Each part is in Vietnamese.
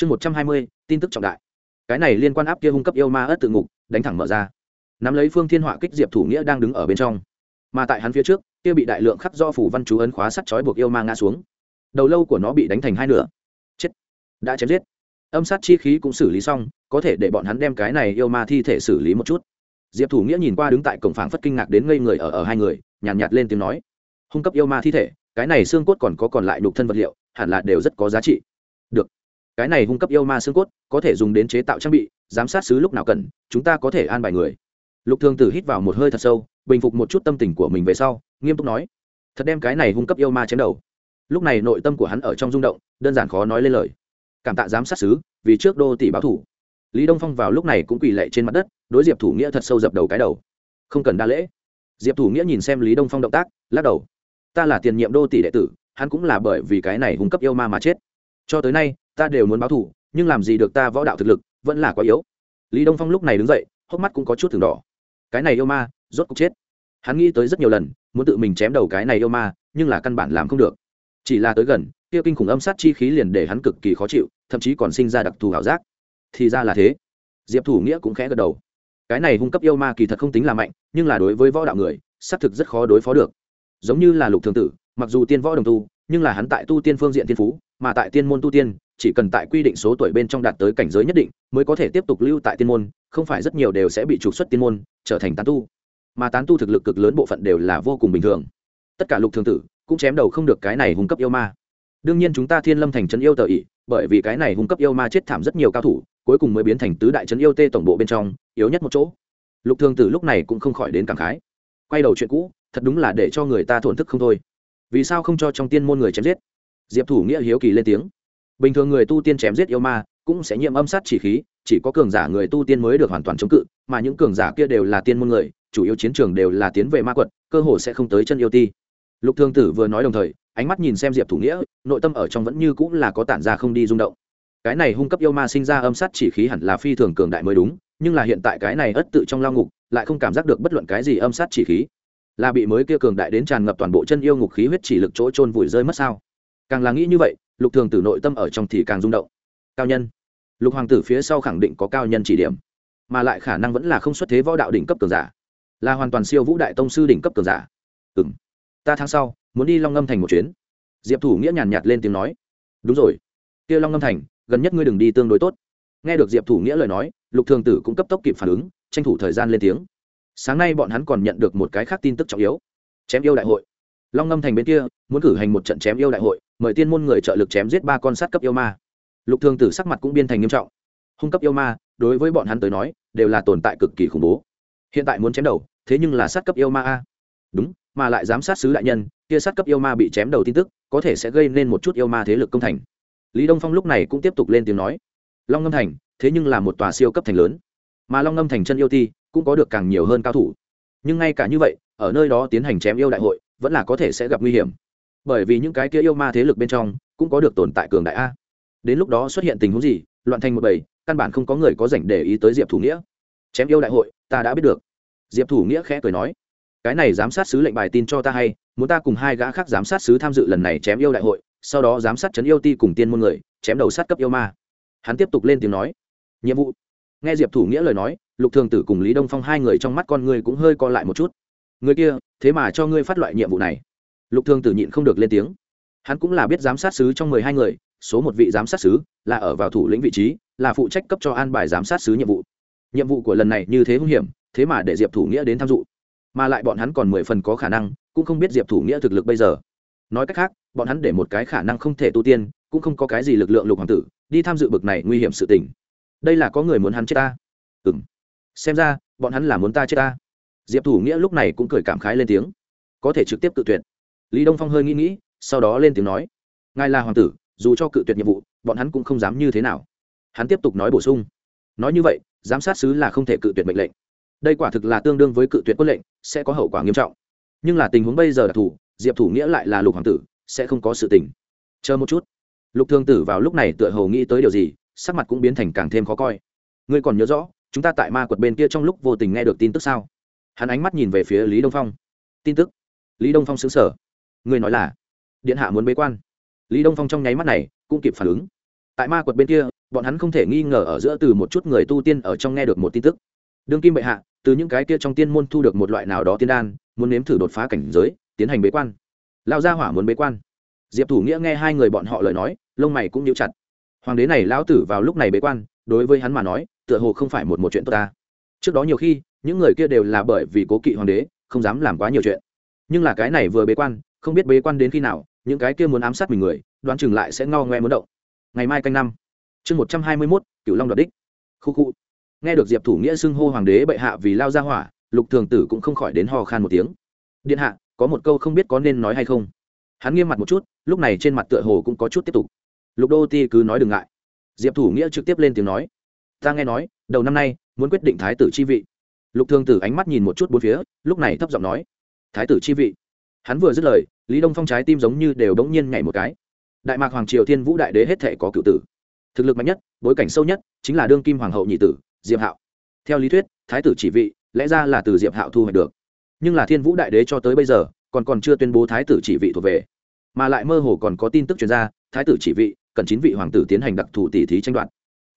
chương một trăm hai mươi tin tức trọng đại. Cái này liên quan áp kia hung cấp yêu ma ất tự ngục đánh thẳng mở ra. Nắm lấy phương thiên họa kích diệp thủ nghĩa đang đứng ở bên trong. Mà tại hắn phía trước kia bị đại lượng khắc do phủ văn chú ấn khóa sắt chói buộc yêu ma ngã xuống. Đầu lâu của nó bị đánh thành hai nửa. Chết. Đã chém giết. Âm sát chi khí cũng xử lý xong có thể để bọn hắn đem cái này yêu ma thi thể xử lý một chút. Diệp thủ nghĩa nhìn qua đứng tại cổng phảng phất kinh ngạc đến ngây người ở ở hai người nhàn nhạt, nhạt lên tiếng nói. Hung cấp yêu ma thi thể cái này xương cốt còn có còn lại đục thân vật liệu hẳn là đều rất có giá trị. Được cái này hung cấp yêu ma xương cốt, có thể dùng đến chế tạo trang bị, giám sát xứ lúc nào cần, chúng ta có thể an bài người. Lục thường tử hít vào một hơi thật sâu, bình phục một chút tâm tình của mình về sau, nghiêm túc nói, thật đem cái này hung cấp yêu ma chém đầu. Lúc này nội tâm của hắn ở trong rung động, đơn giản khó nói lên lời. Cảm tạ giám sát xứ, vì trước đô tỷ báo thủ. Lý đông phong vào lúc này cũng quỳ lệ trên mặt đất, đối diệp thủ nghĩa thật sâu dập đầu cái đầu. Không cần đa lễ. Diệp thủ nghĩa nhìn xem lý đông phong động tác, lắc đầu. Ta là tiền nhiệm đô tỷ đệ tử, hắn cũng là bởi vì cái này hung cấp yêu ma mà chết. Cho tới nay ta đều muốn báo thủ nhưng làm gì được ta võ đạo thực lực, vẫn là quá yếu. Lý đông phong lúc này đứng dậy, hốc mắt cũng có chút thường đỏ. Cái này yêu ma, rốt cuộc chết. Hắn nghĩ tới rất nhiều lần, muốn tự mình chém đầu cái này yêu ma, nhưng là căn bản làm không được. Chỉ là tới gần, kia kinh khủng âm sát chi khí liền để hắn cực kỳ khó chịu, thậm chí còn sinh ra đặc thù ảo giác. Thì ra là thế. Diệp thủ nghĩa cũng khẽ gật đầu. Cái này hung cấp yêu ma kỳ thật không tính là mạnh, nhưng là đối với võ đạo người, xác thực rất khó đối phó được. Giống như là lục thường tử, mặc dù tiên võ đồng tu, nhưng là hắn tại tu tiên phương diện tiên phú, mà tại tiên môn tu tiên chỉ cần tại quy định số tuổi bên trong đạt tới cảnh giới nhất định, mới có thể tiếp tục lưu tại tiên môn, không phải rất nhiều đều sẽ bị trục xuất tiên môn, trở thành tán tu. Mà tán tu thực lực cực lớn bộ phận đều là vô cùng bình thường. Tất cả lục thường tử cũng chém đầu không được cái này hung cấp yêu ma. Đương nhiên chúng ta thiên lâm thành trấn yêu tờ ỉ bởi vì cái này hung cấp yêu ma chết thảm rất nhiều cao thủ, cuối cùng mới biến thành tứ đại trấn yêu tê tổng bộ bên trong, yếu nhất một chỗ. Lục thường tử lúc này cũng không khỏi đến cảm khái. Quay đầu chuyện cũ, thật đúng là để cho người ta thổn thức không thôi. Vì sao không cho trong tiên môn người chém giết? Diệp thủ nghĩa hiếu kỳ lên tiếng bình thường người tu tiên chém giết yêu ma, cũng sẽ nhiễm âm sát chỉ khí, chỉ có cường giả người tu tiên mới được hoàn toàn chống cự, mà những cường giả kia đều là tiên môn người, chủ yếu chiến trường đều là tiến về ma quật, cơ hồ sẽ không tới chân yêu ti. Lục thương tử vừa nói đồng thời, ánh mắt nhìn xem diệp thủ nghĩa, nội tâm ở trong vẫn như cũng là có tản ra không đi rung động. Cái này hung cấp yêu ma sinh ra âm sát chỉ khí hẳn là phi thường cường đại mới đúng, nhưng là hiện tại cái này ất tự trong lao ngục, lại không cảm giác được bất luận cái gì âm sát chỉ khí. Là bị mới kia cường đại đến tràn ngập toàn bộ chân yêu ngục khí huyết chỉ lực chỗ trôn vùi rơi mất sao? Càng là nghĩ như vậy lục thường tử nội tâm ở trong thì càng rung động. Cao nhân. Lục hoàng tử phía sau khẳng định có cao nhân chỉ điểm, mà lại khả năng vẫn là không xuất thế võ đạo đỉnh cấp cường giả. Là hoàn toàn siêu vũ đại tông sư đỉnh cấp cường giả. Ừ m ta tháng sau, muốn đi long ngâm thành một chuyến. Diệp thủ nghĩa nhàn nhạt lên tiếng nói. Đúng rồi. Kia long ngâm thành, gần nhất ngươi đừng đi tương đối tốt. Nghe được diệp thủ nghĩa lời nói, lục thường tử cũng cấp tốc kịp phản ứng, tranh thủ thời gian lên tiếng. Sáng nay bọn hắn còn nhận được một cái khác tin tức trọng yếu. Chém yêu đại hội long ngâm thành bên kia, muốn cử hành một trận chém yêu đại hội, mời tiên môn người trợ lực chém giết ba con sát cấp yêu ma. Lục thường tử sắc mặt cũng biên thành nghiêm trọng. Hung cấp yêu ma, đối với bọn hắn tới nói, đều là tồn tại cực kỳ khủng bố. Hiện tại muốn chém đầu, thế nhưng là sát cấp yêu ma a. Đúng, mà lại giám sát sứ đại nhân, kia sát cấp yêu ma bị chém đầu tin tức, có thể sẽ gây nên một chút yêu ma thế lực công thành. Lý đông phong lúc này cũng tiếp tục lên tiếng nói. Long ngâm thành, thế nhưng là một tòa siêu cấp thành lớn. Mà long ngâm thành chân yêu ti, cũng có được càng nhiều hơn cao thủ. Nhưng ngay cả như vậy, ở nơi đó tiến hành chém yêu đại hội vẫn là có thể sẽ gặp nguy hiểm. Bởi vì những cái kia yêu ma thế lực bên trong cũng có được tồn tại cường đại a. Đến lúc đó xuất hiện tình huống gì, loạn thành một bầy, căn bản không có người có dành để ý tới diệp thủ nghĩa. Chém yêu đại hội, ta đã biết được. Diệp thủ nghĩa khẽ cười nói, cái này giám sát sứ lệnh bài tin cho ta hay, muốn ta cùng hai gã khác giám sát sứ tham dự lần này chém yêu đại hội, sau đó giám sát chấn yêu ti cùng tiên môn người, chém đầu sát cấp yêu ma. Hắn tiếp tục lên tiếng nói, nhiệm vụ. Nghe diệp thủ nghĩa lời nói, lục thường tử cùng lý đông phong hai người trong mắt con người cũng hơi co lại một chút người kia, thế mà cho ngươi phát loại nhiệm vụ này. Lục Thương tử nhịn không được lên tiếng. Hắn cũng là biết giám sát sứ trong mười hai người, số một vị giám sát sứ, là ở vào thủ lĩnh vị trí, là phụ trách cấp cho an bài giám sát sứ nhiệm vụ. Nhiệm vụ của lần này như thế hung hiểm, thế mà để diệp thủ nghĩa đến tham dự. Mà lại bọn hắn còn mười phần có khả năng, cũng không biết diệp thủ nghĩa thực lực bây giờ. Nói cách khác, bọn hắn để một cái khả năng không thể tu tiên, cũng không có cái gì lực lượng lục hoàng tử, đi tham dự bực này nguy hiểm sự tình. Đây là có người muốn hắn chết ta? Ừ m xem ra, bọn hắn là muốn ta chết ta diệp thủ nghĩa lúc này cũng cười cảm khái lên tiếng. Có thể trực tiếp cự tuyệt. Lý đông phong hơi nghĩ nghĩ, sau đó lên tiếng nói. Ngài là hoàng tử, dù cho cự tuyệt nhiệm vụ, bọn hắn cũng không dám như thế nào. Hắn tiếp tục nói bổ sung. Nói như vậy, giám sát sứ là không thể cự tuyệt mệnh lệnh. Đây quả thực là tương đương với cự tuyệt quân lệnh, sẽ có hậu quả nghiêm trọng. Nhưng là tình huống bây giờ đặc thù, diệp thủ nghĩa lại là lục hoàng tử, sẽ không có sự tình. Chờ một chút. Lục thương tử vào lúc này tựa hồ nghĩ tới điều gì, sắc mặt cũng biến thành càng thêm khó coi. Ngươi còn nhớ rõ, chúng ta tại ma quật bên kia trong lúc vô tình nghe được tin tức sao? Hắn ánh mắt nhìn về phía lý đông phong tin tức lý đông phong xứng sở người nói là điện hạ muốn bế quan lý đông phong trong nháy mắt này cũng kịp phản ứng tại ma quật bên kia bọn hắn không thể nghi ngờ ở giữa từ một chút người tu tiên ở trong nghe được một tin tức đương kim bệ hạ từ những cái kia trong tiên môn thu được một loại nào đó tiên đan muốn nếm thử đột phá cảnh giới tiến hành bế quan lao gia hỏa muốn bế quan diệp thủ nghĩa nghe hai người bọn họ lời nói lông mày cũng nhíu chặt hoàng đế này lão tử vào lúc này bế quan đối với hắn mà nói tựa hồ không phải một một chuyện tốt ta trước đó nhiều khi những người kia đều là bởi vì cố kỵ hoàng đế, không dám làm quá nhiều chuyện. Nhưng là cái này vừa bế quan, không biết bế quan đến khi nào, những cái kia muốn ám sát mình người, đoán chừng lại sẽ ngao ngoe muốn động. Ngày mai canh năm. Chương một trăm hai mươi mốt, cửu long đoạt đích. Khu khu. Nghe được diệp thủ nghĩa xưng hô hoàng đế bệ hạ vì lao ra hỏa, lục thường tử cũng không khỏi đến hò khan một tiếng. Điện hạ, có một câu không biết có nên nói hay không? Hắn nghiêm mặt một chút, lúc này trên mặt tựa hồ cũng có chút tiếp tục. Lục đô ti cứ nói đừng ngại. Diệp thủ nghĩa trực tiếp lên tiếng nói. Ta nghe nói, đầu năm nay, muốn quyết định thái tử chi vị lục Thương tử ánh mắt nhìn một chút bốn phía, lúc này thấp giọng nói, thái tử chi vị. Hắn vừa dứt lời, lý đông phong trái tim giống như đều đống nhiên nhảy một cái. Đại mạc hoàng triều thiên vũ đại đế hết thể có cựu tử. Thực lực mạnh nhất, bối cảnh sâu nhất, chính là đương kim hoàng hậu nhị tử, diệp hạo. Theo lý thuyết, thái tử chỉ vị, lẽ ra là từ diệp hạo thu hoạch được. Nhưng là thiên vũ đại đế cho tới bây giờ, còn còn chưa tuyên bố thái tử chỉ vị thuộc về. Mà lại mơ hồ còn có tin tức chuyên gia thái tử chỉ vị, cần chín vị hoàng tử tiến hành đặc thù tỷ thí tranh đoạt.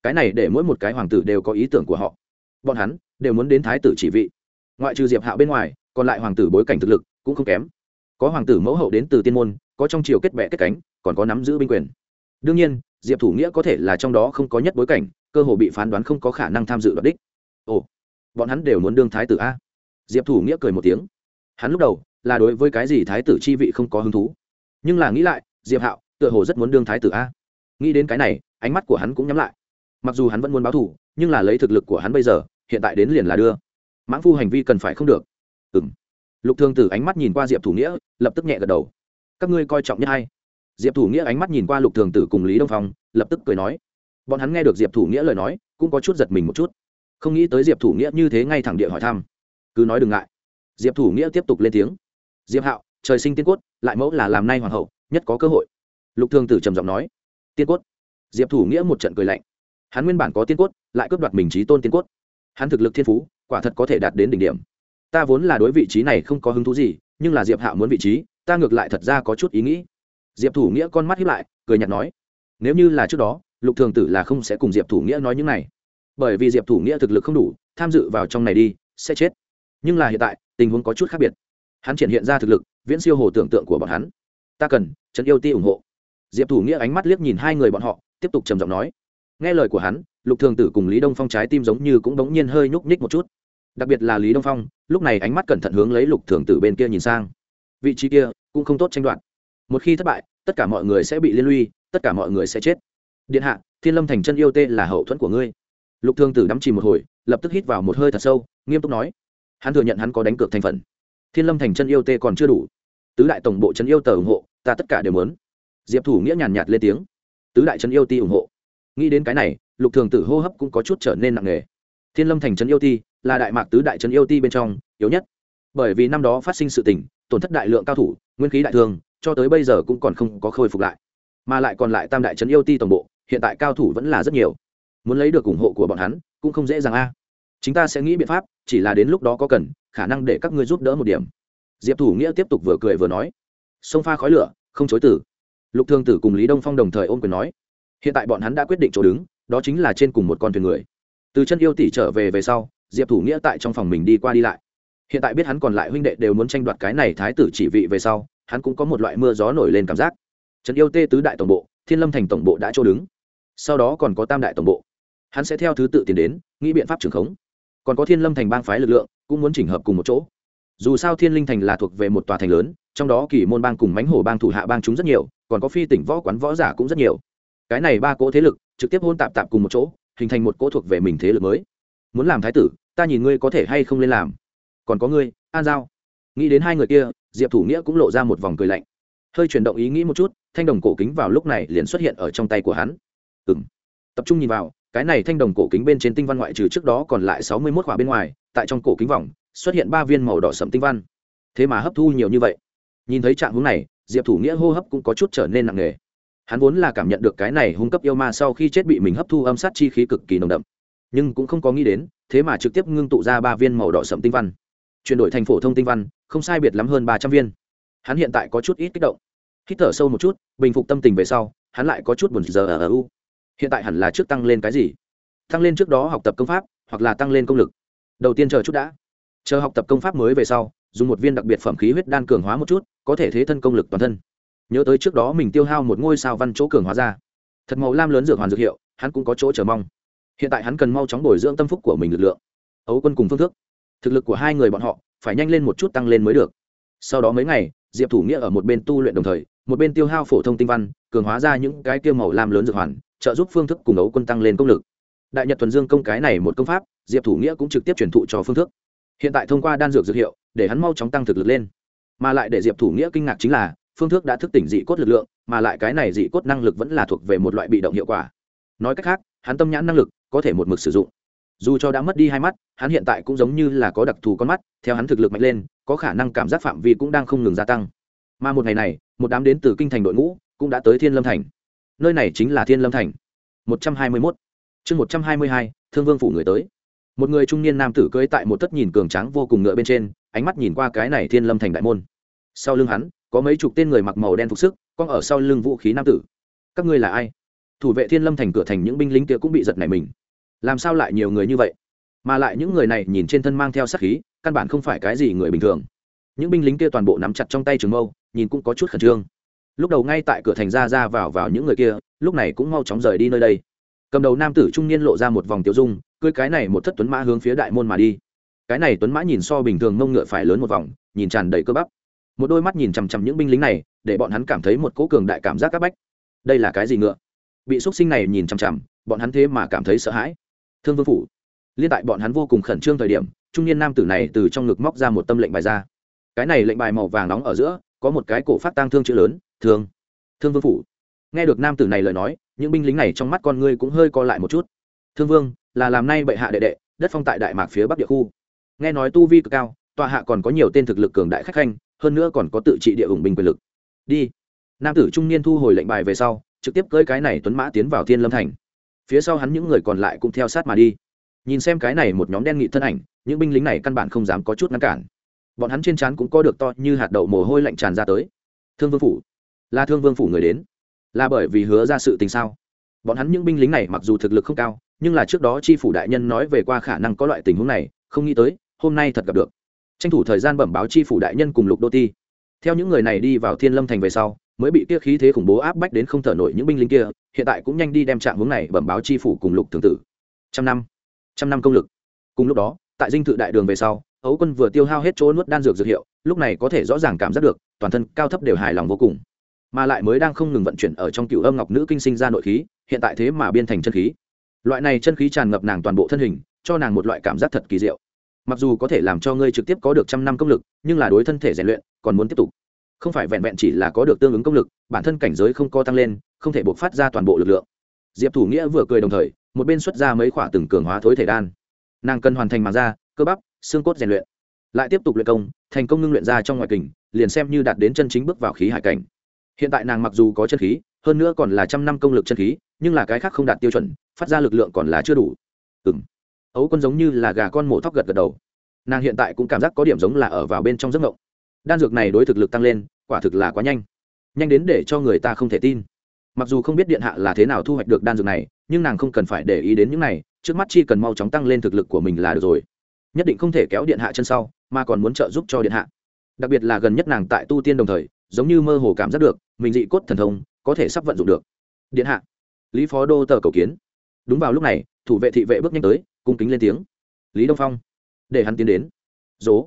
Cái này để mỗi một cái hoàng tử đều có ý tưởng của họ. Bọn hắn đều muốn đến thái tử chỉ vị. Ngoại trừ diệp hạo bên ngoài, còn lại hoàng tử bối cảnh thực lực cũng không kém. Có hoàng tử mẫu hậu đến từ tiên môn, có trong triều kết bệ kết cánh, còn có nắm giữ binh quyền. Đương nhiên, diệp thủ nghĩa có thể là trong đó không có nhất bối cảnh, cơ hồ bị phán đoán không có khả năng tham dự đoạt đích. Ồ, bọn hắn đều muốn đương thái tử a. Diệp thủ nghĩa cười một tiếng. Hắn lúc đầu là đối với cái gì thái tử chi vị không có hứng thú. Nhưng là nghĩ lại, diệp hạo tựa hồ rất muốn đương thái tử a. Nghĩ đến cái này, ánh mắt của hắn cũng nhắm lại. Mặc dù hắn vẫn muốn báo thù, nhưng là lấy thực lực của hắn bây giờ hiện tại đến liền là đưa. Mãng phu hành vi cần phải không được. Ừ m lục thương tử ánh mắt nhìn qua diệp thủ nghĩa, lập tức nhẹ gật đầu. Các ngươi coi trọng nhất hay diệp thủ nghĩa ánh mắt nhìn qua lục thường tử cùng lý đông phong, lập tức cười nói. Bọn hắn nghe được diệp thủ nghĩa lời nói, cũng có chút giật mình một chút. Không nghĩ tới diệp thủ nghĩa như thế ngay thẳng địa hỏi thăm. Cứ nói đừng ngại. Diệp thủ nghĩa tiếp tục lên tiếng. Diệp hạo, trời sinh tiên cốt, lại mẫu là làm nay hoàng hậu, nhất có cơ hội. Lục thường tử trầm giọng nói. Tiên cốt. Diệp thủ nghĩa một trận cười lạnh. Hắn nguyên bản có tiên cốt, lại cướp đoạt mình trí tôn tiên cốt hắn thực lực thiên phú, quả thật có thể đạt đến đỉnh điểm. Ta vốn là đối vị trí này không có hứng thú gì, nhưng là diệp hạo muốn vị trí, ta ngược lại thật ra có chút ý nghĩ. Diệp thủ nghĩa con mắt hiếp lại, cười nhạt nói, nếu như là trước đó, lục thường tử là không sẽ cùng diệp thủ nghĩa nói những này. Bởi vì diệp thủ nghĩa thực lực không đủ, tham dự vào trong này đi, sẽ chết. Nhưng là hiện tại, tình huống có chút khác biệt. Hắn triển hiện ra thực lực, viễn siêu hồ tưởng tượng của bọn hắn. Ta cần trấn yêu ti ủng hộ. Diệp thủ nghĩa ánh mắt liếc nhìn hai người bọn họ, tiếp tục trầm giọng nói. Nghe lời của hắn lục thường tử cùng lý đông phong trái tim giống như cũng bỗng nhiên hơi nhúc nhích một chút. Đặc biệt là lý đông phong, lúc này ánh mắt cẩn thận hướng lấy lục thường tử bên kia nhìn sang. Vị trí kia cũng không tốt tranh đoạt. Một khi thất bại, tất cả mọi người sẽ bị liên lụy, tất cả mọi người sẽ chết. Điện hạ, thiên lâm thành chân yêu tê là hậu thuẫn của ngươi. Lục Thường tử đắm chìm một hồi, lập tức hít vào một hơi thật sâu, nghiêm túc nói. Hắn thừa nhận hắn có đánh cược thành phần. Thiên lâm thành chân yêu tê còn chưa đủ. Tứ đại tổng bộ chân yêu tờ ủng hộ, ta tất cả đều muốn. Diệp thủ nghĩa nhàn nhạt lên tiếng. Tứ đại chân yêu ti ủng hộ. Nghĩ đến cái này lục thường tử hô hấp cũng có chút trở nên nặng nề. Thiên lâm thành Trấn yêu ti là đại mạc tứ đại trấn yêu ti bên trong yếu nhất. Bởi vì năm đó phát sinh sự tình, tổn thất đại lượng cao thủ, nguyên khí đại thương, cho tới bây giờ cũng còn không có khôi phục lại. Mà lại còn lại tam đại trấn yêu ti tổng bộ, hiện tại cao thủ vẫn là rất nhiều. Muốn lấy được ủng hộ của bọn hắn, cũng không dễ dàng a. Chúng ta sẽ nghĩ biện pháp, chỉ là đến lúc đó có cần, khả năng để các ngươi giúp đỡ một điểm. Diệp thủ nghĩa tiếp tục vừa cười vừa nói. Sông pha khói lửa, không chối tử lục thương tử cùng lý đông phong đồng thời ôm quyền nói. Hiện tại bọn hắn đã quyết định chỗ đứng đó chính là trên cùng một con thuyền người. Từ chân yêu tỷ trở về về sau, diệp thủ nghĩa tại trong phòng mình đi qua đi lại. Hiện tại biết hắn còn lại huynh đệ đều muốn tranh đoạt cái này thái tử chỉ vị về sau, hắn cũng có một loại mưa gió nổi lên cảm giác. Trần yêu tê tứ đại tổng bộ, thiên lâm thành tổng bộ đã chỗ đứng. Sau đó còn có tam đại tổng bộ. Hắn sẽ theo thứ tự tiến đến, nghĩ biện pháp trưởng khống. Còn có thiên lâm thành bang phái lực lượng, cũng muốn chỉnh hợp cùng một chỗ. Dù sao thiên linh thành là thuộc về một tòa thành lớn, trong đó kỳ môn bang cùng mánh hổ bang thủ hạ bang chúng rất nhiều, còn có phi tỉnh võ quán võ giả cũng rất nhiều. Cái này ba cỗ thế lực trực tiếp hôn tạp tạp cùng một chỗ, hình thành một cỗ thuộc về mình thế lực mới. Muốn làm thái tử, ta nhìn ngươi có thể hay không lên làm. Còn có ngươi, an giao. Nghĩ đến hai người kia, diệp thủ nghĩa cũng lộ ra một vòng cười lạnh. Hơi chuyển động ý nghĩ một chút, thanh đồng cổ kính vào lúc này liền xuất hiện ở trong tay của hắn. Ừ m tập trung nhìn vào, cái này thanh đồng cổ kính bên trên tinh văn ngoại trừ trước đó còn lại sáu mươi mốt khỏa bên ngoài, tại trong cổ kính vòng, xuất hiện ba viên màu đỏ sẫm tinh văn. Thế mà hấp thu nhiều như vậy. Nhìn thấy trạng hướng này, diệp thủ nghĩa hô hấp cũng có chút trở nên nặng nề hắn vốn là cảm nhận được cái này hung cấp yêu ma sau khi chết bị mình hấp thu âm sát chi khí cực kỳ nồng đậm. Nhưng cũng không có nghĩ đến, thế mà trực tiếp ngưng tụ ra ba viên màu đỏ sậm tinh văn. Chuyển đổi thành phổ thông tinh văn, không sai biệt lắm hơn ba trăm viên. Hắn hiện tại có chút ít kích động. Hít thở sâu một chút, bình phục tâm tình về sau, hắn lại có chút buồn giờ ở u hiện tại hẳn là trước tăng lên cái gì? Tăng lên trước đó học tập công pháp, hoặc là tăng lên công lực. Đầu tiên chờ chút đã. Chờ học tập công pháp mới về sau, dùng một viên đặc biệt phẩm khí huyết đan cường hóa một chút, có thể thế thân công lực toàn thân nhớ tới trước đó mình tiêu hao một ngôi sao văn chỗ cường hóa ra. Thật màu lam lớn dược hoàn dược hiệu, hắn cũng có chỗ chờ mong. Hiện tại hắn cần mau chóng bồi dưỡng tâm phúc của mình lực lượng. Ấu quân cùng phương thức. Thực lực của hai người bọn họ, phải nhanh lên một chút tăng lên mới được. Sau đó mấy ngày, diệp thủ nghĩa ở một bên tu luyện đồng thời, một bên tiêu hao phổ thông tinh văn, cường hóa ra những cái tiêu màu lam lớn dược hoàn, trợ giúp phương thức cùng ấu quân tăng lên công lực. Đại nhật thuần dương công cái này một công pháp, diệp thủ nghĩa cũng trực tiếp truyền thụ cho phương thức. Hiện tại thông qua đan dược dược hiệu, để hắn mau chóng tăng thực lực lên. Mà lại để diệp thủ nghĩa kinh ngạc chính là phương thức đã thức tỉnh dị cốt lực lượng, mà lại cái này dị cốt năng lực vẫn là thuộc về một loại bị động hiệu quả. Nói cách khác, hắn tâm nhãn năng lực có thể một mực sử dụng. Dù cho đã mất đi hai mắt, hắn hiện tại cũng giống như là có đặc thù con mắt, theo hắn thực lực mạnh lên, có khả năng cảm giác phạm vi cũng đang không ngừng gia tăng. Mà một ngày này, một đám đến từ kinh thành đội ngũ cũng đã tới thiên lâm thành. Nơi này chính là thiên lâm thành. Một trăm hai mươi mốt. Chương một trăm hai mươi hai, thương vương phủ người tới. Một người trung niên nam tử cưỡi tại một tất nhìn cường tráng vô cùng ngựa bên trên, ánh mắt nhìn qua cái này thiên lâm thành đại môn. Sau lưng hắn có mấy chục tên người mặc màu đen phục sức con ở sau lưng vũ khí nam tử. Các ngươi là ai? Thủ vệ thiên lâm thành cửa thành những binh lính kia cũng bị giật này mình. Làm sao lại nhiều người như vậy? Mà lại những người này nhìn trên thân mang theo sát khí, căn bản không phải cái gì người bình thường. Những binh lính kia toàn bộ nắm chặt trong tay trường mâu, nhìn cũng có chút khẩn trương. Lúc đầu ngay tại cửa thành ra ra vào vào những người kia, lúc này cũng mau chóng rời đi nơi đây. Cầm đầu nam tử trung niên lộ ra một vòng tiêu dung, cưới cái này một thất tuấn mã hướng phía đại môn mà đi. Cái này tuấn mã nhìn so bình thường mông ngựa phải lớn một vòng, nhìn tràn đầy cơ bắp một đôi mắt nhìn chằm chằm những binh lính này, để bọn hắn cảm thấy một cỗ cường đại cảm giác áp bách. Đây là cái gì ngựa? Bị x sinh này nhìn chằm chằm, bọn hắn thế mà cảm thấy sợ hãi. Thương vương phủ. Liên tại bọn hắn vô cùng khẩn trương thời điểm, trung niên nam tử này từ trong ngực móc ra một tâm lệnh bài ra. Cái này lệnh bài màu vàng nóng ở giữa, có một cái cổ phát tang thương chữ lớn, thương. Thương vương phủ. Nghe được nam tử này lời nói, những binh lính này trong mắt con ngươi cũng hơi co lại một chút. Thương vương, là làm nay bệ hạ đệ đệ, đất phong tại đại mạc phía bắc địa khu. Nghe nói tu vi cực cao, tọa hạ còn có nhiều tên thực lực cường đại khách khanh hơn nữa còn có tự trị địa ủng binh quyền lực. Đi. Nam tử trung niên thu hồi lệnh bài về sau, trực tiếp cưỡi cái này tuấn mã tiến vào thiên lâm thành. Phía sau hắn những người còn lại cũng theo sát mà đi. Nhìn xem cái này một nhóm đen nghị thân ảnh, những binh lính này căn bản không dám có chút ngăn cản. Bọn hắn trên trán cũng có được to như hạt đậu mồ hôi lạnh tràn ra tới. Thương vương phủ, là thương vương phủ người đến. Là bởi vì hứa ra sự tình sao? Bọn hắn những binh lính này mặc dù thực lực không cao, nhưng là trước đó chi phủ đại nhân nói về qua khả năng có loại tình huống này, không nghĩ tới, hôm nay thật gặp được tranh thủ thời gian bẩm báo chi phủ đại nhân cùng lục đô ti. Theo những người này đi vào thiên lâm thành về sau, mới bị kia khí thế khủng bố áp bách đến không thở nổi những binh lính kia, hiện tại cũng nhanh đi đem trạng hướng này bẩm báo chi phủ cùng lục thường tử. Trăm năm trăm năm công lực. Cùng lúc đó, tại dinh thự đại đường về sau, ấu quân vừa tiêu hao hết chỗ nuốt đan dược dược hiệu, lúc này có thể rõ ràng cảm giác được, toàn thân cao thấp đều hài lòng vô cùng. Mà lại mới đang không ngừng vận chuyển ở trong cựu âm ngọc nữ kinh sinh ra nội khí, hiện tại thế mà biên thành chân khí. Loại này chân khí tràn ngập nàng toàn bộ thân hình, cho nàng một loại cảm giác thật kỳ diệu mặc dù có thể làm cho ngươi trực tiếp có được trăm năm công lực, nhưng là đối thân thể rèn luyện, còn muốn tiếp tục. Không phải vẹn vẹn chỉ là có được tương ứng công lực, bản thân cảnh giới không co tăng lên, không thể buộc phát ra toàn bộ lực lượng. Diệp thủ nghĩa vừa cười đồng thời, một bên xuất ra mấy khoả từng cường hóa thối thể đan. Nàng cần hoàn thành màng da, cơ bắp, xương cốt rèn luyện. Lại tiếp tục luyện công, thành công ngưng luyện ra trong ngoại kình, liền xem như đạt đến chân chính bước vào khí hải cảnh. Hiện tại nàng mặc dù có chân khí, hơn nữa còn là trăm năm công lực chân khí, nhưng là cái khác không đạt tiêu chuẩn, phát ra lực lượng còn là chưa đủ. Ừ m ấu quân giống như là gà con mổ thóc gật gật đầu. Nàng hiện tại cũng cảm giác có điểm giống là ở vào bên trong giấc mộng đan dược này đối thực lực tăng lên, quả thực là quá nhanh. Nhanh đến để cho người ta không thể tin. Mặc dù không biết điện hạ là thế nào thu hoạch được đan dược này, nhưng nàng không cần phải để ý đến những này, trước mắt chi cần mau chóng tăng lên thực lực của mình là được rồi. Nhất định không thể kéo điện hạ chân sau, mà còn muốn trợ giúp cho điện hạ. Đặc biệt là gần nhất nàng tại tu tiên đồng thời, giống như mơ hồ cảm giác được, mình dị cốt thần thông, có thể sắp vận dụng được. Điện hạ, lý phó đô tờ cầu kiến. Đúng vào lúc này, thủ vệ thị vệ bước nhanh tới cung kính lên tiếng. Lý đông phong, để hắn tiến đến. Dố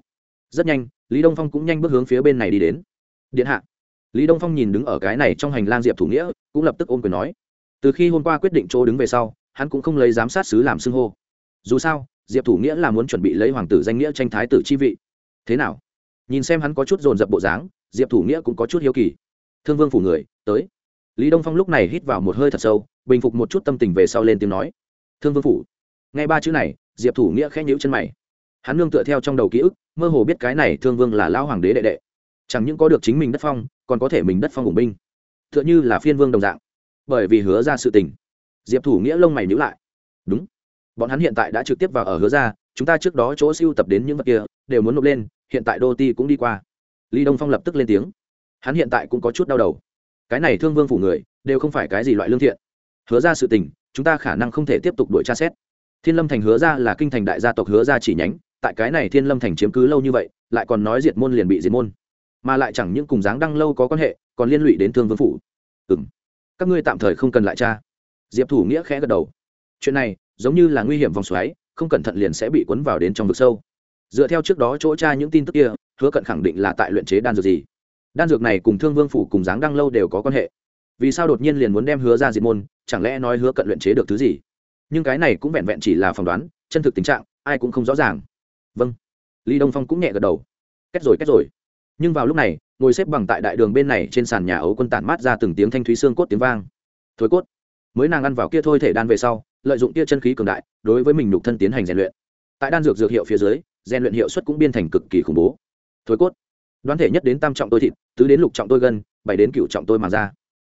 rất nhanh, lý đông phong cũng nhanh bước hướng phía bên này đi đến. Điện hạ. Lý đông phong nhìn đứng ở cái này trong hành lang diệp thủ nghĩa, cũng lập tức ôm quyền nói. Từ khi hôm qua quyết định chỗ đứng về sau, hắn cũng không lấy giám sát sứ làm xưng hô. Dù sao, diệp thủ nghĩa là muốn chuẩn bị lấy hoàng tử danh nghĩa tranh thái tử chi vị. Thế nào? Nhìn xem hắn có chút dồn dập bộ dáng, diệp thủ nghĩa cũng có chút hiếu kỳ. Thương vương phủ người, tới. Lý đông phong lúc này hít vào một hơi thật sâu, bình phục một chút tâm tình về sau lên tiếng nói. Thương vương phủ nghe ba chữ này, diệp thủ nghĩa khẽ nhíu chân mày. Hắn nương tựa theo trong đầu ký ức, mơ hồ biết cái này thương vương là lao hoàng đế đệ đệ. Chẳng những có được chính mình đất phong, còn có thể mình đất phong ủng binh. Tựa như là phiên vương đồng dạng. Bởi vì hứa ra sự tình. Diệp thủ nghĩa lông mày nhữ lại. Đúng. Bọn hắn hiện tại đã trực tiếp vào ở hứa ra, chúng ta trước đó chỗ siêu tập đến những vật kia, đều muốn nộp lên, hiện tại đô ti cũng đi qua. Lý đông phong lập tức lên tiếng. Hắn hiện tại cũng có chút đau đầu. Cái này thương vương phủ người, đều không phải cái gì loại lương thiện. Hứa ra sự tình, chúng ta khả năng không thể tiếp tục đuổi tra xét thiên lâm thành hứa ra là kinh thành đại gia tộc hứa ra chỉ nhánh, tại cái này thiên lâm thành chiếm cứ lâu như vậy, lại còn nói diệt môn liền bị diệt môn. Mà lại chẳng những cùng dáng đăng lâu có quan hệ, còn liên lụy đến thương vương phủ. Ừ m các ngươi tạm thời không cần lại cha diệp thủ nghĩa khẽ gật đầu. Chuyện này, giống như là nguy hiểm vòng xoáy, không cẩn thận liền sẽ bị cuốn vào đến trong vực sâu. Dựa theo trước đó chỗ tra những tin tức kia, hứa cận khẳng định là tại luyện chế đan dược gì. Đan dược này cùng thương vương phủ cùng dáng đăng lâu đều có quan hệ. Vì sao đột nhiên liền muốn đem hứa ra diệt môn, chẳng lẽ nói hứa cận luyện chế được thứ gì? Nhưng cái này cũng vẹn vẹn chỉ là phỏng đoán, chân thực tình trạng, ai cũng không rõ ràng. Vâng. Lý đông phong cũng nhẹ gật đầu. Kết rồi kết rồi. Nhưng vào lúc này, ngồi xếp bằng tại đại đường bên này trên sàn nhà ấu quân tản mát ra từng tiếng thanh thúy xương cốt tiếng vang. Thối cốt. Mới nàng ăn vào kia thôi thể đan về sau, lợi dụng kia chân khí cường đại, đối với mình nhục thân tiến hành rèn luyện. Tại đan dược dược hiệu phía dưới, rèn luyện hiệu suất cũng biên thành cực kỳ khủng bố. Thối cốt. Đoán thể nhất đến tam trọng tôi thịt, tứ đến lục trọng tôi gân, bảy đến cựu trọng tôi màng da.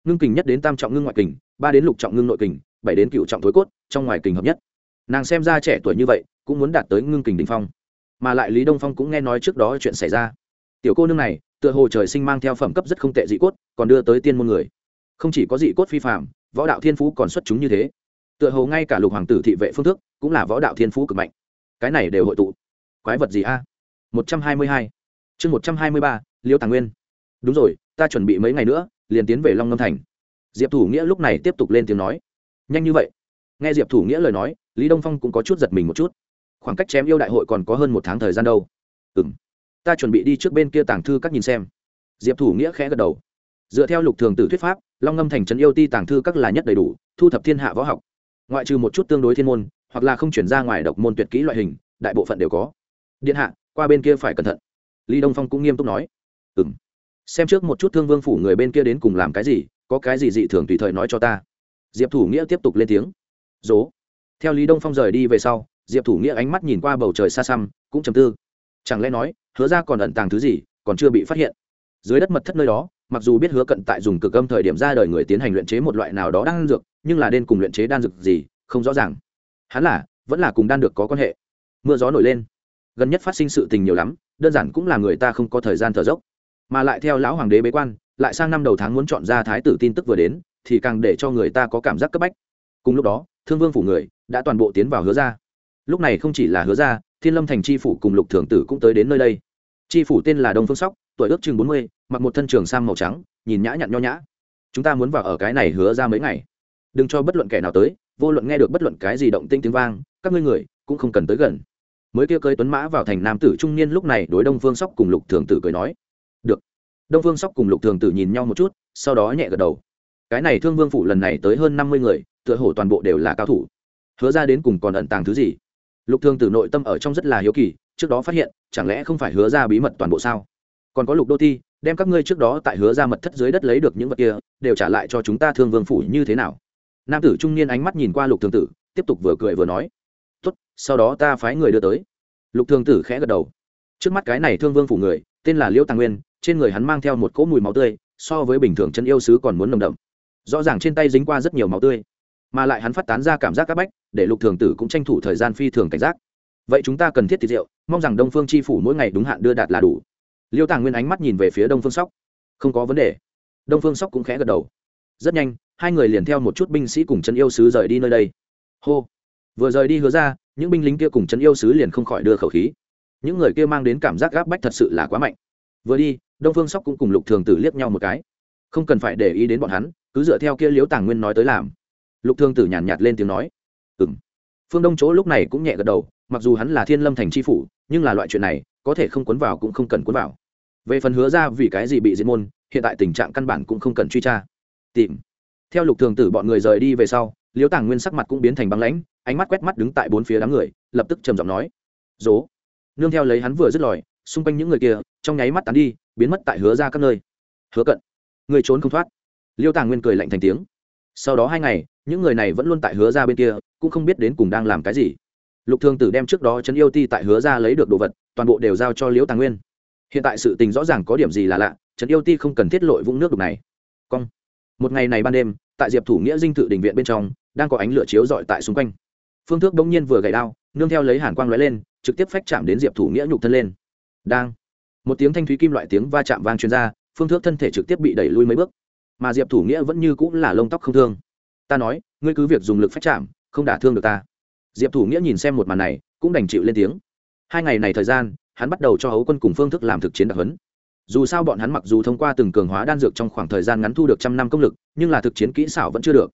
Ngưng kình nhất đến tam trọng ngưng ngoại kình, ba đến lục trọng ngưng nội kình bảy đến cựu trọng thối cốt, trong ngoài kình hợp nhất. Nàng xem ra trẻ tuổi như vậy, cũng muốn đạt tới ngưng kình đình phong. Mà lại lý đông phong cũng nghe nói trước đó chuyện xảy ra. Tiểu cô nương này, tựa hồ trời sinh mang theo phẩm cấp rất không tệ dị cốt, còn đưa tới tiên môn người. Không chỉ có dị cốt phi phạm võ đạo thiên phú còn xuất chúng như thế. Tựa hồ ngay cả lục hoàng tử thị vệ phương thức, cũng là võ đạo thiên phú cực mạnh. Cái này đều hội tụ. Quái vật gì a? Một trăm hai mươi hai. Chương một trăm hai mươi ba, liêu tàng nguyên. Đúng rồi, ta chuẩn bị mấy ngày nữa, liền tiến về long ngâm thành. Diệp thủ nghĩa lúc này tiếp tục lên tiếng nói nhanh như vậy? Nghe diệp thủ nghĩa lời nói, lý đông phong cũng có chút giật mình một chút. Khoảng cách chém yêu đại hội còn có hơn một tháng thời gian đâu. Ừ m ta chuẩn bị đi trước bên kia tàng thư các nhìn xem. Diệp thủ nghĩa khẽ gật đầu. Dựa theo lục thường tử thuyết pháp, long ngâm thành trấn yêu ti tàng thư các là nhất đầy đủ, thu thập thiên hạ võ học. Ngoại trừ một chút tương đối thiên môn, hoặc là không chuyển ra ngoài độc môn tuyệt kỹ loại hình, đại bộ phận đều có. Điện hạ, qua bên kia phải cẩn thận. Lý đông phong cũng nghiêm túc nói. Ừ m xem trước một chút thương vương phủ người bên kia đến cùng làm cái gì, có cái gì dị thường tùy thời nói cho ta diệp thủ nghĩa tiếp tục lên tiếng. Dố. Theo lý đông phong rời đi về sau, diệp thủ nghĩa ánh mắt nhìn qua bầu trời xa xăm, cũng chầm tư. Chẳng lẽ nói, hứa ra còn ẩn tàng thứ gì, còn chưa bị phát hiện? Dưới đất mật thất nơi đó, mặc dù biết hứa cận tại dùng cực âm thời điểm ra đời người tiến hành luyện chế một loại nào đó đan dược, nhưng là đen cùng luyện chế đan dược gì, không rõ ràng. Hắn là, vẫn là cùng đan dược có quan hệ. Mưa gió nổi lên. Gần nhất phát sinh sự tình nhiều lắm, đơn giản cũng là người ta không có thời gian thở dốc. Mà lại theo lão hoàng đế bế quan, lại sang năm đầu tháng muốn chọn ra thái tử tin tức vừa đến thì càng để cho người ta có cảm giác cấp bách. Cùng lúc đó, thương vương phủ người đã toàn bộ tiến vào hứa ra lúc này không chỉ là hứa ra thiên lâm thành tri phủ cùng lục thường tử cũng tới đến nơi đây. Tri phủ tên là đông phương sóc, tuổi ước chừng bốn mươi, mặc một thân trường sang màu trắng, nhìn nhã nhặn nho nhã. Chúng ta muốn vào ở cái này hứa ra mấy ngày. Đừng cho bất luận kẻ nào tới, vô luận nghe được bất luận cái gì động tinh tiếng vang, các ngươi người cũng không cần tới gần. Mới kia cơi tuấn mã vào thành nam tử trung niên lúc này đối đông phương sóc cùng lục thường tử cười nói. Được. Đông phương sóc cùng lục thường tử nhìn nhau một chút, sau đó nhẹ gật đầu cái này thương vương phủ lần này tới hơn năm mươi người, tựa hồ toàn bộ đều là cao thủ. Hứa ra đến cùng còn ẩn tàng thứ gì? Lục thương tử nội tâm ở trong rất là hiếu kỳ, trước đó phát hiện, chẳng lẽ không phải hứa ra bí mật toàn bộ sao? Còn có lục đô thi đem các ngươi trước đó tại hứa ra mật thất dưới đất lấy được những vật kia, đều trả lại cho chúng ta thương vương phủ như thế nào? Nam tử trung niên ánh mắt nhìn qua lục thương tử, tiếp tục vừa cười vừa nói. Tốt, sau đó ta phái người đưa tới. Lục thương tử khẽ gật đầu. Trước mắt cái này thương vương phủ người, tên là liễu tàng nguyên, trên người hắn mang theo một cỗ mùi máu tươi, so với bình thường chân yêu sứ còn muốn nồng đậm rõ ràng trên tay dính qua rất nhiều máu tươi, mà lại hắn phát tán ra cảm giác áp bách, để lục thường tử cũng tranh thủ thời gian phi thường cảnh giác. Vậy chúng ta cần thiết tiệt rượu, mong rằng đông phương chi phủ mỗi ngày đúng hạn đưa đạt là đủ. Liêu tàng nguyên ánh mắt nhìn về phía đông phương sóc. Không có vấn đề. Đông phương sóc cũng khẽ gật đầu. Rất nhanh, hai người liền theo một chút binh sĩ cùng chân yêu sứ rời đi nơi đây. Hô. Vừa rời đi hứa ra, những binh lính kia cùng chân yêu sứ liền không khỏi đưa khẩu khí. Những người kia mang đến cảm giác gáp bách thật sự là quá mạnh. Vừa đi, đông phương sóc cũng cùng lục thường tử liếc nhau một cái. Không cần phải để ý đến bọn hắn cứ dựa theo kia liếu tàng nguyên nói tới làm. Lục thương tử nhàn nhạt, lên tiếng nói. Ừ m phương đông chỗ lúc này cũng nhẹ gật đầu mặc dù hắn là thiên lâm thành c h i phủ nhưng là loại chuyện này có thể không cuốn vào cũng không cần cuốn vào. Về phần hứa ra vì cái gì bị diệt môn hiện tại tình trạng căn bản cũng không cần truy tra. Tìm. Theo lục thường tử bọn người rời đi về sau liếu tàng nguyên sắc mặt cũng biến thành băng lãnh ánh mắt quét mắt đứng tại bốn phía đám người lập tức trầm giọng nói. Dố nương theo lấy hắn vừa dứt lòi xung quanh những người kia trong nháy mắt tán đi biến mất tại hứa ra các nơi. Hứa cận người trốn không thoát liêu tàng nguyên cười lạnh thành tiếng. Sau đó hai ngày, những người này vẫn luôn tại hứa ra bên kia, cũng không biết đến cùng đang làm cái gì. Lục thường tử đem trước đó trấn yêu ti tại hứa ra lấy được đồ vật, toàn bộ đều giao cho liễu tàng nguyên. Hiện tại sự tình rõ ràng có điểm gì là lạ, trấn yêu ti không cần thiết lội vũng nước đục này. Cong. Một ngày này ban đêm, tại diệp thủ nghĩa dinh thự đình viện bên trong, đang có ánh lửa chiếu dọi tại xung quanh. Phương thước bỗng nhiên vừa gậy đao nương theo lấy hàn quang lóe lên, trực tiếp phách chạm đến diệp thủ nghĩa nhục thân lên. Đang. Một tiếng thanh thúy kim loại tiếng va chạm vang chuyên r a phương thước thân thể trực tiếp bị đẩy lui mấy bước mà diệp thủ nghĩa vẫn như cũng là lông tóc không thương. Ta nói, ngươi cứ việc dùng lực phách chạm, không đả thương được ta. Diệp thủ nghĩa nhìn xem một màn này, cũng đành chịu lên tiếng. Hai ngày này thời gian, hắn bắt đầu cho hấu quân cùng phương thức làm thực chiến đặc huấn. Dù sao bọn hắn mặc dù thông qua từng cường hóa đan dược trong khoảng thời gian ngắn thu được trăm năm công lực, nhưng là thực chiến kỹ xảo vẫn chưa được.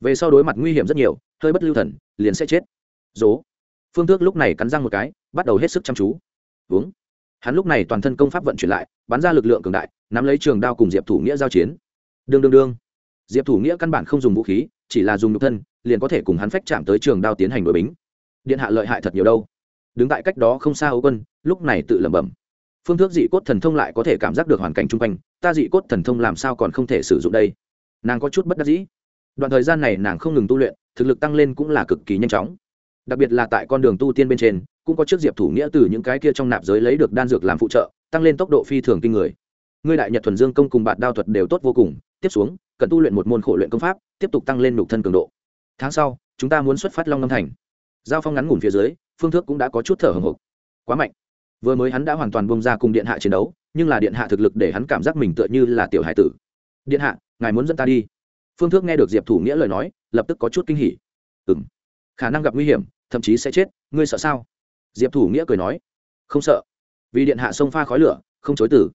Về sau đối mặt nguy hiểm rất nhiều, hơi bất lưu thần, liền sẽ chết. Dố. Phương thức lúc này cắn răng một cái, bắt đầu hết sức chăm chú. Uống. Hắn lúc này toàn thân công pháp vận chuyển lại, bắn ra lực lượng cường đại, nắm lấy trường đao cùng diệp thủ nghĩa giao chiến đương đương đương. Diệp thủ nghĩa căn bản không dùng vũ khí, chỉ là dùng nhục thân, liền có thể cùng hắn phách chạm tới trường đao tiến hành đội bính. Điện hạ lợi hại thật nhiều đâu. Đứng tại cách đó không xa ấu quân, lúc này tự lẩm bẩm. Phương thức dị cốt thần thông lại có thể cảm giác được hoàn cảnh chung quanh, ta dị cốt thần thông làm sao còn không thể sử dụng đây? Nàng có chút bất đắc dĩ. Đoạn thời gian này nàng không ngừng tu luyện, thực lực tăng lên cũng là cực kỳ nhanh chóng. Đặc biệt là tại con đường tu tiên bên trên, cũng có trước diệp thủ nghĩa từ những cái kia trong nạp giới lấy được đan dược làm phụ trợ, tăng lên tốc độ phi thường kinh người. Ngươi đại nhật thuần dương công cùng bạn đao thuật đều tốt vô cùng tiếp xuống, cần tu luyện một môn khổ luyện công pháp, tiếp tục tăng lên nục thân cường độ. Tháng sau, chúng ta muốn xuất phát long ngâm thành. Giao phong ngắn ngủn phía dưới, phương thức cũng đã có chút thở hồng hộc. Quá mạnh. Vừa mới hắn đã hoàn toàn bông ra cùng điện hạ chiến đấu, nhưng là điện hạ thực lực để hắn cảm giác mình tựa như là tiểu hải tử. Điện hạ, ngài muốn dẫn ta đi? Phương thức nghe được diệp thủ nghĩa lời nói, lập tức có chút kinh hỉ. Ừ m khả năng gặp nguy hiểm, thậm chí sẽ chết, ngươi sợ sao? Diệp thủ nghĩa cười nói. Không sợ, vì điện hạ sông pha khói lửa, không chối tử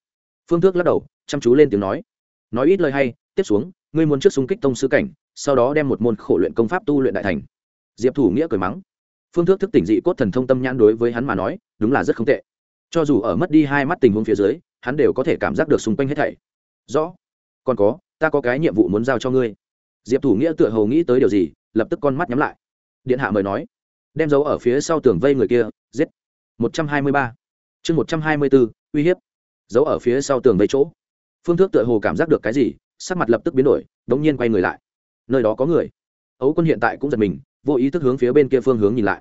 phương thức lắc đầu, chăm chú lên tiếng nói nói ít lời hay, tiếp xuống, ngươi muốn trước xung kích tông sư cảnh, sau đó đem một môn khổ luyện công pháp tu luyện đại thành. Diệp thủ nghĩa cười mắng. Phương thức thức tỉnh dị cốt thần thông tâm nhãn đối với hắn mà nói, đúng là rất không tệ. Cho dù ở mất đi hai mắt tình huống phía dưới, hắn đều có thể cảm giác được xung quanh hết thảy. Rõ. Còn có, ta có cái nhiệm vụ muốn giao cho ngươi. Diệp thủ nghĩa tựa hồ nghĩ tới điều gì, lập tức con mắt nhắm lại. Điện hạ mời nói. Đem dấu ở phía sau tường vây người kia, giết. Một trăm hai mươi ba. Chương một trăm hai mươi bốn uy hiếp. Giấu ở phía sau tường vây chỗ phương thức tựa hồ cảm giác được cái gì, sắc mặt lập tức biến đổi đ ỗ n g nhiên quay người lại. Nơi đó có người. Ấu quân hiện tại cũng giật mình, vô ý thức hướng phía bên kia phương hướng nhìn lại.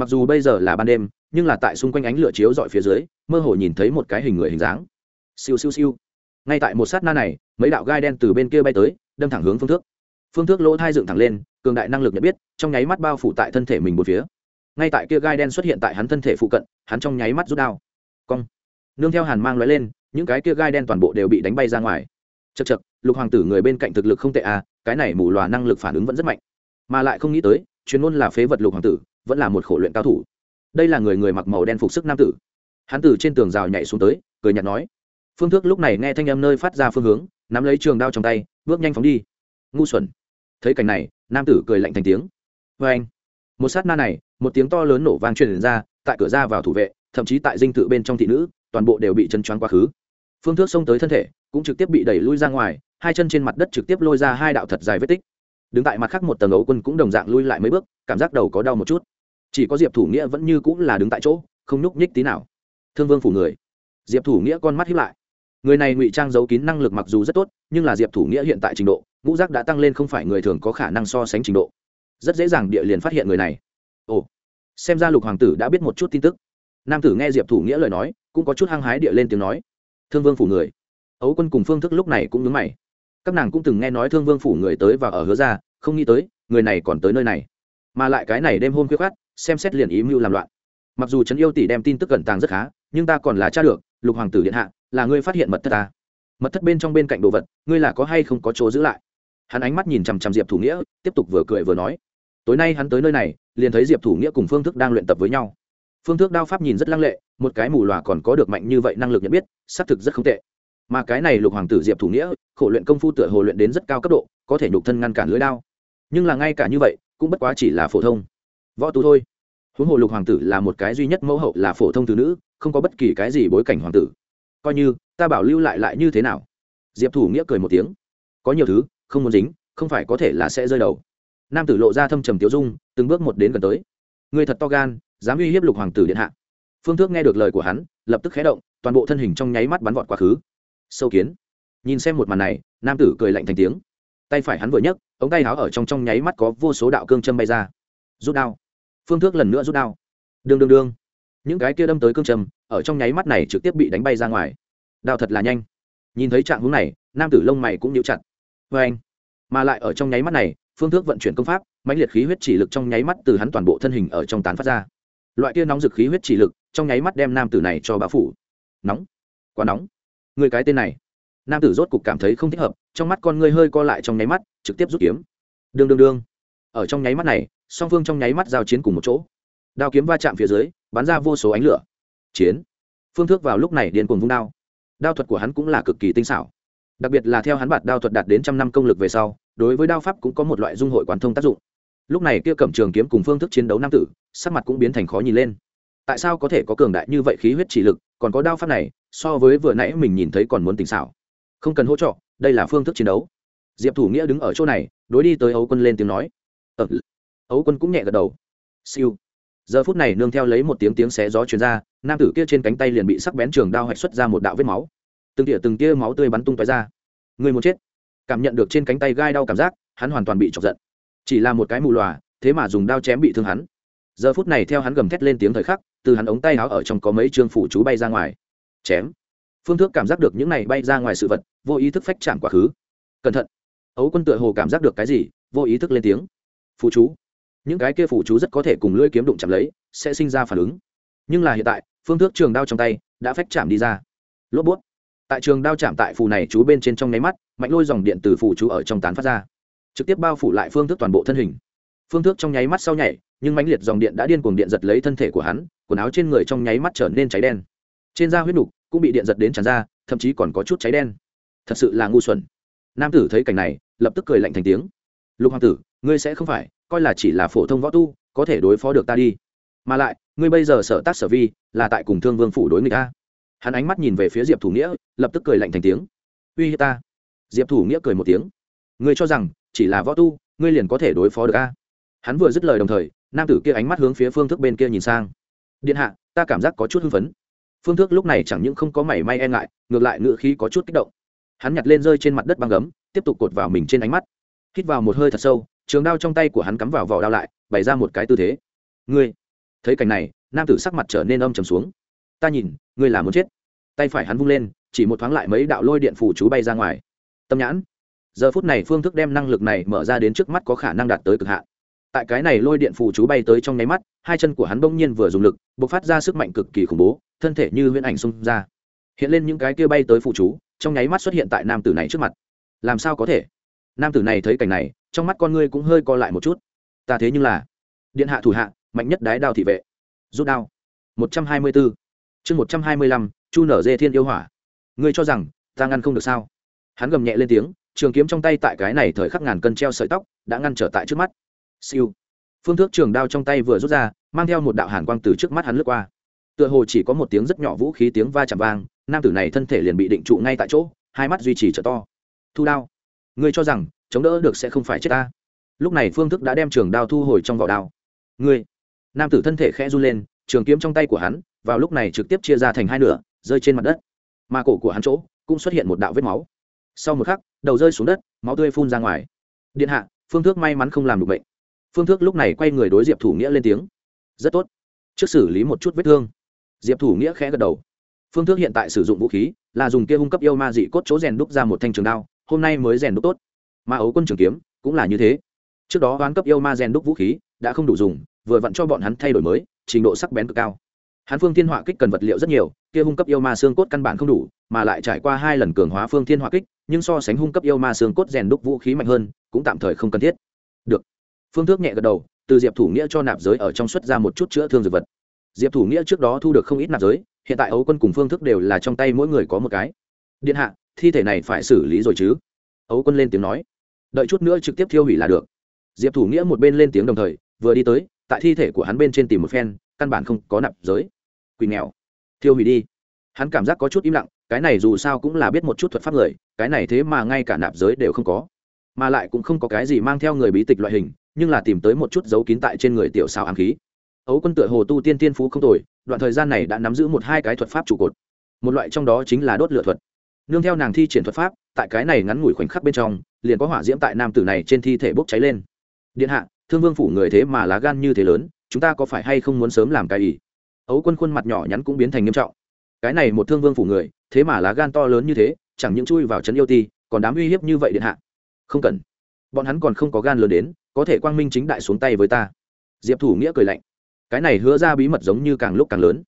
Mặc dù bây giờ là ban đêm, nhưng là tại xung quanh ánh lửa chiếu dọi phía dưới, mơ hồ nhìn thấy một cái hình người hình dáng. Siêu siêu siêu. Ngay tại một sát na này, mấy đạo gai đen từ bên kia bay tới, đâm thẳng hướng phương thức phương thức lỗ thai dựng thẳng lên, cường đại năng lực nhận biết, trong nháy mắt bao phủ tại thân thể mình một phía. Ngay tại kia gai đen xuất hiện tại hắn thân thể phụ cận, hắn trong nháy mắt rút đao. Cong nương theo hàn mang lóe lên, những cái kia gai đen toàn bộ đều bị đánh bay ra ngoài. Chật chật lục hoàng tử người bên cạnh thực lực không tệ à cái này mù loà năng lực phản ứng vẫn rất mạnh. Mà lại không nghĩ tới, chuyên môn là phế vật lục hoàng tử, vẫn là một khổ luyện cao thủ. Đây là người người mặc màu đen phục sức nam tử. Hắn tử trên tường rào nhảy xuống tới, cười nhạt nói, phương thức lúc này nghe thanh âm nơi phát ra phương hướng, nắm lấy trường đao trong tay, bước nhanh phóng đi. Ngu xuẩn. Thấy cảnh này, nam tử cười lạnh thành tiếng. Vê anh. Một sát na này, một tiếng to lớn nổ vang truyền ra, tại cửa ra vào thủ vệ, thậm chí tại dinh tự bên trong thị nữ toàn bộ đều bị chân choáng quá khứ. Phương thước xông tới thân thể, cũng trực tiếp bị đẩy lui ra ngoài, hai chân trên mặt đất trực tiếp lôi ra hai đạo thật dài vết tích. Đứng tại mặt khác một tầng ấu quân cũng đồng dạng lui lại mấy bước, cảm giác đầu có đau một chút. Chỉ có diệp thủ nghĩa vẫn như cũng là đứng tại chỗ, không nhúc nhích tí nào. Thương vương phủ người. Diệp thủ nghĩa con mắt hiếp lại. Người này ngụy trang giấu kín năng lực mặc dù rất tốt, nhưng là diệp thủ nghĩa hiện tại trình độ, ngũ giác đã tăng lên không phải người thường có khả năng so sánh trình độ. Rất dễ dàng địa liền phát hiện người này. Ồ, xem ra lục hoàng tử đã biết một chút tin tức. Nam tử nghe diệp thủ nghĩa lời nói cũng có chút hăng hái địa lên tiếng nói. Thương vương phủ người. Ấu quân cùng phương thức lúc này cũng nhớ mày. Các nàng cũng từng nghe nói thương vương phủ người tới và ở hứa ra, không nghĩ tới, người này còn tới nơi này. Mà lại cái này đêm hôm khuya khát xem xét liền ý mưu làm loạn. Mặc dù trấn yêu tỷ đem tin tức cẩn tàng rất khá, nhưng ta còn là cha được, lục hoàng tử điện hạ, là ngươi phát hiện mật thất ta. Mật thất bên trong bên cạnh đồ vật, ngươi là có hay không có chỗ giữ lại? Hắn ánh mắt nhìn chằm chằm diệp thủ nghĩa, tiếp tục vừa cười vừa nói. Tối nay hắn tới nơi này, liền thấy diệp thủ nghĩa cùng phương thức đang luyện tập với nhau phương thức đao pháp nhìn rất lăng lệ, một cái mù loà còn có được mạnh như vậy năng lực nhận biết, xác thực rất không tệ. Mà cái này lục hoàng tử diệp thủ nghĩa, khổ luyện công phu tựa hồ luyện đến rất cao cấp độ, có thể nhục thân ngăn cản lưới đao. Nhưng là ngay cả như vậy, cũng bất quá chỉ là phổ thông. Võ tú thôi. Huống hồ lục hoàng tử là một cái duy nhất mẫu hậu là phổ thông từ nữ, không có bất kỳ cái gì bối cảnh hoàng tử. Coi như, ta bảo lưu lại lại như thế nào? Diệp thủ nghĩa cười một tiếng. Có nhiều thứ, không muốn dính, không phải có thể là sẽ rơi đầu. Nam tử lộ ra thâm trầm tiêu dung, từng bước một đến gần tới. Người thật to gan dám uy hiếp lục hoàng tử điện hạ. Phương thước nghe được lời của hắn, lập tức khé động, toàn bộ thân hình trong nháy mắt bắn vọt quá khứ. Sâu kiến. Nhìn xem một màn này, nam tử cười lạnh thành tiếng. Tay phải hắn vừa nhấc, ống tay áo ở trong trong nháy mắt có vô số đạo cương châm bay ra. Rút đao. Phương thước lần nữa rút đao. Đương đương đương. Những cái kia đâm tới cương châm, ở trong nháy mắt này trực tiếp bị đánh bay ra ngoài. Đao thật là nhanh. Nhìn thấy trạng hướng này, nam tử lông mày cũng nhíu chặt. Vê anh. Mà lại ở trong nháy mắt này, phương thước vận chuyển công pháp, mãnh liệt khí huyết chỉ lực trong nháy mắt từ hắn toàn bộ thân hình ở trong tán phát ra loại kia nóng dực khí huyết chỉ lực trong nháy mắt đem nam tử này cho bão phủ. Nóng? Quá nóng. Người cái tên này. Nam tử rốt cục cảm thấy không thích hợp, trong mắt con ngươi hơi co lại trong nháy mắt, trực tiếp rút kiếm. Đương đương đương. Ở trong nháy mắt này, song phương trong nháy mắt giao chiến cùng một chỗ. Đao kiếm va chạm phía dưới, bắn ra vô số ánh lửa. Chiến. Phương thước vào lúc này điên cuồng vung đao. Đao thuật của hắn cũng là cực kỳ tinh xảo. Đặc biệt là theo hắn bạt đao thuật đạt đến trăm năm công lực về sau, đối với đao pháp cũng có một loại dung hội quán thông tác dụng. Lúc này kia cẩm trường kiếm cùng phương thức chiến đấu nam tử sắc mặt cũng biến thành khó nhìn lên. Tại sao có thể có cường đại như vậy khí huyết chỉ lực còn có đao pháp này so với vừa nãy mình nhìn thấy còn muốn tỉnh xảo. Không cần hỗ trợ đây là phương thức chiến đấu. Diệp thủ nghĩa đứng ở chỗ này đối đi tới ấu quân lên tiếng nói. Ờ, ấu quân cũng nhẹ gật đầu. Siêu. Giờ phút này nương theo lấy một tiếng tiếng xé gió truyền ra nam tử kia trên cánh tay liền bị sắc bén trường đao hạch xuất ra một đạo vết máu. Từng tỉa từng tia máu tươi bắn tung tói ra. Người muốn chết. Cảm nhận được trên cánh tay gai đau cảm giác hắn hoàn toàn bị chọc giận. Chỉ là một cái mù lòa thế mà dùng đao chém bị thương hắn giờ phút này theo hắn gầm thét lên tiếng thời khắc, từ hắn ống tay áo ở trong có mấy trương phủ chú bay ra ngoài. Chém. Phương thức cảm giác được những này bay ra ngoài sự vật, vô ý thức phách chạm quá khứ. Cẩn thận. Ấu quân tựa hồ cảm giác được cái gì, vô ý thức lên tiếng. Phụ chú. Những cái kia phụ chú rất có thể cùng lưỡi kiếm đụng chạm lấy, sẽ sinh ra phản ứng. Nhưng là hiện tại, phương thức trường đao trong tay đã phách chạm đi ra. Lốp bút. Tại trường đao chạm tại phù này chú bên trên trong nháy mắt, mạnh lôi dòng điện từ phù chú ở trong tán phát ra. Trực tiếp bao phủ lại phương thức toàn bộ thân hình. Phương thức trong nháy mắt sau nhảy nhưng mãnh liệt dòng điện đã điên cuồng điện giật lấy thân thể của hắn, quần áo trên người trong nháy mắt trở nên cháy đen. Trên da huyết nục cũng bị điện giật đến tràn ra, thậm chí còn có chút cháy đen. Thật sự là ngu xuẩn. Nam tử thấy cảnh này, lập tức cười lạnh thành tiếng. Lục hoàng tử, ngươi sẽ không phải, coi là chỉ là phổ thông võ tu, có thể đối phó được ta đi. Mà lại, ngươi bây giờ sở tác sở vi, là tại cùng thương vương phủ đối nghịch ta. Hắn ánh mắt nhìn về phía diệp thủ nghĩa, lập tức cười lạnh thành tiếng. Uy hiếp ta. Diệp thủ nghĩa cười một tiếng. Ngươi cho rằng, chỉ là võ tu, ngươi liền có thể đối phó được a hắn vừa dứt lời đồng thời nam tử kia ánh mắt hướng phía phương thức bên kia nhìn sang. Điện hạ, ta cảm giác có chút hưng phấn. Phương thức lúc này chẳng những không có mảy may e ngại, ngược lại ngựa khí có chút kích động. Hắn nhặt lên rơi trên mặt đất băng gấm, tiếp tục cột vào mình trên ánh mắt. Hít vào một hơi thật sâu, trường đao trong tay của hắn cắm vào vỏ đao lại, bày ra một cái tư thế. Ngươi, thấy cảnh này, nam tử sắc mặt trở nên âm trầm xuống. Ta nhìn, ngươi là muốn chết. Tay phải hắn vung lên, chỉ một thoáng lại mấy đạo lôi điện phủ chú bay ra ngoài. Tâm nhãn. Giờ phút này phương thức đem năng lực này mở ra đến trước mắt có khả năng đạt tới cực hạn tại cái này lôi điện phù chú bay tới trong nháy mắt, hai chân của hắn bỗng nhiên vừa dùng lực b ộ c phát ra sức mạnh cực kỳ khủng bố, thân thể như huyễn ảnh xung ra. Hiện lên những cái kia bay tới phụ chú, trong nháy mắt xuất hiện tại nam tử này trước mặt. Làm sao có thể? Nam tử này thấy cảnh này, trong mắt con ngươi cũng hơi co lại một chút. Ta thế nhưng là điện hạ thủ hạ, mạnh nhất đái đao thị vệ. Rút đao. Một trăm hai mươi bốn chương một trăm hai mươi lăm, chu nở dê thiên yêu hỏa. Ngươi cho rằng, ta ngăn không được sao? Hắn gầm nhẹ lên tiếng, trường kiếm trong tay tại cái này thời khắc ngàn cân treo sợi tóc, đã ngăn trở tại trước mắt siêu. Phương thước trường đao trong tay vừa rút ra, mang theo một đạo hàn quang từ trước mắt hắn lướt qua. Tựa hồ chỉ có một tiếng rất nhỏ vũ khí tiếng va chạm vang, nam tử này thân thể liền bị định trụ ngay tại chỗ, hai mắt duy trì trợ to. Thu đao. Ngươi cho rằng, chống đỡ được sẽ không phải chết ta. Lúc này phương thức đã đem trường đao thu hồi trong vỏ đao. Ngươi. Nam tử thân thể khẽ run lên, trường kiếm trong tay của hắn, vào lúc này trực tiếp chia ra thành hai nửa, rơi trên mặt đất. Mà cổ của hắn chỗ, cũng xuất hiện một đạo vết máu. Sau một khắc, đầu rơi xuống đất, máu tươi phun ra ngoài. Điện hạ, phương thước may mắn không làm được bệnh phương thước lúc này quay người đối diệp thủ nghĩa lên tiếng. Rất tốt. Trước xử lý một chút vết thương. Diệp thủ nghĩa khẽ gật đầu. Phương thước hiện tại sử dụng vũ khí là dùng kia hung cấp yêu ma dị cốt chỗ rèn đúc ra một thanh trường đao, hôm nay mới rèn đúc tốt. Mà ấu quân trường kiếm cũng là như thế. Trước đó oán cấp yêu ma rèn đúc vũ khí đã không đủ dùng, vừa vặn cho bọn hắn thay đổi mới, trình độ sắc bén cực cao. Hắn phương thiên họa kích cần vật liệu rất nhiều, kia hung cấp yêu ma xương cốt căn bản không đủ, mà lại trải qua hai lần cường hóa phương thiên họa kích, nhưng so sánh hung cấp yêu ma xương cốt rèn đúc vũ khí mạnh hơn, cũng tạm thời không cần thiết. Được phương thức nhẹ gật đầu, từ diệp thủ nghĩa cho nạp giới ở trong xuất ra một chút chữa thương dược vật. Diệp thủ nghĩa trước đó thu được không ít nạp giới, hiện tại ấu quân cùng phương thức đều là trong tay mỗi người có một cái. Điện hạ, thi thể này phải xử lý rồi chứ? Ấu quân lên tiếng nói. Đợi chút nữa trực tiếp thiêu hủy là được. Diệp thủ nghĩa một bên lên tiếng đồng thời, vừa đi tới, tại thi thể của hắn bên trên tìm một phen, căn bản không có nạp giới. Quỳ nghèo. Thiêu hủy đi. Hắn cảm giác có chút im lặng, cái này dù sao cũng là biết một chút thuật pháp người, cái này thế mà ngay cả nạp giới đều không có. Mà lại cũng không có cái gì mang theo người bí tịch loại hình nhưng là tìm tới một chút dấu kín tại trên người tiểu xào ám khí. Ấu quân tựa hồ tu tiên tiên phú không tồi, đoạn thời gian này đã nắm giữ một hai cái thuật pháp trụ cột. Một loại trong đó chính là đốt lửa thuật. Nương theo nàng thi triển thuật pháp, tại cái này ngắn ngủi khoảnh khắc bên trong, liền có hỏa diễm tại nam tử này trên thi thể bốc cháy lên. Điện hạ, thương vương phủ người thế mà lá gan như thế lớn, chúng ta có phải hay không muốn sớm làm cái ý ấu quân khuôn mặt nhỏ nhắn cũng biến thành nghiêm trọng. Cái này một thương vương phủ người, thế mà lá gan to lớn như thế, chẳng những chui vào trấn yêu ti, còn đám uy hiếp như vậy điện hạ. Không cần. Bọn hắn còn không có gan lớn đến có thể quang minh chính đại xuống tay với ta. Diệp thủ nghĩa cười lạnh. Cái này hứa ra bí mật giống như càng lúc càng lớn.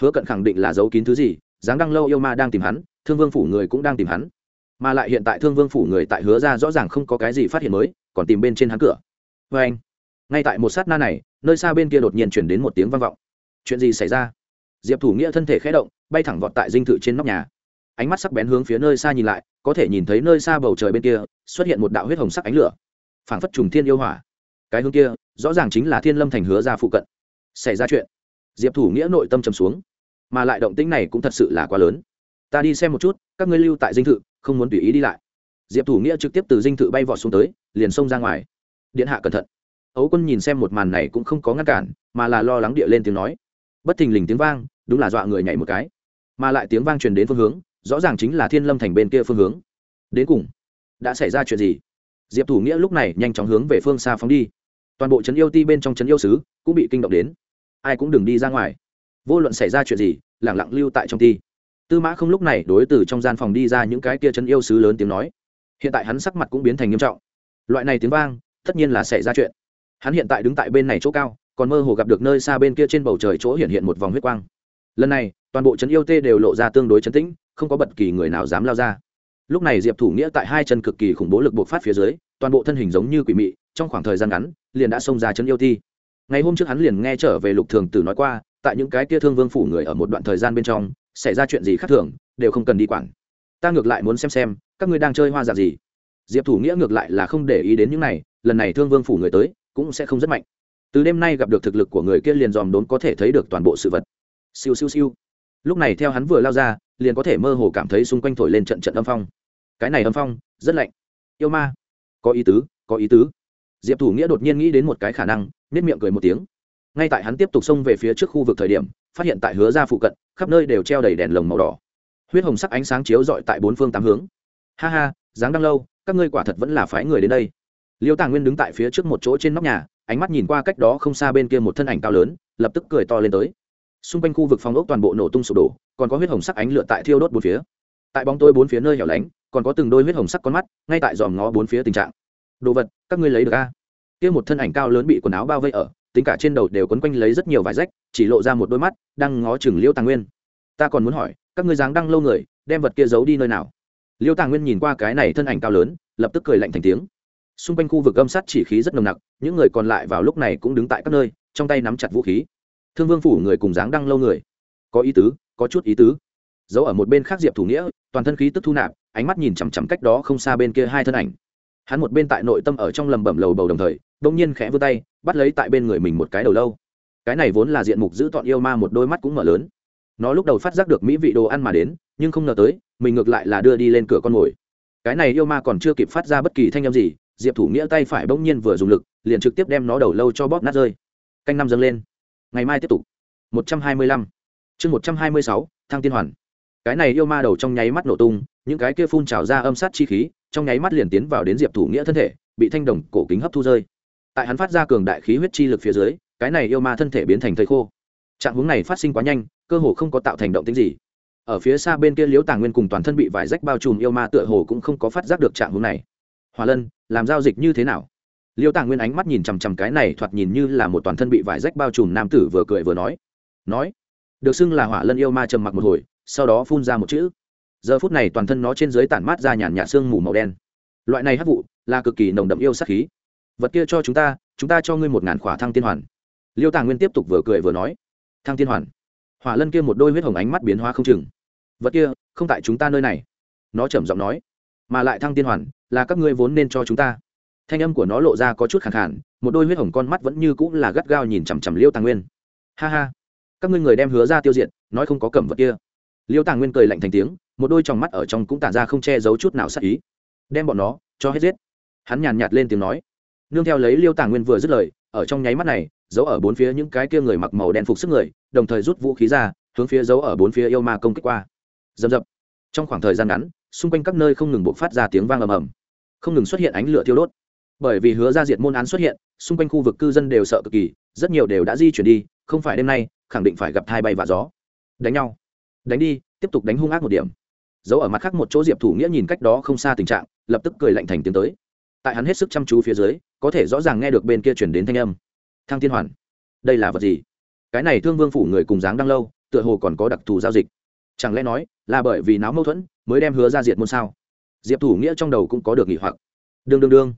Hứa cận khẳng định là giấu kín thứ gì, dáng đăng lâu yêu ma đang tìm hắn, thương vương phủ người cũng đang tìm hắn. Mà lại hiện tại thương vương phủ người tại hứa ra rõ ràng không có cái gì phát hiện mới, còn tìm bên trên hắn cửa. Vê anh, ngay tại một sát na này, nơi xa bên kia đột nhiên chuyển đến một tiếng vang vọng. Chuyện gì xảy ra? Diệp thủ nghĩa thân thể khé động, bay thẳng vọt tại dinh thự trên nóc nhà. Ánh mắt sắc bén hướng phía nơi xa nhìn lại, có thể nhìn thấy nơi xa bầu trời bên kia, xuất hiện một đạo huyết hồng sắc ánh lửa phảng phất trùng thiên yêu hỏa. Cái hướng kia, rõ ràng chính là thiên lâm thành hứa ra phụ cận. Xảy ra chuyện. Diệp thủ nghĩa nội tâm trầm xuống. Mà lại động tĩnh này cũng thật sự là quá lớn. Ta đi xem một chút, các ngươi lưu tại dinh thự, không muốn tùy ý đi lại. Diệp thủ nghĩa trực tiếp từ dinh thự bay vọt xuống tới, liền xông ra ngoài. Điện hạ cẩn thận. Ấu quân nhìn xem một màn này cũng không có ngăn cản, mà là lo lắng địa lên tiếng nói. Bất thình lình tiếng vang, đúng là dọa người nhảy một cái. Mà lại tiếng vang truyền đến phương hướng, rõ ràng chính là thiên lâm thành bên kia phương hướng. Đến cùng, đã xảy ra chuyện gì? Diệp thủ nghĩa lúc này nhanh chóng hướng về phương xa phóng đi toàn bộ trấn yêu ti bên trong trấn yêu sứ cũng bị kinh động đến ai cũng đừng đi ra ngoài vô luận xảy ra chuyện gì lẳng lặng lưu tại trong ti tư mã không lúc này đối từ trong gian phòng đi ra những cái kia trấn yêu sứ lớn tiếng nói hiện tại hắn sắc mặt cũng biến thành nghiêm trọng loại này tiếng vang tất nhiên là xảy ra chuyện hắn hiện tại đứng tại bên này chỗ cao còn mơ hồ gặp được nơi xa bên kia trên bầu trời chỗ hiện hiện một vòng huyết quang lần này toàn bộ trấn yêu tê đều lộ ra tương đối chấn tĩnh không có bất kỳ người nào dám lao ra lúc này diệp thủ nghĩa tại hai chân cực kỳ khủng bố lực bộc phát phía dưới, toàn bộ thân hình giống như quỷ mị, trong khoảng thời gian ngắn, liền đã xông ra chân yêu thi. Ngày hôm trước hắn liền nghe trở về lục thường tử nói qua, tại những cái kia thương vương phủ người ở một đoạn thời gian bên trong, xảy ra chuyện gì khác thường, đều không cần đi quản. Ta ngược lại muốn xem xem, các ngươi đang chơi hoa giả gì. Diệp thủ nghĩa ngược lại là không để ý đến những này, lần này thương vương phủ người tới, cũng sẽ không rất mạnh. Từ đêm nay gặp được thực lực của người kia liền dòm đốn có thể thấy được toàn bộ sự vật. Siêu siêu siêu. Lúc này theo hắn vừa lao ra, liền có thể mơ hồ cảm thấy xung quanh thổi lên trận trận âm phong cái này âm phong, rất lạnh. Yêu ma. Có ý tứ, có ý tứ. Diệp thủ nghĩa đột nhiên nghĩ đến một cái khả năng nếp miệng cười một tiếng. Ngay tại hắn tiếp tục xông về phía trước khu vực thời điểm, phát hiện tại hứa ra phụ cận, khắp nơi đều treo đầy đèn lồng màu đỏ. Huyết hồng sắc ánh sáng chiếu rọi tại bốn phương tám hướng. Ha ha, dáng đang lâu, các ngươi quả thật vẫn là phái người đến đây. Liêu tàng nguyên đứng tại phía trước một chỗ trên nóc nhà, ánh mắt nhìn qua cách đó không xa bên kia một thân ảnh cao lớn, lập tức cười to lên tới. Xung quanh khu vực phòng ốc toàn bộ nổ tung sụp đổ, còn có huyết hồng sắc ánh lửa tại thiêu đốt bốn phía. Tại bóng tôi bốn phía nơi hẻo lánh còn có từng đôi huyết hồng sắc con mắt, ngay tại dòm ngó bốn phía tình trạng. Đồ vật, các ngươi lấy được a? Kia một thân ảnh cao lớn bị quần áo bao vây ở, tính cả trên đầu đều quấn quanh lấy rất nhiều vải rách, chỉ lộ ra một đôi mắt, đang ngó chừng liêu tàng nguyên. Ta còn muốn hỏi, các ngươi dáng đăng lâu người, đem vật kia giấu đi nơi nào? Liêu tàng nguyên nhìn qua cái này thân ảnh cao lớn, lập tức cười lạnh thành tiếng. Xung quanh khu vực âm sát chỉ khí rất nồng nặc, những người còn lại vào lúc này cũng đứng tại các nơi, trong tay nắm chặt vũ khí. Thương vương phủ người cùng dáng đăng lâu người. Có ý tứ, có chút ý tứ giấu ở một bên khác diệp thủ nghĩa, toàn thân khí tức thu nạp, ánh mắt nhìn chằm chằm cách đó không xa bên kia hai thân ảnh. Hắn một bên tại nội tâm ở trong lầm bẩm lầu bầu đồng thời đông nhiên khẽ vươn tay, bắt lấy tại bên người mình một cái đầu lâu. Cái này vốn là diện mục giữ tọn yêu ma một đôi mắt cũng mở lớn. Nó lúc đầu phát giác được mỹ vị đồ ăn mà đến, nhưng không ngờ tới, mình ngược lại là đưa đi lên cửa con mồi. Cái này yêu ma còn chưa kịp phát ra bất kỳ thanh âm gì, diệp thủ nghĩa tay phải bỗng nhiên vừa dùng lực, liền trực tiếp đem nó đầu lâu cho bóp nát rơi. Canh năm dâng lên. Ngày mai tiếp tục. Một trăm hai mươi lăm. Chương một trăm hai mươi sáu, thăng tiên hoàn cái này yêu ma đầu trong nháy mắt nổ tung, những cái kia phun trào ra âm sát chi khí, trong nháy mắt liền tiến vào đến diệp thủ nghĩa thân thể, bị thanh đồng cổ kính hấp thu rơi. Tại hắn phát ra cường đại khí huyết chi lực phía dưới, cái này yêu ma thân thể biến thành thầy khô. Trạng hướng này phát sinh quá nhanh, cơ hồ không có tạo thành động tính gì. Ở phía xa bên kia liễu tàng nguyên cùng toàn thân bị vải rách bao trùm yêu ma tựa hồ cũng không có phát giác được trạng hướng này. Hòa lân, làm giao dịch như thế nào? Liễu tàng nguyên ánh mắt nhìn chằm chằm cái này thoạt nhìn như là một toàn thân bị vải rách bao trùm nam tử vừa cười vừa nói. Nói, được xưng là hỏa lân yêu ma trầm mặc một hồi sau đó phun ra một chữ. Giờ phút này toàn thân nó trên dưới tản mát ra nhàn nhạt sương mù màu đen. Loại này hấp vụ là cực kỳ nồng đậm yêu sát khí. Vật kia cho chúng ta chúng ta cho ngươi một ngàn khỏa thăng tiên hoàn. Liêu tàng nguyên tiếp tục vừa cười vừa nói, thăng tiên hoàn? Hỏa lân kia một đôi huyết hồng ánh mắt biến hóa không chừng. Vật kia, không tại chúng ta nơi này. Nó trầm giọng nói, mà lại thăng tiên hoàn là các ngươi vốn nên cho chúng ta. Thanh âm của nó lộ ra có chút khẳng khản một đôi huyết hồng con mắt vẫn như cũng là gắt gao nhìn chằm chằm liêu tàng nguyên. Ha ha, các ngươi người đem hứa ra tiêu diệt, nói không có cẩm vật kia liêu tàng nguyên cười lạnh thành tiếng, một đôi tròng mắt ở trong cũng tản ra không che giấu chút nào sắc ý. Đem bọn nó cho hết giết. Hắn nhàn nhạt lên tiếng nói. Nương theo lấy liêu tàng nguyên vừa dứt lời, ở trong nháy mắt này, giấu ở bốn phía những cái kia người mặc màu đen phục sức người, đồng thời rút vũ khí ra, hướng phía giấu ở bốn phía yêu ma công kích qua. Dầm dập trong khoảng thời gian ngắn, xung quanh các nơi không ngừng buộc phát ra tiếng vang ầm ầm. Không ngừng xuất hiện ánh lửa thiêu đốt. Bởi vì hứa ra diệt môn án xuất hiện, xung quanh khu vực cư dân đều sợ cực kỳ, rất nhiều đều đã di chuyển đi, không phải đêm nay, khẳng định phải gặp thai bay và gió. Đánh nhau đánh đi, tiếp tục đánh hung ác một điểm. Giấu ở mặt khác một chỗ diệp thủ nghĩa nhìn cách đó không xa tình trạng, lập tức cười lạnh thành tiếng tới. Tại hắn hết sức chăm chú phía dưới, có thể rõ ràng nghe được bên kia chuyển đến thanh âm. Thăng tiên hoàn, đây là vật gì? Cái này thương vương phủ người cùng dáng đang lâu, tựa hồ còn có đặc thù giao dịch. Chẳng lẽ nói, là bởi vì náo mâu thuẫn, mới đem hứa ra diệt môn sao? Diệp thủ nghĩa trong đầu cũng có được nghỉ hoặc. Đương đương đương.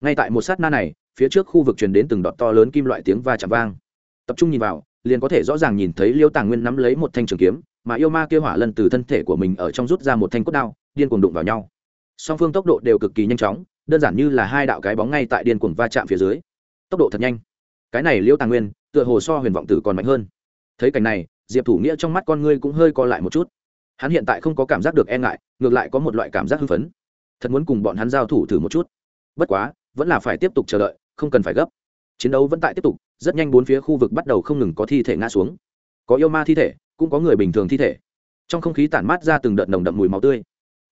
Ngay tại một sát na này, phía trước khu vực truyền đến từng đọt to lớn kim loại tiếng va chạm vang. Tập trung nhìn vào, liền có thể rõ ràng nhìn thấy liêu tàng nguyên nắm lấy một thanh trường kiếm mà yêu ma kia hỏa lần từ thân thể của mình ở trong rút ra một thanh cốt đao, điên cuồng đụng vào nhau. Song phương tốc độ đều cực kỳ nhanh chóng, đơn giản như là hai đạo cái bóng ngay tại điên cuồng va chạm phía dưới. Tốc độ thật nhanh. Cái này liễu tàng nguyên, tựa hồ so huyền vọng tử còn mạnh hơn. Thấy cảnh này, diệp thủ nghĩa trong mắt con ngươi cũng hơi co lại một chút. Hắn hiện tại không có cảm giác được e ngại, ngược lại có một loại cảm giác hưng phấn. Thật muốn cùng bọn hắn giao thủ thử một chút. Bất quá, vẫn là phải tiếp tục chờ đợi, không cần phải gấp. Chiến đấu vẫn tại tiếp tục, rất nhanh bốn phía khu vực bắt đầu không ngừng có thi thể ngã xuống. Có yêu ma thi thể cũng có người bình thường thi thể. Trong không khí tản mát ra từng đợt nồng đậm mùi máu tươi.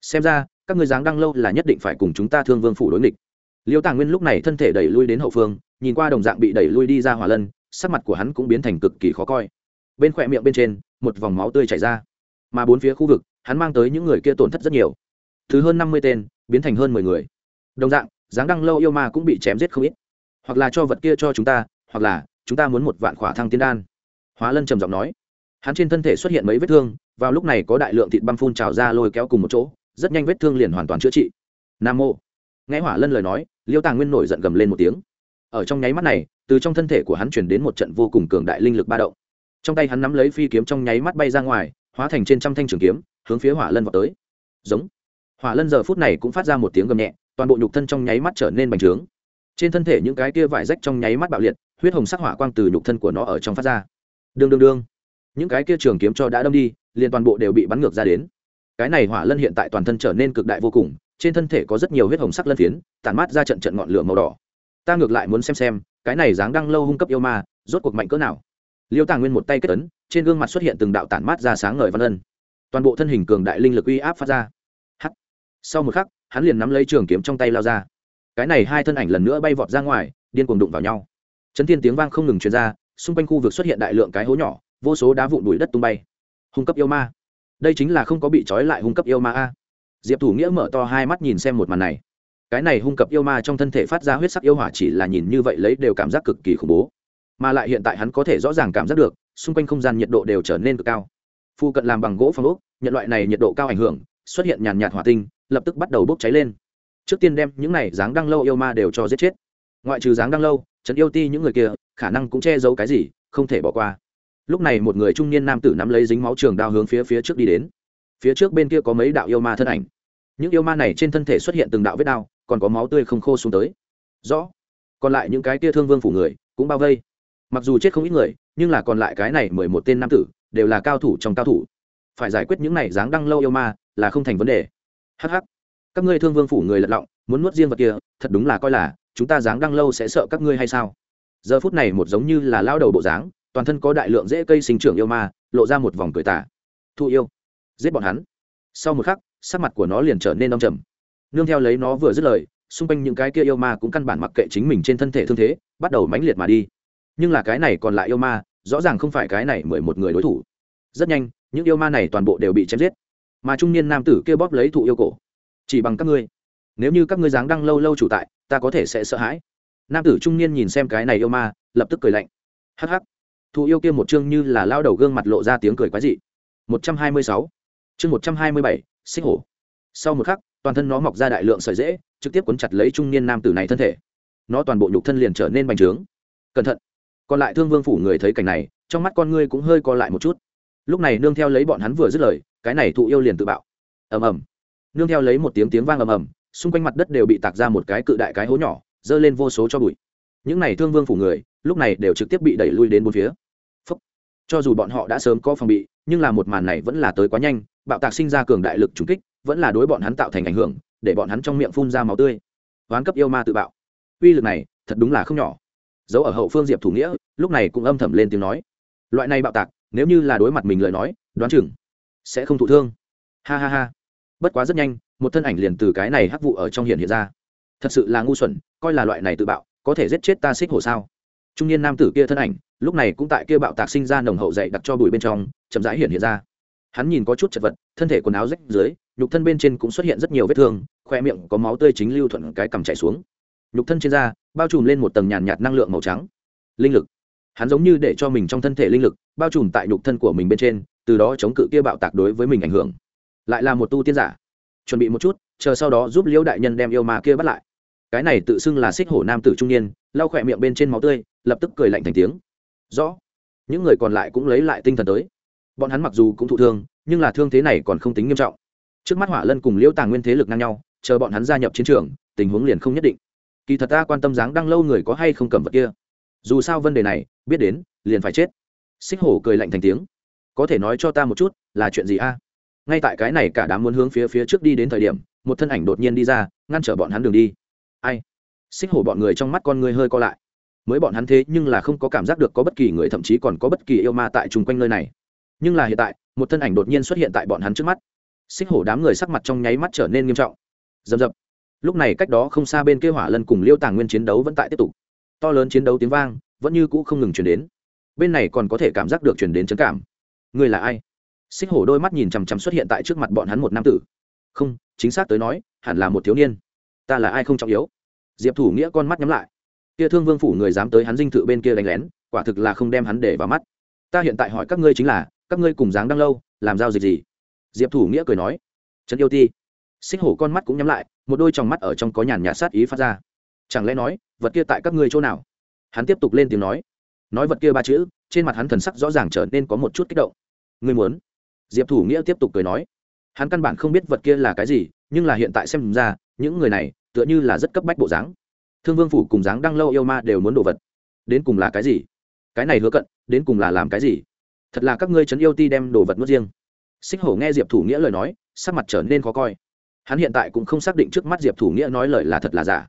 Xem ra, các người dáng đăng lâu là nhất định phải cùng chúng ta thương vương phủ đối nghịch. Liêu tàng nguyên lúc này thân thể đẩy lui đến hậu phương, nhìn qua đồng dạng bị đẩy lui đi ra hỏa lân, sắc mặt của hắn cũng biến thành cực kỳ khó coi. Bên khỏe miệng bên trên, một vòng máu tươi chảy ra. Mà bốn phía khu vực, hắn mang tới những người kia tổn thất rất nhiều. Thứ hơn năm mươi tên, biến thành hơn mười người. Đồng dạng, dáng đăng lâu yêu ma cũng bị chém giết không ít. Hoặc là cho vật kia cho chúng ta, hoặc là chúng ta muốn một vạn khỏa thăng tiên đan. Hóa lân trầm giọng nói hắn trên thân thể xuất hiện mấy vết thương, vào lúc này có đại lượng thịt băm phun trào ra lôi kéo cùng một chỗ, rất nhanh vết thương liền hoàn toàn chữa trị. Nam mô. Nghe hỏa lân lời nói, liêu tàng nguyên nổi giận gầm lên một tiếng. Ở trong nháy mắt này, từ trong thân thể của hắn chuyển đến một trận vô cùng cường đại linh lực ba động. Trong tay hắn nắm lấy phi kiếm trong nháy mắt bay ra ngoài, hóa thành trên trăm thanh trường kiếm, hướng phía hỏa lân vào tới. Giống. Hỏa lân giờ phút này cũng phát ra một tiếng gầm nhẹ, toàn bộ nhục thân trong nháy mắt trở nên bành trướng. Trên thân thể những cái kia vải rách trong nháy mắt bạo liệt, huyết hồng sắc hỏa quang từ nhục thân của nó ở trong phát ra. Đương đương đương những cái kia trường kiếm cho đã đâm đi, liền toàn bộ đều bị bắn ngược ra đến. Cái này hỏa lân hiện tại toàn thân trở nên cực đại vô cùng, trên thân thể có rất nhiều huyết hồng sắc lân phiến, tản mát ra trận trận ngọn lửa màu đỏ. Ta ngược lại muốn xem xem, cái này dáng đăng lâu hung cấp yêu ma, rốt cuộc mạnh cỡ nào. Liêu tàng nguyên một tay kết ấn, trên gương mặt xuất hiện từng đạo tản mát ra sáng ngời văn ân toàn bộ thân hình cường đại linh lực uy áp phát ra. Hắt sau một khắc, hắn liền nắm lấy trường kiếm trong tay lao ra. Cái này hai thân ảnh lần nữa bay vọt ra ngoài, điên cuồng đụng vào nhau. Chấn thiên tiếng vang không ngừng truyền ra, xung quanh khu vực xuất hiện đại lượng cái hố nhỏ vô số đá vụn đùi đất tung bay. Hung cấp yêu ma. Đây chính là không có bị trói lại hung cấp yêu ma a. Diệp thủ nghĩa mở to hai mắt nhìn xem một màn này. Cái này hung cấp yêu ma trong thân thể phát ra huyết sắc yêu hỏa chỉ là nhìn như vậy lấy đều cảm giác cực kỳ khủng bố. Mà lại hiện tại hắn có thể rõ ràng cảm giác được, xung quanh không gian nhiệt độ đều trở nên cực cao. Phu cận làm bằng gỗ phong ốc, nhận loại này nhiệt độ cao ảnh hưởng, xuất hiện nhàn nhạt hỏa tinh, lập tức bắt đầu bốc cháy lên. Trước tiên đem những này dáng đăng lâu yêu ma đều cho giết chết. Ngoại trừ dáng đăng lâu, trấn yêu ti những người kia, khả năng cũng che giấu cái gì, không thể bỏ qua lúc này một người trung niên nam tử nắm lấy dính máu trường đao hướng phía phía trước đi đến. Phía trước bên kia có mấy đạo yêu ma thân ảnh. Những yêu ma này trên thân thể xuất hiện từng đạo vết đao, còn có máu tươi không khô xuống tới. Rõ. Còn lại những cái kia thương vương phủ người cũng bao vây. Mặc dù chết không ít người, nhưng là còn lại cái này mười một tên nam tử đều là cao thủ trong cao thủ. Phải giải quyết những này dáng đăng lâu yêu ma là không thành vấn đề. Hh các ngươi thương vương phủ người lật lọng, muốn nuốt riêng vật kia, thật đúng là coi là, chúng ta dáng đăng lâu sẽ sợ các ngươi hay sao? Giờ phút này một giống như là lao đầu bộ dáng toàn thân có đại lượng dễ cây sinh trưởng yêu ma, lộ ra một vòng cười tả thu yêu. Giết bọn hắn. Sau một khắc, sắc mặt của nó liền trở nên đông trầm. Nương theo lấy nó vừa dứt lời, xung quanh những cái kia yêu ma cũng căn bản mặc kệ chính mình trên thân thể thương thế, bắt đầu mãnh liệt mà đi. Nhưng là cái này còn lại yêu ma, rõ ràng không phải cái này mười một người đối thủ. Rất nhanh, những yêu ma này toàn bộ đều bị chém giết. Mà trung niên nam tử kia bóp lấy thụ yêu cổ. Chỉ bằng các ngươi. Nếu như các ngươi dáng đăng lâu lâu chủ tại, ta có thể sẽ sợ hãi. Nam tử trung niên nhìn xem cái này yêu ma, lập tức cười lạnh. Hắc hắc thụ yêu kia một chương như là lao đầu gương mặt lộ ra tiếng cười quái dị. Một trăm hai mươi sáu. Chương một trăm hai mươi bảy, xích hổ. Sau một khắc, toàn thân nó mọc ra đại lượng sợi dễ trực tiếp cuốn chặt lấy trung niên nam tử này thân thể. Nó toàn bộ nhục thân liền trở nên bành trướng. Cẩn thận. Còn lại thương vương phủ người thấy cảnh này, trong mắt con ngươi cũng hơi co lại một chút. Lúc này nương theo lấy bọn hắn vừa dứt lời, cái này thụ yêu liền tự bạo. Ầm ầm. Nương theo lấy một tiếng tiếng vang ầm ầm, xung quanh mặt đất đều bị tạc ra một cái cự đại cái hố nhỏ, dơ lên vô số cho bụi. Những này thương vương phủ người, lúc này đều trực tiếp bị đẩy lui đến bốn phía cho dù bọn họ đã sớm có phòng bị, nhưng là một màn này vẫn là tới quá nhanh, bạo tạc sinh ra cường đại lực trùng kích, vẫn là đối bọn hắn tạo thành ảnh hưởng, để bọn hắn trong miệng phun ra máu tươi. Hoán cấp yêu ma tự bạo. Uy lực này, thật đúng là không nhỏ. Dấu ở hậu phương diệp thủ nghĩa, lúc này cũng âm thầm lên tiếng nói. Loại này bạo tạc, nếu như là đối mặt mình lời nói, đoán chừng sẽ không thụ thương. Ha ha ha. Bất quá rất nhanh, một thân ảnh liền từ cái này hắc vụ ở trong hiện hiện ra. Thật sự là ngu xuẩn, coi là loại này tự bạo, có thể giết chết ta xích hổ sao? Trung niên nam tử kia thân ảnh, lúc này cũng tại kia bạo tạc sinh ra nồng hậu dậy đặt cho bụi bên trong, chậm rãi hiện hiện ra. Hắn nhìn có chút chật vật, thân thể quần áo rách dưới, nhục thân bên trên cũng xuất hiện rất nhiều vết thương, khoe miệng có máu tươi chính lưu thuận cái cằm chạy xuống. Nhục thân trên da, bao trùm lên một tầng nhàn nhạt năng lượng màu trắng. Linh lực. Hắn giống như để cho mình trong thân thể linh lực, bao trùm tại nhục thân của mình bên trên, từ đó chống cự kia bạo tạc đối với mình ảnh hưởng. Lại là một tu tiên giả. Chuẩn bị một chút, chờ sau đó giúp liễu đại nhân đem yêu ma kia bắt lại cái này tự xưng là xích hổ nam tử trung niên, lau khỏe miệng bên trên máu tươi, lập tức cười lạnh thành tiếng. Rõ. Những người còn lại cũng lấy lại tinh thần tới. Bọn hắn mặc dù cũng thụ thương, nhưng là thương thế này còn không tính nghiêm trọng. Trước mắt hỏa lân cùng liễu tàng nguyên thế lực ngang nhau, chờ bọn hắn gia nhập chiến trường, tình huống liền không nhất định. Kỳ thật ta quan tâm dáng đang lâu người có hay không cầm vật kia. Dù sao vấn đề này, biết đến, liền phải chết. Xích hổ cười lạnh thành tiếng. Có thể nói cho ta một chút, là chuyện gì a? Ngay tại cái này cả đám muốn hướng phía phía trước đi đến thời điểm, một thân ảnh đột nhiên đi ra, ngăn trở bọn hắn đường đi ai? Xích hổ bọn người trong mắt con người hơi co lại. Mới bọn hắn thế nhưng là không có cảm giác được có bất kỳ người, thậm chí còn có bất kỳ yêu ma tại chung quanh nơi này. Nhưng là hiện tại, một thân ảnh đột nhiên xuất hiện tại bọn hắn trước mắt. Xích hổ đám người sắc mặt trong nháy mắt trở nên nghiêm trọng. Dầm dập lúc này cách đó không xa bên kia hỏa lân cùng liêu tàng nguyên chiến đấu vẫn tại tiếp tục. To lớn chiến đấu tiếng vang, vẫn như cũ không ngừng chuyển đến. Bên này còn có thể cảm giác được chuyển đến trấn cảm. Người là ai? Xích hổ đôi mắt nhìn chằm chằm xuất hiện tại trước mặt bọn hắn một nam tử. Không, chính xác tới nói, hẳn là một thiếu niên ta là ai không trọng yếu. Diệp thủ nghĩa con mắt nhắm lại. Kia thương vương phủ người dám tới hắn dinh thự bên kia đánh lén, quả thực là không đem hắn để vào mắt. Ta hiện tại hỏi các ngươi chính là, các ngươi cùng dáng đang lâu, làm giao dịch gì? Diệp thủ nghĩa cười nói. Trấn yêu ti. Xích hổ con mắt cũng nhắm lại, một đôi tròng mắt ở trong có nhàn nhạt sát ý phát ra. Chẳng lẽ nói, vật kia tại các ngươi chỗ nào? Hắn tiếp tục lên tiếng nói. Nói vật kia ba chữ, trên mặt hắn thần sắc rõ ràng trở nên có một chút kích động. Ngươi muốn? Diệp thủ nghĩa tiếp tục cười nói. Hắn căn bản không biết vật kia là cái gì, nhưng là hiện tại xem ra những người này tựa như là rất cấp bách bộ dáng. Thương vương phủ cùng dáng đăng lâu yêu ma đều muốn đồ vật. Đến cùng là cái gì? Cái này hứa cận, đến cùng là làm cái gì? Thật là các ngươi trấn yêu ti đem đồ vật nuốt riêng. Xích hổ nghe diệp thủ nghĩa lời nói, sắc mặt trở nên khó coi. Hắn hiện tại cũng không xác định trước mắt diệp thủ nghĩa nói lời là thật là giả.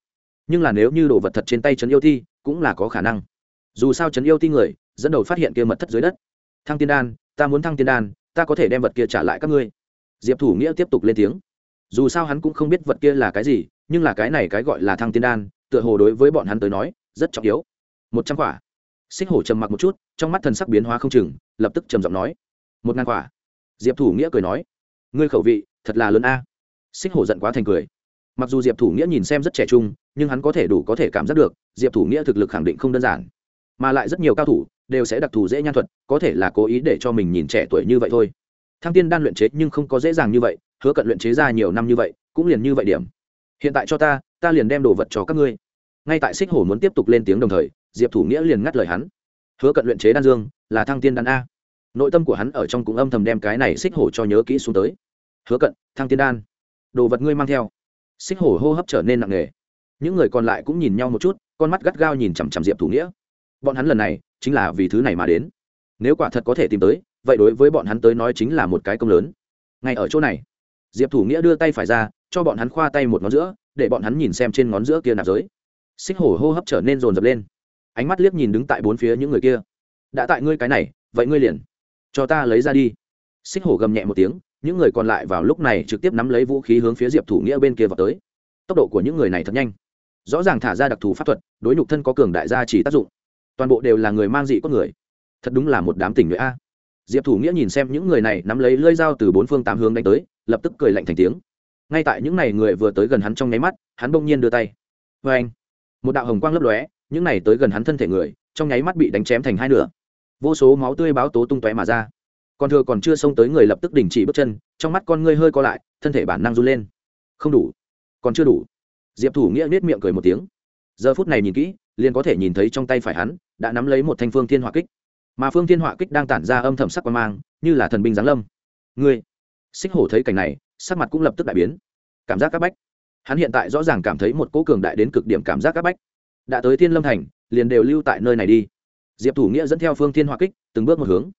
Nhưng là nếu như đồ vật thật trên tay trấn yêu ti, cũng là có khả năng. Dù sao trấn yêu ti người, dẫn đầu phát hiện kia mật thất dưới đất. Thăng tiên đan, ta muốn thăng tiên đan, ta có thể đem vật kia trả lại các ngươi. Diệp thủ nghĩa tiếp tục lên tiếng dù sao hắn cũng không biết vật kia là cái gì, nhưng là cái này cái gọi là thăng tiên đan, tựa hồ đối với bọn hắn tới nói, rất trọng yếu. Một trăm quả. Xích hổ trầm mặc một chút, trong mắt thần sắc biến hóa không chừng, lập tức trầm giọng nói. Một ngàn quả. Diệp thủ nghĩa cười nói. Ngươi khẩu vị, thật là lớn a. Xích hổ giận quá thành cười. Mặc dù diệp thủ nghĩa nhìn xem rất trẻ trung, nhưng hắn có thể đủ có thể cảm giác được, diệp thủ nghĩa thực lực khẳng định không đơn giản. Mà lại rất nhiều cao thủ, đều sẽ đặc thù dễ nhan thuật, có thể là cố ý để cho mình nhìn trẻ tuổi như vậy thôi. Thăng tiên đan luyện chế nhưng không có dễ dàng như vậy hứa cận luyện chế ra nhiều năm như vậy, cũng liền như vậy điểm. Hiện tại cho ta ta liền đem đồ vật cho các ngươi. Ngay tại xích hổ muốn tiếp tục lên tiếng đồng thời, diệp thủ nghĩa liền ngắt lời hắn. Hứa cận luyện chế đan dương, là thăng tiên đan a. Nội tâm của hắn ở trong cũng âm thầm đem cái này xích hổ cho nhớ kỹ xuống tới. Hứa cận, thăng tiên đan. Đồ vật ngươi mang theo. Xích hổ hô hấp trở nên nặng nề. Những người còn lại cũng nhìn nhau một chút, con mắt gắt gao nhìn chằm chằm diệp thủ nghĩa. Bọn hắn lần này, chính là vì thứ này mà đến. Nếu quả thật có thể tìm tới, vậy đối với bọn hắn tới nói chính là một cái công lớn. Ngay ở chỗ này diệp thủ nghĩa đưa tay phải ra, cho bọn hắn khoa tay một ngón giữa, để bọn hắn nhìn xem trên ngón giữa kia nạp giới. Xích hổ hô hấp trở nên rồn rập lên. Ánh mắt liếc nhìn đứng tại bốn phía những người kia. Đã tại ngươi cái này, vậy ngươi liền cho ta lấy ra đi. Xích hổ gầm nhẹ một tiếng, những người còn lại vào lúc này trực tiếp nắm lấy vũ khí hướng phía diệp thủ nghĩa bên kia vào tới. Tốc độ của những người này thật nhanh. Rõ ràng thả ra đặc thù pháp thuật, đối nhục thân có cường đại gia chỉ tác dụng. Toàn bộ đều là người mang dị có người. Thật đúng là một đám tỉnh nhuệ a. Diệp thủ nghĩa nhìn xem những người này nắm lấy lơi dao từ bốn phương tám hướng đánh tới lập tức cười lạnh thành tiếng. Ngay tại những này người vừa tới gần hắn trong nháy mắt, hắn bỗng nhiên đưa tay. Vê anh, một đạo hồng quang lấp lóe, những này tới gần hắn thân thể người, trong nháy mắt bị đánh chém thành hai nửa. Vô số máu tươi báo tố tung tóe mà ra. Còn thừa còn chưa xông tới người lập tức đình chỉ bước chân, trong mắt con ngươi hơi co lại, thân thể bản năng run lên. Không đủ. Còn chưa đủ. Diệp thủ nghĩa nết miệng cười một tiếng. Giờ phút này nhìn kỹ, liền có thể nhìn thấy trong tay phải hắn, đã nắm lấy một thanh phương thiên hỏa kích. Mà phương thiên hỏa kích đang tản ra âm thầm sắc quan mang, như là thần binh giáng lâm. Ngươi xích hổ thấy cảnh này, sắc mặt cũng lập tức đại biến. Cảm giác các bách. Hắn hiện tại rõ ràng cảm thấy một cỗ cường đại đến cực điểm cảm giác các bách. Đã tới thiên lâm thành, liền đều lưu tại nơi này đi. Diệp thủ nghĩa dẫn theo phương thiên Hoa kích, từng bước một hướng.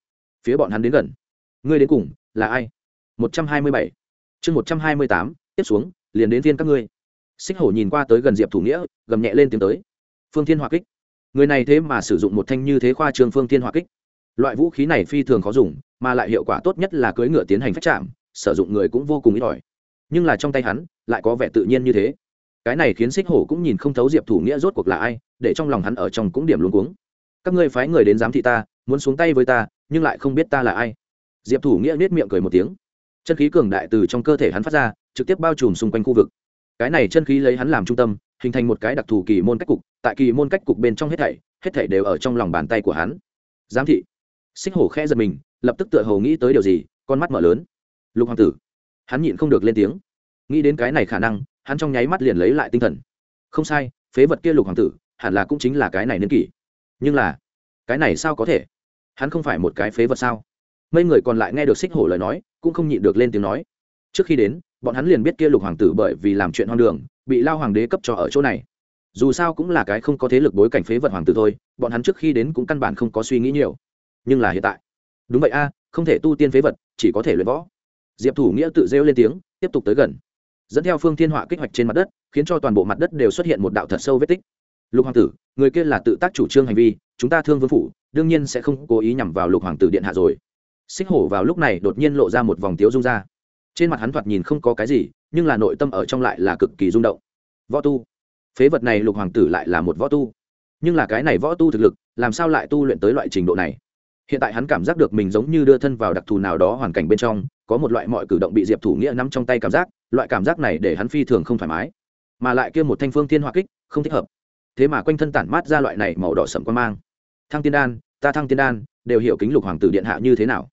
Phía bọn hắn đến gần. Ngươi đến cùng là ai? Một trăm hai mươi bảy. Chương một trăm hai mươi tám, tiếp xuống, liền đến thiên các ngươi. Xích hổ nhìn qua tới gần diệp thủ nghĩa, gầm nhẹ lên tiến tới. Phương thiên Hoa kích. Người này thế mà sử dụng một thanh như thế khoa trương phương thiên Hoa kích. Loại vũ khí này phi thường khó dùng, mà lại hiệu quả tốt nhất là cưỡi ngựa tiến hành phát chạm sử dụng người cũng vô cùng ít ỏi. Nhưng là trong tay hắn, lại có vẻ tự nhiên như thế. Cái này khiến xích hổ cũng nhìn không thấu diệp thủ nghĩa rốt cuộc là ai, để trong lòng hắn ở trong cũng điểm luôn cuống. Các ngươi phái người đến giám thị ta, muốn xuống tay với ta, nhưng lại không biết ta là ai. Diệp thủ nghĩa nết miệng cười một tiếng. Chân khí cường đại từ trong cơ thể hắn phát ra, trực tiếp bao trùm xung quanh khu vực. Cái này chân khí lấy hắn làm trung tâm, hình thành một cái đặc thù kỳ môn cách cục, tại kỳ môn cách cục bên trong hết thảy hết thảy đều ở trong lòng bàn tay của hắn. Giám thị. Xích hổ khẽ giật mình, lập tức tựa hồ nghĩ tới điều gì, con mắt mở lớn lục hoàng tử. Hắn nhịn không được lên tiếng. Nghĩ đến cái này khả năng, hắn trong nháy mắt liền lấy lại tinh thần. Không sai, phế vật kia lục hoàng tử, hẳn là cũng chính là cái này niên kỷ. Nhưng là, cái này sao có thể? Hắn không phải một cái phế vật sao? Mấy người còn lại nghe được xích hổ lời nói, cũng không nhịn được lên tiếng nói. Trước khi đến, bọn hắn liền biết kia lục hoàng tử bởi vì làm chuyện hoang đường, bị lao hoàng đế cấp cho ở chỗ này. Dù sao cũng là cái không có thế lực bối cảnh phế vật hoàng tử thôi, bọn hắn trước khi đến cũng căn bản không có suy nghĩ nhiều. Nhưng là hiện tại. Đúng vậy a, không thể tu tiên phế vật, chỉ có thể luyện võ diệp thủ nghĩa tự rêu lên tiếng, tiếp tục tới gần. Dẫn theo phương thiên họa kích hoạch trên mặt đất, khiến cho toàn bộ mặt đất đều xuất hiện một đạo thật sâu vết tích. Lục hoàng tử, người kia là tự tác chủ trương hành vi, chúng ta thương vương phủ, đương nhiên sẽ không cố ý nhằm vào lục hoàng tử điện hạ rồi. Xích hổ vào lúc này đột nhiên lộ ra một vòng tiếu rung ra. Trên mặt hắn thoạt nhìn không có cái gì, nhưng là nội tâm ở trong lại là cực kỳ rung động. Võ tu. Phế vật này lục hoàng tử lại là một võ tu. Nhưng là cái này võ tu thực lực, làm sao lại tu luyện tới loại trình độ này? Hiện tại hắn cảm giác được mình giống như đưa thân vào đặc thù nào đó hoàn cảnh bên trong, có một loại mọi cử động bị diệp thủ nghĩa nắm trong tay cảm giác, loại cảm giác này để hắn phi thường không thoải mái. Mà lại kia một thanh phương thiên hoa kích, không thích hợp. Thế mà quanh thân tản mát ra loại này màu đỏ sậm quan mang. Thăng tiên đan, ta thăng tiên đan, đều hiểu kính lục hoàng tử điện hạ như thế nào.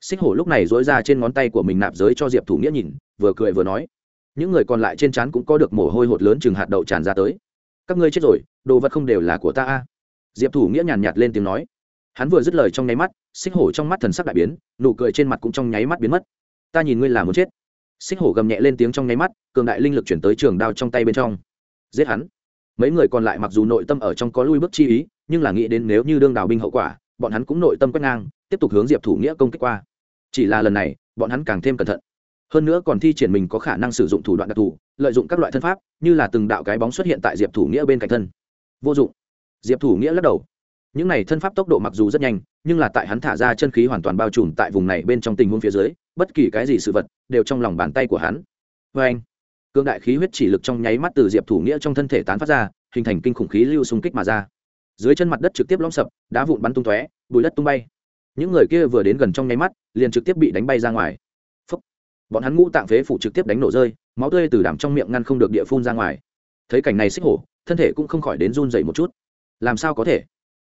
Xích hổ lúc này dối ra trên ngón tay của mình nạp giới cho diệp thủ nghĩa nhìn, vừa cười vừa nói. Những người còn lại trên trán cũng có được mồ hôi hột lớn chừng hạt đậu tràn ra tới. Các ngươi chết rồi, đồ vật không đều là của ta a. Diệp thủ nghĩa nhàn nhạt lên tiếng nói hắn vừa dứt lời trong nháy mắt, xích hổ trong mắt thần sắc đại biến, nụ cười trên mặt cũng trong nháy mắt biến mất. Ta nhìn ngươi là muốn chết. Xích hổ gầm nhẹ lên tiếng trong nháy mắt, cường đại linh lực chuyển tới trường đao trong tay bên trong. Giết hắn. Mấy người còn lại mặc dù nội tâm ở trong có lui bước chi ý, nhưng là nghĩ đến nếu như đương đào binh hậu quả, bọn hắn cũng nội tâm quét ngang, tiếp tục hướng diệp thủ nghĩa công kích qua. Chỉ là lần này, bọn hắn càng thêm cẩn thận. Hơn nữa còn thi triển mình có khả năng sử dụng thủ đoạn đặc thù, lợi dụng các loại thân pháp, như là từng đạo cái bóng xuất hiện tại diệp thủ nghĩa bên cạnh thân. Vô dụng. Diệp thủ nghĩa lắc đầu những này thân pháp tốc độ mặc dù rất nhanh, nhưng là tại hắn thả ra chân khí hoàn toàn bao trùm tại vùng này bên trong tình huống phía dưới, bất kỳ cái gì sự vật đều trong lòng bàn tay của hắn. Vê anh cương đại khí huyết chỉ lực trong nháy mắt từ diệp thủ nghĩa trong thân thể tán phát ra, hình thành kinh khủng khí lưu xung kích mà ra. Dưới chân mặt đất trực tiếp lõm sập, đá vụn bắn tung tóe bùi đất tung bay. Những người kia vừa đến gần trong nháy mắt, liền trực tiếp bị đánh bay ra ngoài. Phúc. bọn hắn ngũ tạng phế phủ trực tiếp đánh nổ rơi, máu tươi từ đàm trong miệng ngăn không được địa phun ra ngoài. Thấy cảnh này xích hổ, thân thể cũng không khỏi đến run dậy một chút. Làm sao có thể?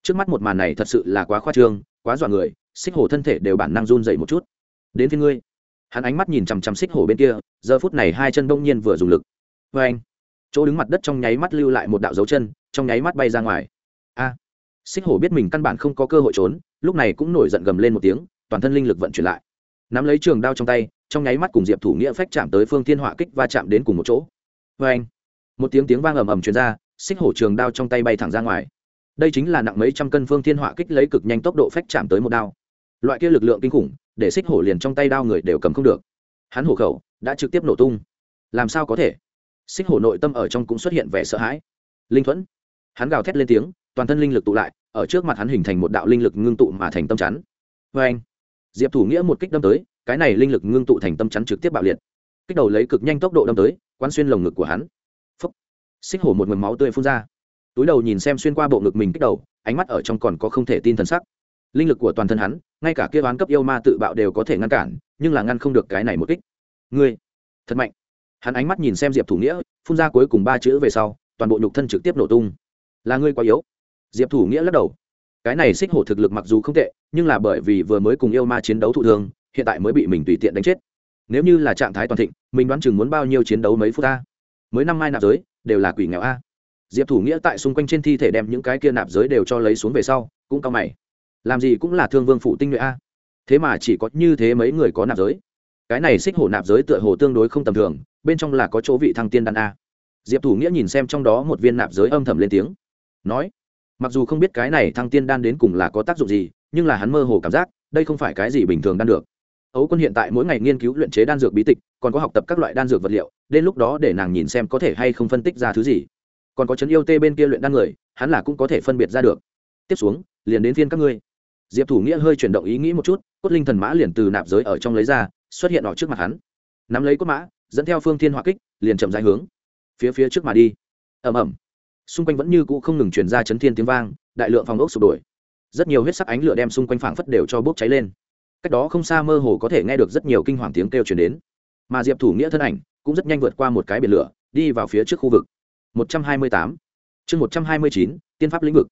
Trước mắt một màn này thật sự là quá khoa trương, quá dọa người, xích hổ thân thể đều bản năng run dậy một chút. Đến phía ngươi. Hắn ánh mắt nhìn chằm chằm xích hổ bên kia, giờ phút này hai chân đông nhiên vừa dùng lực. Vê anh, chỗ đứng mặt đất trong nháy mắt lưu lại một đạo dấu chân, trong nháy mắt bay ra ngoài. A. Xích hổ biết mình căn bản không có cơ hội trốn, lúc này cũng nổi giận gầm lên một tiếng, toàn thân linh lực vận chuyển lại. Nắm lấy trường đao trong tay, trong nháy mắt cùng diệp thủ nghĩa phách chạm tới phương thiên họa kích va chạm đến cùng một chỗ. Vê anh, một tiếng tiếng vang ầm ầm truyền ra, xích hổ trường đao trong tay bay thẳng ra ngoài đây chính là nặng mấy trăm cân phương thiên họa kích lấy cực nhanh tốc độ phách chạm tới một đao. Loại kia lực lượng kinh khủng để xích hổ liền trong tay đao người đều cầm không được. Hắn hổ khẩu đã trực tiếp nổ tung. Làm sao có thể? Xích hổ nội tâm ở trong cũng xuất hiện vẻ sợ hãi. Linh thuẫn. Hắn gào thét lên tiếng toàn thân linh lực tụ lại ở trước mặt hắn hình thành một đạo linh lực ngưng tụ mà thành tâm chắn. Vê anh diệp thủ nghĩa một kích đâm tới cái này linh lực ngưng tụ thành tâm chắn trực tiếp bạo liệt. Kích đầu lấy cực nhanh tốc độ đâm tới quán xuyên lồng ngực của hắn. Phúc, xích hổ một mầm máu tươi phun ra túi đầu nhìn xem xuyên qua bộ ngực mình kích đầu, ánh mắt ở trong còn có không thể tin thần sắc. Linh lực của toàn thân hắn, ngay cả kia oán cấp yêu ma tự bạo đều có thể ngăn cản, nhưng là ngăn không được cái này một kích. Ngươi, thật mạnh. Hắn ánh mắt nhìn xem diệp thủ nghĩa, phun ra cuối cùng ba chữ về sau, toàn bộ nhục thân trực tiếp nổ tung. Là ngươi quá yếu. Diệp thủ nghĩa lắc đầu. Cái này xích hổ thực lực mặc dù không tệ, nhưng là bởi vì vừa mới cùng yêu ma chiến đấu thụ thương, hiện tại mới bị mình tùy tiện đánh chết. Nếu như là trạng thái toàn thịnh, mình đoán chừng muốn bao nhiêu chiến đấu mấy phút ta. mới năm mai nạp giới, đều là quỷ nghèo a diệp thủ nghĩa tại xung quanh trên thi thể đem những cái kia nạp giới đều cho lấy xuống về sau, cũng cao mày. Làm gì cũng là thương vương phụ tinh nhuệ a. Thế mà chỉ có như thế mấy người có nạp giới. Cái này xích hổ nạp giới tựa hồ tương đối không tầm thường, bên trong là có chỗ vị thăng tiên đan a. Diệp thủ nghĩa nhìn xem trong đó một viên nạp giới âm thầm lên tiếng. Nói, mặc dù không biết cái này thăng tiên đan đến cùng là có tác dụng gì, nhưng là hắn mơ hồ cảm giác, đây không phải cái gì bình thường đan được. Ấu quân hiện tại mỗi ngày nghiên cứu luyện chế đan dược bí tịch, còn có học tập các loại đan dược vật liệu, đến lúc đó để nàng nhìn xem có thể hay không phân tích ra thứ gì còn có chấn yêu tê bên kia luyện đan người, hắn là cũng có thể phân biệt ra được. Tiếp xuống, liền đến phiên các ngươi. Diệp thủ nghĩa hơi chuyển động ý nghĩ một chút, cốt linh thần mã liền từ nạp giới ở trong lấy ra, xuất hiện ở trước mặt hắn. Nắm lấy cốt mã, dẫn theo phương thiên hỏa kích, liền chậm dài hướng phía phía trước mà đi. Ẩm ẩm xung quanh vẫn như cũ không ngừng truyền ra chấn thiên tiếng vang, đại lượng phòng ốc sụp đổ. Rất nhiều huyết sắc ánh lửa đem xung quanh phảng phất đều cho bốc cháy lên. Cách đó không xa mơ hồ có thể nghe được rất nhiều kinh hoàng tiếng kêu truyền đến. Mà diệp thủ nghĩa thân ảnh cũng rất nhanh vượt qua một cái biển lửa, đi vào phía trước khu vực. 128. chương 129, tiên pháp lĩnh vực.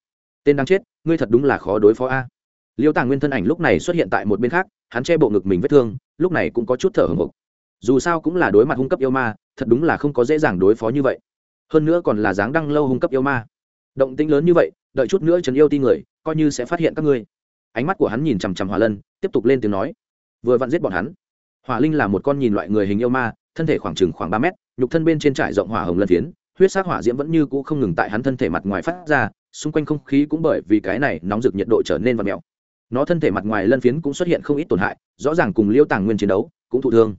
Tên đang chết ngươi thật đúng là khó đối phó a. Liêu tàng nguyên thân ảnh lúc này xuất hiện tại một bên khác hắn che bộ ngực mình vết thương lúc này cũng có chút thở hồng hộc. Dù sao cũng là đối mặt hung cấp yêu ma thật đúng là không có dễ dàng đối phó như vậy. Hơn nữa còn là dáng đăng lâu hung cấp yêu ma. Động tĩnh lớn như vậy đợi chút nữa trấn yêu ti người coi như sẽ phát hiện các ngươi. Ánh mắt của hắn nhìn chằm chằm hỏa lân tiếp tục lên tiếng nói. Vừa vặn giết bọn hắn. Hỏa linh là một con nhìn loại người hình yêu ma thân thể khoảng chừng khoảng ba mét nhục thân bên trên trải rộng hỏa hồng lân phiến huyết sắc hỏa diễm vẫn như cũ không ngừng tại hắn thân thể mặt ngoài phát ra, xung quanh không khí cũng bởi vì cái này nóng rực nhiệt độ trở nên vặn mèo. Nó thân thể mặt ngoài lân phiến cũng xuất hiện không ít tổn hại, rõ ràng cùng liêu tàng nguyên chiến đấu cũng thụ thương.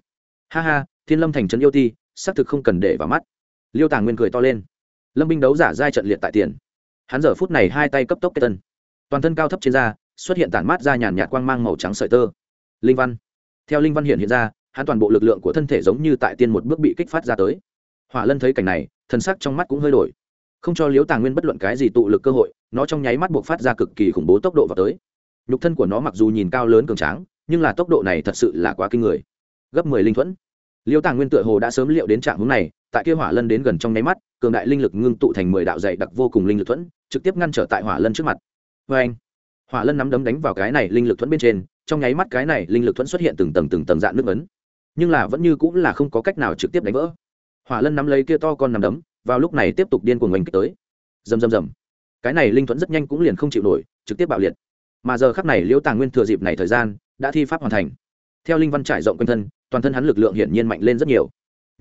Ha ha, thiên lâm thành trấn yêu ti, xác thực không cần để vào mắt. Liêu tàng nguyên cười to lên. Lâm binh đấu giả giai trận liệt tại tiền. Hắn giờ phút này hai tay cấp tốc kết tân toàn thân cao thấp trên da, xuất hiện tản mát ra nhàn nhạt quang mang màu trắng sợi tơ. Linh văn. Theo linh văn hiện hiện ra, hắn toàn bộ lực lượng của thân thể giống như tại tiên một bước bị kích phát ra tới hỏa lân thấy cảnh này, thần sắc trong mắt cũng hơi đổi. Không cho liếu tàng nguyên bất luận cái gì tụ lực cơ hội, nó trong nháy mắt buộc phát ra cực kỳ khủng bố tốc độ vào tới. Nhục thân của nó mặc dù nhìn cao lớn cường tráng, nhưng là tốc độ này thật sự là quá kinh người. Gấp mười linh thuẫn. Liêu tàng nguyên tựa hồ đã sớm liệu đến trạng hướng này, tại kia hỏa lân đến gần trong nháy mắt, cường đại linh lực ngưng tụ thành mười đạo dày đặc vô cùng linh lực thuẫn, trực tiếp ngăn trở tại hỏa lân trước mặt. Vê anh, hỏa lân nắm đấm đánh vào cái này linh lực thuẫn bên trên, trong nháy mắt cái này linh lực thuẫn xuất hiện từng tầng từng tầng dạng nước ấn. Nhưng là vẫn như cũng là không có cách nào trực tiếp đánh vỡ hỏa lân nắm lấy kia to con nằm đấm, vào lúc này tiếp tục điên cuồng oanh kích tới. Rầm rầm rầm. Cái này linh thuẫn rất nhanh cũng liền không chịu nổi, trực tiếp bạo liệt. Mà giờ khắc này liễu tàng nguyên thừa dịp này thời gian, đã thi pháp hoàn thành. Theo linh văn trải rộng quanh thân, toàn thân hắn lực lượng hiển nhiên mạnh lên rất nhiều.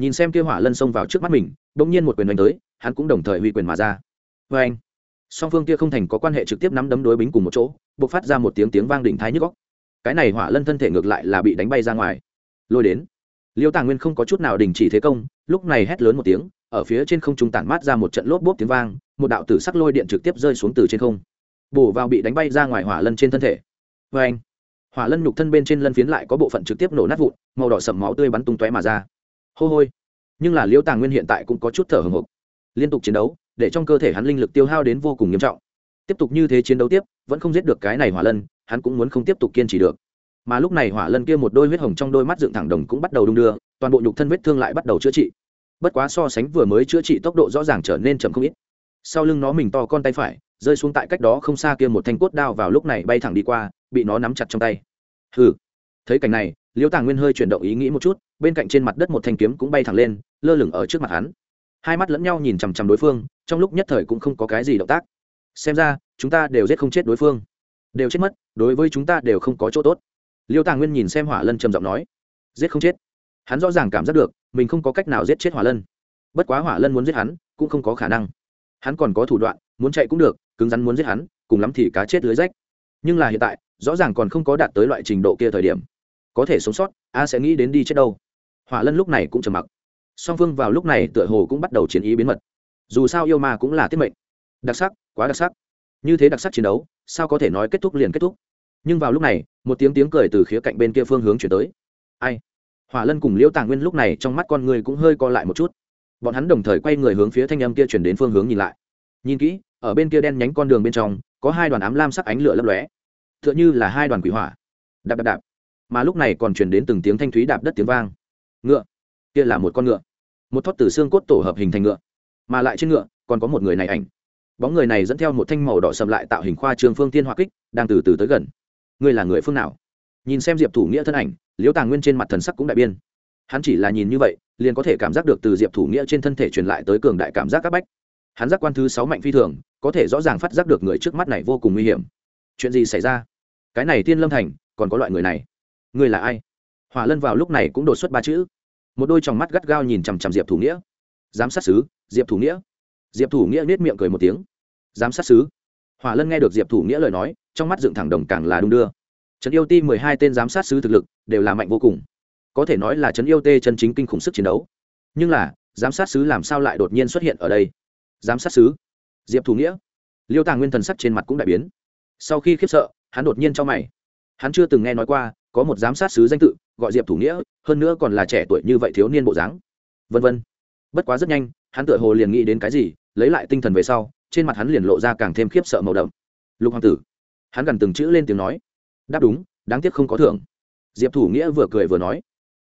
Nhìn xem kia hỏa lân xông vào trước mắt mình, bỗng nhiên một quyền đánh tới, hắn cũng đồng thời huy quyền mà ra. Vê anh song phương kia không thành có quan hệ trực tiếp nắm đấm đối bính cùng một chỗ b ộ c phát ra một tiếng tiếng vang đỉnh thái nhức góc cái này hỏa lân thân thể ngược lại là bị đánh bay ra ngoài. Lôi đến liêu tàng nguyên không có chút nào đình chỉ thế công, lúc này hét lớn một tiếng, ở phía trên không trung tản mát ra một trận lốp bốp tiếng vang, một đạo tử sắc lôi điện trực tiếp rơi xuống từ trên không. Bổ vào bị đánh bay ra ngoài hỏa lân trên thân thể. Vê anh hỏa lân nhục thân bên trên lân phiến lại có bộ phận trực tiếp nổ nát vụn, màu đỏ sậm máu tươi bắn tung tóe mà ra. Hô hôi! Nhưng là Liêu tàng nguyên hiện tại cũng có chút thở hồng hộc. Liên tục chiến đấu, để trong cơ thể hắn linh lực tiêu hao đến vô cùng nghiêm trọng. Tiếp tục như thế chiến đấu tiếp, vẫn không giết được cái này hỏa lân, hắn cũng muốn không tiếp tục kiên trì được mà lúc này hỏa lân kia một đôi huyết hồng trong đôi mắt dựng thẳng đồng cũng bắt đầu đung đưa, toàn bộ nhục thân vết thương lại bắt đầu chữa trị. Bất quá so sánh vừa mới chữa trị tốc độ rõ ràng trở nên chậm không ít. Sau lưng nó mình to con tay phải, rơi xuống tại cách đó không xa kia một thanh cốt đao vào lúc này bay thẳng đi qua, bị nó nắm chặt trong tay. Hừ. Thấy cảnh này, liễu tàng nguyên hơi chuyển động ý nghĩ một chút, bên cạnh trên mặt đất một thanh kiếm cũng bay thẳng lên, lơ lửng ở trước mặt hắn. Hai mắt lẫn nhau nhìn chằm chằm đối phương, trong lúc nhất thời cũng không có cái gì động tác. Xem ra, chúng ta đều giết không chết đối phương. Đều chết mất, đối với chúng ta đều không có chỗ tốt liêu tàng nguyên nhìn xem hỏa lân trầm giọng nói, giết không chết. Hắn rõ ràng cảm giác được, mình không có cách nào giết chết hỏa lân. Bất quá hỏa lân muốn giết hắn, cũng không có khả năng. Hắn còn có thủ đoạn, muốn chạy cũng được, cứng rắn muốn giết hắn, cùng lắm thì cá chết lưới rách. Nhưng là hiện tại, rõ ràng còn không có đạt tới loại trình độ kia thời điểm. Có thể sống sót, a sẽ nghĩ đến đi chết đâu. Hỏa lân lúc này cũng trầm mặc. Song phương vào lúc này tựa hồ cũng bắt đầu chiến ý biến mật. Dù sao yêu ma cũng là tiết mệnh. Đặc sắc, quá đặc sắc. Như thế đặc sắc chiến đấu, sao có thể nói kết thúc liền kết thúc? Nhưng vào lúc này, một tiếng tiếng cười từ khía cạnh bên kia phương hướng chuyển tới. Ai? Hỏa lân cùng liễu tàng nguyên lúc này trong mắt con người cũng hơi co lại một chút. Bọn hắn đồng thời quay người hướng phía thanh âm kia chuyển đến phương hướng nhìn lại. Nhìn kỹ, ở bên kia đen nhánh con đường bên trong, có hai đoàn ám lam sắc ánh lửa lấp lóe. T h ư ợ n h ư là hai đoàn quỷ hỏa. Đạp đạp đạp. Mà lúc này còn chuyển đến từng tiếng thanh thúy đạp đất tiếng vang. Ngựa. Kia là một con ngựa. Một thoát từ xương cốt tổ hợp hình thành ngựa. Mà lại trên ngựa, còn có một người này ảnh. Bóng người này dẫn theo một thanh màu đỏ sầm lại tạo hình khoa trường phương tiên hoa kích, đang từ từ tới gần ngươi là người phương nào? Nhìn xem diệp thủ nghĩa thân ảnh, liễu tàng nguyên trên mặt thần sắc cũng đại biên. Hắn chỉ là nhìn như vậy, liền có thể cảm giác được từ diệp thủ nghĩa trên thân thể truyền lại tới cường đại cảm giác các bách. Hắn giác quan thứ sáu mạnh phi thường, có thể rõ ràng phát giác được người trước mắt này vô cùng nguy hiểm. Chuyện gì xảy ra? Cái này tiên lâm thành, còn có loại người này. Người là ai? Hỏa lân vào lúc này cũng đột xuất ba chữ. Một đôi tròng mắt gắt gao nhìn chằm chằm diệp thủ nghĩa. Giám sát sứ, diệp thủ nghĩa. Diệp thủ nghĩa nết miệng cười một tiếng. Giám sát sứ. Hỏa lân nghe được diệp thủ nghĩa lời nói trong mắt dựng thẳng đồng càng là đung đưa. Trấn yêu ti mười hai tên giám sát sứ thực lực đều là mạnh vô cùng. Có thể nói là trấn yêu tê chân chính kinh khủng sức chiến đấu. Nhưng là, giám sát sứ làm sao lại đột nhiên xuất hiện ở đây? Giám sát sứ? Diệp thủ nghĩa. Liêu tàng nguyên thần sắc trên mặt cũng đại biến. Sau khi khiếp sợ, hắn đột nhiên cho mày. Hắn chưa từng nghe nói qua, có một giám sát sứ danh tự, gọi diệp thủ nghĩa, hơn nữa còn là trẻ tuổi như vậy thiếu niên bộ dáng. Vân vân. Bất quá rất nhanh, hắn tựa hồ liền nghĩ đến cái gì, lấy lại tinh thần về sau, trên mặt hắn liền lộ ra càng thêm khiếp sợ màu đậm. Lục hoàng tử hắn gần từng chữ lên tiếng nói. Đáp đúng, đáng tiếc không có thưởng. Diệp thủ nghĩa vừa cười vừa nói.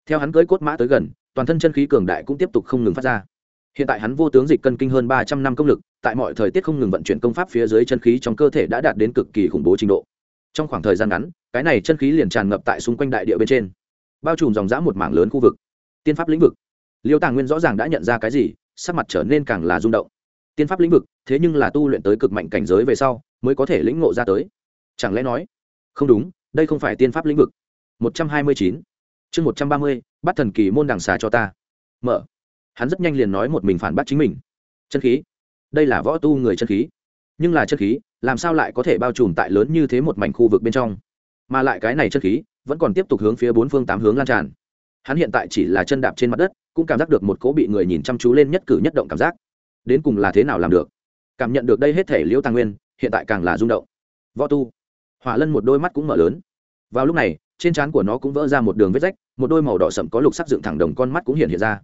Theo hắn cưỡi cốt mã tới gần, toàn thân chân khí cường đại cũng tiếp tục không ngừng phát ra. Hiện tại hắn vô tướng dịch cân kinh hơn ba trăm năm công lực, tại mọi thời tiết không ngừng vận chuyển công pháp phía dưới chân khí trong cơ thể đã đạt đến cực kỳ khủng bố trình độ. Trong khoảng thời gian ngắn, cái này chân khí liền tràn ngập tại xung quanh đại địa bên trên, bao trùm dòng dã một mảng lớn khu vực. Tiên pháp lĩnh vực. Liêu tàng nguyên rõ ràng đã nhận ra cái gì, sắc mặt trở nên càng là rung động. Tiên pháp lĩnh vực, thế nhưng là tu luyện tới cực mạnh cảnh giới về sau, mới có thể lĩnh ngộ ra tới chẳng lẽ nói, không đúng, đây không phải tiên pháp lĩnh vực. Một trăm hai mươi chín. Chương một trăm ba mươi, bắt thần kỳ môn đằng xà cho ta. Mở. Hắn rất nhanh liền nói một mình phản bác chính mình. Chân khí. Đây là võ tu người chân khí. Nhưng là chân khí, làm sao lại có thể bao trùm tại lớn như thế một mảnh khu vực bên trong? Mà lại cái này chân khí, vẫn còn tiếp tục hướng phía bốn phương tám hướng lan tràn. Hắn hiện tại chỉ là chân đạp trên mặt đất, cũng cảm giác được một cỗ bị người nhìn chăm chú lên nhất cử nhất động cảm giác. Đến cùng là thế nào làm được? Cảm nhận được đây hết thể liễu tăng nguyên, hiện tại càng là rung động. Võ tu hỏa lân một đôi mắt cũng mở lớn. Vào lúc này, trên trán của nó cũng vỡ ra một đường vết rách, một đôi màu đỏ sậm có lục sắc dựng thẳng đồng con mắt cũng hiện hiện ra.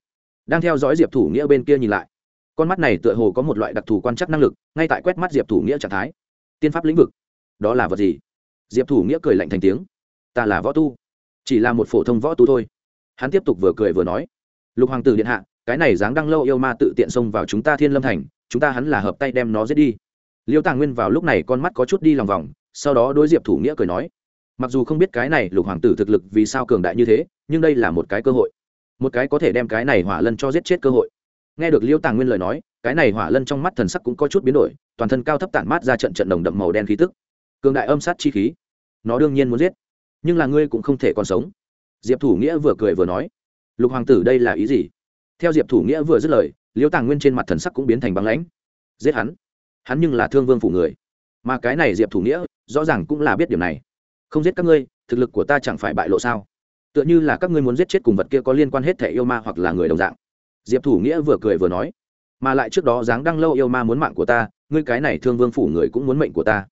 Đang theo dõi diệp thủ nghĩa bên kia nhìn lại, con mắt này tựa hồ có một loại đặc thù quan chắc năng lực, ngay tại quét mắt diệp thủ nghĩa trạng thái. Tiên pháp lĩnh vực, đó là vật gì? Diệp thủ nghĩa cười lạnh thành tiếng, ta là võ tu, chỉ là một phổ thông võ tu thôi. Hắn tiếp tục vừa cười vừa nói, lục hoàng tử điện hạ, cái này dáng đăng lâu yêu ma tự tiện xông vào chúng ta thiên lâm thành, chúng ta hắn là hợp tay đem nó giết đi. Liêu tàng nguyên vào lúc này con mắt có chút đi lòng vòng sau đó đối diệp thủ nghĩa cười nói, mặc dù không biết cái này lục hoàng tử thực lực vì sao cường đại như thế, nhưng đây là một cái cơ hội, một cái có thể đem cái này hỏa lân cho giết chết cơ hội. Nghe được liêu tàng nguyên lời nói, cái này hỏa lân trong mắt thần sắc cũng có chút biến đổi, toàn thân cao thấp tản mát ra trận trận đồng đậm màu đen khí tức, cường đại âm sát chi khí, nó đương nhiên muốn giết, nhưng là ngươi cũng không thể còn sống. Diệp thủ nghĩa vừa cười vừa nói, lục hoàng tử đây là ý gì? Theo diệp thủ nghĩa vừa dứt lời, liêu tàng nguyên trên mặt thần sắc cũng biến thành băng lãnh. Giết hắn hắn nhưng là thương vương phủ người. Mà cái này diệp thủ nghĩa rõ ràng cũng là biết điểm này. Không giết các ngươi, thực lực của ta chẳng phải bại lộ sao? Tựa như là các ngươi muốn giết chết cùng vật kia có liên quan hết thể yêu ma hoặc là người đồng dạng. Diệp thủ nghĩa vừa cười vừa nói, mà lại trước đó dáng đăng lâu yêu ma muốn mạng của ta, ngươi cái này thương vương phủ người cũng muốn mệnh của ta.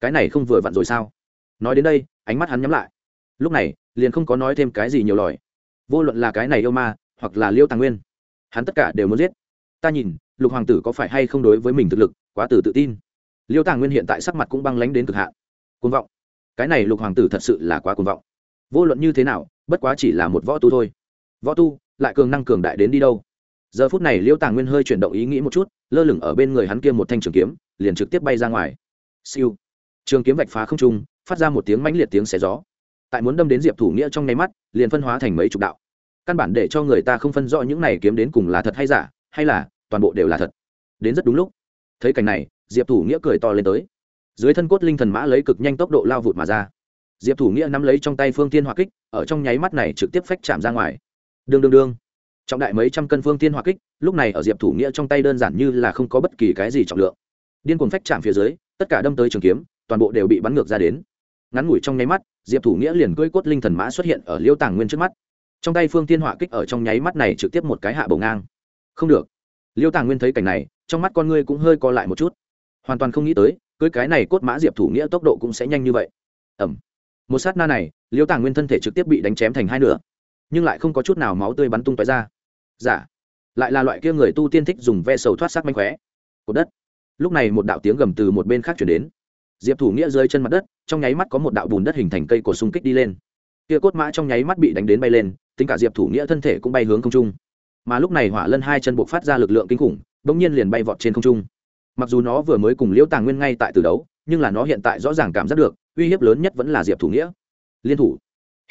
Cái này không vừa vặn rồi sao? Nói đến đây, ánh mắt hắn nhắm lại. Lúc này, liền không có nói thêm cái gì nhiều lòi vô luận là cái này yêu ma, hoặc là liêu tàng nguyên, hắn tất cả đều muốn giết. Ta nhìn, lục hoàng tử có phải hay không đối với mình thực lực quá từ tự tin? Liêu tàng nguyên hiện tại sắc mặt cũng băng lánh đến cực hạn cuồng vọng. Cái này lục hoàng tử thật sự là quá cuồng vọng. Vô luận như thế nào, bất quá chỉ là một võ tu thôi. Võ tu, lại cường năng cường đại đến đi đâu? Giờ phút này liêu tàng nguyên hơi chuyển động ý nghĩ một chút, lơ lửng ở bên người hắn kia một thanh trường kiếm, liền trực tiếp bay ra ngoài. Siêu. Trường kiếm vạch phá không trung, phát ra một tiếng mãnh liệt tiếng xé gió. Tại muốn đâm đến diệp thủ nghĩa trong nháy mắt, liền phân hóa thành mấy chục đạo. Căn bản để cho người ta không phân rõ những này kiếm đến cùng là thật hay giả, hay là toàn bộ đều là thật. Đến rất đúng lúc. Thấy cảnh này, diệp thủ nghĩa cười to lên tới dưới thân cốt linh thần mã lấy cực nhanh tốc độ lao vụt mà ra. Diệp thủ nghĩa nắm lấy trong tay phương tiên hỏa kích, ở trong nháy mắt này trực tiếp phách chạm ra ngoài. Đương đương đương. Trọng đại mấy trăm cân phương tiên hỏa kích, lúc này ở diệp thủ nghĩa trong tay đơn giản như là không có bất kỳ cái gì trọng lượng. Điên cuồng phách chạm phía dưới, tất cả đâm tới trường kiếm, toàn bộ đều bị bắn ngược ra đến. Ngắn ngủi trong nháy mắt, diệp thủ nghĩa liền cưỡi cốt linh thần mã xuất hiện ở liêu tàng nguyên trước mắt. Trong tay phương tiên hỏa kích ở trong nháy mắt này trực tiếp một cái hạ bầu ngang. Không được. Liêu tàng nguyên thấy cảnh này, trong mắt con ngươi cũng hơi co lại một chút. Hoàn toàn không nghĩ tới cưới cái này cốt mã diệp thủ nghĩa tốc độ cũng sẽ nhanh như vậy. Ẩm. Một sát na này, liêu tàng nguyên thân thể trực tiếp bị đánh chém thành hai nửa, nhưng lại không có chút nào máu tươi bắn tung tói ra. Giả dạ. lại là loại kia người tu tiên thích dùng ve sầu thoát sắc manh khóe. Cột đất. Lúc này một đạo tiếng gầm từ một bên khác chuyển đến. Diệp thủ nghĩa rơi chân mặt đất, trong nháy mắt có một đạo bùn đất hình thành cây cột xung kích đi lên. Kia cốt mã trong nháy mắt bị đánh đến bay lên, tính cả diệp thủ nghĩa thân thể cũng bay hướng không trung. Mà lúc này hỏa lân hai chân buộc phát ra lực lượng kinh khủng, bỗng nhiên liền bay vọt trên không trung mặc dù nó vừa mới cùng liễu tàng nguyên ngay tại từ đấu, nhưng là nó hiện tại rõ ràng cảm giác được, uy hiếp lớn nhất vẫn là diệp thủ nghĩa. Liên thủ.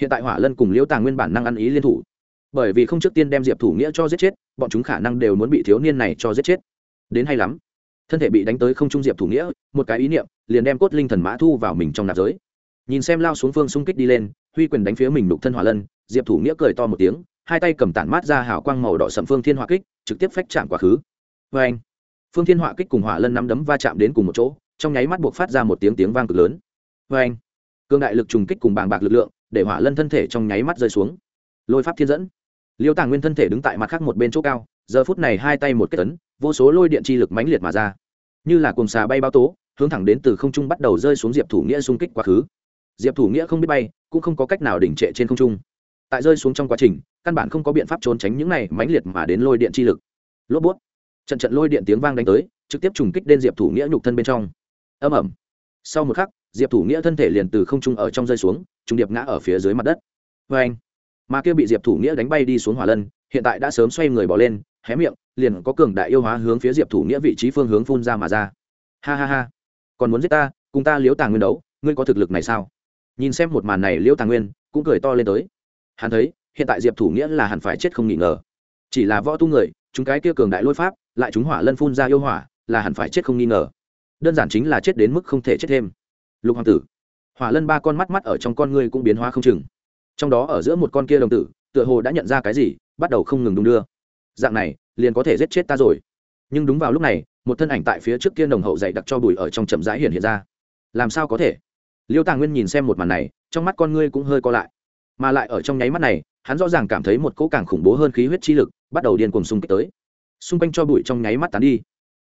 Hiện tại hỏa lân cùng liễu tàng nguyên bản năng ăn ý liên thủ. Bởi vì không trước tiên đem diệp thủ nghĩa cho giết chết, bọn chúng khả năng đều muốn bị thiếu niên này cho giết chết. Đến hay lắm. Thân thể bị đánh tới không trung diệp thủ nghĩa, một cái ý niệm, liền đem cốt linh thần mã thu vào mình trong nạp giới. Nhìn xem lao xuống phương xung kích đi lên, huy quyền đánh phía mình đục thân hỏa lân, diệp thủ nghĩa cười to một tiếng, hai tay cầm tản mát ra hào quang màu đỏ sầm phương thiên hỏa kích, trực tiếp phách chạm quá khứ. Vê anh phương thiên họa kích cùng hỏa lân nắm đấm va chạm đến cùng một chỗ, trong nháy mắt buộc phát ra một tiếng tiếng vang cực lớn. Vê anh cương đại lực trùng kích cùng bàng bạc lực lượng, để hỏa lân thân thể trong nháy mắt rơi xuống. Lôi pháp thiên dẫn. Liêu tàng nguyên thân thể đứng tại mặt khác một bên chỗ cao, giờ phút này hai tay một kết tấn vô số lôi điện chi lực mãnh liệt mà ra. Như là cùng xà bay bao tố, hướng thẳng đến từ không trung bắt đầu rơi xuống diệp thủ nghĩa xung kích quá khứ. Diệp thủ nghĩa không biết bay, cũng không có cách nào đỉnh trệ trên không trung. Tại rơi xuống trong quá trình, căn bản không có biện pháp trốn tránh những này mãnh liệt mà đến lôi điện chi lực. Lốp bút trận trận lôi điện tiếng vang đánh tới, trực tiếp trùng kích đến diệp thủ nghĩa nhục thân bên trong. Âm ẩm sau một khắc, diệp thủ nghĩa thân thể liền từ không trung ở trong rơi xuống, trùng điệp ngã ở phía dưới mặt đất. Vê anh mà kia bị diệp thủ nghĩa đánh bay đi xuống hỏa lân, hiện tại đã sớm xoay người bỏ lên, hé miệng, liền có cường đại yêu hóa hướng phía diệp thủ nghĩa vị trí phương hướng phun ra mà ra. Ha ha ha. Còn muốn giết ta, cùng ta liễu tàng nguyên đấu, ngươi có thực lực này sao? Nhìn xem một màn này, liễu tàng nguyên cũng cười to lên tới. Hắn thấy, hiện tại diệp thủ nghĩa là hẳn phải chết không nghi ngờ. Chỉ là võ tu người, chúng cái kia cường đại lôi pháp lại chúng hỏa lân phun ra yêu hỏa, là hẳn phải chết không nghi ngờ. Đơn giản chính là chết đến mức không thể chết thêm. Lục hoàng tử, hỏa lân ba con mắt mắt ở trong con ngươi cũng biến hóa không chừng. Trong đó ở giữa một con kia đồng tử, tựa hồ đã nhận ra cái gì, bắt đầu không ngừng đung đưa. Dạng này, liền có thể giết chết ta rồi. Nhưng đúng vào lúc này, một thân ảnh tại phía trước kia nồng hậu dày đặc cho bùi ở trong chậm rãi hiện hiện ra. Làm sao có thể? Liêu tàng nguyên nhìn xem một màn này, trong mắt con ngươi cũng hơi co lại. Mà lại ở trong nháy mắt này, hắn rõ ràng cảm thấy một cỗ càng khủng bố hơn khí huyết chi lực bắt đầu điên cuồng xung kích tới xung quanh cho bụi trong nháy mắt tán đi.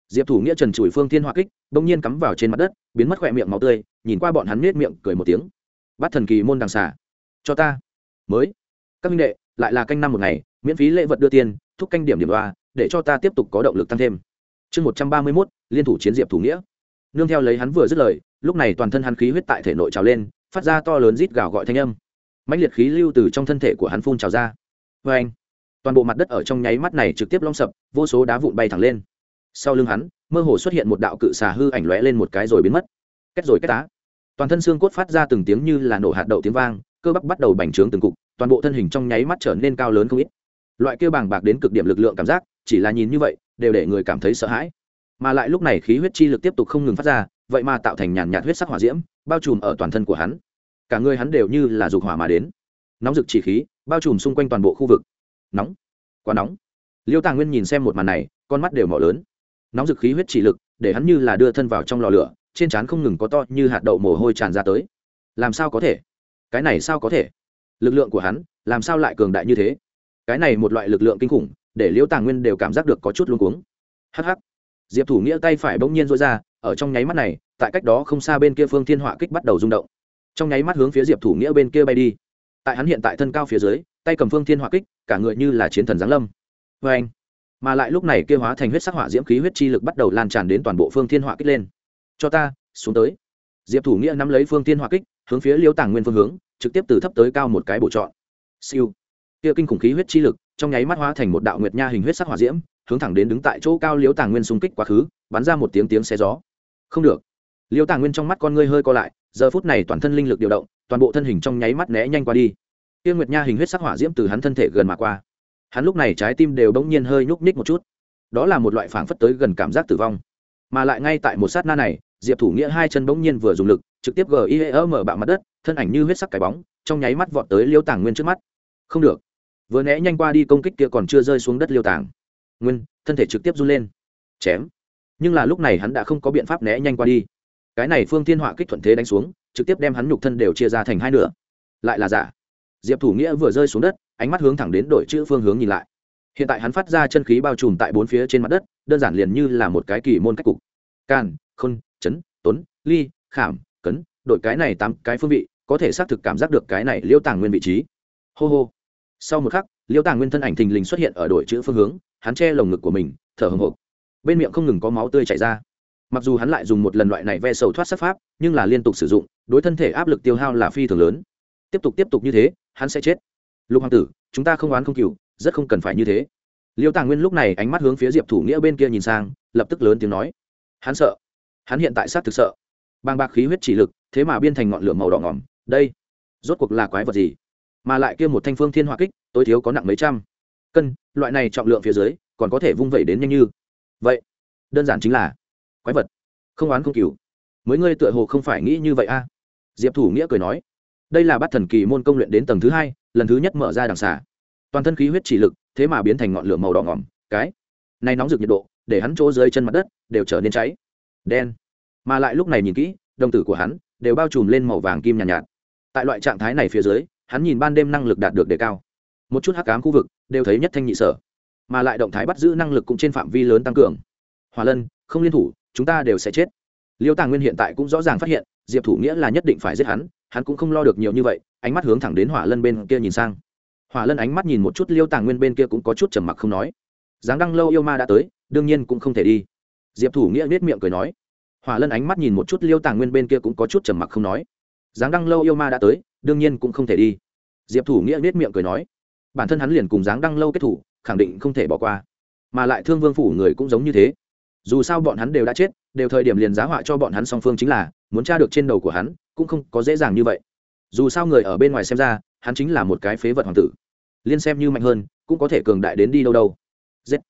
Diệp thủ nghĩa trần chùi phương thiên hoa kích bỗng nhiên cắm vào trên mặt đất, biến mất khỏe miệng máu tươi, nhìn qua bọn hắn nết miệng cười một tiếng. Bắt thần kỳ môn đằng xà, cho ta. Mới. Các minh đệ, lại là canh năm một ngày, miễn phí lễ vật đưa tiền, thúc canh điểm điểm đoa, để cho ta tiếp tục có động lực tăng thêm. Chương một trăm ba mươi mốt, liên thủ chiến diệp thủ nghĩa. Nương theo lấy hắn vừa dứt lời, lúc này toàn thân hắn khí huyết tại thể nội trào lên, phát ra to lớn rít gào gọi thanh âm. Mãnh liệt khí lưu từ trong thân thể của hắn phun trào ra. Vê anh toàn bộ mặt đất ở trong nháy mắt này trực tiếp long sập, vô số đá vụn bay thẳng lên. Sau lưng hắn, mơ hồ xuất hiện một đạo cự xà hư ảnh lóe lên một cái rồi biến mất. Kết rồi kết tá. Toàn thân xương cốt phát ra từng tiếng như là nổ hạt đậu tiếng vang, cơ bắp bắt đầu bành trướng từng cục, toàn bộ thân hình trong nháy mắt trở nên cao lớn không ít. Loại kia bàng bạc đến cực điểm lực lượng cảm giác, chỉ là nhìn như vậy, đều để người cảm thấy sợ hãi. Mà lại lúc này khí huyết chi lực tiếp tục không ngừng phát ra, vậy mà tạo thành nhàn nhạt huyết sắc hỏa diễm, bao trùm ở toàn thân của hắn. Cả người hắn đều như là dục hỏa mà đến. Nóng rực chỉ khí, bao trùm xung quanh toàn bộ khu vực nóng, quá nóng. Liêu tàng nguyên nhìn xem một màn này, con mắt đều mỏ lớn. Nóng dực khí huyết chỉ lực, để hắn như là đưa thân vào trong lò lửa, trên trán không ngừng có to như hạt đậu mồ hôi tràn ra tới. Làm sao có thể? Cái này sao có thể? Lực lượng của hắn, làm sao lại cường đại như thế? Cái này một loại lực lượng kinh khủng, để liêu tàng nguyên đều cảm giác được có chút luống cuống. Hh diệp thủ nghĩa tay phải bỗng nhiên rối ra, ở trong nháy mắt này, tại cách đó không xa bên kia phương thiên họa kích bắt đầu rung động. Trong nháy mắt hướng phía diệp thủ nghĩa bên kia bay đi tại hắn hiện tại thân cao phía dưới, tay cầm phương thiên hỏa kích, cả người như là chiến thần giáng lâm. Vê anh, mà lại lúc này kia hóa thành huyết sắc hỏa diễm khí huyết chi lực bắt đầu lan tràn đến toàn bộ phương thiên hỏa kích lên. Cho ta, xuống tới. Diệp thủ nghĩa nắm lấy phương thiên hỏa kích, hướng phía liêu tàng nguyên phương hướng, trực tiếp từ thấp tới cao một cái bổ trọn. siêu. Kia kinh khủng khí huyết chi lực, trong nháy mắt hóa thành một đạo nguyệt nha hình huyết sắc hỏa diễm, hướng thẳng đến đứng tại chỗ cao liêu tàng nguyên xung kích quá khứ, bắn ra một tiếng tiếng xe gió. Không được. Liêu tàng nguyên trong mắt con ngươi hơi co lại giờ phút này toàn thân linh lực điều động, toàn bộ thân hình trong nháy mắt né nhanh qua đi. Kia nguyệt nha hình huyết sắc hỏa diễm từ hắn thân thể gần mà qua. Hắn lúc này trái tim đều bỗng nhiên hơi nhúc nhích một chút. Đó là một loại phảng phất tới gần cảm giác tử vong. Mà lại ngay tại một sát na này, diệp thủ nghĩa hai chân bỗng nhiên vừa dùng lực, trực tiếp gim mở bạo mặt đất, thân ảnh như huyết sắc cái bóng, trong nháy mắt vọt tới liêu tàng nguyên trước mắt. Không được. Vừa né nhanh qua đi công kích kia còn chưa rơi xuống đất liêu tàng. Nguyên, thân thể trực tiếp run lên. Chém. Nhưng là lúc này hắn đã không có biện pháp né nhanh qua đi cái này phương thiên họa kích thuận thế đánh xuống, trực tiếp đem hắn nhục thân đều chia ra thành hai nửa. Lại là giả. Diệp thủ nghĩa vừa rơi xuống đất, ánh mắt hướng thẳng đến đội chữ phương hướng nhìn lại. Hiện tại hắn phát ra chân khí bao trùm tại bốn phía trên mặt đất, đơn giản liền như là một cái kỳ môn cách cục. Can, khôn, chấn tuấn ly, khảm, cấn, đội cái này tám cái phương vị, có thể xác thực cảm giác được cái này liêu tàng nguyên vị trí. Hô hô. Sau một khắc, liêu tàng nguyên thân ảnh thình lình xuất hiện ở đội chữ phương hướng, hắn che lồng ngực của mình, thở hồng hộc. Bên miệng không ngừng có máu tươi chảy ra mặc dù hắn lại dùng một lần loại này ve sầu thoát sắc pháp, nhưng là liên tục sử dụng, đối thân thể áp lực tiêu hao là phi thường lớn. Tiếp tục tiếp tục như thế, hắn sẽ chết. Lục hoàng tử, chúng ta không oán không cừu, rất không cần phải như thế. Liêu tàng nguyên lúc này ánh mắt hướng phía diệp thủ nghĩa bên kia nhìn sang, lập tức lớn tiếng nói. Hắn sợ. Hắn hiện tại sát thực sợ. Bàng bạc khí huyết chỉ lực, thế mà biên thành ngọn lửa màu đỏ ngỏm. Đây, rốt cuộc là quái vật gì? Mà lại kia một thanh phương thiên hỏa kích, tối thiếu có nặng mấy trăm. Cân, loại này trọng lượng phía dưới, còn có thể vung vẩy đến nhanh như. Vậy, đơn giản chính là quái vật. Không oán không cừu. Mới ngươi tựa hồ không phải nghĩ như vậy a. Diệp thủ nghĩa cười nói đây là bắt thần kỳ môn công luyện đến tầng thứ hai lần thứ nhất mở ra đằng xả toàn thân khí huyết chỉ lực thế mà biến thành ngọn lửa màu đỏ ngỏm cái này nóng rực nhiệt độ để hắn chỗ dưới chân mặt đất đều trở nên cháy. Đen. Mà lại lúc này nhìn kỹ đồng tử của hắn đều bao trùm lên màu vàng kim nhàn nhạt, nhạt. Tại loại trạng thái này phía dưới hắn nhìn ban đêm năng lực đạt được đề cao. Một chút hắc ám khu vực đều thấy nhất thanh nhị sở mà lại động thái bắt giữ năng lực cũng trên phạm vi lớn tăng cường. Hòa lân không liên thủ chúng ta đều sẽ chết. Liêu tàng nguyên hiện tại cũng rõ ràng phát hiện, diệp thủ nghĩa là nhất định phải giết hắn hắn cũng không lo được nhiều như vậy, ánh mắt hướng thẳng đến hỏa lân bên kia nhìn sang. Hỏa lân ánh mắt nhìn một chút liêu tàng nguyên bên kia cũng có chút trầm mặc không nói. Dáng đăng lâu yêu ma đã tới, đương nhiên cũng không thể đi. Diệp thủ nghĩa nết miệng cười nói. Hỏa lân ánh mắt nhìn một chút liêu tàng nguyên bên kia cũng có chút trầm mặc không nói. Dáng đăng lâu yêu ma đã tới, đương nhiên cũng không thể đi. Diệp thủ nghĩa nết miệng cười nói. Bản thân hắn liền cùng dáng đăng lâu kết thủ, khẳng định không thể bỏ qua. Mà lại thương vương phủ người cũng giống như thế dù sao bọn hắn đều đã chết, đều thời điểm liền giá họa cho bọn hắn song phương chính là, muốn tra được trên đầu của hắn, cũng không có dễ dàng như vậy. Dù sao người ở bên ngoài xem ra, hắn chính là một cái phế vật hoàng tử. Liên xem như mạnh hơn, cũng có thể cường đại đến đi đâu đâu. Giết.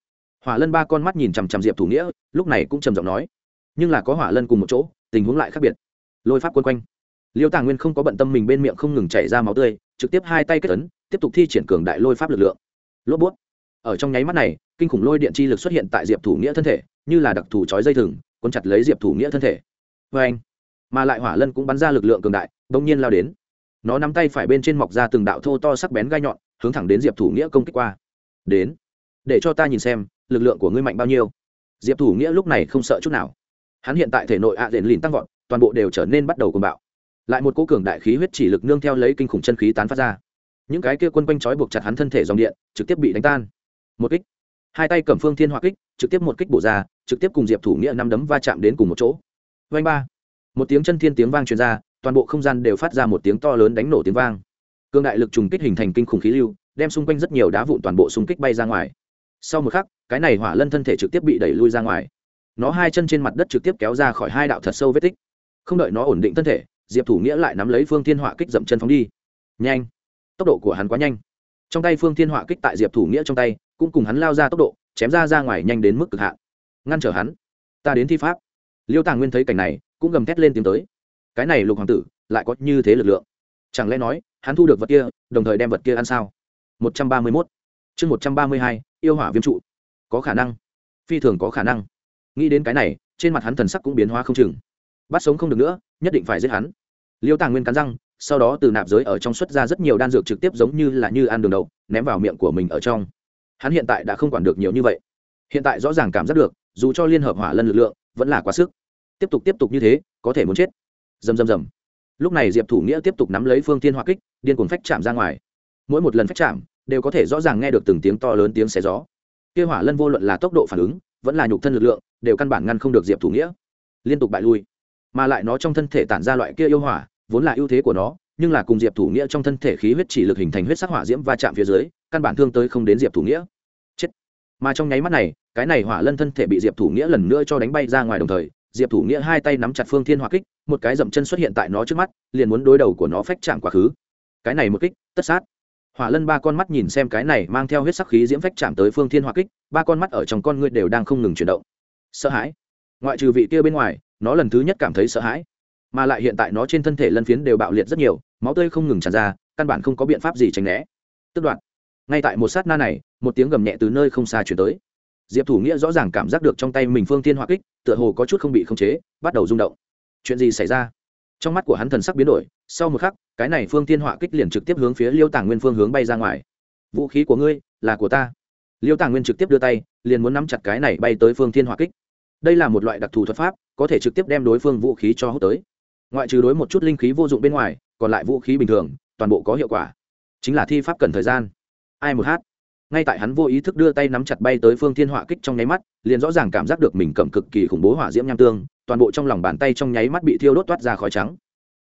Hỏa lân ba con mắt nhìn chằm chằm diệp thủ nghĩa, lúc này cũng trầm giọng nói. Nhưng là có hỏa lân cùng một chỗ, tình huống lại khác biệt. Lôi pháp quân quanh. Liêu tàng nguyên không có bận tâm mình bên miệng không ngừng chảy ra máu tươi, trực tiếp hai tay kết tấn tiếp tục thi triển cường đại lôi pháp lực lượng. Lốp bút. Ở trong nháy mắt này kinh khủng lôi điện chi lực xuất hiện tại diệp thủ nghĩa thân thể, như là đặc thù trói dây thừng, cuốn chặt lấy diệp thủ nghĩa thân thể. Vê anh, mà lại hỏa lân cũng bắn ra lực lượng cường đại bỗng nhiên lao đến. Nó nắm tay phải bên trên mọc ra từng đạo thô to sắc bén gai nhọn, hướng thẳng đến diệp thủ nghĩa công kích qua. Đến, để cho ta nhìn xem, lực lượng của ngươi mạnh bao nhiêu. Diệp thủ nghĩa lúc này không sợ chút nào. Hắn hiện tại thể nội ạ à lìn tăng vọt, toàn bộ đều trở nên bắt đầu cùng bạo. Lại một cỗ cường đại khí huyết chỉ lực nương theo lấy kinh khủng chân khí tán phát ra. Những cái kia quân quanh trói buộc chặt hắn thân thể dòng điện, trực tiếp bị đánh tan. Một kích hai tay cầm phương thiên hỏa kích, trực tiếp một kích bổ ra, trực tiếp cùng diệp thủ nghĩa năm đấm va chạm đến cùng một chỗ. Vanh ba. Một tiếng chân thiên tiếng vang truyền ra, toàn bộ không gian đều phát ra một tiếng to lớn đánh nổ tiếng vang. Cương đại lực trùng kích hình thành kinh khủng khí lưu, đem xung quanh rất nhiều đá vụn toàn bộ xung kích bay ra ngoài. Sau một khắc, cái này hỏa lân thân thể trực tiếp bị đẩy lui ra ngoài. Nó hai chân trên mặt đất trực tiếp kéo ra khỏi hai đạo thật sâu vết tích. Không đợi nó ổn định thân thể, diệp thủ nghĩa lại nắm lấy phương thiên hỏa kích dậm chân phóng đi. Nhanh. Tốc độ của hắn quá nhanh. Trong tay phương thiên hỏa kích tại diệp thủ nghĩa trong tay cũng cùng hắn lao ra tốc độ, chém ra ra ngoài nhanh đến mức cực hạn. Ngăn trở hắn. Ta đến thi pháp. Liêu tàng nguyên thấy cảnh này, cũng gầm thét lên tìm tới. Cái này lục hoàng tử, lại có như thế lực lượng. Chẳng lẽ nói, hắn thu được vật kia, đồng thời đem vật kia ăn sao? Một trăm ba mươi mốt. Chương một trăm ba mươi hai, yêu hỏa viêm trụ. Có khả năng. Phi thường có khả năng. Nghĩ đến cái này, trên mặt hắn thần sắc cũng biến hóa không chừng. Bắt sống không được nữa, nhất định phải giết hắn. Liêu tàng nguyên cắn răng, sau đó từ nạp giới ở trong xuất ra rất nhiều đan dược trực tiếp giống như là như ăn đường đậu, ném vào miệng của mình ở trong hắn hiện tại đã không quản được nhiều như vậy. Hiện tại rõ ràng cảm giác được, dù cho liên hợp hỏa lân lực lượng, vẫn là quá sức. Tiếp tục tiếp tục như thế, có thể muốn chết. Dầm dầm dầm lúc này diệp thủ nghĩa tiếp tục nắm lấy phương tiên hỏa kích, điên cuồng phách chạm ra ngoài. Mỗi một lần phách chạm, đều có thể rõ ràng nghe được từng tiếng to lớn tiếng xé gió. Kia hỏa lân vô luận là tốc độ phản ứng, vẫn là nhục thân lực lượng, đều căn bản ngăn không được diệp thủ nghĩa. Liên tục bại lui. Mà lại nó trong thân thể tản ra loại kia yêu hỏa, vốn là ưu thế của nó, nhưng là cùng diệp thủ nghĩa trong thân thể khí huyết chỉ lực hình thành huyết sắc hỏa diễm va chạm phía dưới căn bản thương tới không đến diệp thủ nghĩa. Chết. Mà trong nháy mắt này, cái này hỏa lân thân thể bị diệp thủ nghĩa lần nữa cho đánh bay ra ngoài đồng thời, diệp thủ nghĩa hai tay nắm chặt phương thiên hỏa kích, một cái dậm chân xuất hiện tại nó trước mắt, liền muốn đối đầu của nó phách chạm quá khứ. Cái này một kích, tất sát. Hỏa lân ba con mắt nhìn xem cái này mang theo huyết sắc khí diễm phách chạm tới phương thiên hỏa kích, ba con mắt ở trong con ngươi đều đang không ngừng chuyển động. Sợ hãi. Ngoại trừ vị kia bên ngoài, nó lần thứ nhất cảm thấy sợ hãi. Mà lại hiện tại nó trên thân thể lân phiến đều bạo liệt rất nhiều, máu tươi không ngừng tràn ra, căn bản không có biện pháp gì tránh né. Tức đoạn ngay tại một sát na này, một tiếng gầm nhẹ từ nơi không xa chuyển tới. Diệp thủ nghĩa rõ ràng cảm giác được trong tay mình phương thiên hoa kích, tựa hồ có chút không bị khống chế, bắt đầu rung động. Chuyện gì xảy ra? Trong mắt của hắn thần sắc biến đổi, sau một khắc, cái này phương thiên hỏa kích liền trực tiếp hướng phía liêu tàng nguyên phương hướng bay ra ngoài. Vũ khí của ngươi, là của ta. Liêu tàng nguyên trực tiếp đưa tay, liền muốn nắm chặt cái này bay tới phương thiên hỏa kích. Đây là một loại đặc thù thuật pháp, có thể trực tiếp đem đối phương vũ khí cho hút tới. Ngoại trừ đối một chút linh khí vô dụng bên ngoài, còn lại vũ khí bình thường, toàn bộ có hiệu quả. Chính là thi pháp cần thời gian ai một hát. Ngay tại hắn vô ý thức đưa tay nắm chặt bay tới phương thiên hỏa kích trong nháy mắt, liền rõ ràng cảm giác được mình cầm cực kỳ khủng bố hỏa diễm nham tương, toàn bộ trong lòng bàn tay trong nháy mắt bị thiêu đốt toát ra khói trắng.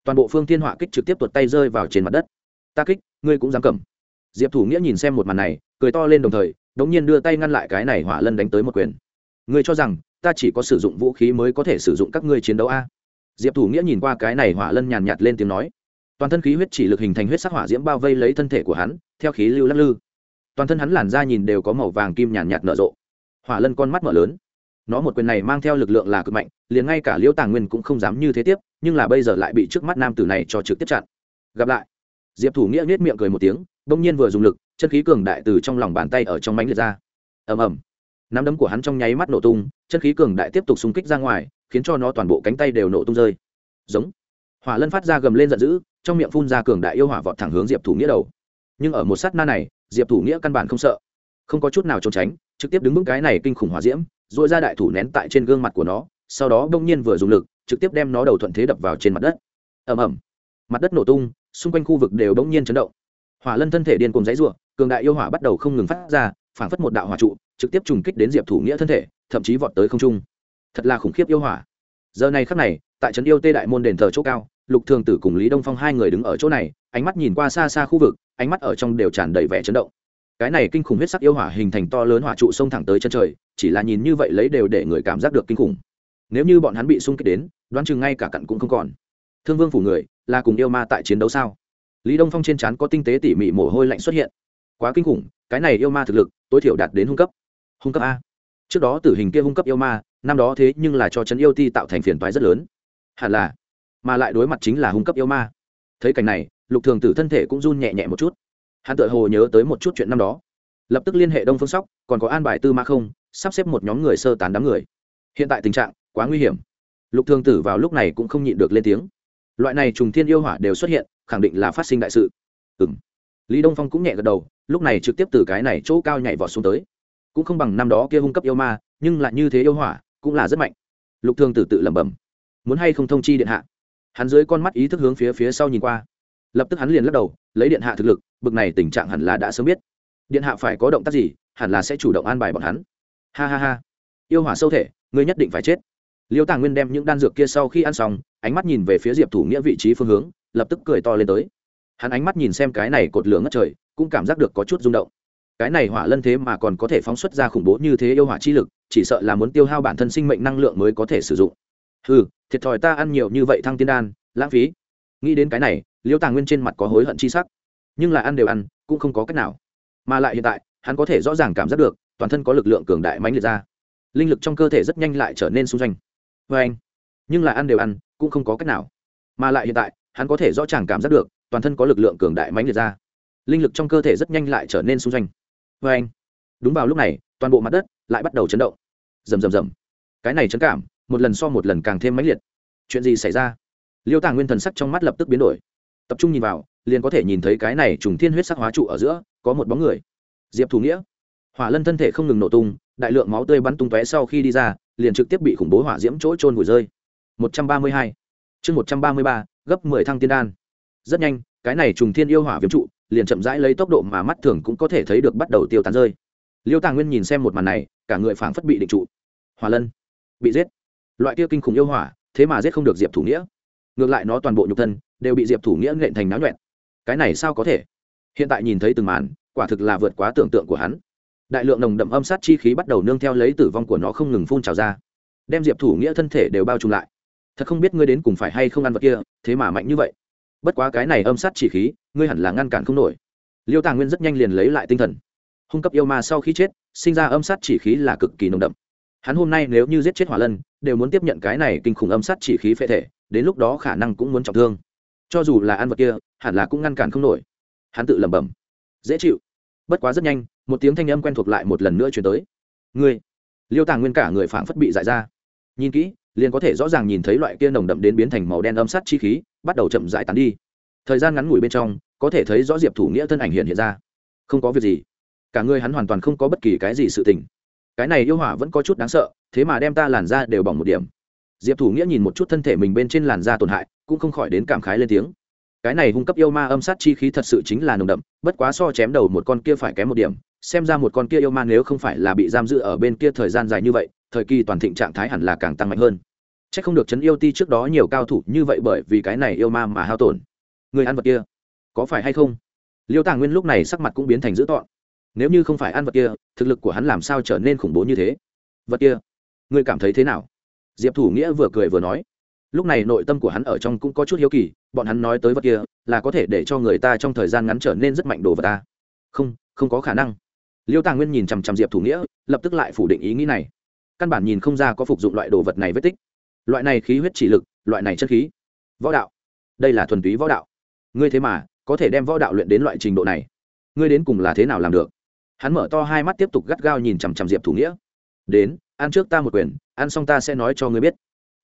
Toàn bộ phương thiên hỏa kích trực tiếp tuột tay rơi vào trên mặt đất. Ta kích, ngươi cũng dám cầm. Diệp thủ nghĩa nhìn xem một màn này, cười to lên đồng thời, đống nhiên đưa tay ngăn lại cái này hỏa lân đánh tới một quyền. Ngươi cho rằng, ta chỉ có sử dụng vũ khí mới có thể sử dụng các ngươi chiến đấu a? Diệp thủ nghĩa nhìn qua cái này hỏa lân nhàn nhạt lên tiếng nói. Toàn thân khí huyết chỉ lực hình thành huyết sắc hỏa diễm bao vây lấy thân thể của hắn, theo khí lưu lắc lư toàn thân hắn làn da nhìn đều có màu vàng kim nhàn nhạt nở rộ. Hỏa lân con mắt mở lớn. Nó một quyền này mang theo lực lượng là cực mạnh, liền ngay cả liễu tàng nguyên cũng không dám như thế tiếp, nhưng là bây giờ lại bị trước mắt nam tử này cho trực tiếp chặn. Gặp lại. Diệp thủ nghĩa nết miệng cười một tiếng, bỗng nhiên vừa dùng lực, chân khí cường đại từ trong lòng bàn tay ở trong mánh liệt ra. Ầm ầm. Nắm đấm của hắn trong nháy mắt nổ tung, chân khí cường đại tiếp tục xung kích ra ngoài, khiến cho nó toàn bộ cánh tay đều nổ tung rơi. Giống. Hỏa lân phát ra gầm lên giận dữ, trong miệng phun ra cường đại yêu hỏa vọt thẳng hướng diệp thủ nghĩa đầu. Nhưng ở một sát na này diệp thủ nghĩa căn bản không sợ. Không có chút nào trốn tránh, trực tiếp đứng vững cái này kinh khủng hỏa diễm dội ra đại thủ nén tại trên gương mặt của nó, sau đó đông nhiên vừa dùng lực, trực tiếp đem nó đầu thuận thế đập vào trên mặt đất. Ầm ầm. Mặt đất nổ tung, xung quanh khu vực đều đông nhiên chấn động. Hỏa lân thân thể điên cùng dãy ruộng cường đại yêu hỏa bắt đầu không ngừng phát ra, phảng phất một đạo hỏa trụ, trực tiếp trùng kích đến diệp thủ nghĩa thân thể, thậm chí vọt tới không trung. Thật là khủng khiếp yêu hỏa. Giờ này khắc này, tại trấn yêu tê đại môn đền thờ chỗ cao, lục thường tử cùng lý đông phong hai người đứng ở chỗ này ánh mắt nhìn qua xa xa khu vực, ánh mắt ở trong đều tràn đầy vẻ chấn động. Cái này kinh khủng huyết sắc yêu hỏa hình thành to lớn hỏa trụ xông thẳng tới chân trời, chỉ là nhìn như vậy lấy đều để người cảm giác được kinh khủng. Nếu như bọn hắn bị xung kích đến, đoán chừng ngay cả cặn cũng không còn. Thương vương phủ người, là cùng yêu ma tại chiến đấu sao? Lý đông phong trên trán có tinh tế tỉ mỉ mồ hôi lạnh xuất hiện. Quá kinh khủng, cái này yêu ma thực lực, tối thiểu đạt đến hung cấp. Hung cấp a. Trước đó tử hình kia hung cấp yêu ma, năm đó thế nhưng là cho trấn yêu ti tạo thành phiền toái rất lớn. Hẳn là, mà lại đối mặt chính là hung cấp yêu ma. Thấy cảnh này lục thường tử thân thể cũng run nhẹ nhẹ một chút. Hắn tự hồ nhớ tới một chút chuyện năm đó. Lập tức liên hệ đông phương sóc, còn có an bài tư ma không, sắp xếp một nhóm người sơ tán đám người. Hiện tại tình trạng quá nguy hiểm. Lục thường tử vào lúc này cũng không nhịn được lên tiếng. Loại này trùng thiên yêu hỏa đều xuất hiện, khẳng định là phát sinh đại sự. Ừ m lý đông phong cũng nhẹ gật đầu, lúc này trực tiếp từ cái này chỗ cao nhảy vọt xuống tới. Cũng không bằng năm đó kia hung cấp yêu ma, nhưng lại như thế yêu hỏa, cũng là rất mạnh. Lục thường tử tự lẩm bẩm. Muốn hay không thông chi điện hạ? Hắn dưới con mắt ý thức hướng phía phía sau nhìn qua lập tức hắn liền lắc đầu, lấy điện hạ thực lực, bực này tình trạng hẳn là đã sớm biết. Điện hạ phải có động tác gì, hẳn là sẽ chủ động an bài bọn hắn. Ha ha ha. Yêu hỏa sâu thể, ngươi nhất định phải chết. Liêu tàng nguyên đem những đan dược kia sau khi ăn xong, ánh mắt nhìn về phía diệp thủ nghĩa vị trí phương hướng, lập tức cười to lên tới. Hắn ánh mắt nhìn xem cái này cột lửa ngất trời, cũng cảm giác được có chút rung động. Cái này hỏa lân thế mà còn có thể phóng xuất ra khủng bố như thế yêu hỏa chi lực, chỉ sợ là muốn tiêu hao bản thân sinh mệnh năng lượng mới có thể sử dụng. Ừ thiệt thòi ta ăn nhiều như vậy thăng tiên đan, lãng phí. Nghĩ đến cái này liêu tàng nguyên trên mặt có hối hận chi sắc, nhưng là ăn đều ăn, cũng không có cách nào. Mà lại hiện tại, hắn có thể rõ ràng cảm giác được, toàn thân có lực lượng cường đại mãnh liệt ra. Linh lực trong cơ thể rất nhanh lại trở nên xung doanh vê anh, nhưng là ăn đều ăn, cũng không có cách nào. Mà lại hiện tại, hắn có thể rõ ràng cảm giác được, toàn thân có lực lượng cường đại mãnh liệt ra. Linh lực trong cơ thể rất nhanh lại trở nên xung doanh vê anh, đúng vào lúc này, toàn bộ mặt đất lại bắt đầu chấn động. Rầm rầm rầm. Cái này chấn cảm, một lần so một lần càng thêm mãnh liệt. Chuyện gì xảy ra? Liêu tàng nguyên thần sắc trong mắt lập tức biến đổi tập trung nhìn vào, liền có thể nhìn thấy cái này trùng thiên huyết sắc hóa trụ ở giữa, có một bóng người. Diệp thủ nghĩa. Hỏa lân thân thể không ngừng nổ tung, đại lượng máu tươi bắn tung tóe sau khi đi ra, liền trực tiếp bị khủng bố hỏa diễm chỗ trôn vùi rơi. Một trăm ba mươi hai. Chương một trăm ba mươi ba, gấp mười thăng tiên đan. Rất nhanh, cái này trùng thiên yêu hỏa viêm trụ, liền chậm rãi lấy tốc độ mà mắt thường cũng có thể thấy được bắt đầu tiêu tán rơi. Liêu tàng nguyên nhìn xem một màn này, cả người phảng phất bị định trụ. Hỏa lân. Bị giết. Loại kia kinh khủng yêu hỏa, thế mà giết không được diệp thủ nghĩa ngược lại nó toàn bộ nhục thân đều bị diệp thủ nghĩa nện thành náo nhuẹn. Cái này sao có thể? Hiện tại nhìn thấy từng màn, quả thực là vượt quá tưởng tượng của hắn. Đại lượng nồng đậm âm sát chi khí bắt đầu nương theo lấy tử vong của nó không ngừng phun trào ra, đem diệp thủ nghĩa thân thể đều bao trùm lại. Thật không biết ngươi đến cùng phải hay không ăn vật kia, thế mà mạnh như vậy. Bất quá cái này âm sát chỉ khí, ngươi hẳn là ngăn cản không nổi. Liêu tàng nguyên rất nhanh liền lấy lại tinh thần. Hung cấp yêu ma sau khi chết, sinh ra âm sát chỉ khí là cực kỳ nồng đậm. Hắn hôm nay nếu như giết chết hỏa lân, đều muốn tiếp nhận cái này kinh khủng âm sát chỉ khí phệ thể đến lúc đó khả năng cũng muốn trọng thương. Cho dù là ăn vật kia, hẳn là cũng ngăn cản không nổi. Hắn tự lẩm bẩm. Dễ chịu. Bất quá rất nhanh, một tiếng thanh âm quen thuộc lại một lần nữa chuyển tới. Ngươi. Liêu tàng nguyên cả người phảng phất bị dại ra. Nhìn kỹ, liền có thể rõ ràng nhìn thấy loại kia nồng đậm đến biến thành màu đen âm sát chi khí, bắt đầu chậm dại tán đi. Thời gian ngắn ngủi bên trong, có thể thấy rõ diệp thủ nghĩa thân ảnh hiện hiện ra. Không có việc gì. Cả người hắn hoàn toàn không có bất kỳ cái gì sự tình. Cái này yêu hỏa vẫn có chút đáng sợ, thế mà đem ta làn ra đều bỏng một điểm diệp thủ nghĩa nhìn một chút thân thể mình bên trên làn da tổn hại cũng không khỏi đến cảm khái lên tiếng cái này hung cấp yêu ma âm sát chi khí thật sự chính là nồng đậm bất quá so chém đầu một con kia phải kém một điểm xem ra một con kia yêu ma nếu không phải là bị giam giữ ở bên kia thời gian dài như vậy thời kỳ toàn thịnh trạng thái hẳn là càng tăng mạnh hơn c h ắ c không được chấn yêu ti trước đó nhiều cao thủ như vậy bởi vì cái này yêu ma mà hao tổn người ăn vật kia có phải hay không liêu tàng nguyên lúc này sắc mặt cũng biến thành dữ tọn nếu như không phải ăn vật kia thực lực của hắn làm sao trở nên khủng bố như thế vật kia ngươi cảm thấy thế nào diệp thủ nghĩa vừa cười vừa nói, lúc này nội tâm của hắn ở trong cũng có chút hiếu kỳ, bọn hắn nói tới vật kia, là có thể để cho người ta trong thời gian ngắn trở nên rất mạnh đồ vật ta. Không không có khả năng. Liêu tàng nguyên nhìn chằm chằm diệp thủ nghĩa, lập tức lại phủ định ý nghĩ này. Căn bản nhìn không ra có phục dụng loại đồ vật này vết tích. Loại này khí huyết chỉ lực, loại này chất khí. Võ đạo. Đây là thuần túy võ đạo. Ngươi thế mà, có thể đem võ đạo luyện đến loại trình độ này. Ngươi đến cùng là thế nào làm được? Hắn mở to hai mắt tiếp tục gắt gao nhìn chằm chằm diệp thủ nghĩa. Đến, ăn trước ta một quyền ăn xong ta sẽ nói cho ngươi biết.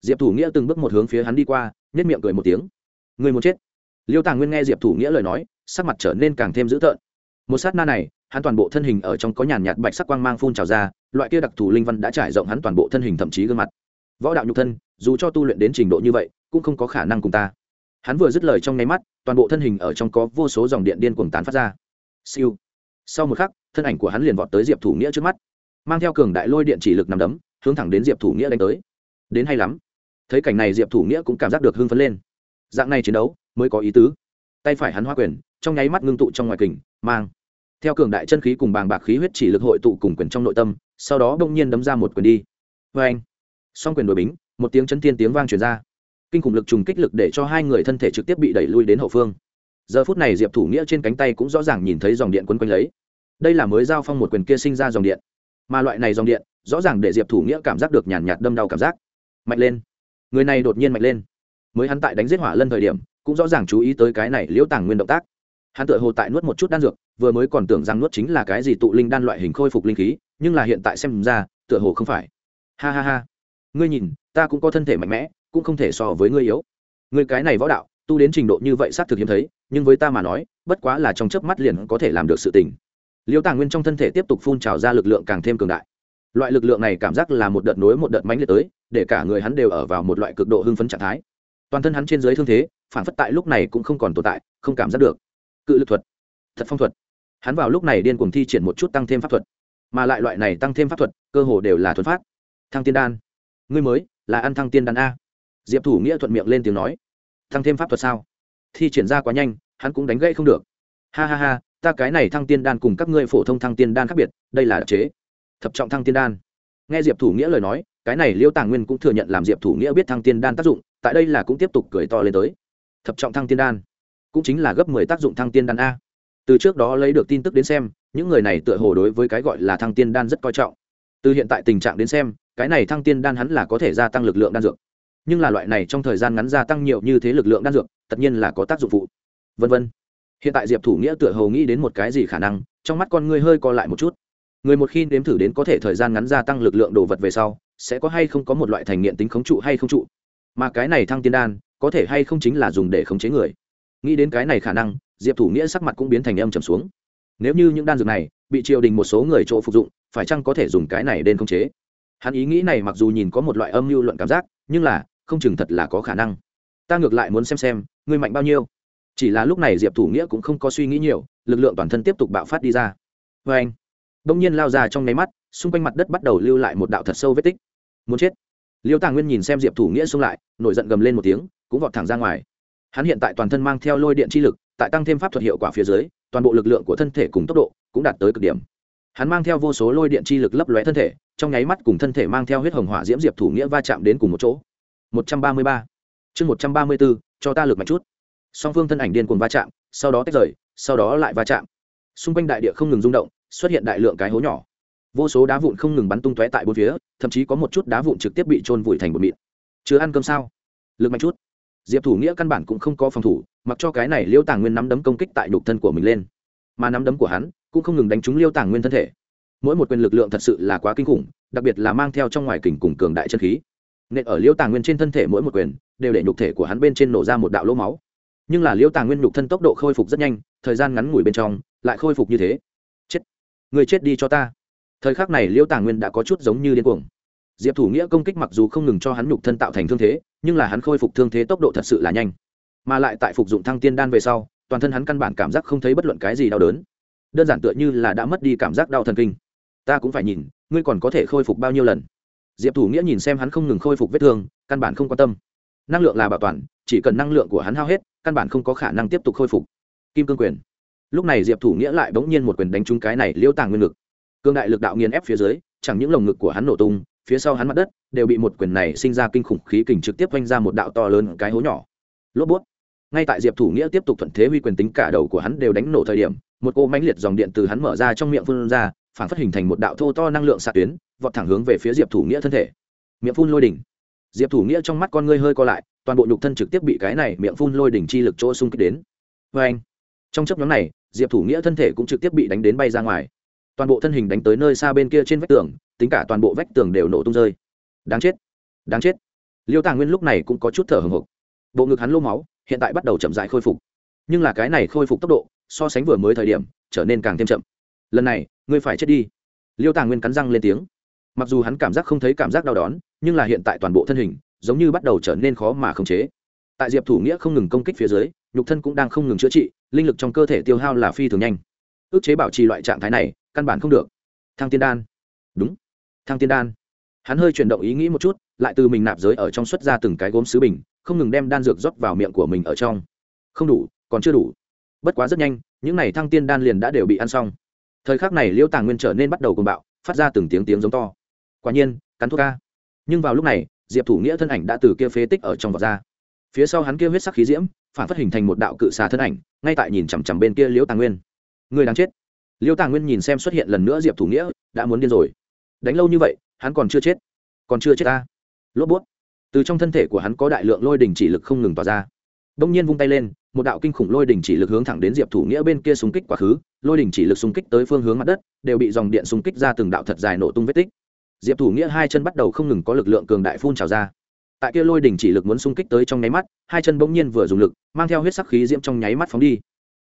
Diệp thủ nghĩa từng bước một hướng phía hắn đi qua nhất miệng cười một tiếng. Người muốn chết? Liêu tàng nguyên nghe diệp thủ nghĩa lời nói, sắc mặt trở nên càng thêm dữ tợn. Một sát na này, hắn toàn bộ thân hình ở trong có nhàn nhạt bạch sắc quang mang phun trào ra, loại kia đặc thù linh văn đã trải rộng hắn toàn bộ thân hình thậm chí gương mặt. Võ đạo nhục thân, dù cho tu luyện đến trình độ như vậy, cũng không có khả năng cùng ta. Hắn vừa dứt lời trong nháy mắt, toàn bộ thân hình ở trong có vô số dòng điện điên cuồng tán phát ra. Siêu. Sau một khắc, thân ảnh của hắn liền vọt tới diệp thủ nghĩa trước mắt, mang theo cường đại lôi điện chỉ lực nằm đấm hướng thẳng đến diệp thủ nghĩa đánh tới. Đến hay lắm. Thấy cảnh này diệp thủ nghĩa cũng cảm giác được hưng phấn lên. Dạng này chiến đấu mới có ý tứ. Tay phải hắn hoa quyền, trong nháy mắt ngưng tụ trong ngoài kình, mang. Theo cường đại chân khí cùng bàng bạc khí huyết chỉ lực hội tụ cùng quyền trong nội tâm, sau đó đông nhiên đấm ra một quyền đi. Vê anh song quyền đổi bính, một tiếng chân tiên tiếng vang truyền ra. Kinh khủng lực trùng kích lực để cho hai người thân thể trực tiếp bị đẩy lui đến hậu phương. Giờ phút này diệp thủ nghĩa trên cánh tay cũng rõ ràng nhìn thấy dòng điện quấn quanh lấy. Đây là mới giao phong một quyền kia sinh ra dòng điện mà loại này dòng điện, rõ ràng để diệp thủ nghĩa cảm giác được nhàn nhạt đâm đau cảm giác. Mạnh lên. Người này đột nhiên mạnh lên. Mới hắn tại đánh giết hỏa lân thời điểm, cũng rõ ràng chú ý tới cái này liễu tàng nguyên động tác. Hắn tự hồ tại nuốt một chút đan dược, vừa mới còn tưởng rằng nuốt chính là cái gì tụ linh đan loại hình khôi phục linh khí, nhưng là hiện tại xem ra, tựa hồ không phải. Ha ha ha. Ngươi nhìn, ta cũng có thân thể mạnh mẽ, cũng không thể so với ngươi yếu. Ngươi cái này võ đạo, tu đến trình độ như vậy xác thực hiếm thấy, nhưng với ta mà nói, bất quá là trong chớp mắt liền có thể làm được sự tình liêu tàng nguyên trong thân thể tiếp tục phun trào ra lực lượng càng thêm cường đại. Loại lực lượng này cảm giác là một đợt nối một đợt mánh liệt tới, để cả người hắn đều ở vào một loại cực độ hưng phấn trạng thái. Toàn thân hắn trên dưới thương thế, phản phất tại lúc này cũng không còn tồn tại, không cảm giác được. Cự lực thuật. Thật phong thuật. Hắn vào lúc này điên cuồng thi triển một chút tăng thêm pháp thuật. Mà lại loại này tăng thêm pháp thuật, cơ hồ đều là thuật phát. Thăng tiên đan. Ngươi mới, là ăn thăng tiên đan a. Diệp thủ nghĩa thuận miệng lên tiếng nói. Thăng thêm pháp thuật sao? Thi triển ra quá nhanh, hắn cũng đánh gãy không được. Ha ha ha ta cái này thăng tiên đan cùng các ngươi phổ thông thăng tiên đan khác biệt, đây là đặc chế. Thập trọng thăng tiên đan. Nghe diệp thủ nghĩa lời nói, cái này liêu tàng nguyên cũng thừa nhận làm diệp thủ nghĩa biết thăng tiên đan tác dụng, tại đây là cũng tiếp tục cười to lên tới. Thập trọng thăng tiên đan, cũng chính là gấp mười tác dụng thăng tiên đan a. Từ trước đó lấy được tin tức đến xem, những người này tựa hồ đối với cái gọi là thăng tiên đan rất coi trọng. Từ hiện tại tình trạng đến xem, cái này thăng tiên đan hắn là có thể gia tăng lực lượng đan dược. Nhưng là loại này trong thời gian ngắn gia tăng nhiều như thế lực lượng đan dược, tất nhiên là có tác dụng phụ. Vân vân hiện tại diệp thủ nghĩa tựa hồ nghĩ đến một cái gì khả năng, trong mắt con ngươi hơi co lại một chút. Người một khi nếm thử đến có thể thời gian ngắn gia tăng lực lượng đồ vật về sau, sẽ có hay không có một loại thành nghiện tính khống trụ hay không trụ. Mà cái này thăng tiên đan, có thể hay không chính là dùng để khống chế người. Nghĩ đến cái này khả năng, diệp thủ nghĩa sắc mặt cũng biến thành âm trầm xuống. Nếu như những đan dược này bị triều đình một số người chỗ phục dụng, phải chăng có thể dùng cái này đến khống chế? Hắn ý nghĩ này mặc dù nhìn có một loại âm mưu luận cảm giác, nhưng là, không chừng thật là có khả năng. Ta ngược lại muốn xem xem, ngươi mạnh bao nhiêu chỉ là lúc này diệp thủ nghĩa cũng không có suy nghĩ nhiều, lực lượng toàn thân tiếp tục bạo phát đi ra. Vê anh, đông nhiên lao ra trong nháy mắt, xung quanh mặt đất bắt đầu lưu lại một đạo thật sâu vết tích. Muốn chết. Liêu tàng nguyên nhìn xem diệp thủ nghĩa xung lại, nổi giận gầm lên một tiếng, cũng vọt thẳng ra ngoài. Hắn hiện tại toàn thân mang theo lôi điện chi lực, tại tăng thêm pháp thuật hiệu quả phía dưới, toàn bộ lực lượng của thân thể cùng tốc độ cũng đạt tới cực điểm. Hắn mang theo vô số lôi điện chi lực lấp lóe thân thể, trong nháy mắt cùng thân thể mang theo huyết hồng hỏa diễm diệp thủ nghĩa va chạm đến cùng một chỗ. Một trăm ba mươi ba. Chương một trăm ba mươi bốn cho ta lực mạnh chút song phương thân ảnh điên cuồng va chạm, sau đó tách rời, sau đó lại va chạm. Xung quanh đại địa không ngừng rung động, xuất hiện đại lượng cái hố nhỏ. Vô số đá vụn không ngừng bắn tung tóe tại bốn phía, thậm chí có một chút đá vụn trực tiếp bị trôn vùi thành một mịn. Chưa ăn cơm sao? Lực mạnh chút. Diệp thủ nghĩa căn bản cũng không có phòng thủ, mặc cho cái này liêu tàng nguyên nắm đấm công kích tại nhục thân của mình lên. Mà nắm đấm của hắn cũng không ngừng đánh trúng liêu tàng nguyên thân thể. Mỗi một quyền lực lượng thật sự là quá kinh khủng, đặc biệt là mang theo trong ngoài kình cùng cường đại chân khí. Nên ở liêu tàng nguyên trên thân thể mỗi một quyền, đều để nhục thể của hắn bên trên nổ ra một đạo lỗ máu nhưng là liễu tàng nguyên nhục thân tốc độ khôi phục rất nhanh, thời gian ngắn ngủi bên trong, lại khôi phục như thế. Chết. Người chết đi cho ta. Thời khắc này liễu tàng nguyên đã có chút giống như điên cuồng. Diệp thủ nghĩa công kích mặc dù không ngừng cho hắn nhục thân tạo thành thương thế, nhưng là hắn khôi phục thương thế tốc độ thật sự là nhanh. Mà lại tại phục dụng thăng tiên đan về sau, toàn thân hắn căn bản cảm giác không thấy bất luận cái gì đau đớn. Đơn giản tựa như là đã mất đi cảm giác đau thần kinh. Ta cũng phải nhìn, ngươi còn có thể khôi phục bao nhiêu lần? Diệp thủ nghĩa nhìn xem hắn không ngừng khôi phục vết thương, căn bản không quan tâm năng lượng là bảo toàn, chỉ cần năng lượng của hắn hao hết, căn bản không có khả năng tiếp tục khôi phục. Kim cương quyền. Lúc này diệp thủ nghĩa lại bỗng nhiên một quyền đánh trúng cái này liêu tàng nguyên ngực. Cương đại lực đạo nghiền ép phía dưới, chẳng những lồng ngực của hắn nổ tung, phía sau hắn mặt đất đều bị một quyền này sinh ra kinh khủng khí kình trực tiếp vanh ra một đạo to lớn cái hố nhỏ. Lốp bút. Ngay tại diệp thủ nghĩa tiếp tục thuận thế huy quyền tính cả đầu của hắn đều đánh nổ thời điểm, một cô mãnh liệt dòng điện từ hắn mở ra trong miệng phun ra, phản phát hình thành một đạo thô to năng lượng xạ tuyến, vọt thẳng hướng về phía diệp thủ nghĩa thân thể. Miệng phun lôi đỉnh diệp thủ nghĩa trong mắt con ngươi hơi co lại, toàn bộ nhục thân trực tiếp bị cái này miệng phun lôi đỉnh chi lực chỗ xung kích đến. Vê anh, trong chấp nhóm này, diệp thủ nghĩa thân thể cũng trực tiếp bị đánh đến bay ra ngoài. Toàn bộ thân hình đánh tới nơi xa bên kia trên vách tường, tính cả toàn bộ vách tường đều nổ tung rơi. Đáng chết đáng chết. Liêu tàng nguyên lúc này cũng có chút thở hồng hộc. Bộ ngực hắn lô máu, hiện tại bắt đầu chậm dại khôi phục. Nhưng là cái này khôi phục tốc độ, so sánh vừa mới thời điểm, trở nên càng thêm chậm. Lần này, ngươi phải chết đi. Liêu tàng nguyên cắn răng lên tiếng mặc dù hắn cảm giác không thấy cảm giác đau đón nhưng là hiện tại toàn bộ thân hình, giống như bắt đầu trở nên khó mà khống chế. Tại diệp thủ nghĩa không ngừng công kích phía dưới, nhục thân cũng đang không ngừng chữa trị, linh lực trong cơ thể tiêu hao là phi thường nhanh. Ước chế bảo trì loại trạng thái này, căn bản không được. Thăng tiên đan. Đúng. Thăng tiên đan. Hắn hơi chuyển động ý nghĩ một chút, lại từ mình nạp giới ở trong xuất ra từng cái gốm sứ bình, không ngừng đem đan dược rót vào miệng của mình ở trong. Không đủ, còn chưa đủ. Bất quá rất nhanh, những n à y thăng tiên đan liền đã đều bị ăn xong. Thời khắc này liễu tàng nguyên trở nên bắt đầu cùng bạo, phát ra từng tiếng tiếng giống to quả nhiên, cắn thuốc ca. Nhưng vào lúc này, diệp thủ nghĩa thân ảnh đã từ kia phế tích ở trong vọt ra. Phía sau hắn kia huyết sắc khí diễm, phản phát hình thành một đạo cự xà thân ảnh, ngay tại nhìn chằm chằm bên kia liễu tàng nguyên. Người đang chết. Liễu tàng nguyên nhìn xem xuất hiện lần nữa diệp thủ nghĩa, đã muốn điên rồi. Đánh lâu như vậy, hắn còn chưa chết. Còn chưa chết ta. Lốp bút. Từ trong thân thể của hắn có đại lượng lôi đình chỉ lực không ngừng tỏa ra. Đông nhiên vung tay lên, một đạo kinh khủng lôi đình chỉ lực hướng thẳng đến diệp thủ nghĩa bên kia xung kích quá khứ. Lôi đình chỉ lực xung kích tới phương hướng mặt đất, đều bị dòng điện xung kích ra từng đạo thật dài nổ tung vết tích diệp thủ nghĩa hai chân bắt đầu không ngừng có lực lượng cường đại phun trào ra tại kia lôi Đỉnh chỉ lực muốn xung kích tới trong nháy mắt hai chân bỗng nhiên vừa dùng lực mang theo huyết sắc khí diễm trong nháy mắt phóng đi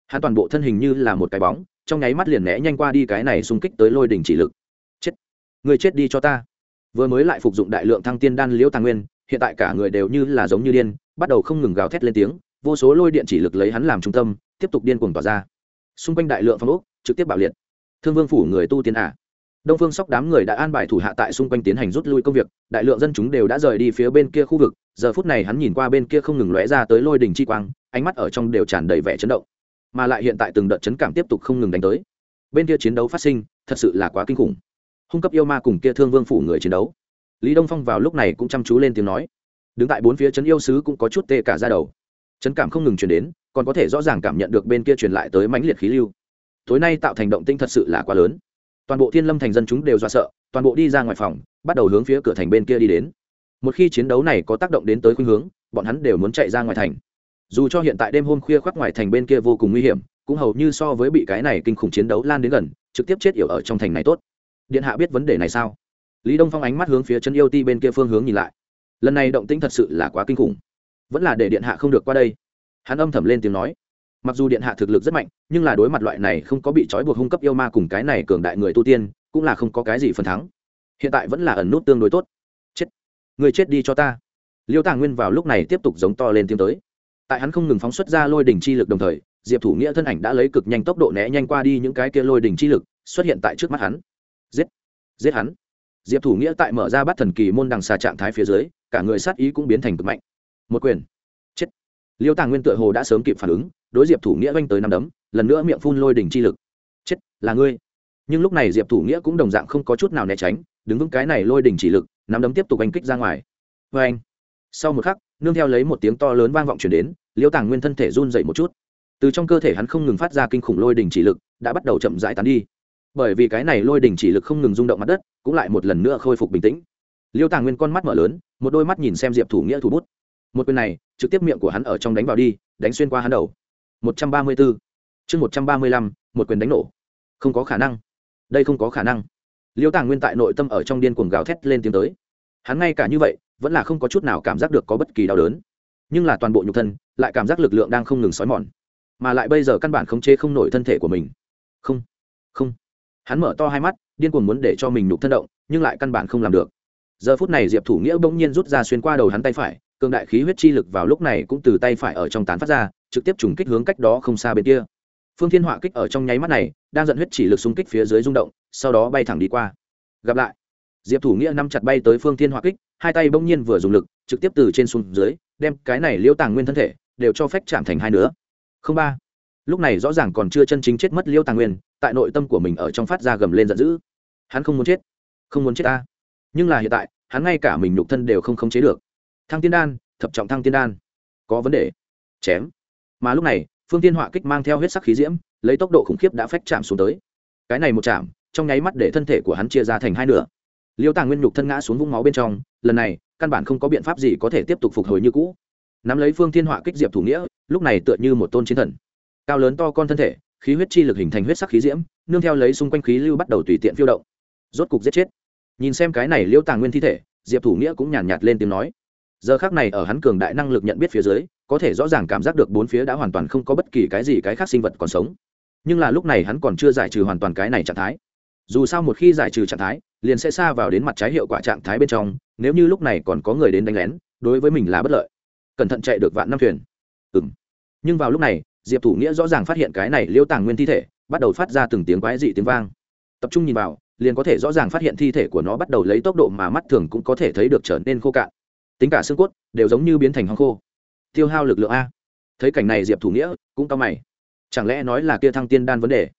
hắn toàn bộ thân hình như là một cái bóng trong nháy mắt liền né nhanh qua đi cái này xung kích tới lôi Đỉnh chỉ lực chết người chết đi cho ta vừa mới lại phục dụng đại lượng thăng tiên đan liễu tàng nguyên hiện tại cả người đều như là giống như điên bắt đầu không ngừng gào thét lên tiếng vô số lôi điện chỉ lực lấy hắn làm trung tâm tiếp tục điên cuồng tỏa ra xung quanh đại lượng phong ốc trực tiếp bạo liệt thương vương phủ người tu tiên ả đông phương sóc đám người đã an bài thủ hạ tại xung quanh tiến hành rút lui công việc, đại lượng dân chúng đều đã rời đi phía bên kia khu vực, giờ phút này hắn nhìn qua bên kia không ngừng lóe ra tới lôi đình chi quang, ánh mắt ở trong đều tràn đầy vẻ chấn động. Mà lại hiện tại từng đợt chấn cảm tiếp tục không ngừng đánh tới. Bên kia chiến đấu phát sinh, thật sự là quá kinh khủng. Hung cấp yêu ma cùng kia thương vương phủ người chiến đấu. Lý đông phong vào lúc này cũng chăm chú lên tiếng nói. Đứng tại bốn phía trấn yêu sứ cũng có chút tê cả ra đầu. Chấn cảm không ngừng chuyển đến, còn có thể rõ ràng cảm nhận được bên kia truyền lại tới mãnh liệt khí lưu. Tối nay tạo thành động tinh thật sự là quá lớn toàn bộ thiên lâm thành dân chúng đều dọa sợ, toàn bộ đi ra ngoài phòng, bắt đầu hướng phía cửa thành bên kia đi đến. Một khi chiến đấu này có tác động đến tới khuynh hướng, bọn hắn đều muốn chạy ra ngoài thành. Dù cho hiện tại đêm hôm khuya khoác ngoài thành bên kia vô cùng nguy hiểm, cũng hầu như so với bị cái này kinh khủng chiến đấu lan đến gần, trực tiếp chết yểu ở trong thành này tốt. Điện hạ biết vấn đề này sao? Lý đông phong ánh mắt hướng phía chân yêu ti bên kia phương hướng nhìn lại. Lần này động tĩnh thật sự là quá kinh khủng. Vẫn là để điện hạ không được qua đây. Hắn âm thầm lên tiếng nói mặc dù điện hạ thực lực rất mạnh, nhưng là đối mặt loại này không có bị trói buộc hung cấp yêu ma cùng cái này cường đại người tu tiên, cũng là không có cái gì phần thắng. Hiện tại vẫn là ẩn nút tương đối tốt. Chết. Người chết đi cho ta. Liêu tàng nguyên vào lúc này tiếp tục giống to lên tiếng tới. Tại hắn không ngừng phóng xuất ra lôi đỉnh chi lực đồng thời, diệp thủ nghĩa thân ảnh đã lấy cực nhanh tốc độ né nhanh qua đi những cái kia lôi đỉnh chi lực, xuất hiện tại trước mắt hắn. Giết. Giết hắn. Diệp thủ nghĩa tại mở ra bắt thần kỳ môn đằng xà trạng thái phía dưới, cả người sát ý cũng biến thành cực mạnh. Một quyền liêu tàng nguyên tựa hồ đã sớm kịp phản ứng, đối diệp thủ nghĩa oanh tới năm đấm, lần nữa miệng phun lôi đỉnh chi lực. Chết, là ngươi. Nhưng lúc này diệp thủ nghĩa cũng đồng dạng không có chút nào né tránh, đứng vững cái này lôi đỉnh chỉ lực nắm đấm tiếp tục oanh kích ra ngoài. Vê anh sau một khắc, nương theo lấy một tiếng to lớn vang vọng chuyển đến, liêu tàng nguyên thân thể run dậy một chút. Từ trong cơ thể hắn không ngừng phát ra kinh khủng lôi đỉnh chỉ lực, đã bắt đầu chậm rãi tán đi. Bởi vì cái này lôi đỉnh chỉ lực không ngừng rung động mặt đất, cũng lại một lần nữa khôi phục bình tĩnh. Liêu tàng nguyên con mắt mở lớn, một đôi mắt nhìn xem diệp thủ nghĩa thủ bút một quyền này trực tiếp miệng của hắn ở trong đánh vào đi, đánh xuyên qua hắn đầu. Một trăm ba mươi bốn chương một trăm ba mươi lăm, một quyền đánh nổ. Không có khả năng. Đây không có khả năng. Liêu tàng nguyên tại nội tâm ở trong điên cuồng gào thét lên tiếng tới. Hắn ngay cả như vậy, vẫn là không có chút nào cảm giác được có bất kỳ đau đớn. Nhưng là toàn bộ nhục thân, lại cảm giác lực lượng đang không ngừng xói mòn. Mà lại bây giờ căn bản khống chế không nổi thân thể của mình. Không. Không. Hắn mở to hai mắt, điên cuồng muốn để cho mình nhục thân động, nhưng lại căn bản không làm được. Giờ phút này diệp thủ nghĩa bỗng nhiên rút ra xuyên qua đầu hắn tay phải cường đại khí huyết chi lực vào lúc này cũng từ tay phải ở trong tán phát ra, trực tiếp trùng kích hướng cách đó không xa bên kia. Phương thiên họa kích ở trong nháy mắt này, đang dẫn huyết chỉ lực xung kích phía dưới rung động, sau đó bay thẳng đi qua. Gặp lại. Diệp thủ nghĩa nắm chặt bay tới phương thiên họa kích, hai tay bỗng nhiên vừa dùng lực, trực tiếp từ trên xuống dưới, đem cái này liêu tàng nguyên thân thể, đều cho phách chạm thành hai nữa không ba. Lúc này rõ ràng còn chưa chân chính chết mất liêu tàng nguyên, tại nội tâm của mình ở trong phát ra gầm lên giận dữ. Hắn không muốn chết. Không muốn chết ta. Nhưng là hiện tại, hắn ngay cả mình nhục thân đều không khống chế được thăng tiên đan thập trọng thăng tiên đan. Có vấn đề. Chém. Mà lúc này phương tiên họa kích mang theo huyết sắc khí diễm lấy tốc độ khủng khiếp đã phách chạm xuống tới. Cái này một chạm trong nháy mắt để thân thể của hắn chia ra thành hai nửa. Liêu tàng nguyên nhục thân ngã xuống vũng máu bên trong lần này căn bản không có biện pháp gì có thể tiếp tục phục hồi như cũ. Nắm lấy phương thiên họa kích diệp thủ nghĩa lúc này tựa như một tôn chiến thần. Cao lớn to con thân thể khí huyết chi lực hình thành huyết sắc khí diễm nương theo lấy xung quanh khí lưu bắt đầu tùy tiện phiêu động. Rốt cục giết chết. Nhìn xem cái này liêu tàng nguyên thi thể diệp thủ nghĩa cũng nhàn nhạt, nhạt lên tiếng nói giờ khác này ở hắn cường đại năng lực nhận biết phía dưới, có thể rõ ràng cảm giác được bốn phía đã hoàn toàn không có bất kỳ cái gì cái khác sinh vật còn sống. Nhưng là lúc này hắn còn chưa giải trừ hoàn toàn cái này trạng thái. Dù sao một khi giải trừ trạng thái, liền sẽ xa vào đến mặt trái hiệu quả trạng thái bên trong, nếu như lúc này còn có người đến đánh lén, đối với mình là bất lợi. Cẩn thận chạy được vạn năm thuyền. Ừ m nhưng vào lúc này, diệp thủ nghĩa rõ ràng phát hiện cái này liêu tàng nguyên thi thể, bắt đầu phát ra từng tiếng quái dị tiếng vang. Tập trung nhìn vào, liền có thể rõ ràng phát hiện thi thể của nó bắt đầu lấy tốc độ mà mắt thường cũng có thể thấy được trở nên khô cạn tính cả xương cốt đều giống như biến thành hoang khô. Tiêu hao lực lượng a. Thấy cảnh này diệp thủ nghĩa cũng cao mày. Chẳng lẽ nói là kia thăng tiên đan vấn đề?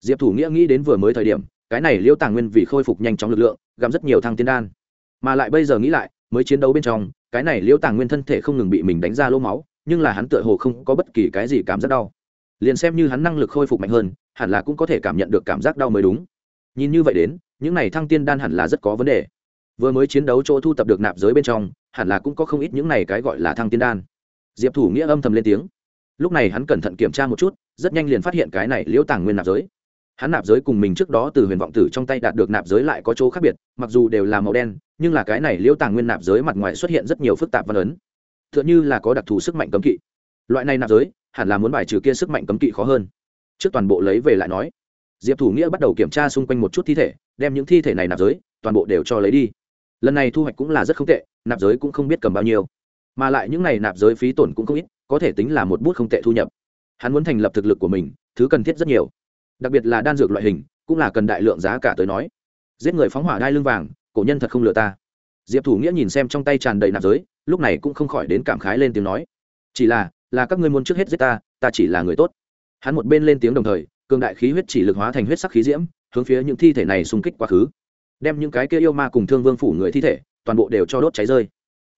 Diệp thủ nghĩa nghĩ đến vừa mới thời điểm, cái này liễu tàng nguyên vì khôi phục nhanh chóng lực lượng, gặp rất nhiều thăng tiên đan. Mà lại bây giờ nghĩ lại, mới chiến đấu bên trong, cái này liễu tàng nguyên thân thể không ngừng bị mình đánh ra lỗ máu, nhưng là hắn tựa hồ không có bất kỳ cái gì cảm giác đau. Liền xem như hắn năng lực khôi phục mạnh hơn, hẳn là cũng có thể cảm nhận được cảm giác đau mới đúng. Nhìn như vậy đến, những này thăng tiên đan hẳn là rất có vấn đề vừa mới chiến đấu chỗ thu tập được nạp giới bên trong, hẳn là cũng có không ít những này cái gọi là thăng tiên đan. Diệp thủ nghĩa âm thầm lên tiếng. Lúc này hắn cẩn thận kiểm tra một chút, rất nhanh liền phát hiện cái này liễu tàng nguyên nạp giới. Hắn nạp giới cùng mình trước đó từ huyền vọng tử trong tay đạt được nạp giới lại có chỗ khác biệt, mặc dù đều là màu đen, nhưng là cái này liễu tàng nguyên nạp giới mặt ngoài xuất hiện rất nhiều phức tạp văn ấn. T h ư ợ n h ư là có đặc thù sức mạnh cấm kỵ. Loại này nạp giới, hẳn là muốn bài trừ kia sức mạnh cấm kỵ khó hơn. Trước toàn bộ lấy về lại nói, diệp thủ nghĩa bắt đầu kiểm tra xung quanh một chút thi thể, đem những thi thể này nạp giới, toàn bộ đều cho lấy đi lần này thu hoạch cũng là rất không tệ, nạp giới cũng không biết cầm bao nhiêu. Mà lại những này nạp giới phí tổn cũng không ít, có thể tính là một bút không tệ thu nhập. Hắn muốn thành lập thực lực của mình, thứ cần thiết rất nhiều. Đặc biệt là đan dược loại hình, cũng là cần đại lượng giá cả tới nói. Giết người phóng hỏa đai lưng vàng, cổ nhân thật không lừa ta. Diệp thủ nghĩa nhìn xem trong tay tràn đầy nạp giới, lúc này cũng không khỏi đến cảm khái lên tiếng nói. Chỉ là là các ngươi muốn trước hết giết ta ta chỉ là người tốt. Hắn một bên lên tiếng đồng thời, cường đại khí huyết chỉ lực hóa thành huyết sắc khí diễm, hướng phía những thi thể này xung kích quá khứ đem những cái kia yêu ma cùng thương vương phủ người thi thể, toàn bộ đều cho đốt cháy rơi.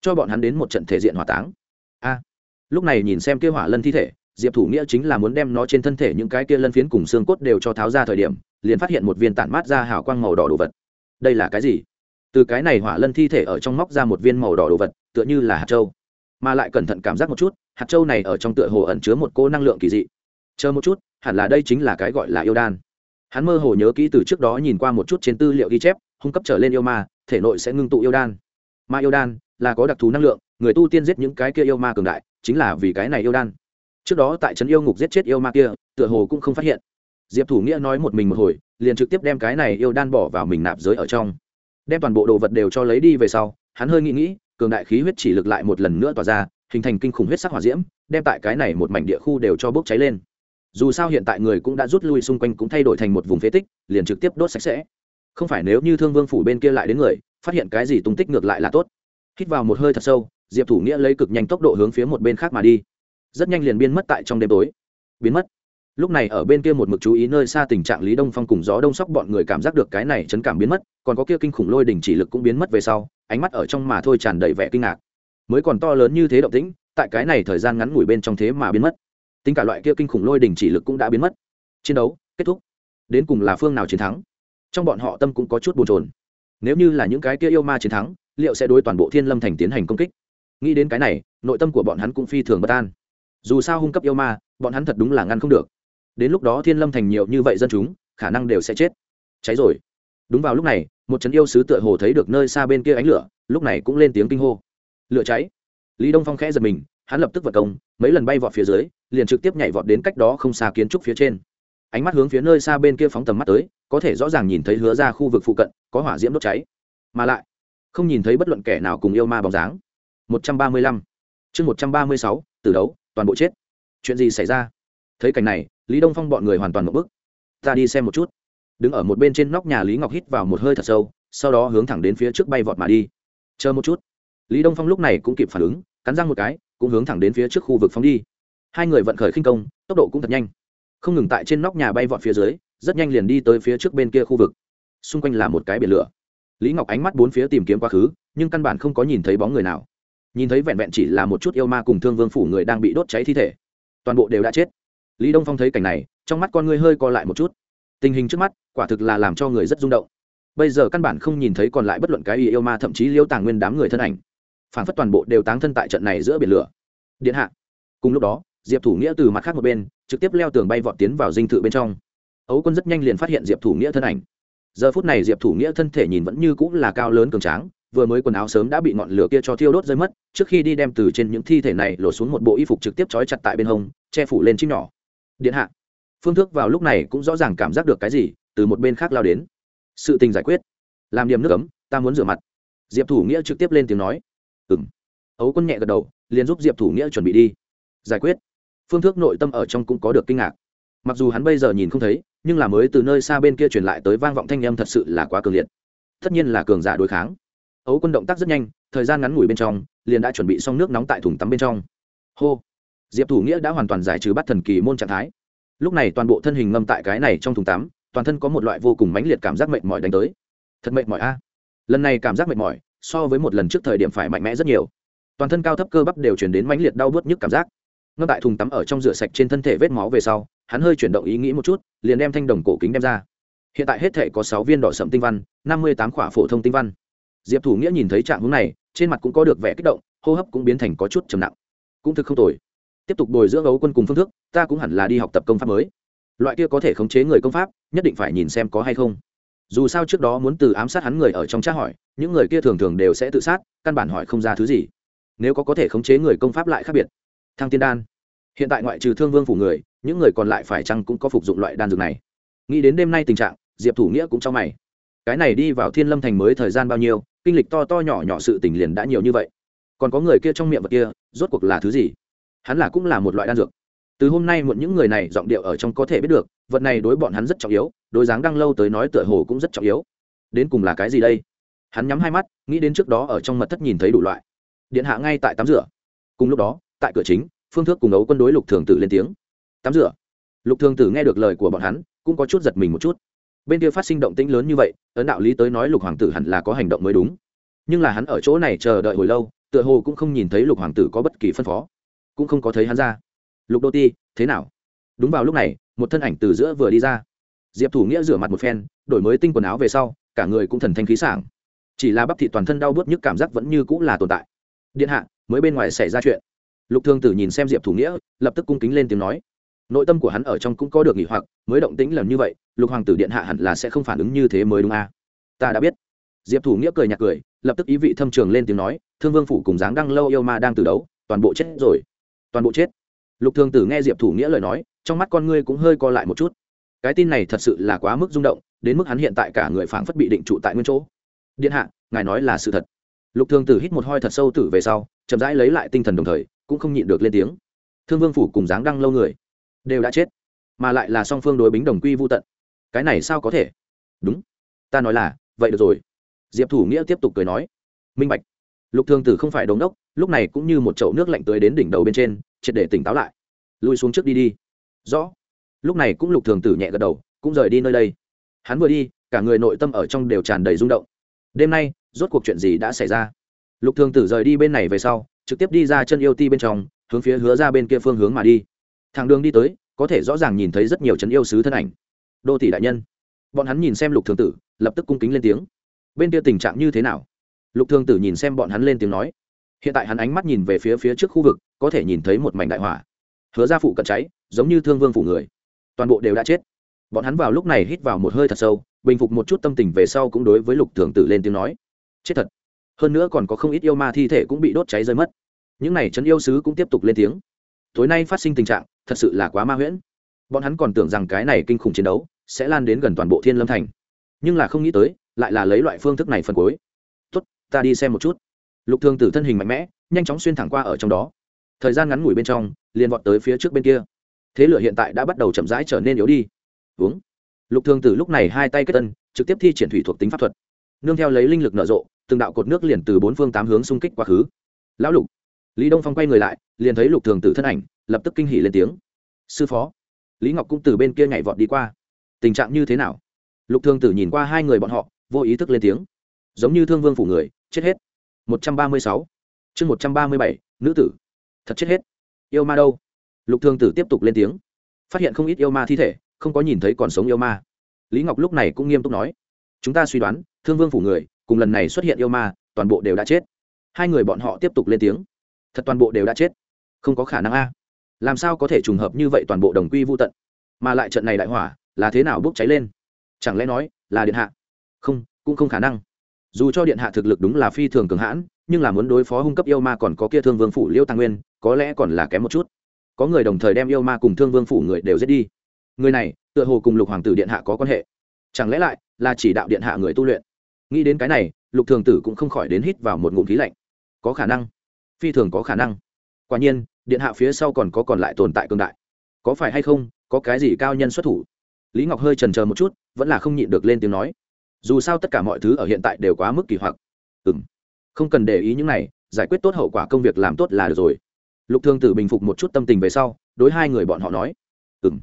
Cho bọn hắn đến một trận thể diện hỏa táng. A. Lúc này nhìn xem kia hỏa lân thi thể, diệp thủ nghĩa chính là muốn đem nó trên thân thể những cái kia lân phiến cùng xương cốt đều cho tháo ra thời điểm, liền phát hiện một viên tản mát ra hào quang màu đỏ đồ vật. Đây là cái gì? Từ cái này hỏa lân thi thể ở trong móc ra một viên màu đỏ đồ vật, tựa như là hạt châu. Mà lại cẩn thận cảm giác một chút, hạt châu này ở trong tựa hồ ẩn chứa một cô năng lượng kỳ dị. Chờ một chút, hẳn là đây chính là cái gọi là yêu đan. Hắn mơ hồ nhớ kỹ từ trước đó nhìn qua một chút trên tư liệu ghi chép hung cấp trở lên yêu ma, thể nội sẽ ngưng tụ yêu đan. Ma yêu đan là có đặc thù năng lượng, người tu tiên giết những cái kia yêu ma cường đại, chính là vì cái này yêu đan. Trước đó tại trấn yêu ngục giết chết yêu ma kia, tựa hồ cũng không phát hiện. Diệp thủ nghĩa nói một mình một hồi, liền trực tiếp đem cái này yêu đan bỏ vào mình nạp giới ở trong. Đem toàn bộ đồ vật đều cho lấy đi về sau, hắn hơi nghĩ nghĩ, cường đại khí huyết chỉ lực lại một lần nữa tỏa ra, hình thành kinh khủng huyết sắc hỏa diễm, đem tại cái này một mảnh địa khu đều cho bốc cháy lên. Dù sao hiện tại người cũng đã rút lui xung quanh cũng thay đổi thành một vùng phế tích, liền trực tiếp đốt sạch sẽ không phải nếu như thương vương phủ bên kia lại đến người, phát hiện cái gì tung tích ngược lại là tốt. Hít vào một hơi thật sâu, diệp thủ nghĩa lấy cực nhanh tốc độ hướng phía một bên khác mà đi. Rất nhanh liền biến mất tại trong đêm tối. Biến mất. Lúc này ở bên kia một mực chú ý nơi xa tình trạng lý đông phong cùng gió đông sóc bọn người cảm giác được cái này chấn cảm biến mất, còn có kia kinh khủng lôi đỉnh chỉ lực cũng biến mất về sau, ánh mắt ở trong mà thôi tràn đầy vẻ kinh ngạc. Mới còn to lớn như thế động tĩnh, tại cái này thời gian ngắn ngủi bên trong thế mà biến mất. Tính cả loại kia kinh khủng lôi đỉnh chỉ lực cũng đã biến mất. Chiến đấu kết thúc. Đến cùng là phương nào chiến thắng? Trong bọn họ tâm cũng có chút bồn chồn. Nếu như là những cái kia yêu ma chiến thắng, liệu sẽ đối toàn bộ thiên lâm thành tiến hành công kích? Nghĩ đến cái này, nội tâm của bọn hắn cũng phi thường bất an. Dù sao hung cấp yêu ma, bọn hắn thật đúng là ngăn không được. Đến lúc đó thiên lâm thành nhiều như vậy dân chúng, khả năng đều sẽ chết. Cháy rồi. Đúng vào lúc này, một trấn yêu sứ tựa hồ thấy được nơi xa bên kia ánh lửa, lúc này cũng lên tiếng kinh hô. Lửa cháy. Lý đông phong khẽ giật mình, hắn lập tức vật công, mấy lần bay vọt phía dưới, liền trực tiếp nhảy vọt đến cách đó không xa kiến trúc phía trên. Ánh mắt hướng phía nơi xa bên kia phóng tầm mắt tới có thể rõ ràng nhìn thấy hứa ra khu vực phụ cận, có hỏa diễm đốt cháy. Mà lại, không nhìn thấy bất luận kẻ nào cùng yêu ma bóng dáng. Một trăm ba mươi lăm. Chương một trăm ba mươi sáu từ đấu, toàn bộ chết. Chuyện gì xảy ra? Thấy cảnh này, lý đông phong bọn người hoàn toàn một bức. Ta đi xem một chút. Đứng ở một bên trên nóc nhà lý ngọc hít vào một hơi thật sâu, sau đó hướng thẳng đến phía trước bay vọt mà đi. Chờ một chút. Lý đông phong lúc này cũng kịp phản ứng, cắn răng một cái, cũng hướng thẳng đến phía trước khu vực phóng đi. Hai người vận khởi khinh công, tốc độ cũng thật nhanh. Không ngừng tại trên nóc nhà bay vọt phía dưới rất nhanh liền đi tới phía trước bên kia khu vực. Xung quanh là một cái biển lửa. Lý ngọc ánh mắt bốn phía tìm kiếm quá khứ, nhưng căn bản không có nhìn thấy bóng người nào. Nhìn thấy vẹn vẹn chỉ là một chút yêu ma cùng thương vương phủ người đang bị đốt cháy thi thể. Toàn bộ đều đã chết. Lý đông phong thấy cảnh này, trong mắt con ngươi hơi co lại một chút. Tình hình trước mắt, quả thực là làm cho người rất rung động. Bây giờ căn bản không nhìn thấy còn lại bất luận cái ý yêu ma, thậm chí liêu tàng nguyên đám người thân ảnh. Phản phất toàn bộ đều táng thân tại trận này giữa biển lửa. Điện hạ. Cùng lúc đó, diệp thủ nghĩa từ mặt khác một bên, trực tiếp leo tường bay vọt tiến vào dinh thự bên trong ấu quân rất nhanh liền phát hiện diệp thủ nghĩa thân ảnh. Giờ phút này diệp thủ nghĩa thân thể nhìn vẫn như cũng là cao lớn cường tráng, vừa mới quần áo sớm đã bị ngọn lửa kia cho thiêu đốt rơi mất, trước khi đi đem từ trên những thi thể này lột xuống một bộ y phục trực tiếp trói chặt tại bên hông, che phủ lên chim nhỏ. Điện hạ. Phương thức vào lúc này cũng rõ ràng cảm giác được cái gì, từ một bên khác lao đến. Sự tình giải quyết. Làm điểm nước ấm, ta muốn rửa mặt. Diệp thủ nghĩa trực tiếp lên tiếng nói. Ừng ấu quân nhẹ gật đầu, liền giúp diệp thủ nghĩa chuẩn bị đi. Giải quyết. Phương thức nội tâm ở trong cũng có được kinh ngạc mặc dù hắn bây giờ nhìn không thấy, nhưng là mới từ nơi xa bên kia truyền lại tới vang vọng thanh âm thật sự là quá cường liệt. Tất nhiên là cường giả đối kháng. Ấu quân động tác rất nhanh, thời gian ngắn ngủi bên trong, liền đã chuẩn bị xong nước nóng tại thùng tắm bên trong. Hô! Diệp thủ nghĩa đã hoàn toàn giải trừ bắt thần kỳ môn trạng thái. Lúc này toàn bộ thân hình ngâm tại cái này trong thùng tắm, toàn thân có một loại vô cùng mãnh liệt cảm giác mệt mỏi đánh tới. Thật mệt mỏi a. Lần này cảm giác mệt mỏi, so với một lần trước thời điểm phải mạnh mẽ rất nhiều. Toàn thân cao thấp cơ bắp đều chuyển đến mãnh liệt đau bớt nhức cảm giác ngâm tại thùng tắm ở trong rửa sạch trên thân thể vết máu về sau, hắn hơi chuyển động ý nghĩ một chút, liền đem thanh đồng cổ kính đem ra. Hiện tại hết thể có sáu viên đỏ sậm tinh văn, năm mươi tám khỏa phổ thông tinh văn. Diệp thủ nghĩa nhìn thấy trạng hướng này, trên mặt cũng có được vẻ kích động, hô hấp cũng biến thành có chút trầm nặng. Cũng thực không tồi. Tiếp tục bồi dưỡng ấu quân cùng phương thức, ta cũng hẳn là đi học tập công pháp mới. Loại kia có thể khống chế người công pháp, nhất định phải nhìn xem có hay không. Dù sao trước đó muốn từ ám sát hắn người ở trong tra hỏi, những người kia thường thường đều sẽ tự sát, căn bản hỏi không ra thứ gì. Nếu có có thể khống chế người công pháp lại khác biệt. Thăng tiên đan hiện tại ngoại trừ thương vương phủ người, những người còn lại phải chăng cũng có phục dụng loại đan dược này? Nghĩ đến đêm nay tình trạng, diệp thủ nghĩa cũng cho mày. Cái này đi vào thiên lâm thành mới thời gian bao nhiêu, kinh lịch to to nhỏ nhỏ sự tình liền đã nhiều như vậy. Còn có người kia trong miệng vật kia, rốt cuộc là thứ gì? Hắn là cũng là một loại đan dược. Từ hôm nay một những người này giọng điệu ở trong có thể biết được, vật này đối bọn hắn rất trọng yếu, đối dáng đăng lâu tới nói tựa hồ cũng rất trọng yếu. Đến cùng là cái gì đây? Hắn nhắm hai mắt, nghĩ đến trước đó ở trong mật thất nhìn thấy đủ loại. Điện hạ ngay tại tắm rửa. Cùng lúc đó, tại cửa chính phương thức cùng ấu quân đối lục thường tử lên tiếng. Tắm rửa. Lục thường tử nghe được lời của bọn hắn, cũng có chút giật mình một chút. Bên kia phát sinh động tĩnh lớn như vậy, ấn đạo lý tới nói lục hoàng tử hẳn là có hành động mới đúng. Nhưng là hắn ở chỗ này chờ đợi hồi lâu, tựa hồ cũng không nhìn thấy lục hoàng tử có bất kỳ phân phó. Cũng không có thấy hắn ra. Lục đô ti, thế nào? Đúng vào lúc này, một thân ảnh từ giữa vừa đi ra. Diệp thủ nghĩa rửa mặt một phen, đổi mới tinh quần áo về sau, cả người cũng thần thanh khí sảng. Chỉ là bắp thị toàn thân đau bớt nhức cảm giác vẫn như cũng là tồn tại. Điện hạ, mới bên ngoài xảy ra chuyện lục thương tử nhìn xem diệp thủ nghĩa, lập tức cung kính lên tiếng nói. Nội tâm của hắn ở trong cũng có được nghỉ hoặc, mới động tĩnh lần như vậy, lục hoàng tử điện hạ hẳn là sẽ không phản ứng như thế mới đúng à. ta đã biết. Diệp thủ nghĩa cười nhạt cười, lập tức ý vị thâm trường lên tiếng nói, thương vương phủ cùng dáng đăng lâu yêu ma đang từ đấu, toàn bộ chết rồi. Toàn bộ chết. Lục Thương tử nghe diệp thủ nghĩa lời nói, trong mắt con ngươi cũng hơi co lại một chút. Cái tin này thật sự là quá mức rung động, đến mức hắn hiện tại cả người phảng phất bị định trụ tại nguyên chỗ. Điện hạ, ngài nói là sự thật. Lục Thương tử hít một hoi thật sâu tử về sau, chậm rãi lấy lại tinh thần đồng thời cũng không nhịn được lên tiếng. Thương vương phủ cùng dáng đăng lâu người đều đã chết, mà lại là song phương đối bính đồng quy vô tận. Cái này sao có thể? Đúng. Ta nói là, vậy được rồi. Diệp thủ nghĩa tiếp tục cười nói. Minh bạch. Lục thương tử không phải đống đốc, lúc này cũng như một chậu nước lạnh tới đến đỉnh đầu bên trên, triệt để tỉnh táo lại. Lui xuống trước đi đi. Rõ. Lúc này cũng lục thường tử nhẹ gật đầu, cũng rời đi nơi đây. Hắn vừa đi, cả người nội tâm ở trong đều tràn đầy rung động. Đêm nay, rốt cuộc chuyện gì đã xảy ra? Lục thường tử rời đi bên này về sau trực tiếp đi ra chân yêu ti bên trong, hướng phía hứa ra bên kia phương hướng mà đi. Thằng đường đi tới, có thể rõ ràng nhìn thấy rất nhiều chân yêu sứ thân ảnh. Đô tỷ đại nhân. Bọn hắn nhìn xem lục thường tử, lập tức cung kính lên tiếng. Bên kia tình trạng như thế nào? Lục thường tử nhìn xem bọn hắn lên tiếng nói. Hiện tại hắn ánh mắt nhìn về phía phía trước khu vực, có thể nhìn thấy một mảnh đại hỏa. Hứa ra phụ cận cháy, giống như thương vương phủ người. Toàn bộ đều đã chết. Bọn hắn vào lúc này hít vào một hơi thật sâu, bình phục một chút tâm tình về sau cũng đối với lục thường tử lên tiếng nói. Chết thật hơn nữa còn có không ít yêu ma thi thể cũng bị đốt cháy rơi mất. Những n à y trấn yêu sứ cũng tiếp tục lên tiếng. Tối nay phát sinh tình trạng thật sự là quá ma huyễn. Bọn hắn còn tưởng rằng cái này kinh khủng chiến đấu sẽ lan đến gần toàn bộ thiên lâm thành. Nhưng là không nghĩ tới lại là lấy loại phương thức này phân cuối. Tuất, ta đi xem một chút. Lục thương tử thân hình mạnh mẽ nhanh chóng xuyên thẳng qua ở trong đó. Thời gian ngắn ngủi bên trong liền vọt tới phía trước bên kia. Thế lửa hiện tại đã bắt đầu chậm rãi trở nên yếu đi. Uống. Lục thương tử lúc này hai tay kết tân trực tiếp thi triển thủy thuộc tính pháp thuật. Nương theo lấy linh lực nở rộ từng đạo cột nước liền từ bốn phương tám hướng xung kích quá khứ. Lão lục. Lý đông phong quay người lại, liền thấy lục thường tử thân ảnh, lập tức kinh hỉ lên tiếng. Sư phó. Lý ngọc cũng từ bên kia nhảy vọt đi qua. Tình trạng như thế nào? Lục thường tử nhìn qua hai người bọn họ, vô ý thức lên tiếng. Giống như thương vương phủ người, chết hết. Một trăm ba mươi sáu. Chương một trăm ba mươi bảy, nữ tử. Thật chết hết. Yêu ma đâu? Lục thường tử tiếp tục lên tiếng. Phát hiện không ít yêu ma thi thể, không có nhìn thấy còn sống yêu ma. Lý ngọc lúc này cũng nghiêm túc nói. Chúng ta suy đoán, thương vương phủ người cùng lần này xuất hiện yêu ma, toàn bộ đều đã chết. Hai người bọn họ tiếp tục lên tiếng. Thật toàn bộ đều đã chết. Không có khả năng a. Làm sao có thể trùng hợp như vậy toàn bộ đồng quy vô tận? Mà lại trận này đại hỏa, là thế nào bốc cháy lên? Chẳng lẽ nói, là điện hạ? Không, cũng không khả năng. Dù cho điện hạ thực lực đúng là phi thường cường hãn, nhưng là muốn đối phó hung cấp yêu ma còn có kia thương vương phủ liêu tăng nguyên, có lẽ còn là kém một chút. Có người đồng thời đem yêu ma cùng thương vương phủ người đều giết đi. Người này, tựa hồ cùng lục hoàng tử điện hạ có quan hệ. Chẳng lẽ lại là chỉ đạo điện hạ người tu luyện? Nghĩ đến cái này, lục thường tử cũng không khỏi đến hít vào một ngụm khí lạnh. Có khả năng. Phi thường có khả năng. Quả nhiên, điện hạ phía sau còn có còn lại tồn tại cương đại. Có phải hay không, có cái gì cao nhân xuất thủ? Lý ngọc hơi trần c một chút, vẫn là không nhịn được lên tiếng nói. Dù sao tất cả mọi thứ ở hiện tại đều quá mức kỳ hoặc. Ừ m không cần để ý những này, giải quyết tốt hậu quả công việc làm tốt là được rồi. Lục thương tử bình phục một chút tâm tình về sau, đối hai người bọn họ nói. Ừ m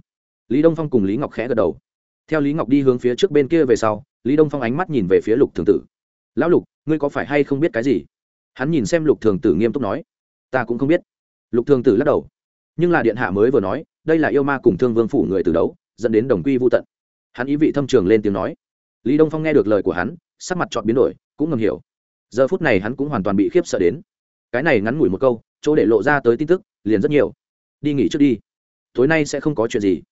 lý đông phong cùng lý ngọc khẽ gật đầu. Theo lý ngọc đi hướng phía trước bên kia về sau lý đông phong ánh mắt nhìn về phía lục thường tử. Lão lục, ngươi có phải hay không biết cái gì? Hắn nhìn xem lục thường tử nghiêm túc nói. Ta cũng không biết. Lục thường tử lắc đầu. Nhưng là điện hạ mới vừa nói, đây là yêu ma cùng thương vương phủ người từ đấu, dẫn đến đồng quy vô tận. Hắn ý vị thâm trường lên tiếng nói. Lý đông phong nghe được lời của hắn, sắc mặt chọn biến đổi, cũng ngầm hiểu. Giờ phút này hắn cũng hoàn toàn bị khiếp sợ đến. Cái này ngắn ngủi một câu, chỗ để lộ ra tới tin tức, liền rất nhiều. Đi nghỉ trước đi. Tối nay sẽ không có chuyện gì.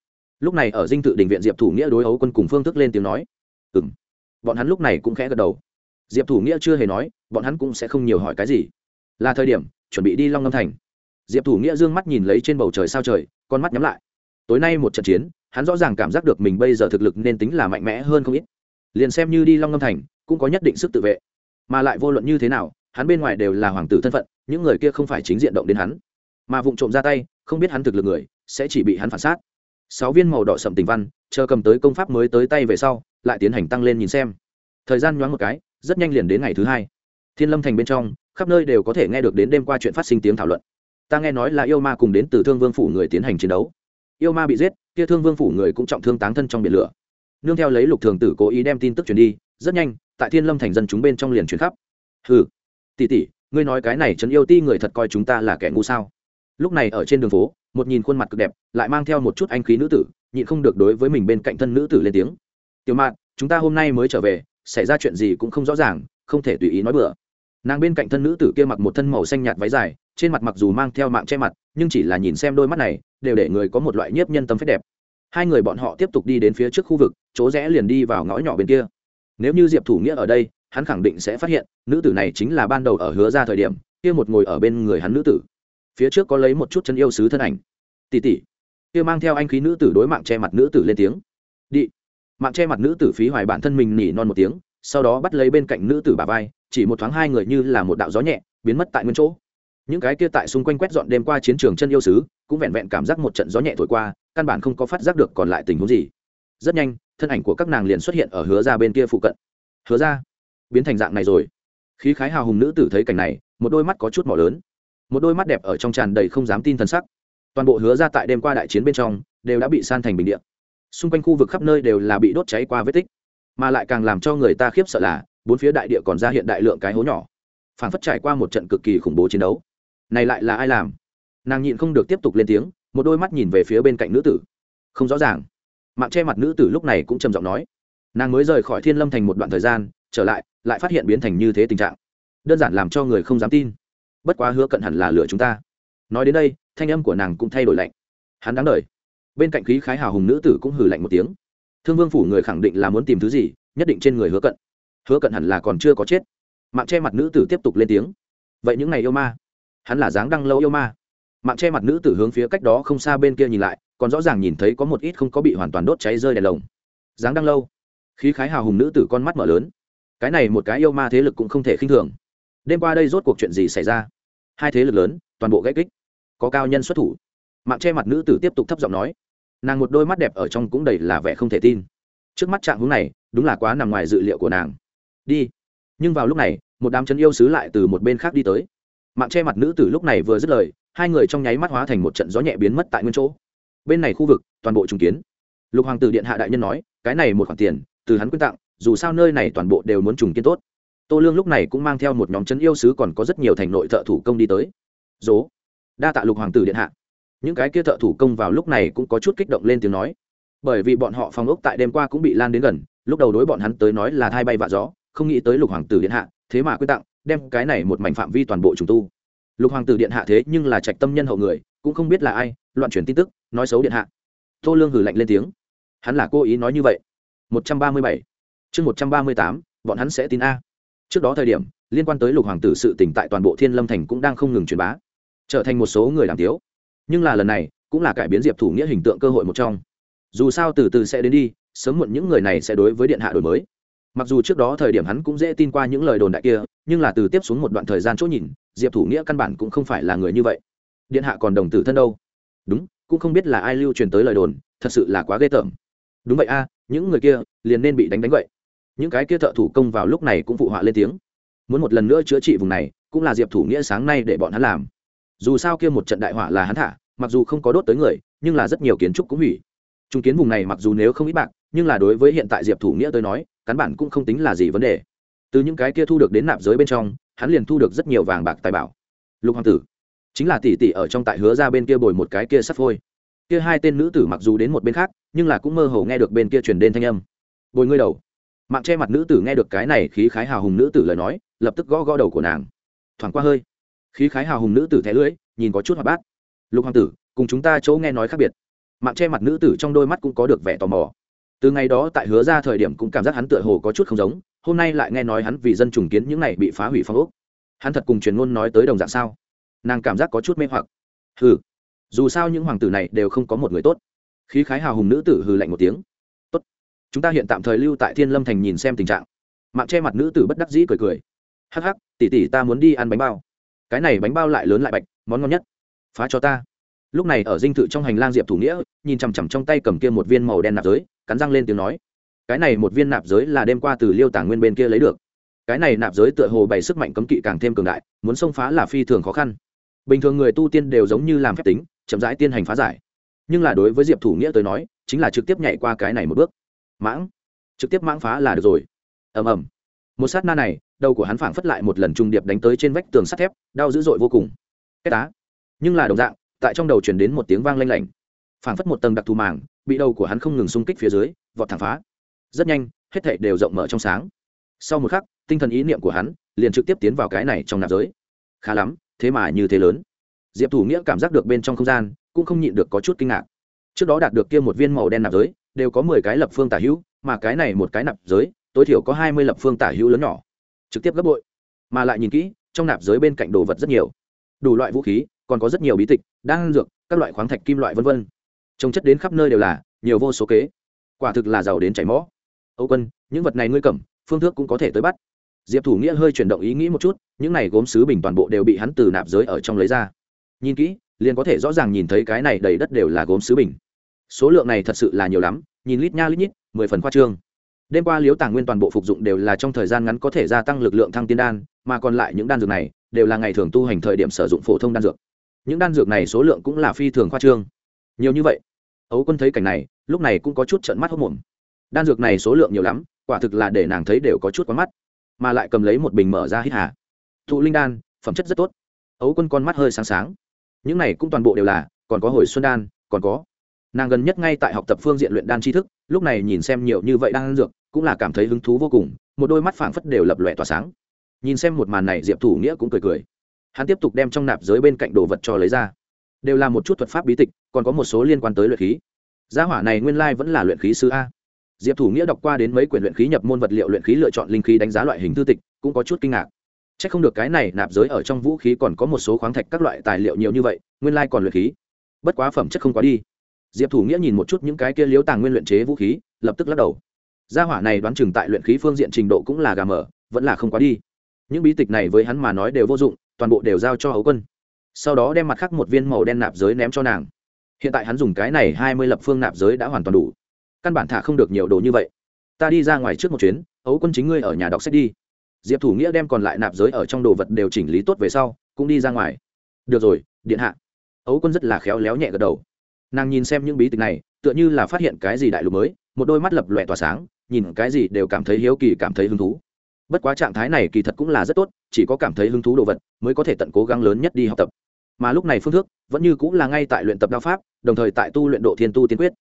Lúc này ở dinh tự đình viện diệp thủ nghĩa đối ấu quân cùng phương thức lên tiếng nói ừ m bọn hắn lúc này cũng khẽ gật đầu. Diệp thủ nghĩa chưa hề nói, bọn hắn cũng sẽ không nhiều hỏi cái gì. Là thời điểm, chuẩn bị đi long ngâm thành. Diệp thủ nghĩa d ư ơ n g mắt nhìn lấy trên bầu trời sao trời, con mắt nhắm lại. Tối nay một trận chiến, hắn rõ ràng cảm giác được mình bây giờ thực lực nên tính là mạnh mẽ hơn không ít. Liền xem như đi long ngâm thành, cũng có nhất định sức tự vệ. Mà lại vô luận như thế nào, hắn bên ngoài đều là hoàng tử thân phận, những người kia không phải chính diện động đến hắn. Mà vụng trộm ra tay, không biết hắn thực lực người, sẽ chỉ bị hắn phản sát. Sáu viên màu đỏ sậm tình văn, chờ cầm tới công pháp mới tới tay về sau lại tiến hành tăng lên nhìn xem. Thời gian nhoáng một cái, rất nhanh liền đến ngày thứ hai. Thiên lâm thành bên trong, khắp nơi đều có thể nghe được đến đêm qua chuyện phát sinh tiếng thảo luận. Ta nghe nói là yêu ma cùng đến từ thương vương phủ người tiến hành chiến đấu. Yêu ma bị giết, kia thương vương phủ người cũng trọng thương táng thân trong biển lửa. Nương theo lấy lục thường tử cố ý đem tin tức truyền đi, rất nhanh, tại thiên lâm thành dân chúng bên trong liền truyền khắp. Hừ, tỷ tỷ, ngươi nói cái này trấn yêu ti người thật coi chúng ta là kẻ ngu sao? Lúc này ở trên đường phố, một nhìn khuôn mặt cực đẹp, lại mang theo một chút anh khí nữ tử, nhịn không được đối với mình bên cạnh thân nữ tử lên tiếng tiểu mạn, chúng ta hôm nay mới trở về, xảy ra chuyện gì cũng không rõ ràng, không thể tùy ý nói bừa. Nàng bên cạnh thân nữ tử kia mặc một thân màu xanh nhạt váy dài, trên mặt mặc dù mang theo mạng che mặt, nhưng chỉ là nhìn xem đôi mắt này, đều để người có một loại nhiếp nhân tâm phép đẹp. Hai người bọn họ tiếp tục đi đến phía trước khu vực, chỗ rẽ liền đi vào ngõ nhỏ bên kia. Nếu như diệp thủ nghĩa ở đây, hắn khẳng định sẽ phát hiện, nữ tử này chính là ban đầu ở hứa ra thời điểm, kia một ngồi ở bên người hắn nữ tử. Phía trước có lấy một chút chân yêu sứ thân ảnh. Tỉ tỉ kia mang theo anh khí nữ tử đối mạng che mặt nữ tử lên tiếng. Đi mạng che mặt nữ tử phí hoài bản thân mình nỉ non một tiếng, sau đó bắt lấy bên cạnh nữ tử bà vai, chỉ một thoáng hai người như là một đạo gió nhẹ, biến mất tại nguyên chỗ. Những cái kia tại xung quanh quét dọn đêm qua chiến trường chân yêu sứ, cũng vẹn vẹn cảm giác một trận gió nhẹ thổi qua, căn bản không có phát giác được còn lại tình huống gì. Rất nhanh, thân ảnh của các nàng liền xuất hiện ở hứa ra bên kia phụ cận. Hứa ra, biến thành dạng này rồi. Khí khái hào hùng nữ tử thấy cảnh này, một đôi mắt có chút mỏ lớn. Một đôi mắt đẹp ở trong tràn đầy không dám tin thân sắc. Toàn bộ hứa ra tại đêm qua đại chiến bên trong, đều đã bị san thành bình điện xung quanh khu vực khắp nơi đều là bị đốt cháy qua vết tích, mà lại càng làm cho người ta khiếp sợ là, bốn phía đại địa còn ra hiện đại lượng cái hố nhỏ phản phất trải qua một trận cực kỳ khủng bố chiến đấu. Này lại là ai làm? Nàng nhịn không được tiếp tục lên tiếng, một đôi mắt nhìn về phía bên cạnh nữ tử. Không rõ ràng. Mạng che mặt nữ tử lúc này cũng trầm giọng nói. Nàng mới rời khỏi thiên lâm thành một đoạn thời gian, trở lại lại phát hiện biến thành như thế tình trạng. Đơn giản làm cho người không dám tin. Bất quá hứa cận hẳn là lửa chúng ta. Nói đến đây, thanh âm của nàng cũng thay đổi lạnh. Hắn đáng đ bên cạnh khí khái hào hùng nữ tử cũng hừ lạnh một tiếng. Thương vương phủ người khẳng định là muốn tìm thứ gì, nhất định trên người hứa cận. Hứa cận hẳn là còn chưa có chết. Mạng che mặt nữ tử tiếp tục lên tiếng. Vậy những ngày yêu ma? Hắn là dáng đăng lâu yêu ma. Mạng che mặt nữ tử hướng phía cách đó không xa bên kia nhìn lại, còn rõ ràng nhìn thấy có một ít không có bị hoàn toàn đốt cháy rơi đèn lồng. Dáng đăng lâu. Khí khái hào hùng nữ tử con mắt mở lớn. Cái này một cái yêu ma thế lực cũng không thể khinh thường. Đêm qua đây rốt cuộc chuyện gì xảy ra? Hai thế lực lớn, toàn bộ gãy kích. Có cao nhân xuất thủ. Mạng che mặt nữ tử tiếp tục thấp giọng nói nàng một đôi mắt đẹp ở trong cũng đầy là vẻ không thể tin. Trước mắt trạng hướng này, đúng là quá nằm ngoài dự liệu của nàng. Đi. Nhưng vào lúc này, một đám chân yêu sứ lại từ một bên khác đi tới. Mạng che mặt nữ tử lúc này vừa dứt lời, hai người trong nháy mắt hóa thành một trận gió nhẹ biến mất tại nguyên chỗ. Bên này khu vực, toàn bộ trùng kiến. Lục hoàng tử điện hạ đại nhân nói, cái này một khoản tiền, từ hắn quyên tặng, dù sao nơi này toàn bộ đều muốn trùng kiến tốt. Tô lương lúc này cũng mang theo một nhóm chân yêu sứ còn có rất nhiều thành nội thợ thủ công đi tới. Dố. Đa tạ lục hoàng tử điện hạ những cái kia thợ thủ công vào lúc này cũng có chút kích động lên tiếng nói. Bởi vì bọn họ phòng ốc tại đêm qua cũng bị lan đến gần, lúc đầu đối bọn hắn tới nói là thai bay vạ gió, không nghĩ tới lục hoàng tử điện hạ, thế mà quyết tặng, đem cái này một mảnh phạm vi toàn bộ trùng tu. Lục hoàng tử điện hạ thế nhưng là trạch tâm nhân hậu người, cũng không biết là ai, loạn truyền tin tức, nói xấu điện hạ. Tô lương hử lạnh lên tiếng. Hắn là cố ý nói như vậy. Một trăm ba mươi bảy. Chương một trăm ba mươi tám, bọn hắn sẽ tin a. Trước đó thời điểm, liên quan tới lục hoàng tử sự tỉnh tại toàn bộ thiên lâm thành cũng đang không ngừng truyền bá. Trở thành một số người làm tiếu nhưng là lần này cũng là cải biến diệp thủ nghĩa hình tượng cơ hội một trong. Dù sao từ từ sẽ đến đi, sớm muộn những người này sẽ đối với điện hạ đổi mới. Mặc dù trước đó thời điểm hắn cũng dễ tin qua những lời đồn đại kia, nhưng là từ tiếp xuống một đoạn thời gian chỗ nhìn, diệp thủ nghĩa căn bản cũng không phải là người như vậy. Điện hạ còn đồng tử thân đâu? Đúng, cũng không biết là ai lưu truyền tới lời đồn, thật sự là quá ghê tởm. Đúng vậy a, những người kia liền nên bị đánh đánh vậy. Những cái kia thợ thủ công vào lúc này cũng phụ họa lên tiếng. Muốn một lần nữa chữa trị vùng này, cũng là diệp thủ nghĩa sáng nay để bọn hắn làm dù sao kia một trận đại hỏa là hắn thả, mặc dù không có đốt tới người, nhưng là rất nhiều kiến trúc cũng hủy. Trung kiến vùng này mặc dù nếu không ít bạc, nhưng là đối với hiện tại diệp thủ nghĩa tới nói cán bản cũng không tính là gì vấn đề. Từ những cái kia thu được đến nạp giới bên trong, hắn liền thu được rất nhiều vàng bạc tài bảo. Lục hoàng tử, chính là tỷ tỷ ở trong tại hứa ra bên kia bồi một cái kia sắt phôi. Kia hai tên nữ tử mặc dù đến một bên khác, nhưng là cũng mơ hồ nghe được bên kia truyền đến thanh âm. Bồi ngươi đầu. Mạng che mặt nữ tử nghe được cái này khí khái hào hùng nữ tử lời nói, lập tức gõ gõ đầu của nàng. Thoảng qua hơi khí khái hào hùng nữ tử thẻ lưỡi nhìn có chút hoạt bát. Lục hoàng tử, cùng chúng ta chỗ nghe nói khác biệt. Mạng che mặt nữ tử trong đôi mắt cũng có được vẻ tò mò. Từ ngày đó tại hứa ra thời điểm cũng cảm giác hắn tựa hồ có chút không giống, hôm nay lại nghe nói hắn vì dân trùng kiến những này bị phá hủy phong ốc. Hắn thật cùng truyền ngôn nói tới đồng dạng sao? Nàng cảm giác có chút mê hoặc. Hừ, dù sao những hoàng tử này đều không có một người tốt. Khí khái hào hùng nữ tử hừ lạnh một tiếng. Tốt, chúng ta hiện tạm thời lưu tại thiên lâm thành nhìn xem tình trạng. Mạng che mặt nữ tử bất đắc dĩ cười cười. Hắc hắc tỉ tỉ ta muốn đi ăn bánh bao cái này bánh bao lại lớn lại bạch, món ngon nhất. Phá cho ta. Lúc này ở dinh thự trong hành lang diệp thủ nghĩa, nhìn chằm chằm trong tay cầm kia một viên màu đen nạp giới, cắn răng lên tiếng nói, cái này một viên nạp giới là đêm qua từ liêu tàng nguyên bên kia lấy được. Cái này nạp giới tựa hồ bày sức mạnh cấm kỵ càng thêm cường đại, muốn xông phá là phi thường khó khăn. Bình thường người tu tiên đều giống như làm phép tính, chậm rãi tiên hành phá giải. Nhưng là đối với diệp thủ nghĩa tới nói, chính là trực tiếp nhảy qua cái này một bước. Mãng, trực tiếp mãng phá là được rồi. Ầm ầm. Một sát na này đầu của hắn phảng phất lại một lần trung điệp đánh tới trên vách tường sắt thép, đau dữ dội vô cùng. Cái tá nhưng là đồng dạng, tại trong đầu truyền đến một tiếng vang lanh lảnh. Phảng phất một tầng đặc thù màng, bị đầu của hắn không ngừng xung kích phía dưới, vọt thẳng phá. Rất nhanh, hết thảy đều rộng mở trong sáng. Sau một khắc, tinh thần ý niệm của hắn liền trực tiếp tiến vào cái này trong nạp giới. Khá lắm, thế mà như thế lớn. Diệp thủ nghĩa cảm giác được bên trong không gian, cũng không nhịn được có chút kinh ngạc. Trước đó đạt được kia một viên màu đen nạp giới, đều có mười cái lập phương tả hữu, mà cái này một cái nạp giới, tối thiểu có hai mươi lập phương tả hữu lớn nhỏ trực tiếp gấp bội, mà lại nhìn kỹ, trong nạp giới bên cạnh đồ vật rất nhiều. Đủ loại vũ khí, còn có rất nhiều bí tịch, đan dược, các loại khoáng thạch kim loại v v trồng chất đến khắp nơi đều là, nhiều vô số kế. Quả thực là giàu đến chảy mõ âu quân, những vật này ngươi cầm, phương thức cũng có thể tới bắt. Diệp thủ nghĩa hơi chuyển động ý nghĩ một chút, những này gốm sứ bình toàn bộ đều bị hắn từ nạp giới ở trong lấy ra. Nhìn kỹ, liền có thể rõ ràng nhìn thấy cái này đầy đất đều là gốm sứ bình. Số lượng này thật sự là nhiều lắm, nhìn lít nha lít nhít, mười phần khoa trương đêm qua liếu tàng nguyên toàn bộ phục dụng đều là trong thời gian ngắn có thể gia tăng lực lượng thăng tiên đan, mà còn lại những đan dược này đều là ngày thường tu hành thời điểm sử dụng phổ thông đan dược. Những đan dược này số lượng cũng là phi thường khoa trương. Nhiều như vậy, ấu quân thấy cảnh này, lúc này cũng có chút trận mắt hốc mồm đan dược này số lượng nhiều lắm, quả thực là để nàng thấy đều có chút quá mắt, mà lại cầm lấy một bình mở ra hít hà. Thụ linh đan, phẩm chất rất tốt. Ấu quân con mắt hơi sáng sáng. Những này cũng toàn bộ đều là, còn có hồi xuân đan, còn có nàng gần nhất ngay tại học tập phương diện luyện đan tri thức, lúc này nhìn xem nhiều như vậy đan dược, cũng là cảm thấy hứng thú vô cùng, một đôi mắt phảng phất đều lập lòe tỏa sáng. Nhìn xem một màn này, diệp thủ nghĩa cũng cười cười. Hắn tiếp tục đem trong nạp giới bên cạnh đồ vật cho lấy ra. Đều là một chút thuật pháp bí tịch, còn có một số liên quan tới luyện khí. Gia hỏa này nguyên lai vẫn là luyện khí sư a. Diệp thủ nghĩa đọc qua đến mấy quyển luyện khí nhập môn vật liệu luyện khí lựa chọn linh khí đánh giá loại hình thư tịch, cũng có chút kinh ngạc. C h ắ c không được cái này nạp giới ở trong vũ khí còn có một số khoáng thạch các loại tài liệu nhiều như vậy, nguyên lai còn luyện khí. Bất quá phẩm chất không quá đi diệp thủ nghĩa nhìn một chút những cái kia liếu tàng nguyên luyện chế vũ khí, lập tức lắc đầu. Gia hỏa này đoán chừng tại luyện khí phương diện trình độ cũng là gà mở vẫn là không quá đi. Những bí tịch này với hắn mà nói đều vô dụng, toàn bộ đều giao cho hấu quân. Sau đó đem mặt khắc một viên màu đen nạp giới ném cho nàng. Hiện tại hắn dùng cái này hai mươi lập phương nạp giới đã hoàn toàn đủ. Căn bản thả không được nhiều đồ như vậy. Ta đi ra ngoài trước một chuyến ấu quân chính ngươi ở nhà đọc sách đi. Diệp thủ nghĩa đem còn lại nạp giới ở trong đồ vật đều chỉnh lý tốt về sau, cũng đi ra ngoài. Được rồi, điện hạ. Ấu quân rất là khéo léo nhẹ gật đầu nàng nhìn xem những bí tịch này, tựa như là phát hiện cái gì đại lục mới, một đôi mắt lập lòe tỏa sáng, nhìn cái gì đều cảm thấy hiếu kỳ, cảm thấy hứng thú. Bất quá trạng thái này kỳ thật cũng là rất tốt, chỉ có cảm thấy hứng thú đồ vật mới có thể tận cố gắng lớn nhất đi học tập. Mà lúc này phương thức, vẫn như cũng là ngay tại luyện tập đao pháp, đồng thời tại tu luyện độ thiên tu tiên quyết.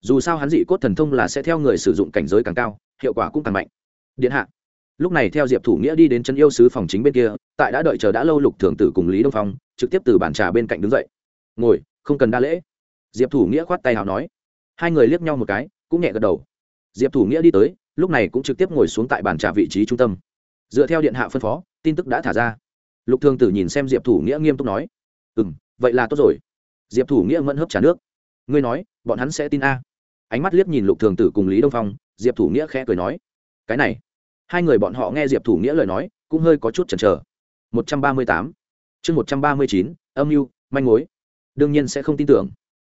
Dù sao hắn dị cốt thần thông là sẽ theo người sử dụng cảnh giới càng cao, hiệu quả cũng càng mạnh. Điện hạ. Lúc này theo diệp thủ nghĩa đi đến chân yêu sứ phòng chính bên kia, tại đã đợi chờ đã lâu lục thường tử cùng lý đông phong, trực tiếp từ bàn trà bên cạnh đứng dậy. Ngồi, không cần đa lễ diệp thủ nghĩa khoát tay hào nói. Hai người liếc nhau một cái, cũng nhẹ gật đầu. Diệp thủ nghĩa đi tới, lúc này cũng trực tiếp ngồi xuống tại bàn trà vị trí trung tâm. Dựa theo điện hạ phân phó, tin tức đã thả ra. Lục Thương tử nhìn xem diệp thủ nghĩa nghiêm túc nói. Ừ m vậy là tốt rồi. Diệp thủ nghĩa mẫn hấp trả nước. Ngươi nói, bọn hắn sẽ tin a. Ánh mắt liếc nhìn lục thường tử cùng lý đông phong, diệp thủ nghĩa khẽ cười nói. Cái này. Hai người bọn họ nghe diệp thủ nghĩa lời nói, cũng hơi có chút chần chờ. Một trăm ba mươi tám. Chương một trăm ba mươi chín, âm mưu, manh mối. Đương nhiên sẽ không tin tưởng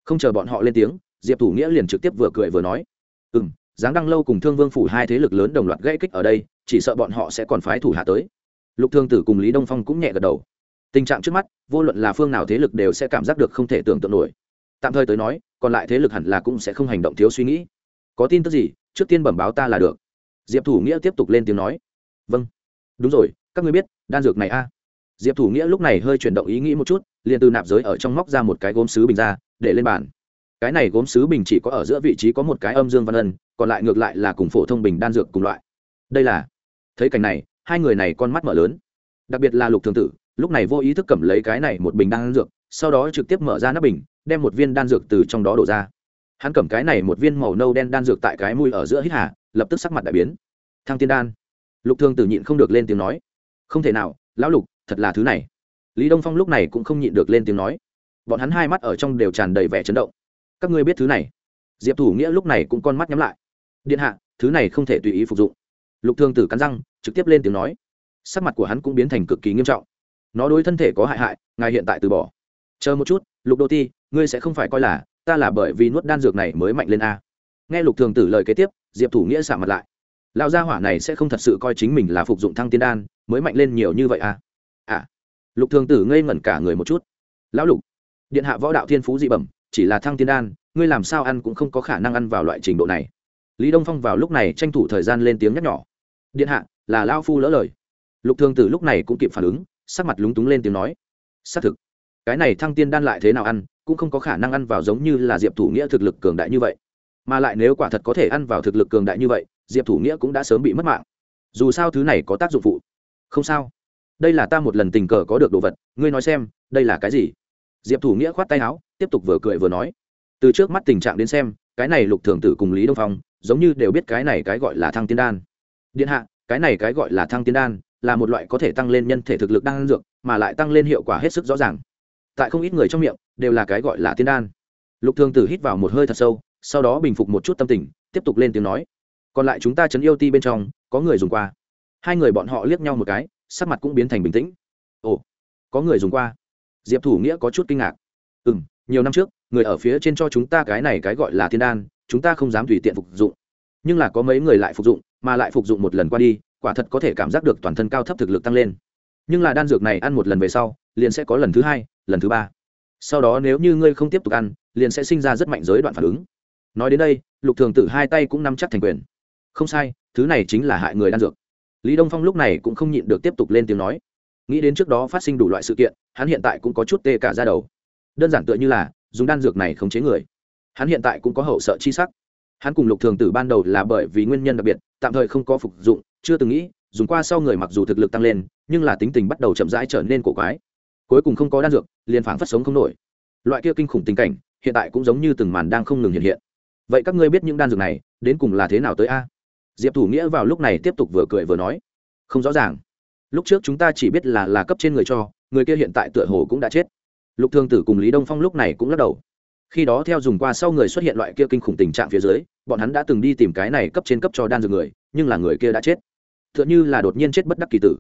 không chờ bọn họ lên tiếng, diệp thủ nghĩa liền trực tiếp vừa cười vừa nói ừ m giáng đăng lâu cùng thương vương phủ hai thế lực lớn đồng loạt gây kích ở đây, chỉ sợ bọn họ sẽ còn phái thủ hạ tới. Lục thương tử cùng lý đông phong cũng nhẹ gật đầu. Tình trạng trước mắt, vô luận là phương nào thế lực đều sẽ cảm giác được không thể tưởng tượng nổi. Tạm thời tới nói, còn lại thế lực hẳn là cũng sẽ không hành động thiếu suy nghĩ. Có tin tức gì, trước tiên bẩm báo ta là được. Diệp thủ nghĩa tiếp tục lên tiếng nói. Vâng. Đúng rồi, các ngươi biết, đan dược này a. Diệp thủ nghĩa lúc này hơi chuyển động ý nghĩ một chút liền từ nạp giới ở trong móc ra một cái gốm sứ bình ra, để lên bàn. Cái này gốm sứ bình chỉ có ở giữa vị trí có một cái âm dương văn ân, còn lại ngược lại là cùng phổ thông bình đan dược cùng loại. Đây là, thấy cảnh này, hai người này con mắt mở lớn. Đặc biệt là lục thường tử, lúc này vô ý thức cầm lấy cái này một bình đan dược, sau đó trực tiếp mở ra nắp bình, đem một viên đan dược từ trong đó đổ ra. Hắn cầm cái này một viên màu nâu đen đan dược tại cái mũi ở giữa hít hà, lập tức sắc mặt đại biến. Thăng tiên đan. Lục thường tử nhịn không được lên tiếng nói. Không thể nào, lão lục, thật là thứ này lý đông phong lúc này cũng không nhịn được lên tiếng nói. Bọn hắn hai mắt ở trong đều tràn đầy vẻ chấn động. Các ngươi biết thứ này. Diệp thủ nghĩa lúc này cũng con mắt nhắm lại. Điện hạ, thứ này không thể tùy ý phục dụng. Lục thương tử cắn răng, trực tiếp lên tiếng nói. Sắc mặt của hắn cũng biến thành cực kỳ nghiêm trọng. Nó đối thân thể có hại hại, ngài hiện tại từ bỏ. Chờ một chút, lục đô ti, ngươi sẽ không phải coi là, ta là bởi vì nuốt đan dược này mới mạnh lên a. Nghe lục thường tử lời kế tiếp, diệp thủ nghĩa xả mặt lại. Lão gia hỏa này sẽ không thật sự coi chính mình là phục dụng thăng tiên đan, mới mạnh lên nhiều như vậy à? À lục thường tử ngây ngẩn cả người một chút. Lão lục, điện hạ võ đạo thiên phú dị bẩm, chỉ là thăng tiên đan, ngươi làm sao ăn cũng không có khả năng ăn vào loại trình độ này. Lý đông phong vào lúc này tranh thủ thời gian lên tiếng nhắc nhỏ điện hạ, là lao phu lỡ lời. Lục thường tử lúc này cũng kịp phản ứng, sắc mặt lúng túng lên tiếng nói. Xác thực, cái này thăng tiên đan lại thế nào ăn, cũng không có khả năng ăn vào giống như là diệp thủ nghĩa thực lực cường đại như vậy. Mà lại nếu quả thật có thể ăn vào thực lực cường đại như vậy, diệp thủ nghĩa cũng đã sớm bị mất mạng. Dù sao thứ này có tác dụng phụ. Không sao đây là ta một lần tình cờ có được đồ vật, ngươi nói xem, đây là cái gì? Diệp thủ nghĩa khoát tay áo, tiếp tục vừa cười vừa nói. Từ trước mắt tình trạng đến xem, cái này lục thường tử cùng lý đông phong, giống như đều biết cái này cái gọi là thăng tiên đan. Điện hạ, cái này cái gọi là thăng tiên đan, là một loại có thể tăng lên nhân thể thực lực đan dược, mà lại tăng lên hiệu quả hết sức rõ ràng. Tại không ít người trong miệng, đều là cái gọi là tiên đan. Lục thường tử hít vào một hơi thật sâu, sau đó bình phục một chút tâm tình, tiếp tục lên tiếng nói. Còn lại chúng ta chấn yêu ti bên trong, có người dùng qua. Hai người bọn họ liếc nhau một cái sắc mặt cũng biến thành bình tĩnh. Ồ, có người dùng qua. Diệp thủ nghĩa có chút kinh ngạc. Ừ m nhiều năm trước, người ở phía trên cho chúng ta cái này cái gọi là thiên đan, chúng ta không dám tùy tiện phục dụng. Nhưng là có mấy người lại phục dụng, mà lại phục dụng một lần qua đi, quả thật có thể cảm giác được toàn thân cao thấp thực lực tăng lên. Nhưng là đan dược này ăn một lần về sau, liền sẽ có lần thứ hai, lần thứ ba. Sau đó nếu như ngươi không tiếp tục ăn, liền sẽ sinh ra rất mạnh giới đoạn phản ứng. Nói đến đây, lục thường tử hai tay cũng nắm chắc thành quyền. Không sai, thứ này chính là hại người đan dược lý đông phong lúc này cũng không nhịn được tiếp tục lên tiếng nói. Nghĩ đến trước đó phát sinh đủ loại sự kiện, hắn hiện tại cũng có chút tê cả ra đầu. Đơn giản tựa như là, dùng đan dược này khống chế người. Hắn hiện tại cũng có hậu sợ chi sắc. Hắn cùng lục thường tử ban đầu là bởi vì nguyên nhân đặc biệt, tạm thời không có phục dụng, chưa từng nghĩ, dùng qua sau người mặc dù thực lực tăng lên, nhưng là tính tình bắt đầu chậm rãi trở nên cổ quái. Cuối cùng không có đan dược, liền phảng phất sống không nổi. Loại kia kinh khủng tình cảnh, hiện tại cũng giống như từng màn đang không ngừng hiện hiện. Vậy các ngươi biết những đan dược này, đến cùng là thế nào tới a? Diệp thủ nghĩa vào lúc này tiếp tục vừa cười vừa nói, không rõ ràng. Lúc trước chúng ta chỉ biết là là cấp trên người cho, người kia hiện tại tựa hồ cũng đã chết. Lục thương tử cùng lý đông phong lúc này cũng lắc đầu. Khi đó theo dùng qua sau người xuất hiện loại kia kinh khủng tình trạng phía dưới, bọn hắn đã từng đi tìm cái này cấp trên cấp cho đan dược người, nhưng là người kia đã chết. T h ư ợ n h ư là đột nhiên chết bất đắc kỳ tử.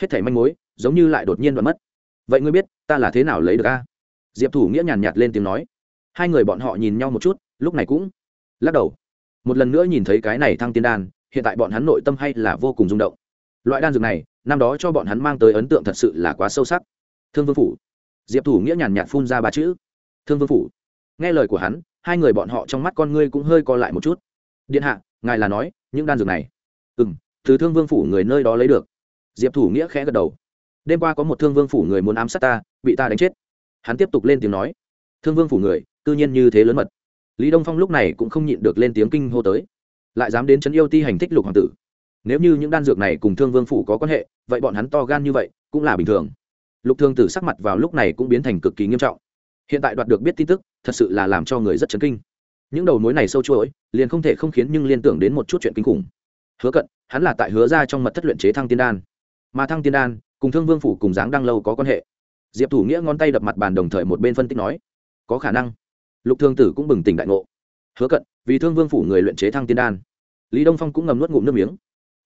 Hết thảy manh mối, giống như lại đột nhiên đoạn mất. Vậy ngươi biết, ta là thế nào lấy được a? Diệp thủ nghĩa nhàn nhạt lên tiếng nói. Hai người bọn họ nhìn nhau một chút, lúc này cũng lắc đầu một lần nữa nhìn thấy cái này thăng tiên đan, hiện tại bọn hắn nội tâm hay là vô cùng rung động. Loại đan dược này, năm đó cho bọn hắn mang tới ấn tượng thật sự là quá sâu sắc. Thương vương phủ. Diệp thủ nghĩa nhàn nhạt phun ra ba chữ. Thương vương phủ. Nghe lời của hắn, hai người bọn họ trong mắt con ngươi cũng hơi co lại một chút. Điện hạ, ngài là nói, những đan dược này. Ừ m từ thương vương phủ người nơi đó lấy được. Diệp thủ nghĩa khẽ gật đầu. Đêm qua có một thương vương phủ người muốn ám sát ta, bị ta đánh chết. Hắn tiếp tục lên tiếng nói. Thương vương phủ người tư nhiên như thế lớn mật lý đông phong lúc này cũng không nhịn được lên tiếng kinh hô tới. Lại dám đến chấn yêu ti hành thích lục hoàng tử. Nếu như những đan dược này cùng thương vương phủ có quan hệ, vậy bọn hắn to gan như vậy, cũng là bình thường. Lục thương tử sắc mặt vào lúc này cũng biến thành cực kỳ nghiêm trọng. Hiện tại đoạt được biết tin tức, thật sự là làm cho người rất chấn kinh. Những đầu mối này sâu chuỗi, liền không thể không khiến nhưng liên tưởng đến một chút chuyện kinh khủng. Hứa cận, hắn là tại hứa ra trong mật thất luyện chế thăng tiên đan. Mà thăng tiên đan, cùng thương vương phủ cùng dáng đang lâu có quan hệ. Diệp thủ nghĩa ngón tay đập mặt bàn đồng thời một bên phân tích nói, có khả năng lục thương tử cũng bừng tỉnh đại ngộ. Hứa cận, vì thương vương phủ người luyện chế thăng tiên đan. Lý đông phong cũng ngầm nuốt ngụm nước miếng.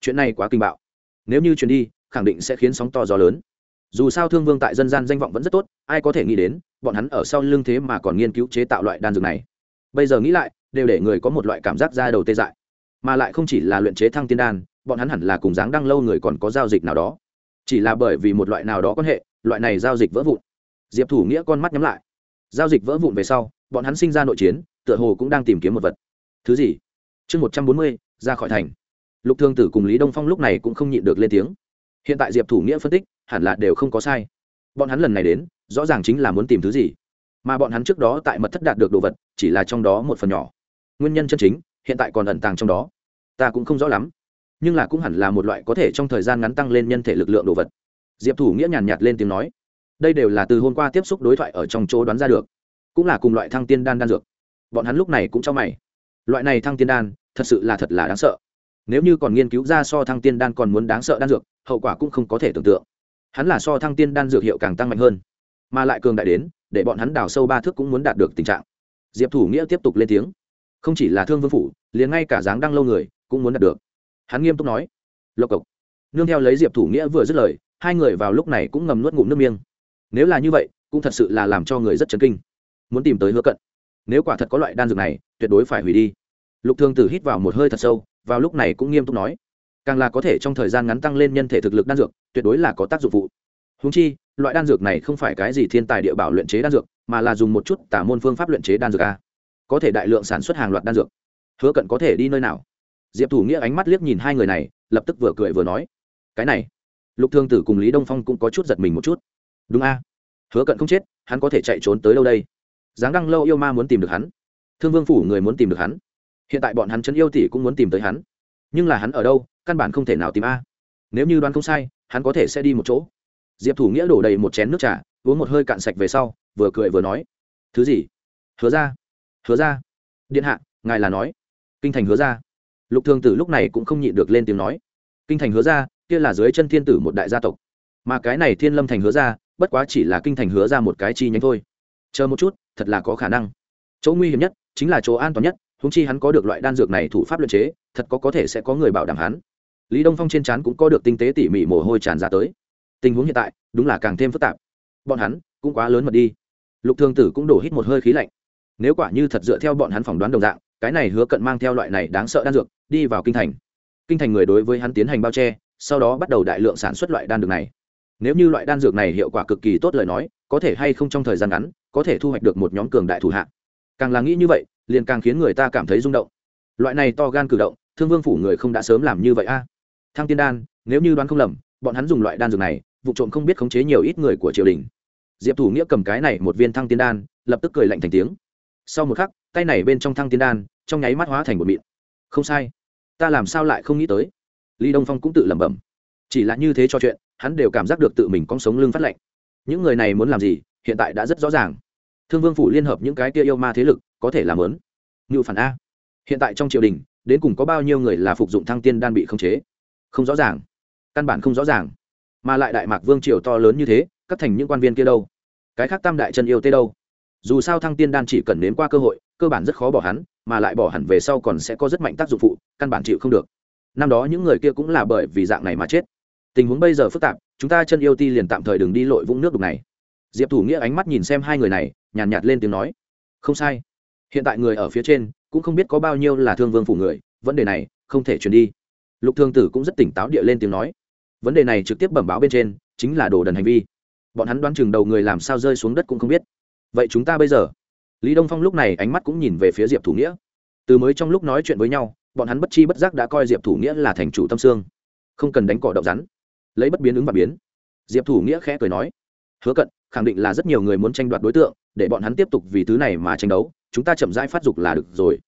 Chuyện này quá kinh bạo. Nếu như chuyển đi, khẳng định sẽ khiến sóng to gió lớn. Dù sao thương vương tại dân gian danh vọng vẫn rất tốt, ai có thể nghĩ đến, bọn hắn ở sau lưng thế mà còn nghiên cứu chế tạo loại đan dược này. Bây giờ nghĩ lại, đều để người có một loại cảm giác ra đầu tê dại. Mà lại không chỉ là luyện chế thăng tiên đan, bọn hắn hẳn là cùng dáng đăng lâu người còn có giao dịch nào đó. Chỉ là bởi vì một loại nào đó quan hệ, loại này giao dịch vỡ vụn. Diệp thủ nghĩa con mắt nhắm lại. Giao dịch vỡ vụn về sau bọn hắn sinh ra nội chiến, tựa hồ cũng đang tìm kiếm một vật. Thứ gì? Chương một trăm bốn mươi, ra khỏi thành. Lục thương tử cùng lý đông phong lúc này cũng không nhịn được lên tiếng. Hiện tại diệp thủ nghĩa phân tích, hẳn là đều không có sai. Bọn hắn lần này đến, rõ ràng chính là muốn tìm thứ gì. Mà bọn hắn trước đó tại mật thất đạt được đồ vật, chỉ là trong đó một phần nhỏ. Nguyên nhân chân chính, hiện tại còn ẩn tàng trong đó. Ta cũng không rõ lắm. Nhưng là cũng hẳn là một loại có thể trong thời gian ngắn tăng lên nhân thể lực lượng đồ vật. Diệp thủ nghĩa nhàn nhạt lên tiếng nói. Đây đều là từ hôm qua tiếp xúc đối thoại ở trong chỗ đoán ra được cũng là cùng loại thăng tiên đan đan dược. Bọn hắn lúc này cũng cho mày. Loại này thăng tiên đan, thật sự là thật là đáng sợ. Nếu như còn nghiên cứu ra so thăng tiên đan còn muốn đáng sợ đan dược, hậu quả cũng không có thể tưởng tượng. Hắn là so thăng tiên đan dược hiệu càng tăng mạnh hơn, mà lại cường đại đến, để bọn hắn đào sâu ba thước cũng muốn đạt được tình trạng. Diệp thủ nghĩa tiếp tục lên tiếng. Không chỉ là thương vương phủ, liền ngay cả dáng đăng lâu người cũng muốn đạt được. Hắn nghiêm túc nói. Lộc cộc. Nương theo lấy diệp thủ nghĩa vừa dứt lời, hai người vào lúc này cũng ngầm nuốt ngụm nước miêng nếu là như vậy, cũng thật sự là làm cho người rất chấn kinh muốn tìm tới hứa cận. Nếu quả thật có loại đan dược này, tuyệt đối phải hủy đi. Lục thương tử hít vào một hơi thật sâu, vào lúc này cũng nghiêm túc nói, càng là có thể trong thời gian ngắn tăng lên nhân thể thực lực đan dược, tuyệt đối là có tác dụng phụ húng chi, loại đan dược này không phải cái gì thiên tài địa bảo luyện chế đan dược, mà là dùng một chút tả môn phương pháp luyện chế đan dược a. Có thể đại lượng sản xuất hàng loạt đan dược. Hứa cận có thể đi nơi nào? Diệp thủ nghĩa ánh mắt liếc nhìn hai người này, lập tức vừa cười vừa nói, cái này. Lục thương tử cùng lý đông phong cũng có chút giật mình một chút. Đúng a. Hứa cận không chết, hắn có thể chạy trốn tới đâu đây? Giáng đăng lâu yêu ma muốn tìm được hắn. Thương vương phủ người muốn tìm được hắn. Hiện tại bọn hắn chân yêu tỷ cũng muốn tìm tới hắn. Nhưng là hắn ở đâu, căn bản không thể nào tìm a. Nếu như đoán không sai, hắn có thể sẽ đi một chỗ. Diệp thủ nghĩa đổ đầy một chén nước trà, uống một hơi cạn sạch về sau, vừa cười vừa nói. Thứ gì? Hứa ra hứa ra điện hạ, ngài là nói. Kinh thành hứa ra lục thường tử lúc này cũng không nhịn được lên tiếng nói. Kinh thành hứa ra kia là dưới chân thiên tử một đại gia tộc. Mà cái này thiên lâm thành hứa ra bất quá chỉ là kinh thành hứa ra một cái chi nhánh thôi chờ một chút, thật là có khả năng. Chỗ nguy hiểm nhất chính là chỗ an toàn nhất húng chi hắn có được loại đan dược này thủ pháp luận chế, thật có có thể sẽ có người bảo đảm hắn. Lý đông phong trên trán cũng có được tinh tế tỉ mỉ mồ hôi tràn ra tới. Tình huống hiện tại đúng là càng thêm phức tạp. Bọn hắn cũng quá lớn mật đi. Lục thương tử cũng đổ hít một hơi khí lạnh. Nếu quả như thật dựa theo bọn hắn phỏng đoán đồng dạng, cái này hứa cận mang theo loại này đáng sợ đan dược, đi vào kinh thành. Kinh thành người đối với hắn tiến hành bao che, sau đó bắt đầu đại lượng sản xuất loại đan dược này. Nếu như loại đan dược này hiệu quả cực kỳ tốt lời nói, có thể hay không trong thời gian ngắn có thể thu hoạch được một nhóm cường đại thủ hạ. Càng là nghĩ như vậy, liền càng khiến người ta cảm thấy rung động. Loại này to gan cử động, thương vương phủ người không đã sớm làm như vậy a. À? thăng tiên đan, nếu như đoán không lầm, bọn hắn dùng loại đan dược này, vụ trộm không biết khống chế nhiều ít người của triều đình. Diệp thủ nghĩa cầm cái này một viên thăng tiên đan, lập tức cười lạnh thành tiếng. Sau một khắc, tay này bên trong thăng tiên đan, trong nháy mắt hóa thành một mịn. Không sai. Ta làm sao lại không nghĩ tới? Lý đông phong cũng tự lẩm bẩm. Chỉ là như thế cho chuyện, hắn đều cảm giác được tự mình có sống lưng phát lạnh. Những người này muốn làm gì, hiện tại đã rất rõ ràng thương vương phủ liên hợp những cái kia yêu ma thế lực, có thể làm lớn. Ngự phản a. Hiện tại trong triều đình, đến cùng có bao nhiêu người là phục dụng thăng tiên đan bị khống chế? Không rõ ràng. Căn bản không rõ ràng. Mà lại đại mạc vương triều to lớn như thế cắt thành những quan viên kia đâu? Cái khác tam đại chân yêu tê đâu? Dù sao thăng tiên đan chỉ cần nếm qua cơ hội, cơ bản rất khó bỏ hắn, mà lại bỏ hẳn về sau còn sẽ có rất mạnh tác dụng phụ, căn bản chịu không được. Năm đó những người kia cũng là bởi vì dạng này mà chết. Tình huống bây giờ phức tạp, chúng ta chân yêu ti liền tạm thời đừng đi lội vũng nước đục này diệp thủ nghĩa ánh mắt nhìn xem hai người này nhàn nhạt, nhạt lên tiếng nói không sai. Hiện tại người ở phía trên cũng không biết có bao nhiêu là thương vương phủ người vấn đề này không thể truyền đi. Lục thương tử cũng rất tỉnh táo địa lên tiếng nói vấn đề này trực tiếp bẩm báo bên trên chính là đồ đần hành vi. Bọn hắn đoán chừng đầu người làm sao rơi xuống đất cũng không biết. Vậy chúng ta bây giờ? Lý đông phong lúc này ánh mắt cũng nhìn về phía diệp thủ nghĩa. Từ mới trong lúc nói chuyện với nhau bọn hắn bất chi bất giác đã coi diệp thủ nghĩa là thành chủ tâm sương không cần đánh cỏ đậu rắn. Lấy bất biến ứng và biến. Diệp thủ nghĩa khẽ cười nói hứa cận khẳng định là rất nhiều người muốn tranh đoạt đối tượng, để bọn hắn tiếp tục vì thứ này mà tranh đấu, chúng ta chậm rãi phát dục là được rồi.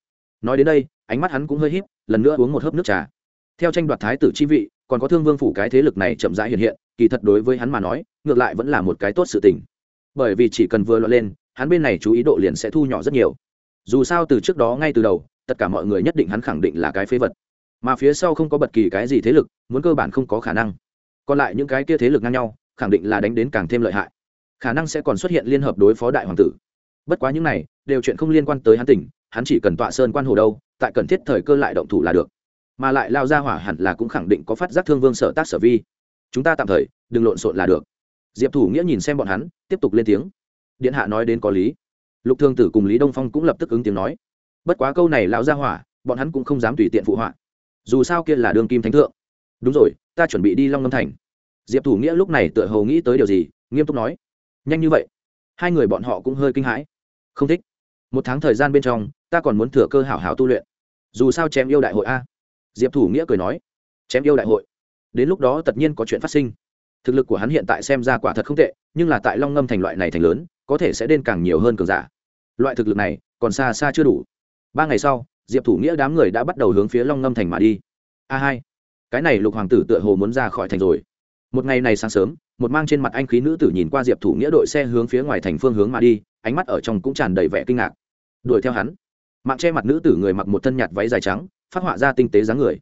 Nói đến đây, ánh mắt hắn cũng hơi híp, lần nữa uống một hớp nước trà. Theo tranh đoạt thái tử chi vị, còn có thương vương phủ cái thế lực này chậm rãi hiện hiện, kỳ thật đối với hắn mà nói, ngược lại vẫn là một cái tốt sự tình. Bởi vì chỉ cần vừa lọt lên, hắn bên này chú ý độ liền sẽ thu nhỏ rất nhiều. Dù sao từ trước đó ngay từ đầu, tất cả mọi người nhất định hắn khẳng định là cái phế vật. Mà phía sau không có bất kỳ cái gì thế lực, muốn cơ bản không có khả năng. Còn lại những cái kia thế lực ngang nhau, khẳng định là đánh đến càng thêm lợi hại khả năng sẽ còn xuất hiện liên hợp đối phó đại hoàng tử. Bất quá những này, đều chuyện không liên quan tới hắn tỉnh, hắn chỉ cần tọa sơn quan hồ đâu, tại cần thiết thời cơ lại động thủ là được. Mà lại lao ra hỏa hẳn là cũng khẳng định có phát giác thương vương sở tác sở vi. Chúng ta tạm thời, đừng lộn xộn là được. Diệp thủ nghĩa nhìn xem bọn hắn, tiếp tục lên tiếng. Điện hạ nói đến có lý. Lục thương tử cùng lý đông phong cũng lập tức ứng tiếng nói. Bất quá câu này lão ra hỏa, bọn hắn cũng không dám tùy tiện phụ họa. Dù sao kia là đương kim thánh thượng. Đúng rồi, ta chuẩn bị đi long ngâm thành. Diệp thủ nghĩa lúc này tựa hầu nghĩ tới điều gì, nghiêm túc nói nhanh như vậy. Hai người bọn họ cũng hơi kinh hãi. Không thích. Một tháng thời gian bên trong, ta còn muốn thừa cơ hảo hảo tu luyện. Dù sao chém yêu đại hội a. Diệp thủ nghĩa cười nói. Chém yêu đại hội. Đến lúc đó tất nhiên có chuyện phát sinh. Thực lực của hắn hiện tại xem ra quả thật không tệ, nhưng là tại long ngâm thành loại này thành lớn, có thể sẽ đến càng nhiều hơn cường giả. Loại thực lực này, còn xa xa chưa đủ. Ba ngày sau, diệp thủ nghĩa đám người đã bắt đầu hướng phía long ngâm thành mà đi. A hai. Cái này lục hoàng tử tựa hồ muốn ra khỏi thành rồi một ngày này sáng sớm, một mang trên mặt anh khí nữ tử nhìn qua diệp thủ nghĩa đội xe hướng phía ngoài thành phương hướng mà đi, ánh mắt ở trong cũng tràn đầy vẻ kinh ngạc. Đuổi theo hắn. Mạng che mặt nữ tử người mặc một thân nhạt váy dài trắng, phát họa ra tinh tế dáng người.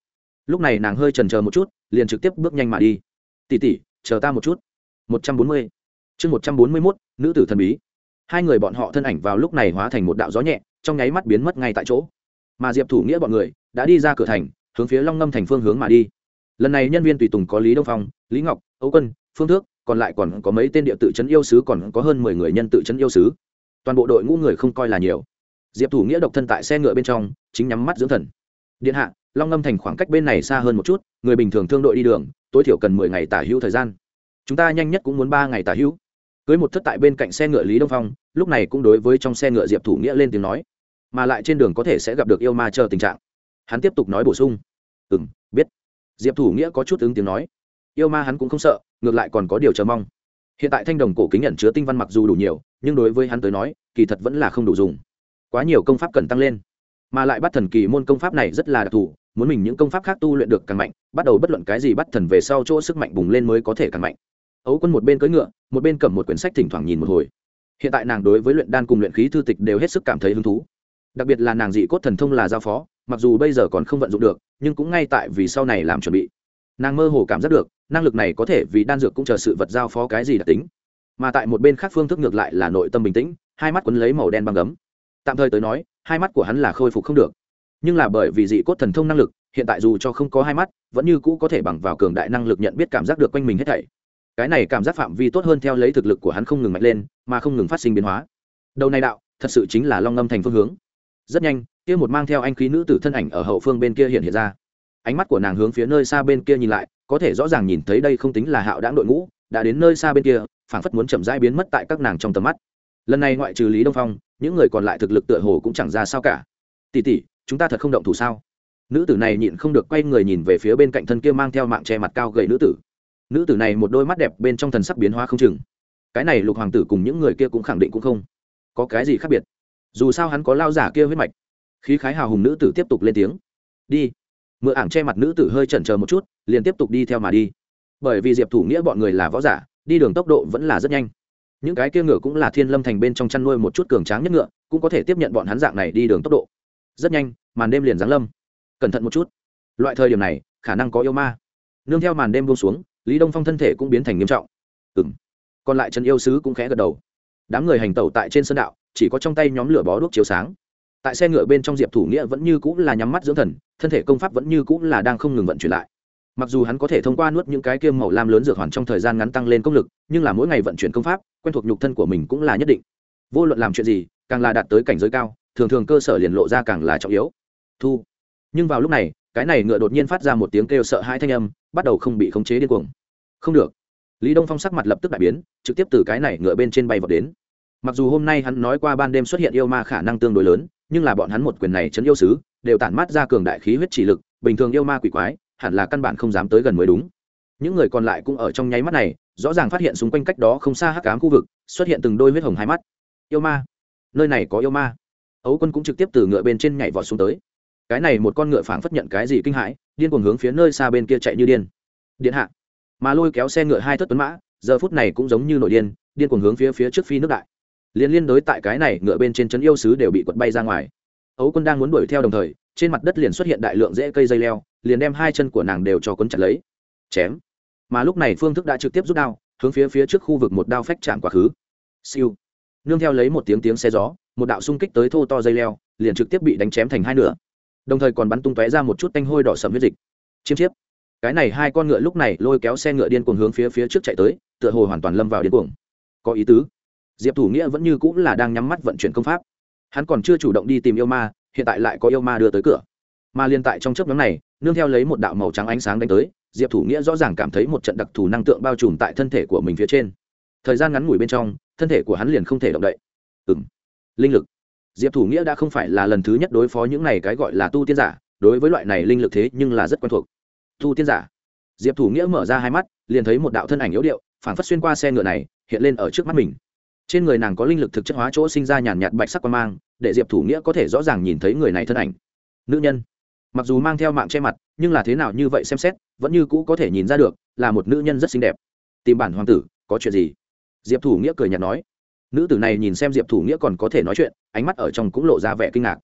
Lúc này nàng hơi trần chờ một chút, liền trực tiếp bước nhanh mà đi. Tỉ tỉ chờ ta một chút. Một trăm bốn mươi. Chương một trăm bốn mươi mốt, nữ tử thần bí. Hai người bọn họ thân ảnh vào lúc này hóa thành một đạo gió nhẹ, trong nháy mắt biến mất ngay tại chỗ. Mà diệp thủ nghĩa bọn người đã đi ra cửa thành, hướng phía long ngâm thành phương hướng mà đi. Lần này nhân viên tùy tùng có lý đông phong lý ngọc, âu quân, phương thước, còn lại còn có mấy tên địa tự trấn yêu sứ còn có hơn mười người nhân tự trấn yêu sứ. Toàn bộ đội ngũ người không coi là nhiều. Diệp thủ nghĩa độc thân tại xe ngựa bên trong, chính nhắm mắt dưỡng thần. Điện hạ, long ngâm thành khoảng cách bên này xa hơn một chút, người bình thường thương đội đi đường, tối thiểu cần mười ngày tả hữu thời gian. Chúng ta nhanh nhất cũng muốn ba ngày tả hữu. Cưới một thất tại bên cạnh xe ngựa lý đông phong, lúc này cũng đối với trong xe ngựa diệp thủ nghĩa lên tiếng nói. Mà lại trên đường có thể sẽ gặp được yêu ma chờ tình trạng. Hắn tiếp tục nói bổ sung. Ừ m biết. Diệp thủ nghĩa có chút ứng tiếng nói yêu ma hắn cũng không sợ, ngược lại còn có điều chờ mong. Hiện tại thanh đồng cổ kính nhận chứa tinh văn mặc dù đủ nhiều, nhưng đối với hắn tới nói, kỳ thật vẫn là không đủ dùng. Quá nhiều công pháp cần tăng lên. Mà lại bắt thần kỳ môn công pháp này rất là đặc thù, muốn mình những công pháp khác tu luyện được càng mạnh, bắt đầu bất luận cái gì bắt thần về sau chỗ sức mạnh bùng lên mới có thể càng mạnh. Ấu quân một bên cưỡi ngựa, một bên cầm một quyển sách thỉnh thoảng nhìn một hồi. Hiện tại nàng đối với luyện đan cùng luyện khí thư tịch đều hết sức cảm thấy hứng thú. Đặc biệt là nàng dị cốt thần thông là giao phó, mặc dù bây giờ còn không vận dụng được, nhưng cũng ngay tại vì sau này làm chuẩn bị. Nàng mơ hồ cảm giác được năng lực này có thể vì đan dược cũng chờ sự vật giao phó cái gì đặc tính. Mà tại một bên khác phương thức ngược lại là nội tâm bình tĩnh, hai mắt quấn lấy màu đen băng gấm. Tạm thời tới nói, hai mắt của hắn là khôi phục không được. Nhưng là bởi vì dị cốt thần thông năng lực, hiện tại dù cho không có hai mắt, vẫn như cũ có thể bằng vào cường đại năng lực nhận biết cảm giác được quanh mình hết thảy. Cái này cảm giác phạm vi tốt hơn theo lấy thực lực của hắn không ngừng mạnh lên, mà không ngừng phát sinh biến hóa. Đầu này đạo, thật sự chính là long ngâm thành phương hướng. Rất nhanh, kia một mang theo anh khí nữ tử thân ảnh ở hậu phương bên kia hiện hiện ra ánh mắt của nàng hướng phía nơi xa bên kia nhìn lại, có thể rõ ràng nhìn thấy đây không tính là hạo đáng đội ngũ, đã đến nơi xa bên kia, phảng phất muốn chậm rãi biến mất tại các nàng trong tầm mắt. Lần này ngoại trừ lý đông phong, những người còn lại thực lực tựa hồ cũng chẳng ra sao cả. Tỉ tỉ chúng ta thật không động thủ sao? Nữ tử này nhịn không được quay người nhìn về phía bên cạnh thân kia mang theo mạng che mặt cao gầy nữ tử. Nữ tử này một đôi mắt đẹp bên trong thần sắc biến hóa không chừng. Cái này lục hoàng tử cùng những người kia cũng khẳng định cũng không có cái gì khác biệt. Dù sao hắn có lao giả kia huyết mạch. Khí khái hào hùng nữ tử tiếp tục lên tiếng. Đi mượn ảng che mặt nữ tử hơi chần chờ một chút, liền tiếp tục đi theo mà đi. Bởi vì diệp thủ nghĩa bọn người là võ giả, đi đường tốc độ vẫn là rất nhanh. Những cái kia ngựa cũng là thiên lâm thành bên trong chăn nuôi một chút cường tráng nhất ngựa, cũng có thể tiếp nhận bọn hắn dạng này đi đường tốc độ. Rất nhanh, màn đêm liền giáng lâm. Cẩn thận một chút. Loại thời điểm này, khả năng có yêu ma. Nương theo màn đêm buông xuống, lý đông phong thân thể cũng biến thành nghiêm trọng. Ừ m còn lại trần yêu sứ cũng khẽ gật đầu. Đám người hành tẩu tại trên sân đạo, chỉ có trong tay nhóm lửa bó đuốc chiếu sáng tại xe ngựa bên trong diệp thủ nghĩa vẫn như cũng là nhắm mắt dưỡng thần, thân thể công pháp vẫn như cũng là đang không ngừng vận chuyển lại. Mặc dù hắn có thể thông qua nuốt những cái kiêm màu lam lớn dược hoàn trong thời gian ngắn tăng lên công lực, nhưng là mỗi ngày vận chuyển công pháp, quen thuộc nhục thân của mình cũng là nhất định. Vô luận làm chuyện gì, càng là đạt tới cảnh giới cao, thường thường cơ sở liền lộ ra càng là trọng yếu. Thu. Nhưng vào lúc này, cái này ngựa đột nhiên phát ra một tiếng kêu sợ hai thanh âm, bắt đầu không bị khống chế điên cuồng. Không được. Lý đông phong sắc mặt lập tức đại biến, trực tiếp từ cái này ngựa bên trên bay vào đến. Mặc dù hôm nay hắn nói qua ban đêm xuất hiện yêu ma khả năng tương đối lớn nhưng là bọn hắn một quyền này chấn yêu sứ, đều tản mát ra cường đại khí huyết chỉ lực, bình thường yêu ma quỷ quái, hẳn là căn bản không dám tới gần mới đúng. Những người còn lại cũng ở trong nháy mắt này, rõ ràng phát hiện xung quanh cách đó không xa hắc ám khu vực, xuất hiện từng đôi huyết hồng hai mắt. Yêu ma? Nơi này có yêu ma? Ấu quân cũng trực tiếp từ ngựa bên trên nhảy vọt xuống tới. Cái này một con ngựa phảng phất nhận cái gì kinh hãi, điên cuồng hướng phía nơi xa bên kia chạy như điên. Điện hạ. Mà lôi kéo xe ngựa hai thất tuấn mã, giờ phút này cũng giống như nội điên điên cuồng hướng phía phía trước phi nước đại liên liên đối tại cái này ngựa bên trên trấn yêu sứ đều bị quật bay ra ngoài. Ấu quân đang muốn đuổi theo đồng thời, trên mặt đất liền xuất hiện đại lượng rễ cây dây leo, liền đem hai chân của nàng đều cho quấn chặt lấy. Chém. Mà lúc này phương thức đã trực tiếp rút đao, hướng phía phía trước khu vực một đao phách chạm quá khứ. Siêu. Nương theo lấy một tiếng tiếng xe gió, một đạo xung kích tới thô to dây leo, liền trực tiếp bị đánh chém thành hai nửa. Đồng thời còn bắn tung tóe ra một chút tanh hôi đỏ sầm huyết dịch. Chiêm chiếp. Cái này hai con ngựa lúc này lôi kéo xe ngựa điên cuồng hướng phía phía trước chạy tới, tựa hồ hoàn toàn lâm vào điên cuồng. Có ý tứ diệp thủ nghĩa vẫn như cũng là đang nhắm mắt vận chuyển công pháp. Hắn còn chưa chủ động đi tìm yêu ma, hiện tại lại có yêu ma đưa tới cửa. Mà liên tại trong chớp nhóm này, nương theo lấy một đạo màu trắng ánh sáng đánh tới, diệp thủ nghĩa rõ ràng cảm thấy một trận đặc thù năng tượng bao trùm tại thân thể của mình phía trên. Thời gian ngắn ngủi bên trong, thân thể của hắn liền không thể động đậy. Ừng linh lực. Diệp thủ nghĩa đã không phải là lần thứ nhất đối phó những này cái gọi là tu tiên giả, đối với loại này linh lực thế nhưng là rất quen thuộc. Tu tiên giả. Diệp thủ nghĩa mở ra hai mắt, liền thấy một đạo thân ảnh yếu điệu phản phất xuyên qua xe ngựa này, hiện lên ở trước mắt mình trên người nàng có linh lực thực chất hóa chỗ sinh ra nhàn nhạt bạch sắc quan mang, để diệp thủ nghĩa có thể rõ ràng nhìn thấy người này thân ảnh. Nữ nhân, mặc dù mang theo mạng che mặt, nhưng là thế nào như vậy xem xét, vẫn như cũ có thể nhìn ra được, là một nữ nhân rất xinh đẹp. Tìm bản hoàng tử, có chuyện gì? Diệp thủ nghĩa cười nhạt nói. Nữ tử này nhìn xem diệp thủ nghĩa còn có thể nói chuyện, ánh mắt ở trong cũng lộ ra vẻ kinh ngạc.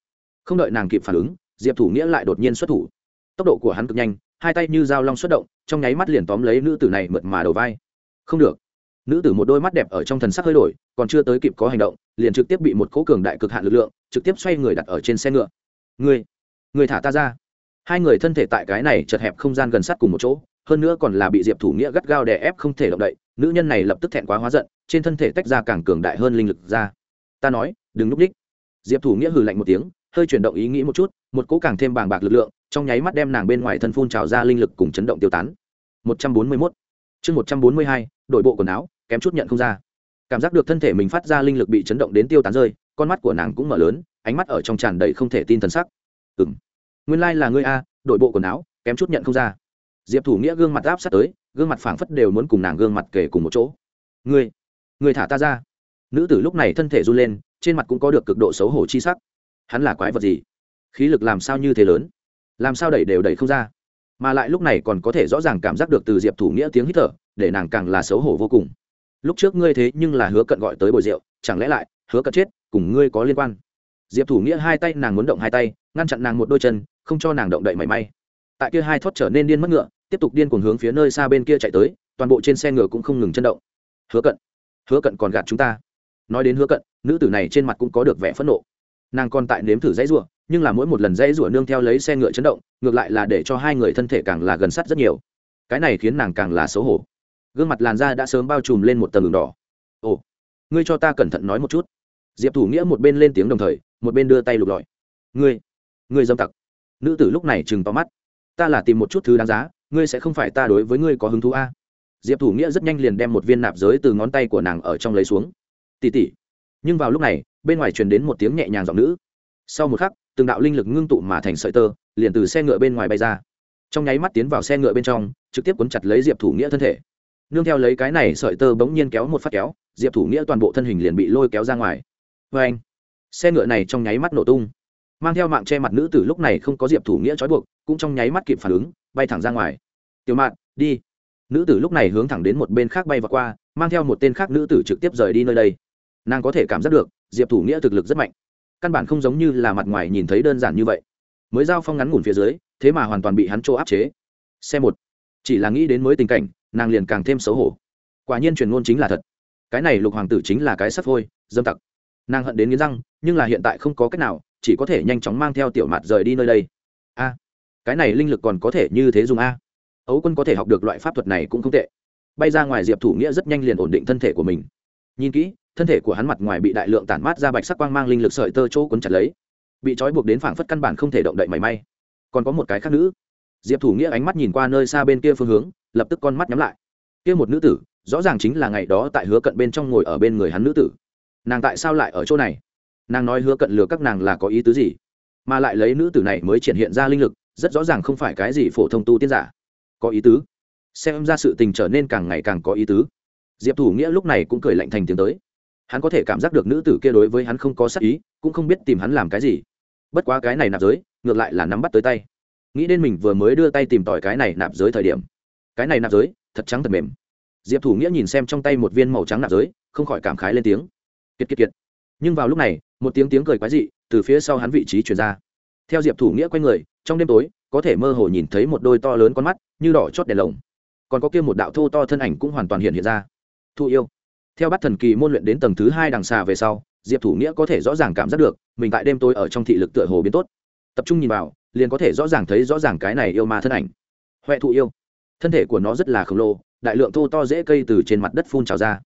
Không đợi nàng kịp phản ứng, diệp thủ nghĩa lại đột nhiên xuất thủ. Tốc độ của hắn cực nhanh, hai tay như dao long xuất động, trong nháy mắt liền tóm lấy nữ tử này mượt mà đầu vai. Không được nữ tử một đôi mắt đẹp ở trong thần sắc hơi đổi, còn chưa tới kịp có hành động, liền trực tiếp bị một cố cường đại cực hạn lực lượng, trực tiếp xoay người đặt ở trên xe ngựa. Người người thả ta ra. Hai người thân thể tại cái này chật hẹp không gian gần sát cùng một chỗ, hơn nữa còn là bị diệp thủ nghĩa gắt gao đè ép không thể động đậy, nữ nhân này lập tức thẹn quá hóa giận, trên thân thể tách ra càng cường đại hơn linh lực ra. Ta nói, đừng núp đích. Diệp thủ nghĩa hừ lạnh một tiếng, hơi chuyển động ý nghĩ một chút, một cỗ càng thêm bàng bạc lực lượng, trong nháy mắt đem nàng bên ngoài thân phun trào ra linh lực cùng chấn động tiêu tán. Một trăm bốn mươi 141 chương một trăm bốn mươi hai đội bộ quần áo, kém chút nhận không ra. Cảm giác được thân thể mình phát ra linh lực bị chấn động đến tiêu tán rơi, con mắt của nàng cũng mở lớn, ánh mắt ở trong tràn đầy không thể tin thần sắc. Ừ m nguyên lai、like、là ngươi a đội bộ quần áo, kém chút nhận không ra. Diệp thủ nghĩa gương mặt áp sát tới, gương mặt phảng phất đều muốn cùng nàng gương mặt kể cùng một chỗ. Ngươi ngươi thả ta ra. Nữ tử lúc này thân thể run lên, trên mặt cũng có được cực độ xấu hổ chi sắc. Hắn là quái vật gì? Khí lực làm sao như thế lớn? Làm sao đẩy đều đẩy không ra? Mà lại lúc này còn có thể rõ ràng cảm giác được từ diệp thủ nghĩa tiếng hít thở, để nàng càng là xấu hổ vô cùng. Lúc trước ngươi thế nhưng là hứa cận gọi tới bồi rượu, chẳng lẽ lại, hứa cận chết, cùng ngươi có liên quan? Diệp thủ nghĩa hai tay nàng muốn động hai tay, ngăn chặn nàng một đôi chân, không cho nàng động đậy mảy may. Tại kia hai thoát trở nên điên mất ngựa, tiếp tục điên cuồng hướng phía nơi xa bên kia chạy tới, toàn bộ trên xe ngựa cũng không ngừng chân động. Hứa cận hứa cận còn gạt chúng ta. Nói đến hứa cận, nữ tử này trên mặt cũng có được vẻ phẫn nộ. Nàng còn tại nếm thử dãy rủa nhưng là mỗi một lần dãy rủa nương theo lấy xe ngựa chấn động, ngược lại là để cho hai người thân thể càng là gần sát rất nhiều. Cái này khiến nàng càng là xấu hổ. Gương mặt làn da đã sớm bao trùm lên một tầng đường đỏ. Ồ, ngươi cho ta cẩn thận nói một chút. Diệp thủ nghĩa một bên lên tiếng đồng thời, một bên đưa tay lục lọi. Ngươi ngươi dâm tặc. Nữ tử lúc này chừng to mắt. Ta là tìm một chút thứ đáng giá, ngươi sẽ không phải ta đối với ngươi có hứng thú a. Diệp thủ nghĩa rất nhanh liền đem một viên nạp giới từ ngón tay của nàng ở trong lấy xuống. Tỉ tỉ. Nhưng vào lúc này, bên ngoài truyền đến một tiếng nhẹ nhàng giọng nữ. Sau một khắc từng đạo linh lực ngưng tụ mà thành sợi tơ, liền từ xe ngựa bên ngoài bay ra. Trong nháy mắt tiến vào xe ngựa bên trong, trực tiếp cuốn chặt lấy diệp thủ nghĩa thân thể. Nương theo lấy cái này sợi tơ bỗng nhiên kéo một phát kéo, diệp thủ nghĩa toàn bộ thân hình liền bị lôi kéo ra ngoài. Vê anh, xe ngựa này trong nháy mắt nổ tung. Mang theo mạng che mặt nữ tử lúc này không có diệp thủ nghĩa trói buộc, cũng trong nháy mắt kịp phản ứng, bay thẳng ra ngoài. Tiểu mạn, đi. Nữ tử lúc này hướng thẳng đến một bên khác bay vào qua, mang theo một tên khác nữ tử trực tiếp rời đi nơi đây. Nàng có thể cảm giác được, diệp thủ nghĩa thực lực rất mạnh căn bản không giống như là mặt ngoài nhìn thấy đơn giản như vậy. Mới giao phong ngắn ngủn phía dưới, thế mà hoàn toàn bị hắn trô áp chế. Xe một. Chỉ là nghĩ đến mới tình cảnh, nàng liền càng thêm xấu hổ. Quả nhiên truyền ngôn chính là thật. Cái này lục hoàng tử chính là cái sắp thôi dâm tặc. Nàng hận đến nghiến răng, nhưng là hiện tại không có cách nào, chỉ có thể nhanh chóng mang theo tiểu mặt rời đi nơi đây. A. Cái này linh lực còn có thể như thế dùng a. Ấu quân có thể học được loại pháp thuật này cũng không tệ. Bay ra ngoài diệp thủ nghĩa rất nhanh liền ổn định thân thể của mình. Nhìn kỹ thân thể của hắn mặt ngoài bị đại lượng tản mát ra bạch sắc quang mang linh lực sợi tơ chỗ cuốn chặt lấy. Bị trói buộc đến phảng phất căn bản không thể động đậy mảy may. Còn có một cái khác nữ. Diệp thủ nghĩa ánh mắt nhìn qua nơi xa bên kia phương hướng, lập tức con mắt nhắm lại. Kia một nữ tử, rõ ràng chính là ngày đó tại hứa cận bên trong ngồi ở bên người hắn nữ tử. Nàng tại sao lại ở chỗ này? Nàng nói hứa cận lừa các nàng là có ý tứ gì? Mà lại lấy nữ tử này mới triển hiện ra linh lực, rất rõ ràng không phải cái gì phổ thông tu tiên giả. Có ý tứ? Xem ra sự tình trở nên càng ngày càng có ý tứ. Diệp thủ nghĩa lúc này cũng cười lạnh thành tiếng tới hắn có thể cảm giác được nữ tử kia đối với hắn không có sắc ý, cũng không biết tìm hắn làm cái gì. Bất quá cái này nạp giới, ngược lại là nắm bắt tới tay. Nghĩ đến mình vừa mới đưa tay tìm tỏi cái này nạp giới thời điểm. Cái này nạp giới, thật trắng thật mềm. Diệp thủ nghĩa nhìn xem trong tay một viên màu trắng nạp giới, không khỏi cảm khái lên tiếng. Kiệt kiệt kiệt. Nhưng vào lúc này, một tiếng tiếng cười quái dị từ phía sau hắn vị trí chuyển ra. Theo diệp thủ nghĩa q u a y người, trong đêm tối, có thể mơ hồ nhìn thấy một đôi to lớn con mắt, như đỏ chót đèn lồng. Còn có kia một đạo thô to thân ảnh cũng hoàn toàn hiện hiện ra. Thu yêu theo bắt thần kỳ môn luyện đến tầng thứ hai đằng xà về sau, diệp thủ nghĩa có thể rõ ràng cảm giác được, mình tại đêm tối ở trong thị lực tựa hồ biến tốt. Tập trung nhìn vào, liền có thể rõ ràng thấy rõ ràng cái này yêu ma thân ảnh. Huệ thụ yêu. Thân thể của nó rất là khổng lồ, đại lượng thô to dễ cây từ trên mặt đất phun trào ra.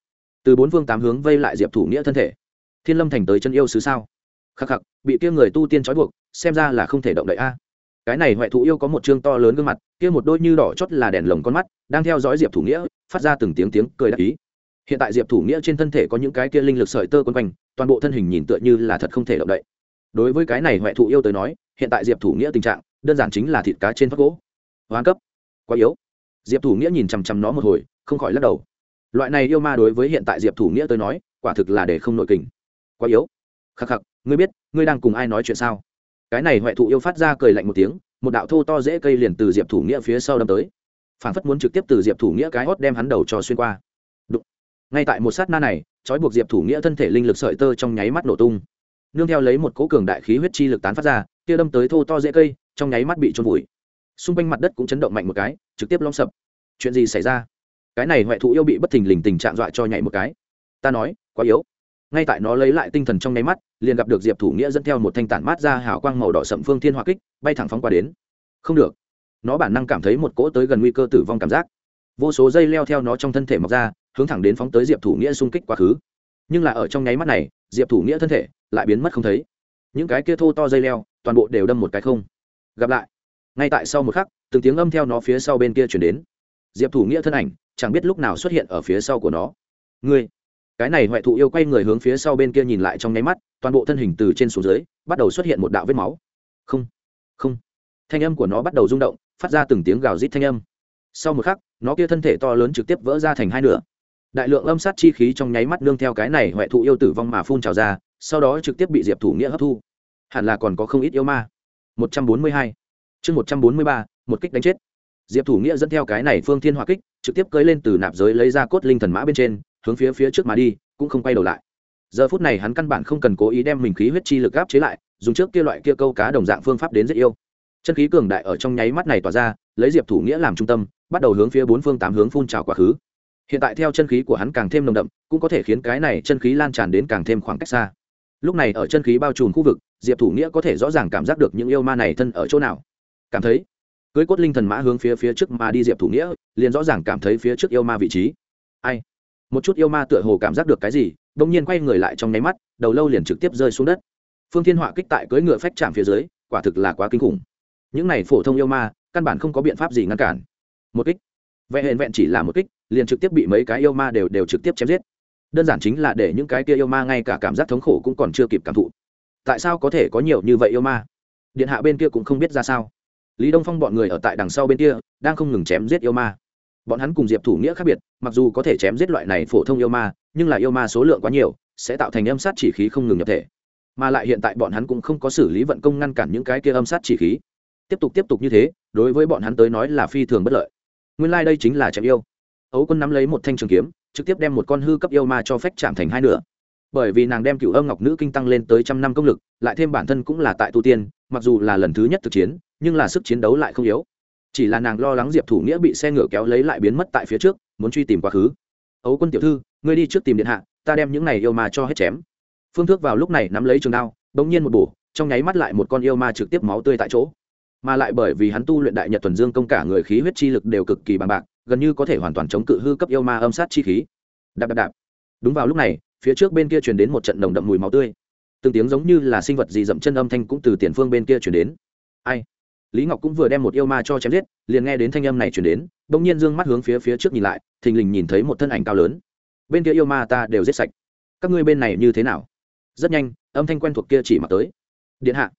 Từ bốn phương tám hướng vây lại diệp thủ nghĩa thân thể. Thiên lâm thành tới chân yêu xứ sao? Khắc khắc, bị kia người tu tiên trói buộc, xem ra là không thể động đậy a. Cái này huệ thụ yêu có một chương to lớn gương mặt, kia một đôi như đỏ chót là đèn lồng con mắt, đang theo dõi diệp thủ nghĩa, phát ra từng tiếng tiếng cười đắc ý hiện tại diệp thủ nghĩa trên thân thể có những cái kia linh lực sợi tơ quấn quanh, toàn bộ thân hình nhìn tựa như là thật không thể động đậy. Đối với cái này huệ thụ yêu tới nói, hiện tại diệp thủ nghĩa tình trạng, đơn giản chính là thịt cá trên phát gỗ. Hoán cấp. Quá yếu. Diệp thủ nghĩa nhìn chằm chằm nó một hồi, không khỏi lắc đầu. Loại này yêu ma đối với hiện tại diệp thủ nghĩa tới nói, quả thực là để không nội kình. Quá yếu. Khắc khắc, ngươi biết, ngươi đang cùng ai nói chuyện sao? Cái này huệ thụ yêu phát ra cười lạnh một tiếng, một đạo thô to dễ cây liền từ diệp thủ nghĩa phía sau đâm tới. Phản phất muốn trực tiếp từ diệp thủ nghĩa cái hót đem hắn đầu cho xuyên qua ngay tại một sát na này, trói buộc diệp thủ nghĩa thân thể linh lực sợi tơ trong nháy mắt nổ tung. Nương theo lấy một cố cường đại khí huyết chi lực tán phát ra, kia đâm tới thô to dễ cây, trong nháy mắt bị trôn vùi. Xung quanh mặt đất cũng chấn động mạnh một cái, trực tiếp long sập. Chuyện gì xảy ra? Cái này huệ thụ yêu bị bất thình lình tình trạng dọa cho nhảy một cái. Ta nói, quá yếu. Ngay tại nó lấy lại tinh thần trong nháy mắt, liền gặp được diệp thủ nghĩa dẫn theo một thanh tản mát ra hào quang màu đỏ sậm phương thiên hỏa kích, bay thẳng phóng qua đến. Không được. Nó bản năng cảm thấy một cỗ tới gần nguy cơ tử vong cảm giác. Vô số dây leo theo nó trong thân thể mọc ra hướng thẳng đến phóng tới diệp thủ nghĩa xung kích quá khứ. Nhưng là ở trong nháy mắt này, diệp thủ nghĩa thân thể lại biến mất không thấy. Những cái kia thô to dây leo, toàn bộ đều đâm một cái không. Gặp lại. Ngay tại sau một khắc, từng tiếng âm theo nó phía sau bên kia chuyển đến. Diệp thủ nghĩa thân ảnh, chẳng biết lúc nào xuất hiện ở phía sau của nó. Ngươi. Cái này huệ thụ yêu quay người hướng phía sau bên kia nhìn lại trong nháy mắt, toàn bộ thân hình từ trên xuống dưới, bắt đầu xuất hiện một đạo vết máu. Không. Không. Thanh âm của nó bắt đầu rung động, phát ra từng tiếng gào rít thanh âm. Sau một khắc, nó kia thân thể to lớn trực tiếp vỡ ra thành hai nửa đại lượng âm sát chi khí trong nháy mắt nương theo cái này huệ thụ yêu tử vong mà phun trào ra, sau đó trực tiếp bị diệp thủ nghĩa hấp thu. Hẳn là còn có không ít yêu ma. Một trăm bốn mươi hai. Chương một trăm bốn mươi ba, một kích đánh chết. Diệp thủ nghĩa dẫn theo cái này phương thiên hỏa kích, trực tiếp cưỡi lên từ nạp giới lấy ra cốt linh thần mã bên trên, hướng phía phía trước mà đi, cũng không quay đầu lại. Giờ phút này hắn căn bản không cần cố ý đem mình khí huyết chi lực áp chế lại, dùng trước kia loại kia câu cá đồng dạng phương pháp đến rất yêu. Chân khí cường đại ở trong nháy mắt này tỏa ra, lấy diệp thủ nghĩa làm trung tâm, bắt đầu hướng phía bốn phương tám hướng phun trào quá khứ hiện tại theo chân khí của hắn càng thêm nồng đậm, cũng có thể khiến cái này chân khí lan tràn đến càng thêm khoảng cách xa. Lúc này ở chân khí bao trùm khu vực, diệp thủ nghĩa có thể rõ ràng cảm giác được những yêu ma này thân ở chỗ nào. Cảm thấy cưới cốt linh thần mã hướng phía phía trước mà đi diệp thủ nghĩa, liền rõ ràng cảm thấy phía trước yêu ma vị trí. Ai? Một chút yêu ma tựa hồ cảm giác được cái gì đ ỗ n g nhiên quay người lại trong nháy mắt, đầu lâu liền trực tiếp rơi xuống đất. Phương thiên họa kích tại cưỡi ngựa phách chạm phía dưới, quả thực là quá kinh khủng. Những này phổ thông yêu ma, căn bản không có biện pháp gì ngăn cản. Một kích. Vẹn hẹn vẹn chỉ là một kích liền trực tiếp bị mấy cái yêu ma đều đều trực tiếp chém giết. Đơn giản chính là để những cái kia yêu ma ngay cả cảm giác thống khổ cũng còn chưa kịp cảm thụ. Tại sao có thể có nhiều như vậy yêu ma? Điện hạ bên kia cũng không biết ra sao. Lý đông phong bọn người ở tại đằng sau bên kia, đang không ngừng chém giết yêu ma. Bọn hắn cùng diệp thủ nghĩa khác biệt, mặc dù có thể chém giết loại này phổ thông yêu ma, nhưng là yêu ma số lượng quá nhiều, sẽ tạo thành âm sát chỉ khí không ngừng nhập thể. Mà lại hiện tại bọn hắn cũng không có xử lý vận công ngăn cản những cái kia âm sát chỉ khí. Tiếp tục tiếp tục như thế, đối với bọn hắn tới nói là phi thường bất lợi. Nguyên lai、like、đây chính là chém yêu ấu quân nắm lấy một thanh trường kiếm, trực tiếp đem một con hư cấp yêu ma cho phép chạm thành hai nửa. Bởi vì nàng đem cựu âm ngọc nữ kinh tăng lên tới trăm năm công lực, lại thêm bản thân cũng là tại tu tiên, mặc dù là lần thứ nhất thực chiến, nhưng là sức chiến đấu lại không yếu. Chỉ là nàng lo lắng diệp thủ nghĩa bị xe ngựa kéo lấy lại biến mất tại phía trước, muốn truy tìm quá khứ. Ấu quân tiểu thư, ngươi đi trước tìm điện hạ, ta đem những này yêu ma cho hết chém. Phương thước vào lúc này nắm lấy trường đao, bỗng nhiên một bổ, trong nháy mắt lại một con yêu ma trực tiếp máu tươi tại chỗ. Mà lại bởi vì hắn tu luyện đại nhật thuần dương công cả người khí huyết chi lực đều cực kỳ bằng bạc gần như có thể hoàn toàn chống cự hư cấp yêu ma âm sát chi khí. Đạp đạp đạp. Đúng vào lúc này, phía trước bên kia truyền đến một trận nồng đậm mùi máu tươi. Từng tiếng giống như là sinh vật gì dậm chân âm thanh cũng từ tiền phương bên kia truyền đến. Ai? Lý ngọc cũng vừa đem một yêu ma cho chém giết, liền nghe đến thanh âm này chuyển đến, bỗng nhiên d ư ơ n g mắt hướng phía phía trước nhìn lại, thình lình nhìn thấy một thân ảnh cao lớn. Bên kia yêu ma ta đều giết sạch. Các ngươi bên này như thế nào? Rất nhanh, âm thanh quen thuộc kia chỉ mặc tới. Điện hạ.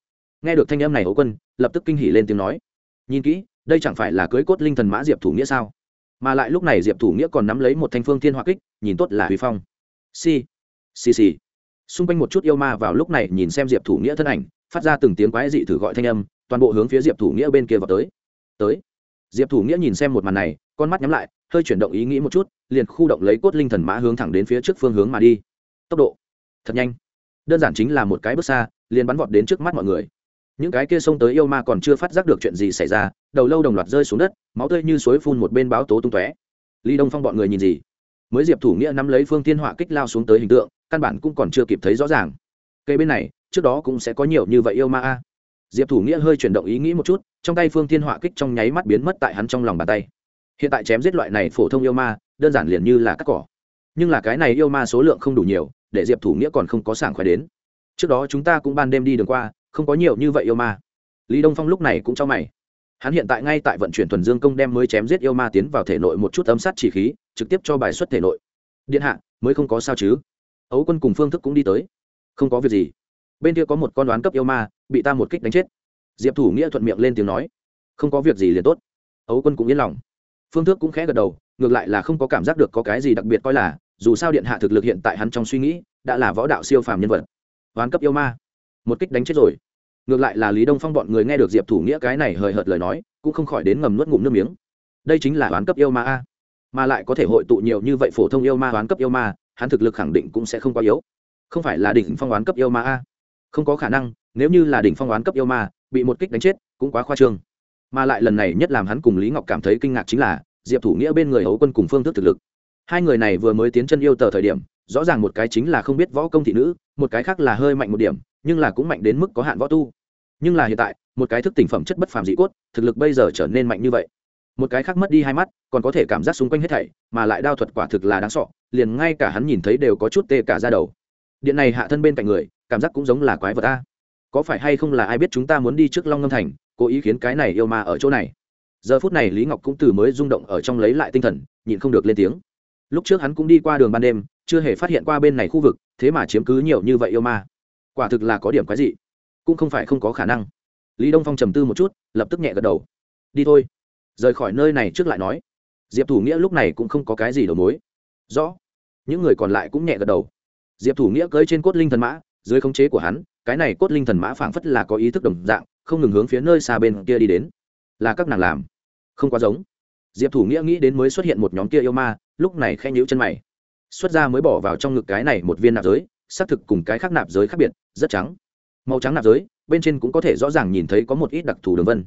Nghe được thanh âm này hố quân, lập tức kinh hỉ lên tiếng nói. Nhìn kỹ, đây chẳng phải là cưới cốt linh thần mã diệp thủ nghĩa sao? Mà lại lúc này diệp thủ nghĩa còn nắm lấy một thanh phương thiên hoa kích, nhìn tốt là huy phong. Si si si. Xung quanh một chút yêu ma vào lúc này nhìn xem diệp thủ nghĩa thân ảnh, phát ra từng tiếng quái dị thử gọi thanh âm, toàn bộ hướng phía diệp thủ nghĩa bên kia vào tới. Tới. Diệp thủ nghĩa nhìn xem một màn này, con mắt nhắm lại, hơi chuyển động ý nghĩ một chút, liền khu động lấy cốt linh thần mã hướng thẳng đến phía trước phương hướng mà đi. Tốc độ. Thật nhanh. Đơn giản chính là một cái bước xa, liền bắn vọt đến trước mắt mọi người những cái kia xông tới yêu ma còn chưa phát giác được chuyện gì xảy ra, đầu lâu đồng loạt rơi xuống đất, máu tươi như suối phun một bên báo tố tung tóe. Ly đông phong bọn người nhìn gì? Mới diệp thủ nghĩa nắm lấy phương thiên họa kích lao xuống tới hình tượng, căn bản cũng còn chưa kịp thấy rõ ràng. Cây bên này, trước đó cũng sẽ có nhiều như vậy yêu ma a. Diệp thủ nghĩa hơi chuyển động ý nghĩ một chút, trong tay phương thiên họa kích trong nháy mắt biến mất tại hắn trong lòng bàn tay. Hiện tại chém giết loại này phổ thông yêu ma, đơn giản liền như là cắt cỏ. Nhưng là cái này yêu ma số lượng không đủ nhiều, để diệp thủ nghĩa còn không có sảng khoái đến. Trước đó chúng ta cũng ban đêm đi đường qua không có nhiều như vậy yêu ma. Lý đông phong lúc này cũng cho mày. Hắn hiện tại ngay tại vận chuyển thuần dương công đem mới chém giết yêu ma tiến vào thể nội một chút âm sát chỉ khí, trực tiếp cho bài xuất thể nội. Điện hạ, mới không có sao chứ? Ấu quân cùng phương thức cũng đi tới. Không có việc gì. Bên kia có một con đoán cấp yêu ma, bị ta một kích đánh chết. Diệp thủ nghĩa thuận miệng lên tiếng nói. Không có việc gì liền tốt. Ấu quân cũng yên lòng. Phương thước cũng khẽ gật đầu, ngược lại là không có cảm giác được có cái gì đặc biệt coi là, dù sao điện hạ thực lực hiện tại hắn trong suy nghĩ, đã là võ đạo siêu phàm nhân vật. Đoán cấp yêu ma. Một kích đánh chết rồi ngược lại là lý đông phong bọn người nghe được diệp thủ nghĩa cái này hời hợt lời nói, cũng không khỏi đến ngầm nuốt ngụm nước miếng. Đây chính là oán cấp yêu ma a. Mà lại có thể hội tụ nhiều như vậy phổ thông yêu ma, oán cấp yêu ma, hắn thực lực khẳng định cũng sẽ không quá yếu. Không phải là đỉnh phong oán cấp yêu ma a. Không có khả năng, nếu như là đỉnh phong oán cấp yêu ma, bị một kích đánh chết, cũng quá khoa trương. Mà lại lần này nhất làm hắn cùng lý ngọc cảm thấy kinh ngạc chính là, diệp thủ nghĩa bên người hấu quân cùng phương thức thực lực. Hai người này vừa mới tiến chân yêu tờ thời điểm, rõ ràng một cái chính là không biết võ công thị nữ, một cái khác là hơi mạnh một điểm, nhưng là cũng mạnh đến mức có hạn võ tu nhưng là hiện tại, một cái thức tỉnh phẩm chất bất phàm dị cốt, thực lực bây giờ trở nên mạnh như vậy. Một cái khác mất đi hai mắt, còn có thể cảm giác xung quanh hết thảy, mà lại đao thuật quả thực là đáng sọ liền ngay cả hắn nhìn thấy đều có chút tê cả ra đầu. Điện này hạ thân bên cạnh người, cảm giác cũng giống là quái vật ta có phải hay không là ai biết chúng ta muốn đi trước long ngâm thành, cố ý khiến cái này yêu ma ở chỗ này? Giờ phút này lý ngọc cũng từ mới rung động ở trong lấy lại tinh thần, nhịn không được lên tiếng. Lúc trước hắn cũng đi qua đường ban đêm, chưa hề phát hiện qua bên này khu vực, thế mà chiếm cứ nhiều như vậy yêu ma. Quả thực là có điểm quái dị cũng không phải không có khả năng. Lý đông phong trầm tư một chút, lập tức nhẹ gật đầu. Đi thôi. Rời khỏi nơi này trước lại nói. Diệp thủ nghĩa lúc này cũng không có cái gì đầu mối. Rõ. Những người còn lại cũng nhẹ gật đầu. Diệp thủ nghĩa cưới trên cốt linh thần mã, dưới khống chế của hắn, cái này cốt linh thần mã phảng phất là có ý thức đồng dạng, không ngừng hướng phía nơi xa bên kia đi đến. Là các nàng làm. Không quá giống. Diệp thủ nghĩa nghĩ đến mới xuất hiện một nhóm kia yêu ma, lúc này khen nhữ chân mày. Xuất ra mới bỏ vào trong ngực cái này một viên nạp giới, xác thực cùng cái khác nạp giới khác biệt, rất trắng màu trắng nạp giới, bên trên cũng có thể rõ ràng nhìn thấy có một ít đặc thù đường vân.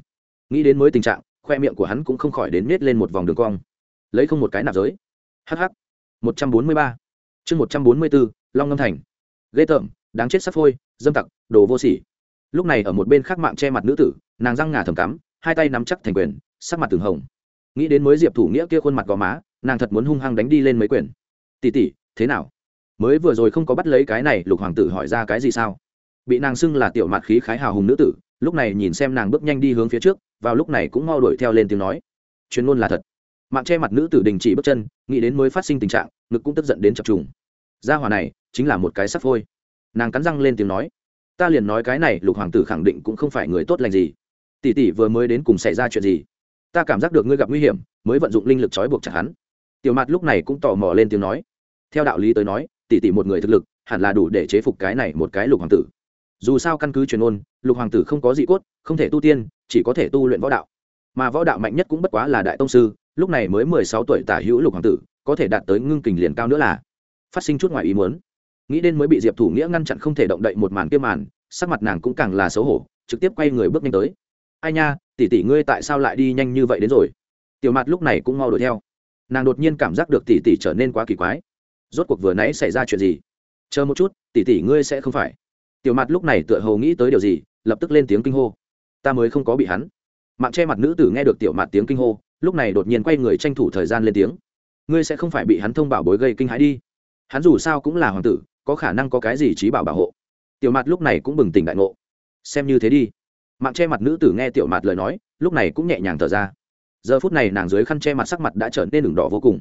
Nghĩ đến mới tình trạng, khoe miệng của hắn cũng không khỏi đến nết lên một vòng đường cong. Lấy không một cái nạp giới. Hh một trăm bốn mươi ba. Chương một trăm bốn mươi bốn, long ngâm thành. Ghê tởm, đáng chết sắp phôi, dâm tặc, đồ vô sỉ. Lúc này ở một bên khác mạng che mặt nữ tử, nàng răng ngà thầm cắm, hai tay nắm chắc thành quyền, sắc mặt từng hồng. Nghĩ đến mới diệp thủ nghĩa kia khuôn mặt gò má, nàng thật muốn hung hăng đánh đi lên mấy quyền. Tỉ tỉ thế nào? Mới vừa rồi không có bắt lấy cái này, lục hoàng tử hỏi ra cái gì sao? Bị nàng xưng là tiểu mạt khí khái hào hùng nữ tử, lúc này nhìn xem nàng bước nhanh đi hướng phía trước, vào lúc này cũng mau đuổi theo lên tiếng nói. Chuyên môn là thật. Mạng che mặt nữ tử đình chỉ bước chân, nghĩ đến mới phát sinh tình trạng, ngực cũng tức giận đến chập trùng. Gia hòa này, chính là một cái sắc phôi. Nàng cắn răng lên tiếng nói. Ta liền nói cái này, lục hoàng tử khẳng định cũng không phải người tốt lành gì. Tỷ tỷ vừa mới đến cùng xảy ra chuyện gì? Ta cảm giác được ngươi gặp nguy hiểm, mới vận dụng linh lực trói buộc chặt hắn. Tiểu mặt lúc này cũng tò mò lên tiếng nói. Theo đạo lý tới nói, tỷ tỷ một người thực lực, hẳn là đủ để chế phục cái này một cái lục hoàng tử dù sao căn cứ truyền ôn lục hoàng tử không có dị cốt, không thể tu tiên, chỉ có thể tu luyện võ đạo. Mà võ đạo mạnh nhất cũng bất quá là đại tông sư, lúc này mới mười sáu tuổi tả hữu lục hoàng tử, có thể đạt tới ngưng kình liền cao nữa là. Phát sinh chút ngoài ý muốn. Nghĩ đến mới bị diệp thủ nghĩa ngăn chặn không thể động đậy một màn kia màn, sắc mặt nàng cũng càng là xấu hổ, trực tiếp quay người bước nhanh tới. Ai nha, tỷ tỷ ngươi tại sao lại đi nhanh như vậy đến rồi? Tiểu mặt lúc này cũng mau đuổi theo. Nàng đột nhiên cảm giác được tỷ tỷ trở nên quá kỳ quái. Rốt cuộc vừa nãy xảy ra chuyện gì? Chờ một chút, tỷ tỷ ngươi sẽ không phải tiểu mặt lúc này tựa hồ nghĩ tới điều gì, lập tức lên tiếng kinh hô. Ta mới không có bị hắn. Mạng che mặt nữ tử nghe được tiểu mặt tiếng kinh hô, lúc này đột nhiên quay người tranh thủ thời gian lên tiếng. Ngươi sẽ không phải bị hắn thông bảo bối gây kinh hãi đi. Hắn dù sao cũng là hoàng tử, có khả năng có cái gì trí bảo bảo hộ. Tiểu mặt lúc này cũng bừng tỉnh đại ngộ. Xem như thế đi. Mạng che mặt nữ tử nghe tiểu mặt lời nói, lúc này cũng nhẹ nhàng thở ra. Giờ phút này nàng dưới khăn che mặt sắc mặt đã trở nên đường đỏ vô cùng.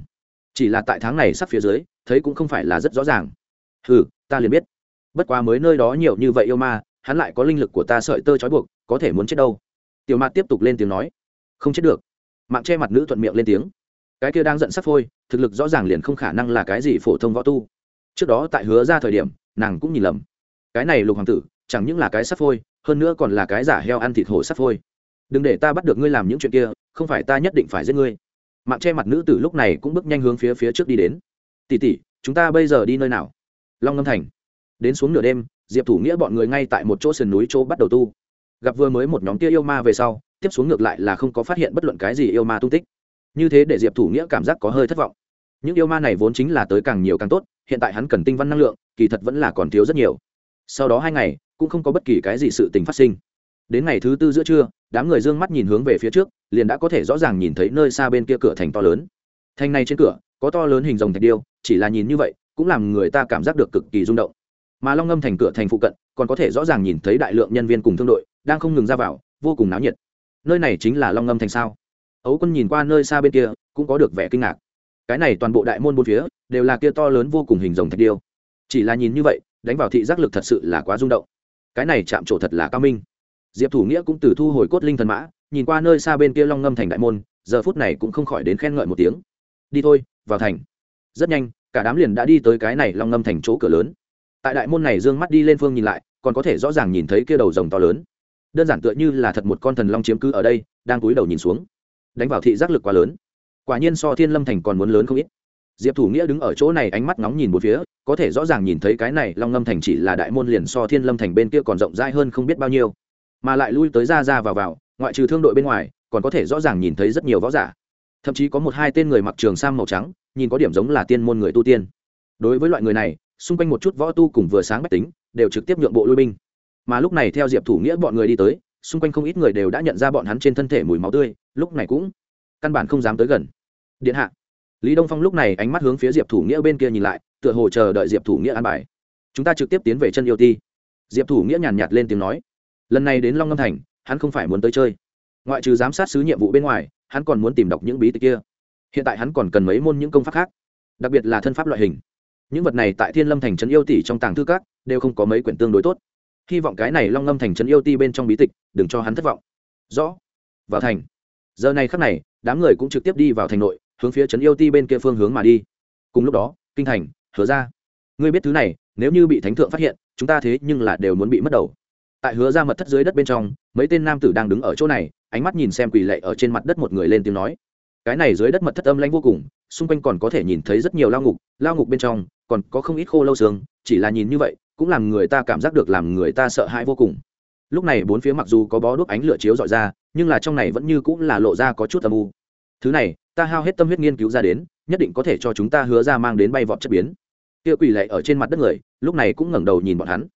Chỉ là tại tháng này sắp phía dưới, thấy cũng không phải là rất rõ ràng. Ừ ta liền biết bất quá mới nơi đó nhiều như vậy yêu ma, hắn lại có linh lực của ta sợi tơ trói buộc, có thể muốn chết đâu? Tiểu mạt tiếp tục lên tiếng nói. Không chết được. Mạng che mặt nữ thuận miệng lên tiếng. Cái kia đang giận sắp phôi, thực lực rõ ràng liền không khả năng là cái gì phổ thông võ tu. Trước đó tại hứa ra thời điểm, nàng cũng nhìn lầm. Cái này lục hoàng tử, chẳng những là cái sắp phôi, hơn nữa còn là cái giả heo ăn thịt hổ sắp phôi. Đừng để ta bắt được ngươi làm những chuyện kia, không phải ta nhất định phải giết ngươi. Mạng che mặt nữ tử lúc này cũng bước nhanh hướng phía phía trước đi đến. Tỉ tỉ chúng ta bây giờ đi nơi nào? Long ngâm thành đến xuống nửa đêm, diệp thủ nghĩa bọn người ngay tại một chỗ sườn núi chỗ bắt đầu tu. Gặp vừa mới một nhóm kia yêu ma về sau, tiếp xuống ngược lại là không có phát hiện bất luận cái gì yêu ma tung tích. Như thế để diệp thủ nghĩa cảm giác có hơi thất vọng. Những yêu ma này vốn chính là tới càng nhiều càng tốt, hiện tại hắn cần tinh văn năng lượng, kỳ thật vẫn là còn thiếu rất nhiều. Sau đó hai ngày, cũng không có bất kỳ cái gì sự tình phát sinh. Đến ngày thứ tư giữa trưa, đám người d ư ơ n g mắt nhìn hướng về phía trước, liền đã có thể rõ ràng nhìn thấy nơi xa bên kia cửa thành to lớn. Thành này trên cửa, có to lớn hình rồng thạch điêu, chỉ là nhìn như vậy, cũng làm người ta cảm giác được cực kỳ rung động mà long ngâm thành cửa thành phụ cận, còn có thể rõ ràng nhìn thấy đại lượng nhân viên cùng thương đội đang không ngừng ra vào, vô cùng náo nhiệt. Nơi này chính là long ngâm thành sao? Ấu quân nhìn qua nơi xa bên kia, cũng có được vẻ kinh ngạc. Cái này toàn bộ đại môn bốn phía, đều là kia to lớn vô cùng hình rồng thạch điêu. Chỉ là nhìn như vậy, đánh vào thị giác lực thật sự là quá rung động. Cái này chạm trổ thật là cao minh. Diệp thủ nghĩa cũng từ thu hồi cốt linh thần mã, nhìn qua nơi xa bên kia long ngâm thành đại môn, giờ phút này cũng không khỏi đến khen ngợi một tiếng. Đi thôi, vào thành. Rất nhanh, cả đám liền đã đi tới cái này long ngâm thành chỗ cửa lớn tại đại môn này d ư ơ n g mắt đi lên phương nhìn lại, còn có thể rõ ràng nhìn thấy kia đầu rồng to lớn. Đơn giản tựa như là thật một con thần long chiếm cứ ở đây, đang cúi đầu nhìn xuống. Đánh vào thị giác lực quá lớn. Quả nhiên so thiên lâm thành còn muốn lớn không ít. Diệp thủ nghĩa đứng ở chỗ này ánh mắt nóng nhìn một phía, có thể rõ ràng nhìn thấy cái này long ngâm thành chỉ là đại môn liền so thiên lâm thành bên kia còn rộng rãi hơn không biết bao nhiêu. Mà lại lui tới ra ra vào vào, ngoại trừ thương đội bên ngoài, còn có thể rõ ràng nhìn thấy rất nhiều võ giả. Thậm chí có một hai tên người mặc trường sam màu trắng, nhìn có điểm giống là tiên môn người tu tiên. Đối với loại người này xung quanh một chút võ tu cùng vừa sáng bách tính, đều trực tiếp nhượng bộ lui binh. Mà lúc này theo diệp thủ nghĩa bọn người đi tới, xung quanh không ít người đều đã nhận ra bọn hắn trên thân thể mùi máu tươi, lúc này cũng căn bản không dám tới gần. Điện hạ. Lý đông phong lúc này ánh mắt hướng phía diệp thủ nghĩa bên kia nhìn lại, tựa hồ chờ đợi diệp thủ nghĩa an bài. Chúng ta trực tiếp tiến về chân yêu ti. Diệp thủ nghĩa nhàn nhạt lên tiếng nói. Lần này đến long ngâm thành, hắn không phải muốn tới chơi. Ngoại trừ giám sát sứ nhiệm vụ bên ngoài, hắn còn muốn tìm đọc những bí tịch kia. Hiện tại hắn còn cần mấy môn những công pháp khác, đặc biệt là thân pháp loại hình những vật này tại thiên lâm thành trấn yêu tỷ trong tàng thư các, đều không có mấy quyển tương đối tốt. Hy vọng cái này long ngâm thành trấn yêu ti bên trong bí tịch, đừng cho hắn thất vọng. Rõ. Vào thành. Giờ này khắc này, đám người cũng trực tiếp đi vào thành nội, hướng phía trấn yêu ti bên kia phương hướng mà đi. Cùng lúc đó, kinh thành, hứa ra. Ngươi biết thứ này, nếu như bị thánh thượng phát hiện, chúng ta thế nhưng là đều muốn bị mất đầu. Tại hứa ra mật thất dưới đất bên trong, mấy tên nam tử đang đứng ở chỗ này, ánh mắt nhìn xem quỳ lệ ở trên mặt đất một người lên tiếng nói. Cái này dưới đất mật thất âm lanh vô cùng, xung quanh còn có thể nhìn thấy rất nhiều lao ngục lao ngục bên trong còn có không ít khô lâu xương, chỉ là nhìn như vậy, cũng làm người ta cảm giác được làm người ta sợ hãi vô cùng. Lúc này bốn phía mặc dù có bó đuốc ánh lửa chiếu dọi ra, nhưng là trong này vẫn như cũng là lộ ra có chút âm u. Thứ này, ta hao hết tâm huyết nghiên cứu ra đến, nhất định có thể cho chúng ta hứa ra mang đến bay vọt chất biến. Kia quỷ lệ ở trên mặt đất người, lúc này cũng ngẩng đầu nhìn bọn hắn.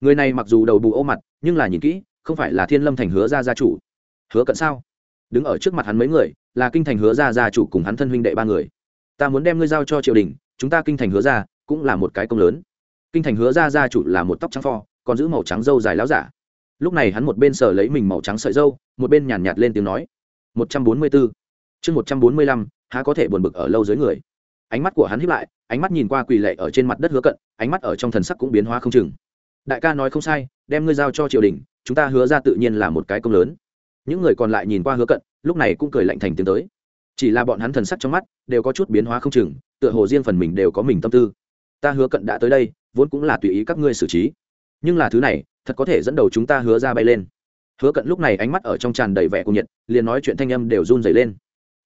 Người này mặc dù đầu bù ô mặt, nhưng là nhìn kỹ, không phải là thiên lâm thành hứa gia gia chủ. Hứa cận sao? Đứng ở trước mặt hắn mấy người, là kinh thành hứa gia gia chủ cùng hắn thân huynh đệ ba người. Ta muốn đem ngươi giao cho triều đình, chúng ta kinh thành hứa gia cũng là một cái công lớn. Kinh thành hứa gia gia chủ là một tóc trắng pho còn giữ màu trắng dâu dài láo giả. Lúc này hắn một bên sờ lấy mình màu trắng sợi dâu một bên nhàn nhạt, lên tiếng nói một trăm bốn mươi bốn chương một trăm bốn mươi lăm há có thể buồn bực ở lâu dưới người. Ánh mắt của hắn hiếp lại ánh mắt nhìn qua quỳ lệ ở trên mặt đất hứa cận ánh mắt ở trong thần sắc cũng biến hóa không chừng. Đại ca nói không sai đem ngươi giao cho triều đình chúng ta hứa ra tự nhiên là một cái công lớn. Những người còn lại nhìn qua hứa cận lúc này cũng cười lạnh thành tiếng tới. Chỉ là bọn hắn thần sắc trong mắt đều có chút biến hóa không chừng tựa hồ riêng phần mình đều có mình tâm tư ta hứa cận đã tới đây, vốn cũng là tùy ý các ngươi xử trí. Nhưng là thứ này, thật có thể dẫn đầu chúng ta hứa ra bay lên. Hứa cận lúc này ánh mắt ở trong tràn đầy vẻ cung nhiệt, liền nói chuyện thanh âm đều run dày lên.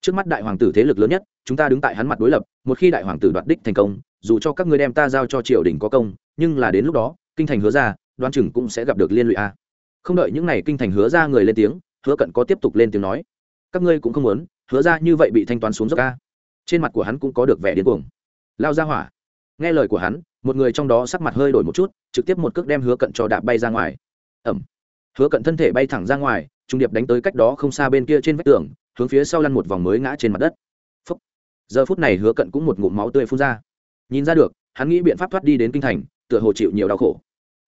Trước mắt đại hoàng tử thế lực lớn nhất, chúng ta đứng tại hắn mặt đối lập, một khi đại hoàng tử đoạt đích thành công, dù cho các ngươi đem ta giao cho triều đình có công, nhưng là đến lúc đó, kinh thành hứa ra, đoan chừng cũng sẽ gặp được liên lụy a. Không đợi những n à y kinh thành hứa ra người lên tiếng, hứa cận có tiếp tục lên tiếng nói. Các ngươi cũng không muốn, hứa ra như vậy bị thanh toán xuống dốc ca trên mặt của hắn cũng có được vẻ điên cuồng. Lao ra hỏa nghe lời của hắn, một người trong đó sắc mặt hơi đổi một chút, trực tiếp một cước đem hứa cận cho đạp bay ra ngoài. Ẩm. Hứa cận thân thể bay thẳng ra ngoài, trung điệp đánh tới cách đó không xa bên kia trên vách tường, hướng phía sau lăn một vòng mới ngã trên mặt đất. Phúc. giờ phút này hứa cận cũng một ngụm máu tươi phun ra. Nhìn ra được, hắn nghĩ biện pháp thoát đi đến kinh thành, tựa hồ chịu nhiều đau khổ.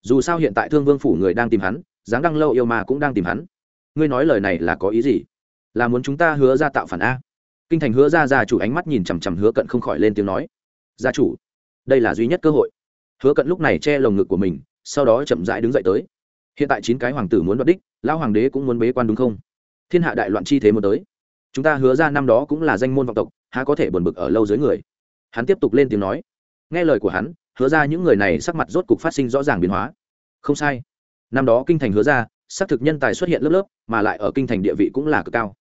Dù sao hiện tại thương vương phủ người đang tìm hắn dáng đăng lâu yêu mà cũng đang tìm hắn. Ngươi nói lời này là có ý gì? Là muốn chúng ta hứa ra tạo phản a? Kinh thành hứa ra gia chủ ánh mắt nhìn chằm chằm hứa cận không khỏi lên tiếng nói. Gia chủ đây là duy nhất cơ hội. Hứa cận lúc này che lồng ngực của mình, sau đó chậm rãi đứng dậy tới. Hiện tại chín cái hoàng tử muốn đoạt đích, lão hoàng đế cũng muốn bế quan đúng không? Thiên hạ đại loạn chi thế muốn tới. Chúng ta hứa ra năm đó cũng là danh môn vọng tộc, há có thể buồn bực ở lâu dưới người? Hắn tiếp tục lên tiếng nói. Nghe lời của hắn, hứa ra những người này sắc mặt rốt cục phát sinh rõ ràng biến hóa. Không sai. Năm đó kinh thành hứa ra, xác thực nhân tài xuất hiện lớp lớp, mà lại ở kinh thành địa vị cũng là cực cao.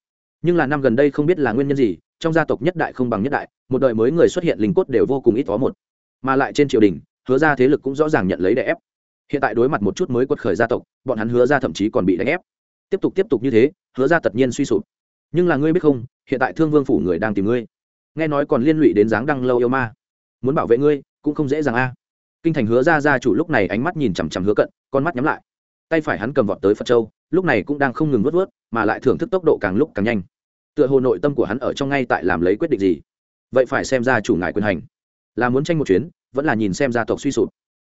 Nhưng là năm gần đây không biết là nguyên nhân gì, trong gia tộc nhất đại không bằng nhất đại, một đời mới người xuất hiện linh cốt đều vô cùng ít có một mà lại trên triều đình, hứa ra thế lực cũng rõ ràng nhận lấy đè ép. Hiện tại đối mặt một chút mới quật khởi gia tộc, bọn hắn hứa ra thậm chí còn bị đánh ép. Tiếp tục tiếp tục như thế, hứa ra tất nhiên suy sụp. Nhưng là ngươi biết không, hiện tại thương vương phủ người đang tìm ngươi. Nghe nói còn liên lụy đến dáng đăng lâu yêu ma. Muốn bảo vệ ngươi, cũng không dễ dàng a. Kinh thành hứa ra gia chủ lúc này ánh mắt nhìn chằm chằm hứa cận, con mắt nhắm lại. Tay phải hắn cầm vọt tới phật châu, lúc này cũng đang không ngừng vớt vớt, mà lại thưởng thức tốc độ càng lúc càng nhanh. Tựa hồ nội tâm của hắn ở trong ngay tại làm lấy quyết định gì. Vậy phải xem ra chủ ngài quyền hành là muốn tranh một chuyến, vẫn là nhìn xem gia tộc suy sụp.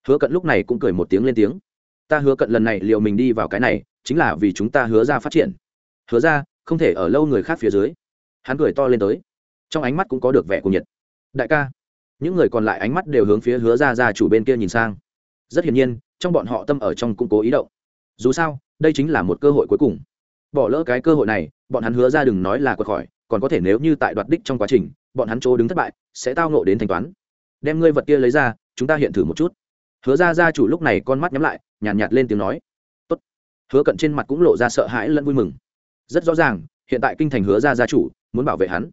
Hứa cận lúc này cũng cười một tiếng lên tiếng. Ta hứa cận lần này liệu mình đi vào cái này, chính là vì chúng ta hứa ra phát triển. Hứa ra, không thể ở lâu người khác phía dưới. Hắn cười to lên tới. Trong ánh mắt cũng có được vẻ của nhiệt. Đại ca, những người còn lại ánh mắt đều hướng phía hứa ra ra chủ bên kia nhìn sang. Rất hiển nhiên, trong bọn họ tâm ở trong cũng cố ý động. Dù sao, đây chính là một cơ hội cuối cùng. Bỏ lỡ cái cơ hội này, bọn hắn hứa ra đừng nói là quật khỏi còn có thể nếu như tại đoạt đích trong quá trình, bọn hắn chỗ đứng thất bại, sẽ tao nộ đến thanh toán đem ngươi vật kia lấy ra chúng ta hiện thử một chút. Hứa ra gia chủ lúc này con mắt nhắm lại nhàn nhạt, nhạt lên tiếng nói. Tốt. hứa cận trên mặt cũng lộ ra sợ hãi lẫn vui mừng. Rất rõ ràng hiện tại kinh thành hứa ra gia chủ muốn bảo vệ hắn.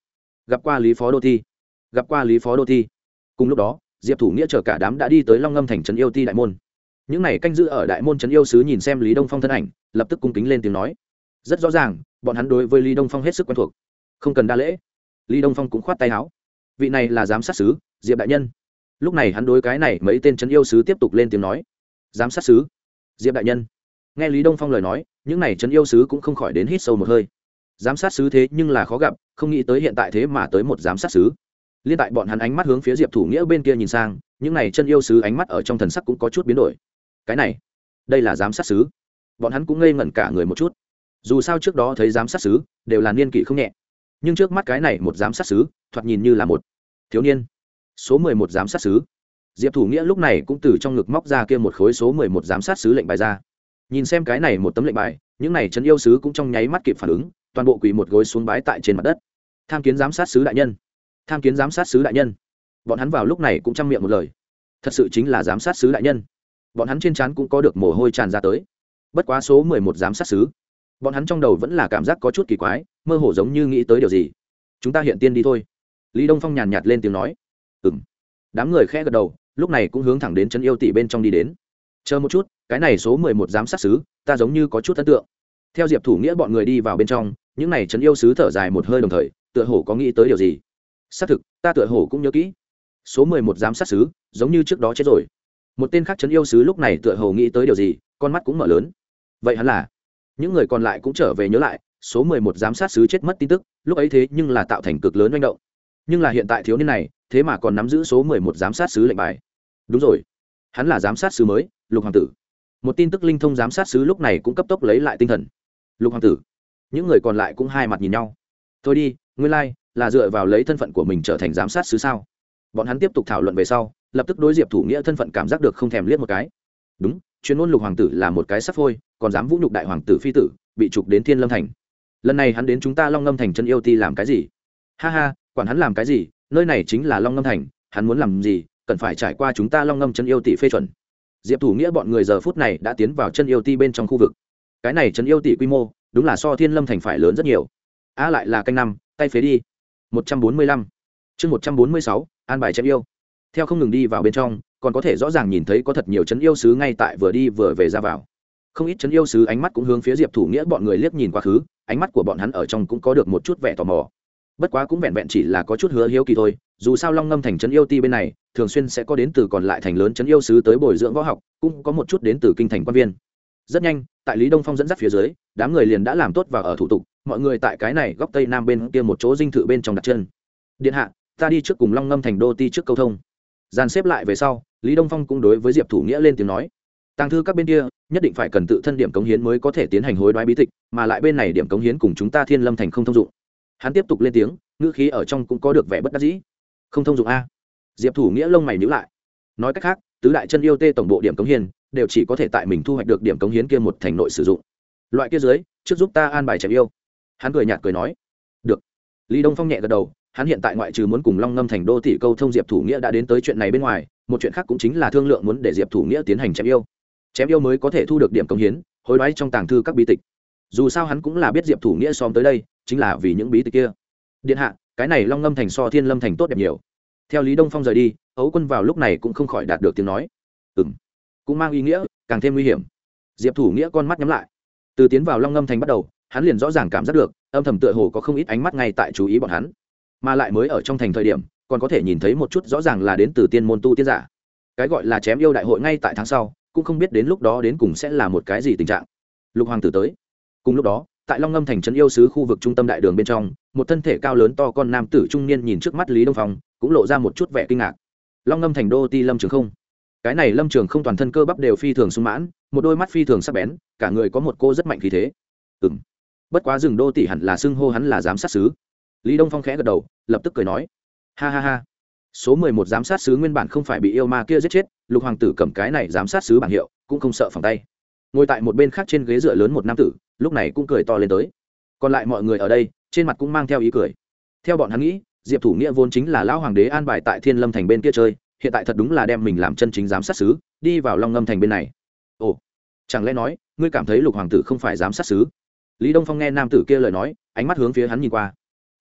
Gặp qua lý phó đô thi. Gặp qua lý phó đô thi. Cùng lúc đó diệp thủ nghĩa chở cả đám đã đi tới long ngâm thành trấn yêu ti đại môn. Những này canh giữ ở đại môn trấn yêu sứ nhìn xem lý đông phong thân ảnh lập tức cung kính lên tiếng nói. Rất rõ ràng bọn hắn đối với lý đông phong hết sức quen thuộc. Không cần đa lễ. Lý đông phong cũng khoát tay áo. Vị này là giám sát sứ diệp đại nhân lúc này hắn đối cái này mấy tên trấn yêu sứ tiếp tục lên tiếng nói. Giám sát sứ, diệp đại nhân. Nghe lý đông phong lời nói, những này n yêu sứ cũng không khỏi đến hít sâu một hơi. Giám sát sứ thế nhưng là khó gặp, không nghĩ tới hiện tại thế mà tới một giám sát sứ. Liên tại bọn hắn ánh mắt hướng phía diệp thủ nghĩa bên kia nhìn sang, những này chân yêu sứ ánh mắt ở trong thần sắc cũng có chút biến đổi. Cái này, đây là giám sát sứ. Bọn hắn cũng ngây ngẩn cả người một chút. Dù sao trước đó thấy giám sát sứ, đều là niên kỷ không nhẹ. Nhưng trước mắt cái này một giám sát sứ, thoạt nhìn như là một thiếu niên số mười một giám sát sứ. Diệp thủ nghĩa lúc này cũng từ trong ngực móc ra kia một khối số mười một giám sát sứ lệnh bài ra. Nhìn xem cái này một tấm lệnh bài, những này trấn yêu sứ cũng trong nháy mắt kịp phản ứng, toàn bộ quỳ một gối xuống bái tại trên mặt đất. Tham kiến giám sát sứ đại nhân. Tham kiến giám sát sứ đại nhân. Bọn hắn vào lúc này cũng chăm miệng một lời. Thật sự chính là giám sát sứ đại nhân. Bọn hắn trên trán cũng có được mồ hôi tràn ra tới. Bất quá số mười một giám sát sứ, bọn hắn trong đầu vẫn là cảm giác có chút kỳ quái, mơ hồ giống như nghĩ tới điều gì. Chúng ta hiện tiên đi thôi. Lý đông phong nhàn nhạt lên tiếng nói ừ m đám người khẽ gật đầu, lúc này cũng hướng thẳng đến chân yêu tỷ bên trong đi đến. Chờ một chút, cái này số mười một giám sát sứ, ta giống như có chút ấn tượng. Theo diệp thủ nghĩa bọn người đi vào bên trong, những n à y trấn yêu sứ thở dài một hơi đồng thời, tựa hồ có nghĩ tới điều gì. Xác thực, ta tựa hồ cũng nhớ kỹ. Số mười một giám sát sứ, giống như trước đó chết rồi. Một tên khác trấn yêu sứ lúc này tựa hồ nghĩ tới điều gì, con mắt cũng mở lớn. Vậy hắn là? Những người còn lại cũng trở về nhớ lại, số mười một giám sát sứ chết mất tin tức, lúc ấy thế nhưng là tạo thành cực lớn manh động nhưng là hiện tại thiếu niên này thế mà còn nắm giữ số mười một giám sát sứ lệnh bài. Đúng rồi. Hắn là giám sát sứ mới lục hoàng tử. Một tin tức linh thông giám sát sứ lúc này cũng cấp tốc lấy lại tinh thần. Lục hoàng tử. Những người còn lại cũng hai mặt nhìn nhau. Thôi đi nguyên lai、like, là dựa vào lấy thân phận của mình trở thành giám sát sứ sao? Bọn hắn tiếp tục thảo luận về sau lập tức đối diệp thủ nghĩa thân phận cảm giác được không thèm liếc một cái. Đúng chuyên môn lục hoàng tử là một cái sắp phôi còn dám vũ nhục đại hoàng tử phi tử bị trục đến thiên lâm thành. Lần này hắn đến chúng ta long ngâm thành chân yêu ti làm cái gì? Ha ha quản hắn làm cái gì, nơi này chính là long ngâm thành, hắn muốn làm gì, cần phải trải qua chúng ta long ngâm chân yêu tỷ phê chuẩn. Diệp thủ nghĩa bọn người giờ phút này đã tiến vào chân yêu ti bên trong khu vực. Cái này chân yêu tỷ quy mô, đúng là so thiên lâm thành phải lớn rất nhiều. A lại là canh năm, tay phế đi. Một trăm bốn mươi lăm. Chương một trăm bốn mươi sáu, an bài chân yêu. Theo không ngừng đi vào bên trong, còn có thể rõ ràng nhìn thấy có thật nhiều chân yêu sứ ngay tại vừa đi vừa về ra vào. Không ít chân yêu sứ ánh mắt cũng hướng phía diệp thủ nghĩa bọn người liếc nhìn quá khứ, ánh mắt của bọn hắn ở trong cũng có được một chút vẻ tò mò bất quá cũng vẹn vẹn chỉ là có chút hứa hiếu kỳ thôi, dù sao long ngâm thành trấn yêu ti bên này, thường xuyên sẽ có đến từ còn lại thành lớn trấn yêu sứ tới bồi dưỡng võ học, cũng có một chút đến từ kinh thành quan viên. Rất nhanh, tại lý đông phong dẫn dắt phía dưới, đám người liền đã làm tốt và ở thủ tục, mọi người tại cái này góc tây nam bên kia một chỗ dinh thự bên trong đặt chân. Điện hạ, ta đi trước cùng long ngâm thành đô ti trước câu thông. Dàn xếp lại về sau, lý đông phong cũng đối với diệp thủ nghĩa lên tiếng nói, tàng thư các bên kia, nhất định phải cần tự thân điểm cống hiến mới có thể tiến hành hối đoái bí tịch, mà lại bên này điểm cống hiến cùng chúng ta thiên lâm thành không thông dụng hắn tiếp tục lên tiếng, ngữ khí ở trong cũng có được vẻ bất đắc dĩ. Không thông dụng a. Diệp thủ nghĩa lông mày nhữ lại. Nói cách khác, tứ đại chân yêu tê tổng bộ điểm cống hiến, đều chỉ có thể tại mình thu hoạch được điểm cống hiến kia một thành nội sử dụng. Loại kia dưới, trước giúp ta an bài chém yêu. Hắn cười nhạt cười nói. Được. Lý đông phong nhẹ gật đầu, hắn hiện tại ngoại trừ muốn cùng long ngâm thành đô thị câu thông diệp thủ nghĩa đã đến tới chuyện này bên ngoài, một chuyện khác cũng chính là thương lượng muốn để diệp thủ nghĩa tiến hành chém yêu. Chém yêu mới có thể thu được điểm cống hiến, hối đoái trong tàng thư các bí tịch dù sao hắn cũng là biết diệp thủ nghĩa xóm tới đây, chính là vì những bí tịch kia. Điện hạ, cái này long ngâm thành so thiên lâm thành tốt đẹp nhiều. Theo lý đông phong rời đi, ấu quân vào lúc này cũng không khỏi đạt được tiếng nói. Ừ m cũng mang ý nghĩa, càng thêm nguy hiểm. Diệp thủ nghĩa con mắt nhắm lại. Từ tiến vào long ngâm thành bắt đầu, hắn liền rõ ràng cảm giác được, âm thầm tựa hồ có không ít ánh mắt ngay tại chú ý bọn hắn. Mà lại mới ở trong thành thời điểm, còn có thể nhìn thấy một chút rõ ràng là đến từ tiên môn tu tiên giả. Cái gọi là chém yêu đại hội ngay tại tháng sau, cũng không biết đến lúc đó đến cùng sẽ là một cái gì tình trạng. Lục hoàng tử tới cùng lúc đó, tại long ngâm thành trấn yêu sứ khu vực trung tâm đại đường bên trong, một thân thể cao lớn to con nam tử trung niên nhìn trước mắt lý đông phong, cũng lộ ra một chút vẻ kinh ngạc. Long ngâm thành đô ti lâm trường không. Cái này lâm trường không toàn thân cơ bắp đều phi thường sung mãn, một đôi mắt phi thường sắc bén, cả người có một cô rất mạnh khí thế. Ừ m bất quá rừng đô tỷ hẳn là xưng hô hắn là giám sát sứ. Lý đông phong khẽ gật đầu, lập tức cười nói. Ha ha ha. Số mười một giám sát sứ nguyên bản không phải bị yêu ma kia giết chết, lục hoàng tử cầm cái này giám sát sứ bảng hiệu, cũng không sợ phòng tay. Ngồi tại một bên khác trên ghế dựa lớn một nam tử lúc này cũng cười to lên tới. Còn lại mọi người ở đây, trên mặt cũng mang theo ý cười. Theo bọn hắn nghĩ, diệp thủ nghĩa vốn chính là lão hoàng đế an bài tại thiên lâm thành bên kia chơi, hiện tại thật đúng là đem mình làm chân chính giám sát xứ đi vào long ngâm thành bên này. Ồ, chẳng lẽ nói, ngươi cảm thấy lục hoàng tử không phải giám sát xứ lý đông phong nghe nam tử kia lời nói, ánh mắt hướng phía hắn nhìn qua.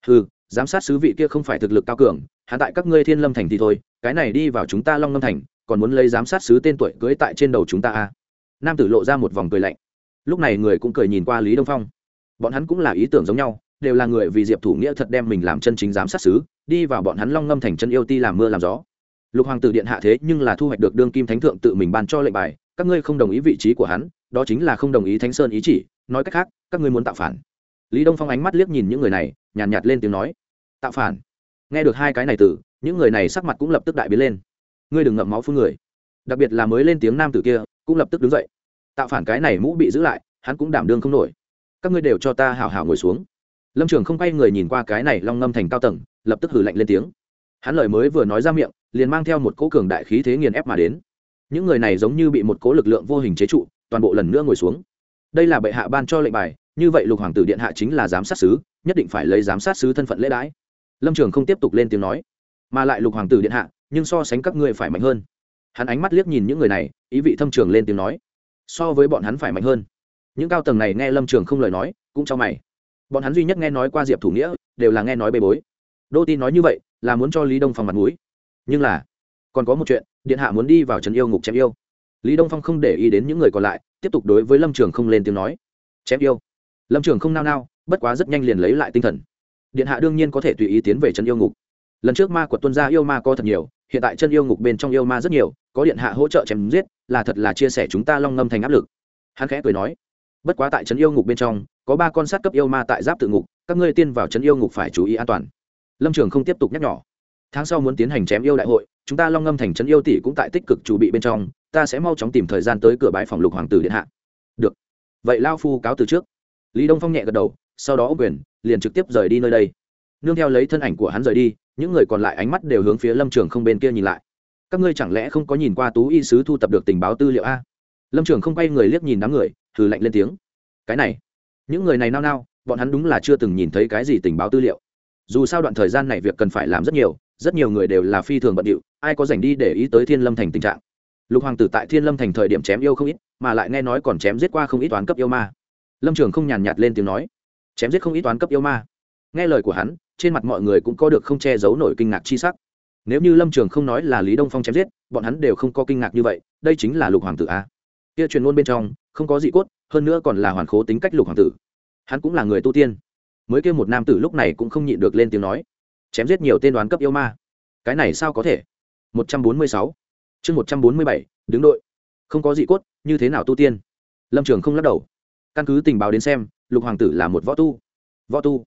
Ừ giám sát sứ vị kia không phải thực lực cao cường hạ tại các ngươi thiên lâm thành thì thôi, cái này đi vào chúng ta long ngâm thành, còn muốn lấy giám sát sứ tên tuổi cưới tại trên đầu chúng ta à. nam tử lộ ra một vòng cười lạnh lúc này người cũng cười nhìn qua lý đông phong. Bọn hắn cũng là ý tưởng giống nhau đều là người vì diệp thủ nghĩa thật đem mình làm chân chính giám sát sứ đi vào bọn hắn long ngâm thành chân yêu ti làm mưa làm gió. Lục hoàng tử điện hạ thế nhưng là thu hoạch được đương kim thánh thượng tự mình ban cho lệnh bài các ngươi không đồng ý vị trí của hắn đó chính là không đồng ý thánh sơn ý chỉ nói cách khác các ngươi muốn tạo phản. Lý đông phong ánh mắt liếc nhìn những người này nhàn nhạt, nhạt lên tiếng nói tạo phản? Nghe được hai cái này từ những người này sắc mặt cũng lập tức đại biến lên. Ngươi đừng ngậm máu phương người. Đặc biệt là mới lên tiếng nam tử kia cũng lập tức đứng dậy tạo phản cái này mũ bị giữ lại, hắn cũng đảm đương không nổi. Các ngươi đều cho ta hào hào ngồi xuống. Lâm trường không quay người nhìn qua cái này long ngâm thành cao tầng, lập tức hử lạnh lên tiếng. Hắn lời mới vừa nói ra miệng, liền mang theo một cỗ cường đại khí thế nghiền ép mà đến. Những người này giống như bị một cỗ lực lượng vô hình chế trụ, toàn bộ lần nữa ngồi xuống. Đây là bệ hạ ban cho lệnh bài, như vậy lục hoàng tử điện hạ chính là giám sát sứ, nhất định phải lấy giám sát sứ thân phận lễ đãi lâm trường không tiếp tục lên tiếng nói, mà lại lục hoàng tử điện hạ, nhưng so sánh các ngươi phải mạnh hơn. Hắn ánh mắt liếc nhìn những người này, ý vị thâm trường lên tiếng nói so với bọn hắn phải mạnh hơn. Những cao tầng này nghe lâm trường không lời nói, cũng cho mày. Bọn hắn duy nhất nghe nói qua diệp thủ nghĩa, đều là nghe nói bê bối. Đô tin nói như vậy, là muốn cho lý đông phong mặt mũi. Nhưng là, còn có một chuyện, điện hạ muốn đi vào trấn yêu ngục chém yêu. Lý đông phong không để ý đến những người còn lại, tiếp tục đối với lâm trường không lên tiếng nói. Chém yêu. Lâm trường không nao nao, bất quá rất nhanh liền lấy lại tinh thần. Điện hạ đương nhiên có thể tùy ý tiến về trấn yêu ngục. Lần trước ma quật tuân gia yêu ma có thật nhiều hiện tại chân yêu ngục bên trong yêu ma rất nhiều, có điện hạ hỗ trợ chém giết, là thật là chia sẻ chúng ta long ngâm thành áp lực. Hắn khẽ cười nói, bất quá tại trấn yêu ngục bên trong, có ba con sát cấp yêu ma tại giáp tự ngục, các ngươi tiên vào trấn yêu ngục phải chú ý an toàn. Lâm trường không tiếp tục nhắc nhỏ tháng sau muốn tiến hành chém yêu đại hội, chúng ta long ngâm thành trấn yêu tỷ cũng tại tích cực chuẩn bị bên trong, ta sẽ mau chóng tìm thời gian tới cửa bãi phòng lục hoàng tử điện hạ. Được. Vậy lao phu cáo từ trước. Lý đông phong nhẹ gật đầu, sau đó quyền liền trực tiếp rời đi nơi đây nương theo lấy thân ảnh của hắn rời đi, những người còn lại ánh mắt đều hướng phía lâm trường không bên kia nhìn lại. Các ngươi chẳng lẽ không có nhìn qua tú y sứ thu tập được tình báo tư liệu a? Lâm trường không quay người liếc nhìn đám người thử lạnh lên tiếng. Cái này, những người này nao nao, bọn hắn đúng là chưa từng nhìn thấy cái gì tình báo tư liệu. Dù sao đoạn thời gian này việc cần phải làm rất nhiều rất nhiều người đều là phi thường bận điệu, ai có dành đi để ý tới thiên lâm thành tình trạng. Lục hoàng tử tại thiên lâm thành thời điểm chém yêu không ít, mà lại nghe nói còn chém giết qua không ít toán cấp yêu ma. Lâm trường không nhàn nhạt lên tiếng nói, chém giết không ít toán cấp yêu ma nghe lời của hắn, trên mặt mọi người cũng có được không che giấu nổi kinh ngạc chi sắc. Nếu như lâm trường không nói là lý đông phong chém giết, bọn hắn đều không có kinh ngạc như vậy, đây chính là lục hoàng tử a. Kia truyền ngôn bên trong, không có dị cốt, hơn nữa còn là hoàn khố tính cách lục hoàng tử. Hắn cũng là người tu tiên. Mới kêu một nam tử lúc này cũng không nhịn được lên tiếng nói. Chém giết nhiều tên đoán cấp yêu ma. Cái này sao có thể? Một trăm bốn mươi sáu. Chương một trăm bốn mươi bảy, đứng đội. Không có dị cốt, như thế nào tu tiên? Lâm trường không lắc đầu. Căn cứ tình báo đến xem, lục hoàng tử là một võ tu. Võ tu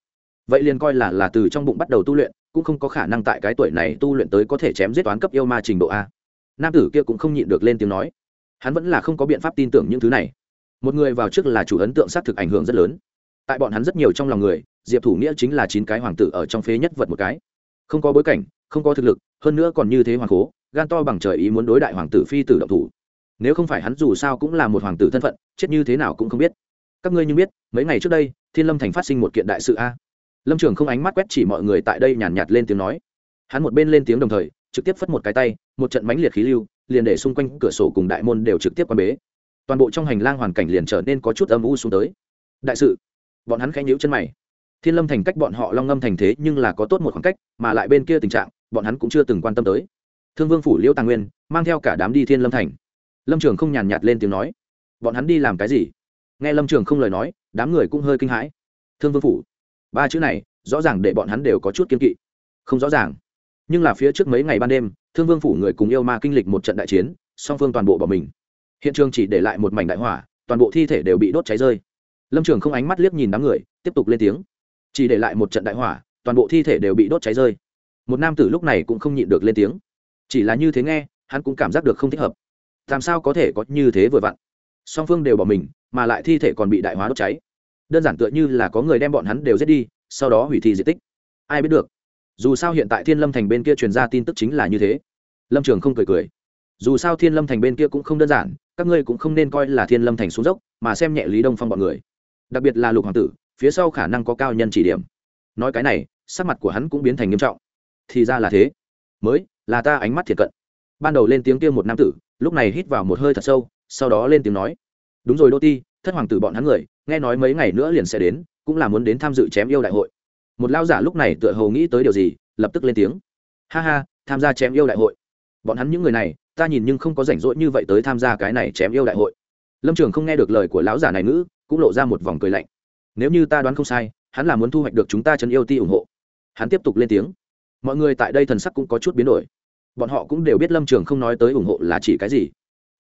vậy liền coi là là từ trong bụng bắt đầu tu luyện, cũng không có khả năng tại cái tuổi này tu luyện tới có thể chém giết toán cấp yêu ma trình độ a. Nam tử kia cũng không nhịn được lên tiếng nói. Hắn vẫn là không có biện pháp tin tưởng những thứ này. Một người vào trước là chủ ấn tượng xác thực ảnh hưởng rất lớn. Tại bọn hắn rất nhiều trong lòng người, diệp thủ nghĩa chính là chín cái hoàng tử ở trong phế nhất vật một cái. Không có bối cảnh, không có thực lực, hơn nữa còn như thế hoàng cố, gan to bằng trời ý muốn đối đại hoàng tử phi tử động thủ. Nếu không phải hắn dù sao cũng là một hoàng tử thân phận, chết như thế nào cũng không biết. Các ngươi như biết, mấy ngày trước đây, thiên lâm thành phát sinh một kiện đại sự a lâm trường không ánh mắt quét chỉ mọi người tại đây nhàn nhạt, lên tiếng nói. Hắn một bên lên tiếng đồng thời trực tiếp phất một cái tay một trận mãnh liệt khí lưu liền để xung quanh cửa sổ cùng đại môn đều trực tiếp quan bế. Toàn bộ trong hành lang hoàn cảnh liền trở nên có chút âm u xuống tới. Đại sự. Bọn hắn khẽ nhíu chân mày. Thiên lâm thành cách bọn họ long ngâm thành thế nhưng là có tốt một khoảng cách mà lại bên kia tình trạng bọn hắn cũng chưa từng quan tâm tới. Thương vương phủ liễu tàng nguyên mang theo cả đám đi thiên lâm thành. Lâm trường không nhàn nhạt lên tiếng nói. Bọn hắn đi làm cái gì? Nghe lâm trường không lời nói đám người cũng hơi kinh hãi. Thương vương phủ ba chữ này rõ ràng để bọn hắn đều có chút kiên kỵ. Không rõ ràng. Nhưng là phía trước mấy ngày ban đêm, thương vương phủ người cùng yêu ma kinh lịch một trận đại chiến, song phương toàn bộ bỏ mình. Hiện trường chỉ để lại một mảnh đại hỏa, toàn bộ thi thể đều bị đốt cháy rơi. Lâm trường không ánh mắt liếc nhìn đám người, tiếp tục lên tiếng. Chỉ để lại một trận đại hỏa, toàn bộ thi thể đều bị đốt cháy rơi. Một nam tử lúc này cũng không nhịn được lên tiếng. Chỉ là như thế nghe, hắn cũng cảm giác được không thích hợp. Làm sao có thể có như thế vừa vặn? Song phương đều bỏ mình, mà lại thi thể còn bị đại hóa đốt cháy đơn giản tựa như là có người đem bọn hắn đều giết đi, sau đó hủy thi di tích. Ai biết được, dù sao hiện tại thiên lâm thành bên kia truyền ra tin tức chính là như thế. Lâm trường không cười cười. Dù sao thiên lâm thành bên kia cũng không đơn giản, các ngươi cũng không nên coi là thiên lâm thành xuống dốc, mà xem nhẹ lý đông phong bọn người. Đặc biệt là lục hoàng tử, phía sau khả năng có cao nhân chỉ điểm. Nói cái này, sắc mặt của hắn cũng biến thành nghiêm trọng. Thì ra là thế. Mới, là ta ánh mắt thiệt cận. Ban đầu lên tiếng kia một nam tử, lúc này hít vào một hơi thật sâu, sau đó lên tiếng nói. Đúng rồi đô ti, thất hoàng tử bọn hắn người nghe nói mấy ngày nữa liền sẽ đến, cũng là muốn đến tham dự chém yêu đại hội. Một lao giả lúc này tựa hồ nghĩ tới điều gì, lập tức lên tiếng. Ha ha, tham gia chém yêu đại hội. Bọn hắn những người này, ta nhìn nhưng không có rảnh rỗi như vậy tới tham gia cái này chém yêu đại hội. Lâm trường không nghe được lời của lão giả này ngữ, cũng lộ ra một vòng cười lạnh. Nếu như ta đoán không sai, hắn là muốn thu hoạch được chúng ta chân yêu ti ủng hộ. Hắn tiếp tục lên tiếng. Mọi người tại đây thần sắc cũng có chút biến đổi. Bọn họ cũng đều biết lâm trường không nói tới ủng hộ là chỉ cái gì.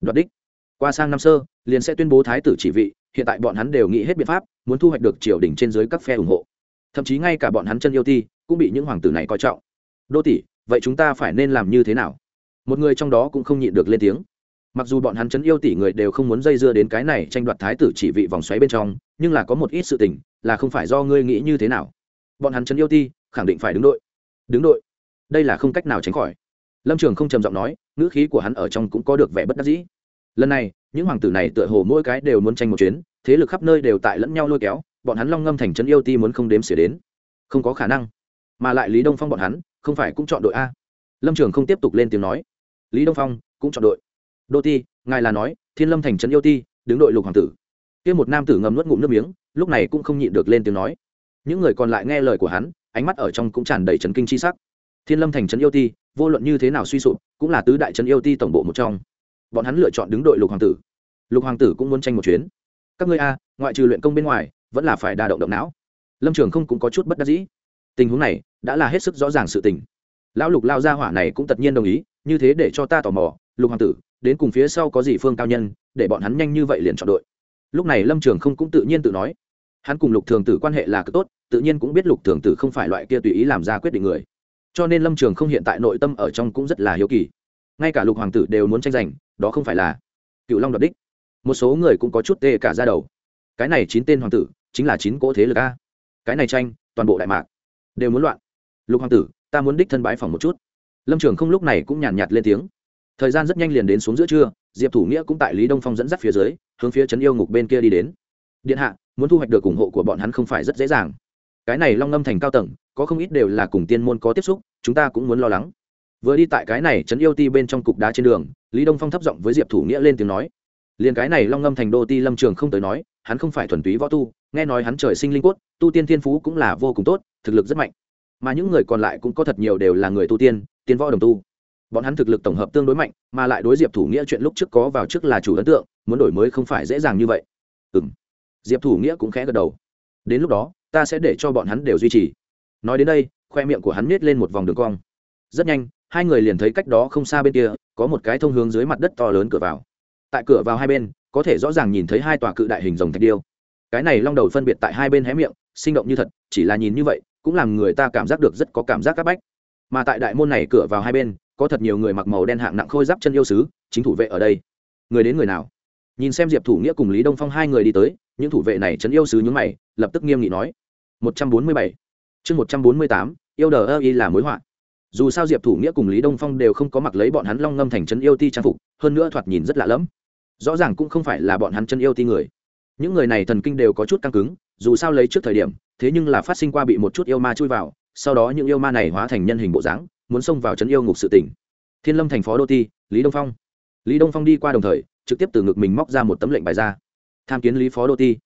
Đoạt đích. Qua sang năm sơ, liền sẽ tuyên bố thái tử chỉ vị hiện tại bọn hắn đều nghĩ hết biện pháp, muốn thu hoạch được triều đình trên dưới các phe ủng hộ. Thậm chí ngay cả bọn hắn chân yêu ti cũng bị những hoàng tử này coi trọng. Đô tỷ, vậy chúng ta phải nên làm như thế nào? Một người trong đó cũng không nhịn được lên tiếng. Mặc dù bọn hắn chân yêu tỷ người đều không muốn dây dưa đến cái này tranh đoạt thái tử chỉ vị vòng xoáy bên trong, nhưng là có một ít sự tình là không phải do ngươi nghĩ như thế nào. Bọn hắn chân yêu ti khẳng định phải đứng đội. Đứng đội. Đây là không cách nào tránh khỏi. Lâm trường không trầm giọng nói, ngữ khí của hắn ở trong cũng có được vẻ bất đắc dĩ. Lần này những hoàng tử này tựa hồ mỗi cái đều muốn tranh một chuyến, thế lực khắp nơi đều tại lẫn nhau lôi kéo, bọn hắn long ngâm thành trấn yêu ti muốn không đếm xỉa đến. Không có khả năng. Mà lại lý đông phong bọn hắn, không phải cũng chọn đội a? Lâm trường không tiếp tục lên tiếng nói. Lý đông phong cũng chọn đội. Đô ti, ngài là nói, thiên lâm thành trấn yêu ti, đứng đội lục hoàng tử. Kia một nam tử ngầm nuốt ngụm nước miếng, lúc này cũng không nhịn được lên tiếng nói. Những người còn lại nghe lời của hắn, ánh mắt ở trong cũng tràn đầy trấn kinh chi sắc. Thiên lâm thành trấn yêu ti, vô luận như thế nào suy sụp, cũng là tứ đại trấn yêu ti tổng bộ một trong bọn hắn lựa chọn đứng đội lục hoàng tử. Lục hoàng tử cũng muốn tranh một chuyến. Các ngươi a, ngoại trừ luyện công bên ngoài, vẫn là phải đa động động não. Lâm trường không cũng có chút bất đắc dĩ. Tình huống này đã là hết sức rõ ràng sự tình. Lão lục lao ra hỏa này cũng tất nhiên đồng ý, như thế để cho ta tò mò, lục hoàng tử, đến cùng phía sau có gì phương cao nhân, để bọn hắn nhanh như vậy liền chọn đội. Lúc này lâm trường không cũng tự nhiên tự nói. Hắn cùng lục thường tử quan hệ là cực tốt, tự nhiên cũng biết lục thường tử không phải loại kia tùy ý làm ra quyết định người. Cho nên lâm trường không hiện tại nội tâm ở trong cũng rất là hiếu kỳ. Ngay cả lục hoàng tử đều muốn tranh giành đó không phải là cựu long đoạt đích. Một số người cũng có chút tê cả ra đầu. Cái này chín tên hoàng tử chính là chín cỗ thế lực a. Cái này tranh toàn bộ đại mạc đều muốn loạn. Lục hoàng tử ta muốn đích thân bái phòng một chút. Lâm trường không lúc này cũng nhàn nhạt, nhạt lên tiếng. Thời gian rất nhanh liền đến xuống giữa trưa diệp thủ nghĩa cũng tại lý đông phong dẫn dắt phía dưới hướng phía trấn yêu ngục bên kia đi đến. Điện hạ muốn thu hoạch được ủng hộ của bọn hắn không phải rất dễ dàng. Cái này long ngâm thành cao tầng có không ít đều là cùng tiên môn có tiếp xúc chúng ta cũng muốn lo lắng vừa đi tại cái này trấn yêu ti bên trong cục đá trên đường, lý đông phong thấp giọng với diệp thủ nghĩa lên tiếng nói. Liền cái này long ngâm thành đô ti lâm trường không tới nói, hắn không phải thuần túy võ tu, nghe nói hắn trời sinh linh quất tu tiên thiên phú cũng là vô cùng tốt, thực lực rất mạnh. Mà những người còn lại cũng có thật nhiều đều là người tu tiên tiên võ đồng tu. Bọn hắn thực lực tổng hợp tương đối mạnh, mà lại đối diệp thủ nghĩa chuyện lúc trước có vào trước là chủ ấn tượng, muốn đổi mới không phải dễ dàng như vậy. Ừ m diệp thủ nghĩa cũng khẽ gật đầu. Đến lúc đó, ta sẽ để cho bọn hắn đều duy trì. Nói đến đây, khoe miệng của hắn nết lên một vòng đường cong. Rất nhanh hai người liền thấy cách đó không xa bên kia, có một cái thông hướng dưới mặt đất to lớn cửa vào. Tại cửa vào hai bên, có thể rõ ràng nhìn thấy hai tòa cự đại hình rồng thạch điêu. Cái này long đầu phân biệt tại hai bên hé miệng, sinh động như thật, chỉ là nhìn như vậy, cũng làm người ta cảm giác được rất có cảm giác c bách. Mà tại đại môn này cửa vào hai bên, có thật nhiều người mặc màu đen hạng nặng khôi giáp chân yêu sứ, chính thủ vệ ở đây. Người đến người nào? Nhìn xem diệp thủ nghĩa cùng lý đông phong hai người đi tới, những thủ vệ này chân yêu sứ nhúng mày, lập tức nghiêm nghị nói. Một trăm bốn mươi bảy. Chương một trăm bốn mươi tám, yêu đờ ơ y là mối họa dù sao diệp thủ nghĩa cùng lý đông phong đều không có mặc lấy bọn hắn long ngâm thành chân yêu ti trang phục, hơn nữa thoạt nhìn rất lạ lẫm. Rõ ràng cũng không phải là bọn hắn chân yêu ti người. Những người này thần kinh đều có chút căng cứng, dù sao lấy trước thời điểm, thế nhưng là phát sinh qua bị một chút yêu ma chui vào, sau đó những yêu ma này hóa thành nhân hình bộ dáng, muốn xông vào chân yêu ngục sự tỉnh thiên lâm thành phó đô ti, lý đông phong. Lý đông phong đi qua đồng thời, trực tiếp từ ngực mình móc ra một tấm lệnh bài ra. Tham kiến lý phó đô ti.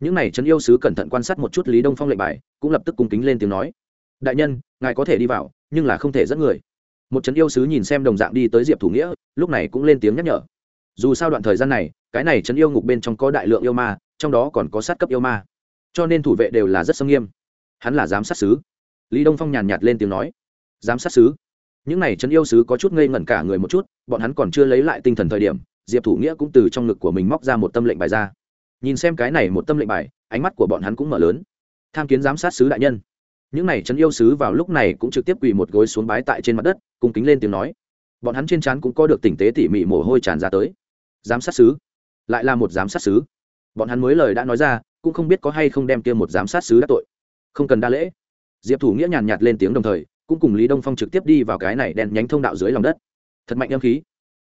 Những này trấn yêu sứ cẩn thận quan sát một chút lý đông phong lệnh bài, cũng lập tức cung kính lên tiếng nói. Đại nhân, ngài có thể đi vào nhưng là không thể dẫn người. Một trấn yêu sứ nhìn xem đồng dạng đi tới diệp thủ nghĩa, lúc này cũng lên tiếng nhắc nhở. Dù sao đoạn thời gian này, cái này trấn yêu ngục bên trong có đại lượng yêu ma, trong đó còn có sát cấp yêu ma. Cho nên thủ vệ đều là rất sâm nghiêm. Hắn là giám sát sứ. Lý đông phong nhàn nhạt lên tiếng nói. Giám sát sứ? Những này trấn yêu sứ có chút ngây ngẩn cả người một chút, bọn hắn còn chưa lấy lại tinh thần thời điểm, diệp thủ nghĩa cũng từ trong ngực của mình móc ra một tâm lệnh bài ra. Nhìn xem cái này một tâm lệnh bài, ánh mắt của bọn hắn cũng mở lớn. Tham kiến giám sát sứ đại nhân những này trấn yêu sứ vào lúc này cũng trực tiếp quỳ một gối xuống bái tại trên mặt đất, cung kính lên tiếng nói. Bọn hắn trên trán cũng có được tình tế tỉ mỉ mồ hôi tràn ra tới. Giám sát sứ. Lại là một giám sát sứ. Bọn hắn mới lời đã nói ra, cũng không biết có hay không đem kia một giám sát sứ đắc tội. Không cần đa lễ. Diệp thủ nghĩa nhàn nhạt lên tiếng đồng thời, cũng cùng lý đông phong trực tiếp đi vào cái này đèn nhánh thông đạo dưới lòng đất. Thật mạnh âm khí.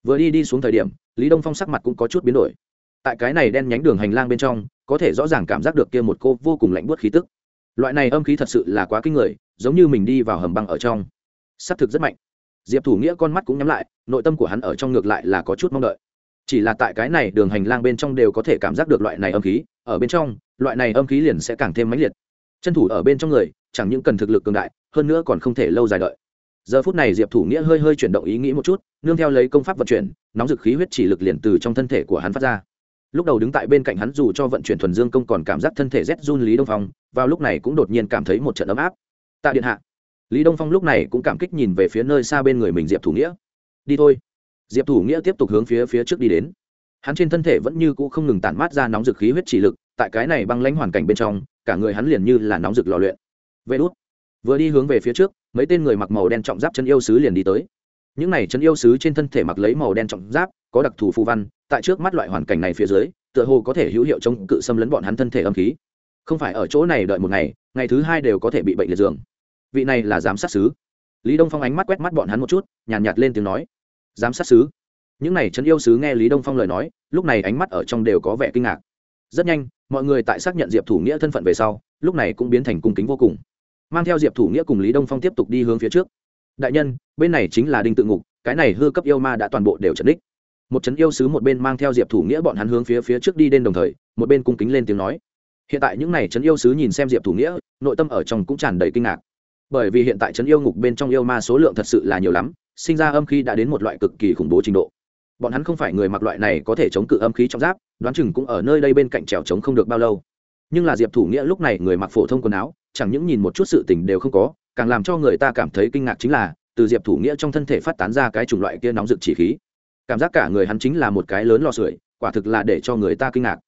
Vừa đi đi xuống thời điểm, lý đông phong sắc mặt cũng có chút biến đổi. Tại cái này đen nhánh đường hành lang bên trong, có thể rõ ràng cảm giác được kia một cô vô cùng lạnh buốt khí tức loại này âm khí thật sự là quá kinh người, giống như mình đi vào hầm băng ở trong. S á c thực rất mạnh. Diệp thủ nghĩa con mắt cũng nhắm lại, nội tâm của hắn ở trong ngược lại là có chút mong đợi. Chỉ là tại cái này đường hành lang bên trong đều có thể cảm giác được loại này âm khí, ở bên trong, loại này âm khí liền sẽ càng thêm mãnh liệt. Chân thủ ở bên trong người, chẳng những cần thực lực cường đại, hơn nữa còn không thể lâu dài đợi. Giờ phút này diệp thủ nghĩa hơi hơi chuyển động ý nghĩ một chút, nương theo lấy công pháp vận chuyển, nóng dực khí huyết chỉ lực liền từ trong thân thể của hắn phát ra lúc đầu đứng tại bên cạnh hắn dù cho vận chuyển thuần dương công còn cảm giác thân thể rét run lý đông phong, vào lúc này cũng đột nhiên cảm thấy một trận ấm áp. Tạ điện hạ. Lý đông phong lúc này cũng cảm kích nhìn về phía nơi xa bên người mình diệp thủ nghĩa. Đi thôi. Diệp thủ nghĩa tiếp tục hướng phía phía trước đi đến. Hắn trên thân thể vẫn như cũ không ngừng tản mát ra nóng dực khí huyết chỉ lực, tại cái này băng lãnh hoàn cảnh bên trong, cả người hắn liền như là nóng rực lò luyện. Vê đốt vừa đi hướng về phía trước, mấy tên người mặc màu đen trọng giáp chân yêu sứ liền đi tới những này chân yêu sứ trên thân thể mặc lấy màu đen trọng giáp có đặc thù phù văn tại trước mắt loại hoàn cảnh này phía dưới tựa hồ có thể hữu hiệu chống cự xâm lấn bọn hắn thân thể âm khí. Không phải ở chỗ này đợi một ngày ngày thứ hai đều có thể bị bệnh liệt giường. Vị này là giám sát sứ. Lý đông phong ánh mắt quét mắt bọn hắn một chút nhàn nhạt, nhạt lên tiếng nói. Giám sát sứ. Những này chân yêu sứ nghe lý đông phong lời nói lúc này ánh mắt ở trong đều có vẻ kinh ngạc. Rất nhanh mọi người tại xác nhận diệp thủ nghĩa thân phận về sau lúc này cũng biến thành cung kính vô cùng. Mang theo diệp thủ nghĩa cùng lý đông phong tiếp tục đi hướng phía trước đại nhân, bên này chính là đinh tự ngục, cái này hư cấp yêu ma đã toàn bộ đều trần đích. Một trấn yêu sứ một bên mang theo diệp thủ nghĩa bọn hắn hướng phía phía trước đi đến đồng thời, một bên cung kính lên tiếng nói. Hiện tại những n à y trấn yêu sứ nhìn xem diệp thủ nghĩa, nội tâm ở trong cũng tràn đầy kinh ngạc. Bởi vì hiện tại trấn yêu ngục bên trong yêu ma số lượng thật sự là nhiều lắm, sinh ra âm khí đã đến một loại cực kỳ khủng bố trình độ. Bọn hắn không phải người mặc loại này có thể chống cự âm khí trong giáp, đoán chừng cũng ở nơi đây bên cạnh trèo trống không được bao lâu. Nhưng là diệp thủ nghĩa lúc này người mặc phổ thông quần áo, chẳng những nhìn một chút sự tình đều không có càng làm cho người ta cảm thấy kinh ngạc chính là, từ diệp thủ nghĩa trong thân thể phát tán ra cái chủng loại kia nóng rực chỉ khí. Cảm giác cả người hắn chính là một cái lớn lò sưởi, quả thực là để cho người ta kinh ngạc.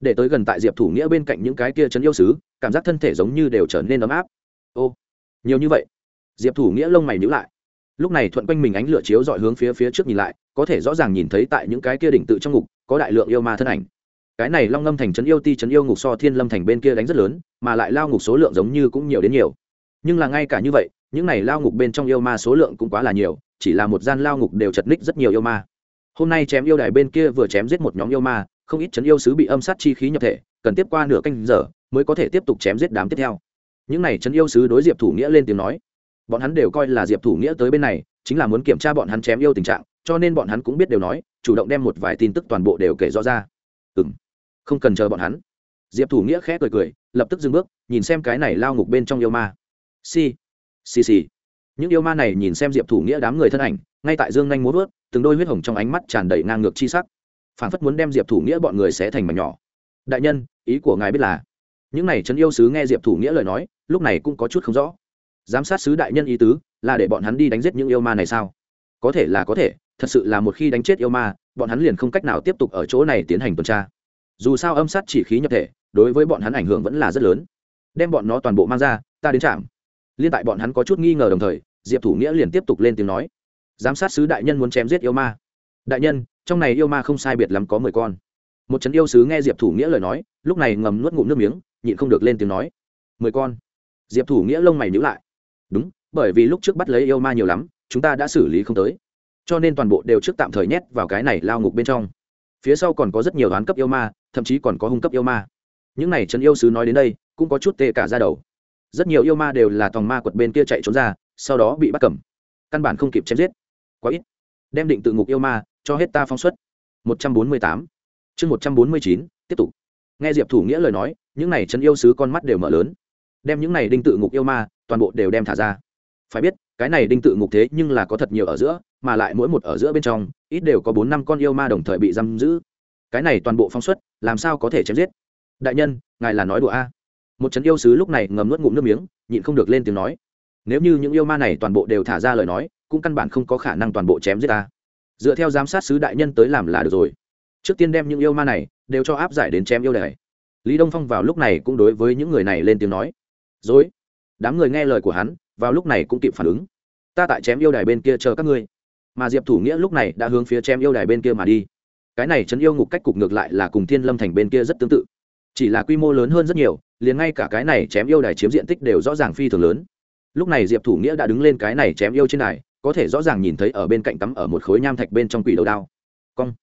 Để tới gần tại diệp thủ nghĩa bên cạnh những cái kia chấn yêu sứ, cảm giác thân thể giống như đều trở nên ấm áp. Ô, nhiều như vậy. Diệp thủ nghĩa lông mày nhữ lại. Lúc này thuận quanh mình ánh lửa chiếu dọi hướng phía phía trước nhìn lại, có thể rõ ràng nhìn thấy tại những cái kia đỉnh tự trong ngục, có đại lượng yêu ma thân ảnh. Cái này long Lâm thành trấn yêu ti trấn yêu ngục so thiên lâm thành bên kia đánh rất lớn, mà lại lao ngục số lượng giống như cũng nhiều đến nhiều nhưng là ngay cả như vậy, những này lao ngục bên trong yêu ma số lượng cũng quá là nhiều, chỉ là một gian lao ngục đều chật ních rất nhiều yêu ma. Hôm nay chém yêu đài bên kia vừa chém giết một nhóm yêu ma, không ít chấn yêu sứ bị âm sát chi khí nhập thể, cần tiếp qua nửa canh giờ mới có thể tiếp tục chém giết đám tiếp theo. Những này chấn yêu sứ đối diệp thủ nghĩa lên tiếng nói, bọn hắn đều coi là diệp thủ nghĩa tới bên này, chính là muốn kiểm tra bọn hắn chém yêu tình trạng, cho nên bọn hắn cũng biết đều nói, chủ động đem một vài tin tức toàn bộ đều kể rõ ra. Ừ m không cần chờ bọn hắn. Diệp thủ nghĩa khẽ cười cười, lập tức dừng bước, nhìn xem cái này lao ngục bên trong yêu ma xì. Xì xì. Những yêu ma này nhìn xem diệp thủ nghĩa đám người thân ảnh, ngay tại dương nhanh muốn vớt từng đôi huyết hồng trong ánh mắt tràn đầy ngang ngược chi sắc. Phản phất muốn đem diệp thủ nghĩa bọn người sẽ thành mảnh nhỏ. Đại nhân, ý của ngài biết là? Những này trấn yêu sứ nghe diệp thủ nghĩa lời nói, lúc này cũng có chút không rõ. Giám sát sứ đại nhân ý tứ, là để bọn hắn đi đánh giết những yêu ma này sao? Có thể là có thể, thật sự là một khi đánh chết yêu ma, bọn hắn liền không cách nào tiếp tục ở chỗ này tiến hành tuần tra. Dù sao âm sát chỉ khí nhập thể, đối với bọn hắn ảnh hưởng vẫn là rất lớn. Đem bọn nó toàn bộ mang ra, ta đến trạm liên tại bọn hắn có chút nghi ngờ đồng thời, diệp thủ nghĩa liền tiếp tục lên tiếng nói. Giám sát sứ đại nhân muốn chém giết yêu ma. Đại nhân, trong này yêu ma không sai biệt lắm có mười con. Một trấn yêu sứ nghe diệp thủ nghĩa lời nói, lúc này ngầm nuốt ngụm nước miếng, nhịn không được lên tiếng nói. Mười con. Diệp thủ nghĩa lông mày nhữ lại. Đúng, bởi vì lúc trước bắt lấy yêu ma nhiều lắm, chúng ta đã xử lý không tới. Cho nên toàn bộ đều trước tạm thời nhét vào cái này lao ngục bên trong. Phía sau còn có rất nhiều đoán cấp yêu ma, thậm chí còn có hung cấp yêu ma. Những này trấn yêu sứ nói đến đây, cũng có chút tê cả ra đầu rất nhiều yêu ma đều là tòng ma quật bên kia chạy trốn ra, sau đó bị bắt cầm. Căn bản không kịp chém giết. Quá ít. Đem định tự ngục yêu ma cho hết ta phóng xuất. Một trăm bốn mươi tám. Chương một trăm bốn mươi chín, tiếp tục. Nghe diệp thủ nghĩa lời nói, những này chân yêu sứ con mắt đều mở lớn. Đem những này đinh tự ngục yêu ma, toàn bộ đều đem thả ra. Phải biết, cái này đinh tự ngục thế nhưng là có thật nhiều ở giữa, mà lại mỗi một ở giữa bên trong, ít đều có bốn năm con yêu ma đồng thời bị giam giữ. Cái này toàn bộ phóng xuất, làm sao có thể chém giết? Đại nhân, ngài là nói đùa a một trấn yêu sứ lúc này ngầm nuốt ngụm nước miếng, nhịn không được lên tiếng nói. Nếu như những yêu ma này toàn bộ đều thả ra lời nói, cũng căn bản không có khả năng toàn bộ chém giết ta. Dựa theo giám sát sứ đại nhân tới làm là được rồi. Trước tiên đem những yêu ma này đều cho áp giải đến chém yêu đài lý đông phong vào lúc này cũng đối với những người này lên tiếng nói. Dối đám người nghe lời của hắn, vào lúc này cũng kịp phản ứng. Ta tại chém yêu đài bên kia chờ các ngươi. Mà diệp thủ nghĩa lúc này đã hướng phía chém yêu đài bên kia mà đi. Cái này chấn yêu ngục cách cục ngược lại là cùng thiên lâm thành bên kia rất tương tự. Chỉ là quy mô lớn hơn rất nhiều liền ngay cả cái này chém yêu đài chiếm diện tích đều rõ ràng phi thường lớn. Lúc này diệp thủ nghĩa đã đứng lên cái này chém yêu trên đài có thể rõ ràng nhìn thấy ở bên cạnh tắm ở một khối nham thạch bên trong quỷ đầu đao. Cong.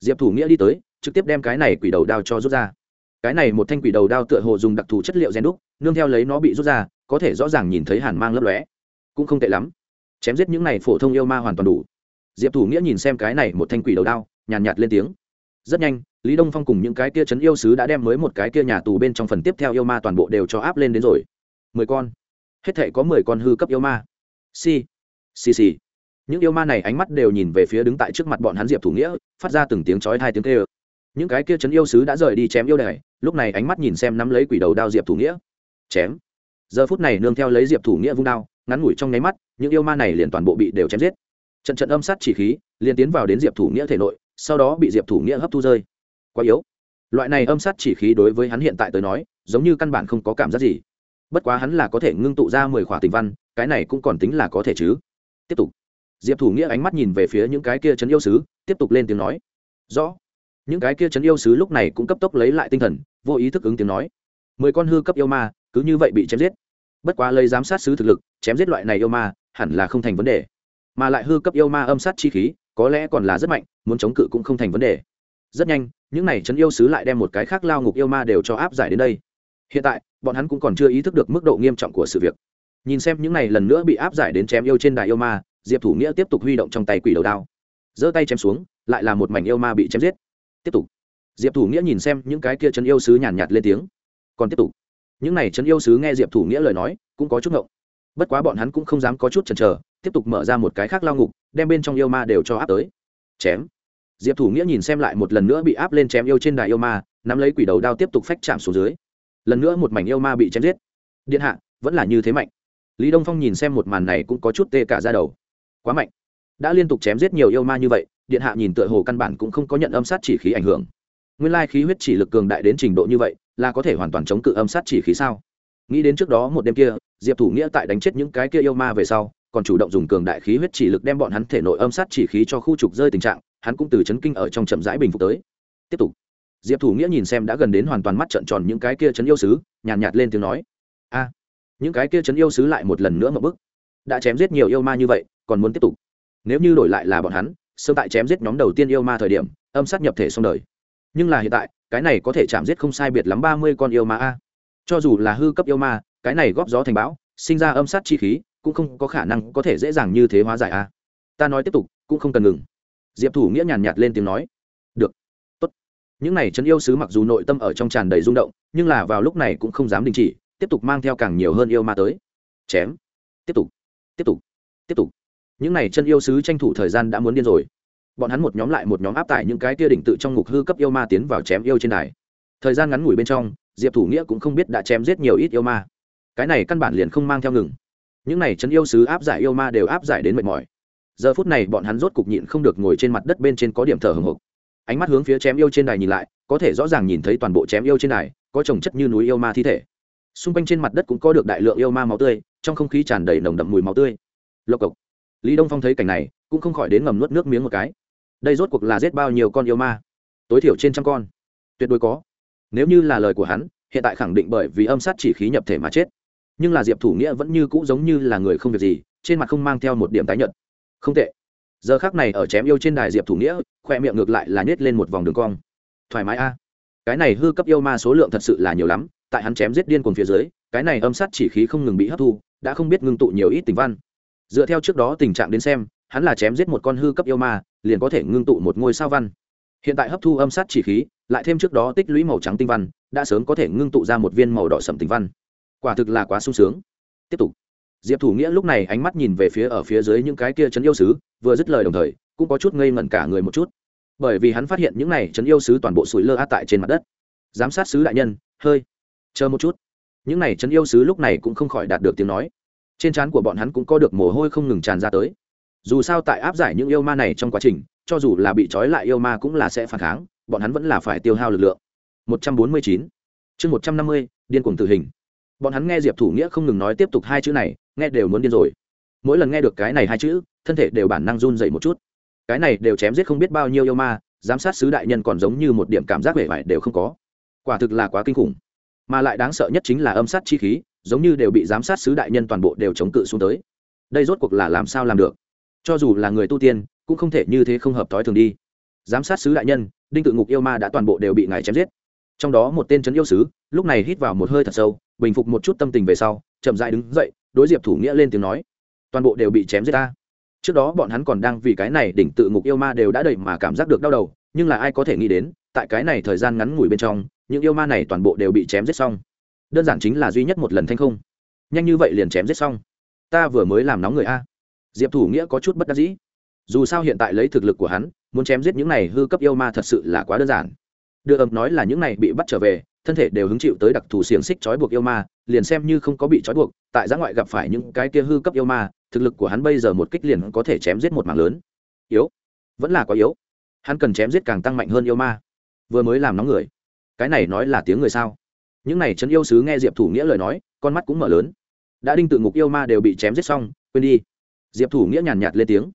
Diệp thủ nghĩa đi tới trực tiếp đem cái này quỷ đầu đao cho rút ra. Cái này một thanh quỷ đầu đao tựa hồ dùng đặc thù chất liệu rèn đúc nương theo lấy nó bị rút ra có thể rõ ràng nhìn thấy hàn mang lấp lóe. Cũng không tệ lắm. Chém giết những này phổ thông yêu ma hoàn toàn đủ. Diệp thủ nghĩa nhìn xem cái này một thanh quỷ đầu đao nhàn nhạt, nhạt lên tiếng rất nhanh, lý đông phong cùng những cái kia chấn yêu sứ đã đem mới một cái kia nhà tù bên trong phần tiếp theo yêu ma toàn bộ đều cho áp lên đến rồi. Mười con. Hết thể có mười con hư cấp yêu ma. Si si si những yêu ma này ánh mắt đều nhìn về phía đứng tại trước mặt bọn hắn diệp thủ nghĩa, phát ra từng tiếng chói hai tiếng kêu. Những cái kia chấn yêu sứ đã rời đi chém yêu đài, lúc này ánh mắt nhìn xem nắm lấy quỷ đầu đao diệp thủ nghĩa. Chém. Giờ phút này nương theo lấy diệp thủ nghĩa vung đao, ngắn ngủi trong nháy mắt, những yêu ma này liền toàn bộ bị đều chém giết. Trận trận âm sát chỉ khí, liền tiến vào đến diệp thủ nghĩa thể nội sau đó bị diệp thủ nghĩa hấp thu rơi. Quá yếu. Loại này âm sát chỉ khí đối với hắn hiện tại tới nói, giống như căn bản không có cảm giác gì. Bất quá hắn là có thể ngưng tụ ra mười khỏa tình văn, cái này cũng còn tính là có thể chứ. Tiếp tục. Diệp thủ nghĩa ánh mắt nhìn về phía những cái kia chấn yêu sứ, tiếp tục lên tiếng nói. Rõ. Những cái kia chấn yêu sứ lúc này cũng cấp tốc lấy lại tinh thần, vô ý thức ứng tiếng nói. Mười con hư cấp yêu ma, cứ như vậy bị chém giết. Bất quá lấy giám sát sứ thực lực, chém giết loại này yêu ma, hẳn là không thành vấn đề. Mà lại hư cấp yêu ma âm sát chi khí có lẽ còn là rất mạnh muốn chống cự cũng không thành vấn đề. Rất nhanh những này trấn yêu sứ lại đem một cái khác lao ngục yêu ma đều cho áp giải đến đây. Hiện tại bọn hắn cũng còn chưa ý thức được mức độ nghiêm trọng của sự việc. Nhìn xem những này lần nữa bị áp giải đến chém yêu trên đài yêu ma diệp thủ nghĩa tiếp tục huy động trong tay quỷ đầu đao. Giơ tay chém xuống lại là một mảnh yêu ma bị chém giết. Tiếp tục. Diệp thủ nghĩa nhìn xem những cái kia chân yêu sứ nhàn nhạt, nhạt lên tiếng. Còn tiếp tục. Những này chân yêu sứ nghe diệp thủ nghĩa lời nói cũng có chút ngộng. Bất quá bọn hắn cũng không dám có chút chần chờ tiếp tục mở ra một cái khác lao ngục, đem bên trong yêu ma đều cho áp tới. Chém. Diệp thủ nghĩa nhìn xem lại một lần nữa bị áp lên chém yêu trên đài yêu ma, nắm lấy quỷ đầu đao tiếp tục phách chạm xuống dưới. Lần nữa một mảnh yêu ma bị chém giết. Điện hạ, vẫn là như thế mạnh. Lý đông phong nhìn xem một màn này cũng có chút tê cả ra đầu. Quá mạnh. Đã liên tục chém giết nhiều yêu ma như vậy, điện hạ nhìn tựa hồ căn bản cũng không có nhận âm sát chỉ khí ảnh hưởng. Nguyên lai khí huyết chỉ lực cường đại đến trình độ như vậy, là có thể hoàn toàn chống cự âm sát chỉ khí sao? Nghĩ đến trước đó một đêm kia, diệp thủ nghĩa tại đánh chết những cái kia yêu ma về sau còn chủ động dùng cường đại khí huyết chỉ lực đem bọn hắn thể nội âm sát chỉ khí cho khu trục rơi tình trạng hắn cũng từ chấn kinh ở trong chậm rãi bình phục tới. Tiếp tục. Diệp thủ nghĩa nhìn xem đã gần đến hoàn toàn mắt trợn tròn những cái kia chấn yêu sứ nhàn nhạt, nhạt lên tiếng nói. A những cái kia chấn yêu sứ lại một lần nữa một bức đã chém giết nhiều yêu ma như vậy còn muốn tiếp tục. Nếu như đổi lại là bọn hắn sớm tại chém giết nhóm đầu tiên yêu ma thời điểm âm sát nhập thể xong đời. Nhưng là hiện tại cái này có thể chạm giết không sai biệt lắm ba mươi con yêu ma a. Cho dù là hư cấp yêu ma cái này góp gió thành bão sinh ra âm sát chi khí cũng không có khả năng có thể dễ dàng như thế hóa giải a. À. Ta nói tiếp tục, cũng không cần ngừng. Diệp thủ nghĩa nhàn nhạt lên tiếng nói. Được. Tốt. Những này trấn yêu sứ mặc dù nội tâm ở trong tràn đầy rung động, nhưng là vào lúc này cũng không dám đình chỉ, tiếp tục mang theo càng nhiều hơn yêu ma tới. Chém. Tiếp tục. Tiếp tục. Tiếp tục. Những này chân yêu sứ tranh thủ thời gian đã muốn điên rồi. Bọn hắn một nhóm lại một nhóm áp tải những cái tia đỉnh tự trong ngục hư cấp yêu ma tiến vào chém yêu trên đài. Thời gian ngắn ngủi bên trong, diệp thủ nghĩa cũng không biết đã chém giết nhiều ít yêu ma. Cái này căn bản liền không mang theo ngừng những này chấn yêu sứ áp giải yêu ma đều áp giải đến mệt mỏi. Giờ phút này bọn hắn rốt cục nhịn không được ngồi trên mặt đất bên trên có điểm thở hừng hực. Ánh mắt hướng phía chém yêu trên đài nhìn lại, có thể rõ ràng nhìn thấy toàn bộ chém yêu trên đài, có trồng chất như núi yêu ma thi thể. Xung quanh trên mặt đất cũng có được đại lượng yêu ma máu tươi, trong không khí tràn đầy nồng đậm mùi máu tươi. Lộc cộc. Lý đông phong thấy cảnh này, cũng không khỏi đến ngầm nuốt nước miếng một cái. Đây rốt cuộc là giết bao nhiêu con yêu ma? Tối thiểu trên trăm con. Tuyệt đối có. Nếu như là lời của hắn, hiện tại khẳng định bởi vì âm sát chỉ khí nhập thể mà chết nhưng là diệp thủ nghĩa vẫn như cũ giống như là người không việc gì, trên mặt không mang theo một điểm tái nhợt. Không tệ. Giờ khác này ở chém yêu trên đài diệp thủ nghĩa, khoe miệng ngược lại là nhét lên một vòng đường cong. Thoải mái a. Cái này hư cấp yêu ma số lượng thật sự là nhiều lắm, tại hắn chém giết điên cuồng phía dưới, cái này âm sát chỉ khí không ngừng bị hấp thu, đã không biết ngưng tụ nhiều ít tình văn. Dựa theo trước đó tình trạng đến xem, hắn là chém giết một con hư cấp yêu ma, liền có thể ngưng tụ một ngôi sao văn. Hiện tại hấp thu âm sát chỉ khí, lại thêm trước đó tích lũy màu trắng tinh văn, đã sớm có thể ngưng tụ ra một viên màu đỏ sậm tinh văn quả thực là quá sung sướng. Tiếp tục. Diệp thủ nghĩa lúc này ánh mắt nhìn về phía ở phía dưới những cái kia trấn yêu sứ, vừa dứt lời đồng thời, cũng có chút ngây ngẩn cả người một chút. Bởi vì hắn phát hiện những này trấn yêu sứ toàn bộ sủi lơ a tại trên mặt đất. Giám sát sứ đại nhân, hơi. Chờ một chút. Những này trấn yêu sứ lúc này cũng không khỏi đạt được tiếng nói. Trên trán của bọn hắn cũng có được mồ hôi không ngừng tràn ra tới. Dù sao tại áp giải những yêu ma này trong quá trình, cho dù là bị trói lại yêu ma cũng là sẽ phản kháng, bọn hắn vẫn là phải tiêu hao lực lượng. 149 chương 150 điên cuồng tử hình bọn hắn nghe diệp thủ nghĩa không ngừng nói tiếp tục hai chữ này, nghe đều muốn điên rồi. Mỗi lần nghe được cái này hai chữ, thân thể đều bản năng run dậy một chút. Cái này đều chém giết không biết bao nhiêu yêu ma, giám sát sứ đại nhân còn giống như một điểm cảm giác vẻ vải đều không có. Quả thực là quá kinh khủng. Mà lại đáng sợ nhất chính là âm sát chi khí, giống như đều bị giám sát sứ đại nhân toàn bộ đều chống cự xuống tới. Đây rốt cuộc là làm sao làm được? Cho dù là người tu tiên, cũng không thể như thế không hợp thói thường đi. Giám sát sứ đại nhân, đinh tự ngục yêu ma đã toàn bộ đều bị ngài chém giết trong đó một tên trấn yêu sứ, lúc này hít vào một hơi thật sâu, bình phục một chút tâm tình về sau, chậm dại đứng dậy, đối diệp thủ nghĩa lên tiếng nói, toàn bộ đều bị chém giết ta. Trước đó bọn hắn còn đang vì cái này đỉnh tự ngục yêu ma đều đã đầy mà cảm giác được đau đầu, nhưng là ai có thể nghĩ đến, tại cái này thời gian ngắn ngủi bên trong, những yêu ma này toàn bộ đều bị chém giết xong. Đơn giản chính là duy nhất một lần thanh không. Nhanh như vậy liền chém giết xong. Ta vừa mới làm nóng người a. Diệp thủ nghĩa có chút bất đắc dĩ. Dù sao hiện tại lấy thực lực của hắn, muốn chém giết những này hư cấp yêu ma thật sự là quá đơn giản đưa ầm nói là những này bị bắt trở về, thân thể đều hứng chịu tới đặc thù xiềng xích trói buộc yêu ma, liền xem như không có bị trói buộc, tại giã ngoại gặp phải những cái kia hư cấp yêu ma, thực lực của hắn bây giờ một kích liền có thể chém giết một mạng lớn. Yếu? Vẫn là có yếu. Hắn cần chém giết càng tăng mạnh hơn yêu ma. Vừa mới làm nóng người. Cái này nói là tiếng người sao? Những này trấn yêu sứ nghe diệp thủ nghĩa lời nói, con mắt cũng mở lớn. Đã đinh tự ngục yêu ma đều bị chém giết xong, quên đi. Diệp thủ nghĩa nhàn nhạt lên tiếng.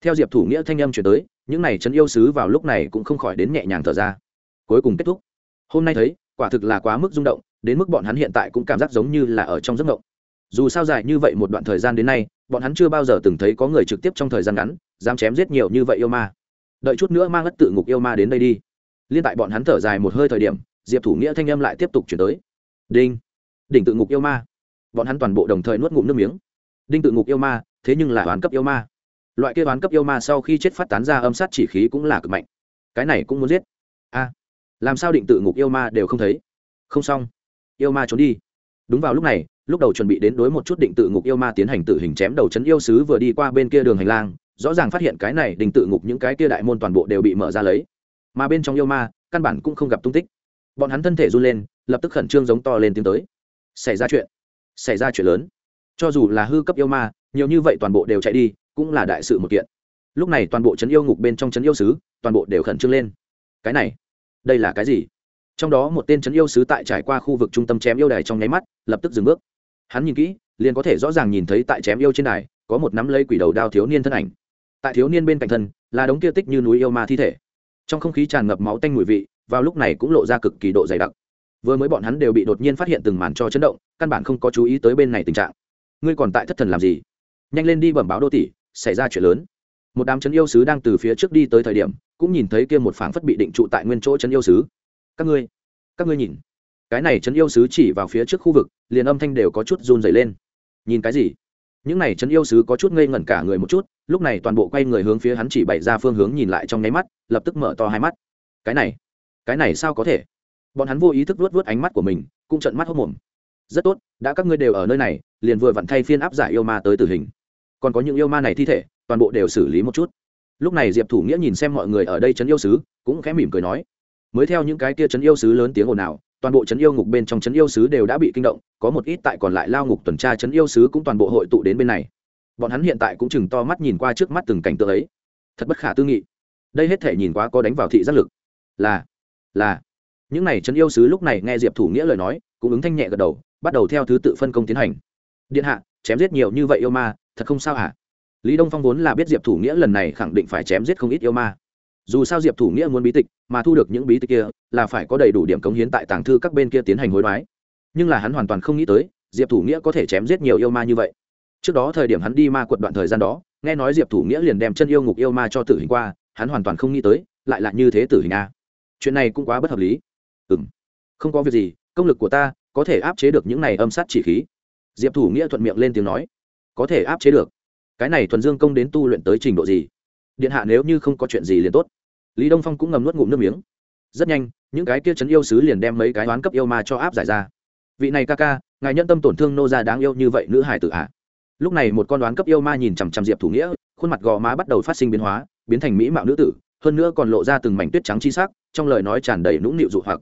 Theo diệp thủ nghĩa thanh âm chuyển tới, những này trấn yêu sứ vào lúc này cũng không khỏi đến nhẹ nhàng thở ra cuối cùng kết thúc. Hôm nay thấy, quả thực là quá mức rung động, đến mức bọn hắn hiện tại cũng cảm giác giống như là ở trong giấc mộng. Dù sao dài như vậy một đoạn thời gian đến nay, bọn hắn chưa bao giờ từng thấy có người trực tiếp trong thời gian ngắn, dám chém giết nhiều như vậy yêu ma. Đợi chút nữa mang ất tự ngục yêu ma đến đây đi. Liên tại bọn hắn thở dài một hơi thời điểm, diệp thủ nghĩa thanh âm lại tiếp tục chuyển tới. Đinh. Đỉnh tự ngục yêu ma. Bọn hắn toàn bộ đồng thời nuốt ngụm nước miếng. Đinh tự ngục yêu ma, thế nhưng là oán cấp yêu ma. Loại kia oán cấp yêu ma sau khi chết phát tán ra âm sát chỉ khí cũng là cực mạnh. Cái này cũng muốn giết. A làm sao định tự ngục yêu ma đều không thấy? Không xong. Yêu ma trốn đi. Đúng vào lúc này, lúc đầu chuẩn bị đến đối một chút định tự ngục yêu ma tiến hành tự hình chém đầu chấn yêu sứ vừa đi qua bên kia đường hành lang, rõ ràng phát hiện cái này định tự ngục những cái kia đại môn toàn bộ đều bị mở ra lấy. Mà bên trong yêu ma, căn bản cũng không gặp tung tích. Bọn hắn thân thể run lên, lập tức khẩn trương giống to lên tiến tới. Xảy ra chuyện. Xảy ra chuyện lớn. Cho dù là hư cấp yêu ma, nhiều như vậy toàn bộ đều chạy đi, cũng là đại sự một kiện. Lúc này toàn bộ trấn yêu ngục bên trong trấn yêu sứ, toàn bộ đều khẩn trương lên. Cái này đây là cái gì? Trong đó một tên trấn yêu sứ tại trải qua khu vực trung tâm chém yêu đài trong nháy mắt, lập tức dừng bước. Hắn nhìn kỹ, liền có thể rõ ràng nhìn thấy tại chém yêu trên đài, có một nắm lấy quỷ đầu đao thiếu niên thân ảnh. Tại thiếu niên bên cạnh thân, là đống kia tích như núi yêu ma thi thể. Trong không khí tràn ngập máu tanh mùi vị, vào lúc này cũng lộ ra cực kỳ độ dày đặc. Vừa mới bọn hắn đều bị đột nhiên phát hiện từng màn cho chấn động, căn bản không có chú ý tới bên này tình trạng. Ngươi còn tại thất thần làm gì? Nhanh lên đi bẩm báo đô tỷ, xảy ra chuyện lớn một đám chấn yêu sứ đang từ phía trước đi tới thời điểm, cũng nhìn thấy kia một phảng phất bị định trụ tại nguyên chỗ chấn yêu sứ. Các ngươi các ngươi nhìn. Cái này chấn yêu sứ chỉ vào phía trước khu vực, liền âm thanh đều có chút run dày lên. Nhìn cái gì? Những này chấn yêu sứ có chút ngây ngẩn cả người một chút, lúc này toàn bộ quay người hướng phía hắn chỉ bày ra phương hướng nhìn lại trong nháy mắt, lập tức mở to hai mắt. Cái này cái này sao có thể? Bọn hắn vô ý thức vuốt vuốt ánh mắt của mình, cũng trận mắt hốc mồm. Rất tốt, đã các ngươi đều ở nơi này, liền vừa vặn thay phiên áp giải yêu ma tới tử hình. Còn có những yêu ma này thi thể toàn bộ đều xử lý một chút. Lúc này diệp thủ nghĩa nhìn xem mọi người ở đây trấn yêu sứ, cũng khẽ mỉm cười nói, mới theo những cái kia trấn yêu sứ lớn tiếng ồn ào, toàn bộ trấn yêu ngục bên trong trấn yêu sứ đều đã bị kinh động, có một ít tại còn lại lao ngục tuần tra trấn yêu sứ cũng toàn bộ hội tụ đến bên này. Bọn hắn hiện tại cũng chừng to mắt nhìn qua trước mắt từng cảnh tượng ấy. Thật bất khả tư nghị. Đây hết thể nhìn quá có đánh vào thị giác lực. Là là. Những này trấn yêu sứ lúc này nghe diệp thủ nghĩa lời nói, cũng ứng thanh nhẹ gật đầu, bắt đầu theo thứ tự phân công tiến hành. Điện hạ, chém giết nhiều như vậy yêu ma, thật không sao hả? Lý đông phong vốn là biết diệp thủ nghĩa lần này khẳng định phải chém giết không ít yêu ma. Dù sao diệp thủ nghĩa muốn bí tịch, mà thu được những bí tịch kia là phải có đầy đủ điểm cống hiến tại tàng thư các bên kia tiến hành hối đoái. Nhưng là hắn hoàn toàn không nghĩ tới, diệp thủ nghĩa có thể chém giết nhiều yêu ma như vậy. Trước đó thời điểm hắn đi ma quật đoạn thời gian đó, nghe nói diệp thủ nghĩa liền đem chân yêu ngục yêu ma cho tử hình qua, hắn hoàn toàn không nghĩ tới, lại là như thế tử hình a. Chuyện này cũng quá bất hợp lý. Ừ m không có việc gì, công lực của ta có thể áp chế được những này âm sát chỉ khí. Diệp thủ nghĩa thuận miệng lên tiếng nói. Có thể áp chế được cái này thuần dương công đến tu luyện tới trình độ gì? Điện hạ nếu như không có chuyện gì liền tốt. Lý đông phong cũng ngầm nuốt ngụm nước miếng. Rất nhanh, những cái kia chấn yêu sứ liền đem mấy cái oán cấp yêu ma cho áp giải ra. Vị này ca ca, ngài nhân tâm tổn thương nô gia đáng yêu như vậy nữ hải tử hạ lúc này một con đoán cấp yêu ma nhìn chằm chằm diệp thủ nghĩa, khuôn mặt gò má bắt đầu phát sinh biến hóa, biến thành mỹ mạo nữ tử, hơn nữa còn lộ ra từng mảnh tuyết trắng chi sắc, trong lời nói tràn đầy nũng nịu dụ hoặc.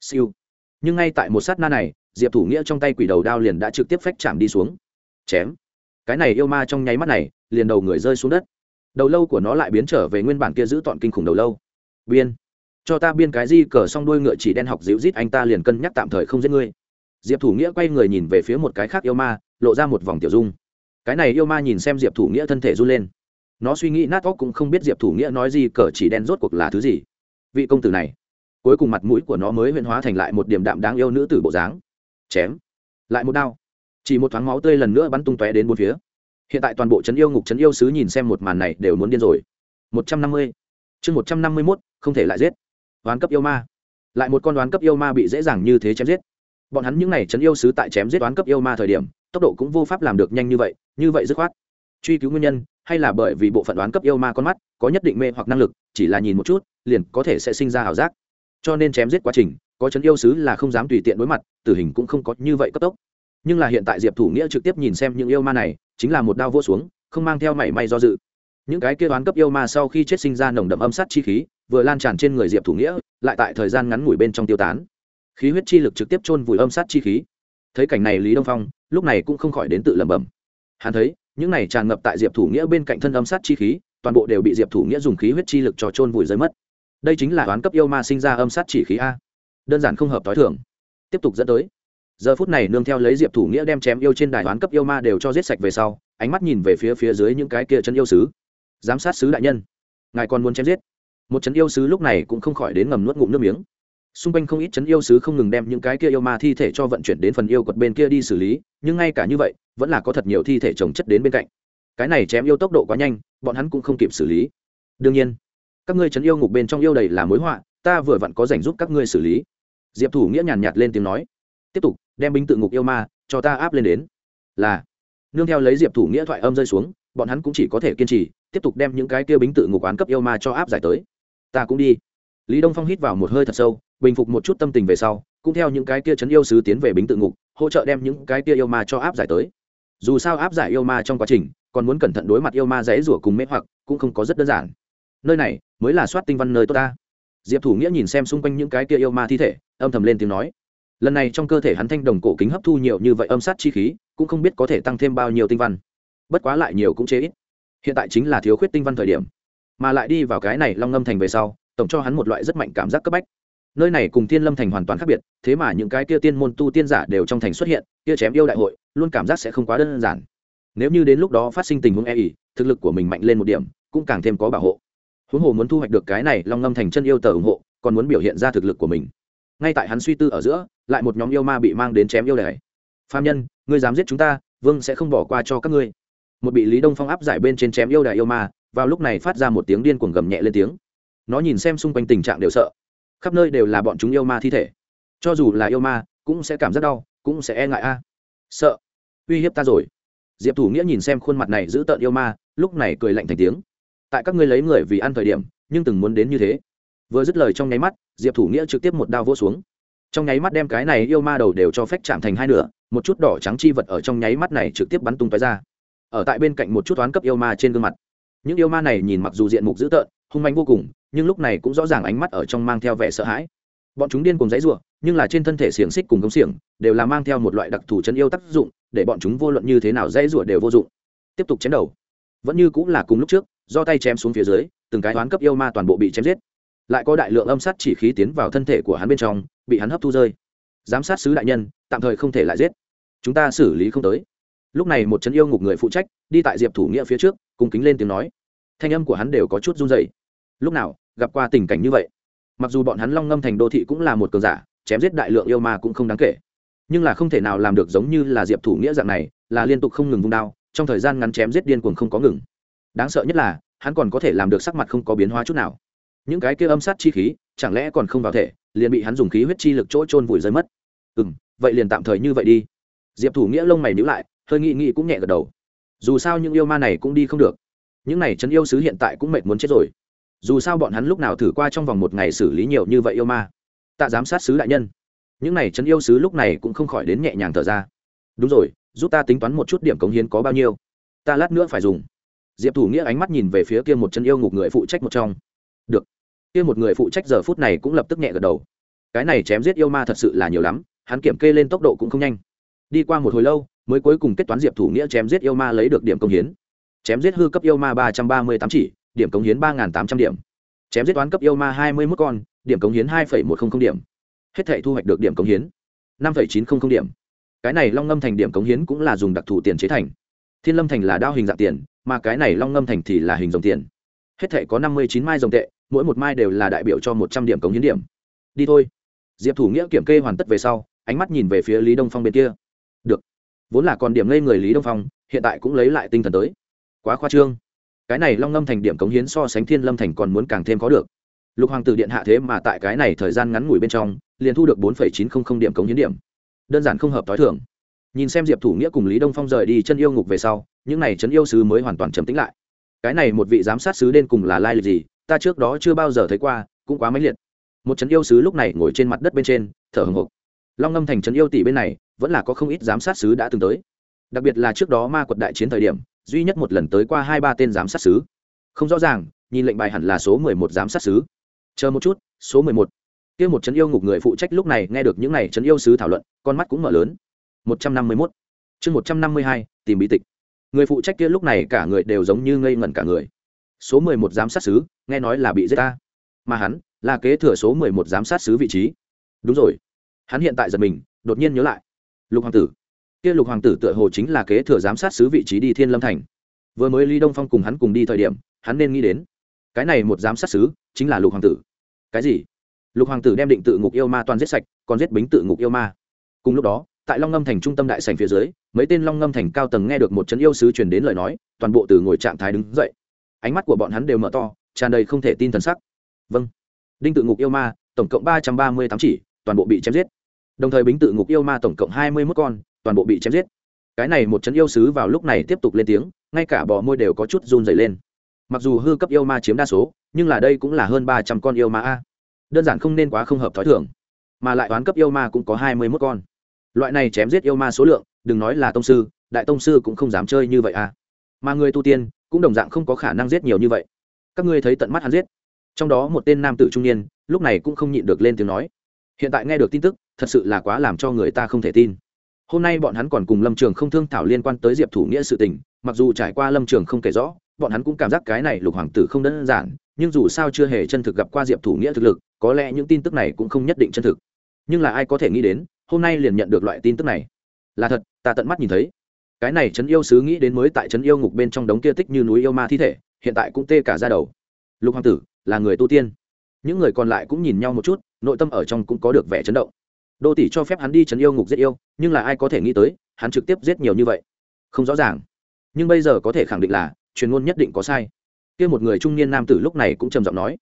Siêu. Nhưng ngay tại một sát na này, diệp thủ nghĩa trong tay quỷ đầu đao liền đã trực tiếp phách chạm đi xuống. Chém cái này yêu ma trong nháy mắt này, liền đầu người rơi xuống đất. Đầu lâu của nó lại biến trở về nguyên bản kia giữ tọn kinh khủng đầu lâu. Biên. Cho ta biên cái gì cờ xong đuôi ngựa chỉ đen học dịu rít anh ta liền cân nhắc tạm thời không giết ngươi. Diệp thủ nghĩa quay người nhìn về phía một cái khác yêu ma, lộ ra một vòng tiểu dung. Cái này yêu ma nhìn xem diệp thủ nghĩa thân thể run lên. Nó suy nghĩ nát óc cũng không biết diệp thủ nghĩa nói gì, cờ chỉ đen rốt cuộc là thứ gì. Vị công tử này. Cuối cùng mặt mũi của nó mới huyện hóa thành lại một điểm đạm đáng yêu nữ tử bộ dáng. Chém. Lại một đao chỉ một thoáng máu tươi lần nữa bắn tung tóe đến bốn phía. Hiện tại toàn bộ trấn yêu ngục, trấn yêu sứ nhìn xem một màn này đều muốn điên rồi. Một trăm năm mươi. Chương một trăm năm mươi mốt, không thể lại giết. Đoán cấp yêu ma. Lại một con đoán cấp yêu ma bị dễ dàng như thế chém giết. Bọn hắn những n à y trấn yêu sứ tại chém giết đoán cấp yêu ma thời điểm, tốc độ cũng vô pháp làm được nhanh như vậy như vậy dứt khoát. Truy cứu nguyên nhân, hay là bởi vì bộ phận đoán cấp yêu ma con mắt có nhất định mê hoặc năng lực, chỉ là nhìn một chút, liền có thể sẽ sinh ra ảo giác. Cho nên chém giết quá trình, có chấn yêu sứ là không dám tùy tiện đối mặt, tử hình cũng không có như vậy cấp tốc nhưng là hiện tại diệp thủ nghĩa trực tiếp nhìn xem những yêu ma này, chính là một đao vô xuống, không mang theo mảy may do dự. Những cái kia đoán cấp yêu ma sau khi chết sinh ra nồng đậm âm sát chi khí, vừa lan tràn trên người diệp thủ nghĩa, lại tại thời gian ngắn ngủi bên trong tiêu tán. Khí huyết chi lực trực tiếp chôn vùi âm sát chi khí. Thấy cảnh này lý đông phong, lúc này cũng không khỏi đến tự lẩm bẩm. Hắn thấy, những này tràn ngập tại diệp thủ nghĩa bên cạnh thân âm sát chi khí, toàn bộ đều bị diệp thủ nghĩa dùng khí huyết chi lực cho chôn vùi rơi mất. Đây chính là đoán cấp yêu ma sinh ra âm sát chỉ khí a. Đơn giản không hợp t h i thường. Tiếp tục dẫn tới giờ phút này nương theo lấy diệp thủ nghĩa đem chém yêu trên đài toán cấp yêu ma đều cho giết sạch về sau, ánh mắt nhìn về phía phía dưới những cái kia chân yêu sứ. Giám sát sứ đại nhân, ngài còn muốn chém giết? Một chân yêu sứ lúc này cũng không khỏi đến ngầm nuốt ngụm nước miếng. Xung quanh không ít chấn yêu sứ không ngừng đem những cái kia yêu ma thi thể cho vận chuyển đến phần yêu quật bên kia đi xử lý, nhưng ngay cả như vậy, vẫn là có thật nhiều thi thể trồng chất đến bên cạnh. Cái này chém yêu tốc độ quá nhanh, bọn hắn cũng không kịp xử lý. Đương nhiên, các ngươi chấn yêu ngục bên trong yêu đầy là mối họa, ta vừa vặn có dành giúp các ngươi xử lý. Diệp thủ nghĩa nhàn nhạt lên tiếng nói. Tiếp tục đem binh tự ngục yêu ma cho ta áp lên đến. Là. Nương theo lấy diệp thủ nghĩa thoại âm rơi xuống, bọn hắn cũng chỉ có thể kiên trì, tiếp tục đem những cái kia bính tự ngục án cấp yêu ma cho áp giải tới. Ta cũng đi. Lý đông phong hít vào một hơi thật sâu, bình phục một chút tâm tình về sau, cũng theo những cái kia chấn yêu sứ tiến về bính tự ngục, hỗ trợ đem những cái kia yêu ma cho áp giải tới. Dù sao áp giải yêu ma trong quá trình, còn muốn cẩn thận đối mặt yêu ma dãy rủa cùng mê hoặc, cũng không có rất đơn giản. Nơi này mới là soát tinh văn nơi tốt ta. Diệp thủ nghĩa nhìn xem xung quanh những cái kia yêu ma thi thể, âm thầm lên tiếng nói lần này trong cơ thể hắn thanh đồng cổ kính hấp thu nhiều như vậy âm sát chi khí, cũng không biết có thể tăng thêm bao nhiêu tinh văn. Bất quá lại nhiều cũng chế ít. Hiện tại chính là thiếu khuyết tinh văn thời điểm. Mà lại đi vào cái này long ngâm thành về sau, tổng cho hắn một loại rất mạnh cảm giác cấp bách. Nơi này cùng thiên lâm thành hoàn toàn khác biệt, thế mà những cái kia tiên môn tu tiên giả đều trong thành xuất hiện, kia chém yêu đại hội, luôn cảm giác sẽ không quá đơn giản. Nếu như đến lúc đó phát sinh tình huống e ỉ thực lực của mình mạnh lên một điểm, cũng càng thêm có bảo hộ. Huống hồ muốn thu hoạch được cái này long ngâm thành chân yêu tờ ủng hộ, còn muốn biểu hiện ra thực lực của mình. Ngay tại hắn suy tư ở giữa lại một nhóm yêu ma bị mang đến chém yêu đài. Phạm nhân, ngươi dám giết chúng ta, vương sẽ không bỏ qua cho các ngươi. Một bị lý đông phong áp giải bên trên chém yêu đài yêu ma, vào lúc này phát ra một tiếng điên cuồng gầm nhẹ lên tiếng. Nó nhìn xem xung quanh tình trạng đều sợ. Khắp nơi đều là bọn chúng yêu ma thi thể. Cho dù là yêu ma, cũng sẽ cảm giác đau, cũng sẽ e ngại a. Sợ. Uy hiếp ta rồi. Diệp thủ nghĩa nhìn xem khuôn mặt này giữ tợn yêu ma, lúc này cười lạnh thành tiếng. Tại các ngươi lấy người vì ăn thời điểm, nhưng từng muốn đến như thế. Vừa dứt lời trong nháy mắt, diệp thủ nghĩa trực tiếp một đao vỗ xuống trong nháy mắt đem cái này yêu ma đầu đều cho phép chạm thành hai nửa, một chút đỏ trắng chi vật ở trong nháy mắt này trực tiếp bắn tung tói ra. Ở tại bên cạnh một chút toán cấp yêu ma trên gương mặt. Những yêu ma này nhìn mặc dù diện mục dữ tợn, hung manh vô cùng, nhưng lúc này cũng rõ ràng ánh mắt ở trong mang theo vẻ sợ hãi. Bọn chúng điên cùng dãy ruộng nhưng là trên thân thể xiềng xích cùng công xiềng đều là mang theo một loại đặc thù chân yêu tác dụng, để bọn chúng vô luận như thế nào dãy ruộng đều vô dụng. Tiếp tục chém đầu. Vẫn như cũng là cùng lúc trước, do tay chém xuống phía dưới, từng cái toán cấp yêu ma toàn bộ bị chém giết lại có đại lượng âm sát chỉ khí tiến vào thân thể của hắn bên trong, bị hắn hấp thu rơi. Giám sát sứ đại nhân, tạm thời không thể lại giết. Chúng ta xử lý không tới. Lúc này một trấn yêu ngục người phụ trách, đi tại diệp thủ nghĩa phía trước cùng kính lên tiếng nói. Thanh âm của hắn đều có chút run dày lúc nào, gặp qua tình cảnh như vậy? Mặc dù bọn hắn long ngâm thành đô thị cũng là một cường giả, chém giết đại lượng yêu ma cũng không đáng kể. Nhưng là không thể nào làm được giống như là diệp thủ nghĩa dạng này, là liên tục không ngừng vung đao, trong thời gian ngắn chém giết điên cuồng không có ngừng. Đáng sợ nhất là, hắn còn có thể làm được sắc mặt không có biến hóa chút nào những cái kia âm sát chi khí, chẳng lẽ còn không vào thể, liền bị hắn dùng khí huyết chi lực chỗ trôn vùi rơi mất? Ừ m vậy liền tạm thời như vậy đi. Diệp thủ nghĩa lông mày nhữ lại, hơi nghị nghị cũng nhẹ gật đầu. Dù sao những yêu ma này cũng đi không được. Những này trấn yêu sứ hiện tại cũng mệt muốn chết rồi. Dù sao bọn hắn lúc nào thử qua trong vòng một ngày xử lý nhiều như vậy yêu ma? Tạ giám sát sứ đại nhân. Những này trấn yêu sứ lúc này cũng không khỏi đến nhẹ nhàng thở ra. Đúng rồi, giúp ta tính toán một chút điểm cống hiến có bao nhiêu? Ta lát nữa phải dùng. Diệp thủ nghĩa ánh mắt nhìn về phía kia một chân yêu ngục người phụ trách một trong được. Kia một người phụ trách giờ phút này cũng lập tức nhẹ gật đầu. Cái này chém giết yêu ma thật sự là nhiều lắm, hắn kiểm kê lên tốc độ cũng không nhanh. Đi qua một hồi lâu, mới cuối cùng kết toán diệp thủ nghĩa chém giết yêu ma lấy được điểm công hiến. Chém giết hư cấp yêu ma ba trăm ba mươi tám chỉ, điểm công hiến ba tám trăm điểm. Chém giết toán cấp yêu ma hai mươi mốt con, điểm công hiến hai một trăm linh điểm. Hết thể thu hoạch được điểm công hiến, năm chín trăm linh điểm. Cái này long ngâm thành điểm cống hiến cũng là dùng đặc thù tiền chế thành. Thiên lâm thành là đao hình dạng tiền, mà cái này long ngâm thành thì là hình dòng tiền. Hết thể có năm mươi chín mai dòng tệ mỗi một mai đều là đại biểu cho một trăm điểm cống hiến điểm. Đi thôi. Diệp thủ nghĩa kiểm kê hoàn tất về sau, ánh mắt nhìn về phía lý đông phong bên kia. Được. Vốn là còn điểm ngây người lý đông phong, hiện tại cũng lấy lại tinh thần tới. Quá khoa trương. Cái này long ngâm thành điểm cống hiến so sánh thiên lâm thành còn muốn càng thêm có được. Lục hoàng tử điện hạ thế mà tại cái này thời gian ngắn ngủi bên trong, liền thu được bốn chín trăm linh điểm cống hiến điểm. Đơn giản không hợp t h o i thưởng nhìn xem diệp thủ nghĩa cùng lý đông phong rời đi chân yêu ngục về sau, những n à y trấn yêu sứ mới hoàn toàn trầm tính lại. Cái này một vị giám sát sứ đen cùng là lai lịch gì? Ta trước đó chưa bao giờ thấy qua, cũng quá máy liệt. Một trấn yêu sứ lúc này ngồi trên mặt đất bên trên, thở hồng hộc. Long ngâm thành trấn yêu tỷ bên này, vẫn là có không ít giám sát sứ đã từng tới. Đặc biệt là trước đó ma quật đại chiến thời điểm, duy nhất một lần tới qua hai ba tên giám sát sứ. Không rõ ràng, nhìn lệnh bài hẳn là số mười một giám sát sứ. Chờ một chút, số mười một. Kia một trấn yêu ngục người phụ trách lúc này nghe được những này trấn yêu sứ thảo luận, con mắt cũng mở lớn. Một trăm năm mươi mốt. Chương một trăm năm mươi hai, tìm bí tịch. Người phụ trách kia lúc này cả người đều giống như ngây ngẩn cả người số mười một giám sát sứ nghe nói là bị giết ta. Mà hắn là kế thừa số mười một giám sát sứ vị trí. Đúng rồi. Hắn hiện tại giật mình, đột nhiên nhớ lại. Lục hoàng tử. Kia lục hoàng tử tựa hồ chính là kế thừa giám sát sứ vị trí đi thiên lâm thành. Vừa mới ly đông phong cùng hắn cùng đi thời điểm, hắn nên nghĩ đến, cái này một giám sát sứ chính là lục hoàng tử. Cái gì? Lục hoàng tử đem định tự ngục yêu ma toàn giết sạch, còn giết bính tự ngục yêu ma. Cùng lúc đó, tại long ngâm thành trung tâm đại sành phía dưới, mấy tên long ngâm thành cao tầng nghe được một chân yêu sứ truyền đến lời nói, toàn bộ từ ngồi trạng thái đứng dậy ánh mắt của bọn hắn đều mở to, tràn đầy không thể tin thần sắc. Vâng. Đinh tự ngục yêu ma, tổng cộng ba trăm ba mươi tám chỉ, toàn bộ bị chém giết. Đồng thời bính tự ngục yêu ma tổng cộng hai mươi mốt con, toàn bộ bị chém giết. Cái này một chân yêu sứ vào lúc này tiếp tục lên tiếng, ngay cả bò môi đều có chút run dày lên. Mặc dù hư cấp yêu ma chiếm đa số, nhưng là đây cũng là hơn ba trăm con yêu ma a. Đơn giản không nên quá không hợp t h ó i thưởng mà lại toán cấp yêu ma cũng có hai mươi mốt con. Loại này chém giết yêu ma số lượng, đừng nói là tông sư, đại tông sư cũng không dám chơi như vậy a. Mà người tu tiên cũng đồng dạng không có khả năng giết nhiều như vậy. Các ngươi thấy tận mắt hắn giết. Trong đó một tên nam tử trung niên, lúc này cũng không nhịn được lên tiếng nói. Hiện tại nghe được tin tức, thật sự là quá làm cho người ta không thể tin. Hôm nay bọn hắn còn cùng lâm trường không thương thảo liên quan tới diệp thủ nghĩa sự tình, mặc dù trải qua lâm trường không kể rõ, bọn hắn cũng cảm giác cái này lục hoàng tử không đơn giản, nhưng dù sao chưa hề chân thực gặp qua diệp thủ nghĩa thực lực, có lẽ những tin tức này cũng không nhất định chân thực. Nhưng là ai có thể nghĩ đến, hôm nay liền nhận được loại tin tức này. Là thật, ta tận mắt nhìn thấy cái này trấn yêu sứ nghĩ đến mới tại trấn yêu ngục bên trong đống kia tích như núi yêu ma thi thể, hiện tại cũng tê cả ra đầu. Lục hoàng tử, là người tu tiên. Những người còn lại cũng nhìn nhau một chút, nội tâm ở trong cũng có được vẻ chấn động. Đô tỷ cho phép hắn đi trấn yêu ngục giết yêu, nhưng là ai có thể nghĩ tới, hắn trực tiếp giết nhiều như vậy. Không rõ ràng. Nhưng bây giờ có thể khẳng định là, truyền ngôn nhất định có sai. Kia một người trung niên nam tử lúc này cũng trầm giọng nói,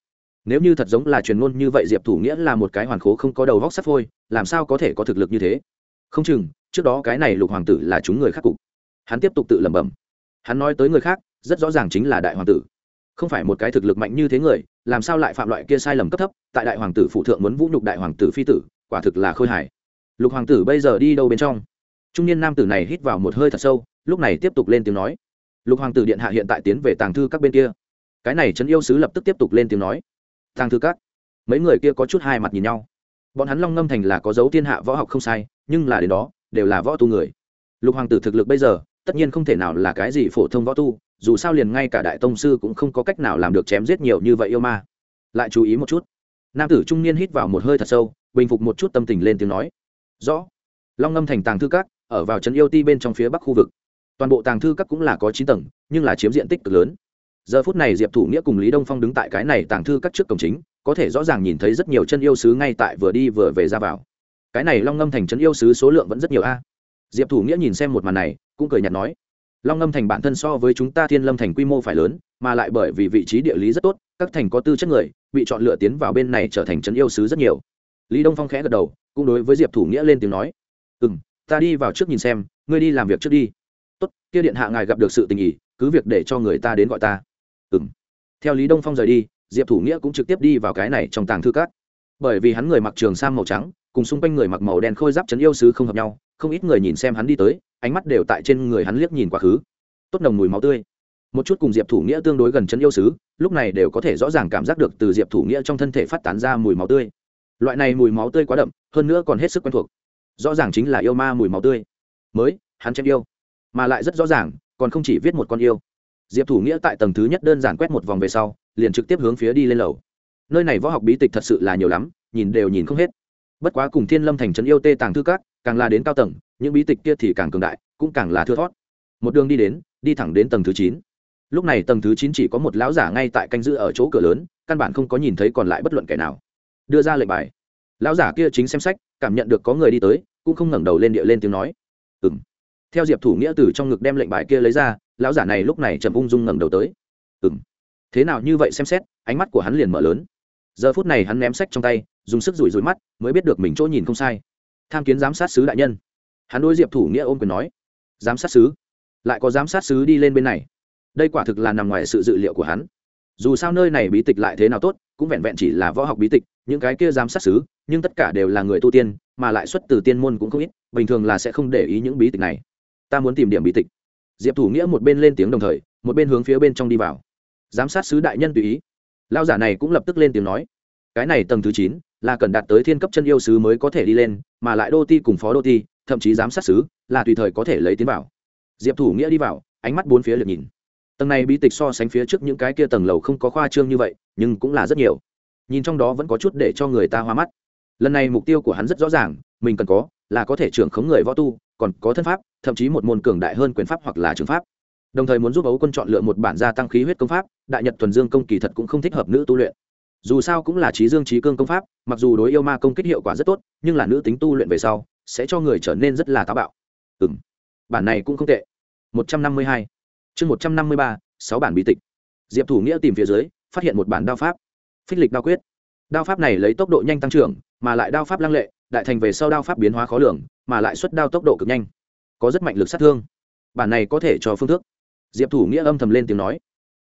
nếu như thật giống là truyền ngôn như vậy diệp thủ nghĩa là một cái hoàn khố không có đầu vóc sắt phôi, làm sao có thể có thực lực như thế? Không chừng, trước đó cái này lục hoàng tử là chúng người khắc cục hắn tiếp tục tự lẩm bẩm. Hắn nói tới người khác, rất rõ ràng chính là đại hoàng tử. Không phải một cái thực lực mạnh như thế người, làm sao lại phạm loại kia sai lầm cấp thấp, tại đại hoàng tử phụ thượng muốn vũ nhục đại hoàng tử phi tử, quả thực là khôi hài. Lục hoàng tử bây giờ đi đâu bên trong? Trung niên nam tử này hít vào một hơi thật sâu, lúc này tiếp tục lên tiếng nói. Lục hoàng tử điện hạ hiện tại tiến về tàng thư các bên kia. Cái này trấn yêu sứ lập tức tiếp tục lên tiếng nói. Tàng thư các? Mấy người kia có chút hai mặt nhìn nhau. Bọn hắn long ngâm thành là có dấu thiên hạ võ học không sai, nhưng là đến đó, đều là võ tu người. Lục hoàng tử thực lực bây giờ tất nhiên không thể nào là cái gì phổ thông võ tu, dù sao liền ngay cả đại tông sư cũng không có cách nào làm được chém giết nhiều như vậy yêu ma. Lại chú ý một chút. Nam tử trung niên hít vào một hơi thật sâu, bình phục một chút tâm tình lên tiếng nói. Rõ. Long ngâm thành tàng thư các, ở vào trấn yêu ti bên trong phía bắc khu vực. Toàn bộ tàng thư các cũng là có chín tầng, nhưng là chiếm diện tích cực lớn. Giờ phút này diệp thủ nghĩa cùng lý đông phong đứng tại cái này tàng thư các trước cổng chính, có thể rõ ràng nhìn thấy rất nhiều chân yêu sứ ngay tại vừa đi vừa về ra vào. Cái này long ngâm thành chân yêu sứ số lượng vẫn rất nhiều a diệp thủ nghĩa nhìn xem một màn này, cũng cười nhạt nói, long ngâm thành bản thân so với chúng ta thiên lâm thành quy mô phải lớn, mà lại bởi vì vị trí địa lý rất tốt, các thành có tư chất người, bị chọn lựa tiến vào bên này trở thành chân yêu sứ rất nhiều. Lý đông phong khẽ gật đầu, cũng đối với diệp thủ nghĩa lên tiếng nói ừ m ta đi vào trước nhìn xem, ngươi đi làm việc trước đi. Tốt, kia điện hạ ngài gặp được sự tình ý, cứ việc để cho người ta đến gọi ta. Ừ m theo lý đông phong rời đi, diệp thủ nghĩa cũng trực tiếp đi vào cái này trong tàng thư cát bởi vì hắn người mặc trường sam màu trắng cùng xung quanh người mặc màu đen khôi giáp chấn yêu sứ không hợp nhau, không ít người nhìn xem hắn đi tới, ánh mắt đều tại trên người hắn liếc nhìn quá khứ. Tốt nồng mùi máu tươi. Một chút cùng diệp thủ nghĩa tương đối gần chấn yêu sứ, lúc này đều có thể rõ ràng cảm giác được từ diệp thủ nghĩa trong thân thể phát tán ra mùi máu tươi. Loại này mùi máu tươi quá đậm, hơn nữa còn hết sức quen thuộc. Rõ ràng chính là yêu ma mùi máu tươi. Mới, hắn chém yêu. Mà lại rất rõ ràng, còn không chỉ viết một con yêu. Diệp thủ nghĩa tại tầng thứ nhất đơn giản quét một vòng về sau, liền trực tiếp hướng phía đi lên lầu. Nơi này võ học bí tịch thật sự là nhiều lắm, nhìn đều nhìn không hết bất quá cùng thiên lâm thành trấn yêu tê tàng thư cát càng là đến cao tầng, những bí tịch kia thì càng cường đại, cũng càng là thưa thót một đường đi đến, đi thẳng đến tầng thứ chín. Lúc này tầng thứ chín chỉ có một lão giả ngay tại canh giữ ở chỗ cửa lớn, căn bản không có nhìn thấy còn lại bất luận kẻ nào. Đưa ra lệnh bài. Lão giả kia chính xem sách, cảm nhận được có người đi tới, cũng không ngẩng đầu lên địa lên tiếng nói. Ừ m theo diệp thủ nghĩa từ trong ngực đem lệnh bài kia lấy ra, lão giả này lúc này trầm ung dung ngẩng đầu tới. Ừ m thế nào như vậy xem xét, ánh mắt của hắn liền mở lớn. Giờ phút này hắn ném sách trong tay dùng sức rủi rủi mắt, mới biết được mình chỗ nhìn không sai. Tham kiến giám sát sứ đại nhân. Hắn đối diệp thủ nghĩa ôm quyền nói, giám sát sứ? Lại có giám sát sứ đi lên bên này. Đây quả thực là nằm ngoài sự dự liệu của hắn. Dù sao nơi này bí tịch lại thế nào tốt, cũng vẹn vẹn chỉ là võ học bí tịch, những cái kia giám sát sứ, nhưng tất cả đều là người tu tiên, mà lại xuất từ tiên môn cũng không ít, bình thường là sẽ không để ý những bí tịch này. Ta muốn tìm điểm bí tịch. Diệp thủ nghĩa một bên lên tiếng đồng thời, một bên hướng phía bên trong đi vào. Giám sát sứ đại nhân tùy ý. Lao giả này cũng lập tức lên tiếng nói cái này tầng thứ chín là cần đạt tới thiên cấp chân yêu sứ mới có thể đi lên, mà lại đô ti cùng phó đô ti, thậm chí giám sát sứ, là tùy thời có thể lấy tiến vào. Diệp thủ nghĩa đi vào, ánh mắt bốn phía lượt nhìn. Tầng này bí tịch so sánh phía trước những cái kia tầng lầu không có khoa trương như vậy, nhưng cũng là rất nhiều. Nhìn trong đó vẫn có chút để cho người ta hoa mắt. Lần này mục tiêu của hắn rất rõ ràng, mình cần có là có thể trưởng khống người võ tu, còn có thân pháp, thậm chí một môn cường đại hơn quyền pháp hoặc là trường pháp. Đồng thời muốn giúp ấu quân chọn lựa một bản gia tăng khí huyết công pháp, đại nhật thuần dương công kỳ thật cũng không thích hợp nữ tu luyện dù sao cũng là trí dương trí cương công pháp, mặc dù đối yêu ma công kích hiệu quả rất tốt, nhưng là nữ tính tu luyện về sau, sẽ cho người trở nên rất là táo bạo. Ừ m bản này cũng không tệ. Một trăm năm mươi hai. Chương một trăm năm mươi ba, sáu bản bí tịch. Diệp thủ nghĩa tìm phía dưới, phát hiện một bản đao pháp. Phích lịch đao quyết. Đao pháp này lấy tốc độ nhanh tăng trưởng, mà lại đao pháp lăng lệ, đại thành về sau đao pháp biến hóa khó lường, mà lại xuất đao tốc độ cực nhanh, có rất mạnh lực sát thương. Bản này có thể cho phương thức. Diệp thủ nghĩa âm thầm lên tiếng nói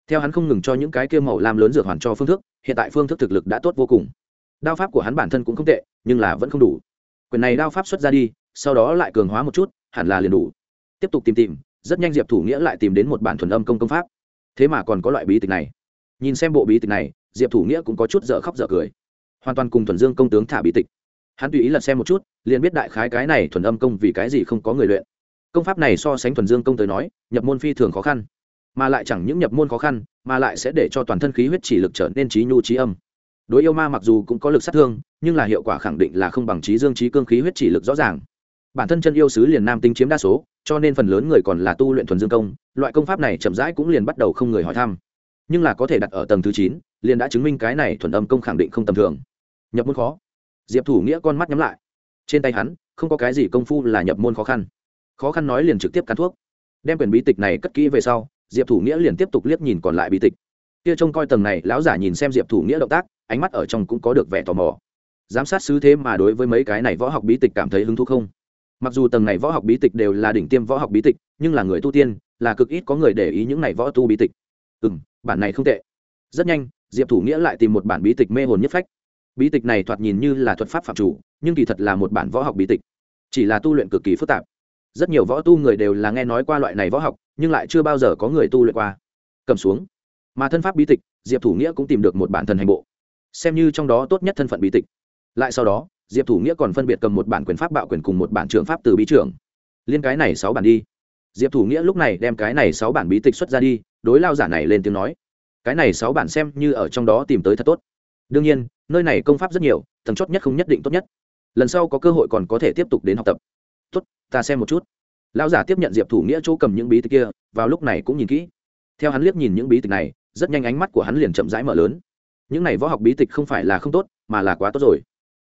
theo hắn không ngừng cho những cái kia màu làm lớn dược hoàn cho phương thức, hiện tại phương thức thực lực đã tốt vô cùng. Đao pháp của hắn bản thân cũng không tệ, nhưng là vẫn không đủ. Quyền này đao pháp xuất ra đi, sau đó lại cường hóa một chút, hẳn là liền đủ. Tiếp tục tìm tìm, rất nhanh diệp thủ nghĩa lại tìm đến một bản thuần âm công công pháp. Thế mà còn có loại bí tịch này. Nhìn xem bộ bí tịch này, diệp thủ nghĩa cũng có chút dở khóc dở cười. Hoàn toàn cùng thuần dương công tướng thả bí tịch. Hắn tùy ý lật xem một chút, liền biết đại khái cái này thuần âm công vì cái gì không có người luyện. Công pháp này so sánh thuần dương công tới nói, nhập môn phi thường khó khăn mà lại chẳng những nhập môn khó khăn, mà lại sẽ để cho toàn thân khí huyết chỉ lực trở nên trí nhu trí âm. Đối yêu ma mặc dù cũng có lực sát thương, nhưng là hiệu quả khẳng định là không bằng trí dương trí cương khí huyết chỉ lực rõ ràng. Bản thân chân yêu sứ liền nam tinh chiếm đa số, cho nên phần lớn người còn là tu luyện thuần dương công, loại công pháp này chậm rãi cũng liền bắt đầu không người hỏi thăm. Nhưng là có thể đặt ở tầng thứ chín, liền đã chứng minh cái này thuần âm công khẳng định không tầm thường. Nhập môn khó. Diệp thủ nghĩa con mắt nhắm lại. Trên tay hắn, không có cái gì công phu là nhập môn khó khăn. Khó khăn nói liền trực tiếp cắn thuốc. Đem quyển bí tịch này cất kỹ về sau diệp thủ nghĩa liền tiếp tục liếc nhìn còn lại bí tịch. Kia trông coi tầng này, lão giả nhìn xem diệp thủ nghĩa động tác, ánh mắt ở trong cũng có được vẻ tò mò. Giám sát sứ thế mà đối với mấy cái này võ học bí tịch cảm thấy hứng thú không? Mặc dù tầng này võ học bí tịch đều là đỉnh tiêm võ học bí tịch, nhưng là người tu tiên, là cực ít có người để ý những này võ tu bí tịch. Ừ m bản này không tệ. Rất nhanh, diệp thủ nghĩa lại tìm một bản bí tịch mê hồn nhất phách. Bí tịch này thoạt nhìn như là thuật pháp phạm chủ, nhưng kỳ thật là một bản võ học bí tịch. Chỉ là tu luyện cực kỳ phức tạp rất nhiều võ tu người đều là nghe nói qua loại này võ học, nhưng lại chưa bao giờ có người tu luyện qua. Cầm xuống. Mà thân pháp bí tịch, diệp thủ nghĩa cũng tìm được một bản thần hành bộ. Xem như trong đó tốt nhất thân phận bí tịch. Lại sau đó, diệp thủ nghĩa còn phân biệt cầm một bản quyền pháp bạo quyền cùng một bản trường pháp từ bí trưởng. Liên cái này sáu bản đi. Diệp thủ nghĩa lúc này đem cái này sáu bản bí tịch xuất ra đi, đối lao giả này lên tiếng nói. Cái này sáu bản xem như ở trong đó tìm tới thật tốt. Đương nhiên, nơi này công pháp rất nhiều thằng chót nhất không nhất định tốt nhất. Lần sau có cơ hội còn có thể tiếp tục đến học tập ta xem một chút. Lão giả tiếp nhận diệp thủ nghĩa chỗ cầm những bí tịch kia, vào lúc này cũng nhìn kỹ. Theo hắn liếc nhìn những bí tịch này, rất nhanh ánh mắt của hắn liền chậm rãi mở lớn. Những này võ học bí tịch không phải là không tốt, mà là quá tốt rồi.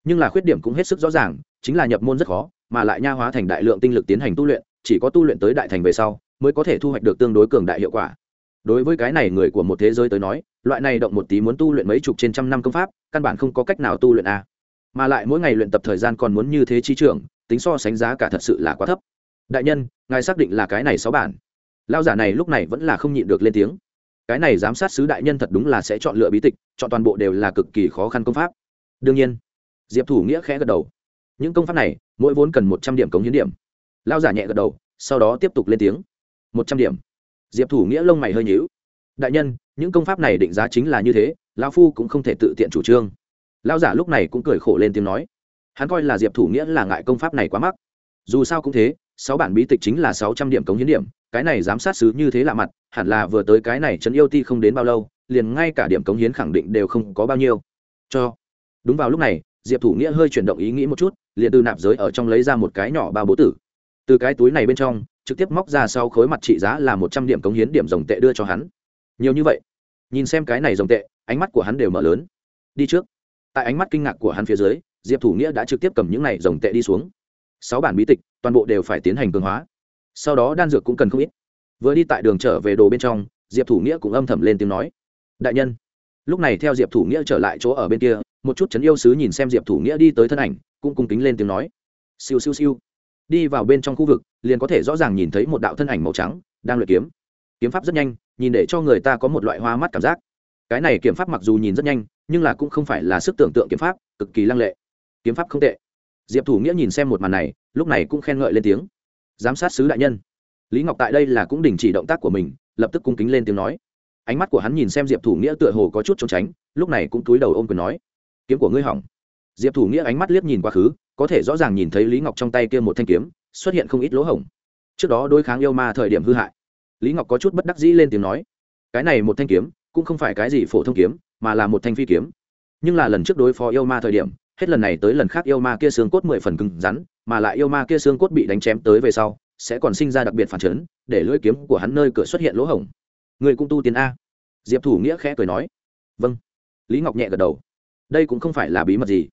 Nhưng là khuyết điểm cũng hết sức rõ ràng, chính là nhập môn rất khó, mà lại nha hóa thành đại lượng tinh lực tiến hành tu luyện, chỉ có tu luyện tới đại thành về sau, mới có thể thu hoạch được tương đối cường đại hiệu quả. Đối với cái này người của một thế giới tới nói, loại này động một tí muốn tu luyện mấy chục trên trăm năm công pháp, căn bản không có cách nào tu luyện a mà lại mỗi ngày luyện tập thời gian còn muốn như thế chi trưởng tính so sánh giá cả thật sự là quá thấp. Đại nhân, ngài xác định là cái này sáu bản. Lao giả này lúc này vẫn là không nhịn được lên tiếng. Cái này giám sát sứ đại nhân thật đúng là sẽ chọn lựa bí tịch, chọn toàn bộ đều là cực kỳ khó khăn công pháp. Đương nhiên, diệp thủ nghĩa khẽ gật đầu. Những công pháp này, mỗi vốn cần một trăm điểm cống hiến điểm. Lao giả nhẹ gật đầu, sau đó tiếp tục lên tiếng. Một trăm điểm. Diệp thủ nghĩa lông mày hơi nhíu. Đại nhân, những công pháp này định giá chính là như thế lao phu cũng không thể tự tiện chủ trương. Lao giả lúc này cũng cười khổ lên tiếng nói hắn coi là diệp thủ nghĩa là ngại công pháp này quá mắc. Dù sao cũng thế, sáu bản bí tịch chính là sáu trăm điểm cống hiến điểm, cái này giám sát sứ như thế lạ mặt, hẳn là vừa tới cái này trấn yêu ti không đến bao lâu, liền ngay cả điểm cống hiến khẳng định đều không có bao nhiêu. Cho, đúng vào lúc này, diệp thủ nghĩa hơi chuyển động ý nghĩ một chút, liền từ nạp giới ở trong lấy ra một cái nhỏ bao bố tử. Từ cái túi này bên trong, trực tiếp móc ra sau khối mặt trị giá là một trăm điểm cống hiến điểm dòng tệ đưa cho hắn. Nhiều như vậy, nhìn xem cái này dòng tệ, ánh mắt của hắn đều mở lớn. Đi trước. Tại ánh mắt kinh ngạc của hắn phía dưới diệp thủ nghĩa đã trực tiếp cầm những này dòng tệ đi xuống sáu bản bí tịch toàn bộ đều phải tiến hành cường hóa sau đó đan dược cũng cần không ít vừa đi tại đường trở về đồ bên trong diệp thủ nghĩa cũng âm thầm lên tiếng nói đại nhân lúc này theo diệp thủ nghĩa trở lại chỗ ở bên kia một chút chấn yêu sứ nhìn xem diệp thủ nghĩa đi tới thân ảnh cũng cung kính lên tiếng nói siêu siêu siêu đi vào bên trong khu vực liền có thể rõ ràng nhìn thấy một đạo thân ảnh màu trắng đang luyện kiếm kiếm pháp rất nhanh nhìn để cho người ta có một loại hoa mắt cảm giác cái này kiếm pháp mặc dù nhìn rất nhanh nhưng là cũng không phải là sức tưởng tượng kiếm pháp cực kỳ lăng lệ kiếm pháp không tệ. Diệp thủ nghĩa nhìn xem một màn này, lúc này cũng khen ngợi lên tiếng. Giám sát sứ đại nhân. Lý ngọc tại đây là cũng đình chỉ động tác của mình, lập tức cung kính lên tiếng nói. Ánh mắt của hắn nhìn xem diệp thủ nghĩa tựa hồ có chút trốn tránh, lúc này cũng túi đầu ôm quyền nói. Kiếm của ngươi hỏng. Diệp thủ nghĩa ánh mắt liếc nhìn quá khứ, có thể rõ ràng nhìn thấy lý ngọc trong tay kia một thanh kiếm, xuất hiện không ít lỗ hổng. Trước đó đối kháng yêu ma thời điểm hư hại. Lý ngọc có chút bất đắc dĩ lên tiếng nói. Cái này một thanh kiếm, cũng không phải cái gì phổ thông kiếm, mà là một thanh phi kiếm. Nhưng là lần trước đối phó yêu ma thời điểm hết lần này tới lần khác yêu ma kia xương cốt mười phần cứng rắn, mà lại yêu ma kia xương cốt bị đánh chém tới về sau, sẽ còn sinh ra đặc biệt phản chấn, để lưỡi kiếm của hắn nơi cửa xuất hiện lỗ hổng. Người cũng tu tiến a. Diệp thủ nghĩa khẽ cười nói. Vâng. Lý ngọc nhẹ gật đầu. Đây cũng không phải là bí mật gì.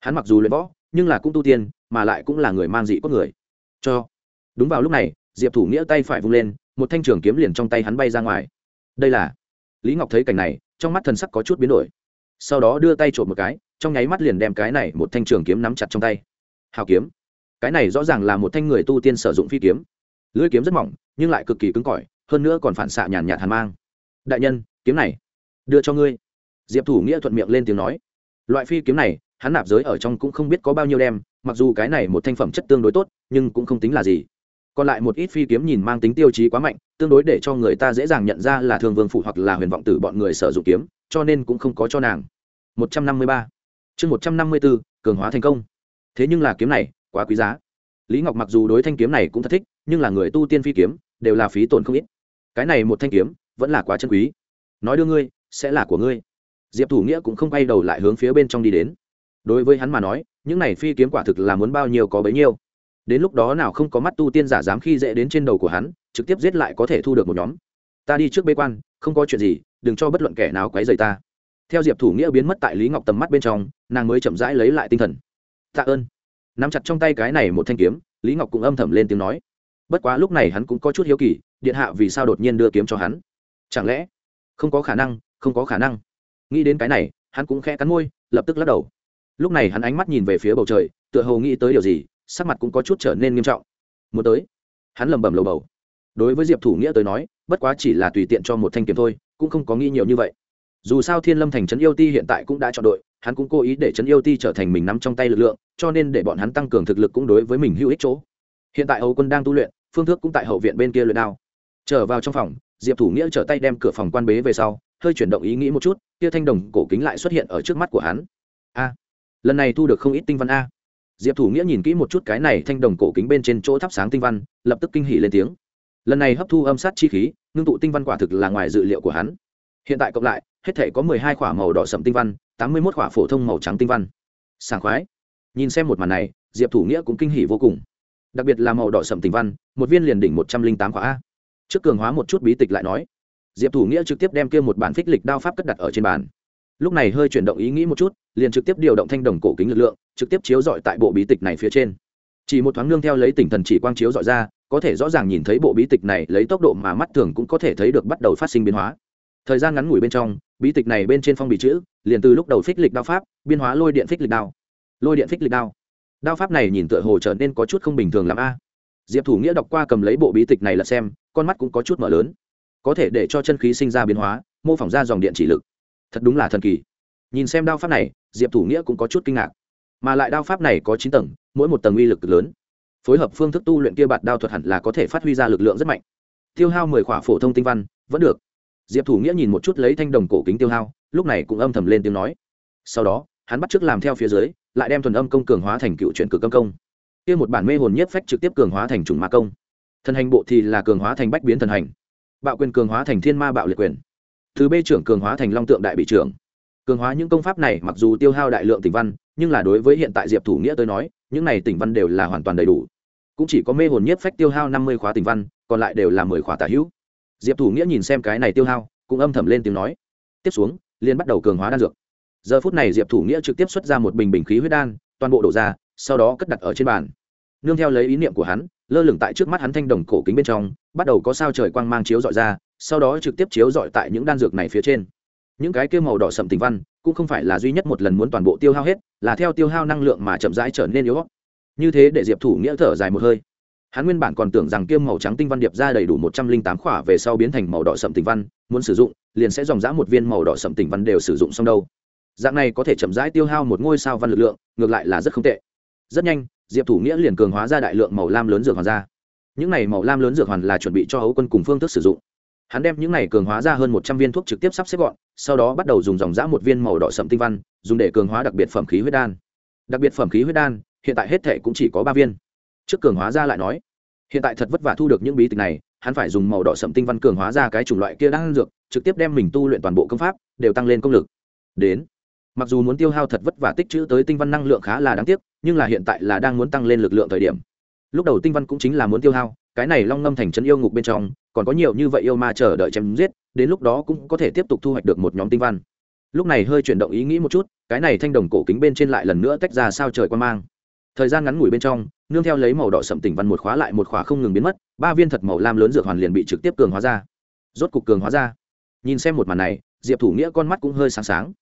Hắn mặc dù luyện võ, nhưng là cũng tu tiên, mà lại cũng là người mang dị có người. Cho. Đúng vào lúc này, diệp thủ nghĩa tay phải vung lên, một thanh trường kiếm liền trong tay hắn bay ra ngoài. Đây là. Lý ngọc thấy cảnh này, trong mắt thần sắc có chút biến đổi. Sau đó đưa tay trộm một cái trong nháy mắt liền đem cái này một thanh trường kiếm nắm chặt trong tay. Hào kiếm. Cái này rõ ràng là một thanh người tu tiên sử dụng phi kiếm. Lưỡi kiếm rất mỏng, nhưng lại cực kỳ cứng cỏi, hơn nữa còn phản xạ nhàn nhạt hàn mang. Đại nhân, kiếm này, đưa cho ngươi. Diệp thủ nghĩa thuận miệng lên tiếng nói. Loại phi kiếm này, hắn nạp giới ở trong cũng không biết có bao nhiêu đem, mặc dù cái này một thanh phẩm chất tương đối tốt, nhưng cũng không tính là gì. Còn lại một ít phi kiếm nhìn mang tính tiêu chí quá mạnh, tương đối để cho người ta dễ dàng nhận ra là thường vương phụ hoặc là huyền vọng tử bọn người sử dụng kiếm, cho nên cũng không có cho nàng. 153 chương một trăm năm mươi bốn, cường hóa thành công. Thế nhưng là kiếm này, quá quý giá. Lý ngọc mặc dù đối thanh kiếm này cũng thật thích, nhưng là người tu tiên phi kiếm, đều là phí tổn không ít. Cái này một thanh kiếm, vẫn là quá chân quý. Nói đưa ngươi, sẽ là của ngươi. Diệp thủ nghĩa cũng không quay đầu lại hướng phía bên trong đi đến. Đối với hắn mà nói, những này phi kiếm quả thực là muốn bao nhiêu có bấy nhiêu. Đến lúc đó nào không có mắt tu tiên giả dám khi dễ đến trên đầu của hắn, trực tiếp giết lại có thể thu được một nhóm. Ta đi trước bế quan, không có chuyện gì, đừng cho bất luận kẻ nào quấy rầy ta theo diệp thủ nghĩa biến mất tại lý ngọc tầm mắt bên trong, nàng mới chậm rãi lấy lại tinh thần. Tạ ơn. Nắm chặt trong tay cái này một thanh kiếm, lý ngọc cũng âm thầm lên tiếng nói. Bất quá lúc này hắn cũng có chút hiếu kỳ, điện hạ vì sao đột nhiên đưa kiếm cho hắn? Chẳng lẽ không có khả năng, không có khả năng? Nghĩ đến cái này, hắn cũng khẽ cắn môi, lập tức lắc đầu. Lúc này hắn ánh mắt nhìn về phía bầu trời, tựa hồ nghĩ tới điều gì, sắc mặt cũng có chút trở nên nghiêm trọng. Muốn tới. Hắn lầm bẩm lầu bầu. Đối với diệp thủ nghĩa tới nói, bất quá chỉ là tùy tiện cho một thanh kiếm thôi, cũng không có nghĩ nhiều như vậy dù sao thiên lâm thành trấn yêu ti hiện tại cũng đã chọn đội, hắn cũng cố ý để trấn yêu ti trở thành mình nắm trong tay lực lượng, cho nên để bọn hắn tăng cường thực lực cũng đối với mình hữu ích chỗ. Hiện tại hầu quân đang tu luyện, phương thức cũng tại hậu viện bên kia luyện đao. Trở vào trong phòng, diệp thủ nghĩa trở tay đem cửa phòng quan bế về sau, hơi chuyển động ý nghĩ một chút, kia thanh đồng cổ kính lại xuất hiện ở trước mắt của hắn. A, lần này thu được không ít tinh văn a. Diệp thủ nghĩa nhìn kỹ một chút cái này thanh đồng cổ kính bên trên chỗ thắp sáng tinh văn, lập tức kinh hỉ lên tiếng. Lần này hấp thu âm sát chi khí, ngưng tụ tinh văn quả thực là ngoài dự liệu của hắn. Hiện tại cộng lại hết thể có mười hai khỏa màu đỏ sậm tinh văn, tám mươi mốt khỏa phổ thông màu trắng tinh văn. Sảng khoái. Nhìn xem một màn này, diệp thủ nghĩa cũng kinh hỉ vô cùng. Đặc biệt là màu đỏ sậm tinh văn, một viên liền đỉnh một trăm linh tám khỏa a. Trước cường hóa một chút bí tịch lại nói. Diệp thủ nghĩa trực tiếp đem kia một bản phích lịch đao pháp cất đặt ở trên bàn. Lúc này hơi chuyển động ý nghĩ một chút, liền trực tiếp điều động thanh đồng cổ kính lực lượng, trực tiếp chiếu dọi tại bộ bí tịch này phía trên. Chỉ một thoáng nương theo lấy tỉnh thần chỉ quang chiếu dọi ra, có thể rõ ràng nhìn thấy bộ bí tịch này lấy tốc độ mà mắt thường cũng có thể thấy được bắt đầu phát sinh biến hóa thời gian ngắn ngủi bên trong, bí tịch này bên trên phong bì chữ, liền từ lúc đầu phích lịch đao pháp, biên hóa lôi điện phích lịch đao. Lôi điện phích lịch đao. Đao pháp này nhìn tựa hồ trở nên có chút không bình thường l a. Diệp thủ nghĩa đọc qua cầm lấy bộ bí tịch này là xem, con mắt cũng có chút mở lớn. Có thể để cho chân khí sinh ra biến hóa, mô phỏng ra dòng điện chỉ lực. Thật đúng là thần kỳ. Nhìn xem đao pháp này, diệp thủ nghĩa cũng có chút kinh ngạc. Mà lại đao pháp này có chín tầng, mỗi một tầng uy lực lớn. Phối hợp phương thức tu luyện kia bạt đao thuật hẳn là có thể phát huy ra lực lượng rất mạnh. Tiêu hao mười khỏa phổ thông tinh văn, vẫn được diệp thủ nghĩa nhìn một chút lấy thanh đồng cổ kính tiêu hao, lúc này cũng âm thầm lên tiếng nói. Sau đó, hắn bắt t r ư ớ c làm theo phía dưới, lại đem thuần âm công cường hóa thành cựu chuyển cực âm công. Kia một bản mê hồn nhất phách trực tiếp cường hóa thành chủng ma công. Thần hành bộ thì là cường hóa thành bách biến thần hành. Bạo quyền cường hóa thành thiên ma bạo liệt quyền. Thứ bê trưởng cường hóa thành long tượng đại bị trưởng. Cường hóa những công pháp này mặc dù tiêu hao đại lượng tỉnh văn, nhưng là đối với hiện tại diệp thủ nghĩa tới nói, những này tỉnh văn đều là hoàn toàn đầy đủ. Cũng chỉ có mê hồn nhất phách tiêu hao năm mươi khóa tỉnh văn, còn lại đều là mười khóa tả hữu diệp thủ nghĩa nhìn xem cái này tiêu hao, cũng âm thầm lên tiếng nói. Tiếp xuống liên bắt đầu cường hóa đan dược. Giờ phút này diệp thủ nghĩa trực tiếp xuất ra một bình bình khí huyết đan, toàn bộ đổ ra, sau đó cất đặt ở trên bàn. Nương theo lấy ý niệm của hắn, lơ lửng tại trước mắt hắn thanh đồng cổ kính bên trong, bắt đầu có sao trời quang mang chiếu dọi ra, sau đó trực tiếp chiếu dọi tại những đan dược này phía trên. Những cái kia màu đỏ sậm tình văn, cũng không phải là duy nhất một lần muốn toàn bộ tiêu hao hết, là theo tiêu hao năng lượng mà chậm rãi trở nên yếu như thế để diệp thủ nghĩa thở dài một hơi hắn nguyên bản còn tưởng rằng kiêm màu trắng tinh văn điệp ra đầy đủ một trăm linh tám khỏa về sau biến thành màu đỏ sậm tinh văn, muốn sử dụng, liền sẽ dòng dã một viên màu đỏ sậm tinh văn đều sử dụng xong đâu. Dạng này có thể chậm rãi tiêu hao một ngôi sao văn lực lượng, ngược lại là rất không tệ. Rất nhanh, diệp thủ nghĩa liền cường hóa ra đại lượng màu lam lớn dược hoàn ra. Những này màu lam lớn dược hoàn là chuẩn bị cho hấu quân cùng phương thức sử dụng. Hắn đem những này cường hóa ra hơn một trăm viên thuốc trực tiếp sắp xếp gọn, sau đó bắt đầu dùng dòng dã một viên màu đỏ sậm tinh văn, dùng để cường hóa đặc biệt phẩm khí huyết đan. Đặc biệt phẩm khí huyết đan, hiện tại hết thể cũng chỉ có ba viên trước cường hóa ra lại nói, hiện tại thật vất vả thu được những bí tịch này, hắn phải dùng màu đỏ sậm tinh văn cường hóa ra cái chủng loại kia đang dược, trực tiếp đem mình tu luyện toàn bộ công pháp, đều tăng lên công lực. Đến, mặc dù muốn tiêu hao thật vất vả tích chữ tới tinh văn năng lượng khá là đáng tiếc, nhưng là hiện tại là đang muốn tăng lên lực lượng thời điểm. Lúc đầu tinh văn cũng chính là muốn tiêu hao, cái này long ngâm thành trấn yêu ngục bên trong, còn có nhiều như vậy yêu ma chờ đợi chém giết, đến lúc đó cũng có thể tiếp tục thu hoạch được một nhóm tinh văn. Lúc này hơi chuyển động ý nghĩ một chút, cái này thanh đồng cổ kính bên trên lại lần nữa tách ra sao trời quan mang thời gian ngắn ngủi bên trong, nương theo lấy màu đỏ sậm tỉnh văn một khóa lại một khóa không ngừng biến mất, ba viên thật màu lam lớn dược hoàn liền bị trực tiếp cường hóa ra. Rốt cục cường hóa ra. Nhìn xem một màn này, diệp thủ nghĩa con mắt cũng hơi sáng sáng.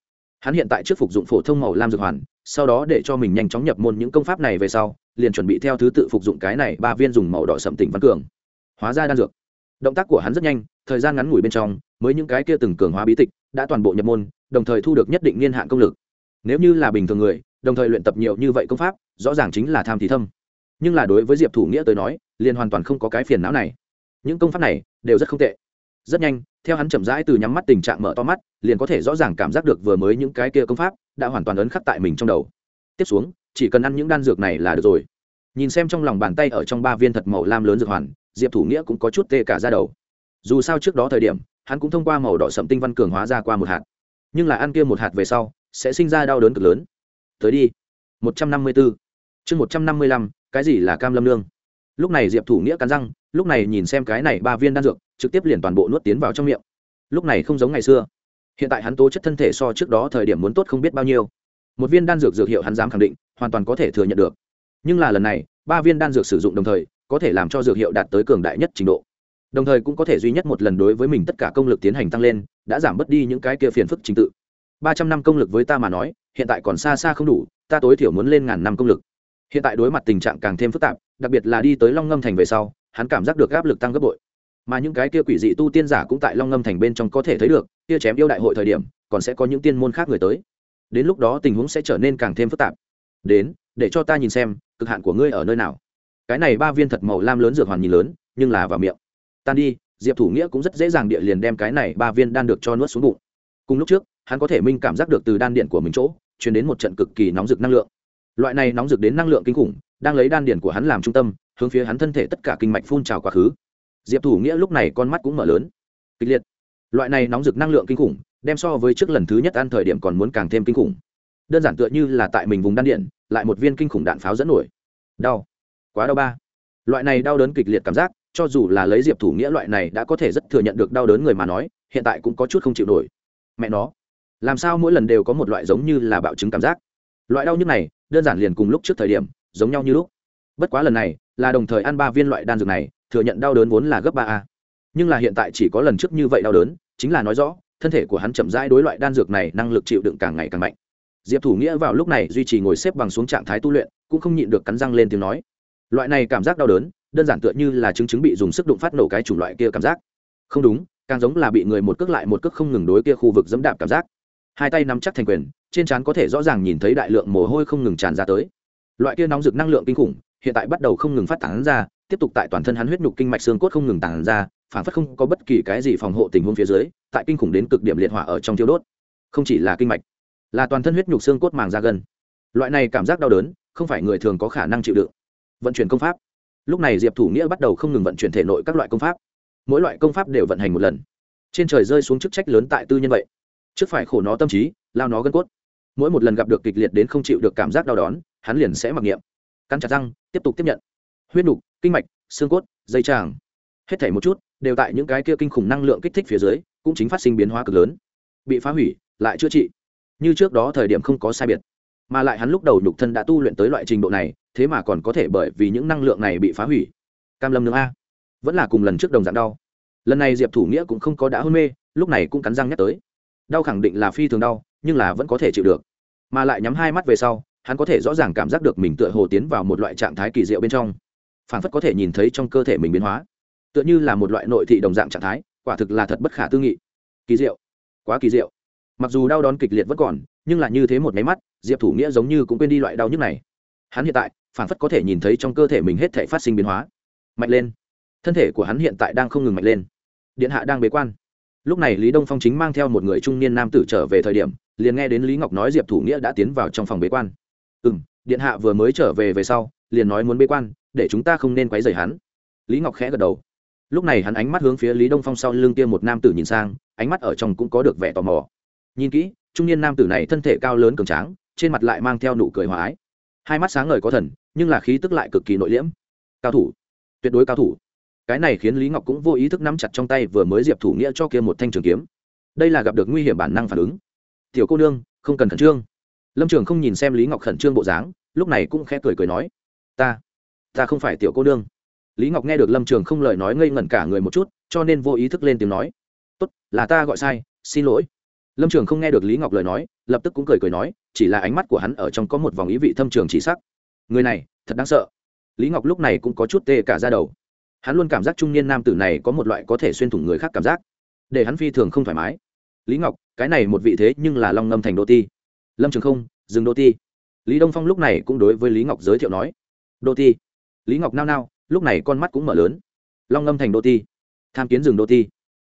Hắn hiện tại trước phục dụng phổ thông màu lam dược hoàn, sau đó để cho mình nhanh chóng nhập môn những công pháp này về sau, liền chuẩn bị theo thứ tự phục dụng cái này ba viên dùng màu đỏ sậm tỉnh văn cường. Hóa ra đan dược. Động tác của hắn rất nhanh, thời gian ngắn ngủi bên trong, mới những cái kia từng cường hóa bí tịch đã toàn bộ nhập môn, đồng thời thu được nhất định niên hạn công lực. Nếu như là bình thường người, đồng thời luyện tập nhiều như vậy công pháp rõ ràng chính là tham thì thâm. Nhưng là đối với diệp thủ nghĩa tới nói, liền hoàn toàn không có cái phiền não này. Những công pháp này đều rất không tệ. Rất nhanh, theo hắn chậm rãi từ nhắm mắt tình trạng mở to mắt, liền có thể rõ ràng cảm giác được vừa mới những cái kia công pháp đã hoàn toàn ấn khắc tại mình trong đầu. Tiếp xuống, chỉ cần ăn những đan dược này là được rồi. Nhìn xem trong lòng bàn tay ở trong ba viên thật màu lam lớn dược hoàn, diệp thủ nghĩa cũng có chút tê cả ra đầu. Dù sao trước đó thời điểm, hắn cũng thông qua màu đỏ sậm tinh văn cường hóa ra qua một hạt. Nhưng là ăn kia một hạt về sau, sẽ sinh ra đau đớn cực lớn. Tới đi. Một trăm năm mươi bốn chương một trăm năm mươi lăm, cái gì là cam lâm lương? Lúc này diệp thủ nghĩa cắn răng, lúc này nhìn xem cái này ba viên đan dược, trực tiếp liền toàn bộ nuốt tiến vào trong miệng. Lúc này không giống ngày xưa. Hiện tại hắn tố chất thân thể so trước đó thời điểm muốn tốt không biết bao nhiêu. Một viên đan dược dược hiệu hắn dám khẳng định, hoàn toàn có thể thừa nhận được. Nhưng là lần này, ba viên đan dược sử dụng đồng thời, có thể làm cho dược hiệu đạt tới cường đại nhất trình độ. Đồng thời cũng có thể duy nhất một lần đối với mình tất cả công lực tiến hành tăng lên, đã giảm bớt đi những cái kia phiền phức trình tự. Ba trăm năm công lực với ta mà nói, hiện tại còn xa xa không đủ, ta tối thiểu muốn lên ngàn năm công lực hiện tại đối mặt tình trạng càng thêm phức tạp, đặc biệt là đi tới long ngâm thành về sau, hắn cảm giác được áp lực tăng gấp bội. Mà những cái kia quỷ dị tu tiên giả cũng tại long ngâm thành bên trong có thể thấy được, kia chém yêu đại hội thời điểm, còn sẽ có những tiên môn khác người tới. Đến lúc đó tình huống sẽ trở nên càng thêm phức tạp. Đến, để cho ta nhìn xem, cực hạn của ngươi ở nơi nào. Cái này ba viên thật màu lam lớn dược hoàn nhìn lớn, nhưng là vào miệng. Tan đi, diệp thủ nghĩa cũng rất dễ dàng địa liền đem cái này ba viên đan được cho nuốt xuống bụng. Cùng lúc trước, hắn có thể minh cảm giác được từ đan điện của mình chỗ chuyển đến một trận cực kỳ nóng rực năng lượng loại này nóng rực đến năng lượng kinh khủng, đang lấy đan điển của hắn làm trung tâm, hướng phía hắn thân thể tất cả kinh mạch phun trào quá khứ. Diệp thủ nghĩa lúc này con mắt cũng mở lớn. Kịch liệt. Loại này nóng rực năng lượng kinh khủng, đem so với trước lần thứ nhất ăn thời điểm còn muốn càng thêm kinh khủng. Đơn giản tựa như là tại mình vùng đan điện lại một viên kinh khủng đạn pháo dẫn nổi. Đau. Quá đau ba. Loại này đau đớn kịch liệt cảm giác, cho dù là lấy diệp thủ nghĩa loại này đã có thể rất thừa nhận được đau đớn người mà nói, hiện tại cũng có chút không chịu nổi. Mẹ nó. Làm sao mỗi lần đều có một loại giống như là bạo chứng cảm giác? Loại đau nhức này đơn giản liền cùng lúc trước thời điểm, giống nhau như lúc. Bất quá lần này, là đồng thời ăn ba viên loại đan dược này, thừa nhận đau đớn vốn là gấp ba a. Nhưng là hiện tại chỉ có lần trước như vậy đau đớn, chính là nói rõ, thân thể của hắn chậm rãi đối loại đan dược này năng lực chịu đựng càng ngày càng mạnh. Diệp thủ nghĩa vào lúc này duy trì ngồi xếp bằng xuống trạng thái tu luyện, cũng không nhịn được cắn răng lên tiếng nói. Loại này cảm giác đau đớn, đơn giản tựa như là chứng chứng bị dùng sức đụng phát nổ cái chủng loại kia cảm giác. Không đúng, càng giống là bị người một cước lại một cước không ngừng đối kia khu vực dẫm đạp cảm giác. Hai tay nắm chắc thành quyền trên trán có thể rõ ràng nhìn thấy đại lượng mồ hôi không ngừng tràn ra tới. Loại kia nóng rực năng lượng kinh khủng, hiện tại bắt đầu không ngừng phát tán ra, tiếp tục tại toàn thân hắn huyết nhục kinh mạch xương cốt không ngừng tàn ra, phản phất không có bất kỳ cái gì phòng hộ tình huống phía dưới, tại kinh khủng đến cực điểm liệt hỏa ở trong thiêu đốt. Không chỉ là kinh mạch, là toàn thân huyết nhục xương cốt màng ra gần loại này cảm giác đau đớn, không phải người thường có khả năng chịu đựng. Vận chuyển công pháp. Lúc này diệp thủ nghĩa bắt đầu không ngừng vận chuyển thể nội các loại công pháp. Mỗi loại công pháp đều vận hành một lần. Trên trời rơi xuống chức trách lớn tại tư nhân vậy. Trước phải khổ nó tâm trí, lao nó gân cốt mỗi một lần gặp được kịch liệt đến không chịu được cảm giác đau đớn hắn liền sẽ mặc niệm. Cắn chặt răng, tiếp tục tiếp nhận. Huyết nục, kinh mạch, xương cốt, dây tràng. Hết thảy một chút, đều tại những cái kia kinh khủng năng lượng kích thích phía dưới, cũng chính phát sinh biến hóa cực lớn. Bị phá hủy, lại chữa trị. Như trước đó thời điểm không có sai biệt. Mà lại hắn lúc đầu nhục thân đã tu luyện tới loại trình độ này, thế mà còn có thể bởi vì những năng lượng này bị phá hủy. Cam lâm nương a. Vẫn là cùng lần trước đồng dạng đau. Lần này diệp thủ nghĩa cũng không có đã hôn mê, lúc này cũng cắn răng nhắc tới. Đau khẳng định là phi thường đau, nhưng là vẫn có thể chịu được mà lại nhắm hai mắt về sau, hắn có thể rõ ràng cảm giác được mình tựa hồ tiến vào một loại trạng thái kỳ diệu bên trong. Phản phất có thể nhìn thấy trong cơ thể mình biến hóa. Tựa như là một loại nội thị đồng dạng trạng thái, quả thực là thật bất khả tư nghị. Kỳ diệu. Quá kỳ diệu. Mặc dù đau đón kịch liệt vẫn còn, nhưng là như thế một máy mắt, diệp thủ nghĩa giống như cũng quên đi loại đau nhức này. Hắn hiện tại, phản phất có thể nhìn thấy trong cơ thể mình hết thể phát sinh biến hóa. Mạnh lên. Thân thể của hắn hiện tại đang không ngừng mạnh lên. Điện hạ đang bế quan lúc này lý đông phong chính mang theo một người trung niên nam tử trở về thời điểm, liền nghe đến lý ngọc nói diệp thủ nghĩa đã tiến vào trong phòng bế quan. Ừ m điện hạ vừa mới trở về về sau, liền nói muốn bế quan, để chúng ta không nên quấy rầy hắn. Lý ngọc khẽ gật đầu. Lúc này hắn ánh mắt hướng phía lý đông phong sau lưng kia một nam tử nhìn sang, ánh mắt ở trong cũng có được vẻ tò mò. Nhìn kỹ, trung niên nam tử này thân thể cao lớn cường tráng, trên mặt lại mang theo nụ cười hòa ái. Hai mắt sáng ngời có thần, nhưng là khí tức lại cực kỳ nội liễm. Cao thủ, tuyệt đối cao thủ cái này khiến lý ngọc cũng vô ý thức nắm chặt trong tay vừa mới diệp thủ nghĩa cho kia một thanh trường kiếm. Đây là gặp được nguy hiểm bản năng phản ứng. Tiểu cô nương, không cần khẩn trương. Lâm trường không nhìn xem lý ngọc khẩn trương bộ dáng, lúc này cũng khẽ cười cười nói, ta ta không phải tiểu cô nương. Lý ngọc nghe được lâm trường không lời nói ngây ngẩn cả người một chút, cho nên vô ý thức lên tiếng nói, tốt, là ta gọi sai, xin lỗi. Lâm trường không nghe được lý ngọc lời nói, lập tức cũng cười cười nói, chỉ là ánh mắt của hắn ở trong có một vòng ý vị thâm trường chỉ sắc. Người này, thật đáng sợ. Lý ngọc lúc này cũng có chút tê cả ra đầu hắn luôn cảm giác trung niên nam tử này có một loại có thể xuyên thủng người khác cảm giác, để hắn phi thường không thoải mái. Lý ngọc, cái này một vị thế nhưng là long ngâm thành đô ti. Lâm trường không, dừng đô ti. Lý đông phong lúc này cũng đối với lý ngọc giới thiệu nói, đô ti. Lý ngọc nao nao, lúc này con mắt cũng mở lớn. Long ngâm thành đô ti. Tham kiến rừng đô ti.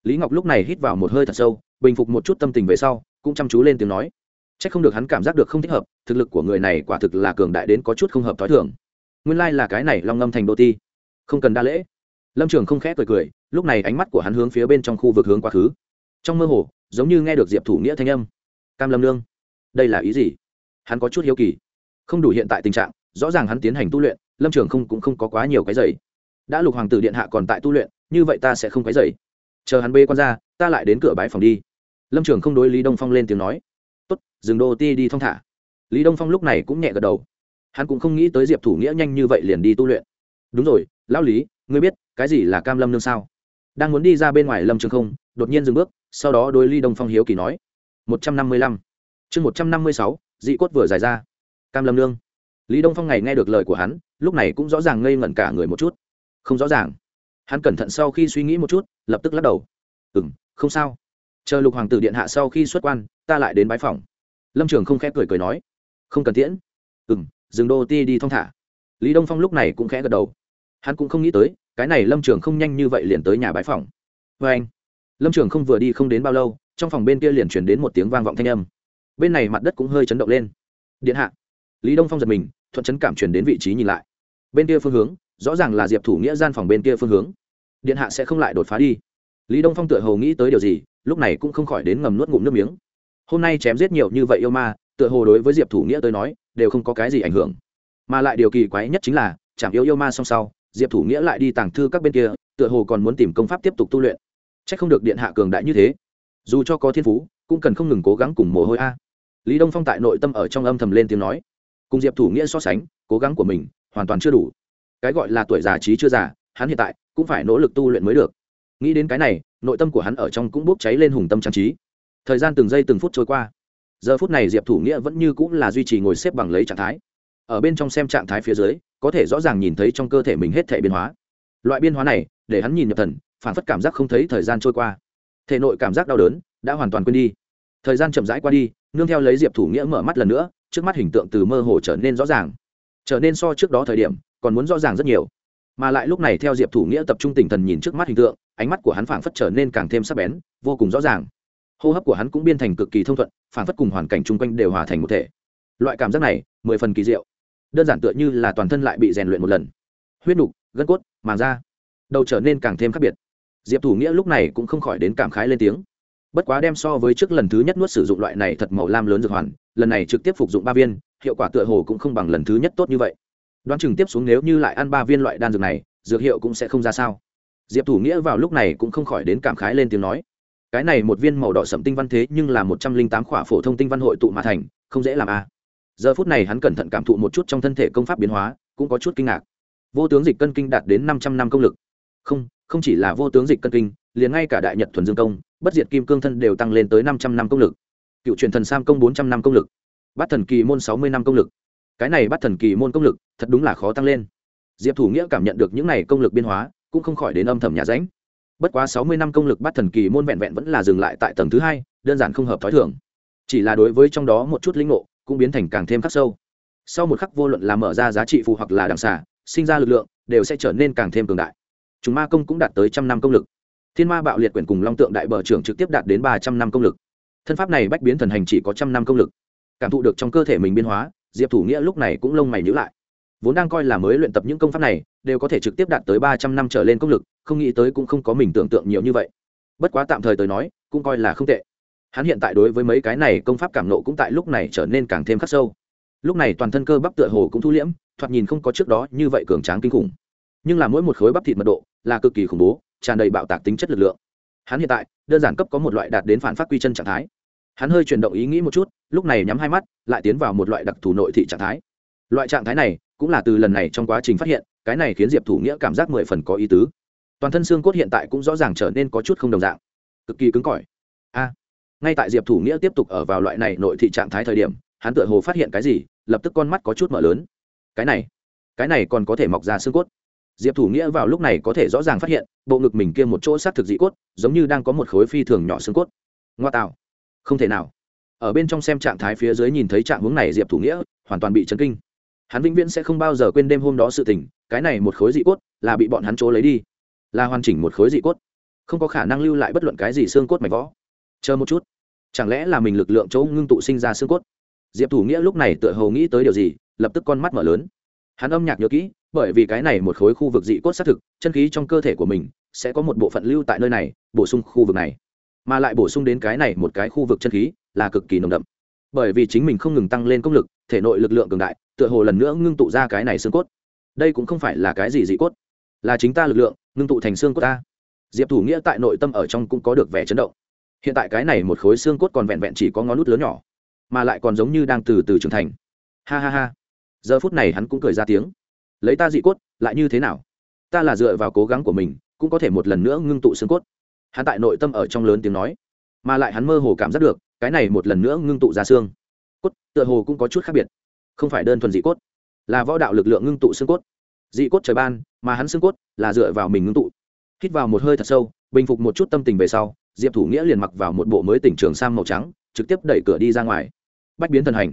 Lý ngọc lúc này hít vào một hơi thật sâu, bình phục một chút tâm tình về sau, cũng chăm chú lên tiếng nói c h ắ c không được hắn cảm giác được không thích hợp, thực lực của người này quả thực là cường đại đến có chút không hợp t h ó i thường. Nguyên lai là cái này long ngâm thành đô ti. Không cần đa lễ lâm trường không khẽ cười cười lúc này ánh mắt của hắn hướng phía bên trong khu vực hướng quá khứ trong mơ hồ giống như nghe được diệp thủ nghĩa thanh âm cam lâm lương đây là ý gì hắn có chút hiếu kỳ không đủ hiện tại tình trạng rõ ràng hắn tiến hành tu luyện lâm trường không cũng không có quá nhiều cái giày đã lục hoàng tử điện hạ còn tại tu luyện như vậy ta sẽ không cái giày chờ hắn bê con ra ta lại đến cửa bãi phòng đi lâm trường không đối lý đông phong lên tiếng nói tốt dừng đô ti đi thong thả lý đông phong lúc này cũng nhẹ gật đầu hắn cũng không nghĩ tới diệp thủ nghĩa nhanh như vậy liền đi tu luyện đúng rồi lão lý ngươi biết cái gì là cam lâm nương sao? Đang muốn đi ra bên ngoài lâm trường không, đột nhiên dừng bước, sau đó đôi ly đông phong hiếu kỳ nói, một trăm năm mươi lăm. Chương một trăm năm mươi sáu, dị cốt vừa dài ra. Cam lâm nương. Lý đông phong ngày nghe được lời của hắn, lúc này cũng rõ ràng ngây ngẩn cả người một chút. Không rõ ràng. Hắn cẩn thận sau khi suy nghĩ một chút, lập tức lắc đầu. Ừ m không sao. Chờ lục hoàng tử điện hạ sau khi xuất quan, ta lại đến bái phòng. Lâm trường không khẽ cười cười nói, không cần tiễn. Ừ m dừng đô ti đi thong thả. Lý đông phong lúc này cũng khẽ gật đầu. Hắn cũng không nghĩ tới cái này lâm trường không nhanh như vậy liền tới nhà bái phòng. Vê anh, lâm trường không vừa đi không đến bao lâu, trong phòng bên kia liền chuyển đến một tiếng vang vọng thanh âm. Bên này mặt đất cũng hơi chấn động lên. Điện hạ. Lý đông phong giật mình, thuận chấn cảm chuyển đến vị trí nhìn lại. Bên kia phương hướng, rõ ràng là diệp thủ nghĩa gian phòng bên kia phương hướng. Điện hạ sẽ không lại đột phá đi. Lý đông phong tựa hồ nghĩ tới điều gì, lúc này cũng không khỏi đến ngầm nuốt ngụm nước miếng. Hôm nay chém giết nhiều như vậy yêu ma, tựa hồ đối với diệp thủ nghĩa tới nói, đều không có cái gì ảnh hưởng. Mà lại điều kỳ quái nhất chính là chẳng yêu yêu ma song sau diệp thủ nghĩa lại đi tàng thư các bên kia, tựa hồ còn muốn tìm công pháp tiếp tục tu luyện. C h ắ c không được điện hạ cường đại như thế. Dù cho có thiên phú, cũng cần không ngừng cố gắng cùng mồ hôi a. Lý đông phong tại nội tâm ở trong âm thầm lên tiếng nói. Cùng diệp thủ nghĩa so sánh, cố gắng của mình hoàn toàn chưa đủ. Cái gọi là tuổi già trí chưa già, hắn hiện tại cũng phải nỗ lực tu luyện mới được. Nghĩ đến cái này, nội tâm của hắn ở trong cũng bốc cháy lên hùng tâm trang trí. Thời gian từng giây từng phút trôi qua. Giờ phút này diệp thủ nghĩa vẫn như cũng là duy trì ngồi xếp bằng lấy trạng thái. Ở bên trong xem trạng thái phía dưới có thể rõ ràng nhìn thấy trong cơ thể mình hết thể biến hóa. Loại biên hóa này, để hắn nhìn nhập thần, phản phất cảm giác không thấy thời gian trôi qua. Thể nội cảm giác đau đớn đã hoàn toàn quên đi. Thời gian chậm rãi qua đi, nương theo lấy diệp thủ nghĩa mở mắt lần nữa, trước mắt hình tượng từ mơ hồ trở nên rõ ràng. Trở nên so trước đó thời điểm, còn muốn rõ ràng rất nhiều. Mà lại lúc này theo diệp thủ nghĩa tập trung tinh thần nhìn trước mắt hình tượng, ánh mắt của hắn phảng phất trở nên càng thêm sắc bén, vô cùng rõ ràng. Hô hấp của hắn cũng biên thành cực kỳ thông thuận, phảng phất cùng hoàn cảnh chung quanh đều hòa thành một thể. Loại cảm giác này, mười phần kỳ diệu đơn giản tựa như là toàn thân lại bị rèn luyện một lần. Huyết nục, gân cốt, màng da, đầu trở nên càng thêm khác biệt. Diệp thủ nghĩa lúc này cũng không khỏi đến cảm khái lên tiếng. Bất quá đem so với trước lần thứ nhất nuốt sử dụng loại này thật màu lam lớn dược hoàn, lần này trực tiếp phục dụng ba viên, hiệu quả tựa hồ cũng không bằng lần thứ nhất tốt như vậy. Đoán chừng tiếp xuống nếu như lại ăn ba viên loại đan dược này, dược hiệu cũng sẽ không ra sao. Diệp thủ nghĩa vào lúc này cũng không khỏi đến cảm khái lên tiếng nói, cái này một viên màu đỏ sậm tinh văn thế nhưng là một trăm linh tám khỏa phổ thông tinh văn hội tụ mà thành, không dễ làm a giờ phút này hắn cẩn thận cảm thụ một chút trong thân thể công pháp biến hóa, cũng có chút kinh ngạc. Vô tướng dịch cân kinh đạt đến năm trăm năm công lực. Không không chỉ là vô tướng dịch cân kinh, liền ngay cả đại nhật thuần dương công, bất diệt kim cương thân đều tăng lên tới năm trăm năm công lực. Cựu truyền thần sam công bốn trăm năm công lực. Bát thần kỳ môn sáu mươi năm công lực. Cái này bắt thần kỳ môn công lực, thật đúng là khó tăng lên. Diệp thủ nghĩa cảm nhận được những này công lực biên hóa, cũng không khỏi đến âm thầm nhà ránh bất quá sáu mươi năm công lực bắt thần kỳ môn vẹn vẹn vẫn là dừng lại tại tầng thứ hai, đơn giản không hợp t h ó i thường. Chỉ là đối với trong đó một chút linh ngộ cũng biến thành càng thêm khắc sâu. Sau một khắc vô luận là mở ra giá trị phù hoặc là đằng xả sinh ra lực lượng, đều sẽ trở nên càng thêm cường đại. Chúng ma công cũng đạt tới trăm năm công lực. Thiên ma bạo liệt quyển cùng long tượng đại bờ trưởng trực tiếp đạt đến ba trăm năm công lực. Thân pháp này bách biến thần hành chỉ có trăm năm công lực. Cảm thụ được trong cơ thể mình biến hóa, diệp thủ nghĩa lúc này cũng lông mày nhữ lại. Vốn đang coi là mới luyện tập những công pháp này, đều có thể trực tiếp đạt tới ba trăm năm trở lên công lực, không nghĩ tới cũng không có mình tưởng tượng nhiều như vậy. Bất quá tạm thời tới nói, cũng coi là không tệ hắn hiện tại đối với mấy cái này công pháp cảm nộ cũng tại lúc này trở nên càng thêm khắc sâu. Lúc này toàn thân cơ bắp tựa hồ cũng thu liễm, thoạt nhìn không có trước đó như vậy cường tráng kinh khủng. Nhưng là mỗi một khối bắp thịt mật độ là cực kỳ khủng bố, tràn đầy bạo tạc tính chất lực lượng. Hắn hiện tại, đơn giản cấp có một loại đạt đến phản phát quy chân trạng thái. Hắn hơi chuyển động ý nghĩ một chút, lúc này nhắm hai mắt, lại tiến vào một loại đặc thù nội thị trạng thái. Loại trạng thái này cũng là từ lần này trong quá trình phát hiện, cái này khiến diệp thủ nghĩa cảm giác mười phần có ý tứ. Toàn thân xương cốt hiện tại cũng rõ ràng trở nên có chút không đồng dạng. Cực kỳ cứng cỏi. A! Ngay tại diệp thủ nghĩa tiếp tục ở vào loại này nội thị trạng thái thời điểm, hắn tựa hồ phát hiện cái gì, lập tức con mắt có chút mở lớn. Cái này cái này còn có thể mọc ra xương cốt. Diệp thủ nghĩa vào lúc này có thể rõ ràng phát hiện, bộ ngực mình kia một chỗ s á t thực dị cốt, giống như đang có một khối phi thường nhỏ xương cốt. Ngoa tạo. Không thể nào. Ở bên trong xem trạng thái phía dưới nhìn thấy trạng hướng này diệp thủ nghĩa hoàn toàn bị chấn kinh. Hắn vĩnh viễn sẽ không bao giờ quên đêm hôm đó sự tình, cái này một khối dị cốt là bị bọn hắn chỗ lấy đi. Là hoàn chỉnh một khối dị cốt. Không có khả năng lưu lại bất luận cái gì xương cốt mạch võ. Chờ một chút chẳng lẽ là mình lực lượng chỗ ngưng tụ sinh ra xương cốt? Diệp thủ nghĩa lúc này tựa hồ nghĩ tới điều gì, lập tức con mắt mở lớn. Hắn âm nhạc nhớ kỹ, bởi vì cái này một khối khu vực dị cốt xác thực, chân khí trong cơ thể của mình sẽ có một bộ phận lưu tại nơi này, bổ sung khu vực này. Mà lại bổ sung đến cái này một cái khu vực chân khí là cực kỳ nồng đậm. Bởi vì chính mình không ngừng tăng lên công lực, thể nội lực lượng cường đại, tựa hồ lần nữa ngưng tụ ra cái này xương cốt. Đây cũng không phải là cái gì dị cốt, là chính ta lực lượng ngưng tụ thành xương cốt ta. Diệp thủ nghĩa tại nội tâm ở trong cũng có được vẻ chấn động hiện tại cái này một khối xương cốt còn vẹn vẹn chỉ có ngón nút lớn nhỏ, mà lại còn giống như đang từ từ trưởng thành. Ha ha ha. Giờ phút này hắn cũng cười ra tiếng. Lấy ta dị cốt, lại như thế nào? Ta là dựa vào cố gắng của mình, cũng có thể một lần nữa ngưng tụ xương cốt. Hắn tại nội tâm ở trong lớn tiếng nói, mà lại hắn mơ hồ cảm giác được, cái này một lần nữa ngưng tụ ra xương cốt, tựa hồ cũng có chút khác biệt. Không phải đơn thuần dị cốt, là võ đạo lực lượng ngưng tụ xương cốt. Dị cốt trời ban, mà hắn xương cốt là dựa vào mình ngưng tụ. Hít vào một hơi thật sâu, bình phục một chút tâm tình về sau diệp thủ nghĩa liền mặc vào một bộ mới tỉnh trường sang màu trắng, trực tiếp đẩy cửa đi ra ngoài. Bách biến thần hành.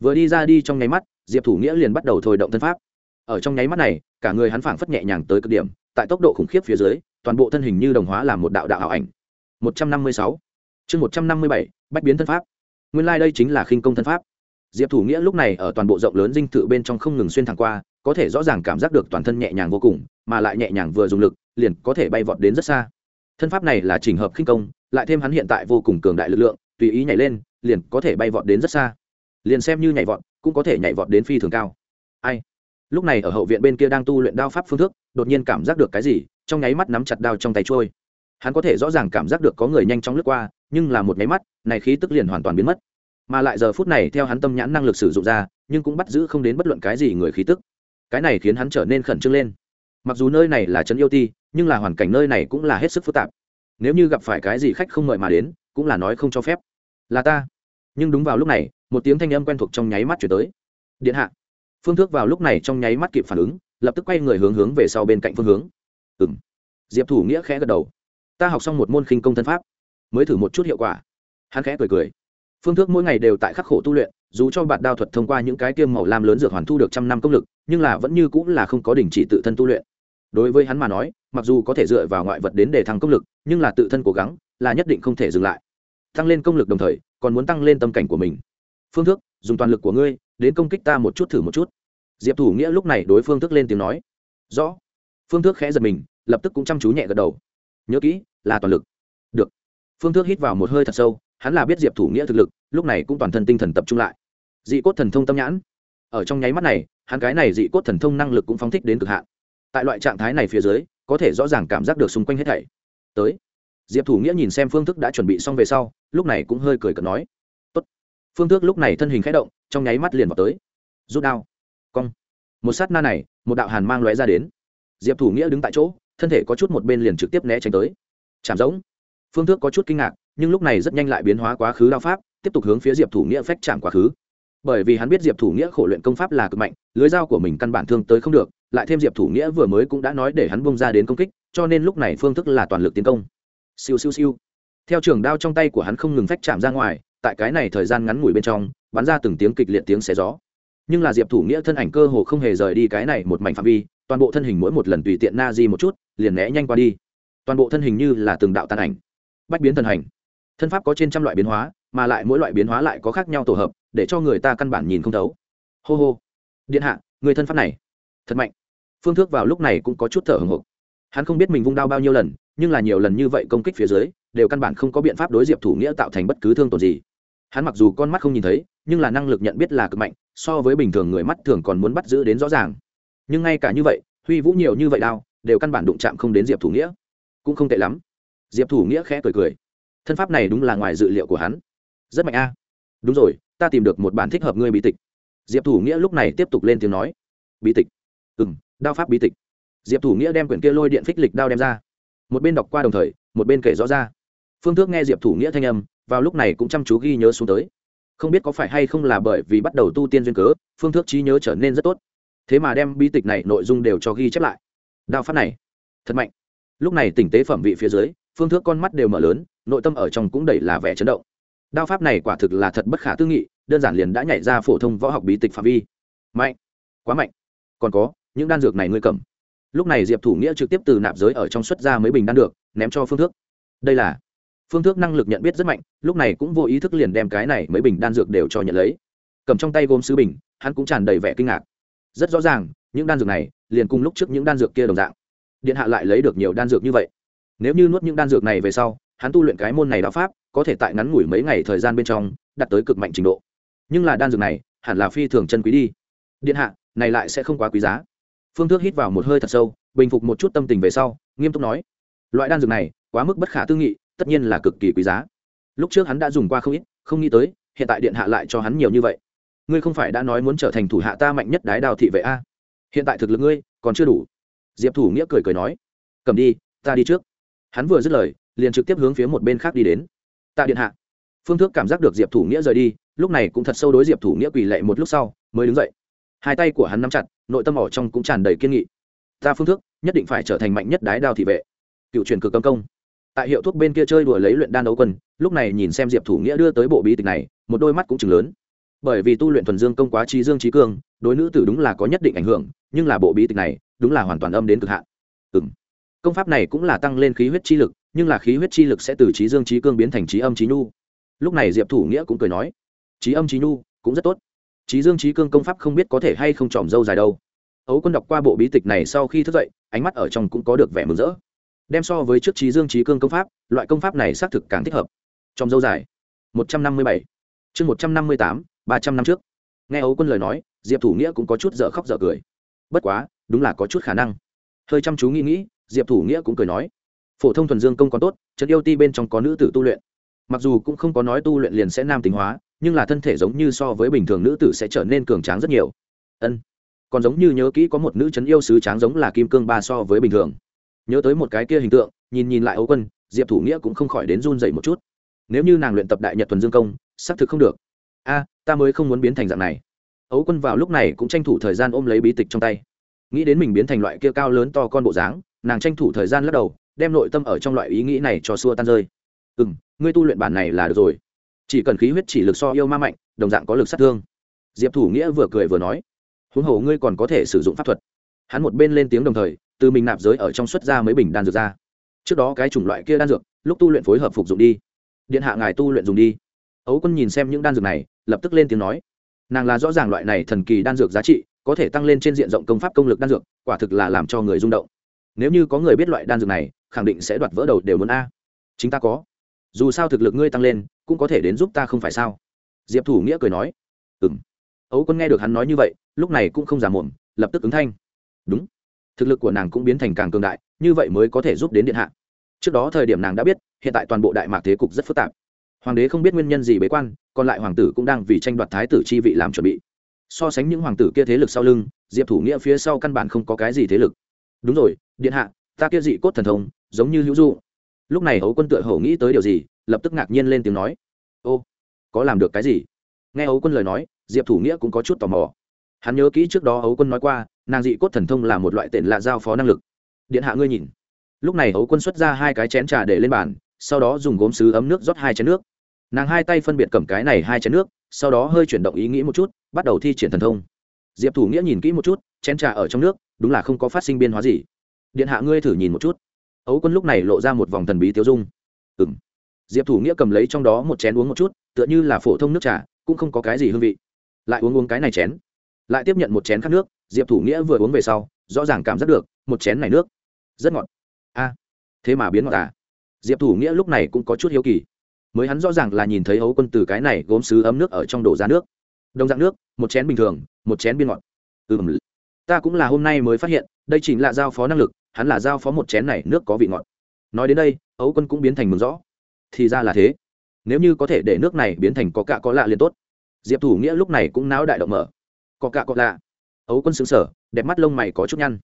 Vừa đi ra đi trong nháy mắt, diệp thủ nghĩa liền bắt đầu thôi động thân pháp. Ở trong nháy mắt này, cả người hắn phảng phất nhẹ nhàng tới cực điểm, tại tốc độ khủng khiếp phía dưới, toàn bộ thân hình như đồng hóa làm một đạo đạo ảo ảnh. 156 chương 157 bách biến thân pháp. Nguyên lai đây chính là khinh công thân pháp. Diệp thủ nghĩa lúc này ở toàn bộ rộng lớn dinh thự bên trong không ngừng xuyên thẳng qua, có thể rõ ràng cảm giác được toàn thân nhẹ nhàng vô cùng, mà lại nhẹ nhàng vừa dùng lực, liền có thể bay vọt đến rất xa thân pháp này là trình hợp khinh công, lại thêm hắn hiện tại vô cùng cường đại lực lượng, tùy ý nhảy lên, liền có thể bay vọt đến rất xa. Liền xem như nhảy vọt, cũng có thể nhảy vọt đến phi thường cao. Ai? Lúc này ở hậu viện bên kia đang tu luyện đao pháp phương thức, đột nhiên cảm giác được cái gì, trong nháy mắt nắm chặt đao trong tay trôi. Hắn có thể rõ ràng cảm giác được có người nhanh chóng lướt qua, nhưng là một nháy mắt, này khí tức liền hoàn toàn biến mất. Mà lại giờ phút này, theo hắn tâm nhãn năng lực sử dụng ra, nhưng cũng bắt giữ không đến bất luận cái gì người khí tức. Cái này khiến hắn trở nên khẩn trương lên. Mặc dù nơi này là trấn yêu ti nhưng là hoàn cảnh nơi này cũng là hết sức phức tạp. Nếu như gặp phải cái gì khách không mời mà đến, cũng là nói không cho phép. Là ta. Nhưng đúng vào lúc này, một tiếng thanh âm quen thuộc trong nháy mắt chuyển tới. Điện hạ. Phương thức vào lúc này trong nháy mắt kịp phản ứng, lập tức quay người hướng hướng về sau bên cạnh phương hướng. Ừ m diệp thủ nghĩa khẽ gật đầu. Ta học xong một môn khinh công thân pháp, mới thử một chút hiệu quả. Hắn khẽ cười cười. Phương thức mỗi ngày đều tại khắc khổ tu luyện, dù cho bạn đao thuật thông qua những cái tiêm màu lam lớn dược hoàn thu được trăm năm công lực, nhưng là vẫn như cũng là không có đình chỉ tự thân tu luyện. Đối với hắn mà nói mặc dù có thể dựa vào ngoại vật đến để thăng công lực, nhưng là tự thân cố gắng, là nhất định không thể dừng lại. Tăng lên công lực đồng thời, còn muốn tăng lên tâm cảnh của mình. Phương thức dùng toàn lực của ngươi, đến công kích ta một chút thử một chút. Diệp thủ nghĩa lúc này đối phương thức lên tiếng nói. Rõ. Phương thức khẽ giật mình, lập tức cũng chăm chú nhẹ gật đầu. Nhớ kỹ, là toàn lực. Được. Phương thức hít vào một hơi thật sâu, hắn là biết diệp thủ nghĩa thực lực, lúc này cũng toàn thân tinh thần tập trung lại. Dị cốt thần thông tâm nhãn. Ở trong nháy mắt này, hắn cái này dị cốt thần thông năng lực cũng phóng thích đến cực hạn. Tại loại trạng thái này phía dưới có thể rõ ràng cảm giác được xung quanh hết thảy. Tới. Diệp thủ nghĩa nhìn xem phương thức đã chuẩn bị xong về sau, lúc này cũng hơi cười cợt nói, Tốt. phương thức lúc này thân hình khẽ động, trong nháy mắt liền vào tới. Rút đao. Cong. Một sát na này, một đạo hàn mang lóe ra đến. Diệp thủ nghĩa đứng tại chỗ, thân thể có chút một bên liền trực tiếp né tránh tới. Chạm giống phương thức có chút kinh ngạc, nhưng lúc này rất nhanh lại biến hóa quá khứ đao pháp, tiếp tục hướng phía diệp thủ nghĩa phách chạm quá khứ. Bởi vì hắn biết diệp thủ nghĩa khổ luyện công pháp là cực mạnh, lưới dao của mình căn bản thương tới không được lại thêm diệp thủ nghĩa vừa mới cũng đã nói để hắn bông ra đến công kích, cho nên lúc này phương thức là toàn lực tiến công. Siêu siêu siêu. Theo trường đao trong tay của hắn không ngừng phách chạm ra ngoài, tại cái này thời gian ngắn ngủi bên trong, bắn ra từng tiếng kịch liệt tiếng xé gió. Nhưng là diệp thủ nghĩa thân ảnh cơ hồ không hề rời đi cái này một mảnh phạm vi, toàn bộ thân hình mỗi một lần tùy tiện na di một chút, liền né nhanh qua đi. Toàn bộ thân hình như là từng đạo tàn ảnh. Bách biến thần hành. Thân pháp có trên trăm loại biến hóa, mà lại mỗi loại biến hóa lại có khác nhau tổ hợp, để cho người ta căn bản nhìn không thấu. Hô hô. Điện hạ, người thân pháp này. Thật mạnh phương thước vào lúc này cũng có chút thở hồng hộc. Hắn không biết mình vung đao bao nhiêu lần, nhưng là nhiều lần như vậy công kích phía dưới, đều căn bản không có biện pháp đối diệp thủ nghĩa tạo thành bất cứ thương tổn gì. Hắn mặc dù con mắt không nhìn thấy, nhưng là năng lực nhận biết là cực mạnh, so với bình thường người mắt thường còn muốn bắt giữ đến rõ ràng. Nhưng ngay cả như vậy, huy vũ nhiều như vậy đao, đều căn bản đụng chạm không đến diệp thủ nghĩa. Cũng không tệ lắm. Diệp thủ nghĩa khẽ cười cười. Thân pháp này đúng là ngoài dự liệu của hắn. Rất mạnh a. Đúng rồi, ta tìm được một bản thích hợp ngươi bí tịch. Diệp thủ nghĩa lúc này tiếp tục lên tiếng nói. Bí tịch? Ừ m đao pháp bí tịch. Diệp thủ nghĩa đem quyển kia lôi điện phích lịch đao đem ra. Một bên đọc qua đồng thời, một bên kể rõ ra. Phương Thước nghe diệp thủ nghĩa thanh âm, vào lúc này cũng chăm chú ghi nhớ xuống tới. Không biết có phải hay không là bởi vì bắt đầu tu tiên duyên cớ, phương thức trí nhớ trở nên rất tốt. Thế mà đem bi tịch này nội dung đều cho ghi chép lại. Đao pháp này, thật mạnh. Lúc này tỉnh tế phẩm vị phía dưới, phương thức con mắt đều mở lớn, nội tâm ở trong cũng đầy là vẻ chấn động. Đao pháp này quả thực là thật bất khả tư nghị, đơn giản liền đã nhảy ra phổ thông võ học bí tịch phạm vi. Mạnh. Quá mạnh. Còn có những đan dược này ngươi cầm. Lúc này diệp thủ nghĩa trực tiếp từ nạp giới ở trong xuất ra mấy bình đan được ném cho phương thức đây là phương thức năng lực nhận biết rất mạnh, lúc này cũng vô ý thức liền đem cái này mấy bình đan dược đều cho nhận lấy. Cầm trong tay gôm sứ bình, hắn cũng tràn đầy vẻ kinh ngạc. Rất rõ ràng, những đan dược này liền cùng lúc trước những đan dược kia đồng dạng. Điện hạ lại lấy được nhiều đan dược như vậy. Nếu như nuốt những đan dược này về sau, hắn tu luyện cái môn này đạo pháp, có thể tại ngắn ngủi mấy ngày thời gian bên trong, đạt tới cực mạnh trình độ. Nhưng là đan dược này, hẳn là phi thường chân quý đi. Điện hạ, này lại sẽ không quá quý giá phương thước hít vào một hơi thật sâu, bình phục một chút tâm tình về sau, nghiêm túc nói, loại đan dược này, quá mức bất khả tư nghị, tất nhiên là cực kỳ quý giá. Lúc trước hắn đã dùng qua không ít, không nghĩ tới, hiện tại điện hạ lại cho hắn nhiều như vậy. Ngươi không phải đã nói muốn trở thành thủ hạ ta mạnh nhất đái đào thị vệ a? Hiện tại thực lực ngươi, còn chưa đủ. Diệp thủ nghĩa cười cười nói, cầm đi, ta đi trước. Hắn vừa dứt lời, liền trực tiếp hướng phía một bên khác đi đến. Tạ điện hạ. Phương thức cảm giác được diệp thủ nghĩa rời đi, lúc này cũng thật sâu đối diệp thủ nghĩa quỳ lệ một lúc sau, mới đứng dậy hai tay của hắn nắm chặt, nội tâm ỏ trong cũng tràn đầy kiên nghị. Ta phương thức nhất định phải trở thành mạnh nhất đái đao thị vệ. Cựu truyền cực công công. Tại hiệu thuốc bên kia chơi đùa lấy luyện đan đấu quân, lúc này nhìn xem diệp thủ nghĩa đưa tới bộ bí tịch này, một đôi mắt cũng chừng lớn. Bởi vì tu luyện thuần dương công quá trí dương trí cương, đối nữ tử đúng là có nhất định ảnh hưởng, nhưng là bộ bí tịch này, đúng là hoàn toàn âm đến cực hạn. Ừ m công pháp này cũng là tăng lên khí huyết chi lực, nhưng là khí huyết chi lực sẽ từ trí dương trí cương biến thành trí âm trí nhu. Lúc này diệp thủ nghĩa cũng cười nói, trí âm trí nhu cũng rất tốt trí dương trí cương công pháp không biết có thể hay không tròm dâu dài đâu. Ấu quân đọc qua bộ bí tịch này sau khi thức dậy, ánh mắt ở trong cũng có được vẻ mừng rỡ. Đem so với trước trí dương trí cương công pháp, loại công pháp này xác thực càng thích hợp. Trong dâu dài. Một trăm năm mươi bảy. Chương một trăm năm mươi tám, ba trăm năm trước. Nghe ấu quân lời nói, diệp thủ nghĩa cũng có chút dở khóc dở cười. Bất quá, đúng là có chút khả năng. Hơi chăm chú nghĩ nghĩ, diệp thủ nghĩa cũng cười nói, phổ thông thuần dương công còn tốt trận yêu ti bên trong có nữ tử tu luyện. Mặc dù cũng không có nói tu luyện liền sẽ nam tính hóa nhưng là thân thể giống như so với bình thường nữ tử sẽ trở nên cường tráng rất nhiều. Ân, còn giống như nhớ kỹ có một nữ chấn yêu sứ tráng giống là kim cương ba so với bình thường. Nhớ tới một cái kia hình tượng, nhìn nhìn lại ấu quân, diệp thủ nghĩa cũng không khỏi đến run dậy một chút. Nếu như nàng luyện tập đại nhật thuần dương công, xác thực không được. A, ta mới không muốn biến thành dạng này. Ấu quân vào lúc này cũng tranh thủ thời gian ôm lấy bí tịch trong tay. Nghĩ đến mình biến thành loại kia cao lớn to con bộ dáng, nàng tranh thủ thời gian lắc đầu, đem nội tâm ở trong loại ý nghĩ này cho xua tan rơi. Ừ m ngươi tu luyện bản này là được rồi chỉ cần khí huyết chỉ lực so yêu ma mạnh, đồng dạng có lực sát thương. Diệp thủ nghĩa vừa cười vừa nói, huống hồ ngươi còn có thể sử dụng pháp thuật. Hắn một bên lên tiếng đồng thời, từ mình nạp giới ở trong xuất ra mấy bình đan dược ra. Trước đó cái chủng loại kia đan dược, lúc tu luyện phối hợp phục dụng đi. Điện hạ ngài tu luyện dùng đi. Ấu quân nhìn xem những đan dược này, lập tức lên tiếng nói, nàng là rõ ràng loại này thần kỳ đan dược giá trị, có thể tăng lên trên diện rộng công pháp công lực đan dược, quả thực là làm cho người rung động. Nếu như có người biết loại đan dược này, khẳng định sẽ đoạt vỡ đầu đều muốn a. Chính ta có. Dù sao thực lực ngươi tăng lên cũng có thể đến giúp ta không phải sao? Diệp thủ nghĩa cười nói. Ừ m ấu quân nghe được hắn nói như vậy, lúc này cũng không giả mồm lập tức ứng thanh. Đúng. Thực lực của nàng cũng biến thành càng cường đại, như vậy mới có thể giúp đến điện hạ. Trước đó thời điểm nàng đã biết, hiện tại toàn bộ đại mạc thế cục rất phức tạp. Hoàng đế không biết nguyên nhân gì bế quan, còn lại hoàng tử cũng đang vì tranh đoạt thái tử chi vị làm chuẩn bị. So sánh những hoàng tử kia thế lực sau lưng, diệp thủ nghĩa phía sau căn bản không có cái gì thế lực. Đúng rồi, điện hạ, ta kia dị cốt thần thông, giống như hữu du lúc này hấu quân tựa hầu nghĩ tới điều gì lập tức ngạc nhiên lên tiếng nói, ô, có làm được cái gì? Nghe ấu quân lời nói, diệp thủ nghĩa cũng có chút tò mò. Hắn nhớ kỹ trước đó ấu quân nói qua, nàng dị cốt thần thông là một loại tên lạ giao phó năng lực. Điện hạ ngươi nhìn. Lúc này ấu quân xuất ra hai cái chén trà để lên bàn, sau đó dùng gốm xứ ấm nước rót hai chén nước. Nàng hai tay phân biệt cầm cái này hai chén nước, sau đó hơi chuyển động ý nghĩ một chút, bắt đầu thi triển thần thông. Diệp thủ nghĩa nhìn kỹ một chút, chén trà ở trong nước, đúng là không có phát sinh biên hóa gì. Điện hạ ngươi thử nhìn một chút. Ấu quân lúc này lộ ra một vòng thần bí tiêu dung. Ừ m diệp thủ nghĩa cầm lấy trong đó một chén uống một chút, tựa như là phổ thông nước trà, cũng không có cái gì hương vị. Lại uống uống cái này chén. Lại tiếp nhận một chén khát nước, diệp thủ nghĩa vừa uống về sau, rõ ràng cảm giác được, một chén này nước, rất ngọt. A, thế mà biến ngọt à? Diệp thủ nghĩa lúc này cũng có chút hiếu kỳ. Mới hắn rõ ràng là nhìn thấy hấu quân từ cái này gốm xứ ấm nước ở trong đổ ra nước. Đồng dạng nước, một chén bình thường, một chén biên ngọt. Ừm. Ta cũng là hôm nay mới phát hiện, đây chính là giao phó năng lực, hắn là giao phó một chén này nước có vị ngọt. Nói đến đây, ấu quân cũng biến thành mừng rõ thì ra là thế. Nếu như có thể để nước này biến thành có cạ có lạ liền tốt. Diệp thủ nghĩa lúc này cũng náo đại động mở. Có cạ có lạ. Ấu quân xứng sở đẹp mắt lông mày có chút nhăn.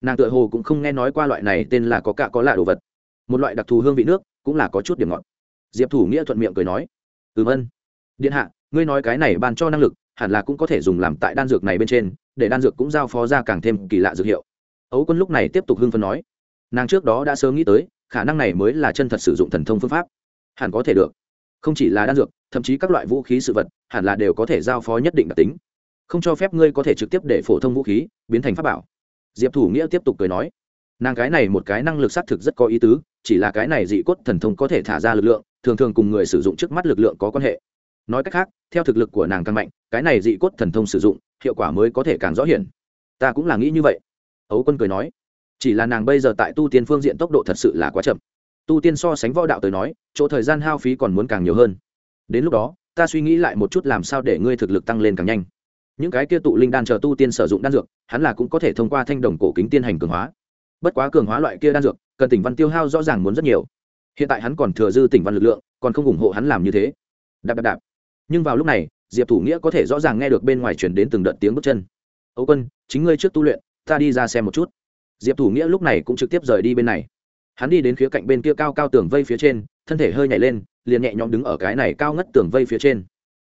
Nàng tựa hồ cũng không nghe nói qua loại này tên là có cạ có lạ đồ vật. Một loại đặc thù hương vị nước cũng là có chút điểm ngọt. Diệp thủ nghĩa thuận miệng cười nói, ừm ân. Điện hạ, ngươi nói cái này ban cho năng lực, hẳn là cũng có thể dùng làm tại đan dược này bên trên, để đan dược cũng giao phó ra càng thêm kỳ lạ dược hiệu. Ấu quân lúc này tiếp tục hưng phân nói, nàng trước đó đã sớm nghĩ tới, khả năng này mới là chân thật sử dụng thần thông phương pháp hẳn có thể được. Không chỉ là đan dược, thậm chí các loại vũ khí sự vật, hẳn là đều có thể giao phó nhất định đặc tính. Không cho phép ngươi có thể trực tiếp để phổ thông vũ khí biến thành pháp bảo. Diệp thủ nghĩa tiếp tục cười nói. Nàng cái này một cái năng lực xác thực rất có ý tứ, chỉ là cái này dị cốt thần thông có thể thả ra lực lượng, thường thường cùng người sử dụng trước mắt lực lượng có quan hệ. Nói cách khác, theo thực lực của nàng càng mạnh, cái này dị cốt thần thông sử dụng, hiệu quả mới có thể càng rõ hiển. Ta cũng là nghĩ như vậy. Ấu quân cười nói. Chỉ là nàng bây giờ tại tu tiên phương diện tốc độ thật sự là quá chậm tu tiên so sánh võ đạo tới nói, chỗ thời gian hao phí còn muốn càng nhiều hơn. Đến lúc đó, ta suy nghĩ lại một chút làm sao để ngươi thực lực tăng lên càng nhanh. Những cái kia tụ linh đan chờ tu tiên sử dụng đan dược, hắn là cũng có thể thông qua thanh đồng cổ kính tiên hành cường hóa. Bất quá cường hóa loại kia đan dược, cần tỉnh văn tiêu hao rõ ràng muốn rất nhiều. Hiện tại hắn còn thừa dư tỉnh văn lực lượng, còn không ủng hộ hắn làm như thế. Đạp đạp đạp. Nhưng vào lúc này, diệp thủ nghĩa có thể rõ ràng nghe được bên ngoài chuyển đến từng đợt tiếng bước chân. Ấu quân, chính ngươi trước tu luyện, ta đi ra xem một chút. Diệp thủ nghĩa lúc này cũng trực tiếp rời đi bên này hắn đi đến khía cạnh bên kia cao cao tường vây phía trên, thân thể hơi nhảy lên, liền nhẹ nhõm đứng ở cái này cao ngất tường vây phía trên.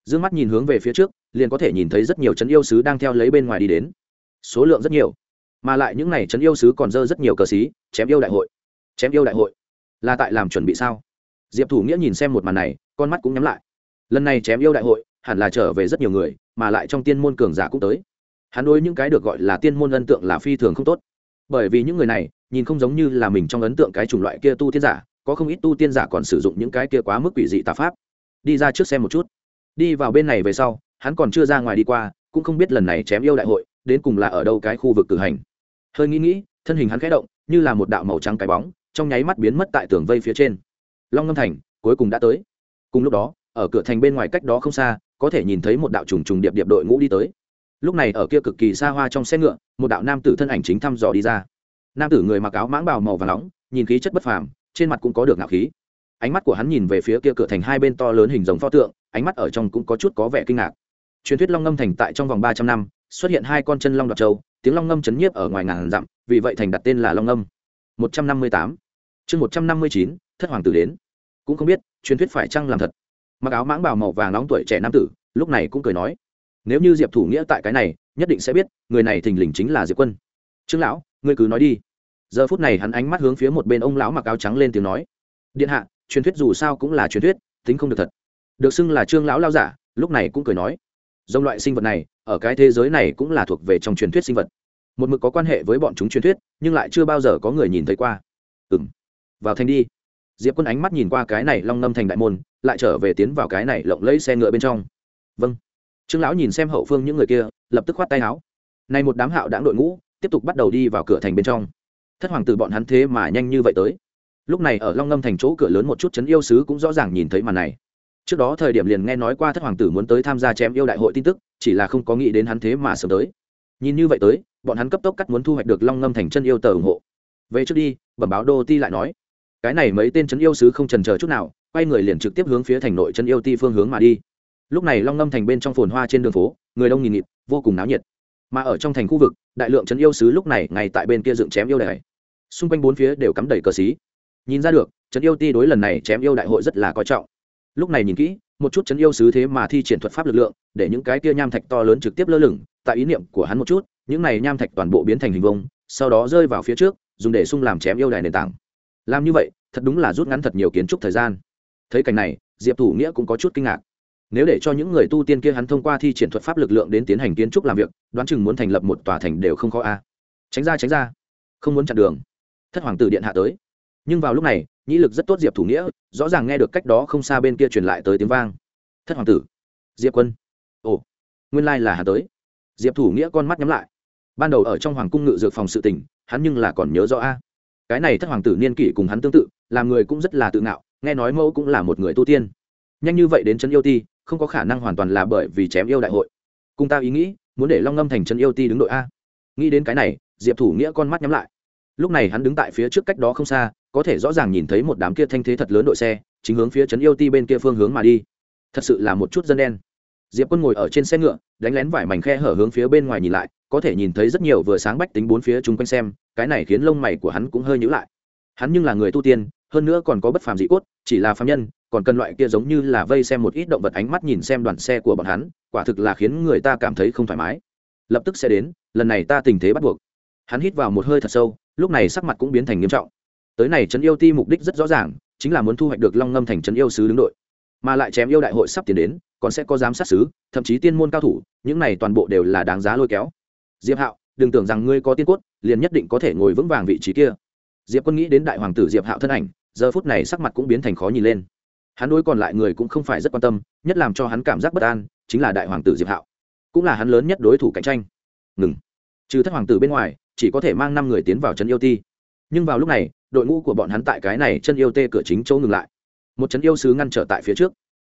D ư ơ n g mắt nhìn hướng về phía trước, liền có thể nhìn thấy rất nhiều chấn yêu sứ đang theo lấy bên ngoài đi đến. Số lượng rất nhiều, mà lại những n à y chấn yêu sứ còn dơ rất nhiều cờ xí, chém yêu đại hội. Chém yêu đại hội? Là tại làm chuẩn bị sao? Diệp thủ nghĩa nhìn xem một màn này, con mắt cũng nhắm lại. Lần này chém yêu đại hội, hẳn là trở về rất nhiều người, mà lại trong tiên môn cường giả cũng tới. Hắn đối những cái được gọi là tiên môn ân tượng là phi thường không tốt. Bởi vì những người này nhìn không giống như là mình trong ấn tượng cái chủng loại kia tu tiên giả, có không ít tu tiên giả còn sử dụng những cái kia quá mức quỷ dị tà pháp. Đi ra trước xem một chút. Đi vào bên này về sau, hắn còn chưa ra ngoài đi qua, cũng không biết lần này chém yêu đại hội, đến cùng là ở đâu cái khu vực cử hành. Hơi nghĩ nghĩ, thân hình hắn khẽ động, như là một đạo màu trắng cái bóng, trong nháy mắt biến mất tại tường vây phía trên. Long ngâm thành, cuối cùng đã tới. Cùng lúc đó, ở cửa thành bên ngoài cách đó không xa, có thể nhìn thấy một đạo trùng trùng điệp điệp đội ngũ đi tới. Lúc này ở kia cực kỳ xa hoa trong xe ngựa, một đạo nam tử thân ảnh chính thăm dò đi ra nam tử người mặc áo mãng bào màu và nóng, nhìn khí chất bất phàm, trên mặt cũng có được ngạo khí. Ánh mắt của hắn nhìn về phía kia cửa thành hai bên to lớn hình giống pho tượng, ánh mắt ở trong cũng có chút có vẻ kinh ngạc. Truyền thuyết long ngâm thành tại trong vòng ba trăm năm, xuất hiện hai con chân long đoạt châu, tiếng long ngâm chấn nhiếp ở ngoài ngàn dặm, vì vậy thành đặt tên là long ngâm. Một trăm năm mươi tám. Chương một trăm năm mươi chín, thất hoàng tử đến. Cũng không biết, truyền thuyết phải chăng làm thật? Mặc áo mãng bào màu vàng nóng tuổi trẻ nam tử, lúc này cũng cười nói, nếu như diệp thủ nghĩa tại cái này, nhất định sẽ biết, người này thình lình chính là diệp quân. Trương lão, ngươi cứ nói đi giờ phút này hắn ánh mắt hướng phía một bên ông lão mặc áo trắng lên tiếng nói, điện hạ, truyền thuyết dù sao cũng là truyền thuyết, tính không được thật. Được xưng là trương lão lao giả, lúc này cũng cười nói, dòng loại sinh vật này, ở cái thế giới này cũng là thuộc về trong truyền thuyết sinh vật. Một mực có quan hệ với bọn chúng truyền thuyết, nhưng lại chưa bao giờ có người nhìn thấy qua. Ừ m vào thành đi. Diệp quân ánh mắt nhìn qua cái này long ngâm thành đại môn, lại trở về tiến vào cái này lộng lấy xe ngựa bên trong. Vâng. Trương lão nhìn xem hậu phương những người kia, lập tức khoát tay áo. Này một đám hạo đáng đội ngũ, tiếp tục bắt đầu đi vào cửa thành bên trong thất hoàng tử bọn hắn thế mà nhanh như vậy tới. Lúc này ở long ngâm thành chỗ cửa lớn một chút chấn yêu sứ cũng rõ ràng nhìn thấy màn này. Trước đó thời điểm liền nghe nói qua thất hoàng tử muốn tới tham gia chém yêu đại hội tin tức, chỉ là không có nghĩ đến hắn thế mà sớm tới. Nhìn như vậy tới, bọn hắn cấp tốc cắt muốn thu hoạch được long ngâm thành chân yêu tờ ủng hộ. Về trước đi, bẩm báo đô ti lại nói. Cái này mấy tên chấn yêu sứ không trần chờ chút nào, quay người liền trực tiếp hướng phía thành nội chân yêu ti phương hướng mà đi. Lúc này long ngâm thành bên trong phồn hoa trên đường phố, người đông nghìn nghịt, vô cùng náo nhiệt. Mà ở trong thành khu vực, đại lượng trấn yêu sứ lúc này ngay tại bên kia dựng chém yêu đài xung quanh bốn phía đều cắm đầy cờ xí. Nhìn ra được, trấn yêu ti đối lần này chém yêu đại hội rất là coi trọng. Lúc này nhìn kỹ, một chút chấn yêu sứ thế mà thi triển thuật pháp lực lượng, để những cái kia nham thạch to lớn trực tiếp lơ lửng, tại ý niệm của hắn một chút, những này nham thạch toàn bộ biến thành hình vông sau đó rơi vào phía trước, dùng để sung làm chém yêu đài nền tảng. Làm như vậy, thật đúng là rút ngắn thật nhiều kiến trúc thời gian. Thấy cảnh này, diệp thủ nghĩa cũng có chút kinh ngạc. Nếu để cho những người tu tiên kia hắn thông qua thi triển thuật pháp lực lượng đến tiến hành kiến trúc làm việc, đoán chừng muốn thành lập một tòa thành đều không khó a. Tránh ra tránh ra. Không muốn chặn đường thất hoàng tử điện hạ tới. Nhưng vào lúc này, nhĩ lực rất tốt diệp thủ nghĩa, rõ ràng nghe được cách đó không xa bên kia truyền lại tới tiếng vang. Thất hoàng tử, diệp quân. Ồ, nguyên lai là hà tới. Diệp thủ nghĩa con mắt nhắm lại. Ban đầu ở trong hoàng cung ngự dược phòng sự tình, hắn nhưng là còn nhớ rõ a. Cái này thất hoàng tử niên kỷ cùng hắn tương tự, làm người cũng rất là tự ngạo, nghe nói mẫu cũng là một người tu tiên. Nhanh như vậy đến trấn yêu ti, không có khả năng hoàn toàn là bởi vì chém yêu đại hội. Cùng ta ý nghĩ, muốn để long ngâm thành trấn yêu ti đứng đội a. Nghĩ đến cái này, diệp thủ nghĩa con mắt nhắm lại lúc này hắn đứng tại phía trước cách đó không xa, có thể rõ ràng nhìn thấy một đám kia thanh thế thật lớn đội xe, chính hướng phía trấn yêu ti bên kia phương hướng mà đi. Thật sự là một chút dân đen. Diệp quân ngồi ở trên xe ngựa, đánh lén vải mảnh khe hở hướng phía bên ngoài nhìn lại, có thể nhìn thấy rất nhiều vừa sáng bách tính bốn phía chung quanh xem, cái này khiến lông mày của hắn cũng hơi nhữ lại. Hắn nhưng là người tu tiên, hơn nữa còn có bất phàm dị cốt, chỉ là phàm nhân, còn cần loại kia giống như là vây xem một ít động vật ánh mắt nhìn xem đoàn xe của bọn hắn, quả thực là khiến người ta cảm thấy không thoải mái. Lập tức sẽ đến, lần này ta tình thế bắt buộc. Hắn hít vào một hơi thật sâu lúc này sắc mặt cũng biến thành nghiêm trọng. Tới này trấn yêu ti mục đích rất rõ ràng, chính là muốn thu hoạch được long ngâm thành trấn yêu sứ đứng đội. Mà lại chém yêu đại hội sắp tiến đến, còn sẽ có giám sát sứ, thậm chí tiên môn cao thủ, những này toàn bộ đều là đáng giá lôi kéo. Diệp hạo, đừng tưởng rằng ngươi có tiên cốt, liền nhất định có thể ngồi vững vàng vị trí kia. Diệp quân nghĩ đến đại hoàng tử diệp hạo thân ảnh, giờ phút này sắc mặt cũng biến thành khó nhìn lên. Hắn đối còn lại người cũng không phải rất quan tâm, nhất làm cho hắn cảm giác bất an, chính là đại hoàng tử diệp hạo. Cũng là hắn lớn nhất đối thủ cạnh tranh. Ngừng. Trừ thất hoàng tử bên ngoài chỉ có thể mang năm người tiến vào chân yêu ti. Nhưng vào lúc này, đội ngũ của bọn hắn tại cái này chân yêu tê cửa chính chỗ ngừng lại. Một chân yêu sứ ngăn trở tại phía trước.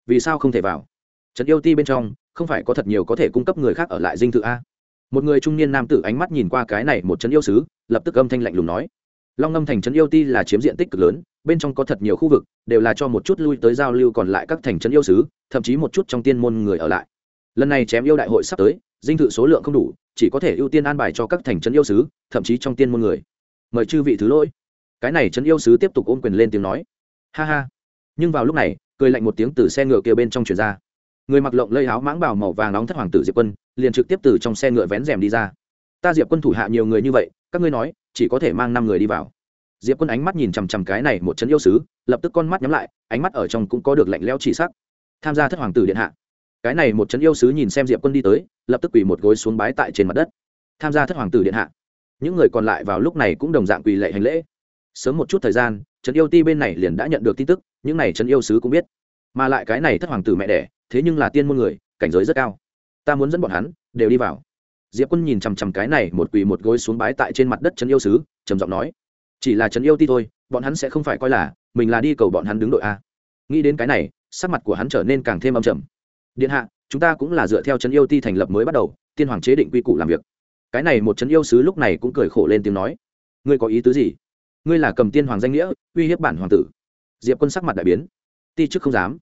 Vì sao không thể vào? Chân yêu ti bên trong, không phải có thật nhiều có thể cung cấp người khác ở lại dinh thự a? Một người trung niên nam tử ánh mắt nhìn qua cái này một chân yêu sứ, lập tức âm thanh lạnh lùng nói. Long ngâm thành trấn yêu ti là chiếm diện tích cực lớn, bên trong có thật nhiều khu vực, đều là cho một chút lui tới giao lưu còn lại các thành trấn yêu sứ, thậm chí một chút trong tiên môn người ở lại. Lần này chém yêu đại hội sắp tới, dinh thự số lượng không đủ chỉ có thể ưu tiên an bài cho các thành trấn yêu sứ, thậm chí trong tiên môn người. Mời chư vị thứ lỗi. Cái này trấn yêu sứ tiếp tục ôm quyền lên tiếng nói. Ha ha. Nhưng vào lúc này, cười lạnh một tiếng từ xe ngựa kia bên trong chuyển ra. Người mặc lộng lây áo mãng bảo màu vàng nóng thất hoàng tử diệp quân, liền trực tiếp từ trong xe ngựa vén rèm đi ra. Ta diệp quân thủ hạ nhiều người như vậy, các ngươi nói, chỉ có thể mang năm người đi vào. Diệp quân ánh mắt nhìn chằm chằm cái này một chân yêu sứ, lập tức con mắt nhắm lại, ánh mắt ở trong cũng có được lạnh leo chỉ sắc. Tham gia thất hoàng tử điện hạ cái này một trấn yêu sứ nhìn xem diệp quân đi tới, lập tức quỳ một gối xuống bái tại trên mặt đất. Tham gia thất hoàng tử điện hạ. Những người còn lại vào lúc này cũng đồng dạng quỳ lệ hành lễ. Sớm một chút thời gian, trấn yêu ti bên này liền đã nhận được tin tức, những này trấn yêu sứ cũng biết. Mà lại cái này thất hoàng tử mẹ đẻ, thế nhưng là tiên môn người, cảnh giới rất cao. Ta muốn dẫn bọn hắn, đều đi vào. Diệp quân nhìn chằm chằm cái này một quỳ một gối xuống bái tại trên mặt đất trấn yêu sứ, trầm giọng nói, chỉ là trấn yêu ti thôi, bọn hắn sẽ không phải coi là, mình là đi cầu bọn hắn đứng đội a. Nghĩ đến cái này, sắc mặt của hắn trở nên càng thêm âm trầm điện hạ, chúng ta cũng là dựa theo trấn yêu ti thành lập mới bắt đầu, tiên hoàng chế định quy củ làm việc. Cái này một trấn yêu sứ lúc này cũng cười khổ lên tiếng nói. Ngươi có ý tứ gì? Ngươi là cầm tiên hoàng danh nghĩa, uy hiếp bản hoàng tử. Diệp quân sắc mặt đại biến. Ti chức không dám.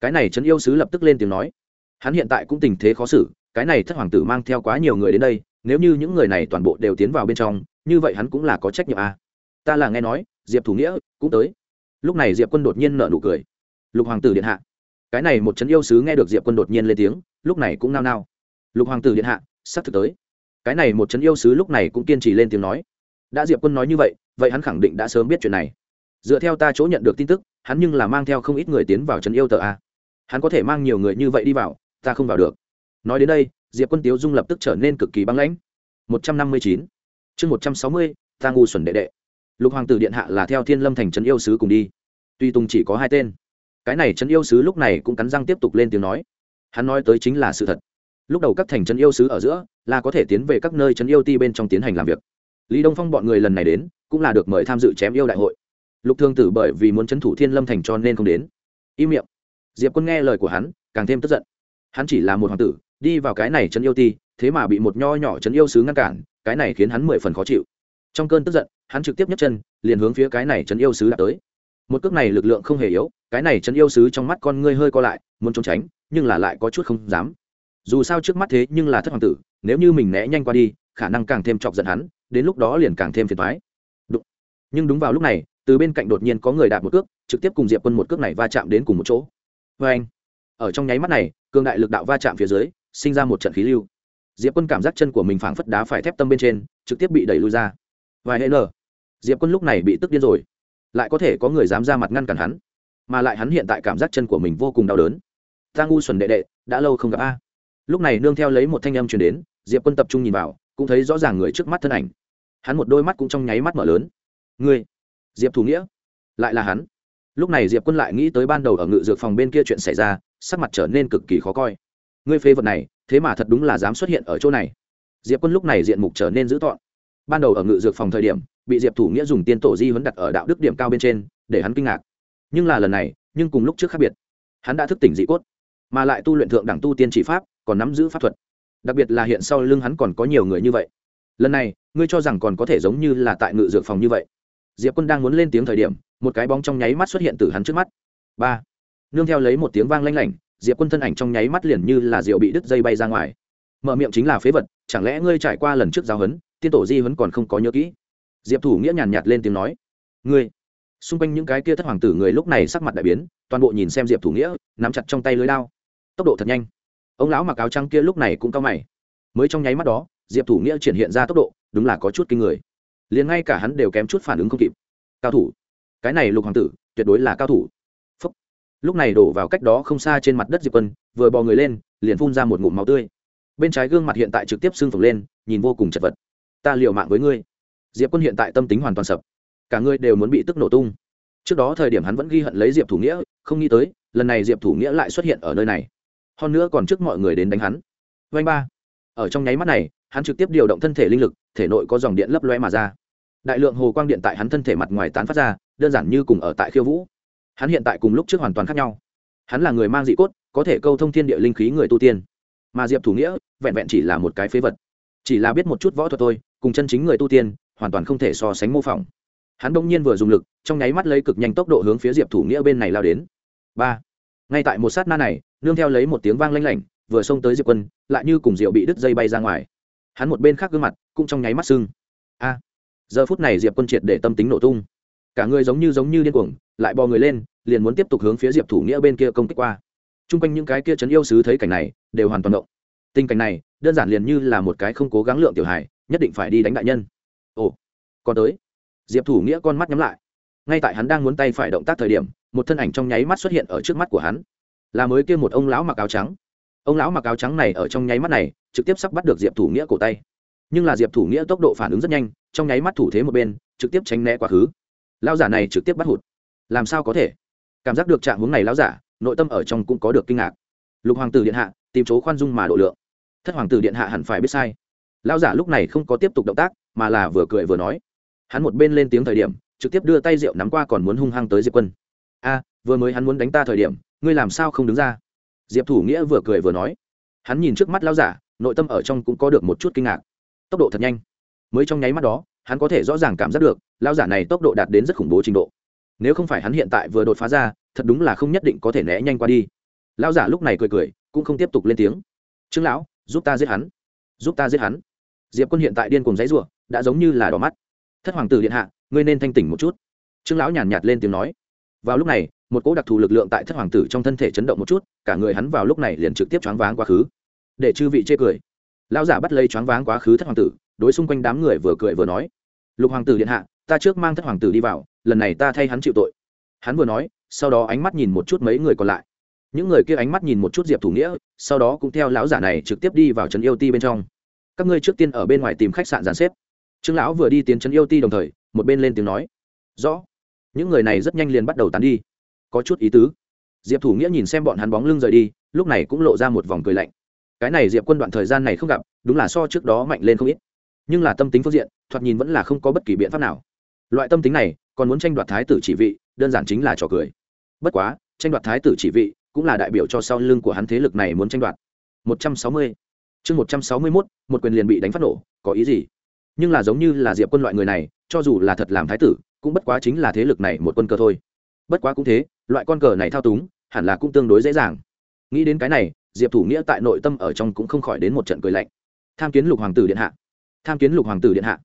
Cái này trấn yêu sứ lập tức lên tiếng nói. Hắn hiện tại cũng tình thế khó xử, cái này thất hoàng tử mang theo quá nhiều người đến đây, nếu như những người này toàn bộ đều tiến vào bên trong, như vậy hắn cũng là có trách nhiệm à. ta là nghe nói, diệp thủ nghĩa cũng tới. Lúc này diệp quân đột nhiên nở nụ cười. Lục hoàng tử điện hạ cái này một trấn yêu sứ nghe được diệp quân đột nhiên lên tiếng, lúc này cũng nao nao. Lục hoàng tử điện hạ, sắp thực tới. Cái này một trấn yêu sứ lúc này cũng kiên trì lên tiếng nói. Đã diệp quân nói như vậy vậy hắn khẳng định đã sớm biết chuyện này. Dựa theo ta chỗ nhận được tin tức, hắn nhưng là mang theo không ít người tiến vào trấn yêu tờ a. Hắn có thể mang nhiều người như vậy đi vào, ta không vào được. Nói đến đây, diệp quân tiếu dung lập tức trở nên cực kỳ băng lãnh. Một trăm năm mươi chín. Chương một trăm sáu mươi, ta ngu xuẩn đệ đệ. Lục hoàng tử điện hạ là theo thiên lâm thành trấn yêu sứ cùng đi. Tuy tùng chỉ có hai tên cái này trấn yêu sứ lúc này cũng cắn răng tiếp tục lên tiếng nói. Hắn nói tới chính là sự thật. Lúc đầu các thành trấn yêu sứ ở giữa là có thể tiến về các nơi trấn yêu ti bên trong tiến hành làm việc. Lý đông phong bọn người lần này đến cũng là được mời tham dự chém yêu đại hội. Lục thương tử bởi vì muốn trấn thủ thiên lâm thành cho nên không đến. Im miệng. Diệp quân nghe lời của hắn, càng thêm tức giận. Hắn chỉ là một hoàng tử, đi vào cái này trấn yêu ti, thế mà bị một nho nhỏ trấn yêu sứ ngăn cản, cái này khiến hắn mười phần khó chịu. Trong cơn tức giận, hắn trực tiếp nhấc chân, liền hướng phía cái này trấn yêu sứ đã tới một cước này lực lượng không hề yếu, cái này chấn yêu sứ trong mắt con ngươi hơi co lại, muốn trốn tránh, nhưng là lại có chút không dám. Dù sao trước mắt thế nhưng là thất hoàng tử, nếu như mình né nhanh qua đi, khả năng càng thêm chọc giận hắn, đến lúc đó liền càng thêm phiền thoái đúng. nhưng đúng vào lúc này, từ bên cạnh đột nhiên có người đạp một cước, trực tiếp cùng diệp quân một cước này va chạm đến cùng một chỗ. Vê anh. Ở trong nháy mắt này, cường đại lực đạo va chạm phía dưới, sinh ra một trận khí lưu. Diệp quân cảm giác chân của mình phảng phất đá phải thép tâm bên trên, trực tiếp bị đẩy lui ra. Vài hệ lờ diệp quân lúc này bị tức điên rồi lại có thể có người dám ra mặt ngăn cản hắn, mà lại hắn hiện tại cảm giác chân của mình vô cùng đau đớn. Ta ngu xuẩn đệ đệ, đã lâu không gặp a. Lúc này nương theo lấy một thanh âm truyền đến, diệp quân tập trung nhìn vào, cũng thấy rõ ràng người trước mắt thân ảnh. Hắn một đôi mắt cũng trong nháy mắt mở lớn. Ngươi? Diệp thủ nghĩa? Lại là hắn? Lúc này diệp quân lại nghĩ tới ban đầu ở ngự dược phòng bên kia chuyện xảy ra, sắc mặt trở nên cực kỳ khó coi. Ngươi phê vật này, thế mà thật đúng là dám xuất hiện ở chỗ này. Diệp quân lúc này diện mục trở nên dữ tọn ban đầu ở ngự dược phòng thời điểm bị diệp thủ nghĩa dùng tiên tổ di huấn đặt ở đạo đức điểm cao bên trên, để hắn kinh ngạc. Nhưng là lần này, nhưng cùng lúc trước khác biệt. Hắn đã thức tỉnh dị cốt, mà lại tu luyện thượng đẳng tu tiên chỉ pháp, còn nắm giữ pháp thuật. Đặc biệt là hiện sau lưng hắn còn có nhiều người như vậy. Lần này, ngươi cho rằng còn có thể giống như là tại ngự dược phòng như vậy. Diệp quân đang muốn lên tiếng thời điểm, một cái bóng trong nháy mắt xuất hiện từ hắn trước mắt. Ba. Nương theo lấy một tiếng vang lanh lảnh, diệp quân thân ảnh trong nháy mắt liền như là rượu bị đứt dây bay ra ngoài. Mở miệng chính là phế vật, chẳng lẽ ngươi trải qua lần trước giáo huấn, tiên tổ di huấn còn không có nhớ kỹ? Diệp thủ nghĩa nhàn nhạt lên tiếng nói, ngươi. Xung quanh những cái kia thất hoàng tử người lúc này sắc mặt đại biến, toàn bộ nhìn xem diệp thủ nghĩa, nắm chặt trong tay lưới lao tốc độ thật nhanh. Ông lão mặc áo trắng kia lúc này cũng cao mày. Mới trong nháy mắt đó, diệp thủ nghĩa triển hiện ra tốc độ, đúng là có chút kinh người. Liền ngay cả hắn đều kém chút phản ứng không kịp. Cao thủ. Cái này lục hoàng tử, tuyệt đối là cao thủ. Phúc. lúc này đổ vào cách đó không xa trên mặt đất diệp quân, vừa bò người lên, liền phun ra một ngụm máu tươi. Bên trái gương mặt hiện tại trực tiếp sưng phồng lên, nhìn vô cùng chật vật. Ta liều mạng với ngươi diệp quân hiện tại tâm tính hoàn toàn sập. Cả người đều muốn bị tức nổ tung. Trước đó thời điểm hắn vẫn ghi hận lấy diệp thủ nghĩa, không nghĩ tới, lần này diệp thủ nghĩa lại xuất hiện ở nơi này. Hơn nữa còn trước mọi người đến đánh hắn. Vanh ba. Ở trong nháy mắt này, hắn trực tiếp điều động thân thể linh lực, thể nội có dòng điện lấp loe mà ra. Đại lượng hồ quang điện tại hắn thân thể mặt ngoài tán phát ra, đơn giản như cùng ở tại khiêu vũ. Hắn hiện tại cùng lúc trước hoàn toàn khác nhau. Hắn là người mang dị cốt, có thể câu thông thiên địa linh khí người tu tiên. Mà diệp thủ nghĩa, vẹn vẹn chỉ là một cái phế vật. Chỉ là biết một chút võ thuật thôi, cùng chân chính người tu tiên hoàn toàn không thể so sánh mô phỏng. Hắn đông nhiên vừa dùng lực, trong nháy mắt lấy cực nhanh tốc độ hướng phía diệp thủ nghĩa bên này lao đến. Ba. Ngay tại một sát na này, nương theo lấy một tiếng vang lanh lảnh, vừa xông tới diệp quân, lại như cùng rượu bị đứt dây bay ra ngoài. Hắn một bên khác gương mặt, cũng trong nháy mắt sưng. A. Giờ phút này diệp quân triệt để tâm tính nổ tung. Cả người giống như giống như điên cuồng, lại bò người lên, liền muốn tiếp tục hướng phía diệp thủ nghĩa bên kia công kích qua. T r u n g quanh những cái kia trấn yêu sứ thấy cảnh này, đều hoàn toàn động. Tình cảnh này, đơn giản liền như là một cái không cố gắng lượng tiểu hài, nhất định phải đi đánh đại nhân ồ còn tới. Diệp thủ nghĩa con mắt nhắm lại. Ngay tại hắn đang muốn tay phải động tác thời điểm, một thân ảnh trong nháy mắt xuất hiện ở trước mắt của hắn. Là mới kia một ông lão mặc áo trắng. Ông lão mặc áo trắng này ở trong nháy mắt này, trực tiếp sắp bắt được diệp thủ nghĩa cổ tay. Nhưng là diệp thủ nghĩa tốc độ phản ứng rất nhanh, trong nháy mắt thủ thế một bên, trực tiếp tránh né quá khứ. Lao giả này trực tiếp bắt hụt. Làm sao có thể? Cảm giác được trạng hướng này lao giả, nội tâm ở trong cũng có được kinh ngạc. Lục hoàng tử điện hạ, tìm chỗ khoan dung mà độ lượng. Thất hoàng tử điện hạ hẳn phải biết sai. Lao giả lúc này không có tiếp tục động tác mà là vừa cười vừa nói. Hắn một bên lên tiếng thời điểm, trực tiếp đưa tay rượu nắm qua còn muốn hung hăng tới diệp quân. A, vừa mới hắn muốn đánh ta thời điểm, ngươi làm sao không đứng ra? Diệp thủ nghĩa vừa cười vừa nói. Hắn nhìn trước mắt lao giả, nội tâm ở trong cũng có được một chút kinh ngạc. Tốc độ thật nhanh. Mới trong nháy mắt đó, hắn có thể rõ ràng cảm giác được lao giả này tốc độ đạt đến rất khủng bố trình độ. Nếu không phải hắn hiện tại vừa đột phá ra, thật đúng là không nhất định có thể né nhanh qua đi. Lao giả lúc này cười cười, cũng không tiếp tục lên tiếng. Trương lão, giúp ta giết hắn. Giúp ta giết hắn diệp quân hiện tại điên cùng giấy ruộng đã giống như là đỏ mắt. Thất hoàng tử điện hạ ngươi nên thanh tỉnh một chút. Trương lão nhàn nhạt, nhạt lên tiếng nói. Vào lúc này một cỗ đặc thù lực lượng tại thất hoàng tử trong thân thể chấn động một chút cả người hắn vào lúc này liền trực tiếp choáng váng quá khứ. Để chư vị chê cười. Lão giả bắt lấy choáng váng quá khứ thất hoàng tử đối xung quanh đám người vừa cười vừa nói. Lục hoàng tử điện hạ ta trước mang thất hoàng tử đi vào lần này ta thay hắn chịu tội. Hắn vừa nói sau đó ánh mắt nhìn một chút mấy người còn lại. Những người kia ánh mắt nhìn một chút diệp thủ nghĩa sau đó cũng theo lão giả này trực tiếp đi vào trấn yêu ti bên trong các ngươi trước tiên ở bên ngoài tìm khách sạn dàn xếp. Trương lão vừa đi tiến trấn yêu ti đồng thời, một bên lên tiếng nói. Rõ. Những người này rất nhanh liền bắt đầu tán đi. Có chút ý tứ. Diệp thủ nghĩa nhìn xem bọn hắn bóng lưng rời đi, lúc này cũng lộ ra một vòng cười lạnh. Cái này diệp quân đoạn thời gian này không gặp, đúng là so trước đó mạnh lên không ít. Nhưng là tâm tính phương diện, thoạt nhìn vẫn là không có bất kỳ biện pháp nào. Loại tâm tính này, còn muốn tranh đoạt thái tử chỉ vị, đơn giản chính là trò cười. Bất quá, tranh đoạt thái tử chỉ vị, cũng là đại biểu cho sau lưng của hắn thế lực này muốn tranh đoạt. Một trăm sáu mươi chương một trăm sáu mươi mốt, một quyền liền bị đánh phát nổ, có ý gì? Nhưng là giống như là diệp quân loại người này, cho dù là thật làm thái tử, cũng bất quá chính là thế lực này một quân cờ thôi. Bất quá cũng thế, loại con cờ này thao túng, hẳn là cũng tương đối dễ dàng. Nghĩ đến cái này, diệp thủ nghĩa tại nội tâm ở trong cũng không khỏi đến một trận cười lạnh. Tham kiến lục hoàng tử điện hạ. Tham kiến lục hoàng tử điện hạ.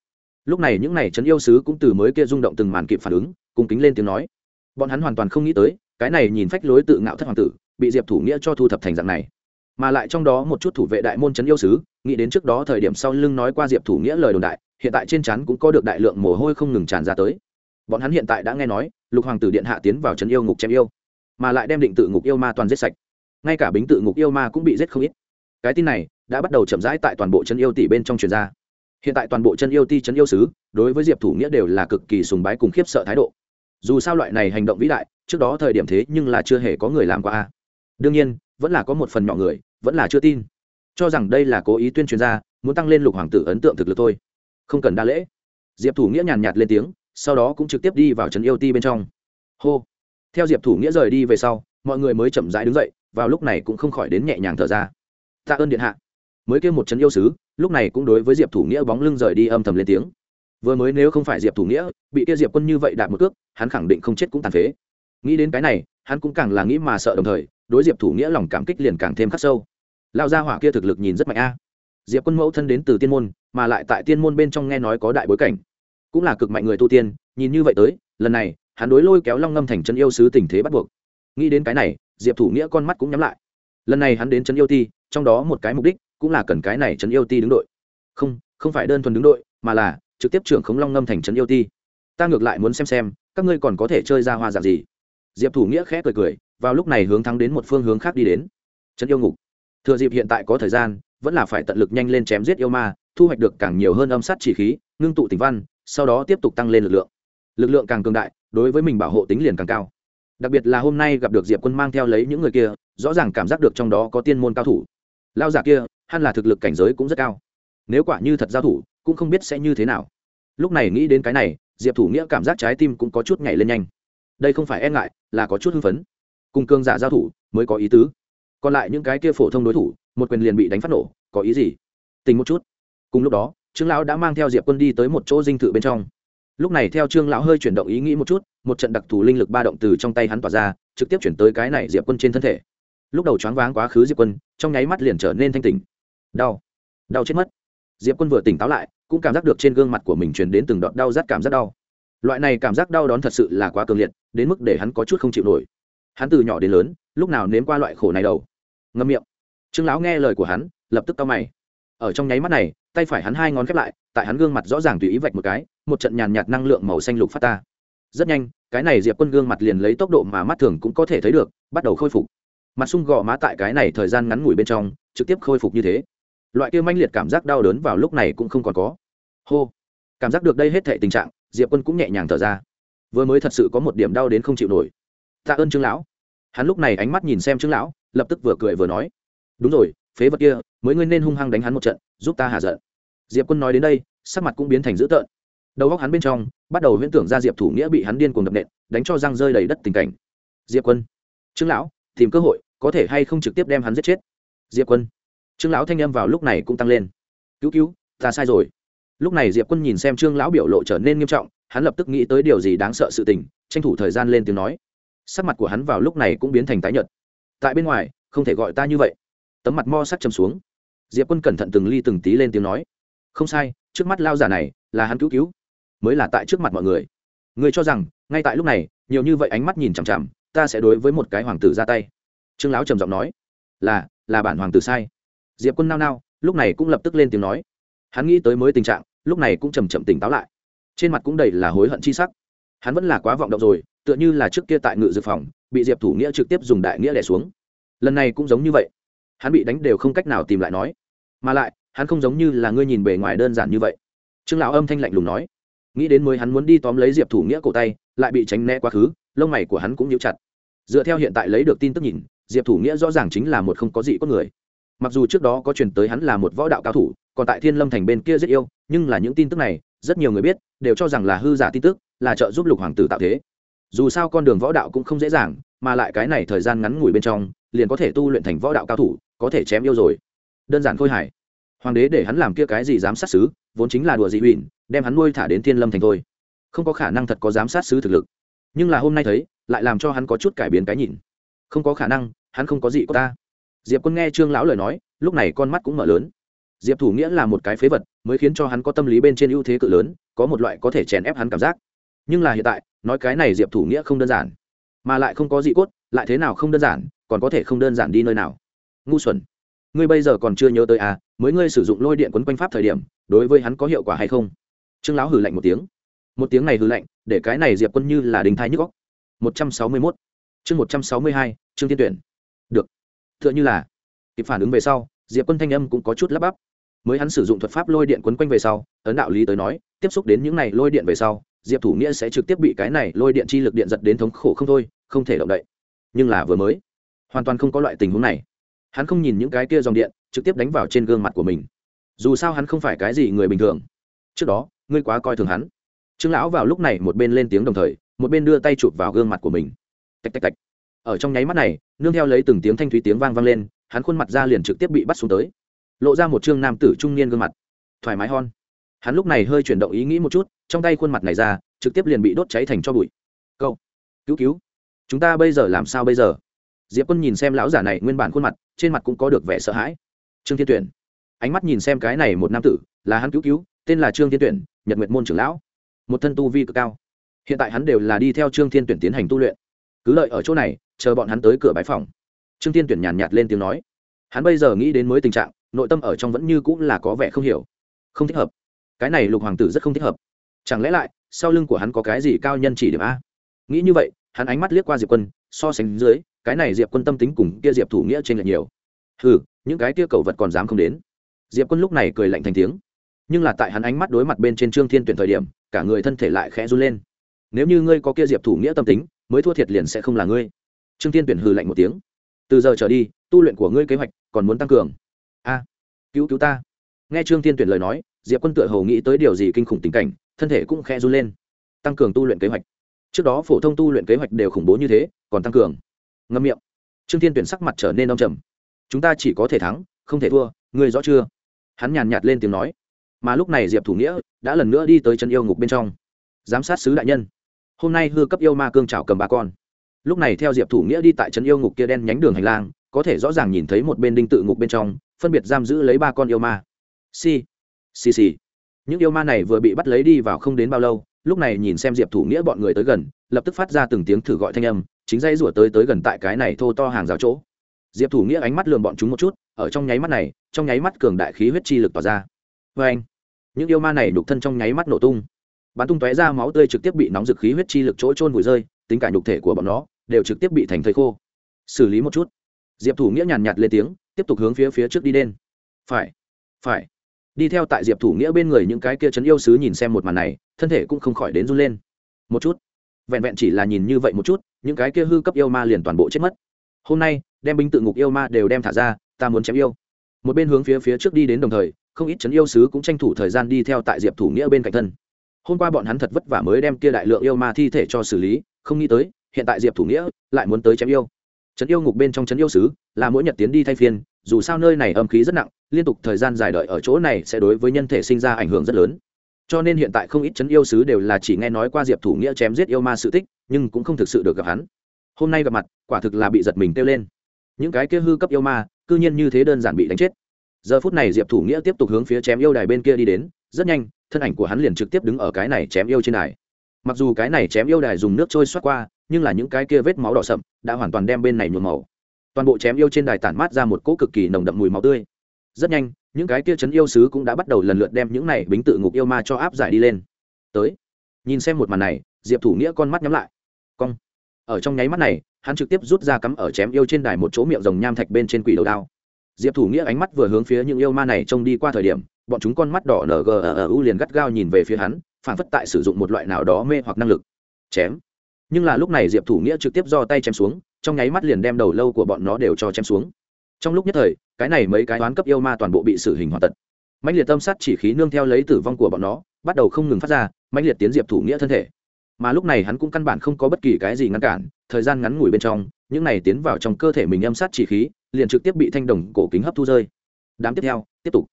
Lúc này những n à y trấn yêu sứ cũng từ mới kia rung động từng màn kịp phản ứng cùng kính lên tiếng nói. Bọn hắn hoàn toàn không nghĩ tới, cái này nhìn phách lối tự ngạo thất hoàng tử, bị diệp thủ nghĩa cho thu thập thành dạng này mà lại trong đó một chút thủ vệ đại môn trấn yêu sứ, nghĩ đến trước đó thời điểm sau lưng nói qua diệp thủ nghĩa lời đồn đại, hiện tại trên chắn cũng có được đại lượng mồ hôi không ngừng tràn ra tới. Bọn hắn hiện tại đã nghe nói, lục hoàng tử điện hạ tiến vào trấn yêu ngục chém yêu, mà lại đem định tự ngục yêu ma toàn giết sạch. Ngay cả bính tự ngục yêu ma cũng bị giết không ít. Cái tin này đã bắt đầu chậm rãi tại toàn bộ chân yêu tỷ bên trong truyền ra. Hiện tại toàn bộ chân yêu ti chân yêu sứ, đối với diệp thủ nghĩa đều là cực kỳ sùng bái cùng khiếp sợ thái độ. Dù sao loại này hành động vĩ đại, trước đó thời điểm thế nhưng là chưa hề có người làm qua đương nhiên, vẫn là có một phần nhỏ người vẫn là chưa tin. Cho rằng đây là cố ý tuyên truyền ra, muốn tăng lên lục hoàng tử ấn tượng thực lực thôi. Không cần đa lễ. Diệp thủ nghĩa nhàn nhạt lên tiếng, sau đó cũng trực tiếp đi vào trấn yêu ti bên trong. Hô. Theo diệp thủ nghĩa rời đi về sau, mọi người mới chậm rãi đứng dậy, vào lúc này cũng không khỏi đến nhẹ nhàng thở ra. Tạ ơn điện hạ. Mới kêu một trấn yêu sứ, lúc này cũng đối với diệp thủ nghĩa bóng lưng rời đi âm thầm lên tiếng. Vừa mới nếu không phải diệp thủ nghĩa, bị kia diệp quân như vậy đạt một cước, hắn khẳng định không chết cũng tàn phế. Nghĩ đến cái này, hắn cũng càng là nghĩ mà sợ đồng thời đối diệp thủ nghĩa lòng cảm kích liền càng thêm khắc sâu. Lao gia hỏa kia thực lực nhìn rất mạnh a. Diệp quân mẫu thân đến từ tiên môn, mà lại tại tiên môn bên trong nghe nói có đại bối cảnh. Cũng là cực mạnh người tu tiên, nhìn như vậy tới, lần này, hắn đối lôi kéo long ngâm thành chân yêu sứ tình thế bắt buộc. Nghĩ đến cái này, diệp thủ nghĩa con mắt cũng nhắm lại. Lần này hắn đến chân yêu ti, trong đó một cái mục đích cũng là cần cái này chân yêu ti đứng đội. Không không phải đơn thuần đứng đội, mà là trực tiếp trưởng khống long ngâm thành chân yêu ti. Ta ngược lại muốn xem xem, các ngươi còn có thể chơi ra hoa dạng gì diệp thủ nghĩa khẽ cười cười, vào lúc này hướng thắng đến một phương hướng khác đi đến. Trấn yêu ngục. Thừa dịp hiện tại có thời gian, vẫn là phải tận lực nhanh lên chém giết yêu ma, thu hoạch được càng nhiều hơn âm sát chỉ khí, ngưng tụ tình văn, sau đó tiếp tục tăng lên lực lượng. Lực lượng càng cường đại, đối với mình bảo hộ tính liền càng cao. Đặc biệt là hôm nay gặp được diệp quân mang theo lấy những người kia, rõ ràng cảm giác được trong đó có tiên môn cao thủ. Lao giả kia, hẳn là thực lực cảnh giới cũng rất cao. Nếu quả như thật giao thủ, cũng không biết sẽ như thế nào. Lúc này nghĩ đến cái này, diệp thủ nghĩa cảm giác trái tim cũng có chút nhảy lên nhanh đây không phải e ngại, là có chút hưng phấn. Cùng cương giả giao thủ mới có ý tứ. Còn lại những cái kia phổ thông đối thủ, một quyền liền bị đánh phát nổ, có ý gì? Tình một chút. Cùng lúc đó, trương lão đã mang theo diệp quân đi tới một chỗ dinh thự bên trong. Lúc này theo trương lão hơi chuyển động ý nghĩ một chút, một trận đặc thù linh lực ba động từ trong tay hắn tỏa ra, trực tiếp chuyển tới cái này diệp quân trên thân thể. Lúc đầu choáng váng quá khứ diệp quân, trong nháy mắt liền trở nên thanh tỉnh. Đau. Đau chết mất. Diệp quân vừa tỉnh táo lại, cũng cảm giác được trên gương mặt của mình truyền đến từng đoạn đau rát cảm giác đau loại này cảm giác đau đón thật sự là quá cường liệt, đến mức để hắn có chút không chịu nổi. Hắn từ nhỏ đến lớn, lúc nào nếm qua loại khổ này đầu ngâm miệng. Trương lão nghe lời của hắn, lập tức tao mày. Ở trong nháy mắt này, tay phải hắn hai ngón khép lại, tại hắn gương mặt rõ ràng tùy ý vạch một cái, một trận nhàn nhạt năng lượng màu xanh lục phát ta. Rất nhanh, cái này diệp quân gương mặt liền lấy tốc độ mà mắt thường cũng có thể thấy được, bắt đầu khôi phục. Mặt sung gò má tại cái này thời gian ngắn ngủi bên trong, trực tiếp khôi phục như thế. Loại kia manh liệt cảm giác đau đớn vào lúc này cũng không còn có. Hô. Cảm giác được đây hết thể tình trạng diệp quân cũng nhẹ nhàng thở ra vừa mới thật sự có một điểm đau đến không chịu nổi tạ ơn trương lão hắn lúc này ánh mắt nhìn xem trương lão lập tức vừa cười vừa nói đúng rồi phế vật kia mới ngươi nên hung hăng đánh hắn một trận giúp ta hạ giận diệp quân nói đến đây sắc mặt cũng biến thành dữ tợn đầu góc hắn bên trong bắt đầu huyễn tưởng ra diệp thủ nghĩa bị hắn điên cuồng đập nện đánh cho răng rơi đầy đất tình cảnh diệp quân trương lão tìm cơ hội có thể hay không trực tiếp đem hắn giết chết diệp quân trương lão thanh âm vào lúc này cũng tăng lên cứu cứu ta sai rồi lúc này diệp quân nhìn xem trương lão biểu lộ trở nên nghiêm trọng, hắn lập tức nghĩ tới điều gì đáng sợ sự tình, tranh thủ thời gian lên tiếng nói. Sắc mặt của hắn vào lúc này cũng biến thành tái nhợt. Tại bên ngoài, không thể gọi ta như vậy. Tấm mặt mo sắc chầm xuống. Diệp quân cẩn thận từng ly từng tí lên tiếng nói. Không sai, trước mắt lao giả này là hắn cứu cứu, mới là tại trước mặt mọi người. Người cho rằng, ngay tại lúc này, nhiều như vậy ánh mắt nhìn chằm chằm, ta sẽ đối với một cái hoàng tử ra tay. Trương lão trầm giọng nói. Là là bản hoàng tử sai. Diệp quân nao nao, lúc này cũng lập tức lên tiếng nói. Hắn nghĩ tới mới tình trạng lúc này cũng chầm chậm tỉnh táo lại. Trên mặt cũng đầy là hối hận chi sắc. Hắn vẫn là quá vọng động rồi, tựa như là trước kia tại ngự dự phòng, bị diệp thủ nghĩa trực tiếp dùng đại nghĩa đẻ xuống. Lần này cũng giống như vậy. Hắn bị đánh đều không cách nào tìm lại nói. Mà lại, hắn không giống như là ngươi nhìn bề ngoài đơn giản như vậy. Trương lão âm thanh lạnh lùng nói. Nghĩ đến mới hắn muốn đi tóm lấy diệp thủ nghĩa cổ tay, lại bị tránh né quá khứ, lông mày của hắn cũng nhíu chặt. Dựa theo hiện tại lấy được tin tức nhìn, diệp thủ nghĩa rõ ràng chính là một không có gì có người. Mặc dù trước đó có truyền tới hắn là một võ đạo cao thủ còn tại thiên lâm thành bên kia rất yêu, nhưng là những tin tức này, rất nhiều người biết, đều cho rằng là hư giả tin tức, là trợ giúp lục hoàng tử tạo thế. Dù sao con đường võ đạo cũng không dễ dàng, mà lại cái này thời gian ngắn ngủi bên trong, liền có thể tu luyện thành võ đạo cao thủ, có thể chém yêu rồi. Đơn giản khôi hài. Hoàng đế để hắn làm kia cái gì giám sát sứ, vốn chính là đùa dị huỳnh đem hắn nuôi thả đến thiên lâm thành thôi. Không có khả năng thật có giám sát sứ thực lực. Nhưng là hôm nay thấy, lại làm cho hắn có chút cải biến cái nhìn. Không có khả năng, hắn không có gì có ta. Diệp quân nghe trương lão lời nói, lúc này con mắt cũng mở lớn diệp thủ nghĩa là một cái phế vật, mới khiến cho hắn có tâm lý bên trên ưu thế cự lớn, có một loại có thể chèn ép hắn cảm giác. Nhưng là hiện tại, nói cái này diệp thủ nghĩa không đơn giản, mà lại không có dị cốt, lại thế nào không đơn giản, còn có thể không đơn giản đi nơi nào. Ngu xuẩn. Ngươi bây giờ còn chưa nhớ tới à mới ngươi sử dụng lôi điện quấn quanh pháp thời điểm, đối với hắn có hiệu quả hay không? Trương lão hử lạnh một tiếng. Một tiếng này hử lạnh, để cái này diệp quân như là đình thai nhức góc một trăm sáu mươi mốt. Chương một trăm sáu mươi hai chương tiên tuyển. Được. T h ư ợ n h ư là, kịp phản ứng về sau, diệp quân thanh âm cũng có chút lắp bắp mới hắn sử dụng thuật pháp lôi điện quấn quanh về sau, ấn đạo lý tới nói, tiếp xúc đến những này lôi điện về sau, diệp thủ nghĩa sẽ trực tiếp bị cái này lôi điện chi lực điện giật đến thống khổ không thôi, không thể động đậy. Nhưng là vừa mới, hoàn toàn không có loại tình huống này. Hắn không nhìn những cái kia dòng điện, trực tiếp đánh vào trên gương mặt của mình. Dù sao hắn không phải cái gì người bình thường. Trước đó, ngươi quá coi thường hắn. Trương lão vào lúc này một bên lên tiếng đồng thời, một bên đưa tay chụp vào gương mặt của mình. Tạch tạch tạch. Ở trong nháy mắt này, nương theo lấy từng tiếng thanh thúy tiếng vang vang lên, hắn khuôn mặt ra liền trực tiếp bị bắt xuống tới lộ ra một trương nam tử trung niên gương mặt. Thoải mái hon. Hắn lúc này hơi chuyển động ý nghĩ một chút, trong tay khuôn mặt này ra, trực tiếp liền bị đốt cháy thành cho bụi. Cậu, cứu cứu. Chúng ta bây giờ làm sao bây giờ? Diệp quân nhìn xem lão giả này nguyên bản khuôn mặt, trên mặt cũng có được vẻ sợ hãi. Trương thiên tuyển. Ánh mắt nhìn xem cái này một nam tử, là hắn cứu cứu, tên là trương thiên tuyển, nhật nguyệt môn trưởng lão. Một thân tu vi cực cao. Hiện tại hắn đều là đi theo trương thiên tuyển tiến hành tu luyện. Cứ lợi ở chỗ này, chờ bọn hắn tới cửa bãi phòng. Trương thiên tuyển nhàn nhạt lên tiếng nói. Hắn bây giờ nghĩ đến mới tình trạng nội tâm ở trong vẫn như cũng là có vẻ không hiểu. Không thích hợp. Cái này lục hoàng tử rất không thích hợp. Chẳng lẽ lại sau lưng của hắn có cái gì cao nhân chỉ điểm a? Nghĩ như vậy hắn ánh mắt liếc qua diệp quân so sánh dưới cái này diệp quân tâm tính cùng kia diệp thủ nghĩa trên lệch nhiều. Hừ, những cái kia cầu vật còn dám không đến. Diệp quân lúc này cười lạnh thành tiếng. Nhưng là tại hắn ánh mắt đối mặt bên trên trương thiên tuyển thời điểm cả người thân thể lại khẽ run lên. Nếu như ngươi có kia diệp thủ nghĩa tâm tính mới thua thiệt liền sẽ không là ngươi. Trương thiên tuyển hừ lạnh một tiếng. Từ giờ trở đi tu luyện của ngươi kế hoạch còn muốn tăng cường cứu cứu ta. Nghe trương thiên tuyển lời nói, diệp quân tựa hầu nghĩ tới điều gì kinh khủng tình cảnh, thân thể cũng khẽ run lên. Tăng cường tu luyện kế hoạch. Trước đó phổ thông tu luyện kế hoạch đều khủng bố như thế, còn tăng cường. Ngâm miệng. Trương thiên tuyển sắc mặt trở nên đông trầm. Chúng ta chỉ có thể thắng, không thể thua, ngươi rõ chưa? Hắn nhàn nhạt lên tiếng nói. Mà lúc này diệp thủ nghĩa đã lần nữa đi tới chân yêu ngục bên trong. Giám sát sứ đại nhân. Hôm nay hư cấp yêu ma cương trào cầm ba con. Lúc này theo diệp thủ nghĩa đi tại chân yêu ngục kia đen nhánh đường hành lang có thể rõ ràng nhìn thấy một bên đinh tự ngục bên trong, phân biệt giam giữ lấy ba con yêu ma. Si si si những yêu ma này vừa bị bắt lấy đi vào không đến bao lâu, lúc này nhìn xem diệp thủ nghĩa bọn người tới gần, lập tức phát ra từng tiếng thử gọi thanh âm, chính dây rủa tới tới gần tại cái này thô to hàng rào chỗ. Diệp thủ nghĩa ánh mắt lườm bọn chúng một chút, ở trong nháy mắt này, trong nháy mắt cường đại khí huyết chi lực tỏa ra. Vê anh, những yêu ma này đục thân trong nháy mắt nổ tung. Bắn tung tóe ra máu tươi trực tiếp bị nóng dực khí huyết chi lực chỗ trôn vùi rơi, tính cả nhục thể của bọn nó đều trực tiếp bị thành thây khô. Xử lý một chút diệp thủ nghĩa nhàn nhạt lên tiếng, tiếp tục hướng phía phía trước đi đen phải phải. Đi theo tại diệp thủ nghĩa bên người những cái kia chấn yêu sứ nhìn xem một màn này, thân thể cũng không khỏi đến run lên. Một chút. Vẹn vẹn chỉ là nhìn như vậy một chút, những cái kia hư cấp yêu ma liền toàn bộ chết mất. Hôm nay, đem binh tự ngục yêu ma đều đem thả ra, ta muốn chém yêu. Một bên hướng phía phía trước đi đến đồng thời, không ít chấn yêu sứ cũng tranh thủ thời gian đi theo tại diệp thủ nghĩa bên cạnh thân. Hôm qua bọn hắn thật vất vả mới đem kia đại lượng yêu ma thi thể cho xử lý, không nghĩ tới, hiện tại diệp thủ nghĩa lại muốn tới chém yêu chấn yêu ngục bên trong chấn yêu sứ, là mỗi nhật tiến đi thay phiên, dù sao nơi này âm khí rất nặng, liên tục thời gian dài đợi ở chỗ này sẽ đối với nhân thể sinh ra ảnh hưởng rất lớn. Cho nên hiện tại không ít chấn yêu sứ đều là chỉ nghe nói qua diệp thủ nghĩa chém giết yêu ma sự tích, nhưng cũng không thực sự được gặp hắn. Hôm nay gặp mặt, quả thực là bị giật mình kêu lên. Những cái kia hư cấp yêu ma, cư nhiên như thế đơn giản bị đánh chết. Giờ phút này diệp thủ nghĩa tiếp tục hướng phía chém yêu đài bên kia đi đến, rất nhanh, thân ảnh của hắn liền trực tiếp đứng ở cái này chém yêu trên đài. Mặc dù cái này chém yêu đài dùng nước trôi xoát qua nhưng là những cái kia vết máu đỏ sậm đã hoàn toàn đem bên này nhuộm màu. Toàn bộ chém yêu trên đài tản mát ra một cỗ cực kỳ nồng đậm mùi máu tươi. Rất nhanh, những cái kia chấn yêu sứ cũng đã bắt đầu lần lượt đem những này bính tự ngục yêu ma cho áp giải đi lên. Tới, nhìn xem một màn này, diệp thủ nghĩa con mắt nhắm lại. Cong. Ở trong nháy mắt này, hắn trực tiếp rút ra cắm ở chém yêu trên đài một chỗ miệng rồng nham thạch bên trên quỷ đầu đao. Diệp thủ nghĩa ánh mắt vừa hướng phía những yêu ma này trông đi qua thời điểm, bọn chúng con mắt đỏ ngu liền gắt gao nhìn về phía hắn phản phất tại sử dụng một loại nào đó mê hoặc năng lực. Chém nhưng là lúc này diệp thủ nghĩa trực tiếp do tay chém xuống, trong nháy mắt liền đem đầu lâu của bọn nó đều cho chém xuống. Trong lúc nhất thời, cái này mấy cái toán cấp yêu ma toàn bộ bị xử hình hoàn tật. Mạnh liệt tâm sát chỉ khí nương theo lấy tử vong của bọn nó, bắt đầu không ngừng phát ra mạnh liệt tiến diệp thủ nghĩa thân thể. Mà lúc này hắn cũng căn bản không có bất kỳ cái gì ngăn cản, thời gian ngắn ngủi bên trong, những này tiến vào trong cơ thể mình âm sát chỉ khí, liền trực tiếp bị thanh đồng cổ kính hấp thu rơi. Đám tiếp theo, tiếp tục.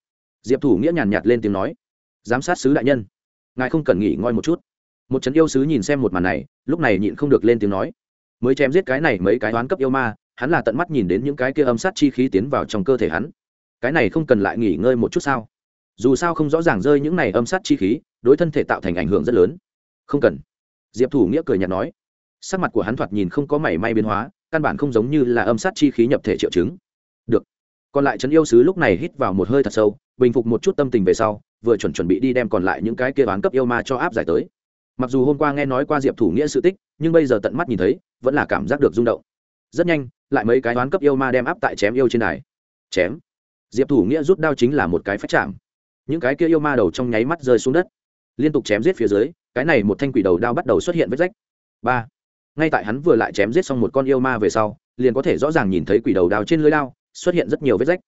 Diệp thủ nghĩa nhàn nhạt lên tiếng nói, giám sát sứ đại nhân, ngài không cần nghỉ ngơi một chút một trấn yêu sứ nhìn xem một màn này, lúc này nhịn không được lên tiếng nói. Mới chém giết cái này mấy cái đoán cấp yêu ma, hắn là tận mắt nhìn đến những cái kia âm sát chi khí tiến vào trong cơ thể hắn. Cái này không cần lại nghỉ ngơi một chút sao? Dù sao không rõ ràng rơi những này âm sát chi khí, đối thân thể tạo thành ảnh hưởng rất lớn. Không cần. Diệp thủ nghĩa cười nhạt nói. Sắc mặt của hắn thoạt nhìn không có mảy may biến hóa, căn bản không giống như là âm sát chi khí nhập thể triệu chứng. Được. Còn lại trấn yêu sứ lúc này hít vào một hơi thật sâu, bình phục một chút tâm tình về sau, vừa chuẩn chuẩn bị đi đem còn lại những cái kia bán cấp yêu ma cho áp giải tới mặc dù hôm qua nghe nói qua diệp thủ nghĩa sự tích, nhưng bây giờ tận mắt nhìn thấy, vẫn là cảm giác được rung động. Rất nhanh, lại mấy cái đoán cấp yêu ma đem áp tại chém yêu trên đài. Chém. Diệp thủ nghĩa rút đao chính là một cái phách chạm. Những cái kia yêu ma đầu trong nháy mắt rơi xuống đất. Liên tục chém giết phía dưới, cái này một thanh quỷ đầu đao bắt đầu xuất hiện vết rách. Ba. Ngay tại hắn vừa lại chém giết xong một con yêu ma về sau, liền có thể rõ ràng nhìn thấy quỷ đầu đao trên lưới đao xuất hiện rất nhiều vết rách.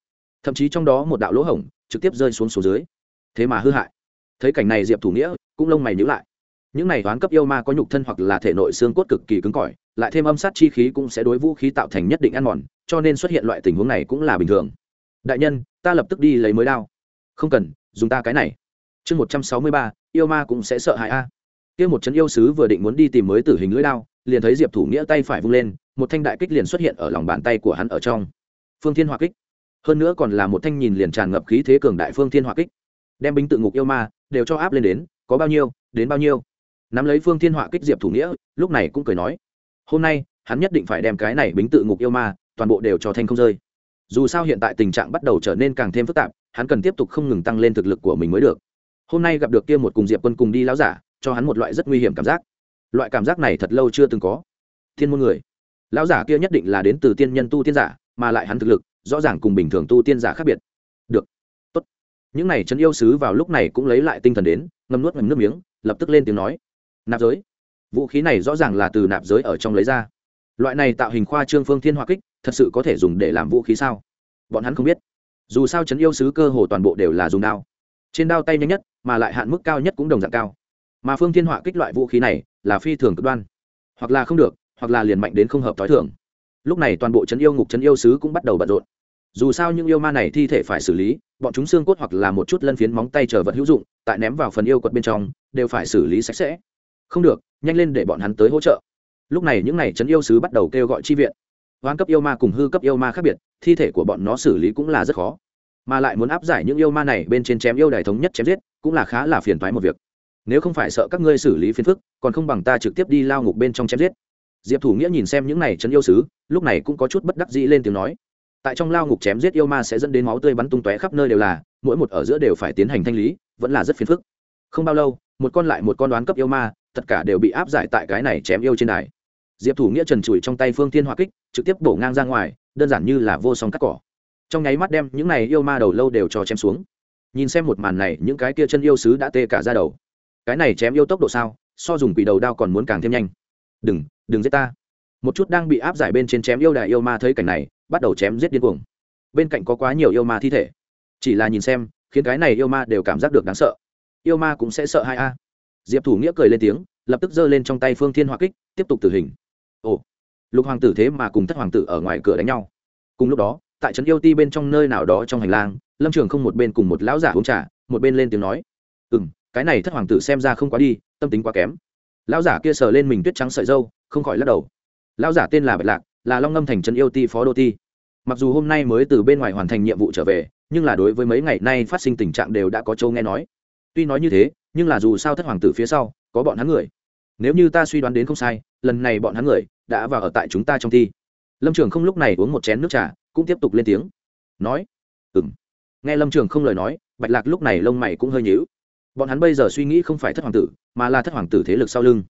Thậm chí trong đó một đạo lỗ hổng trực tiếp rơi xuống số dưới. Thế mà hư hại. Thấy cảnh này diệp thủ nghĩa cũng lông mày nhữ lại những này toán cấp yêu ma có nhục thân hoặc là thể nội xương cốt cực kỳ cứng cỏi, lại thêm âm sát chi khí cũng sẽ đối vũ khí tạo thành nhất định ăn mòn, cho nên xuất hiện loại tình huống này cũng là bình thường. Đại nhân, ta lập tức đi lấy mới đao. Không cần, dùng ta cái này. Chương một trăm sáu mươi ba, yêu ma cũng sẽ sợ hãi a. Kia một trấn yêu sứ vừa định muốn đi tìm mới tử hình lưỡi đao, liền thấy diệp thủ nghĩa tay phải vung lên, một thanh đại kích liền xuất hiện ở lòng bàn tay của hắn ở trong. Phương thiên hỏa kích. Hơn nữa còn là một thanh nhìn liền tràn ngập khí thế cường đại phương thiên hỏa kích. Đem binh tự ngục yêu ma đều cho áp lên đến, có bao nhiêu, đến bao nhiêu nắm lấy phương thiên hỏa kích diệp thủ nghĩa, lúc này cũng cười nói, hôm nay, hắn nhất định phải đem cái này bính tự ngục yêu ma, toàn bộ đều cho thanh không rơi. Dù sao hiện tại tình trạng bắt đầu trở nên càng thêm phức tạp, hắn cần tiếp tục không ngừng tăng lên thực lực của mình mới được. Hôm nay gặp được kia một cùng diệp quân cùng đi láo giả, cho hắn một loại rất nguy hiểm cảm giác. Loại cảm giác này thật lâu chưa từng có. Thiên môn người lão giả kia nhất định là đến từ tiên nhân tu tiên giả, mà lại hắn thực lực, rõ ràng cùng bình thường tu tiên giả khác biệt. Được, tốt. Những này trấn yêu sứ vào lúc này cũng lấy lại tinh thần đến, ngâm nuốt ngầm nước miếng, lập tức lên tiếng nói nạp giới. Vũ khí này rõ ràng là từ nạp giới ở trong lấy ra. Loại này tạo hình khoa trương phương thiên hoa kích, thật sự có thể dùng để làm vũ khí sao? Bọn hắn không biết. Dù sao chấn yêu sứ cơ hồ toàn bộ đều là dùng đao. Trên đao tay nhanh nhất, mà lại hạn mức cao nhất cũng đồng dạng cao. Mà phương thiên họa kích loại vũ khí này là phi thường cực đoan. Hoặc là không được, hoặc là liền mạnh đến không hợp t h i thường. Lúc này toàn bộ chấn yêu ngục chấn yêu sứ cũng bắt đầu bận rộn. Dù sao những yêu ma này thi thể phải xử lý, bọn chúng xương cốt hoặc là một chút lân phiến móng tay chờ vật hữu dụng, tại ném vào phần yêu quật bên trong, đều phải xử lý sạch sẽ không được, nhanh lên để bọn hắn tới hỗ trợ. Lúc này những n à y trấn yêu sứ bắt đầu kêu gọi chi viện. Hoán cấp yêu ma cùng hư cấp yêu ma khác biệt, thi thể của bọn nó xử lý cũng là rất khó. Mà lại muốn áp giải những yêu ma này bên trên chém yêu đài thống nhất chém giết, cũng là khá là phiền thoái một việc. Nếu không phải sợ các ngươi xử lý phiền phức, còn không bằng ta trực tiếp đi lao ngục bên trong chém giết. Diệp thủ nghĩa nhìn xem những này chấn yêu sứ, lúc này cũng có chút bất đắc dĩ lên tiếng nói. Tại trong lao ngục chém giết yêu ma sẽ dẫn đến máu tươi bắn tung tóe khắp nơi đều là, mỗi một ở giữa đều phải tiến hành thanh lý, vẫn là rất phiền phức. Không bao lâu, một con lại một con đoán cấp yêu ma tất cả đều bị áp giải tại cái này chém yêu trên đài. Diệp thủ nghĩa trần trụi trong tay phương Thiên hoa kích, trực tiếp bổ ngang ra ngoài, đơn giản như là vô song cắt cỏ. Trong nháy mắt đem những này yêu ma đầu lâu đều cho chém xuống. Nhìn xem một màn này, những cái kia chân yêu sứ đã tê cả ra đầu. Cái này chém yêu tốc độ sao? So dùng quỷ đầu đao còn muốn càng thêm nhanh. Đừng đừng giết ta. Một chút đang bị áp giải bên trên chém yêu đại yêu ma thấy cảnh này, bắt đầu chém giết điên cuồng. Bên cạnh có quá nhiều yêu ma thi thể. Chỉ là nhìn xem, khiến cái này yêu ma đều cảm giác được đáng sợ. Yêu ma cũng sẽ sợ hai a diệp thủ nghĩa cười lên tiếng, lập tức giơ lên trong tay phương thiên hoa kích, tiếp tục tử hình. Ồ, lục hoàng tử thế mà cùng thất hoàng tử ở ngoài cửa đánh nhau. Cùng lúc đó, tại trấn yêu ti bên trong nơi nào đó trong hành lang, lâm trường không một bên cùng một lão giả uống trà, một bên lên tiếng nói. Ừ m cái này thất hoàng tử xem ra không quá đi, tâm tính quá kém. Lão giả kia sờ lên mình tuyết trắng sợi dâu, không khỏi lắc đầu. Lão giả tên là bạch lạc, là long ngâm thành trấn yêu ti phó đô ti. Mặc dù hôm nay mới từ bên ngoài hoàn thành nhiệm vụ trở về, nhưng là đối với mấy ngày nay phát sinh tình trạng đều đã có châu nghe nói tuy nói như thế, nhưng là dù sao thất hoàng tử phía sau, có bọn hắn người. Nếu như ta suy đoán đến không sai, lần này bọn hắn người đã vào ở tại chúng ta trong thi. Lâm trường không lúc này uống một chén nước trà, cũng tiếp tục lên tiếng. Nói ừ m nghe lâm trường không lời nói, bạch lạc lúc này lông mày cũng hơi nhíu. Bọn hắn bây giờ suy nghĩ không phải thất hoàng tử, mà là thất hoàng tử thế lực sau lưng.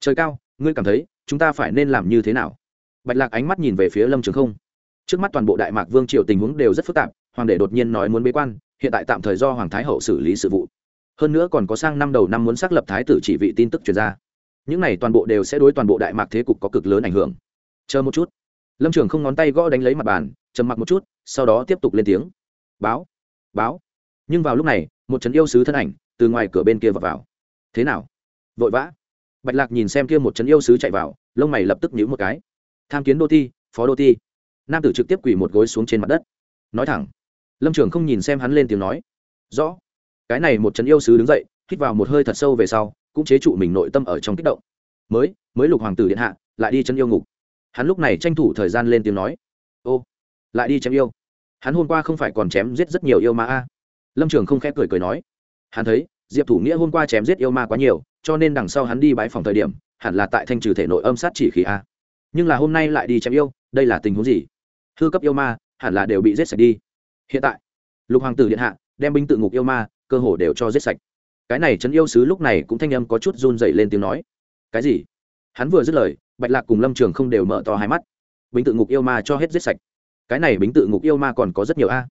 Trời cao, ngươi cảm thấy chúng ta phải nên làm như thế nào? Bạch lạc ánh mắt nhìn về phía lâm trường không. Trước mắt toàn bộ đại mạc vương triều tình huống đều rất phức tạp, hoàng đệ đột nhiên nói muốn bế quan, hiện tại tạm thời do hoàng thái hậu xử lý sự vụ hơn nữa còn có sang năm đầu năm muốn xác lập thái tử chỉ vị tin tức chuyển ra. Những này toàn bộ đều sẽ đối toàn bộ đại mạc thế cục có cực lớn ảnh hưởng. Chờ một chút. Lâm trường không ngón tay gõ đánh lấy mặt bàn trầm mặc một chút sau đó tiếp tục lên tiếng. Báo báo. Nhưng vào lúc này một trấn yêu sứ thân ảnh từ ngoài cửa bên kia vào, vào. thế nào? Vội vã. Bạch lạc nhìn xem kia một trấn yêu sứ chạy vào lông mày lập tức nhíu một cái. Tham kiến đô ti phó đô ti nam tử trực tiếp quỳ một gối xuống trên mặt đất. Nói thẳng. Lâm trường không nhìn xem hắn lên tiếng nói. Rõ cái này một trấn yêu sứ đứng dậy, hít vào một hơi thật sâu về sau, cũng chế trụ mình nội tâm ở trong kích động. Mới mới lục hoàng tử điện hạ, lại đi chân yêu ngục. Hắn lúc này tranh thủ thời gian lên tiếng nói, ô, lại đi chém yêu. Hắn hôm qua không phải còn chém giết rất nhiều yêu ma a? Lâm trường không khép cười cười nói, hắn thấy, diệp thủ nghĩa hôm qua chém giết yêu ma quá nhiều, cho nên đằng sau hắn đi bãi phòng thời điểm, hẳn là tại thanh trừ thể nội âm sát chỉ khí a. Nhưng là hôm nay lại đi chém yêu, đây là tình huống gì? Hư cấp yêu ma, hẳn là đều bị giết sạch đi. Hiện tại, lục hoàng tử điện hạ, đem binh tự ngục yêu ma cơ hồ đều cho giết sạch. Cái này trấn yêu sứ lúc này cũng thanh âm có chút run dậy lên tiếng nói. Cái gì? Hắn vừa dứt lời, bạch lạc cùng lâm trường không đều mở to hai mắt. Bính tự ngục yêu ma cho hết giết sạch. Cái này bính tự ngục yêu ma còn có rất nhiều a.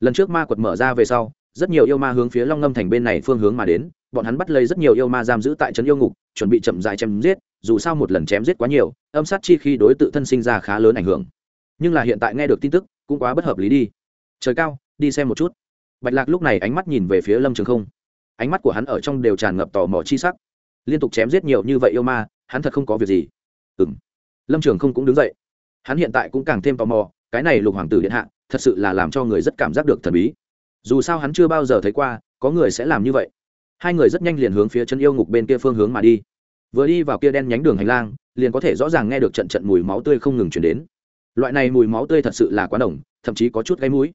Lần trước ma quật mở ra về sau, rất nhiều yêu ma hướng phía long ngâm thành bên này phương hướng mà đến. Bọn hắn bắt lấy rất nhiều yêu ma giam giữ tại trấn yêu ngục, chuẩn bị chậm dài chém giết, dù sao một lần chém giết quá nhiều, âm sát chi khi đối tự thân sinh ra khá lớn ảnh hưởng. Nhưng là hiện tại nghe được tin tức, cũng quá bất hợp lý đi. Trời cao, đi xem một chút bạch lạc lúc này ánh mắt nhìn về phía lâm trường không. Ánh mắt của hắn ở trong đều tràn ngập tò mò chi sắc. Liên tục chém giết nhiều như vậy yêu ma, hắn thật không có việc gì. Ừ m lâm trường không cũng đứng dậy. Hắn hiện tại cũng càng thêm tò mò, cái này lục hoàng tử điện hạ, thật sự là làm cho người rất cảm giác được thần bí. Dù sao hắn chưa bao giờ thấy qua, có người sẽ làm như vậy. Hai người rất nhanh liền hướng phía chân yêu ngục bên kia phương hướng mà đi. Vừa đi vào kia đen nhánh đường hành lang, liền có thể rõ ràng nghe được trận trận mùi máu tươi không ngừng chuyển đến. Loại này mùi máu tươi thật sự là quá nồng, thậm chí có chút gáy mũi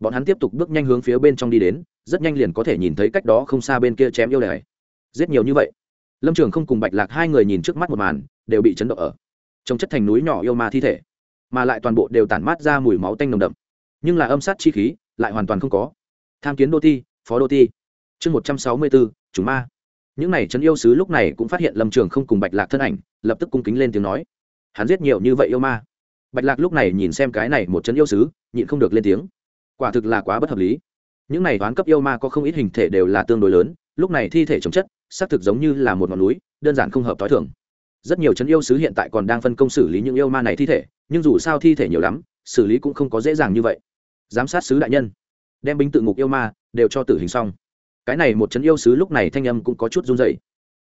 bọn hắn tiếp tục bước nhanh hướng phía bên trong đi đến, rất nhanh liền có thể nhìn thấy cách đó không xa bên kia chém yêu đài. Giết nhiều như vậy. Lâm trường không cùng bạch lạc hai người nhìn trước mắt một màn, đều bị chấn động ở. Trông chất thành núi nhỏ yêu ma thi thể, mà lại toàn bộ đều tản mát ra mùi máu tanh nồng đậm. Nhưng là âm sát chi khí lại hoàn toàn không có. Tham kiến đô ti phó đô ti chương một trăm sáu mươi bốn chúng ma. Những n à y trấn yêu sứ lúc này cũng phát hiện lâm trường không cùng bạch lạc thân ảnh, lập tức cung kính lên tiếng nói. Hắn giết nhiều như vậy yêu ma. Bạch lạc lúc này nhìn xem cái này một trấn yêu sứ, nhịn không được lên tiếng quả thực là quá bất hợp lý. Những này toán cấp yêu ma có không ít hình thể đều là tương đối lớn, lúc này thi thể chống chất, xác thực giống như là một ngọn núi, đơn giản không hợp t h o i thường. Rất nhiều chấn yêu sứ hiện tại còn đang phân công xử lý những yêu ma này thi thể, nhưng dù sao thi thể nhiều lắm, xử lý cũng không có dễ dàng như vậy. Giám sát sứ đại nhân, đem binh tự ngục yêu ma đều cho tử hình xong. Cái này một chấn yêu sứ lúc này thanh âm cũng có chút run dày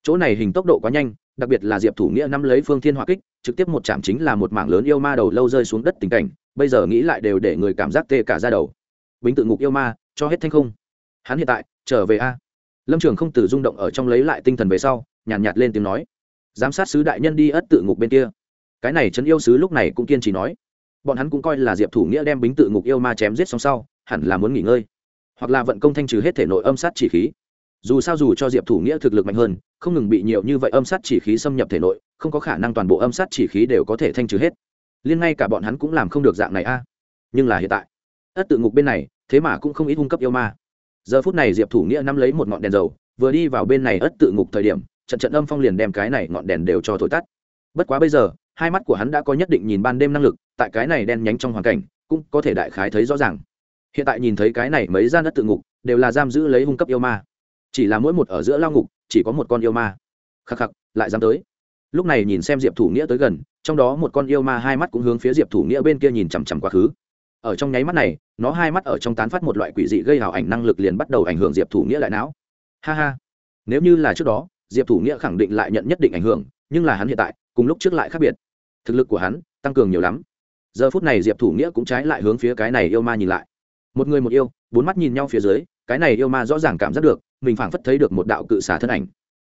chỗ này hình tốc độ quá nhanh, đặc biệt là diệp thủ nghĩa năm lấy phương thiên hỏa kích, trực tiếp một chạm chính là một mảng lớn yêu ma đầu lâu rơi xuống đất tình cảnh, bây giờ nghĩ lại đều để người cảm giác tê cả ra đầu bính tự ngục yêu ma cho hết thanh không. Hắn hiện tại trở về a. Lâm trường không từ rung động ở trong lấy lại tinh thần về sau nhàn nhạt, nhạt lên tiếng nói. Giám sát sứ đại nhân đi ất tự ngục bên kia. Cái này trấn yêu sứ lúc này cũng kiên trì nói. Bọn hắn cũng coi là diệp thủ nghĩa đem bính tự ngục yêu ma chém giết xong sau hẳn là muốn nghỉ ngơi. Hoặc là vận công thanh trừ hết thể nội âm sát chỉ khí. Dù sao dù cho diệp thủ nghĩa thực lực mạnh hơn không ngừng bị nhiều như vậy âm sát chỉ khí xâm nhập thể nội không có khả năng toàn bộ âm sát chỉ khí đều có thể thanh trừ hết. Liên ngay cả bọn hắn cũng làm không được dạng này a. Nhưng là hiện tại ất tự ngục bên này, thế mà cũng không ít cung cấp yêu ma. Giờ phút này diệp thủ nghĩa nắm lấy một ngọn đèn dầu, vừa đi vào bên này ất tự ngục thời điểm, trận trận âm phong liền đem cái này ngọn đèn đều cho thổi tắt. Bất quá bây giờ, hai mắt của hắn đã có nhất định nhìn ban đêm năng lực, tại cái này đen nhánh trong hoàn cảnh, cũng có thể đại khái thấy rõ ràng. Hiện tại nhìn thấy cái này mấy gian đất tự ngục, đều là giam giữ lấy hung cấp yêu ma. Chỉ là mỗi một ở giữa lao ngục, chỉ có một con yêu ma. Khắc khắc, lại dám tới. Lúc này nhìn xem diệp thủ nghĩa tới gần, trong đó một con yêu ma hai mắt cũng hướng phía diệp thủ nghĩa bên kia nhìn chằm chằm quá khứ ở trong nháy mắt này, nó hai mắt ở trong tán phát một loại quỷ dị gây hào ảnh năng lực liền bắt đầu ảnh hưởng diệp thủ nghĩa lại não. Ha ha. Nếu như là trước đó, diệp thủ nghĩa khẳng định lại nhận nhất định ảnh hưởng, nhưng là hắn hiện tại, cùng lúc trước lại khác biệt. Thực lực của hắn tăng cường nhiều lắm. Giờ phút này diệp thủ nghĩa cũng trái lại hướng phía cái này yêu ma nhìn lại. Một người một yêu, bốn mắt nhìn nhau phía dưới, cái này yêu ma rõ ràng cảm giác được, mình phảng phất thấy được một đạo cự xà thân ảnh.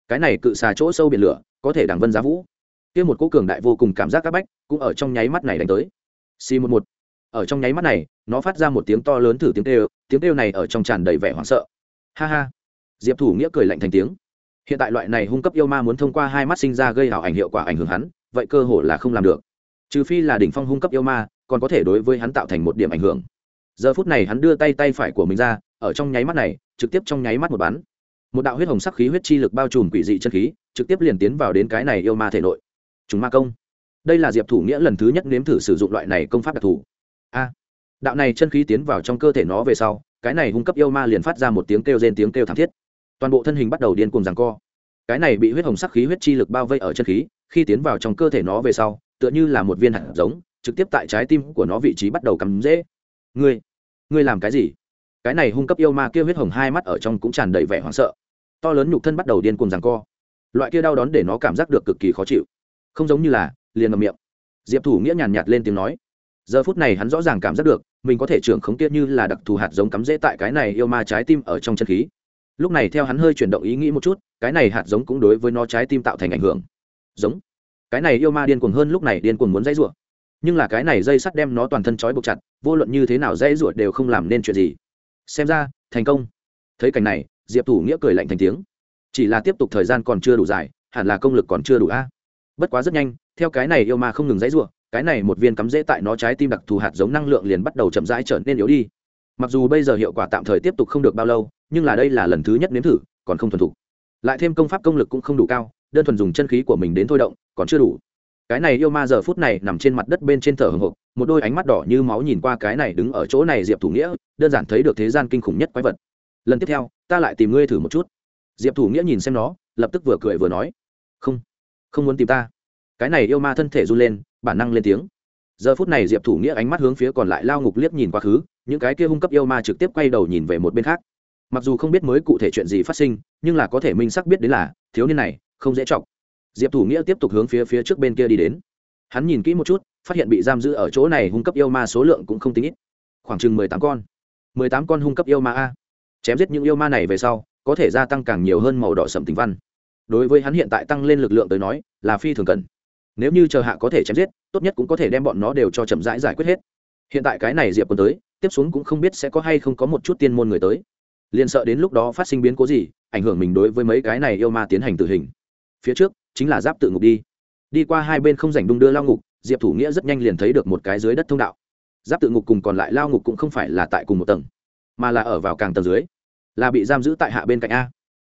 Cái này cự xà chỗ sâu biển lửa, có thể đằng vân giá vũ. Kia một cô cường đại vô cùng cảm giác các bách, cũng ở trong nháy mắt này đánh tới. C một một ở trong nháy mắt này, nó phát ra một tiếng to lớn thử tiếng kêu tiếng kêu này ở trong tràn đầy vẻ hoảng sợ. Ha ha. Diệp thủ nghĩa cười lạnh thành tiếng. Hiện tại loại này hung cấp yêu ma muốn thông qua hai mắt sinh ra gây hảo ảnh hiệu quả ảnh hưởng hắn, vậy cơ hội là không làm được. Trừ phi là đỉnh phong hung cấp yêu ma, còn có thể đối với hắn tạo thành một điểm ảnh hưởng. Giờ phút này hắn đưa tay tay phải của mình ra, ở trong nháy mắt này, trực tiếp trong nháy mắt một bắn. Một đạo huyết hồng sắc khí huyết chi lực bao trùm quỷ dị chân khí, trực tiếp liền tiến vào đến cái này yêu ma thể nội. Chúng ma công. Đây là diệp thủ nghĩa lần thứ nhất nếm thử sử dụng loại này công pháp đặc thù a. Đạo này chân khí tiến vào trong cơ thể nó về sau, cái này hung cấp yêu ma liền phát ra một tiếng kêu rên tiếng kêu thảm thiết. Toàn bộ thân hình bắt đầu điên cuồng rằng co. Cái này bị huyết hồng sắc khí huyết chi lực bao vây ở chân khí, khi tiến vào trong cơ thể nó về sau, tựa như là một viên hạt giống, trực tiếp tại trái tim của nó vị trí bắt đầu cắm dễ ngươi ngươi làm cái gì? Cái này hung cấp yêu ma kia huyết hồng hai mắt ở trong cũng tràn đầy vẻ hoảng sợ. To lớn nhục thân bắt đầu điên cuồng rằng co. Loại kia đau đón để nó cảm giác được cực kỳ khó chịu. Không giống như là, liền ngầm miệng. Diệp thủ nghĩa nhàn nhạt lên tiếng nói giờ phút này hắn rõ ràng cảm giác được, mình có thể trưởng khống tiết như là đặc thù hạt giống cắm rễ tại cái này yêu ma trái tim ở trong chân khí. Lúc này theo hắn hơi chuyển động ý nghĩ một chút, cái này hạt giống cũng đối với nó trái tim tạo thành ảnh hưởng. Giống. Cái này yêu ma điên cuồng hơn lúc này điên cuồng muốn dãy rủa. Nhưng là cái này dây sắt đem nó toàn thân trói buộc chặt, vô luận như thế nào dãy rủa đều không làm nên chuyện gì. Xem ra, thành công. Thấy cảnh này, diệp thủ nghĩa cười lạnh thành tiếng. Chỉ là tiếp tục thời gian còn chưa đủ dài, hẳn là công lực còn chưa đủ a. Bất quá rất nhanh, theo cái này yêu ma không ngừng dãy rủa cái này một viên cắm rễ tại nó trái tim đặc thù hạt giống năng lượng liền bắt đầu chậm rãi trở nên yếu đi. Mặc dù bây giờ hiệu quả tạm thời tiếp tục không được bao lâu, nhưng là đây là lần thứ nhất nếm thử, còn không thuần thục. Lại thêm công pháp công lực cũng không đủ cao, đơn thuần dùng chân khí của mình đến thôi động, còn chưa đủ. Cái này yêu ma giờ phút này nằm trên mặt đất bên trên thở hồng hộc, một đôi ánh mắt đỏ như máu nhìn qua cái này đứng ở chỗ này diệp thủ nghĩa, đơn giản thấy được thế gian kinh khủng nhất quái vật. Lần tiếp theo, ta lại tìm ngươi thử một chút. Diệp thủ nghĩa nhìn xem nó, lập tức vừa cười vừa nói, không không muốn tìm ta. Cái này yêu ma thân thể run lên bản năng lên tiếng. Giờ phút này diệp thủ nghĩa ánh mắt hướng phía còn lại lao ngục liếc nhìn quá khứ, những cái kia hung cấp yêu ma trực tiếp quay đầu nhìn về một bên khác. Mặc dù không biết mới cụ thể chuyện gì phát sinh, nhưng là có thể minh xác biết đến là, thiếu niên này, không dễ chọc. Diệp thủ nghĩa tiếp tục hướng phía phía trước bên kia đi đến. Hắn nhìn kỹ một chút, phát hiện bị giam giữ ở chỗ này hung cấp yêu ma số lượng cũng không tính ít. Khoảng chừng mười tám con. Mười tám con hung cấp yêu ma a. Chém giết những yêu ma này về sau, có thể gia tăng càng nhiều hơn màu đỏ sầm tính văn. Đối với hắn hiện tại tăng lên lực lượng tới nói, là phi thường cần nếu như chờ hạ có thể chém giết, tốt nhất cũng có thể đem bọn nó đều cho chậm rãi giải quyết hết. Hiện tại cái này diệp Quân tới, tiếp xuống cũng không biết sẽ có hay không có một chút tiên môn người tới. Liền sợ đến lúc đó phát sinh biến cố gì, ảnh hưởng mình đối với mấy cái này yêu ma tiến hành tử hình. Phía trước, chính là giáp tự ngục đi. Đi qua hai bên không rảnh đung đưa lao ngục, diệp thủ nghĩa rất nhanh liền thấy được một cái dưới đất thông đạo. Giáp tự ngục cùng còn lại lao ngục cũng không phải là tại cùng một tầng, mà là ở vào càng tầng dưới. Là bị giam giữ tại hạ bên cạnh a.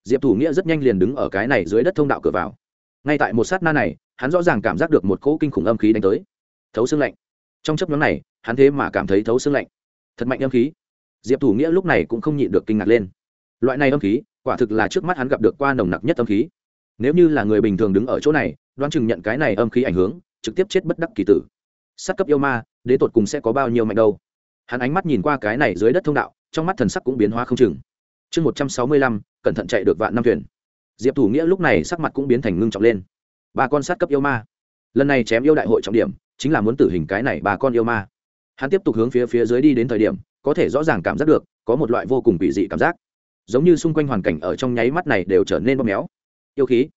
Diệp thủ nghĩa rất nhanh liền đứng ở cái này dưới đất thông đạo cửa vào ngay tại một sát na này, hắn rõ ràng cảm giác được một cỗ kinh khủng âm khí đánh tới. Thấu xương lạnh. Trong chấp nhóm này, hắn thế mà cảm thấy thấu xương lạnh. Thật mạnh âm khí. Diệp thủ nghĩa lúc này cũng không nhịn được kinh ngạc lên. Loại này âm khí, quả thực là trước mắt hắn gặp được qua nồng nặc nhất âm khí. Nếu như là người bình thường đứng ở chỗ này, đoán chừng nhận cái này âm khí ảnh hưởng, trực tiếp chết bất đắc kỳ tử. Sát cấp yêu ma, đến tột cùng sẽ có bao nhiêu mạnh đâu? Hắn ánh mắt nhìn qua cái này dưới đất thông đạo, trong mắt thần sắc cũng biến hóa không chừng. Chương một trăm sáu mươi lăm, cẩn thận chạy được vạn năm thuyền diệp thủ nghĩa lúc này sắc mặt cũng biến thành ngưng trọng lên ba con sát cấp yêu ma lần này chém yêu đại hội trọng điểm chính là muốn tử hình cái này ba con yêu ma hắn tiếp tục hướng phía phía dưới đi đến thời điểm có thể rõ ràng cảm giác được có một loại vô cùng kỳ dị cảm giác giống như xung quanh hoàn cảnh ở trong nháy mắt này đều trở nên bóp méo yêu khí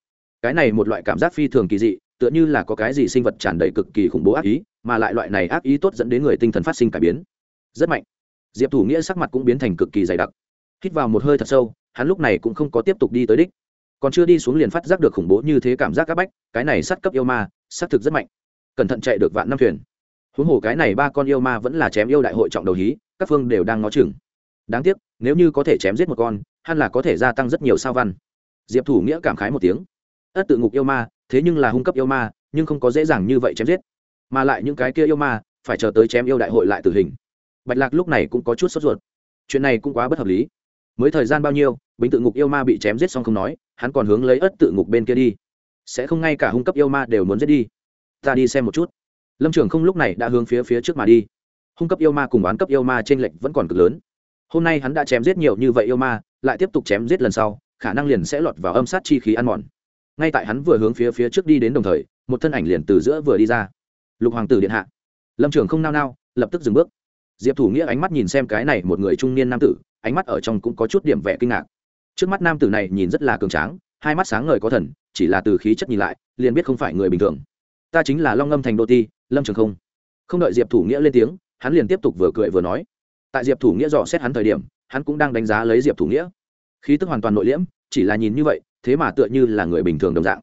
cái này một loại cảm giác phi thường kỳ dị tựa như là có cái gì sinh vật tràn đầy cực kỳ khủng bố ác ý mà lại loại này ác ý tốt dẫn đến người tinh thần phát sinh cải biến rất mạnh diệp thủ nghĩa sắc mặt cũng biến thành cực kỳ dày đặc hít vào một hơi thật sâu hắn lúc này cũng không có tiếp tục đi tới đích còn chưa đi xuống liền phát giác được khủng bố như thế cảm giác áp bách, cái này sát cấp yêu ma xác thực rất mạnh. Cẩn thận chạy được vạn năm thuyền. Huống hồ cái này ba con yêu ma vẫn là chém yêu đại hội trọng đầu hí, các phương đều đang ngó chừng. Đáng tiếc, nếu như có thể chém giết một con hắn là có thể gia tăng rất nhiều sao văn. Diệp thủ nghĩa cảm khái một tiếng. Ất tự ngục yêu ma, thế nhưng là hung cấp yêu ma, nhưng không có dễ dàng như vậy chém giết. Mà lại những cái kia yêu ma, phải chờ tới chém yêu đại hội lại tử hình. Bạch lạc lúc này cũng có chút sốt ruột. Chuyện này cũng quá bất hợp lý. Mới thời gian bao nhiêu, bình tự ngục yêu ma bị chém giết xong không nói hắn còn hướng lấy ớt tự ngục bên kia đi. Sẽ không ngay cả hung cấp yêu ma đều muốn giết đi. Ta đi xem một chút. Lâm trường không lúc này đã hướng phía phía trước mà đi. Hung cấp yêu ma cùng oán cấp yêu ma t r ê n lệch vẫn còn cực lớn. Hôm nay hắn đã chém giết nhiều như vậy yêu ma, lại tiếp tục chém giết lần sau, khả năng liền sẽ lọt vào âm sát chi khí ăn mòn. Ngay tại hắn vừa hướng phía phía trước đi đến đồng thời, một thân ảnh liền từ giữa vừa đi ra. Lục hoàng tử điện hạ. Lâm trường không nao nao, lập tức dừng bước. Diệp thủ nghĩa ánh mắt nhìn xem cái này một người trung niên nam tử, ánh mắt ở trong cũng có chút điểm vẻ kinh ngạc trước mắt nam tử này nhìn rất là cường tráng, hai mắt sáng ngời có thần, chỉ là từ khí chất nhìn lại, liền biết không phải người bình thường. Ta chính là long ngâm thành đô ti, lâm trường không. Không đợi diệp thủ nghĩa lên tiếng, hắn liền tiếp tục vừa cười vừa nói. Tại diệp thủ nghĩa dò xét hắn thời điểm, hắn cũng đang đánh giá lấy diệp thủ nghĩa. Khí tức hoàn toàn nội liễm, chỉ là nhìn như vậy, thế mà tựa như là người bình thường đồng dạng.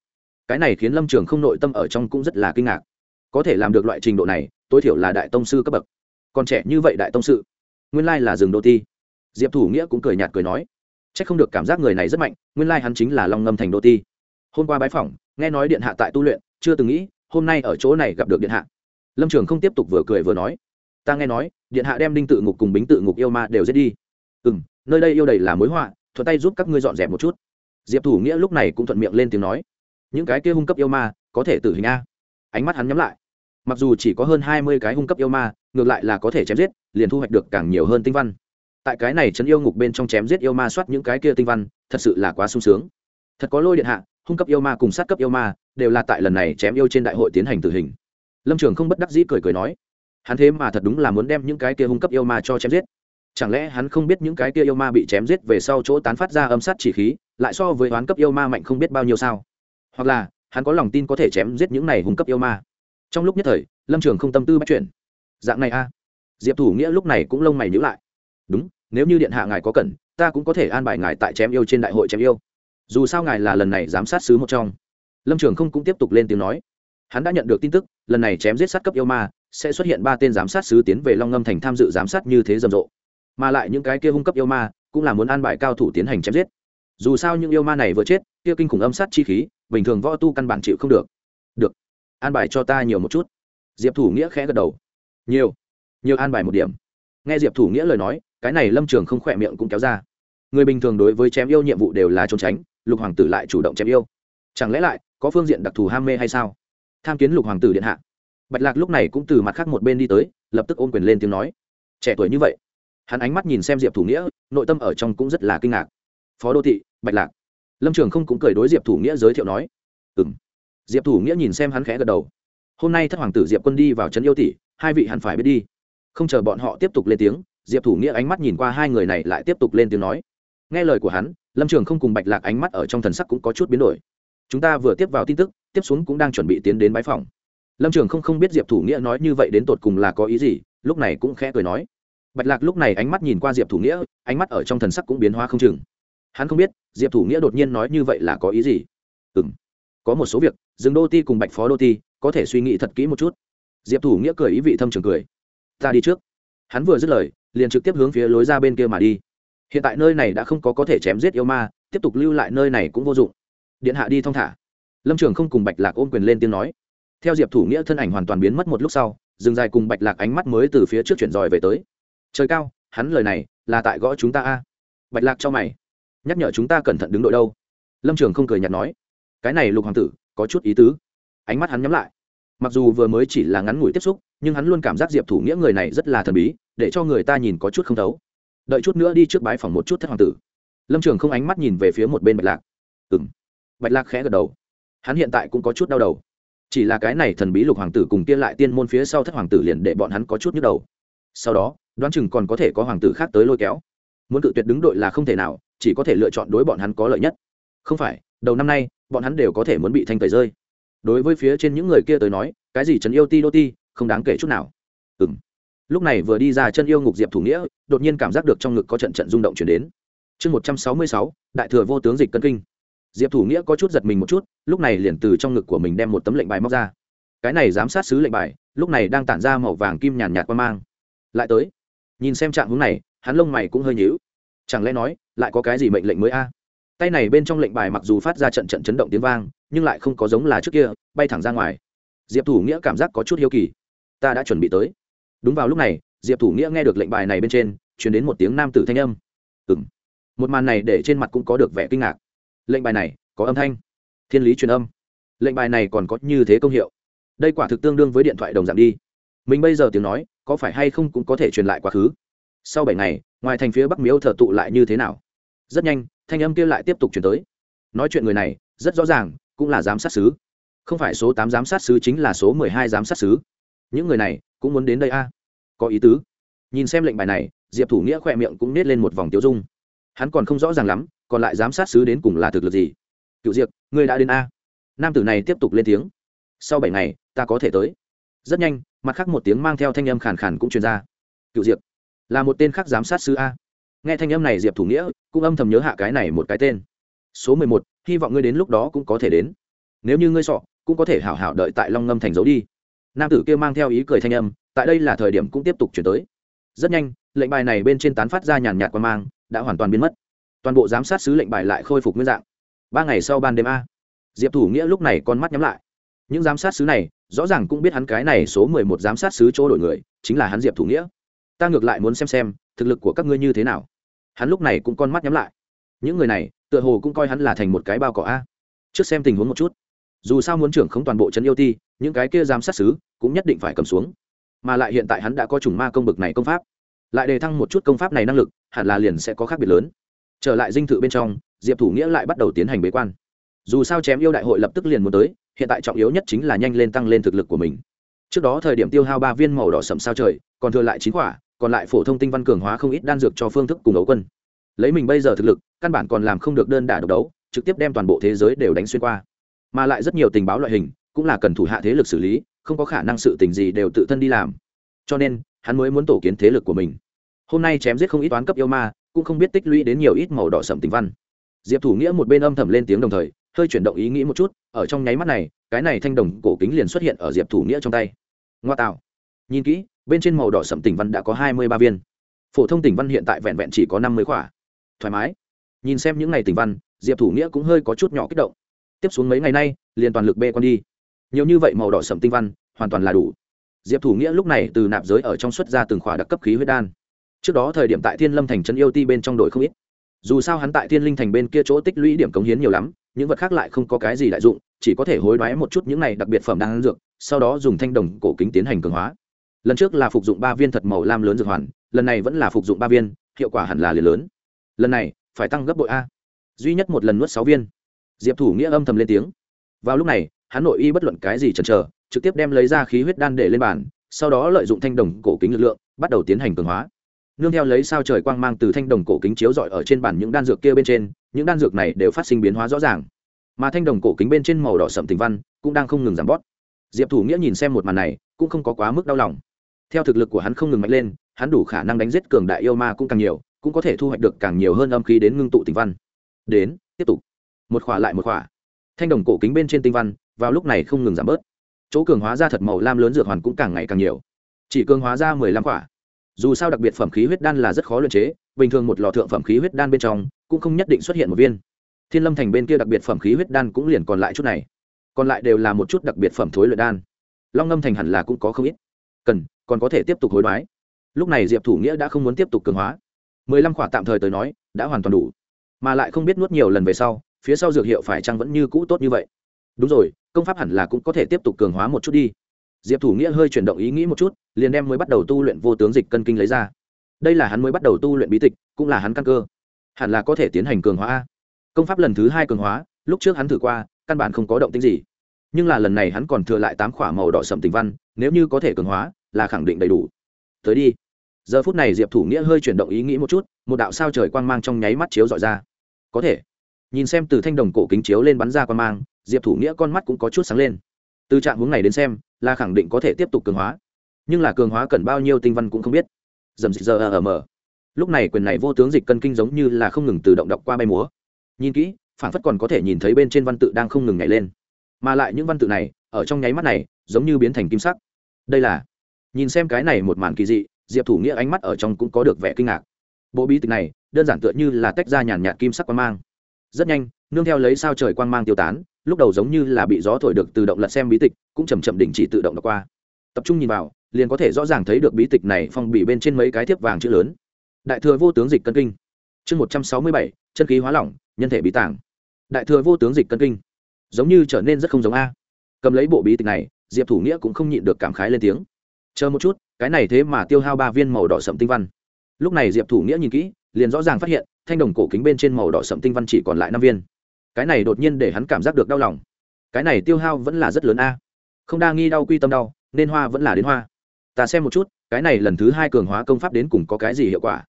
Cái này khiến lâm trường không nội tâm ở trong cũng rất là kinh ngạc. Có thể làm được loại trình độ này, tối thiểu là đại tông sư cấp bậc. Còn trẻ như vậy đại tông sư, nguyên lai là rừng đô ti. Diệp thủ nghĩa cũng cười nhạt cười nói c h ắ c không được cảm giác người này rất mạnh, nguyên lai hắn chính là long ngâm thành đô ti. Hôm qua bái phỏng, nghe nói điện hạ tại tu luyện, chưa từng nghĩ, hôm nay ở chỗ này gặp được điện hạ. Lâm trường không tiếp tục vừa cười vừa nói. Ta nghe nói, điện hạ đem đinh tự ngục cùng bính tự ngục yêu ma đều giết đi. Ừ m nơi đây yêu đầy là mối họa, thuận tay giúp các ngươi dọn dẹp một chút. Diệp thủ nghĩa lúc này cũng thuận miệng lên tiếng nói. Những cái kia hung cấp yêu ma, có thể tử hình a. Ánh mắt hắn nhắm lại. Mặc dù chỉ có hơn hai mươi cái hung cấp yêu ma, ngược lại là có thể chém giết, liền thu hoạch được càng nhiều hơn tinh văn tại cái này trấn yêu ngục bên trong chém giết yêu ma soát những cái kia tinh văn, thật sự là quá sung sướng. Thật có lôi điện hạ, hung cấp yêu ma cùng sát cấp yêu ma, đều là tại lần này chém yêu trên đại hội tiến hành tử hình. Lâm trường không bất đắc dĩ cười cười nói, hắn thế mà thật đúng là muốn đem những cái kia hung cấp yêu ma cho chém giết. Chẳng lẽ hắn không biết những cái kia yêu ma bị chém giết về sau chỗ tán phát ra âm sát chỉ khí, lại so với oán cấp yêu ma mạnh không biết bao nhiêu sao? Hoặc là, hắn có lòng tin có thể chém giết những này hung cấp yêu ma? Trong lúc nhất thời, lâm trường không tâm tư bắt chuyển dạng này a. Diệp thủ nghĩa lúc này cũng lông mày nhữ lại đúng, nếu như điện hạ ngài có cần, ta cũng có thể an bài ngài tại chém yêu trên đại hội chém yêu. Dù sao ngài là lần này giám sát sứ một trong. Lâm trường không cũng tiếp tục lên tiếng nói. Hắn đã nhận được tin tức, lần này chém giết sát cấp yêu ma, sẽ xuất hiện ba tên giám sát sứ tiến về long ngâm thành tham dự giám sát như thế rầm rộ. Mà lại những cái kia hung cấp yêu ma, cũng là muốn an bài cao thủ tiến hành chém giết. Dù sao những yêu ma này vừa chết, kia kinh khủng âm sát chi khí, bình thường võ tu căn bản chịu không được. Được, an bài cho ta nhiều một chút. Diệp thủ nghĩa khẽ gật đầu. Nhiều nhiều an bài một điểm. Nghe diệp thủ nghĩa lời nói cái này lâm trường không khỏe miệng cũng kéo ra. Người bình thường đối với chém yêu nhiệm vụ đều là trốn tránh, lục hoàng tử lại chủ động chém yêu. Chẳng lẽ lại có phương diện đặc thù ham mê hay sao? Tham kiến lục hoàng tử điện hạ. Bạch lạc lúc này cũng từ mặt khác một bên đi tới, lập tức ôm quyền lên tiếng nói. Trẻ tuổi như vậy, hắn ánh mắt nhìn xem diệp thủ nghĩa, nội tâm ở trong cũng rất là kinh ngạc. Phó đô thị, bạch lạc. Lâm trường không cũng cười đối diệp thủ nghĩa giới thiệu nói. Ừ m diệp thủ nghĩa nhìn xem hắn khẽ gật đầu. Hôm nay thất hoàng tử diệp quân đi vào trấn yêu tỷ, hai vị hẳn phải biết đi. Không chờ bọn họ tiếp tục lên tiếng diệp thủ nghĩa ánh mắt nhìn qua hai người này lại tiếp tục lên tiếng nói. Nghe lời của hắn, lâm trường không cùng bạch lạc ánh mắt ở trong thần sắc cũng có chút biến đổi. Chúng ta vừa tiếp vào tin tức, tiếp xuống cũng đang chuẩn bị tiến đến bãi phòng. Lâm trường không không biết diệp thủ nghĩa nói như vậy đến tột cùng là có ý gì, lúc này cũng khẽ cười nói. Bạch lạc lúc này ánh mắt nhìn qua diệp thủ nghĩa, ánh mắt ở trong thần sắc cũng biến hóa không chừng. Hắn không biết, diệp thủ nghĩa đột nhiên nói như vậy là có ý gì? Ừ m có một số việc, dừng đô ti cùng bạch phó đô ti, có thể suy nghĩ thật kỹ một chút. Diệp thủ nghĩa cười ý vị thâm trường cười. Ta đi trước. Hắn vừa dứt lời liền trực tiếp hướng phía lối ra bên kia mà đi. Hiện tại nơi này đã không có có thể chém giết yêu ma, tiếp tục lưu lại nơi này cũng vô dụng. Điện hạ đi thong thả. Lâm trường không cùng bạch lạc ôm quyền lên tiếng nói. Theo diệp thủ nghĩa thân ảnh hoàn toàn biến mất một lúc sau dừng dài cùng bạch lạc ánh mắt mới từ phía trước chuyển dòi về tới. Trời cao, hắn lời này là tại gõ chúng ta a. Bạch lạc cho mày. Nhắc nhở chúng ta cẩn thận đứng đội đâu? Lâm trường không cười nhạt nói. Cái này lục hoàng tử, có chút ý tứ. Ánh mắt hắn nhắm lại. Mặc dù vừa mới chỉ là ngắn ngủi tiếp xúc, nhưng hắn luôn cảm giác diệp thủ nghĩa người này rất là thần bí để cho người ta nhìn có chút không thấu. Đợi chút nữa đi trước bái phòng một chút thất hoàng tử. Lâm trường không ánh mắt nhìn về phía một bên bạch lạc. Ừ m bạch lạc khẽ gật đầu. Hắn hiện tại cũng có chút đau đầu. Chỉ là cái này thần bí lục hoàng tử cùng kia lại tiên môn phía sau thất hoàng tử liền để bọn hắn có chút nhức đầu. Sau đó, đoán chừng còn có thể có hoàng tử khác tới lôi kéo. Muốn cự tuyệt đứng đội là không thể nào, chỉ có thể lựa chọn đối bọn hắn có lợi nhất. Không phải, đầu năm nay, bọn hắn đều có thể muốn bị thanh tẩy rơi. Đối với phía trên những người kia tới nói, cái gì trấn yêu ti đô ti, không đáng kể chút nào. Ừ m lúc này vừa đi ra chân yêu ngục diệp thủ nghĩa, đột nhiên cảm giác được trong ngực có trận trận rung động chuyển đến. Chương một trăm sáu mươi sáu, đại thừa vô tướng dịch cân kinh. Diệp thủ nghĩa có chút giật mình một chút, lúc này liền từ trong ngực của mình đem một tấm lệnh bài móc ra. Cái này giám sát sứ lệnh bài, lúc này đang tản ra màu vàng kim nhàn nhạt qua mang. Lại tới. Nhìn xem trạng hướng này, hắn lông mày cũng hơi nhíu. Chẳng lẽ nói, lại có cái gì mệnh lệnh mới a? Tay này bên trong lệnh bài mặc dù phát ra trận trận chấn động tiếng vang, nhưng lại không có giống là trước kia, bay thẳng ra ngoài. Diệp thủ nghĩa cảm giác có chút hiếu kỳ. Ta đã chuẩn bị tới đúng vào lúc này, diệp thủ nghĩa nghe được lệnh bài này bên trên chuyển đến một tiếng nam tử thanh âm. Ừng một màn này để trên mặt cũng có được vẻ kinh ngạc. Lệnh bài này, có âm thanh. Thiên lý truyền âm. Lệnh bài này còn có như thế công hiệu. Đây quả thực tương đương với điện thoại đồng dạng đi. Mình bây giờ tiếng nói, có phải hay không cũng có thể truyền lại quá khứ? Sau bảy ngày, ngoài thành phía bắc miếu thờ tụ lại như thế nào? Rất nhanh, thanh âm kia lại tiếp tục chuyển tới. Nói chuyện người này, rất rõ ràng, cũng là giám sát sứ. Không phải số tám giám sát sứ chính là số mười hai giám sát sứ. Những người này cũng muốn đến đây a. Có ý tứ. Nhìn xem lệnh bài này, diệp thủ nghĩa khỏe miệng cũng nết lên một vòng tiêu dung. Hắn còn không rõ ràng lắm, còn lại giám sát sứ đến cùng là thực lực gì. Cựu diệp, ngươi đã đến a. Nam tử này tiếp tục lên tiếng. Sau bảy ngày, ta có thể tới. Rất nhanh, mặt khác một tiếng mang theo thanh âm khàn khàn cũng truyền ra. Cựu diệp, là một tên khác giám sát sứ a. Nghe thanh âm này, diệp thủ nghĩa cũng âm thầm nhớ hạ cái này một cái tên. Số mười một, hy vọng ngươi đến lúc đó cũng có thể đến. Nếu như ngươi sọ, cũng có thể hảo hảo đợi tại long ngâm thành giấu đi nam tử kia mang theo ý cười thanh âm, tại đây là thời điểm cũng tiếp tục chuyển tới. Rất nhanh, lệnh bài này bên trên tán phát ra nhàn nhạt qua mang, đã hoàn toàn biến mất. Toàn bộ giám sát sứ lệnh bài lại khôi phục nguyên dạng. Ba ngày sau ban đêm a. Diệp thủ nghĩa lúc này con mắt nhắm lại. Những giám sát sứ này, rõ ràng cũng biết hắn cái này số mười một giám sát sứ chỗ đổi người, chính là hắn diệp thủ nghĩa. Ta ngược lại muốn xem xem, thực lực của các ngươi như thế nào. Hắn lúc này cũng con mắt nhắm lại. Những người này, tựa hồ cũng coi hắn là thành một cái bao cỏ a. Trước xem tình huống một chút dù sao muốn trưởng không toàn bộ trấn yêu ti, những cái kia giám sát xứ cũng nhất định phải cầm xuống. Mà lại hiện tại hắn đã có chủng ma công bực này công pháp. Lại đề thăng một chút công pháp này năng lực, hẳn là liền sẽ có khác biệt lớn. Trở lại dinh thự bên trong, diệp thủ nghĩa lại bắt đầu tiến hành bế quan. Dù sao chém yêu đại hội lập tức liền muốn tới, hiện tại trọng yếu nhất chính là nhanh lên tăng lên thực lực của mình. Trước đó thời điểm tiêu hao ba viên màu đỏ sậm sao trời, còn thừa lại chín quả, còn lại phổ thông tinh văn cường hóa không ít đan dược cho phương thức cùng ấu quân. Lấy mình bây giờ thực lực, căn bản còn làm không được đơn đả độc đấu, trực tiếp đem toàn bộ thế giới đều đánh xuyên qua mà lại rất nhiều tình báo loại hình cũng là cần thủ hạ thế lực xử lý, không có khả năng sự tình gì đều tự thân đi làm. Cho nên, hắn mới muốn tổ kiến thế lực của mình. Hôm nay chém giết không ít toán cấp yêu ma, cũng không biết tích lũy đến nhiều ít màu đỏ sậm tình văn. Diệp thủ nghĩa một bên âm thầm lên tiếng đồng thời, hơi chuyển động ý nghĩ một chút, ở trong nháy mắt này, cái này thanh đồng cổ kính liền xuất hiện ở diệp thủ nghĩa trong tay. Ngoa tạo. Nhìn kỹ, bên trên màu đỏ sậm tỉnh văn đã có hai mươi ba viên. Phổ thông tỉnh văn hiện tại vẹn vẹn chỉ có năm mươi khỏa. Thoải mái. Nhìn xem những ngày tỉnh văn, diệp thủ nghĩa cũng hơi có chút nhỏ kích động tiếp xuống mấy ngày nay, liền toàn lực bê con đi. Nhiều như vậy màu đỏ sậm tinh văn, hoàn toàn là đủ. Diệp thủ nghĩa lúc này từ nạp giới ở trong xuất ra từng khỏa đặc cấp khí huyết đan. Trước đó thời điểm tại thiên lâm thành trấn yêu ti bên trong đội không ít. Dù sao hắn tại thiên linh thành bên kia chỗ tích lũy điểm cống hiến nhiều lắm, những vật khác lại không có cái gì đại dụng, chỉ có thể hối đoái một chút những này đặc biệt phẩm đang dược, sau đó dùng thanh đồng cổ kính tiến hành cường hóa. Lần trước là phục dụng ba viên thật màu lam lớn dược hoàn, lần này vẫn là phục dụng ba viên, hiệu quả hẳn là liền lớn. Lần này, phải tăng gấp bội a. Duy nhất một lần nuốt sáu viên diệp thủ nghĩa âm thầm lên tiếng. Vào lúc này, hắn nội y bất luận cái gì chần chờ, trực tiếp đem lấy ra khí huyết đan để lên bàn, sau đó lợi dụng thanh đồng cổ kính lực lượng, bắt đầu tiến hành cường hóa. Nương theo lấy sao trời quang mang từ thanh đồng cổ kính chiếu rọi ở trên bản những đan dược kia bên trên, những đan dược này đều phát sinh biến hóa rõ ràng. Mà thanh đồng cổ kính bên trên màu đỏ sậm tình văn cũng đang không ngừng giảm bót diệp thủ nghĩa nhìn xem một màn này, cũng không có quá mức đau lòng. Theo thực lực của hắn không ngừng mạnh lên, hắn đủ khả năng đánh giết cường đại yêu ma cũng càng nhiều, cũng có thể thu hoạch được càng nhiều hơn âm khí đến ngưng tụ tình văn. Đến, tiếp tục một khỏa lại một khỏa. Thanh đồng cổ kính bên trên tinh văn, vào lúc này không ngừng giảm bớt. Chỗ cường hóa ra thật màu lam lớn dược hoàn cũng càng ngày càng nhiều. Chỉ cường hóa ra mười lăm khỏa. Dù sao đặc biệt phẩm khí huyết đan là rất khó luyện chế, bình thường một lò thượng phẩm khí huyết đan bên trong cũng không nhất định xuất hiện một viên. Thiên lâm thành bên kia đặc biệt phẩm khí huyết đan cũng liền còn lại chút này. Còn lại đều là một chút đặc biệt phẩm thối luyện đan. Long ngâm thành hẳn là cũng có không ít. Cần, còn có thể tiếp tục hối đoái. Lúc này diệp thủ nghĩa đã không muốn tiếp tục cường hóa. mười lăm khỏa tạm thời tới nói, đã hoàn toàn đủ. Mà lại không biết nuốt nhiều lần về sau phía sau dược hiệu phải chăng vẫn như cũ tốt như vậy? Đúng rồi, công pháp hẳn là cũng có thể tiếp tục cường hóa một chút đi. Diệp thủ nghĩa hơi chuyển động ý nghĩ một chút, liền đem mới bắt đầu tu luyện vô tướng dịch cân kinh lấy ra. Đây là hắn mới bắt đầu tu luyện bí tịch, cũng là hắn căn cơ. Hẳn là có thể tiến hành cường hóa công pháp lần thứ hai cường hóa, lúc trước hắn thử qua, căn bản không có động tính gì. Nhưng là lần này hắn còn thừa lại tám khỏa màu đỏ sầm tình văn, nếu như có thể cường hóa, là khẳng định đầy đủ. Tới đi. Giờ phút này diệp thủ nghĩa hơi chuyển động ý nghĩ một chút, một đạo sao trời quang mang trong nháy mắt chiếu dọi ra. Có thể nhìn xem từ thanh đồng cổ kính chiếu lên bắn ra quan mang, diệp thủ nghĩa con mắt cũng có chút sáng lên. Từ trạng hướng này đến xem, là khẳng định có thể tiếp tục cường hóa. Nhưng là cường hóa cần bao nhiêu tinh văn cũng không biết. Dầm dịch giờ ở mờ. Lúc này quyền này vô tướng dịch cân kinh giống như là không ngừng tự động đọc qua bay múa. Nhìn kỹ, phản phất còn có thể nhìn thấy bên trên văn tự đang không ngừng nhảy lên. Mà lại những văn tự này, ở trong nháy mắt này, giống như biến thành kim sắc. Đây là, nhìn xem cái này một màn kỳ dị, diệp thủ nghĩa ánh mắt ở trong cũng có được vẻ kinh ngạc. Bộ bí tịch này, đơn giản tựa như là tách ra nhàn nhạt kim sắc quan mang rất nhanh, nương theo lấy sao trời quang mang tiêu tán, lúc đầu giống như là bị gió thổi được tự động lật xem bí tịch, cũng chầm chậm đình chỉ tự động đọc qua. Tập trung nhìn vào, liền có thể rõ ràng thấy được bí tịch này phong bị bên trên mấy cái thiếp vàng chữ lớn. Đại thừa vô tướng dịch cân kinh. Chương một trăm sáu mươi bảy, chân khí hóa lỏng, nhân thể bí tàng. Đại thừa vô tướng dịch cân kinh. Giống như trở nên rất không giống a. Cầm lấy bộ bí tịch này, diệp thủ nghĩa cũng không nhịn được cảm khái lên tiếng. Chờ một chút, cái này thế mà tiêu hao ba viên màu đỏ sậm tinh văn. Lúc này diệp thủ nghĩa nhìn kỹ liền rõ ràng phát hiện, thanh đồng cổ kính bên trên màu đỏ sậm tinh văn chỉ còn lại năm viên. Cái này đột nhiên để hắn cảm giác được đau lòng. Cái này tiêu hao vẫn là rất lớn a. Không đa nghi đau quy tâm đau, nên hoa vẫn là đến hoa. Ta xem một chút, cái này lần thứ hai cường hóa công pháp đến cùng có cái gì hiệu quả?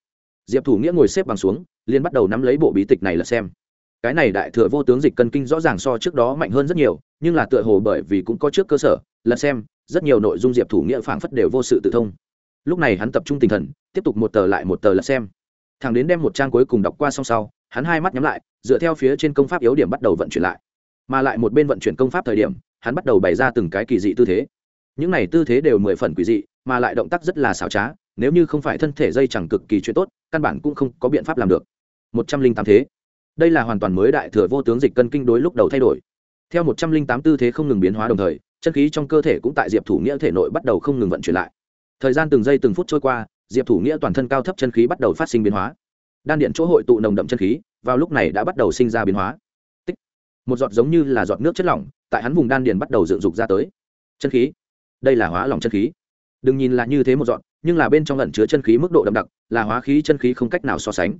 Diệp thủ nghĩa ngồi xếp bằng xuống, liền bắt đầu nắm lấy bộ bí tịch này là xem. Cái này đại thừa vô tướng dịch cân kinh rõ ràng so trước đó mạnh hơn rất nhiều, nhưng là tựa hồ bởi vì cũng có trước cơ sở, là xem, rất nhiều nội dung diệp thủ nghĩa phảng phất đều vô sự tự thông. Lúc này hắn tập trung tinh thần, tiếp tục một tờ lại một tờ là xem thằng đến đem một trang cuối cùng đọc qua xong sau, hắn hai mắt nhắm lại, dựa theo phía trên công pháp yếu điểm bắt đầu vận chuyển lại. Mà lại một bên vận chuyển công pháp thời điểm, hắn bắt đầu bày ra từng cái kỳ dị tư thế. Những này tư thế đều mười phần quỷ dị, mà lại động tác rất là xảo trá, nếu như không phải thân thể dây chẳng cực kỳ chuyện tốt, căn bản cũng không có biện pháp làm được. Một trăm linh tám thế. Đây là hoàn toàn mới đại thừa vô tướng dịch cân kinh đối lúc đầu thay đổi. Theo một trăm linh tám tư thế không ngừng biến hóa đồng thời, chân khí trong cơ thể cũng tại diệp thủ nghĩa thể nội bắt đầu không ngừng vận chuyển lại. Thời gian từng giây từng phút trôi qua diệp thủ nghĩa toàn thân cao thấp chân khí bắt đầu phát sinh biến hóa. Đan điện chỗ hội tụ nồng đậm chân khí, vào lúc này đã bắt đầu sinh ra biến hóa. Tích. một giọt giống như là giọt nước chất lỏng, tại hắn vùng đan điền bắt đầu dựng dục ra tới. Chân khí. Đây là hóa lỏng chân khí. Đừng nhìn là như thế một giọt, nhưng là bên trong lẩn chứa chân khí mức độ đậm đặc, là hóa khí chân khí không cách nào so sánh.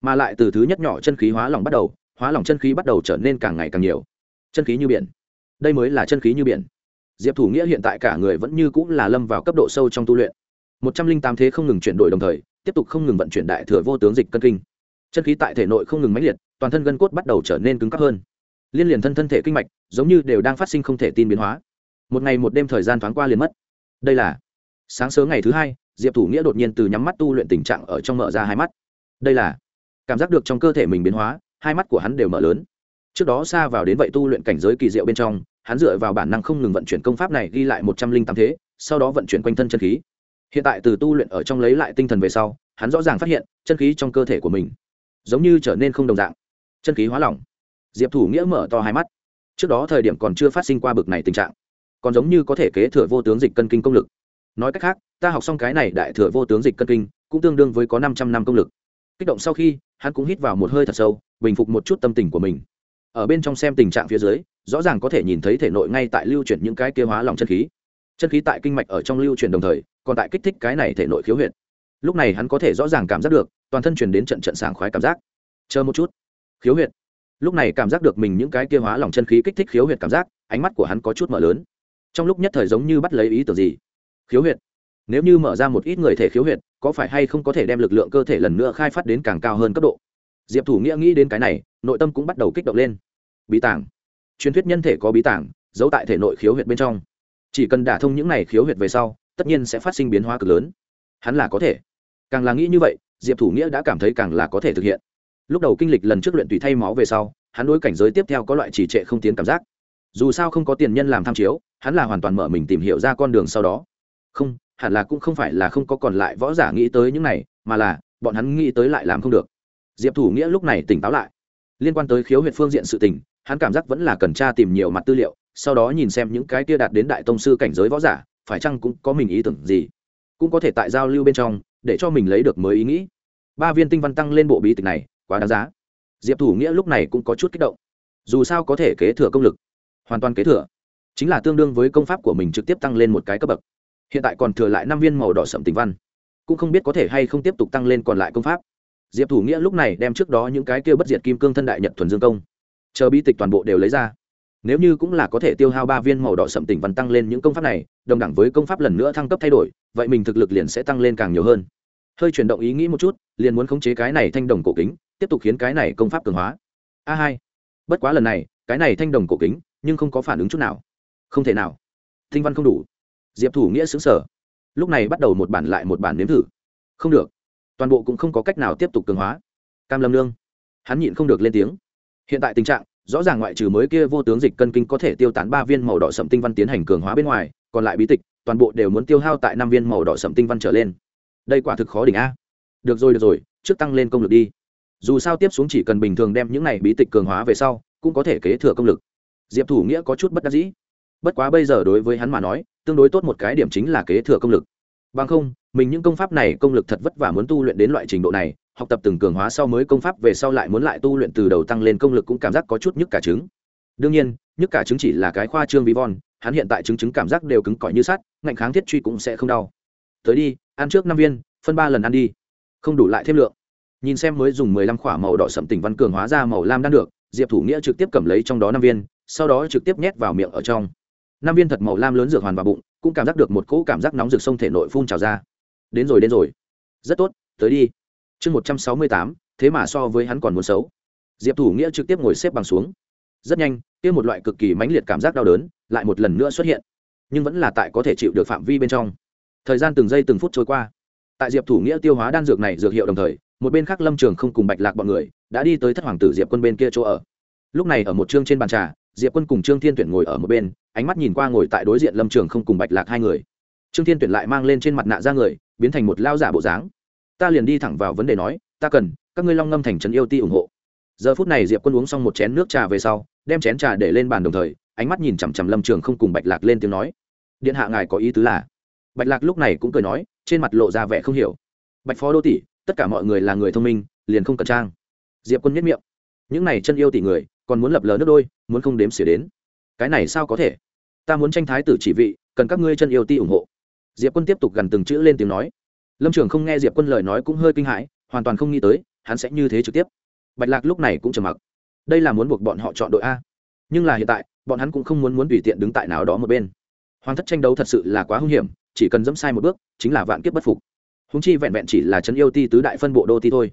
Mà lại từ thứ nhất nhỏ chân khí hóa lỏng bắt đầu, hóa lỏng chân khí bắt đầu trở nên càng ngày càng nhiều. Chân khí như biển. Đây mới là chân khí như biển. Diệp thủ nghĩa hiện tại cả người vẫn như cũng là lâm vào cấp độ sâu trong tu luyện một trăm linh tám thế không ngừng chuyển đổi đồng thời, tiếp tục không ngừng vận chuyển đại thừa vô tướng dịch cân kinh. Chân khí tại thể nội không ngừng mãnh liệt, toàn thân gân cốt bắt đầu trở nên cứng cắp hơn. Liên liền thân thân thể kinh mạch, giống như đều đang phát sinh không thể tin biến hóa. Một ngày một đêm thời gian thoáng qua liền mất. Đây là sáng sớm ngày thứ hai, diệp thủ nghĩa đột nhiên từ nhắm mắt tu luyện tình trạng ở trong mở ra hai mắt. Đây là cảm giác được trong cơ thể mình biến hóa, hai mắt của hắn đều mở lớn. Trước đó xa vào đến vậy tu luyện cảnh giới kỳ diệu bên trong, hắn dựa vào bản năng không ngừng vận chuyển công pháp này ghi lại một trăm linh tám thế, sau đó vận chuyển quanh thân chân khí hiện tại từ tu luyện ở trong lấy lại tinh thần về sau, hắn rõ ràng phát hiện, chân khí trong cơ thể của mình giống như trở nên không đồng dạng. Chân khí hóa lỏng. Diệp thủ nghĩa mở to hai mắt. Trước đó thời điểm còn chưa phát sinh qua bực này tình trạng, còn giống như có thể kế thừa vô tướng dịch cân kinh công lực. Nói cách khác, ta học xong cái này đại thừa vô tướng dịch cân kinh, cũng tương đương với có năm trăm năm công lực. Kích động sau khi, hắn cũng hít vào một hơi thật sâu, bình phục một chút tâm tình của mình. Ở bên trong xem tình trạng phía dưới, rõ ràng có thể nhìn thấy thể nội ngay tại lưu chuyển những cái kia hóa lòng chân khí. Chân khí tại kinh mạch ở trong lưu chuyển đồng thời còn tại kích thích cái này thể nội khiếu huyệt. Lúc này hắn có thể rõ ràng cảm giác được, toàn thân truyền đến trận trận sảng khoái cảm giác. Chờ một chút. Khiếu huyệt. Lúc này cảm giác được mình những cái kia hóa lòng chân khí kích thích khiếu huyệt cảm giác, ánh mắt của hắn có chút mở lớn. Trong lúc nhất thời giống như bắt lấy ý tưởng gì. Khiếu huyệt. Nếu như mở ra một ít người thể khiếu huyệt, có phải hay không có thể đem lực lượng cơ thể lần nữa khai phát đến càng cao hơn cấp độ? Diệp thủ nghĩa nghĩ đến cái này, nội tâm cũng bắt đầu kích động lên. Bí tảng. Truyền thuyết nhân thể có bí tảng, giấu tại thể nội khiếu huyệt bên trong. Chỉ cần đả thông những này khiếu huyệt về sau tất nhiên sẽ phát sinh biến hóa cực lớn. Hắn là có thể. Càng là nghĩ như vậy, diệp thủ nghĩa đã cảm thấy càng là có thể thực hiện. Lúc đầu kinh lịch lần trước luyện tùy thay máu về sau, hắn đối cảnh giới tiếp theo có loại trì trệ không tiến cảm giác. Dù sao không có tiền nhân làm tham chiếu, hắn là hoàn toàn mở mình tìm hiểu ra con đường sau đó. Không, hẳn là cũng không phải là không có còn lại võ giả nghĩ tới những này, mà là, bọn hắn nghĩ tới lại làm không được. Diệp thủ nghĩa lúc này tỉnh táo lại. Liên quan tới khiếu huyệt phương diện sự tình, hắn cảm giác vẫn là cần tra tìm nhiều mặt tư liệu, sau đó nhìn xem những cái kia đạt đến đại tông sư cảnh giới võ giả phải chăng cũng có mình ý tưởng gì? Cũng có thể tại giao lưu bên trong, để cho mình lấy được mới ý nghĩ. Ba viên tinh văn tăng lên bộ bí tịch này, quá đáng giá. Diệp thủ nghĩa lúc này cũng có chút kích động. Dù sao có thể kế thừa công lực, hoàn toàn kế thừa, chính là tương đương với công pháp của mình trực tiếp tăng lên một cái cấp bậc. Hiện tại còn thừa lại năm viên màu đỏ sậm tinh văn. Cũng không biết có thể hay không tiếp tục tăng lên còn lại công pháp. Diệp thủ nghĩa lúc này đem trước đó những cái kia bất diệt kim cương thân đại nhật thuần dương công, chờ bi tịch toàn bộ đều lấy ra. Nếu như cũng là có thể tiêu hao ba viên màu đỏ sậm tỉnh văn tăng lên những công pháp này đồng đẳng với công pháp lần nữa thăng cấp thay đổi, vậy mình thực lực liền sẽ tăng lên càng nhiều hơn. Hơi chuyển động ý nghĩ một chút, liền muốn khống chế cái này thanh đồng cổ kính, tiếp tục khiến cái này công pháp cường hóa. A hai. Bất quá lần này, cái này thanh đồng cổ kính, nhưng không có phản ứng chút nào. Không thể nào. Tinh văn không đủ. Diệp thủ nghĩa xứng sở lúc này bắt đầu một bản lại một bản nếm thử. Không được. Toàn bộ cũng không có cách nào tiếp tục cường hóa. Cam lâm lương hắn nhịn không được lên tiếng. Hiện tại tình trạng, rõ ràng ngoại trừ mới kia vô tướng dịch cân kinh có thể tiêu tán ba viên màu đỏ sậm tinh văn tiến hành cường hóa bên ngoài còn lại bí tịch, toàn bộ đều muốn tiêu hao tại năm viên màu đỏ sẫm tinh văn trở lên. Đây quả thực khó đỉnh a. Được rồi được rồi, trước tăng lên công lực đi. Dù sao tiếp xuống chỉ cần bình thường đem những này bí tịch cường hóa về sau, cũng có thể kế thừa công lực. Diệp thủ nghĩa có chút bất đắc dĩ. Bất quá bây giờ đối với hắn mà nói, tương đối tốt một cái điểm chính là kế thừa công lực. Bằng không, mình những công pháp này công lực thật vất vả muốn tu luyện đến loại trình độ này, học tập từng cường hóa sau mới công pháp về sau lại muốn lại tu luyện từ đầu tăng lên công lực cũng cảm giác có chút nhức cả trứng. Đương nhiên nhất cả chứng chỉ là cái khoa trương vi von hắn hiện tại chứng chứng cảm giác đều cứng cỏi như sắt, ngạnh kháng thiết truy cũng sẽ không đau. Tới đi, ăn trước năm viên, phân ba lần ăn đi. Không đủ lại thêm lượng. Nhìn xem mới dùng mười lăm khỏa màu đỏ sậm tỉnh văn cường hóa ra màu lam đan được, diệp thủ nghĩa trực tiếp cầm lấy trong đó năm viên, sau đó trực tiếp nhét vào miệng ở trong. Năm viên thật màu lam lớn dược hoàn vào bụng, cũng cảm giác được một cỗ cảm giác nóng rực sông thể nội phun trào ra. Đến rồi đến rồi. Rất tốt, tới đi. Chương một trăm sáu mươi tám, thế mà so với hắn còn muốn xấu. Diệp thủ nghĩa trực tiếp ngồi xếp bằng xuống rất nhanh, kia một loại cực kỳ mãnh liệt cảm giác đau đớn lại một lần nữa xuất hiện, nhưng vẫn là tại có thể chịu được phạm vi bên trong. Thời gian từng giây từng phút trôi qua. Tại diệp thủ nghĩa tiêu hóa đan dược này dược hiệu đồng thời, một bên khác lâm trường không cùng bạch lạc bọn người đã đi tới thất hoàng tử diệp quân bên kia chỗ ở. Lúc này ở một chương trên bàn trà, diệp quân cùng trương thiên tuyển ngồi ở một bên, ánh mắt nhìn qua ngồi tại đối diện lâm trường không cùng bạch lạc hai người. Trương thiên tuyển lại mang lên trên mặt nạ ra người, biến thành một lao giả bộ dáng. Ta liền đi thẳng vào vấn đề nói, ta cần các ngươi long ngâm thành trấn yêu ti ủng hộ. Giờ phút này diệp quân uống xong một chén nước trà về sau đem chén trà để lên bàn đồng thời, ánh mắt nhìn chằm chằm lâm trường không cùng bạch lạc lên tiếng nói, điện hạ ngài có ý tứ là? Bạch lạc lúc này cũng cười nói, trên mặt lộ ra vẻ không hiểu. Bạch phó đô tỷ tất cả mọi người là người thông minh, liền không cần trang. Diệp quân nhất miệng. Những này chân yêu tỷ người, còn muốn lập lờ nước đôi, muốn không đếm xỉa đến. Cái này sao có thể? Ta muốn tranh thái tử chỉ vị, cần các ngươi chân yêu ti ủng hộ. Diệp quân tiếp tục gần từng chữ lên tiếng nói. Lâm trường không nghe diệp quân lời nói cũng hơi kinh hãi, hoàn toàn không nghĩ tới, hắn sẽ như thế trực tiếp. Bạch lạc lúc này cũng trầm mặc đây là muốn buộc bọn họ chọn đội a. Nhưng là hiện tại, bọn hắn cũng không muốn muốn tùy tiện đứng tại nào đó một bên. Hoàng thất tranh đấu thật sự là quá hung hiểm, chỉ cần dẫm sai một bước, chính là vạn kiếp bất phục. Húng chi vẹn vẹn chỉ là trấn yêu ti tứ đại phân bộ đô ti thôi.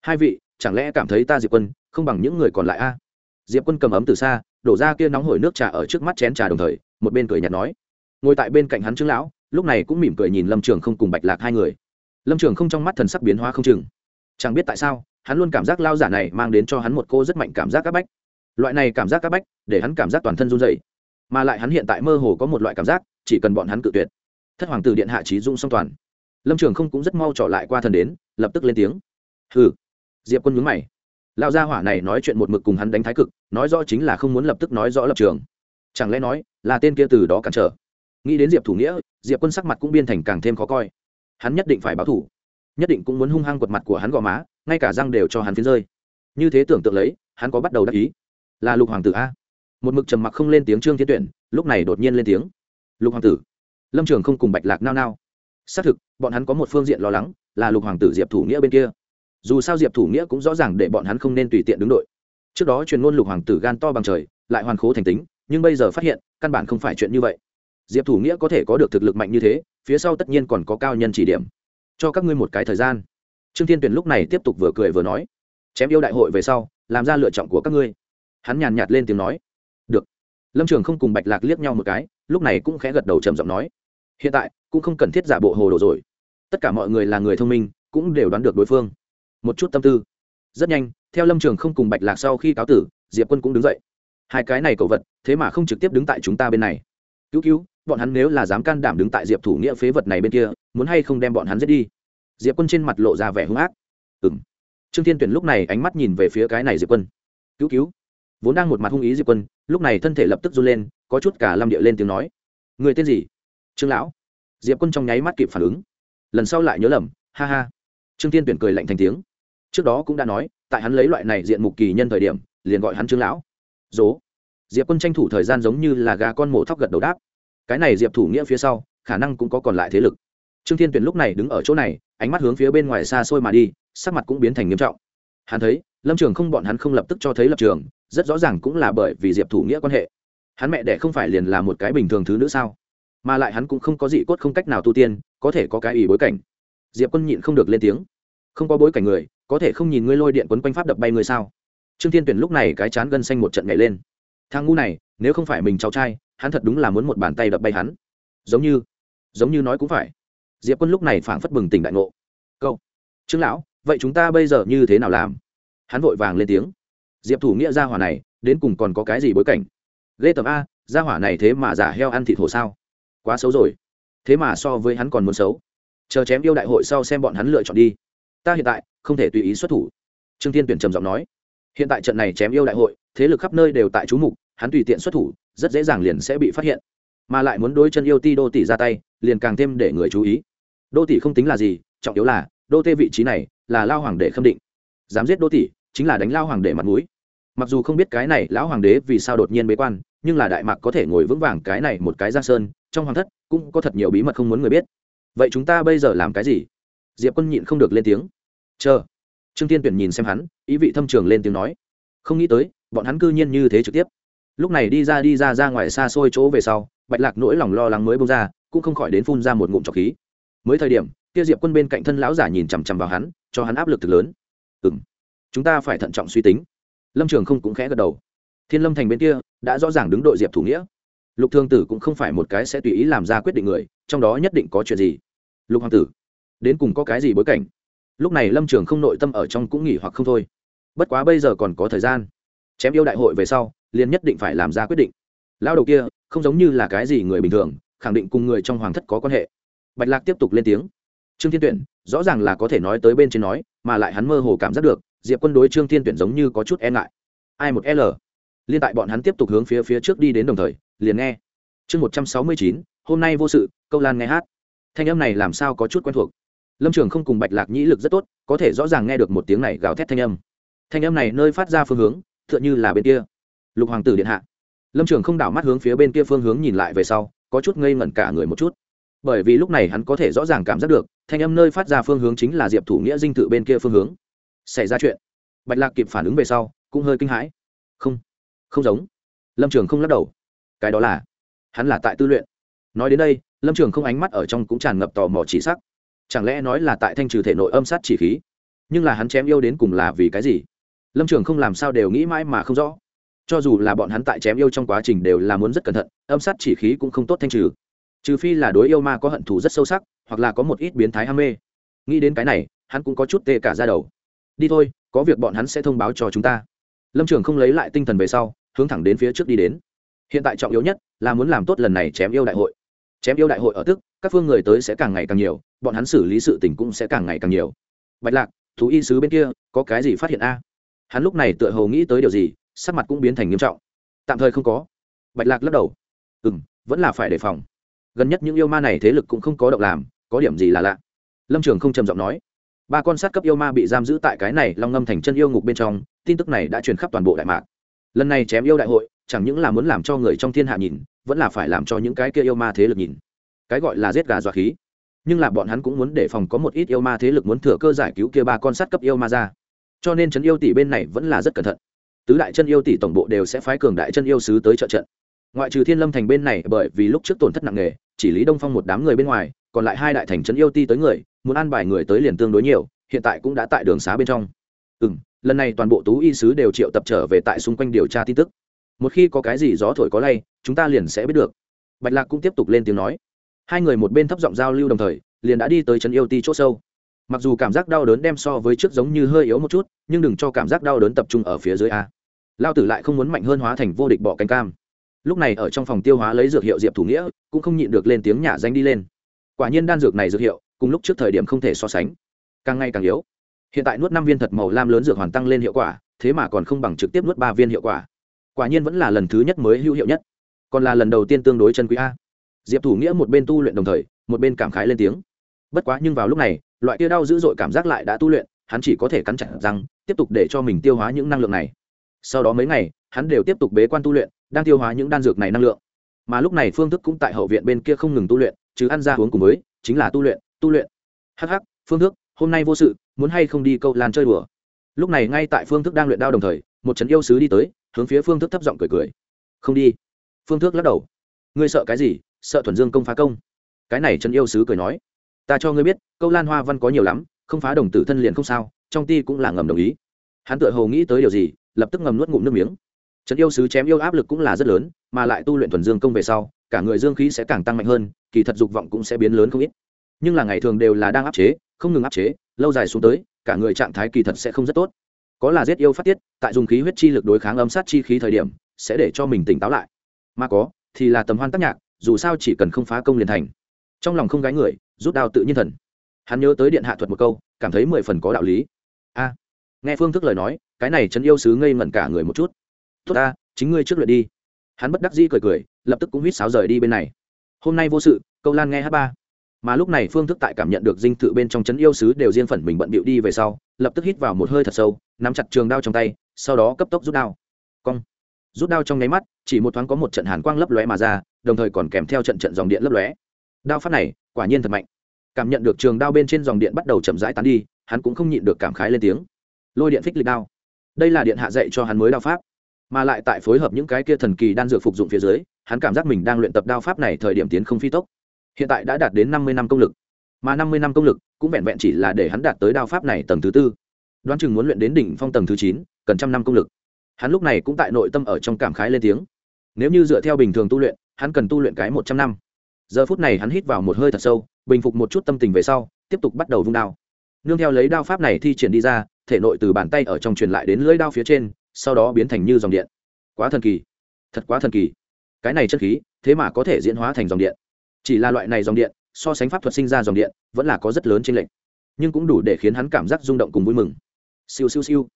Hai vị, chẳng lẽ cảm thấy ta diệp quân không bằng những người còn lại a? Diệp quân cầm ấm từ xa, đổ ra kia nóng hổi nước trà ở trước mắt chén trà đồng thời, một bên cười nhạt nói. Ngồi tại bên cạnh hắn trương lão, lúc này cũng mỉm cười nhìn lâm trường không cùng bạch lạc hai người. Lâm trường không trong mắt thần sắc biến hóa không chừng. Chẳng biết tại sao hắn luôn cảm giác lao giả này mang đến cho hắn một cô rất mạnh cảm giác áp bách. Loại này cảm giác c áp bách, để hắn cảm giác toàn thân run dày mà lại hắn hiện tại mơ hồ có một loại cảm giác, chỉ cần bọn hắn cự tuyệt, thất hoàng tử điện hạ trí dung song toàn. Lâm trường không cũng rất mau trỏ lại qua thần đến, lập tức lên tiếng. Hừ. Diệp quân nhướng mày. Lao gia hỏa này nói chuyện một mực cùng hắn đánh thái cực, nói rõ chính là không muốn lập tức nói rõ lập trường. Chẳng lẽ nói, là tên kia từ đó cản trở? Nghĩ đến diệp thủ nghĩa, diệp quân sắc mặt cũng biên thành càng thêm khó coi. Hắn nhất định phải báo thủ. Nhất định cũng muốn hung hăng quật mặt của hắn gò má ngay cả răng đều cho hắn phiến rơi. Như thế tưởng tượng lấy, hắn có bắt đầu đắc ý. Là lục hoàng tử a. Một mực trầm mặc không lên tiếng trương thiên tuyển, lúc này đột nhiên lên tiếng. Lục hoàng tử, lâm trường không cùng bạch lạc nao nao. Xác thực, bọn hắn có một phương diện lo lắng, là lục hoàng tử diệp thủ nghĩa bên kia. Dù sao diệp thủ nghĩa cũng rõ ràng để bọn hắn không nên tùy tiện đứng đội. Trước đó truyền ngôn lục hoàng tử gan to bằng trời, lại hoàn khố thành tính, nhưng bây giờ phát hiện, căn bản không phải chuyện như vậy. Diệp thủ nghĩa có thể có được thực lực mạnh như thế, phía sau tất nhiên còn có cao nhân chỉ điểm. Cho các ngươi một cái thời gian trương thiên tuyển lúc này tiếp tục vừa cười vừa nói, chém yêu đại hội về sau, làm ra lựa chọn của các ngươi. Hắn nhàn nhạt lên tiếng nói, được. Lâm trường không cùng bạch lạc liếc nhau một cái, lúc này cũng khẽ gật đầu trầm giọng nói, hiện tại, cũng không cần thiết giả bộ hồ đồ rồi. Tất cả mọi người là người thông minh, cũng đều đoán được đối phương. Một chút tâm tư. Rất nhanh, theo lâm trường không cùng bạch lạc sau khi cáo tử, diệp quân cũng đứng dậy. Hai cái này cậu vật, thế mà không trực tiếp đứng tại chúng ta bên này. Cứu cứu, bọn hắn nếu là dám can đảm đứng tại diệp thủ nghĩa phế vật này bên kia, muốn hay không đem bọn hắn giết đi? Diệp quân trên mặt lộ ra vẻ hung ác. Ừng trương thiên tuyển lúc này ánh mắt nhìn về phía cái này diệp quân. Cứu cứu. Vốn đang một mặt hung ý diệp quân, lúc này thân thể lập tức run lên, có chút cả lâm địa lên tiếng nói. Người tên gì? Trương lão. Diệp quân trong nháy mắt kịp phản ứng. Lần sau lại nhớ lầm, ha ha. Trương thiên tuyển cười lạnh thành tiếng. Trước đó cũng đã nói, tại hắn lấy loại này diện mục kỳ nhân thời điểm, liền gọi hắn trương lão. Dố. Diệp quân tranh thủ thời gian giống như là gà con mổ thóc gật đầu đáp. Cái này diệp thủ nghĩa phía sau, khả năng cũng có còn lại thế lực trương thiên tuyển lúc này đứng ở chỗ này, ánh mắt hướng phía bên ngoài xa xôi mà đi, sắc mặt cũng biến thành nghiêm trọng. Hắn thấy, lâm trường không bọn hắn không lập tức cho thấy lập trường, rất rõ ràng cũng là bởi vì diệp thủ nghĩa quan hệ. Hắn mẹ đẻ không phải liền là một cái bình thường thứ nữa sao? Mà lại hắn cũng không có gì cốt không cách nào tu tiên, có thể có cái ý bối cảnh. Diệp quân nhịn không được lên tiếng. Không có bối cảnh người, có thể không nhìn ngươi lôi điện quấn quanh pháp đập bay ngươi sao? Trương thiên tuyển lúc này cái chán gân xanh một trận nhảy lên. Thang ngu này, nếu không phải mình cháu trai, hắn thật đúng là muốn một bàn tay đập bay hắn. Giống như giống như nói cũng phải diệp quân lúc này phảng phất bừng tỉnh đại ngộ. Câu, trương lão, vậy chúng ta bây giờ như thế nào làm? Hắn vội vàng lên tiếng. Diệp thủ nghĩa gia hỏa này, đến cùng còn có cái gì bối cảnh? Ghê tầm a, gia hỏa này thế mà giả heo ăn thịt hổ sao? Quá xấu rồi. Thế mà so với hắn còn muốn xấu. Chờ chém yêu đại hội sau xem bọn hắn lựa chọn đi. Ta hiện tại không thể tùy ý xuất thủ. Trương thiên tuyển trầm giọng nói. Hiện tại trận này chém yêu đại hội, thế lực khắp nơi đều tại chú mục, hắn tùy tiện xuất thủ, rất dễ dàng liền sẽ bị phát hiện. Mà lại muốn đối chân yêu ti đô tỷ ra tay, liền càng thêm để người chú ý đô tỷ không tính là gì, trọng yếu là, đô tê vị trí này là lao hoàng đệ khâm định. Dám giết đô tỷ, chính là đánh lao hoàng đệ mặt mũi. Mặc dù không biết cái này lão hoàng đế vì sao đột nhiên bế quan, nhưng là đại mạc có thể ngồi vững vàng cái này một cái giang sơn, trong hoàng thất cũng có thật nhiều bí mật không muốn người biết. Vậy chúng ta bây giờ làm cái gì? Diệp quân nhịn không được lên tiếng. Chờ. Trương tiên tuyển nhìn xem hắn, ý vị thâm trường lên tiếng nói. Không nghĩ tới, bọn hắn cư nhiên như thế trực tiếp. Lúc này đi ra đi ra ra ngoài xa xôi chỗ về sau, bạch lạc nỗi lòng lo lắng mới bông ra, cũng không khỏi đến phun ra một ngụm trọc khí mới thời điểm, kia diệp quân bên cạnh thân lão giả nhìn chằm chằm vào hắn, cho hắn áp lực thực lớn. Ừ m chúng ta phải thận trọng suy tính. Lâm trường không cũng khẽ gật đầu. Thiên lâm thành bên kia đã rõ ràng đứng đội diệp thủ nghĩa. Lục thương tử cũng không phải một cái sẽ tùy ý làm ra quyết định người, trong đó nhất định có chuyện gì? Lục hoàng tử, đến cùng có cái gì bối cảnh? Lúc này lâm trường không nội tâm ở trong cũng nghỉ hoặc không thôi. Bất quá bây giờ còn có thời gian. Chém yêu đại hội về sau, liền nhất định phải làm ra quyết định. Lao đầu kia không giống như là cái gì người bình thường, khẳng định cùng người trong hoàng thất có quan hệ bạch lạc tiếp tục lên tiếng. Trương thiên tuyển, rõ ràng là có thể nói tới bên trên nói, mà lại hắn mơ hồ cảm giác được, diệp quân đối trương thiên tuyển giống như có chút e ngại. Ai một l? Liên tại bọn hắn tiếp tục hướng phía phía trước đi đến đồng thời, liền nghe. Chương một trăm sáu mươi chín, hôm nay vô sự, câu lan nghe hát. Thanh âm này làm sao có chút quen thuộc? Lâm trường không cùng bạch lạc nhĩ lực rất tốt, có thể rõ ràng nghe được một tiếng này gào thét thanh âm. Thanh âm này nơi phát ra phương hướng t h ư ợ n h ư là bên kia. Lục hoàng tử điện hạ. Lâm trường không đảo mắt hướng phía bên kia phương hướng nhìn lại về sau, có chút ngây ngẩn cả người một chút bởi vì lúc này hắn có thể rõ ràng cảm giác được, thanh âm nơi phát ra phương hướng chính là diệp thủ nghĩa dinh thự bên kia phương hướng. Xảy ra chuyện. Bạch lạc kịp phản ứng về sau, cũng hơi kinh hãi. Không không giống. Lâm trường không lắc đầu. Cái đó là, hắn là tại tư luyện. Nói đến đây, lâm trường không ánh mắt ở trong cũng tràn ngập tò mò chỉ sắc. Chẳng lẽ nói là tại thanh trừ thể nội âm sát chỉ khí? Nhưng là hắn chém yêu đến cùng là vì cái gì? Lâm trường không làm sao đều nghĩ mãi mà không rõ. Cho dù là bọn hắn tại chém yêu trong quá trình đều là muốn rất cẩn thận, âm sát chỉ khí cũng không tốt thanh trừ trừ phi là đối yêu ma có hận thù rất sâu sắc, hoặc là có một ít biến thái ham mê. Nghĩ đến cái này, hắn cũng có chút tê cả ra đầu. Đi thôi, có việc bọn hắn sẽ thông báo cho chúng ta. Lâm trường không lấy lại tinh thần về sau, hướng thẳng đến phía trước đi đến. Hiện tại trọng yếu nhất là muốn làm tốt lần này chém yêu đại hội. Chém yêu đại hội ở tức, các phương người tới sẽ càng ngày càng nhiều, bọn hắn xử lý sự tình cũng sẽ càng ngày càng nhiều. Bạch lạc, thú y sứ bên kia, có cái gì phát hiện a? Hắn lúc này tựa hồ nghĩ tới điều gì, sắc mặt cũng biến thành nghiêm trọng. Tạm thời không có. Bạch lạc lắc đầu. Ừ m vẫn là phải đề phòng gần nhất những yêu ma này thế lực cũng không có động làm, có điểm gì là lạ? Lâm trường không trầm giọng nói. Ba con sát cấp yêu ma bị giam giữ tại cái này long ngâm thành chân yêu ngục bên trong, tin tức này đã truyền khắp toàn bộ đại mạc. Lần này chém yêu đại hội, chẳng những là muốn làm cho người trong thiên hạ nhìn, vẫn là phải làm cho những cái kia yêu ma thế lực nhìn. Cái gọi là giết gà dọa khí. Nhưng là bọn hắn cũng muốn để phòng có một ít yêu ma thế lực muốn thừa cơ giải cứu kia ba con sát cấp yêu ma ra. Cho nên chân yêu tỷ bên này vẫn là rất cẩn thận. Tứ đại chân yêu tỷ tổng bộ đều sẽ phái cường đại chân yêu sứ tới trợ trận. Ngoại trừ thiên lâm thành bên này, bởi vì lúc trước tổn thất nặng nề chỉ lý đông phong một đám người bên ngoài, còn lại hai đại thành trấn yêu ti tới người, muốn ăn bài người tới liền tương đối nhiều, hiện tại cũng đã tại đường xá bên trong. Ừ m lần này toàn bộ tú y sứ đều triệu tập trở về tại xung quanh điều tra tin tức. Một khi có cái gì gió thổi có lay, chúng ta liền sẽ biết được. Bạch lạc cũng tiếp tục lên tiếng nói. Hai người một bên thấp giọng giao lưu đồng thời, liền đã đi tới trấn yêu ti c h ỗ sâu. Mặc dù cảm giác đau đớn đem so với trước giống như hơi yếu một chút, nhưng đừng cho cảm giác đau đớn tập trung ở phía dưới a. Lao tử lại không muốn mạnh hơn hóa thành vô địch bỏ cánh cam lúc này ở trong phòng tiêu hóa lấy dược hiệu diệp thủ nghĩa, cũng không nhịn được lên tiếng nhả danh đi lên. Quả nhiên đan dược này dược hiệu, cùng lúc trước thời điểm không thể so sánh. Càng ngày càng yếu. Hiện tại nuốt năm viên thật màu lam lớn dược hoàn tăng lên hiệu quả, thế mà còn không bằng trực tiếp nuốt ba viên hiệu quả. Quả nhiên vẫn là lần thứ nhất mới hữu hiệu nhất. Còn là lần đầu tiên tương đối chân quý a. Diệp thủ nghĩa một bên tu luyện đồng thời, một bên cảm khái lên tiếng. Bất quá nhưng vào lúc này, loại kia đau dữ dội cảm giác lại đã tu luyện, hắn chỉ có thể cắn chặt răng, tiếp tục để cho mình tiêu hóa những năng lượng này. Sau đó mấy ngày, hắn đều tiếp tục bế quan tu luyện đang tiêu hóa những đan dược này năng lượng. Mà lúc này phương thức cũng tại hậu viện bên kia không ngừng tu luyện chứ ăn ra uống cùng mới chính là tu luyện tu luyện. Hắc Hắc, phương thức hôm nay vô sự muốn hay không đi câu lan chơi đùa? Lúc này ngay tại phương thức đang luyện đao đồng thời một trấn yêu sứ đi tới hướng phía phương thức thấp giọng cười cười. Không đi. Phương thức lắc đầu. Ngươi sợ cái gì? Sợ thuần dương công phá công. Cái này trấn yêu sứ cười nói. Ta cho ngươi biết câu lan hoa văn có nhiều lắm không phá đồng tử thân liền không sao trong ti cũng là ngầm đồng ý. Hắn tự hồ nghĩ tới điều gì lập tức ngầm nuốt ngụm nước miếng trấn yêu sứ chém yêu áp lực cũng là rất lớn, mà lại tu luyện thuần dương công về sau, cả người dương khí sẽ càng tăng mạnh hơn, kỳ thật dục vọng cũng sẽ biến lớn không ít. Nhưng là ngày thường đều là đang áp chế, không ngừng áp chế, lâu dài xuống tới, cả người trạng thái kỳ thật sẽ không rất tốt. Có là giết yêu phát tiết, tại dùng khí huyết chi lực đối kháng âm sát chi khí thời điểm, sẽ để cho mình tỉnh táo lại. Mà có, thì là tầm hoan tác nhạc, dù sao chỉ cần không phá công liền thành. Trong lòng không gái người, rút đao tự nhiên thần. Hắn nhớ tới điện hạ thuật một câu, cảm thấy mười phần có đạo lý. A. Nghe phương thức lời nói, cái này trấn yêu sứ ngây ngẩn cả người một chút tốt ta, chính ngươi trước luyện đi. Hắn bất đắc dĩ cười cười, lập tức cũng huýt sáo rời đi bên này. Hôm nay vô sự, câu lan nghe hát ba. Mà lúc này phương thức tại cảm nhận được dinh thự bên trong c h ấ n yêu sứ đều riêng phần mình bận bịu đi về sau, lập tức hít vào một hơi thật sâu, nắm chặt trường đao trong tay, sau đó cấp tốc rút đao. Cong. Rút đao trong nháy mắt, chỉ một thoáng có một trận hàn quang lấp lóe mà ra, đồng thời còn kèm theo trận trận dòng điện lấp lóe. Đao phát này, quả nhiên thật mạnh. Cảm nhận được trường đao bên trên dòng điện bắt đầu chậm rãi tán đi, hắn cũng không nhịn được cảm khái lên tiếng. Lôi điện phích lịch đao. Đây là điện hạ dạy cho hắn mới đao pháp mà lại tại phối hợp những cái kia thần kỳ đan dược phục dụng phía dưới, hắn cảm giác mình đang luyện tập đao pháp này thời điểm tiến không phi tốc. Hiện tại đã đạt đến năm mươi năm công lực. Mà năm mươi năm công lực cũng vẹn vẹn chỉ là để hắn đạt tới đao pháp này tầng thứ tư. Đoán chừng muốn luyện đến đỉnh phong tầng thứ chín, cần trăm năm công lực. Hắn lúc này cũng tại nội tâm ở trong cảm khái lên tiếng. Nếu như dựa theo bình thường tu luyện, hắn cần tu luyện cái một trăm năm. Giờ phút này hắn hít vào một hơi thật sâu, bình phục một chút tâm tình về sau, tiếp tục bắt đầu vung đao. Nương theo lấy đao pháp này thi triển đi ra, thể nội từ bàn tay ở trong truyền lại đến lưỡi đao phía trên sau đó biến thành như dòng điện. Quá thần kỳ. Thật quá thần kỳ. Cái này chất khí, thế mà có thể diễn hóa thành dòng điện. Chỉ là loại này dòng điện, so sánh pháp thuật sinh ra dòng điện, vẫn là có rất lớn trên lệnh nhưng cũng đủ để khiến hắn cảm giác rung động cùng vui mừng. Siêu siêu siêu.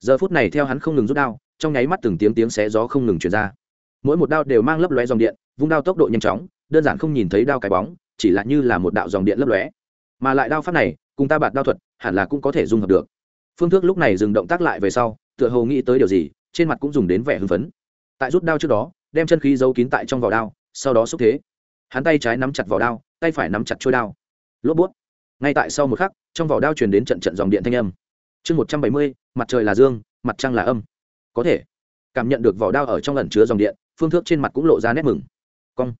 Giờ phút này theo hắn không ngừng rút đao, trong nháy mắt từng tiếng tiếng xé gió không ngừng chuyển ra. Mỗi một đao đều mang lấp lóe dòng điện, vung đao tốc độ nhanh chóng, đơn giản không nhìn thấy đao cái bóng, chỉ là như là một đạo dòng điện lấp lóe. Mà lại đao pháp này, cùng ta bạt đao thuật, hẳn là cũng có thể dung hợp được. Phương thức lúc này dừng động tác lại về sau tựa hồ nghĩ tới điều gì, trên mặt cũng dùng đến vẻ hưng phấn. Tại rút đao trước đó, đem chân khí giấu kín tại trong vỏ đao, sau đó xúc thế. Hắn tay trái nắm chặt vỏ đao, tay phải nắm chặt trôi đao. Lốp bút. Ngay tại sau một khắc, trong vỏ đao truyền đến trận trận dòng điện thanh âm. Chương một trăm bảy mươi, mặt trời là dương, mặt trăng là âm. Có thể cảm nhận được vỏ đao ở trong lần chứa dòng điện, phương thước trên mặt cũng lộ ra nét mừng. Cong.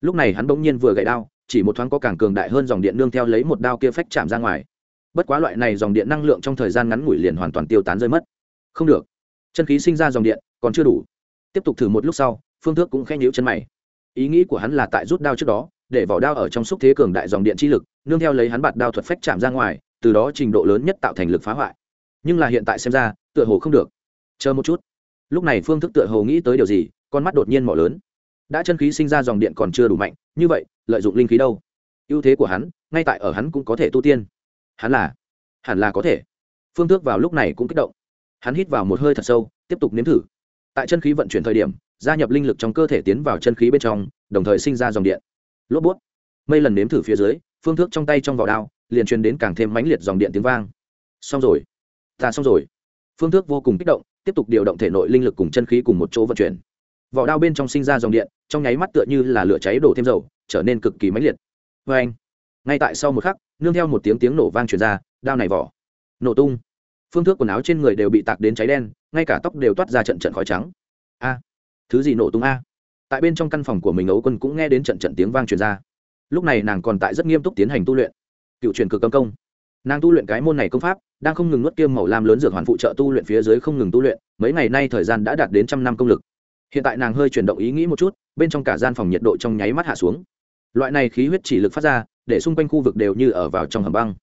Lúc này hắn bỗng nhiên vừa gậy đao, chỉ một thoáng có càng cường đại hơn dòng điện nương theo lấy một đao kia phách chạm ra ngoài. Bất quá loại này dòng điện năng lượng trong thời gian ngắn ngủi liền hoàn toàn tiêu tán rơi mất không được. Chân khí sinh ra dòng điện, còn chưa đủ. Tiếp tục thử một lúc sau, phương thước cũng khen nhíu chân mày. Ý nghĩ của hắn là tại rút đao trước đó, để vỏ đao ở trong xúc thế cường đại dòng điện chi lực, nương theo lấy hắn bạt đao thuật phách chạm ra ngoài, từ đó trình độ lớn nhất tạo thành lực phá hoại. Nhưng là hiện tại xem ra, tựa hồ không được. Chờ một chút. Lúc này phương thức tựa hồ nghĩ tới điều gì, con mắt đột nhiên mỏ lớn. Đã chân khí sinh ra dòng điện còn chưa đủ mạnh, như vậy, lợi dụng linh khí đâu? Ưu thế của hắn, ngay tại ở hắn cũng có thể tu tiên. Hắn là, hẳn là có thể. Phương thức vào lúc này cũng kích động hắn hít vào một hơi thật sâu, tiếp tục nếm thử. Tại chân khí vận chuyển thời điểm, gia nhập linh lực trong cơ thể tiến vào chân khí bên trong, đồng thời sinh ra dòng điện. Lốp bút. Mây lần nếm thử phía dưới, phương thức trong tay trong vỏ đao, liền truyền đến càng thêm mãnh liệt dòng điện tiếng vang. Xong rồi. Ta xong rồi. Phương thức vô cùng kích động, tiếp tục điều động thể nội linh lực cùng chân khí cùng một chỗ vận chuyển. Vỏ đao bên trong sinh ra dòng điện, trong nháy mắt tựa như là lửa cháy đổ thêm dầu, trở nên cực kỳ mãnh liệt. Vê anh ngay tại sau một khắc, nương theo một tiếng tiếng nổ vang truyền ra, đao này vỏ. Nổ tung phương thức quần áo trên người đều bị tạc đến cháy đen, ngay cả tóc đều toát ra trận trận khói trắng. A, thứ gì nổ tung a? Tại bên trong căn phòng của mình ấu quân cũng nghe đến trận trận tiếng vang truyền ra. Lúc này nàng còn tại rất nghiêm túc tiến hành tu luyện. Cựu truyền cực công công. Nàng tu luyện cái môn này công pháp, đang không ngừng nuốt kiêm màu lam lớn dược hoàn phụ trợ tu luyện phía dưới không ngừng tu luyện, mấy ngày nay thời gian đã đạt đến trăm năm công lực. Hiện tại nàng hơi chuyển động ý nghĩ một chút, bên trong cả gian phòng nhiệt độ trong nháy mắt hạ xuống. Loại này khí huyết chỉ lực phát ra, để xung quanh khu vực đều như ở vào trong hầm băng.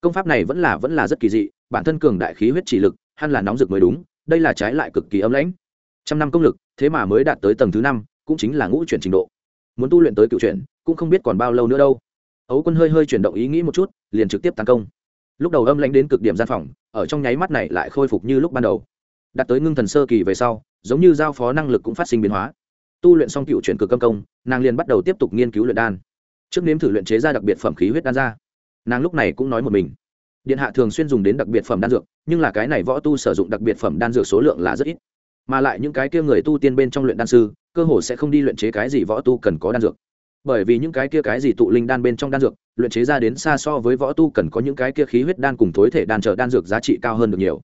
Công pháp này vẫn là vẫn là rất kỳ dị bản thân cường đại khí huyết chỉ lực hay là nóng rực mới đúng, đây là trái lại cực kỳ âm lãnh. Trăm năm công lực, thế mà mới đạt tới tầng thứ năm, cũng chính là ngũ chuyển trình độ. Muốn tu luyện tới cựu chuyển, cũng không biết còn bao lâu nữa đâu. Ấu quân hơi hơi chuyển động ý nghĩ một chút, liền trực tiếp tấn công. Lúc đầu âm lãnh đến cực điểm gian phòng, ở trong nháy mắt này lại khôi phục như lúc ban đầu. Đạt tới ngưng thần sơ kỳ về sau, giống như giao phó năng lực cũng phát sinh biến hóa. Tu luyện xong cựu chuyển cực âm công, nàng liền bắt đầu tiếp tục nghiên cứu luyện đan. Trước nếm thử luyện chế ra đặc biệt phẩm khí huyết đan ra. Nàng lúc này cũng nói một mình điện hạ thường xuyên dùng đến đặc biệt phẩm đan dược, nhưng là cái này võ tu sử dụng đặc biệt phẩm đan dược số lượng là rất ít. Mà lại những cái kia người tu tiên bên trong luyện đan sư, cơ hồ sẽ không đi luyện chế cái gì võ tu cần có đan dược. Bởi vì những cái kia cái gì tụ linh đan bên trong đan dược, luyện chế ra đến xa so với võ tu cần có những cái kia khí huyết đan cùng thối thể đan trợ đan dược giá trị cao hơn được nhiều.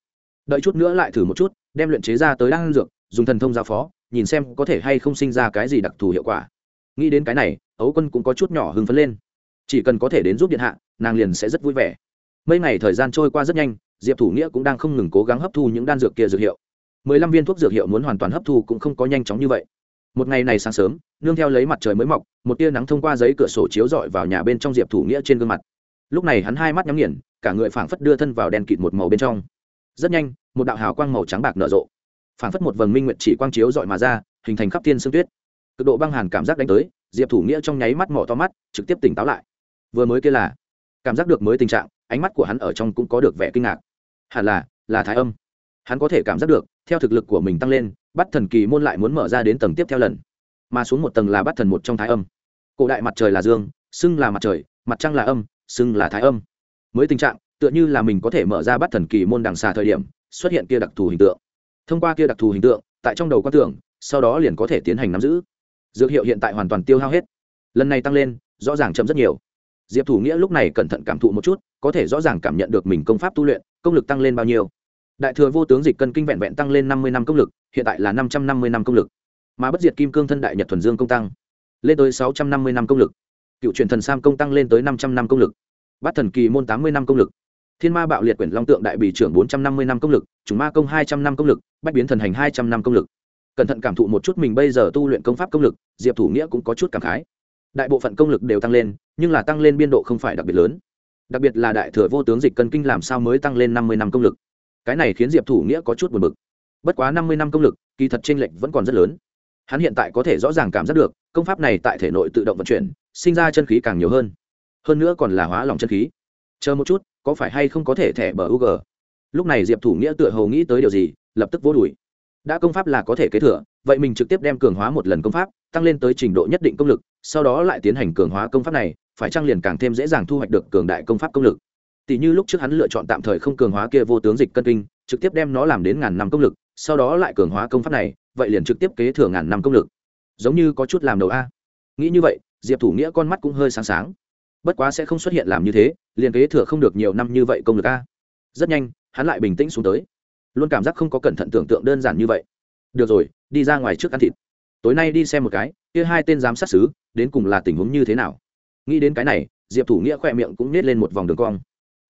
Đợi chút nữa lại thử một chút, đem luyện chế ra tới đan dược, dùng thần thông giao phó, nhìn xem có thể hay không sinh ra cái gì đặc thù hiệu quả. Nghĩ đến cái này, ấu quân cũng có chút nhỏ hưng phấn lên. Chỉ cần có thể đến giúp điện hạ, nàng liền sẽ rất vui vẻ mấy ngày thời gian trôi qua rất nhanh, diệp thủ nghĩa cũng đang không ngừng cố gắng hấp thu những đan dược kia dược hiệu. Mười lăm viên thuốc dược hiệu muốn hoàn toàn hấp thu cũng không có nhanh chóng như vậy. Một ngày này sáng sớm, nương theo lấy mặt trời mới mọc, một tia nắng thông qua giấy cửa sổ chiếu rọi vào nhà bên trong diệp thủ nghĩa trên gương mặt. Lúc này hắn hai mắt nhắm nghiền, cả người phảng phất đưa thân vào đèn kịt một màu bên trong. Rất nhanh, một đạo hào quang màu trắng bạc nở rộ. Phảng phất một vầng minh nguyện chỉ quang chiếu rọi mà ra, hình thành khắp thiên sương tuyết. Cực độ băng hàn cảm giác đánh tới, diệp thủ nghĩa trong nháy mắt mỏ to mắt, trực tiếp tỉnh táo lại. Vừa mới kia là, cảm giác được mới tình trạng ánh mắt của hắn ở trong cũng có được vẻ kinh ngạc. Hẳn là là thái âm. Hắn có thể cảm giác được, theo thực lực của mình tăng lên bắt thần kỳ môn lại muốn mở ra đến tầng tiếp theo lần. Mà xuống một tầng là bắt thần một trong thái âm. Cổ đại mặt trời là dương, xưng là mặt trời, mặt trăng là âm, xưng là thái âm. Mới tình trạng, tựa như là mình có thể mở ra bắt thần kỳ môn đằng xa thời điểm, xuất hiện kia đặc thù hình tượng. Thông qua kia đặc thù hình tượng, tại trong đầu quan tưởng, sau đó liền có thể tiến hành nắm giữ. Dược hiệu hiện tại hoàn toàn tiêu hao hết. Lần này tăng lên, rõ ràng chậm rất nhiều diệp thủ nghĩa lúc này cẩn thận cảm thụ một chút, có thể rõ ràng cảm nhận được mình công pháp tu luyện, công lực tăng lên bao nhiêu. Đại thừa vô tướng dịch cân kinh vẹn vẹn tăng lên năm mươi năm công lực, hiện tại là năm trăm năm mươi năm công lực. Mà bất diệt kim cương thân đại nhật thuần dương công tăng, lên tới sáu trăm năm mươi năm công lực. Cựu truyền thần sam công tăng lên tới năm trăm năm công lực. Bát thần kỳ môn tám mươi năm công lực. Thiên ma bạo liệt quyển long tượng đại bỉ trưởng bốn trăm năm mươi năm công lực chủng ma công hai trăm năm công lực, bách biến thần hành hai trăm năm công lực. Cẩn thận cảm thụ một chút mình bây giờ tu luyện công pháp công lực, diệp thủ nghĩa cũng có chút cảm khái. Đại bộ phận công lực đều tăng lên nhưng là tăng lên biên độ không phải đặc biệt lớn. Đặc biệt là đại thừa vô tướng dịch cân kinh làm sao mới tăng lên năm mươi năm công lực. Cái này khiến diệp thủ nghĩa có chút buồn bực. Bất quá năm mươi năm công lực, kỳ thật tranh lệch vẫn còn rất lớn. Hắn hiện tại có thể rõ ràng cảm giác được, công pháp này tại thể nội tự động vận chuyển, sinh ra chân khí càng nhiều hơn. Hơn nữa còn là hóa lòng chân khí. Chờ một chút, có phải hay không có thể thẻ bờ u lúc này diệp thủ nghĩa tựa hầu nghĩ tới điều gì, lập tức vô đùi. Đã công pháp là có thể kế thừa, vậy mình trực tiếp đem cường hóa một lần công pháp, tăng lên tới trình độ nhất định công lực, sau đó lại tiến hành cường hóa công pháp này phải trang liền càng thêm dễ dàng thu hoạch được cường đại công pháp công lực? Tỷ như lúc trước hắn lựa chọn tạm thời không cường hóa kia vô tướng dịch cân kinh, trực tiếp đem nó làm đến ngàn năm công lực, sau đó lại cường hóa công pháp này, vậy liền trực tiếp kế thừa ngàn năm công lực. Giống như có chút làm đầu a. Nghĩ như vậy, diệp thủ nghĩa con mắt cũng hơi sáng sáng. Bất quá sẽ không xuất hiện làm như thế, liền kế thừa không được nhiều năm như vậy công lực a. Rất nhanh, hắn lại bình tĩnh xuống tới. Luôn cảm giác không có cẩn thận tưởng tượng đơn giản như vậy. Được rồi, đi ra ngoài trước ăn thịt. Tối nay đi xem một cái, kia hai tên giám sát xứ đến cùng là tình huống như thế nào? Nghĩ đến cái này, diệp thủ nghĩa khỏe miệng cũng nết lên một vòng đường cong.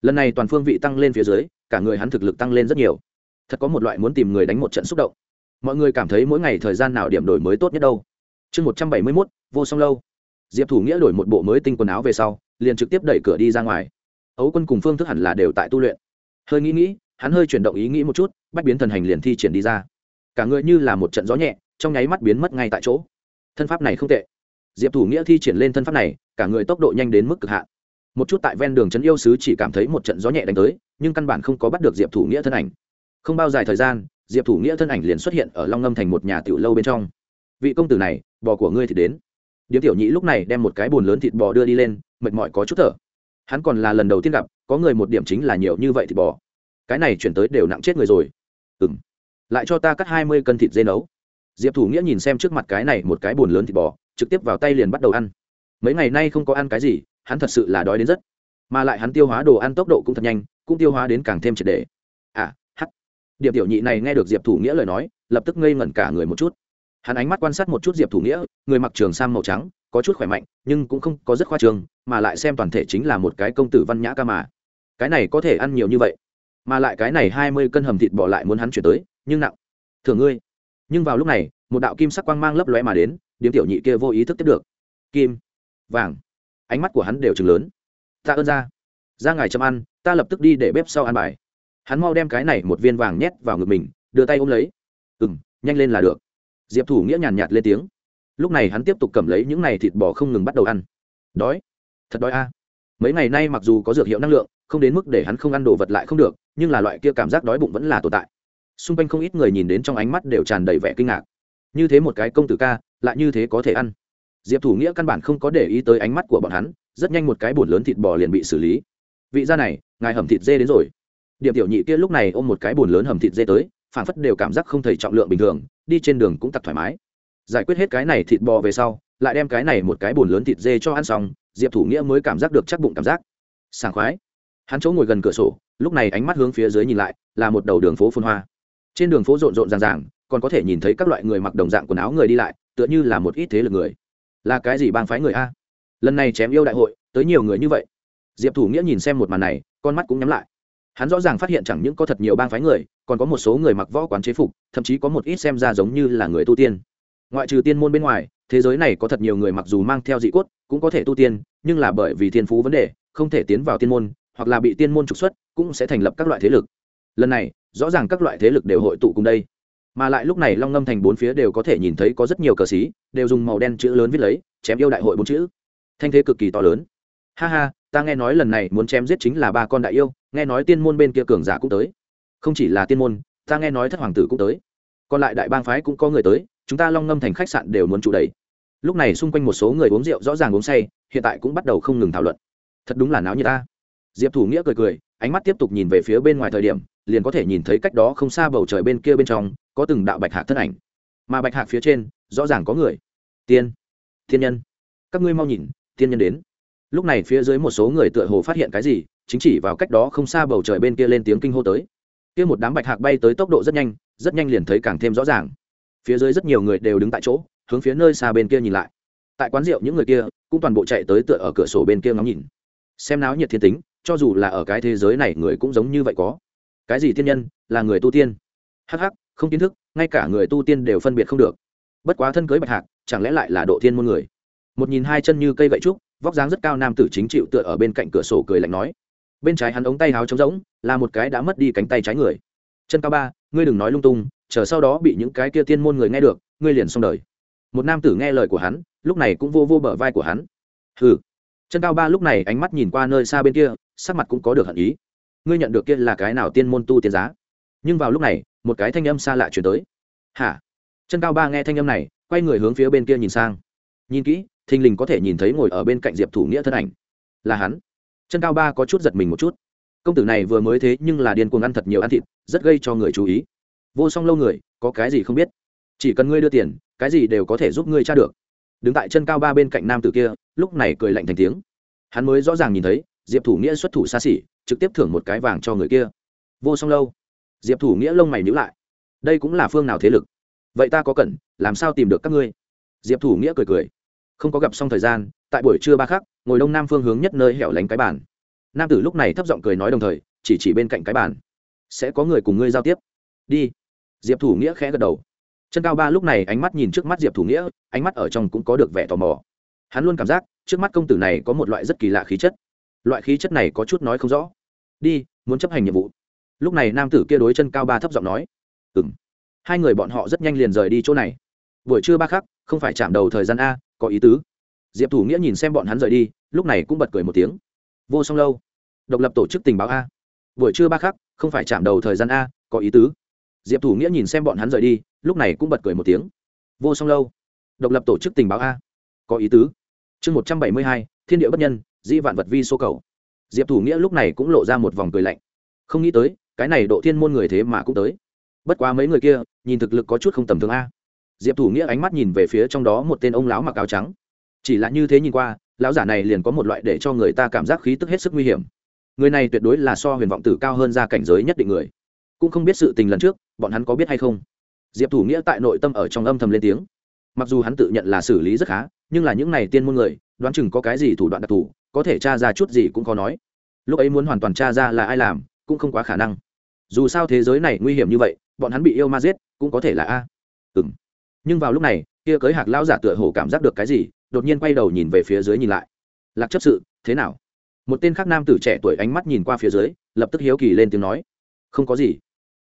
Lần này toàn phương vị tăng lên phía dưới, cả người hắn thực lực tăng lên rất nhiều. Thật có một loại muốn tìm người đánh một trận xúc động. Mọi người cảm thấy mỗi ngày thời gian nào điểm đổi mới tốt nhất đâu. Chương một trăm bảy mươi mốt, vô song lâu. Diệp thủ nghĩa đổi một bộ mới tinh quần áo về sau, liền trực tiếp đẩy cửa đi ra ngoài. Ấu quân cùng phương thức hẳn là đều tại tu luyện. Hơi nghĩ nghĩ, hắn hơi chuyển động ý nghĩ một chút, bách biến thần hành liền thi triển đi ra. Cả người như là một trận gió nhẹ, trong nháy mắt biến mất ngay tại chỗ. Thân pháp này không tệ diệp thủ nghĩa thi triển lên thân pháp này, cả người tốc độ nhanh đến mức cực hạn. Một chút tại ven đường trấn yêu sứ chỉ cảm thấy một trận gió nhẹ đánh tới, nhưng căn bản không có bắt được diệp thủ nghĩa thân ảnh. Không bao dài thời gian, diệp thủ nghĩa thân ảnh liền xuất hiện ở long ngâm thành một nhà tiểu lâu bên trong. Vị công tử này, bò của ngươi thì đến. Điếm tiểu nhị lúc này đem một cái bồn lớn thịt bò đưa đi lên, mệt mỏi có chút thở. Hắn còn là lần đầu tiên gặp, có người một điểm chính là nhiều như vậy thịt bò. Cái này chuyển tới đều nặng chết người rồi. Ừ m lại cho ta cắt hai mươi cân thịt dê nấu. Diệp thủ nghĩa nhìn xem trước mặt cái này một cái bồn lớn thịt bò trực tiếp vào tay liền bắt đầu ăn. Mấy ngày nay không có ăn cái gì, hắn thật sự là đói đến rất. Mà lại hắn tiêu hóa đồ ăn tốc độ cũng thật nhanh, cũng tiêu hóa đến càng thêm triệt đề à hắt điệp tiểu nhị này nghe được diệp thủ nghĩa lời nói, lập tức ngây ngẩn cả người một chút. Hắn ánh mắt quan sát một chút diệp thủ nghĩa, người mặc trường sam màu trắng, có chút khỏe mạnh, nhưng cũng không có rất khoa trường mà lại xem toàn thể chính là một cái công tử văn nhã ca mà. Cái này có thể ăn nhiều như vậy? Mà lại cái này hai mươi cân hầm thịt bỏ lại muốn hắn chuyển tới, nhưng nặng. Thường ngươi, nhưng vào lúc này một đạo kim sắc quang mang lấp lóe mà đến, điếm tiểu nhị kia vô ý thức tiếp được. Kim, vàng. Ánh mắt của hắn đều chừng lớn. Ta ơn ra. Ra ngài chấm ăn, ta lập tức đi để bếp sau ăn bài. Hắn mau đem cái này một viên vàng nhét vào ngực mình, đưa tay ôm lấy. Ừ m nhanh lên là được. Diệp thủ nghĩa nhàn nhạt lên tiếng. Lúc này hắn tiếp tục cầm lấy những này thịt bò không ngừng bắt đầu ăn. Đói. Thật đói a. Mấy ngày nay mặc dù có dược hiệu năng lượng, không đến mức để hắn không ăn đồ vật lại không được, nhưng là loại kia cảm giác đói bụng vẫn là tồn tại. Xung quanh không ít người nhìn đến trong ánh mắt đều tràn đầy vẻ kinh ngạc như thế một cái công tử ca, lại như thế có thể ăn. Diệp thủ nghĩa căn bản không có để ý tới ánh mắt của bọn hắn, rất nhanh một cái bột lớn thịt bò liền bị xử lý. Vị gia này, ngài hầm thịt dê đến rồi. Điểm tiểu nhị kia lúc này ôm một cái bồn lớn hầm thịt dê tới phản phất đều cảm giác không thấy trọng lượng bình thường, đi trên đường cũng tặc thoải mái. Giải quyết hết cái này thịt bò về sau, lại đem cái này một cái bồn lớn thịt dê cho ăn xong, diệp thủ nghĩa mới cảm giác được chắc bụng cảm giác. Sảng khoái. Hắn chỗ ngồi gần cửa sổ, lúc này ánh mắt hướng phía dưới nhìn lại, là một đầu đường phố phun hoa. Trên đường phố rộn rộn ràng ràng còn có thể nhìn thấy các loại người mặc đồng dạng quần áo người đi lại, tựa như là một ít thế lực người. Là cái gì bang phái người a? Lần này chém yêu đại hội, tới nhiều người như vậy. Diệp thủ nghĩa nhìn xem một màn này, con mắt cũng nhắm lại. Hắn rõ ràng phát hiện chẳng những có thật nhiều bang phái người, còn có một số người mặc võ quán chế phục, thậm chí có một ít xem ra giống như là người tu tiên. Ngoại trừ tiên môn bên ngoài, thế giới này có thật nhiều người mặc dù mang theo dị cốt, cũng có thể tu tiên, nhưng là bởi vì thiên phú vấn đề, không thể tiến vào tiên môn, hoặc là bị tiên môn trục xuất, cũng sẽ thành lập các loại thế lực. Lần này, rõ ràng các loại thế lực đều hội tụ cùng đây mà lại lúc này long ngâm thành bốn phía đều có thể nhìn thấy có rất nhiều cờ xí, đều dùng màu đen chữ lớn viết lấy, chém yêu đại hội bốn chữ. Thanh thế cực kỳ to lớn. Ha ha, ta nghe nói lần này muốn chém giết chính là ba con đại yêu, nghe nói tiên môn bên kia cường giả cũng tới. Không chỉ là tiên môn, ta nghe nói thất hoàng tử cũng tới. Còn lại đại bang phái cũng có người tới, chúng ta long ngâm thành khách sạn đều muốn trụ đầy. Lúc này xung quanh một số người uống rượu rõ ràng uống say, hiện tại cũng bắt đầu không ngừng thảo luận. Thật đúng là náo như ta. Diệp thủ nghĩa cười cười, ánh mắt tiếp tục nhìn về phía bên ngoài thời điểm, liền có thể nhìn thấy cách đó không xa bầu trời bên kia bên trong có từng đạo bạch hạc thân ảnh, mà bạch hạc phía trên rõ ràng có người. Tiên thiên nhân. Các ngươi mau nhìn, tiên nhân đến. Lúc này phía dưới một số người tựa hồ phát hiện cái gì, chính chỉ vào cách đó không xa bầu trời bên kia lên tiếng kinh hô tới. Kia một đám bạch hạc bay tới tốc độ rất nhanh rất nhanh liền thấy càng thêm rõ ràng. Phía dưới rất nhiều người đều đứng tại chỗ, hướng phía nơi xa bên kia nhìn lại. Tại quán rượu những người kia, cũng toàn bộ chạy tới tựa ở cửa sổ bên kia ngắm nhìn. Xem náo nhiệt thiên tính, cho dù là ở cái thế giới này người cũng giống như vậy có. Cái gì thiên nhân, là người tu tiên? Hắc hắc không kiến thức, ngay cả người tu tiên đều phân biệt không được. Bất quá thân cưới bạch hạc, chẳng lẽ lại là độ thiên môn người? Một nhìn hai chân như cây gậy trúc, vóc dáng rất cao nam tử chính chịu tựa ở bên cạnh cửa sổ cười lạnh nói. Bên trái hắn ống tay háo trống rỗng, là một cái đã mất đi cánh tay trái người. Chân cao ba, ngươi đừng nói lung tung, chờ sau đó bị những cái kia tiên môn người nghe được, ngươi liền xong đời. Một nam tử nghe lời của hắn, lúc này cũng vô vô bờ vai của hắn. Hừ. Chân cao ba lúc này ánh mắt nhìn qua nơi xa bên kia, sắc mặt cũng có được hận ý. Ngươi nhận được kia là cái nào tiên môn tu tiên giá? Nhưng vào lúc này một cái thanh âm xa lạ chuyển tới. Hả? Chân cao ba nghe thanh âm này, quay người hướng phía bên kia nhìn sang. Nhìn kỹ, thình lình có thể nhìn thấy ngồi ở bên cạnh diệp thủ nghĩa thân ảnh. Là hắn. Chân cao ba có chút giật mình một chút. Công tử này vừa mới thế nhưng là điên cuồng ăn thật nhiều ăn thịt, rất gây cho người chú ý. Vô song lâu người, có cái gì không biết? Chỉ cần ngươi đưa tiền, cái gì đều có thể giúp ngươi tra được. Đứng tại chân cao ba bên cạnh nam tử kia, lúc này cười lạnh thành tiếng. Hắn mới rõ ràng nhìn thấy, diệp thủ nghĩa xuất thủ xa xỉ, trực tiếp thưởng một cái vàng cho người kia. Vô song lâu diệp thủ nghĩa lông mày nhữ lại. Đây cũng là phương nào thế lực? Vậy ta có cần, làm sao tìm được các ngươi? Diệp thủ nghĩa cười cười. Không có gặp xong thời gian, tại buổi trưa ba khắc, ngồi đông nam phương hướng nhất nơi hẻo lánh cái bàn. Nam tử lúc này thấp giọng cười nói đồng thời, chỉ chỉ bên cạnh cái bàn. Sẽ có người cùng ngươi giao tiếp. Đi. Diệp thủ nghĩa khẽ gật đầu. Chân cao ba lúc này ánh mắt nhìn trước mắt diệp thủ nghĩa, ánh mắt ở trong cũng có được vẻ tò mò. Hắn luôn cảm giác, trước mắt công tử này có một loại rất kỳ lạ khí chất. Loại khí chất này có chút nói không rõ. Đi, muốn chấp hành nhiệm vụ lúc này nam tử kia đối chân cao ba thấp giọng nói ừng hai người bọn họ rất nhanh liền rời đi chỗ này. Buổi trưa ba khắc, không phải chạm đầu thời gian a, có ý tứ. Diệp thủ nghĩa nhìn xem bọn hắn rời đi, lúc này cũng bật cười một tiếng. Vô song lâu. Độc lập tổ chức tình báo a. Buổi trưa ba khắc, không phải chạm đầu thời gian a, có ý tứ. Diệp thủ nghĩa nhìn xem bọn hắn rời đi, lúc này cũng bật cười một tiếng. Vô song lâu. Độc lập tổ chức tình báo a. Có ý tứ. Chương một trăm bảy mươi hai, thiên địa bất nhân di vạn vật vi số cầu. Diệp thủ nghĩa lúc này cũng lộ ra một vòng cười lạnh. Không nghĩ tới cái này độ thiên môn người thế mà cũng tới. Bất quá mấy người kia, nhìn thực lực có chút không tầm thường a. Diệp thủ nghĩa ánh mắt nhìn về phía trong đó một tên ông lão mặc áo trắng. Chỉ là như thế nhìn qua, lão giả này liền có một loại để cho người ta cảm giác khí tức hết sức nguy hiểm. Người này tuyệt đối là so huyền vọng tử cao hơn ra cảnh giới nhất định người. Cũng không biết sự tình lần trước, bọn hắn có biết hay không? Diệp thủ nghĩa tại nội tâm ở trong âm thầm lên tiếng. Mặc dù hắn tự nhận là xử lý rất khá, nhưng là những này tiên môn người, đoán chừng có cái gì thủ đoạn đặc thù, có thể tra ra chút gì cũng khó nói. Lúc ấy muốn hoàn toàn tra ra là ai làm cũng không quá khả năng. Dù sao thế giới này nguy hiểm như vậy, bọn hắn bị yêu ma giết, cũng có thể là a. Ừ m nhưng vào lúc này, kia cưới hạc lão giả tựa hồ cảm giác được cái gì, đột nhiên quay đầu nhìn về phía dưới nhìn lại. Lạc chấp sự, thế nào? Một tên khác nam tử trẻ tuổi ánh mắt nhìn qua phía dưới, lập tức hiếu kỳ lên tiếng nói. Không có gì.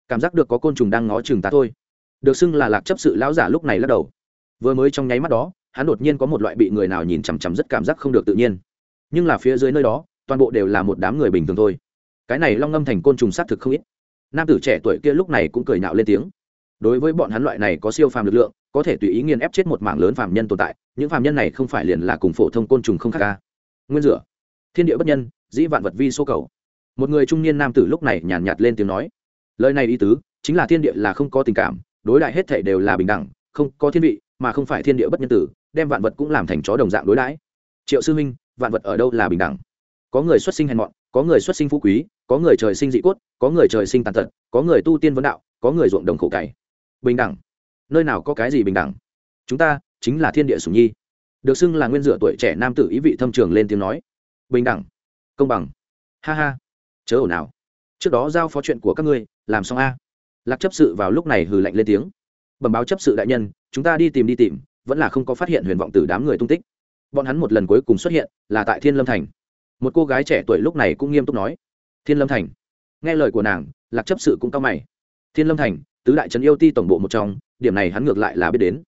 Cảm giác được có côn trùng đang ngó chừng ta thôi. Được xưng là lạc chấp sự lão giả lúc này lắc đầu. Vừa mới trong nháy mắt đó, hắn đột nhiên có một loại bị người nào nhìn chằm chằm rất cảm giác không được tự nhiên. Nhưng là phía dưới nơi đó, toàn bộ đều là một đám người bình thường thôi cái này long ngâm thành côn trùng xác thực không ít. Nam tử trẻ tuổi kia lúc này cũng cười nạo lên tiếng. Đối với bọn hắn loại này có siêu phàm lực lượng có thể tùy ý nghiền ép chết một mảng lớn phàm nhân tồn tại những phàm nhân này không phải liền là cùng phổ thông côn trùng không khác ca nguyên rửa thiên địa bất nhân dĩ vạn vật vi số cầu. Một người trung niên nam tử lúc này nhàn nhạt, nhạt lên tiếng nói lời này ý tứ chính là thiên địa là không có tình cảm đối đại hết thể đều là bình đẳng không có thiên vị mà không phải thiên địa bất nhân tử đem vạn vật cũng làm thành chó đồng dạng đối đãi. Triệu sư minh vạn vật ở đâu là bình đẳng? Có người xuất sinh hèn mọn, có người xuất sinh phú quý, có người trời sinh dị cốt, có người trời sinh tàn tật, có người tu tiên vấn đạo, có người ruộng đồng khổ cày bình đẳng. Nơi nào có cái gì bình đẳng? Chúng ta chính là thiên địa sùng nhi. Được xưng là nguyên dựa tuổi trẻ nam tử ý vị thâm trường lên tiếng nói. Bình đẳng. Công bằng. Ha ha. Chớ ổn nào trước đó giao phó chuyện của các ngươi, làm xong a. Lạc chấp sự vào lúc này hừ lạnh lên tiếng. Bẩm báo chấp sự đại nhân, chúng ta đi tìm đi tìm, vẫn là không có phát hiện huyền vọng từ đám người tung tích. Bọn hắn một lần cuối cùng xuất hiện là tại thiên lâm thành một cô gái trẻ tuổi lúc này cũng nghiêm túc nói, thiên lâm thành. Nghe lời của nàng, lạc chấp sự cũng cao mày. Thiên lâm thành, tứ đại trấn yêu ti tổng bộ một trong, điểm này hắn ngược lại là biết đến.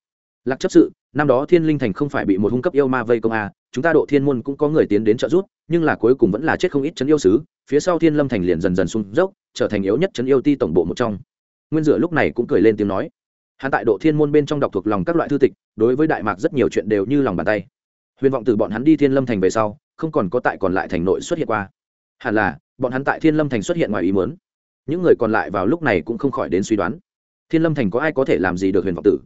Lạc chấp sự, năm đó thiên linh thành không phải bị một hung cấp yêu ma vây công a chúng ta độ thiên môn cũng có người tiến đến trợ giúp, nhưng là cuối cùng vẫn là chết không ít trấn yêu sứ, phía sau thiên lâm thành liền dần dần sung dốc, trở thành yếu nhất trấn yêu ti tổng bộ một trong. Nguyên dựa lúc này cũng cười lên tiếng nói, hắn tại độ thiên môn bên trong đọc thuộc lòng các loại thư tịch, đối với đại mạc rất nhiều chuyện đều như lòng bàn tay. Huyền vọng từ bọn hắn đi thiên lâm thành về sau không còn có tại còn lại thành nội xuất hiện qua. Hẳn là bọn hắn tại thiên lâm thành xuất hiện ngoài ý muốn. Những người còn lại vào lúc này cũng không khỏi đến suy đoán. Thiên lâm thành có ai có thể làm gì được huyền vọng tử?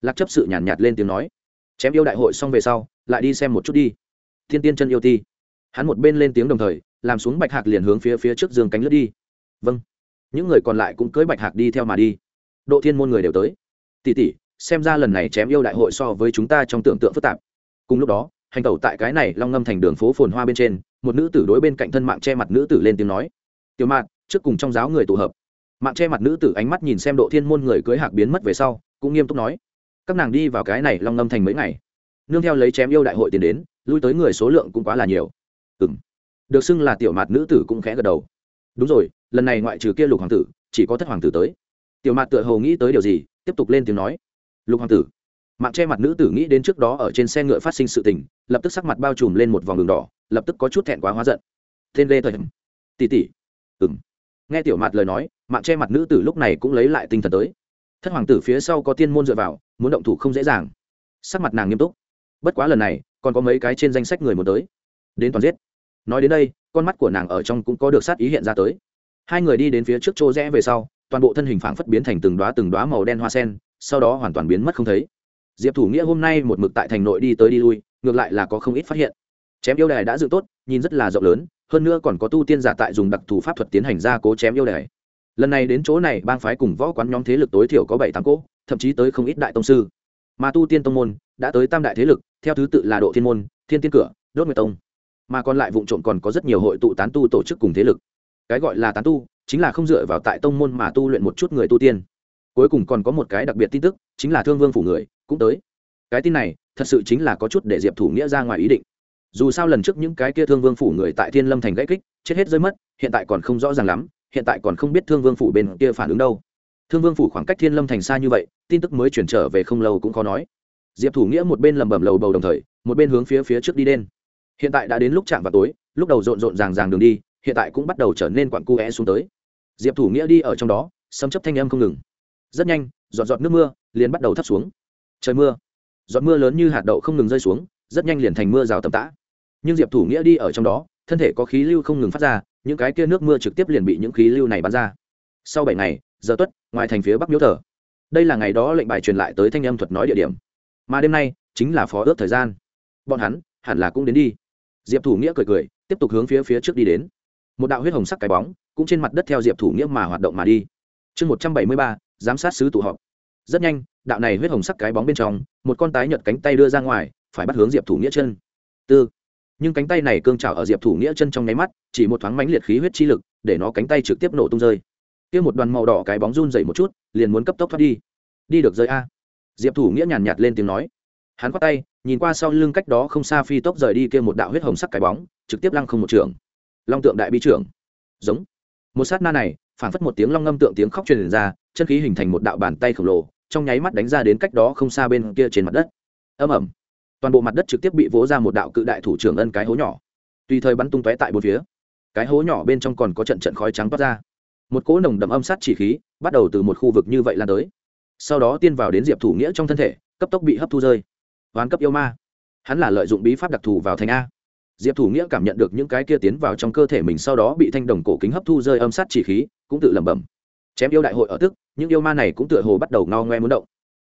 Lạc chấp sự nhàn nhạt, nhạt lên tiếng nói. Chém yêu đại hội xong về sau lại đi xem một chút đi. Thiên tiên chân yêu ti. Hắn một bên lên tiếng đồng thời làm xuống bạch hạc liền hướng phía phía trước giường cánh lướt đi. Vâng. Những người còn lại cũng cưới bạch hạc đi theo mà đi. Độ thiên môn người đều tới. Tỉ tỉ xem ra lần này chém yêu đại hội so với chúng ta trong tưởng tượng phức tạp. Cùng lúc đó hành tẩu tại cái này long ngâm thành đường phố phồn hoa bên trên, một nữ tử đối bên cạnh thân mạng che mặt nữ tử lên tiếng nói, tiểu mạn, trước cùng trong giáo người tụ hợp. Mạng che mặt nữ tử ánh mắt nhìn xem độ thiên môn người cưới hạc biến mất về sau, cũng nghiêm túc nói, các nàng đi vào cái này long ngâm thành mấy ngày, nương theo lấy chém yêu đại hội tiền đến, lui tới người số lượng cũng quá là nhiều. Ừ m được xưng là tiểu mạt nữ tử cũng khẽ gật đầu. Đúng rồi, lần này ngoại trừ kia lục hoàng tử, chỉ có thất hoàng tử tới. Tiểu mạt tựa hồ nghĩ tới điều gì, tiếp tục lên tiếng nói, lục hoàng tử. Mạng che mặt nữ tử nghĩ đến trước đó ở trên xe ngựa phát sinh sự tình lập tức sắc mặt bao trùm lên một vòng đường đỏ, lập tức có chút thẹn quá hóa giận. Tên lê thời tỷ tỷ. Ừng nghe tiểu mặt lời nói mạng che mặt nữ tử lúc này cũng lấy lại tinh thần tới. Thất hoàng tử phía sau có tiên môn dựa vào, muốn động thủ không dễ dàng. Sắc mặt nàng nghiêm túc. Bất quá lần này, còn có mấy cái trên danh sách người muốn tới. Đến toàn giết. Nói đến đây, con mắt của nàng ở trong cũng có được sát ý hiện ra tới. Hai người đi đến phía trước chỗ rẽ về sau, toàn bộ thân hình phảng phất biến thành từng đoá từng đoá màu đen hoa sen, sau đó hoàn toàn biến mất không thấy. Diệp thủ nghĩa hôm nay một mực tại thành nội đi tới đi lui ngược lại là có không ít phát hiện. Chém yêu đài đã dự tốt, nhìn rất là rộng lớn, hơn nữa còn có tu tiên giả tại dùng đặc thù pháp thuật tiến hành ra cố chém yêu đài. Lần này đến chỗ này, bang phái cùng võ quán nhóm thế lực tối thiểu có bảy tám cỗ, thậm chí tới không ít đại tông sư. Mà tu tiên tông môn đã tới tam đại thế lực, theo thứ tự là độ thiên môn, thiên tiên cửa, đốt nguyệt tông. Mà còn lại vụ trộm còn có rất nhiều hội tụ tán tu tổ chức cùng thế lực. Cái gọi là tán tu, chính là không dựa vào tại tông môn mà tu luyện một chút người tu tiên. Cuối cùng còn có một cái đặc biệt tin tức, chính là thương vương phủ người cũng tới cái tin này, thật sự chính là có chút để diệp thủ nghĩa ra ngoài ý định. Dù sao lần trước những cái kia thương vương phủ người tại thiên lâm thành gãy kích, chết hết rơi mất, hiện tại còn không rõ ràng lắm, hiện tại còn không biết thương vương phủ bên kia phản ứng đâu. Thương vương phủ khoảng cách thiên lâm thành xa như vậy, tin tức mới chuyển trở về không lâu cũng khó nói. Diệp thủ nghĩa một bên lẩm bẩm lầu bầu đồng thời, một bên hướng phía phía trước đi đen hiện tại đã đến lúc chạm vào tối, lúc đầu rộn rộn ràng ràng đường đi, hiện tại cũng bắt đầu trở nên quặn cu é xuống tới. Diệp thủ nghĩa đi ở trong đó, sấm chấp thanh âm không ngừng. Rất nhanh, giọt giọt nước mưa liền bắt đầu thấp xuống. Trời mưa giọt mưa lớn như hạt đậu không ngừng rơi xuống, rất nhanh liền thành mưa rào tầm tã. Nhưng diệp thủ nghĩa đi ở trong đó, thân thể có khí lưu không ngừng phát ra, những cái kia nước mưa trực tiếp liền bị những khí lưu này bắn ra. Sau bảy ngày, giờ tuất, ngoài thành phía bắc miếu thờ. Đây là ngày đó lệnh bài truyền lại tới thanh âm thuật nói địa điểm. Mà đêm nay, chính là phó ước thời gian. Bọn hắn, hẳn là cũng đến đi. Diệp thủ nghĩa cười cười, tiếp tục hướng phía phía trước đi đến. Một đạo huyết hồng sắc cái bóng, cũng trên mặt đất theo diệp thủ nghĩa mà hoạt động mà đi. Chương một trăm bảy mươi ba, giám sát sứ tụ họp rất nhanh, đạo này huyết hồng sắc cái bóng bên trong, một con tái nhợt cánh tay đưa ra ngoài, phải bắt hướng diệp thủ nghĩa chân. Tư. Nhưng cánh tay này cương trào ở diệp thủ nghĩa chân trong nháy mắt, chỉ một thoáng mãnh liệt khí huyết chi lực, để nó cánh tay trực tiếp nổ tung rơi. Kia một đoàn màu đỏ cái bóng run dậy một chút, liền muốn cấp tốc thoát đi. Đi được rơi a. Diệp thủ nghĩa nhàn nhạt lên tiếng nói. Hắn khoát tay, nhìn qua sau lưng cách đó không xa phi tốc rời đi kia một đạo huyết hồng sắc cái bóng, trực tiếp lăng không một trường. Long tượng đại bi trưởng. Giống. Một sát na này phản phất một tiếng long ngâm tượng tiếng khóc truyền ra, chân khí hình thành một đạo bàn tay khổng lồ trong nháy mắt đánh ra đến cách đó không xa bên kia trên mặt đất. Âm ẩm toàn bộ mặt đất trực tiếp bị vỗ ra một đạo cự đại thủ trưởng ân cái hố nhỏ. Tùy thời bắn tung tóe tại bốn phía. Cái hố nhỏ bên trong còn có trận trận khói trắng toát ra. Một cỗ nồng đậm âm sát chỉ khí bắt đầu từ một khu vực như vậy lan tới. Sau đó tiên vào đến diệp thủ nghĩa trong thân thể, cấp tốc bị hấp thu rơi. Oán cấp yêu ma. Hắn là lợi dụng bí pháp đặc thù vào thành a. Diệp thủ nghĩa cảm nhận được những cái kia tiến vào trong cơ thể mình sau đó bị thanh đồng cổ kính hấp thu rơi âm sát chỉ khí, cũng tự lẩm bẩm chém yêu đại hội ở tức, những yêu ma này cũng tựa hồ bắt đầu ngao ngoe muốn động.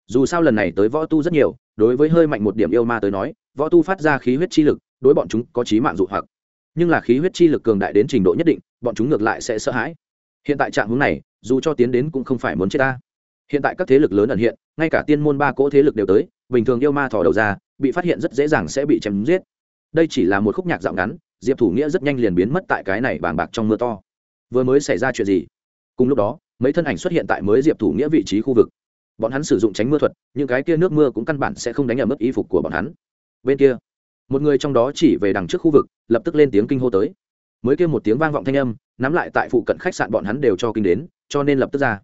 Dù sao lần này tới võ tu rất nhiều, đối với hơi mạnh một điểm yêu ma tới nói, võ tu phát ra khí huyết chi lực, đối bọn chúng có trí mạng dụ hoặc. Nhưng là khí huyết chi lực cường đại đến trình độ nhất định, bọn chúng ngược lại sẽ sợ hãi. Hiện tại trạng hướng này, dù cho tiến đến cũng không phải muốn chết ta. Hiện tại các thế lực lớn ẩn hiện, ngay cả tiên môn ba cỗ thế lực đều tới, bình thường yêu ma thò đầu ra, bị phát hiện rất dễ dàng sẽ bị chém giết. Đây chỉ là một khúc nhạc dạo ngắn, diệp thủ nghĩa rất nhanh liền biến mất tại cái này bàng bạc trong mưa to. Vừa mới xảy ra chuyện gì? Cùng lúc đó mấy thân ảnh xuất hiện tại mới diệp thủ nghĩa vị trí khu vực. Bọn hắn sử dụng tránh mưa thuật, những cái kia nước mưa cũng căn bản sẽ không đánh ở mức y phục của bọn hắn. Bên kia, một người trong đó chỉ về đằng trước khu vực, lập tức lên tiếng kinh hô tới. Mới kêu một tiếng vang vọng thanh âm, nắm lại tại phụ cận khách sạn bọn hắn đều cho kinh đến, cho nên lập tức ra.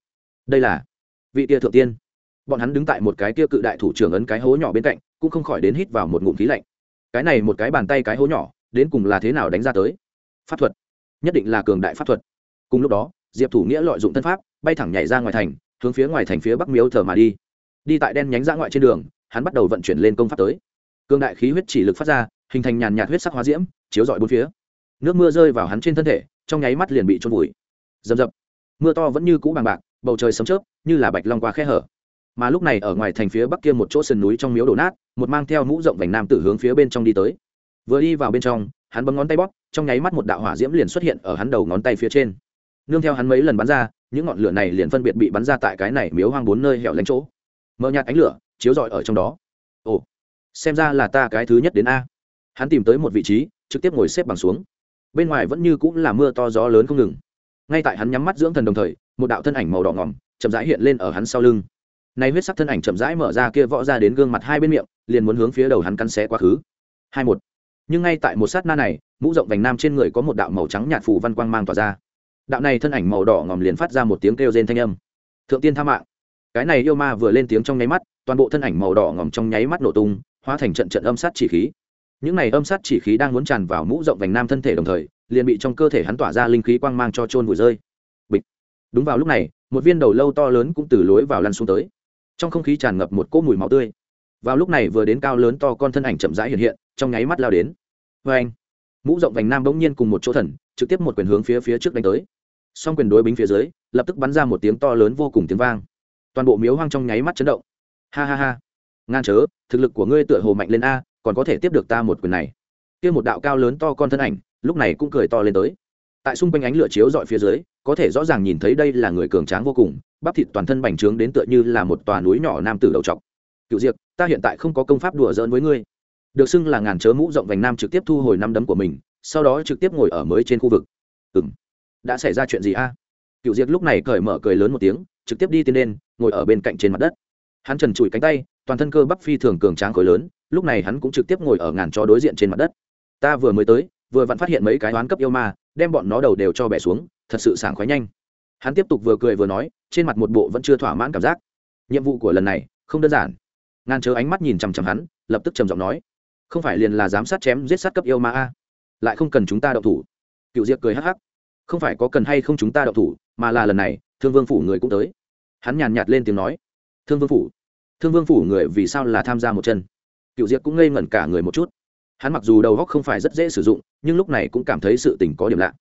Đây là vị tia thượng tiên. Bọn hắn đứng tại một cái kia cự đại thủ trưởng ấn cái hố nhỏ bên cạnh, cũng không khỏi đến hít vào một ngụm khí lạnh. Cái này một cái bàn tay cái hố nhỏ, đến cùng là thế nào đánh ra tới? Pháp thuật. Nhất định là cường đại pháp thuật. Cùng lúc đó, diệp thủ nghĩa lợi dụng thân pháp bay thẳng nhảy ra ngoài thành, hướng phía ngoài thành phía bắc miếu thờ mà đi. Đi tại đen nhánh ra ngoại trên đường, hắn bắt đầu vận chuyển lên công pháp tới. Cường đại khí huyết chỉ lực phát ra, hình thành nhàn nhạt huyết sắc hóa diễm, chiếu rọi bốn phía. Nước mưa rơi vào hắn trên thân thể, trong nháy mắt liền bị trôn vùi. Rầm rập. Mưa to vẫn như cũ bằng bạc, bầu trời sấm chớp, như là bạch long qua khe hở. Mà lúc này ở ngoài thành phía bắc kia một chỗ sườn núi trong miếu đổ nát, một mang theo mũ rộng vành nam tử hướng phía bên trong đi tới. Vừa đi vào bên trong, hắn bấm ngón tay bóp, trong nháy mắt một đạo hỏa diễm liền xuất hiện ở hắn đầu ngón tay phía trên nương theo hắn mấy lần bắn ra, những ngọn lửa này liền phân biệt bị bắn ra tại cái này miếu hoang bốn nơi hẻo lánh chỗ. Mờ nhạt ánh lửa, chiếu rọi ở trong đó. Ồ, xem ra là ta cái thứ nhất đến a. Hắn tìm tới một vị trí, trực tiếp ngồi xếp bằng xuống. Bên ngoài vẫn như cũng là mưa to gió lớn không ngừng. Ngay tại hắn nhắm mắt dưỡng thần đồng thời, một đạo thân ảnh màu đỏ ngỏm, chậm rãi hiện lên ở hắn sau lưng. Nay huyết sắc thân ảnh chậm rãi mở ra kia võ ra đến gương mặt hai bên miệng, liền muốn hướng phía đầu hắn cắn xé quá khứ. Hai một. Nhưng ngay tại một sát na này, mũ rộng vành nam trên người có một đạo màu trắng nhạt phủ văn quang mang tỏa ra đạo này thân ảnh màu đỏ ngòm liền phát ra một tiếng kêu rên thanh âm. Thượng tiên tha mạng. Cái này yêu ma vừa lên tiếng trong nháy mắt, toàn bộ thân ảnh màu đỏ ngòm trong nháy mắt nổ tung, hóa thành trận trận âm sát chỉ khí. Những này âm sát chỉ khí đang muốn tràn vào mũ rộng vành nam thân thể đồng thời, liền bị trong cơ thể hắn tỏa ra linh khí quang mang cho trôn vùi rơi. Bịch. Đúng vào lúc này, một viên đầu lâu to lớn cũng từ lối vào lăn xuống tới. Trong không khí tràn ngập một cỗ mùi máu tươi. Vào lúc này vừa đến cao lớn to con thân ảnh chậm rãi hiện hiện, trong nháy mắt lao đến. Vê anh mũ rộng vành nam bỗng nhiên cùng một chỗ thần, trực tiếp một quyền hướng phía phía trước đánh tới song quyền đối bính phía dưới, lập tức bắn ra một tiếng to lớn vô cùng tiếng vang. Toàn bộ miếu hoang trong nháy mắt chấn động. Ha ha ha. Ngan chớ, thực lực của ngươi tựa hồ mạnh lên a, còn có thể tiếp được ta một quyền này. Kia một đạo cao lớn to con thân ảnh, lúc này cũng cười to lên tới. Tại xung quanh ánh lửa chiếu dọi phía dưới, có thể rõ ràng nhìn thấy đây là người cường tráng vô cùng, bắp thịt toàn thân bành trướng đến tựa như là một tòa núi nhỏ nam tử đầu trọc. Cựu diệp, ta hiện tại không có công pháp đùa giỡn với ngươi. Được xưng là ngàn chớ mũ rộng vành nam trực tiếp thu hồi năm đấm của mình, sau đó trực tiếp ngồi ở mới trên khu vực. Ừ m đã xảy ra chuyện gì a? Cựu Diệt lúc này cởi mở cười lớn một tiếng, trực tiếp đi tiến lên, ngồi ở bên cạnh trên mặt đất. Hắn trần trụi cánh tay, toàn thân cơ bắp phi thường cường tráng khối lớn, lúc này hắn cũng trực tiếp ngồi ở ngàn chó đối diện trên mặt đất. Ta vừa mới tới, vừa vặn phát hiện mấy cái oán cấp yêu ma, đem bọn nó đầu đều cho bẻ xuống, thật sự sảng khoái nhanh. Hắn tiếp tục vừa cười vừa nói, trên mặt một bộ vẫn chưa thỏa mãn cảm giác. Nhiệm vụ của lần này, không đơn giản. Ngàn chớ ánh mắt nhìn chằm chằm hắn, lập tức trầm giọng nói, không phải liền là giám sát chém giết sát cấp yêu ma a? Lại không cần chúng ta động thủ. Cựu diệp cười hắc hắc không phải có cần hay không chúng ta động thủ, mà là lần này, thương vương phủ người cũng tới. Hắn nhàn nhạt lên tiếng nói, thương vương phủ, thương vương phủ người vì sao là tham gia một chân? Cựu diệp cũng ngây ngẩn cả người một chút. Hắn mặc dù đầu góc không phải rất dễ sử dụng, nhưng lúc này cũng cảm thấy sự tình có điểm lạ.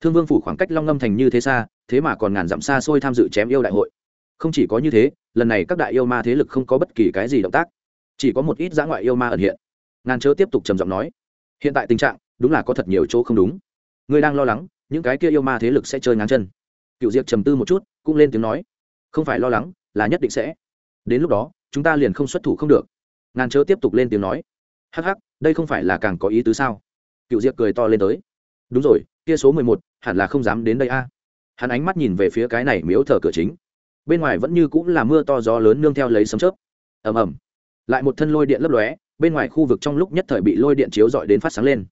Thương vương phủ khoảng cách long ngâm thành như thế xa, thế mà còn ngàn dặm xa xôi tham dự chém yêu đại hội. Không chỉ có như thế, lần này các đại yêu ma thế lực không có bất kỳ cái gì động tác. Chỉ có một ít dã ngoại yêu ma ẩn hiện. Ngàn chớ tiếp tục trầm giọng nói, hiện tại tình trạng, đúng là có thật nhiều chỗ không đúng. Ngươi đang lo lắng những cái kia yêu ma thế lực sẽ chơi ngang chân. Cựu diệp trầm tư một chút, cũng lên tiếng nói, không phải lo lắng, là nhất định sẽ. Đến lúc đó, chúng ta liền không xuất thủ không được. Ngàn chớ tiếp tục lên tiếng nói, hắc hắc, đây không phải là càng có ý tứ sao? Cựu diệp cười to lên tới, đúng rồi, kia số mười một, hẳn là không dám đến đây a. Hắn ánh mắt nhìn về phía cái này miếu thờ cửa chính. Bên ngoài vẫn như cũng là mưa to gió lớn nương theo lấy sấm chớp. Ầm ầm. Lại một thân lôi điện lấp lóe, bên ngoài khu vực trong lúc nhất thời bị lôi điện chiếu dọi đến phát sáng lên.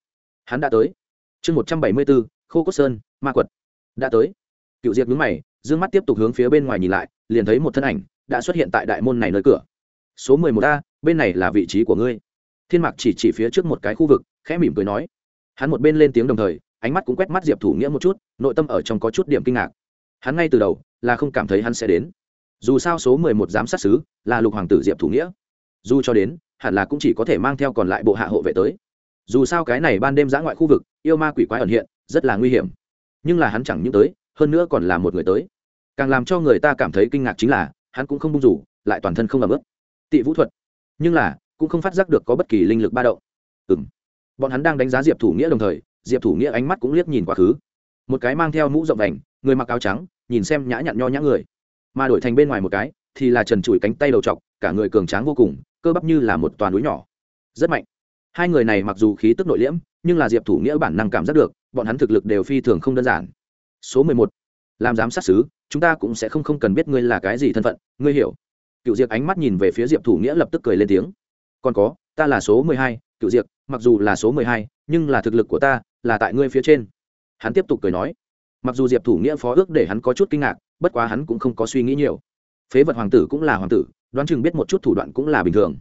Hắn đã tới. Chương một trăm bảy mươi bốn khô cốt sơn, ma quật. Đã tới. Cựu diệp ngứng mày d ư ơ n g mắt tiếp tục hướng phía bên ngoài nhìn lại, liền thấy một thân ảnh đã xuất hiện tại đại môn này nơi cửa. Số mười một a, bên này là vị trí của ngươi. Thiên mạc chỉ chỉ phía trước một cái khu vực, khẽ mỉm cười nói. Hắn một bên lên tiếng đồng thời, ánh mắt cũng quét mắt diệp thủ nghĩa một chút, nội tâm ở trong có chút điểm kinh ngạc. Hắn ngay từ đầu là không cảm thấy hắn sẽ đến. Dù sao số mười một giám sát xứ là lục hoàng tử diệp thủ nghĩa. Dù cho đến, hẳn là cũng chỉ có thể mang theo còn lại bộ hạ hộ vệ tới. Dù sao cái này ban đêm giã ngoại khu vực, yêu ma quỷ quái ẩn hiện rất là nguy hiểm. Nhưng là hắn chẳng những tới, hơn nữa còn là một người tới. Càng làm cho người ta cảm thấy kinh ngạc chính là, hắn cũng không bung rủ lại toàn thân không làm ướt. Tị vũ thuật. Nhưng là, cũng không phát giác được có bất kỳ linh lực ba động. Ừ m bọn hắn đang đánh giá diệp thủ nghĩa đồng thời, diệp thủ nghĩa ánh mắt cũng liếc nhìn quá khứ. Một cái mang theo mũ rộng đành người mặc áo trắng, nhìn xem nhã nhặn nho nhã người. Mà đổi thành bên ngoài một cái, thì là trần trụi cánh tay đầu t cả người cường tráng vô cùng, cơ bắp như là một toàn núi nhỏ. Rất mạnh. Hai người này mặc dù khí tức nội liễm, nhưng là diệp thủ nghĩa bản năng cảm giác được bọn hắn thực lực đều phi thường không đơn giản. Số mười một, làm giám sát xứ chúng ta cũng sẽ không không cần biết ngươi là cái gì thân phận, ngươi hiểu. Cựu diệp ánh mắt nhìn về phía diệp thủ nghĩa lập tức cười lên tiếng. Còn có, ta là số mười hai, cựu diệp, mặc dù là số mười hai, nhưng là thực lực của ta là tại ngươi phía trên. Hắn tiếp tục cười nói. Mặc dù diệp thủ nghĩa phó ước để hắn có chút kinh ngạc, bất quá hắn cũng không có suy nghĩ nhiều. Phế vật hoàng tử cũng là hoàng tử, đoán chừng biết một chút thủ đoạn cũng là bình thường.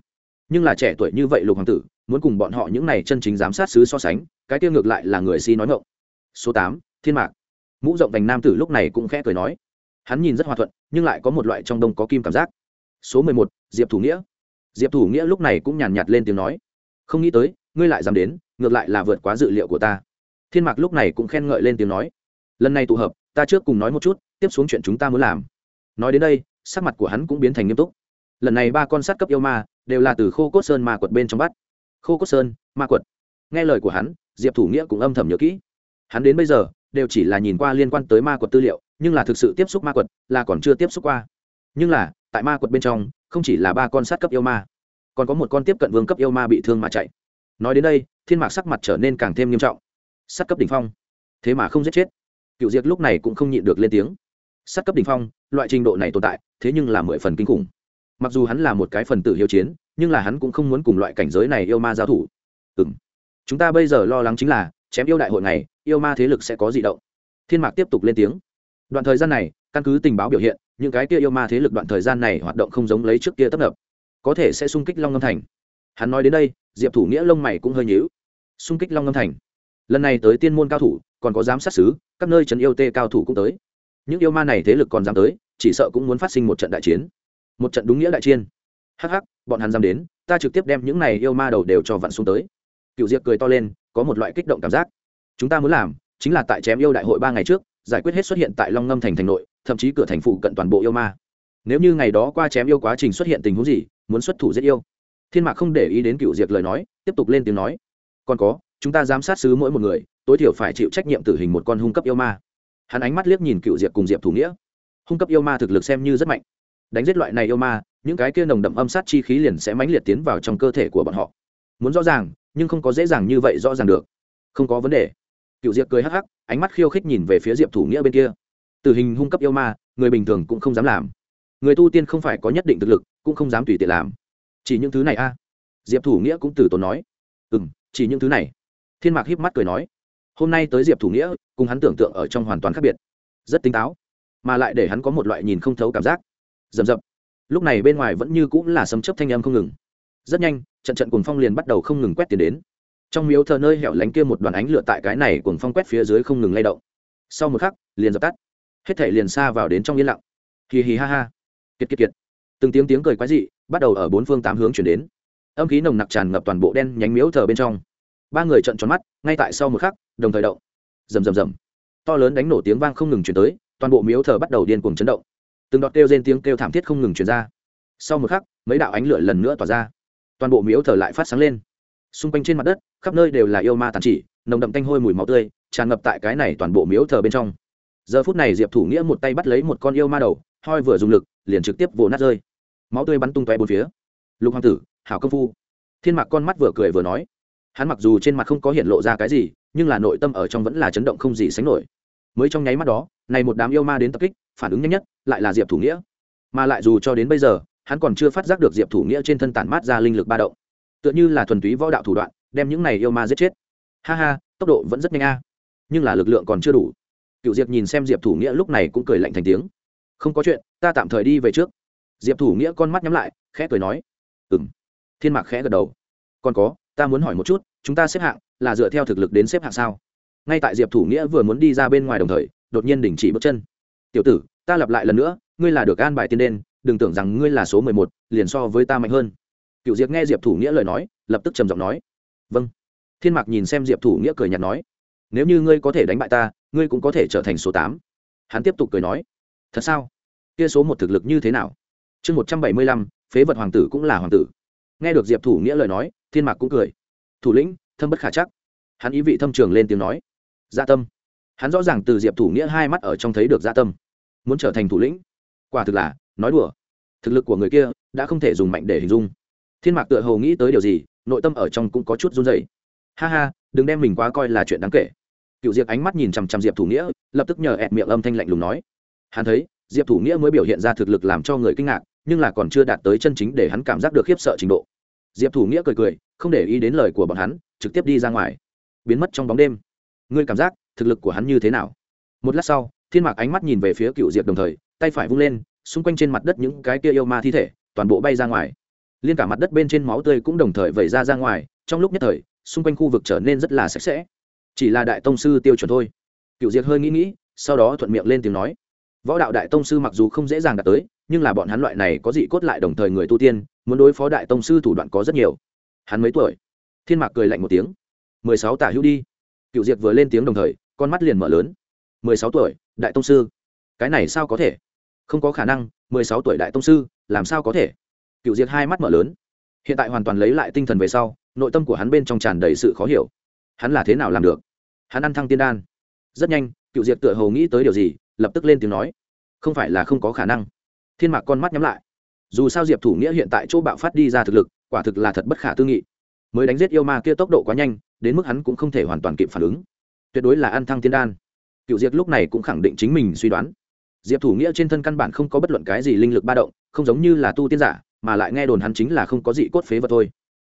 Nhưng là trẻ tuổi như vậy lục hoàng tử muốn cùng bọn họ những này chân chính giám sát sứ so sánh, cái tiêu ngược lại là người si nói ngộng số tám, thiên mạc. Mũ rộng vành nam tử lúc này cũng khẽ cười nói. Hắn nhìn rất hòa thuận, nhưng lại có một loại trong đông có kim cảm giác. Số mười một, diệp thủ nghĩa. Diệp thủ nghĩa lúc này cũng nhàn nhạt lên tiếng nói. Không nghĩ tới, ngươi lại dám đến, ngược lại là vượt quá dự liệu của ta. Thiên mạc lúc này cũng khen ngợi lên tiếng nói. Lần này tụ hợp, ta trước cùng nói một chút, tiếp xuống chuyện chúng ta muốn làm. Nói đến đây, sắc mặt của hắn cũng biến thành nghiêm túc. Lần này ba con sát cấp yêu ma, đều là từ khô cốt sơn ma quật bên trong bắt khô cốt sơn, ma quật. Nghe lời của hắn, diệp thủ nghĩa cũng âm thầm nhớ kỹ. Hắn đến bây giờ, đều chỉ là nhìn qua liên quan tới ma quật tư liệu, nhưng là thực sự tiếp xúc ma quật, là còn chưa tiếp xúc qua. Nhưng là, tại ma quật bên trong, không chỉ là ba con sát cấp yêu ma, còn có một con tiếp cận vương cấp yêu ma bị thương mà chạy. Nói đến đây, thiên mạc sắc mặt trở nên càng thêm nghiêm trọng. Sát cấp đ ỉ n h phong. Thế mà không giết chết. Cựu diệt lúc này cũng không nhịn được lên tiếng. Sát cấp đ ỉ n h phong, loại trình độ này tồn tại, thế nhưng là mười phần kinh khủng. Mặc dù hắn là một cái phần tử hiếu chiến nhưng là hắn cũng không muốn cùng loại cảnh giới này yêu ma giao thủ. Ừ m chúng ta bây giờ lo lắng chính là, chém yêu đại hội này, yêu ma thế lực sẽ có di động. Thiên mạc tiếp tục lên tiếng. Đoạn thời gian này, căn cứ tình báo biểu hiện, những cái kia yêu ma thế lực đoạn thời gian này hoạt động không giống lấy trước kia tấp nập. Có thể sẽ xung kích long ngâm thành. Hắn nói đến đây, diệp thủ nghĩa lông mày cũng hơi nhíu. Xung kích long ngâm thành. Lần này tới tiên môn cao thủ, còn có giám sát xứ các nơi trấn yêu tê cao thủ cũng tới. Những yêu ma này thế lực còn dám tới, chỉ sợ cũng muốn phát sinh một trận đại chiến. Một trận đúng nghĩa đại chiến. Hắc hắc bọn hắn dám đến, ta trực tiếp đem những này yêu ma đầu đều cho vặn xuống tới. Cựu diệp cười to lên, có một loại kích động cảm giác. Chúng ta muốn làm chính là tại chém yêu đại hội ba ngày trước, giải quyết hết xuất hiện tại long ngâm thành thành nội, thậm chí cửa thành phụ cận toàn bộ yêu ma. Nếu như ngày đó qua chém yêu quá trình xuất hiện tình huống gì, muốn xuất thủ giết yêu. Thiên mạc không để ý đến cựu diệp lời nói, tiếp tục lên tiếng nói. Còn có, chúng ta giám sát sứ mỗi một người, tối thiểu phải chịu trách nhiệm tử hình một con hung cấp yêu ma. Hắn ánh mắt liếc nhìn cựu diệp cùng diệp thủ nghĩa. Hung cấp yêu ma thực lực xem như rất mạnh. Đánh giết loại này yêu ma những cái kia nồng đậm âm sát chi khí liền sẽ mãnh liệt tiến vào trong cơ thể của bọn họ. Muốn rõ ràng, nhưng không có dễ dàng như vậy rõ ràng được. Không có vấn đề. Cựu diệp cười hắc hắc, ánh mắt khiêu khích nhìn về phía diệp thủ nghĩa bên kia. Tử hình hung cấp yêu ma, người bình thường cũng không dám làm. Người tu tiên không phải có nhất định thực lực, cũng không dám tùy tiện làm. Chỉ những thứ này a. Diệp thủ nghĩa cũng từ tốn nói. Ừ m chỉ những thứ này. Thiên mạc híp mắt cười nói. Hôm nay tới diệp thủ nghĩa, cùng hắn tưởng tượng ở trong hoàn toàn khác biệt. Rất tinh táo, mà lại để hắn có một loại nhìn không thấu cảm giác. Rầm rập lúc này bên ngoài vẫn như cũng là sấm chấp thanh âm không ngừng. Rất nhanh, trận trận cuồng phong liền bắt đầu không ngừng quét tiền đến. Trong miếu thờ nơi hẻo lánh kia một đoàn ánh lửa tại cái này cuồng phong quét phía dưới không ngừng lay động. Sau một khắc, liền dập tắt. Hết thể liền xa vào đến trong yên lặng. Hì hì ha ha. Kiệt kiệt kiệt. Từng tiếng tiếng cười quái dị, bắt đầu ở bốn phương tám hướng chuyển đến. Âm khí nồng nặc tràn ngập toàn bộ đen nhánh miếu thờ bên trong. Ba người trận tròn mắt, ngay tại sau một khắc, đồng thời động. Rầm rầm rầm. To lớn đánh nổ tiếng vang không ngừng chuyển tới, toàn bộ miếu thờ bắt đầu điên cuồng chấn động từng đọt kêu rên tiếng kêu thảm thiết không ngừng truyền ra. Sau một khắc, mấy đạo ánh lửa lần nữa tỏa ra. Toàn bộ miếu thờ lại phát sáng lên. Xung quanh trên mặt đất, khắp nơi đều là yêu ma tàn chỉ, nồng đậm tanh hôi mùi máu tươi, tràn ngập tại cái này toàn bộ miếu thờ bên trong. Giờ phút này diệp thủ nghĩa một tay bắt lấy một con yêu ma đầu, hoi vừa dùng lực, liền trực tiếp vồ nát rơi. Máu tươi bắn tung tóe bốn phía. Lục hoàng tử, hảo công phu. Thiên mạc con mắt vừa cười vừa nói. Hắn mặc dù trên mặt không có hiện lộ ra cái gì, nhưng là nội tâm ở trong vẫn là chấn động không gì sánh nổi. Mới trong nháy mắt đó, này một đám yêu ma đến tập kích phản ứng nhanh nhất lại là diệp thủ nghĩa mà lại dù cho đến bây giờ hắn còn chưa phát giác được diệp thủ nghĩa trên thân tản mát ra linh lực ba động tựa như là thuần túy võ đạo thủ đoạn đem những này yêu ma giết chết ha ha tốc độ vẫn rất nhanh a nhưng là lực lượng còn chưa đủ cựu diệp nhìn xem diệp thủ nghĩa lúc này cũng cười lạnh thành tiếng không có chuyện ta tạm thời đi về trước diệp thủ nghĩa con mắt nhắm lại khẽ cười nói ừ m thiên mạc khẽ gật đầu còn có ta muốn hỏi một chút chúng ta xếp hạng là dựa theo thực lực đến xếp hạng sao ngay tại diệp thủ nghĩa vừa muốn đi ra bên ngoài đồng thời đột nhiên đình chỉ bước chân tiểu tử, ta lặp lại lần nữa, ngươi là được an bài tiên đen, đừng tưởng rằng ngươi là số mười một, liền so với ta mạnh hơn. Cựu diệp nghe diệp thủ nghĩa lời nói, lập tức trầm giọng nói. Vâng. Thiên mạc nhìn xem diệp thủ nghĩa cười nhạt nói. Nếu như ngươi có thể đánh bại ta, ngươi cũng có thể trở thành số tám. Hắn tiếp tục cười nói. Thật sao? Kia số một thực lực như thế nào? Chương một trăm bảy mươi lăm, phế vật hoàng tử cũng là hoàng tử. Nghe được diệp thủ nghĩa lời nói, thiên mạc cũng cười. Thủ lĩnh, thâm bất khả chắc. Hắn ý vị thâm trường lên tiếng nói. Dạ tâm. Hắn rõ ràng từ diệp thủ nghĩa hai mắt ở trong thấy được dạ tâm muốn trở thành thủ lĩnh. Quả thực là, nói đùa. Thực lực của người kia đã không thể dùng mạnh để hình dung. Thiên mạc tựa hồ nghĩ tới điều gì, nội tâm ở trong cũng có chút run dày ha ha, đừng đem mình quá coi là chuyện đáng kể. Cựu diệp ánh mắt nhìn chằm chằm diệp thủ nghĩa, lập tức nhờ ẹt miệng âm thanh lạnh lùng nói. Hắn thấy, diệp thủ nghĩa mới biểu hiện ra thực lực làm cho người kinh ngạc, nhưng là còn chưa đạt tới chân chính để hắn cảm giác được khiếp sợ trình độ. Diệp thủ nghĩa cười cười, không để ý đến lời của bọn hắn, trực tiếp đi ra ngoài. Biến mất trong bóng đêm. Ngươi cảm giác thực lực của hắn như thế nào? Một lát sau thiên mạc ánh mắt nhìn về phía cựu diệp đồng thời, tay phải vung lên, xung quanh trên mặt đất những cái kia yêu ma thi thể, toàn bộ bay ra ngoài. Liên cả mặt đất bên trên máu tươi cũng đồng thời vẩy ra ra ngoài, trong lúc nhất thời, xung quanh khu vực trở nên rất là sạch sẽ. Chỉ là đại tông sư tiêu chuẩn thôi. Cựu diệp hơi nghĩ nghĩ, sau đó thuận miệng lên tiếng nói. Võ đạo đại tông sư mặc dù không dễ dàng đạt tới, nhưng là bọn hắn loại này có dị cốt lại đồng thời người tu tiên, muốn đối phó đại tông sư thủ đoạn có rất nhiều. Hắn mấy tuổi? Thiên mạc cười lạnh một tiếng. Mười sáu tả hữu đi. Cựu diệp vừa lên tiếng đồng thời, con mắt liền mở lớn. Mười sáu tuổi? Đại tông sư. Cái này sao có thể? Không có khả năng, mười sáu tuổi đại tông sư, làm sao có thể? Cựu Diệt hai mắt mở lớn. Hiện tại hoàn toàn lấy lại tinh thần về sau, nội tâm của hắn bên trong tràn đầy sự khó hiểu. Hắn là thế nào làm được? Hắn ăn thăng tiên đan. Rất nhanh cựu Diệt tựa hồ nghĩ tới điều gì, lập tức lên tiếng nói. Không phải là không có khả năng. Thiên mạc con mắt nhắm lại. Dù sao diệp thủ nghĩa hiện tại chỗ bạo phát đi ra thực lực, quả thực là thật bất khả tư nghị. Mới đánh giết yêu ma kia tốc độ quá nhanh, đến mức hắn cũng không thể hoàn toàn kịp phản ứng. Tuyệt đối là ăn thăng tiên đan cựu diệp lúc này cũng khẳng định chính mình suy đoán. Diệp thủ nghĩa trên thân căn bản không có bất luận cái gì linh lực ba động, không giống như là tu tiên giả, mà lại nghe đồn hắn chính là không có gì cốt phế vật thôi.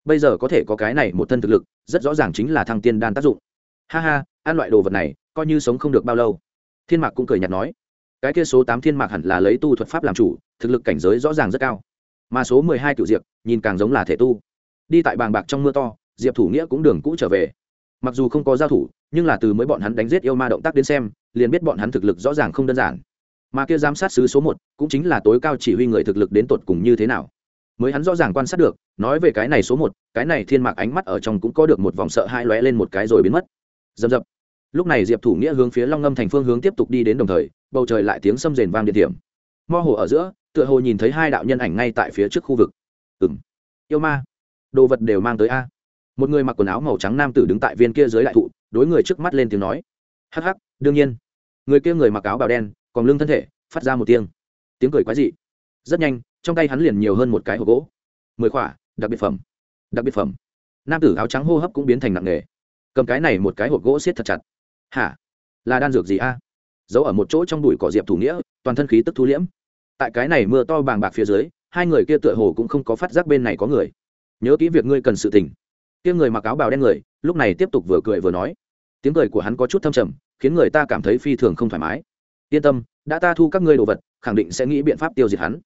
Bây giờ có thể có cái này một thân thực lực, rất rõ ràng chính là thăng tiên đan tác dụng. Ha ha, ăn loại đồ vật này, coi như sống không được bao lâu. Thiên mạc cũng cười nhạt nói. Cái kia số tám thiên mạc hẳn là lấy tu thuật pháp làm chủ, thực lực cảnh giới rõ ràng rất cao. Mà số mười hai cựu diệp nhìn càng giống là thể tu. Đi tại bàng bạc trong mưa to, diệp thủ nghĩa cũng đường cũ trở về. Mặc dù không có giao thủ nhưng là từ mới bọn hắn đánh giết yêu ma động tác đến xem, liền biết bọn hắn thực lực rõ ràng không đơn giản. Mà kia giám sát sứ số một cũng chính là tối cao chỉ huy người thực lực đến tột cùng như thế nào. Mới hắn rõ ràng quan sát được, nói về cái này số một, cái này thiên mạc ánh mắt ở trong cũng có được một vòng sợ hai lóe lên một cái rồi biến mất. Dầm dập lúc này diệp thủ nghĩa hướng phía long ngâm thành phương hướng tiếp tục đi đến đồng thời, bầu trời lại tiếng sâm rền vang địa điểm. Mo hồ ở giữa, tựa hồ nhìn thấy hai đạo nhân ảnh ngay tại phía trước khu vực. Ừng yêu ma. Đồ vật đều mang tới a. Một người mặc quần áo màu trắng nam tử đứng tại viên kia dưới đại thụ đối người trước mắt lên tiếng nói. Hắc hắc, đương nhiên. Người kia người mặc áo bào đen, còn lưng thân thể, phát ra một tiếng. Tiếng cười quái dị. Rất nhanh, trong tay hắn liền nhiều hơn một cái hộp gỗ. Mười khỏa, đặc biệt phẩm. Đặc biệt phẩm. Nam tử áo trắng hô hấp cũng biến thành nặng nề. Cầm cái này một cái hộp gỗ siết thật chặt. Hả? Là đan dược gì a? Giấu ở một chỗ trong bụi cỏ diệp thủ nghĩa, toàn thân khí tức thu liễm. Tại cái này mưa to bàng bạc phía dưới, hai người kia tựa hồ cũng không có phát giác bên này có người. Nhớ kỹ việc ngươi cần sự tỉnh kia người mặc áo bào đen người lúc này tiếp tục vừa cười vừa nói. Tiếng cười của hắn có chút thâm trầm, khiến người ta cảm thấy phi thường không thoải mái. Yên tâm, đã ta thu các ngươi đồ vật, khẳng định sẽ nghĩ biện pháp tiêu diệt hắn.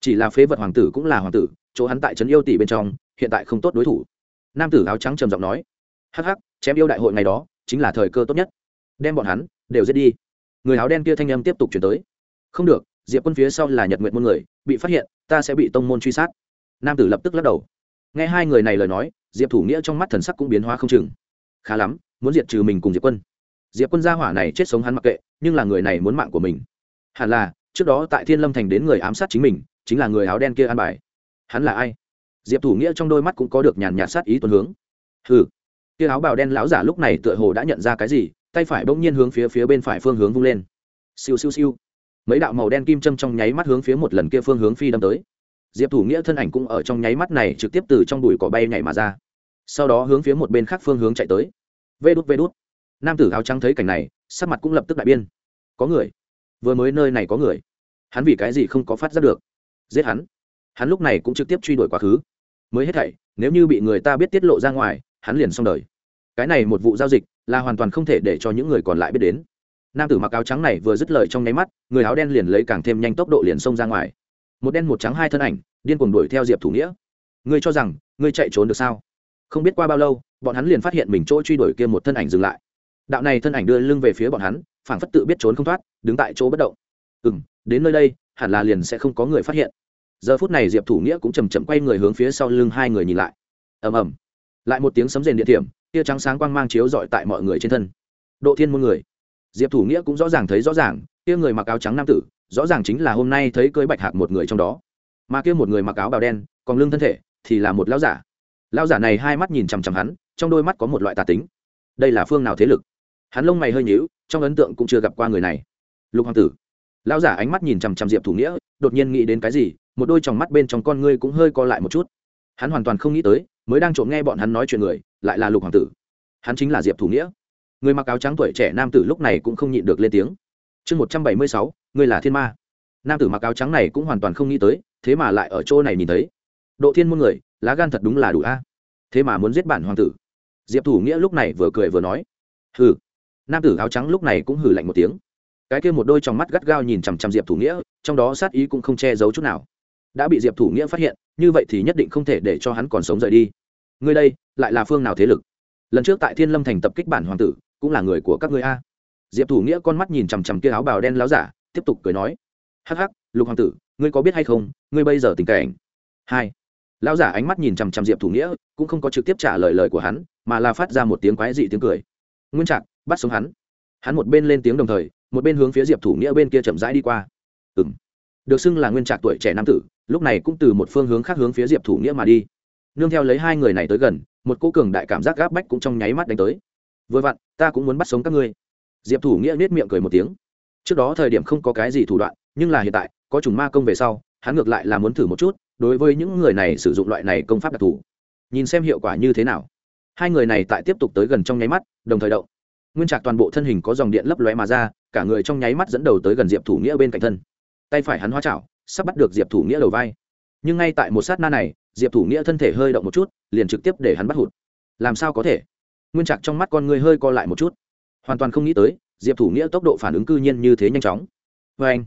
Chỉ là phế vật hoàng tử cũng là hoàng tử, chỗ hắn tại trấn yêu tỷ bên trong, hiện tại không tốt đối thủ. Nam tử áo trắng trầm giọng nói. Hắc hắc, chém yêu đại hội ngày đó, chính là thời cơ tốt nhất. Đem bọn hắn, đều giết đi. Người áo đen kia thanh âm tiếp tục chuyển tới. Không được, diệp quân phía sau là nhật nguyện môn người, bị phát hiện, ta sẽ bị tông môn truy sát. Nam tử lập tức lắc đầu nghe hai người này lời nói, diệp thủ nghĩa trong mắt thần sắc cũng biến hóa không chừng. Khá lắm, muốn diệt trừ mình cùng diệp quân. Diệp quân gia hỏa này chết sống hắn mặc kệ, nhưng là người này muốn mạng của mình. Hẳn là, trước đó tại thiên lâm thành đến người ám sát chính mình, chính là người áo đen kia an bài. Hắn là ai? Diệp thủ nghĩa trong đôi mắt cũng có được nhàn nhạt sát ý tuần hướng. Hừ. Kia áo bào đen lão giả lúc này tựa hồ đã nhận ra cái gì, tay phải bỗng nhiên hướng phía phía bên phải phương hướng vung lên. Siêu siêu siêu. Mấy đạo màu đen kim châm trong nháy mắt hướng phía một lần kia phương hướng phi đâm tới diệp thủ nghĩa thân ảnh cũng ở trong nháy mắt này trực tiếp từ trong bụi cỏ bay nhảy mà ra. Sau đó hướng phía một bên khác phương hướng chạy tới. Vê đút vê đút. Nam tử áo trắng thấy cảnh này, sắc mặt cũng lập tức đại biên có người. Vừa mới nơi này có người. Hắn vì cái gì không có phát giác được? Giết hắn. Hắn lúc này cũng trực tiếp truy đuổi quá khứ. Mới hết thảy, nếu như bị người ta biết tiết lộ ra ngoài, hắn liền xong đời. Cái này một vụ giao dịch là hoàn toàn không thể để cho những người còn lại biết đến. Nam tử mặc áo trắng này vừa dứt lời trong nháy mắt, người áo đen liền lấy càng thêm nhanh tốc độ liền xông ra ngoài một đen một trắng hai thân ảnh, điên cuồng đuổi theo diệp thủ nghĩa. Ngươi cho rằng, ngươi chạy trốn được sao? Không biết qua bao lâu, bọn hắn liền phát hiện mình chỗ truy đuổi kia một thân ảnh dừng lại. Đạo này thân ảnh đưa lưng về phía bọn hắn, phảng phất tự biết trốn không thoát, đứng tại chỗ bất động. Ừ m đến nơi đây, hẳn là liền sẽ không có người phát hiện. Giờ phút này diệp thủ nghĩa cũng chầm chậm quay người hướng phía sau lưng hai người nhìn lại. Ầm ầm. Lại một tiếng sấm rền địa điểm, tia trắng sáng quang mang chiếu dọi tại mọi người trên thân. Độ thiên môn người diệp thủ nghĩa cũng rõ ràng thấy rõ ràng, kia người mặc áo trắng nam tử, rõ ràng chính là hôm nay thấy cưới bạch hạc một người trong đó. Mà kia một người mặc áo bào đen, còn lưng thân thể, thì là một lão giả. Lão giả này hai mắt nhìn chằm chằm hắn, trong đôi mắt có một loại tà tính. Đây là phương nào thế lực? Hắn lông mày hơi nhíu, trong ấn tượng cũng chưa gặp qua người này. Lục hoàng tử. Lão giả ánh mắt nhìn chằm chằm diệp thủ nghĩa, đột nhiên nghĩ đến cái gì, một đôi tròng mắt bên trong con ngươi cũng hơi co lại một chút. Hắn hoàn toàn không nghĩ tới, mới đang trộm nghe bọn hắn nói chuyện người, lại là lục hoàng tử. Hắn chính là diệp thủ nghĩa người mặc áo trắng tuổi trẻ nam tử lúc này cũng không nhịn được lên tiếng. Chương một trăm bảy mươi sáu, ngươi là thiên ma. Nam tử mặc áo trắng này cũng hoàn toàn không nghĩ tới, thế mà lại ở chỗ này nhìn thấy. Độ thiên muôn người, lá gan thật đúng là đủ a. Thế mà muốn giết bản hoàng tử. Diệp thủ nghĩa lúc này vừa cười vừa nói. Hừ. Nam tử áo trắng lúc này cũng hừ lạnh một tiếng. Cái kia một đôi trong mắt gắt gao nhìn chằm chằm diệp thủ nghĩa, trong đó sát ý cũng không che giấu chút nào. Đã bị diệp thủ nghĩa phát hiện, như vậy thì nhất định không thể để cho hắn còn sống rời đi. Ngươi đây, lại là phương nào thế lực? Lần trước tại thiên lâm thành tập kích bản hoàng tử cũng là người của các ngươi a. Diệp thủ nghĩa con mắt nhìn chằm chằm kia áo bào đen láo giả, tiếp tục cười nói, hắc hắc, lục hoàng tử, ngươi có biết hay không, ngươi bây giờ tình cảnh? Hai, lão giả ánh mắt nhìn chằm chằm diệp thủ nghĩa, cũng không có trực tiếp trả lời lời của hắn, mà là phát ra một tiếng quái dị tiếng cười. Nguyên trạc, bắt sống hắn. Hắn một bên lên tiếng đồng thời, một bên hướng phía diệp thủ nghĩa bên kia chậm rãi đi qua. Ừ m được xưng là nguyên trạc tuổi trẻ nam tử, lúc này cũng từ một phương hướng khác hướng phía diệp thủ nghĩa mà đi. Nương theo lấy hai người này tới gần, một cô cường đại cảm giác gáp bách cũng trong nháy mắt đánh tới vừa vặn, ta cũng muốn bắt sống các ngươi. Diệp thủ nghĩa nết miệng cười một tiếng. Trước đó thời điểm không có cái gì thủ đoạn, nhưng là hiện tại, có trùng ma công về sau, hắn ngược lại là muốn thử một chút, đối với những người này sử dụng loại này công pháp đặc thù. Nhìn xem hiệu quả như thế nào. Hai người này tại tiếp tục tới gần trong nháy mắt, đồng thời động. Nguyên trạc toàn bộ thân hình có dòng điện lấp lóe mà ra, cả người trong nháy mắt dẫn đầu tới gần diệp thủ nghĩa bên cạnh thân. Tay phải hắn hóa chảo, sắp bắt được diệp thủ nghĩa đầu vai. Nhưng ngay tại một sát na này, diệp thủ nghĩa thân thể hơi động một chút, liền trực tiếp để hắn bắt hụt. Làm sao có thể? Nguyên trạc trong mắt con người hơi co lại một chút. Hoàn toàn không nghĩ tới, diệp thủ nghĩa tốc độ phản ứng cư nhiên như thế nhanh chóng. Vê anh,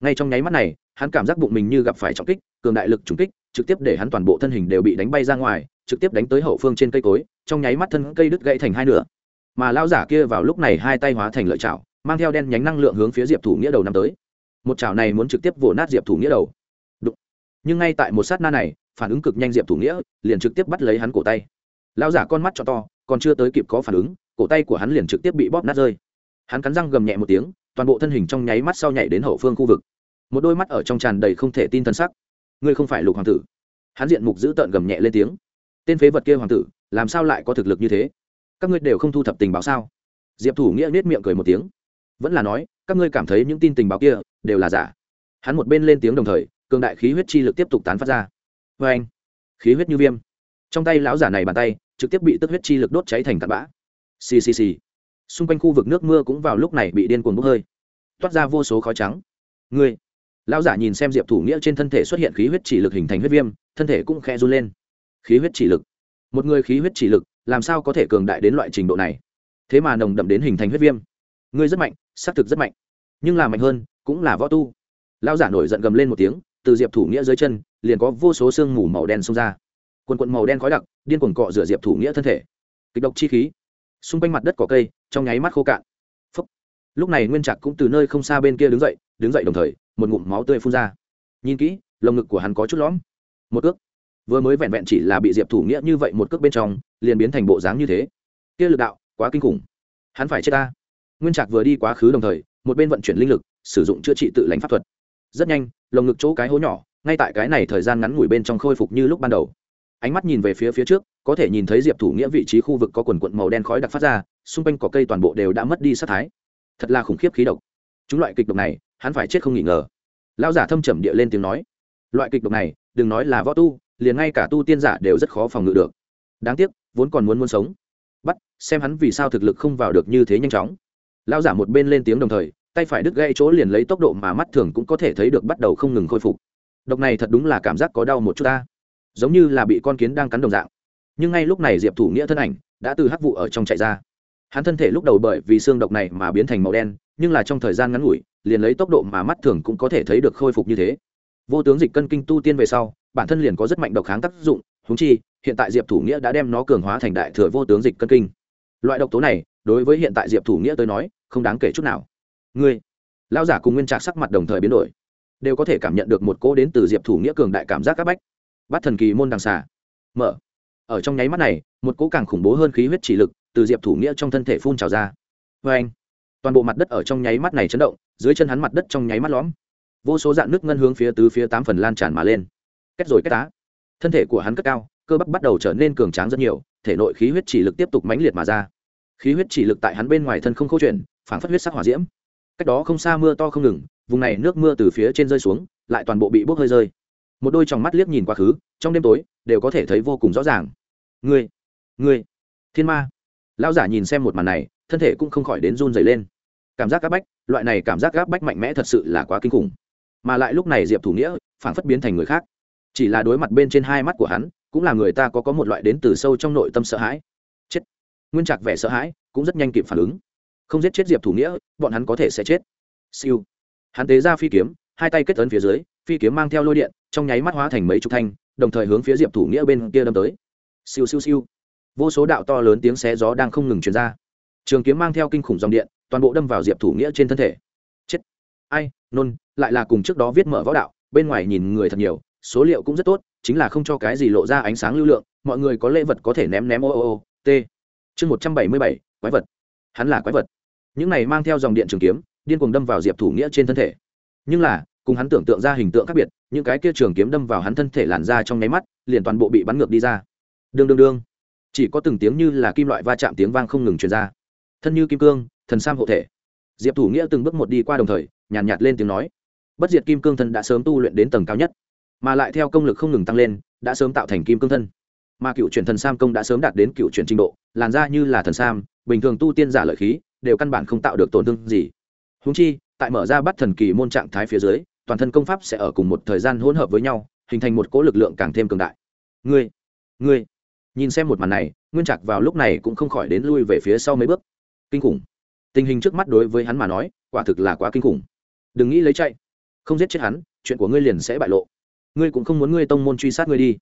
ngay trong nháy mắt này, hắn cảm giác bụng mình như gặp phải trọng kích, cường đại lực trùng kích, trực tiếp để hắn toàn bộ thân hình đều bị đánh bay ra ngoài, trực tiếp đánh tới hậu phương trên cây cối, trong nháy mắt thân cây đứt gãy thành hai nửa. Mà lao giả kia vào lúc này hai tay hóa thành lợi chảo, mang theo đen nhánh năng lượng hướng phía diệp thủ nghĩa đầu năm tới. Một chảo này muốn trực tiếp vồ nát diệp thủ nghĩa đầu. Đụng. nhưng ngay tại một sát na này, phản ứng cực nhanh diệp thủ nghĩa liền trực tiếp bắt lấy hắn cổ tay lão giả con mắt cho to, còn chưa tới kịp có phản ứng, cổ tay của hắn liền trực tiếp bị bóp nát rơi. Hắn cắn răng gầm nhẹ một tiếng, toàn bộ thân hình trong nháy mắt sau nhảy đến hậu phương khu vực. Một đôi mắt ở trong tràn đầy không thể tin thân sắc. Ngươi không phải lục hoàng tử. Hắn diện mục giữ tợn gầm nhẹ lên tiếng. Tên phế vật kia hoàng tử, làm sao lại có thực lực như thế? Các ngươi đều không thu thập tình báo sao? Diệp thủ nghĩa nết miệng cười một tiếng. Vẫn là nói, các ngươi cảm thấy những tin tình báo kia đều là giả. Hắn một bên lên tiếng đồng thời, cường đại khí huyết chi lực tiếp tục tán phát ra. Vê anh khí huyết như viêm trong tay lão giả này bàn tay, trực tiếp bị tức huyết chi lực đốt cháy thành tạt bã. Xì xì xì. Xung quanh khu vực nước mưa cũng vào lúc này bị điên cuồng bốc hơi. Toát ra vô số khói trắng. Ngươi lão giả nhìn xem diệp thủ nghĩa trên thân thể xuất hiện khí huyết chỉ lực hình thành huyết viêm, thân thể cũng khe run lên. Khí huyết chỉ lực. Một người khí huyết chỉ lực, làm sao có thể cường đại đến loại trình độ này? Thế mà nồng đậm đến hình thành huyết viêm. Ngươi rất mạnh, xác thực rất mạnh. Nhưng là mạnh hơn, cũng là võ tu. Lão giả nổi giận gầm lên một tiếng, từ diệp thủ nghĩa dưới chân, liền có vô số sương mù màu đen xông ra quần quận màu đen khói đặc, điên cuồng cọ rửa diệp thủ nghĩa thân thể. Kịch độc chi khí. Xung quanh mặt đất cỏ cây, trong nháy mắt khô cạn. Phúc. lúc này nguyên trạc cũng từ nơi không xa bên kia đứng dậy đứng dậy đồng thời, một ngụm máu tươi phun ra. Nhìn kỹ, lồng ngực của hắn có chút lõm. Một ước vừa mới vẹn vẹn chỉ là bị diệp thủ nghĩa như vậy một cước bên trong, liền biến thành bộ dáng như thế. Kia lực đạo, quá kinh khủng. Hắn phải chết ta. Nguyên trạc vừa đi quá khứ đồng thời, một bên vận chuyển linh lực, sử dụng chữa trị tự lãnh pháp thuật. Rất nhanh, lồng ngực chỗ cái hố nhỏ, ngay tại cái này thời gian ngắn ngủi bên trong khôi phục như lúc ban đầu ánh mắt nhìn về phía phía trước, có thể nhìn thấy diệp thủ nghĩa vị trí khu vực có quần quận màu đen khói đặc phát ra, xung quanh cỏ cây toàn bộ đều đã mất đi sát thái. Thật là khủng khiếp khí độc. Chúng loại kịch độc này, hắn phải chết không nghỉ ngờ. Lão giả thâm trầm địa lên tiếng nói, loại kịch độc này, đừng nói là võ tu, liền ngay cả tu tiên giả đều rất khó phòng ngự được. Đáng tiếc, vốn còn muốn muốn sống. Bắt, xem hắn vì sao thực lực không vào được như thế nhanh chóng. Lão giả một bên lên tiếng đồng thời, tay phải đứt gãy chỗ liền lấy tốc độ mà mắt thường cũng có thể thấy được bắt đầu không ngừng khôi phục. Độc này thật đúng là cảm giác có đau một chút ta giống như là bị con kiến đang cắn đồng dạng. Nhưng ngay lúc này diệp thủ nghĩa thân ảnh đã từ hắc vụ ở trong chạy ra. Hắn thân thể lúc đầu bởi vì xương độc này mà biến thành màu đen, nhưng là trong thời gian ngắn ngủi, liền lấy tốc độ mà mắt thường cũng có thể thấy được khôi phục như thế. Vô tướng dịch cân kinh tu tiên về sau, bản thân liền có rất mạnh độc kháng tác dụng húng chi, hiện tại diệp thủ nghĩa đã đem nó cường hóa thành đại thừa vô tướng dịch cân kinh. Loại độc tố này, đối với hiện tại diệp thủ nghĩa tới nói, không đáng kể chút nào. Ngươi lao giả cùng nguyên trạc sắc mặt đồng thời biến đổi, đều có thể cảm nhận được một cỗ đến từ diệp thủ nghĩa cường đại cảm giác các bách bắt thần kỳ môn đằng xà. Mở. Ở trong nháy mắt này, một cỗ càng khủng bố hơn khí huyết chỉ lực từ diệp thủ nghĩa trong thân thể phun trào ra. Vê anh toàn bộ mặt đất ở trong nháy mắt này chấn động, dưới chân hắn mặt đất trong nháy mắt lõm. Vô số dạng nước ngân hướng phía tứ phía tám phần lan tràn mà lên. Kết rồi kết tá thân thể của hắn cất cao, cơ bắp bắt đầu trở nên cường tráng rất nhiều, thể nội khí huyết chỉ lực tiếp tục mãnh liệt mà ra. Khí huyết chỉ lực tại hắn bên ngoài thân không câu chuyện phản phất huyết sắc hỏa diễm. Cách đó không xa mưa to không ngừng, vùng này nước mưa từ phía trên rơi xuống, lại toàn bộ bị bốc hơi rơi một đôi tròng mắt liếc nhìn quá khứ, trong đêm tối, đều có thể thấy vô cùng rõ ràng. Ngươi ngươi, thiên ma. Lão giả nhìn xem một màn này, thân thể cũng không khỏi đến run dày lên. Cảm giác gáp bách, loại này cảm giác gáp bách mạnh mẽ thật sự là quá kinh khủng. Mà lại lúc này diệp thủ nghĩa phản phất biến thành người khác. Chỉ là đối mặt bên trên hai mắt của hắn, cũng là người ta có có một loại đến từ sâu trong nội tâm sợ hãi. Chết. Nguyên trạc vẻ sợ hãi, cũng rất nhanh kịp phản ứng. Không giết chết diệp thủ nghĩa, bọn hắn có thể sẽ chết. Siêu. Hắn tế ra phi kiếm, hai tay kết tấn phía dưới, phi kiếm mang theo lôi điện trong nháy mắt hóa thành mấy chục thanh, đồng thời hướng phía diệp thủ nghĩa bên kia đâm tới. Siêu siêu siêu. Vô số đạo to lớn tiếng xé gió đang không ngừng truyền ra. Trường kiếm mang theo kinh khủng dòng điện, toàn bộ đâm vào diệp thủ nghĩa trên thân thể. Chết. Ai, nôn, lại là cùng trước đó viết mở võ đạo, bên ngoài nhìn người thật nhiều, số liệu cũng rất tốt, chính là không cho cái gì lộ ra ánh sáng lưu lượng, mọi người có lễ vật có thể ném ném ô ô ô, t. Chương một trăm bảy mươi bảy, quái vật. Hắn là quái vật. Những này mang theo dòng điện trường kiếm, điên cuồng đâm vào diệp thủ nghĩa trên thân thể. Nhưng là cùng hắn tưởng tượng ra hình tượng khác biệt những cái kia trường kiếm đâm vào hắn thân thể làn ra trong nháy mắt liền toàn bộ bị bắn ngược đi ra. Đương đương đương. Chỉ có từng tiếng như là kim loại va chạm tiếng vang không ngừng truyền ra. Thân như kim cương thần sam hộ thể. Diệp thủ nghĩa từng bước một đi qua đồng thời nhàn nhạt, nhạt lên tiếng nói. Bất diệt kim cương thân đã sớm tu luyện đến tầng cao nhất mà lại theo công lực không ngừng tăng lên đã sớm tạo thành kim cương thân. Mà cựu truyền thần sam công đã sớm đạt đến cựu truyền trình độ làn ra như là thần sam bình thường tu tiên giả lợi khí đều căn bản không tạo được tổn thương gì. Húng chi tại mở ra bắt thần kỳ môn trạng thái phía dưới toàn thân công pháp sẽ ở cùng một thời gian hỗn hợp với nhau, hình thành một cỗ lực lượng càng thêm cường đại. Ngươi ngươi, nhìn xem một màn này, nguyên trạc vào lúc này cũng không khỏi đến lui về phía sau mấy bước. Kinh khủng. Tình hình trước mắt đối với hắn mà nói, quả thực là quá kinh khủng. Đừng nghĩ lấy chạy. Không giết chết hắn, chuyện của ngươi liền sẽ bại lộ. Ngươi cũng không muốn ngươi tông môn truy sát ngươi đi.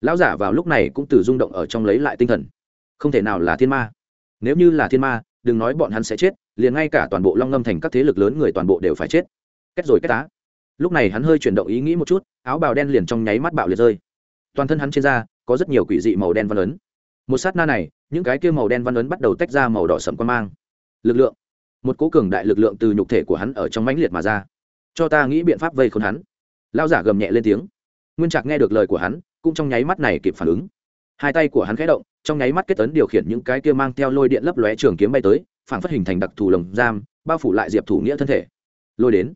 Lão giả vào lúc này cũng từ rung động ở trong lấy lại tinh thần. Không thể nào là thiên ma. Nếu như là thiên ma, đừng nói bọn hắn sẽ chết, liền ngay cả toàn bộ long ngâm thành các thế lực lớn người toàn bộ đều phải chết. Kết rồi kết tá lúc này hắn hơi chuyển động ý nghĩ một chút, áo bào đen liền trong nháy mắt bạo liệt rơi. Toàn thân hắn trên da, có rất nhiều quỷ dị màu đen văn ấn. Một sát na này, những cái kia màu đen văn ấn bắt đầu tách ra màu đỏ sậm quan mang. Lực lượng. Một cố cường đại lực lượng từ nhục thể của hắn ở trong mãnh liệt mà ra. Cho ta nghĩ biện pháp vây khốn hắn. Lao giả gầm nhẹ lên tiếng. Nguyên trạc nghe được lời của hắn, cũng trong nháy mắt này kịp phản ứng. Hai tay của hắn khẽ động, trong nháy mắt kết tấn điều khiển những cái kia mang theo lôi điện lấp lóe trường kiếm bay tới, phản phát hình thành đặc thù lồng giam, bao phủ lại diệp thủ nghĩa thân thể. Lôi đến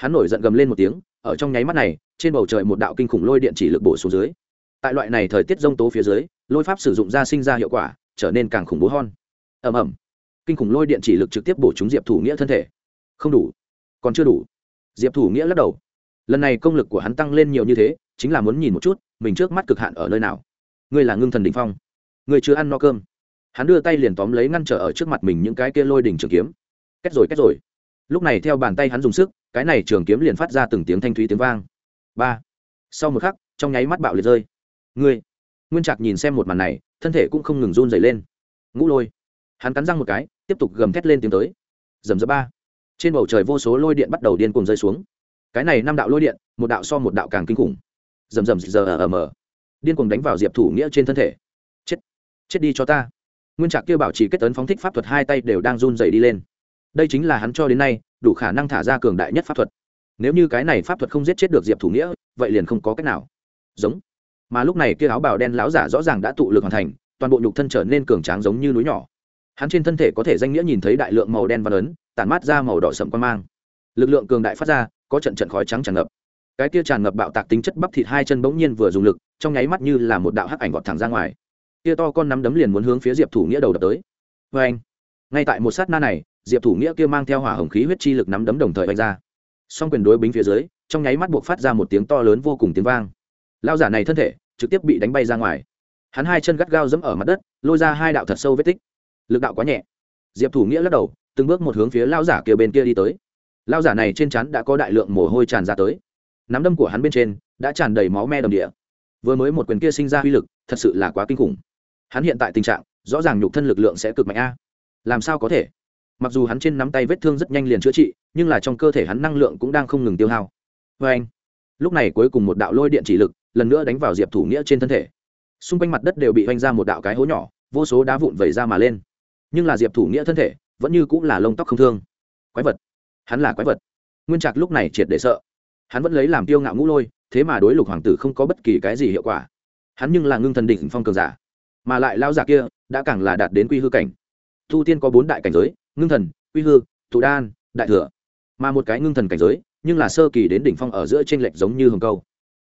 hắn nổi giận gầm lên một tiếng, ở trong nháy mắt này, trên bầu trời một đạo kinh khủng lôi điện chỉ lực bổ xuống dưới. Tại loại này thời tiết rông tố phía dưới, lôi pháp sử dụng ra sinh ra hiệu quả, trở nên càng khủng bố hơn. Ầm ầm. Kinh khủng lôi điện chỉ lực trực tiếp bổ trúng diệp thủ nghĩa thân thể. Không đủ. Còn chưa đủ. Diệp thủ nghĩa lắc đầu. Lần này công lực của hắn tăng lên nhiều như thế, chính là muốn nhìn một chút, mình trước mắt cực hạn ở nơi nào. Ngươi là ngưng thần đình phong. Ngươi chưa ăn no cơm. Hắn đưa tay liền tóm lấy ngăn trở ở trước mặt mình những cái kia lôi đỉnh trường kiếm. Kết rồi kết rồi lúc này theo bàn tay hắn dùng sức, cái này trường kiếm liền phát ra từng tiếng thanh thúy tiếng vang. Ba. Sau một khắc, trong nháy mắt bạo liệt rơi. Ngươi. Nguyên trạc nhìn xem một màn này, thân thể cũng không ngừng run dày lên. Ngũ lôi. Hắn cắn răng một cái, tiếp tục gầm thét lên tiếng tới. Dầm dập ba. Trên bầu trời vô số lôi điện bắt đầu điên cuồng rơi xuống. Cái này năm đạo lôi điện, một đạo so một đạo càng kinh khủng. Rầm rầm giờ ở mờ điên cuồng đánh vào diệp thủ nghĩa trên thân thể. Chết. Chết đi cho ta. Nguyên trạc kêu bảo trì kết tấn phóng thích pháp thuật hai tay đều đang run dày đi lên đây chính là hắn cho đến nay đủ khả năng thả ra cường đại nhất pháp thuật. Nếu như cái này pháp thuật không giết chết được diệp thủ nghĩa, vậy liền không có cách nào. Giống. Mà lúc này kia áo bào đen láo giả rõ ràng đã tụ lực hoàn thành, toàn bộ nhục thân trở nên cường tráng giống như núi nhỏ. Hắn trên thân thể có thể danh nghĩa nhìn thấy đại lượng màu đen văn ấn, tản mát ra màu đỏ sậm quan mang. Lực lượng cường đại phát ra, có trận trận khói trắng tràn ngập. Cái kia tràn ngập bạo tạc tính chất bắp thịt hai chân bỗng nhiên vừa dùng lực, trong nháy mắt như là một đạo hắc ảnh gọt thẳng ra ngoài. Kia to con nắm đấm liền muốn hướng phía diệp thủ nghĩa đầu đập tới. Vê anh ngay tại một sát na này diệp thủ nghĩa kia mang theo hỏa hồng khí huyết chi lực nắm đấm đồng thời vạch ra. Song quyền đối bính phía dưới, trong nháy mắt buộc phát ra một tiếng to lớn vô cùng tiếng vang. Lao giả này thân thể, trực tiếp bị đánh bay ra ngoài. Hắn hai chân gắt gao dẫm ở mặt đất, lôi ra hai đạo thật sâu vết tích. Lực đạo quá nhẹ. Diệp thủ nghĩa lắc đầu, từng bước một hướng phía lao giả kia bên kia đi tới. Lao giả này trên chắn đã có đại lượng mồ hôi tràn ra tới. Nắm đâm của hắn bên trên, đã tràn đầy máu me đầm địa. Vừa mới một quyền kia sinh ra uy lực, thật sự là quá kinh khủng. Hắn hiện tại tình trạng, rõ ràng nhục thân lực lượng sẽ cực mạnh a. Làm sao có thể? Mặc dù hắn trên nắm tay vết thương rất nhanh liền chữa trị, nhưng là trong cơ thể hắn năng lượng cũng đang không ngừng tiêu hao. Vê anh, lúc này cuối cùng một đạo lôi điện chỉ lực, lần nữa đánh vào diệp thủ nghĩa trên thân thể. Xung quanh mặt đất đều bị oanh ra một đạo cái hố nhỏ, vô số đá vụn vẩy ra mà lên. Nhưng là diệp thủ nghĩa thân thể vẫn như cũng là lông tóc không thương. Quái vật, hắn là quái vật. Nguyên trạc lúc này triệt để sợ. Hắn vẫn lấy làm tiêu ngạo ngũ lôi, thế mà đối lục hoàng tử không có bất kỳ cái gì hiệu quả. Hắn nhưng là ngưng thần đỉnh phong cường giả, mà lại lao giả kia đã càng là đạt đến quy hư cảnh. Tu tiên có bốn đại cảnh giới ngưng thần quy hư thụ đan, đại thừa. Mà một cái ngưng thần cảnh giới, nhưng là sơ kỳ đến đỉnh phong ở giữa t r ê n lệch giống như hồng câu.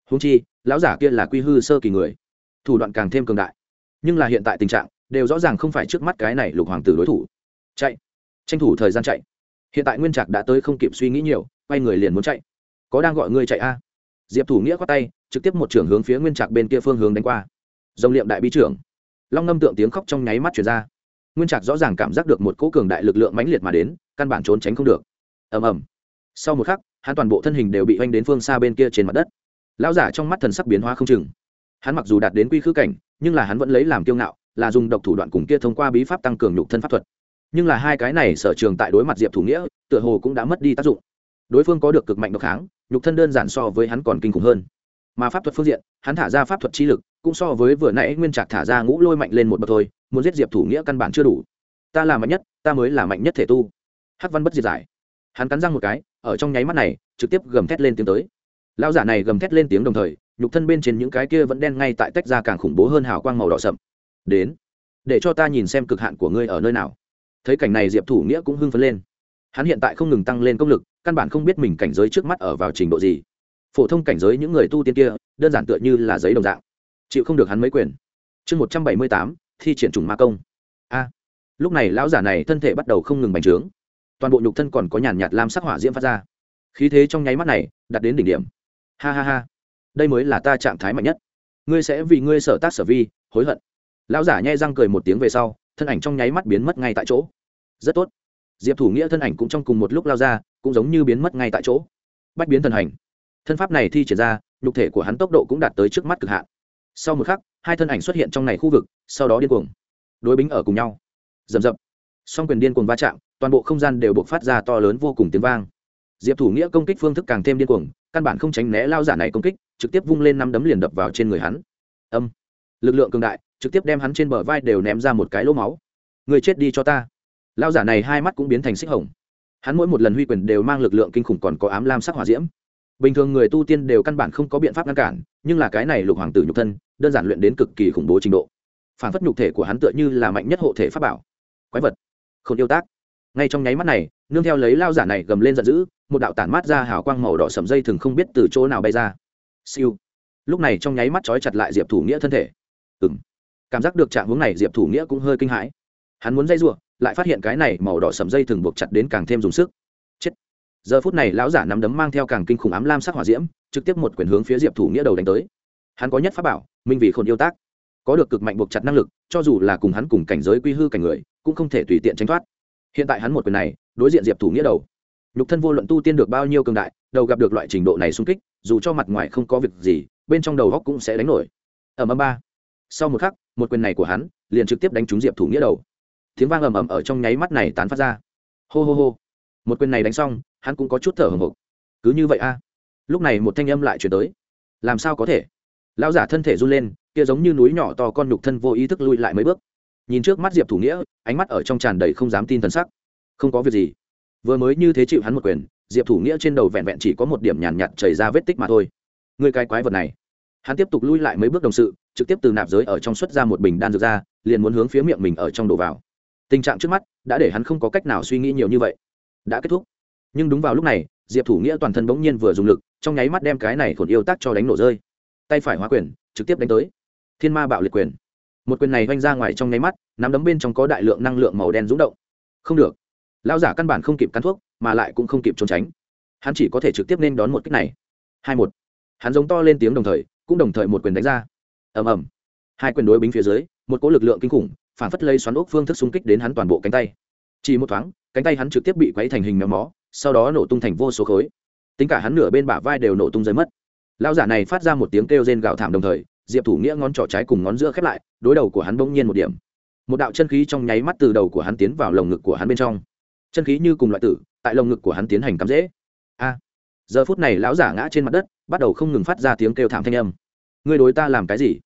Húng chi, lão giả kia là quy hư sơ kỳ người. Thủ đoạn càng thêm cường đại. Nhưng là hiện tại tình trạng, đều rõ ràng không phải trước mắt cái này lục hoàng tử đối thủ. Chạy. Tranh thủ thời gian chạy. Hiện tại nguyên trạc đã tới không kịp suy nghĩ nhiều, quay người liền muốn chạy. Có đang gọi ngươi chạy a? Diệp thủ nghĩa khoát tay, trực tiếp một trưởng hướng phía nguyên trạc bên kia phương hướng đánh qua. Dòng liệm đại bi trưởng. Long ngâm tượng tiếng khóc trong nháy mắt chuyển ra nguyên trạc rõ ràng cảm giác được một cỗ cường đại lực lượng mãnh liệt mà đến, căn bản trốn tránh không được. Ầm ầm. Sau một khắc, hắn toàn bộ thân hình đều bị oanh đến phương xa bên kia trên mặt đất. Lão giả trong mắt thần sắc biến hóa không chừng. Hắn mặc dù đạt đến quy khứ cảnh, nhưng là hắn vẫn lấy làm kiêu ngạo, là dùng độc thủ đoạn cùng kia thông qua bí pháp tăng cường nhục thân pháp thuật. Nhưng là hai cái này sở trường tại đối mặt diệp thủ nghĩa, tựa hồ cũng đã mất đi tác dụng. Đối phương có được cực mạnh độc kháng, nhục thân đơn giản so với hắn còn kinh khủng hơn mà pháp thuật phương diện, hắn thả ra pháp thuật chi lực, cũng so với vừa nãy nguyên trạc thả ra ngũ lôi mạnh lên một bậc thôi, muốn giết diệp thủ nghĩa căn bản chưa đủ. Ta là mạnh nhất, ta mới là mạnh nhất thể tu. Hắc văn bất diệt giải. Hắn cắn răng một cái, ở trong nháy mắt này, trực tiếp gầm thét lên tiếng tới. Lão giả này gầm thét lên tiếng đồng thời, nhục thân bên trên những cái kia vẫn đen ngay tại tách ra càng khủng bố hơn hào quang màu đỏ sậm. Đến, để cho ta nhìn xem cực hạn của ngươi ở nơi nào. Thấy cảnh này diệp thủ nghĩa cũng hưng phấn lên. Hắn hiện tại không ngừng tăng lên công lực, căn bản không biết mình cảnh giới trước mắt ở vào trình độ gì phổ thông cảnh giới những người tu tiên kia, đơn giản tựa như là giấy đồng dạng. Chịu không được hắn mấy quyền. Chương một trăm bảy mươi tám, thi triển trùng ma công. A. Lúc này lão giả này thân thể bắt đầu không ngừng bành trướng. Toàn bộ nhục thân còn có nhàn nhạt lam sắc hỏa diễm phát ra. Khí thế trong nháy mắt này, đạt đến đỉnh điểm. Ha ha ha. Đây mới là ta trạng thái mạnh nhất. Ngươi sẽ vì ngươi sở tác sở vi, hối hận. Lão giả nhai răng cười một tiếng về sau, thân ảnh trong nháy mắt biến mất ngay tại chỗ. Rất tốt. Diệp thủ nghĩa thân ảnh cũng trong cùng một lúc lao ra, cũng giống như biến mất ngay tại chỗ. Bách biến thần hành thân pháp này thi triển ra, nhục thể của hắn tốc độ cũng đạt tới trước mắt cực hạn. Sau một khắc, hai thân ảnh xuất hiện trong này khu vực, sau đó điên cuồng. Đối bính ở cùng nhau. Rầm rập. Song quyền điên cuồng va chạm, toàn bộ không gian đều buộc phát ra to lớn vô cùng tiếng vang. Diệp thủ nghĩa công kích phương thức càng thêm điên cuồng, căn bản không tránh né lao giả này công kích, trực tiếp vung lên năm đấm liền đập vào trên người hắn. Âm. Lực lượng cường đại, trực tiếp đem hắn trên bờ vai đều ném ra một cái lỗ máu. Người chết đi cho ta. Lao giả này hai mắt cũng biến thành xích hồng. Hắn mỗi một lần huy quyền đều mang lực lượng kinh khủng còn có ám lam sắc hỏa diễm bình thường người tu tiên đều căn bản không có biện pháp ngăn cản, nhưng là cái này lục hoàng tử nhục thân, đơn giản luyện đến cực kỳ khủng bố trình độ. Phản phất nhục thể của hắn tựa như là mạnh nhất hộ thể pháp bảo. Quái vật. Không yêu tác. Ngay trong nháy mắt này, nương theo lấy lao giả này gầm lên giận dữ, một đạo tản mát ra hào quang màu đỏ sầm dây thường không biết từ chỗ nào bay ra. Siêu. Lúc này trong nháy mắt trói chặt lại diệp thủ nghĩa thân thể. Ừ m cảm giác được trạng hướng này diệp thủ nghĩa cũng hơi kinh hãi. Hắn muốn dây r u ộ lại phát hiện cái này màu đỏ sầm dây thường buộc chặt đến càng thêm dùng sức giờ phút này lão giả nắm đấm mang theo càng kinh khủng ám lam sắc hỏa diễm, trực tiếp một quyền hướng phía diệp thủ nghĩa đầu đánh tới. Hắn có nhất pháp bảo, minh vì khôn yêu tác. Có được cực mạnh buộc chặt năng lực, cho dù là cùng hắn cùng cảnh giới quy hư cảnh người, cũng không thể tùy tiện tránh thoát. Hiện tại hắn một quyền này, đối diện diệp thủ nghĩa đầu. Nhục thân vô luận tu tiên được bao nhiêu cường đại, đầu gặp được loại trình độ này xung kích, dù cho mặt ngoài không có việc gì, bên trong đầu góc cũng sẽ đánh nổi. Ầm ầm ba. Sau một khắc, một quyền này của hắn liền trực tiếp đánh trúng diệp thủ nghĩa đầu. Tiếng vang ầm ầm ở trong nháy mắt này tán phát ra. Hô hô hô. Một quyền này đánh xong hắn cũng có chút thở hồng hộc. Cứ như vậy a. Lúc này một thanh âm lại chuyển tới. Làm sao có thể? Lão giả thân thể run lên, kia giống như núi nhỏ to con nhục thân vô ý thức lui lại mấy bước. Nhìn trước mắt diệp thủ nghĩa, ánh mắt ở trong tràn đầy không dám tin thần sắc. Không có việc gì. Vừa mới như thế chịu hắn một quyền, diệp thủ nghĩa trên đầu vẹn vẹn chỉ có một điểm nhàn nhạt chảy ra vết tích mà thôi. Người cái quái vật này. Hắn tiếp tục lui lại mấy bước đồng sự, trực tiếp từ nạp giới ở trong xuất ra một bình đan dược ra, liền muốn hướng phía miệng mình ở trong đổ vào. Tình trạng trước mắt, đã để hắn không có cách nào suy nghĩ nhiều như vậy. Đã kết thúc nhưng đúng vào lúc này, diệp thủ nghĩa toàn thân bỗng nhiên vừa dùng lực, trong nháy mắt đem cái này khổn yêu tác cho đánh nổ rơi. Tay phải hóa quyền, trực tiếp đánh tới. Thiên ma bạo liệt quyền. Một quyền này oanh ra ngoài trong nháy mắt, nắm đấm bên trong có đại lượng năng lượng màu đen rúng động. Không được. Lao giả căn bản không kịp cắn thuốc, mà lại cũng không kịp trốn tránh. Hắn chỉ có thể trực tiếp nên đón một cách này. Hai một. Hắn giống to lên tiếng đồng thời, cũng đồng thời một quyền đánh ra. Ầm ầm. Hai quyền đối bính phía dưới, một cỗ lực lượng kinh khủng, phản phất lây xoắn ốc phương thức xung kích đến hắn toàn bộ cánh tay. Chỉ một thoáng, cánh tay hắn trực tiếp bị quấy thành hình méo mó sau đó nổ tung thành vô số khối. Tính cả hắn nửa bên bả vai đều nổ tung rơi mất. Lao giả này phát ra một tiếng kêu rên gạo thảm đồng thời, diệp thủ nghĩa ngón trỏ trái cùng ngón giữa khép lại, đối đầu của hắn bỗng nhiên một điểm. Một đạo chân khí trong nháy mắt từ đầu của hắn tiến vào lồng ngực của hắn bên trong. Chân khí như cùng loại tử, tại lồng ngực của hắn tiến hành cắm dễ a! Giờ phút này lão giả ngã trên mặt đất, bắt đầu không ngừng phát ra tiếng kêu thảm thanh âm. Ngươi đối ta làm cái gì?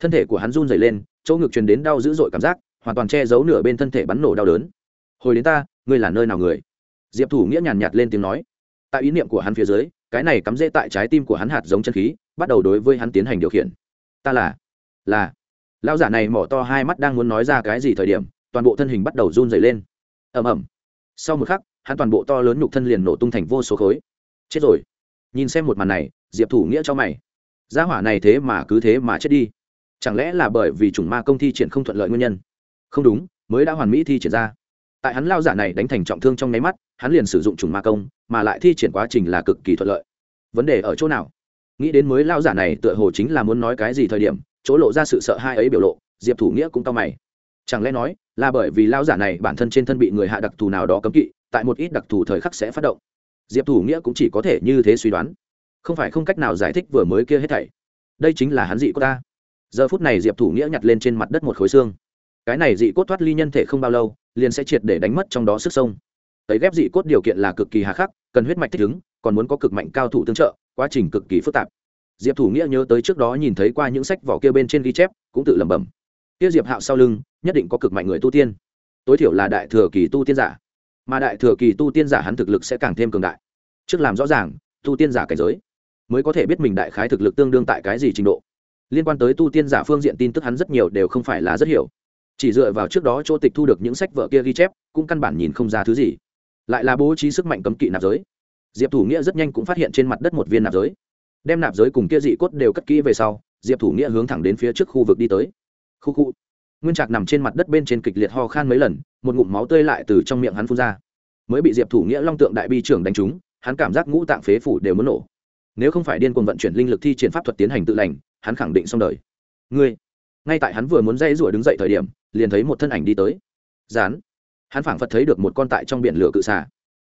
Thân thể của hắn run dày lên, chỗ ngực truyền đến đau dữ dội cảm giác, hoàn toàn che giấu nửa bên thân thể bắn nổ đau đớn. Hồi đến ta, ngươi là nơi nào người? Diệp thủ nghĩa nhàn nhạt lên tiếng nói. Tại ý niệm của hắn phía dưới, cái này cắm rễ tại trái tim của hắn hạt giống chân khí, bắt đầu đối với hắn tiến hành điều khiển. Ta là là. Lão giả này mỏ to hai mắt đang muốn nói ra cái gì thời điểm, toàn bộ thân hình bắt đầu run dày lên. Ầm ầm. Sau một khắc, hắn toàn bộ to lớn nhục thân liền nổ tung thành vô số khối. Chết rồi. Nhìn xem một màn này, diệp thủ nghĩa cho mày. Gia hỏa này thế mà cứ thế mà chết đi. Chẳng lẽ là bởi vì chủng ma công thi triển không thuận lợi nguyên nhân? Không đúng, mới đã hoàn mỹ thi triển ra. Tại hắn lao giả này đánh thành trọng thương trong nháy mắt hắn liền sử dụng trùng ma công, mà lại thi triển quá trình là cực kỳ thuận lợi. Vấn đề ở chỗ nào? Nghĩ đến mới lao giả này tựa hồ chính là muốn nói cái gì thời điểm, chỗ lộ ra sự sợ hai ấy biểu lộ, diệp thủ nghĩa cũng tao mày. Chẳng lẽ nói là bởi vì lao giả này bản thân trên thân bị người hạ đặc thù nào đó cấm kỵ, tại một ít đặc thù thời khắc sẽ phát động? Diệp thủ nghĩa cũng chỉ có thể như thế suy đoán. Không phải không cách nào giải thích vừa mới kia hết thảy. Đây chính là hắn dị của ta. Giờ phút này diệp thủ nghĩa nhặt lên trên mặt đất một khối xương. Cái này dị cốt thoát ly nhân thể không bao lâu, liền sẽ triệt để đánh mất trong đó sức sông tấy ghép dị cốt điều kiện là cực kỳ hà khắc, cần huyết mạch thích ứng, còn muốn có cực mạnh cao thủ tương trợ, quá trình cực kỳ phức tạp. Diệp thủ nghĩa nhớ tới trước đó nhìn thấy qua những sách vỏ kia bên trên ghi chép, cũng tự lẩm bẩm. Kia diệp hạo sau lưng, nhất định có cực mạnh người tu tiên. Tối thiểu là đại thừa kỳ tu tiên giả. Mà đại thừa kỳ tu tiên giả hắn thực lực sẽ càng thêm cường đại. Trước làm rõ ràng, tu tiên giả cảnh giới, mới có thể biết mình đại khái thực lực tương đương tại cái gì trình độ. Liên quan tới tu tiên giả phương diện tin tức hắn rất nhiều đều không phải là rất hiểu. Chỉ dựa vào trước đó chỗ tịch thu được những sách vợ kia ghi chép, cũng căn bản nhìn không ra thứ gì lại là bố trí sức mạnh cấm kỵ nạp giới. Diệp thủ nghĩa rất nhanh cũng phát hiện trên mặt đất một viên nạp giới. Đem nạp giới cùng kia dị cốt đều cất kỹ về sau, diệp thủ nghĩa hướng thẳng đến phía trước khu vực đi tới. Khu khu. Nguyên trạc nằm trên mặt đất bên trên kịch liệt ho khan mấy lần, một ngụm máu tươi lại từ trong miệng hắn phun ra. Mới bị diệp thủ nghĩa long tượng đại bi trưởng đánh trúng, hắn cảm giác ngũ tạng phế phủ đều muốn nổ. Nếu không phải điên cuồng vận chuyển linh lực thi triển pháp thuật tiến hành tự lành, hắn khẳng định xong đời. Ngươi, ngay tại hắn vừa muốn dây rủa đứng dậy thời điểm, liền thấy một thân ảnh đi tới. Dán hắn phảng phật thấy được một con tại trong biển lửa cự xà.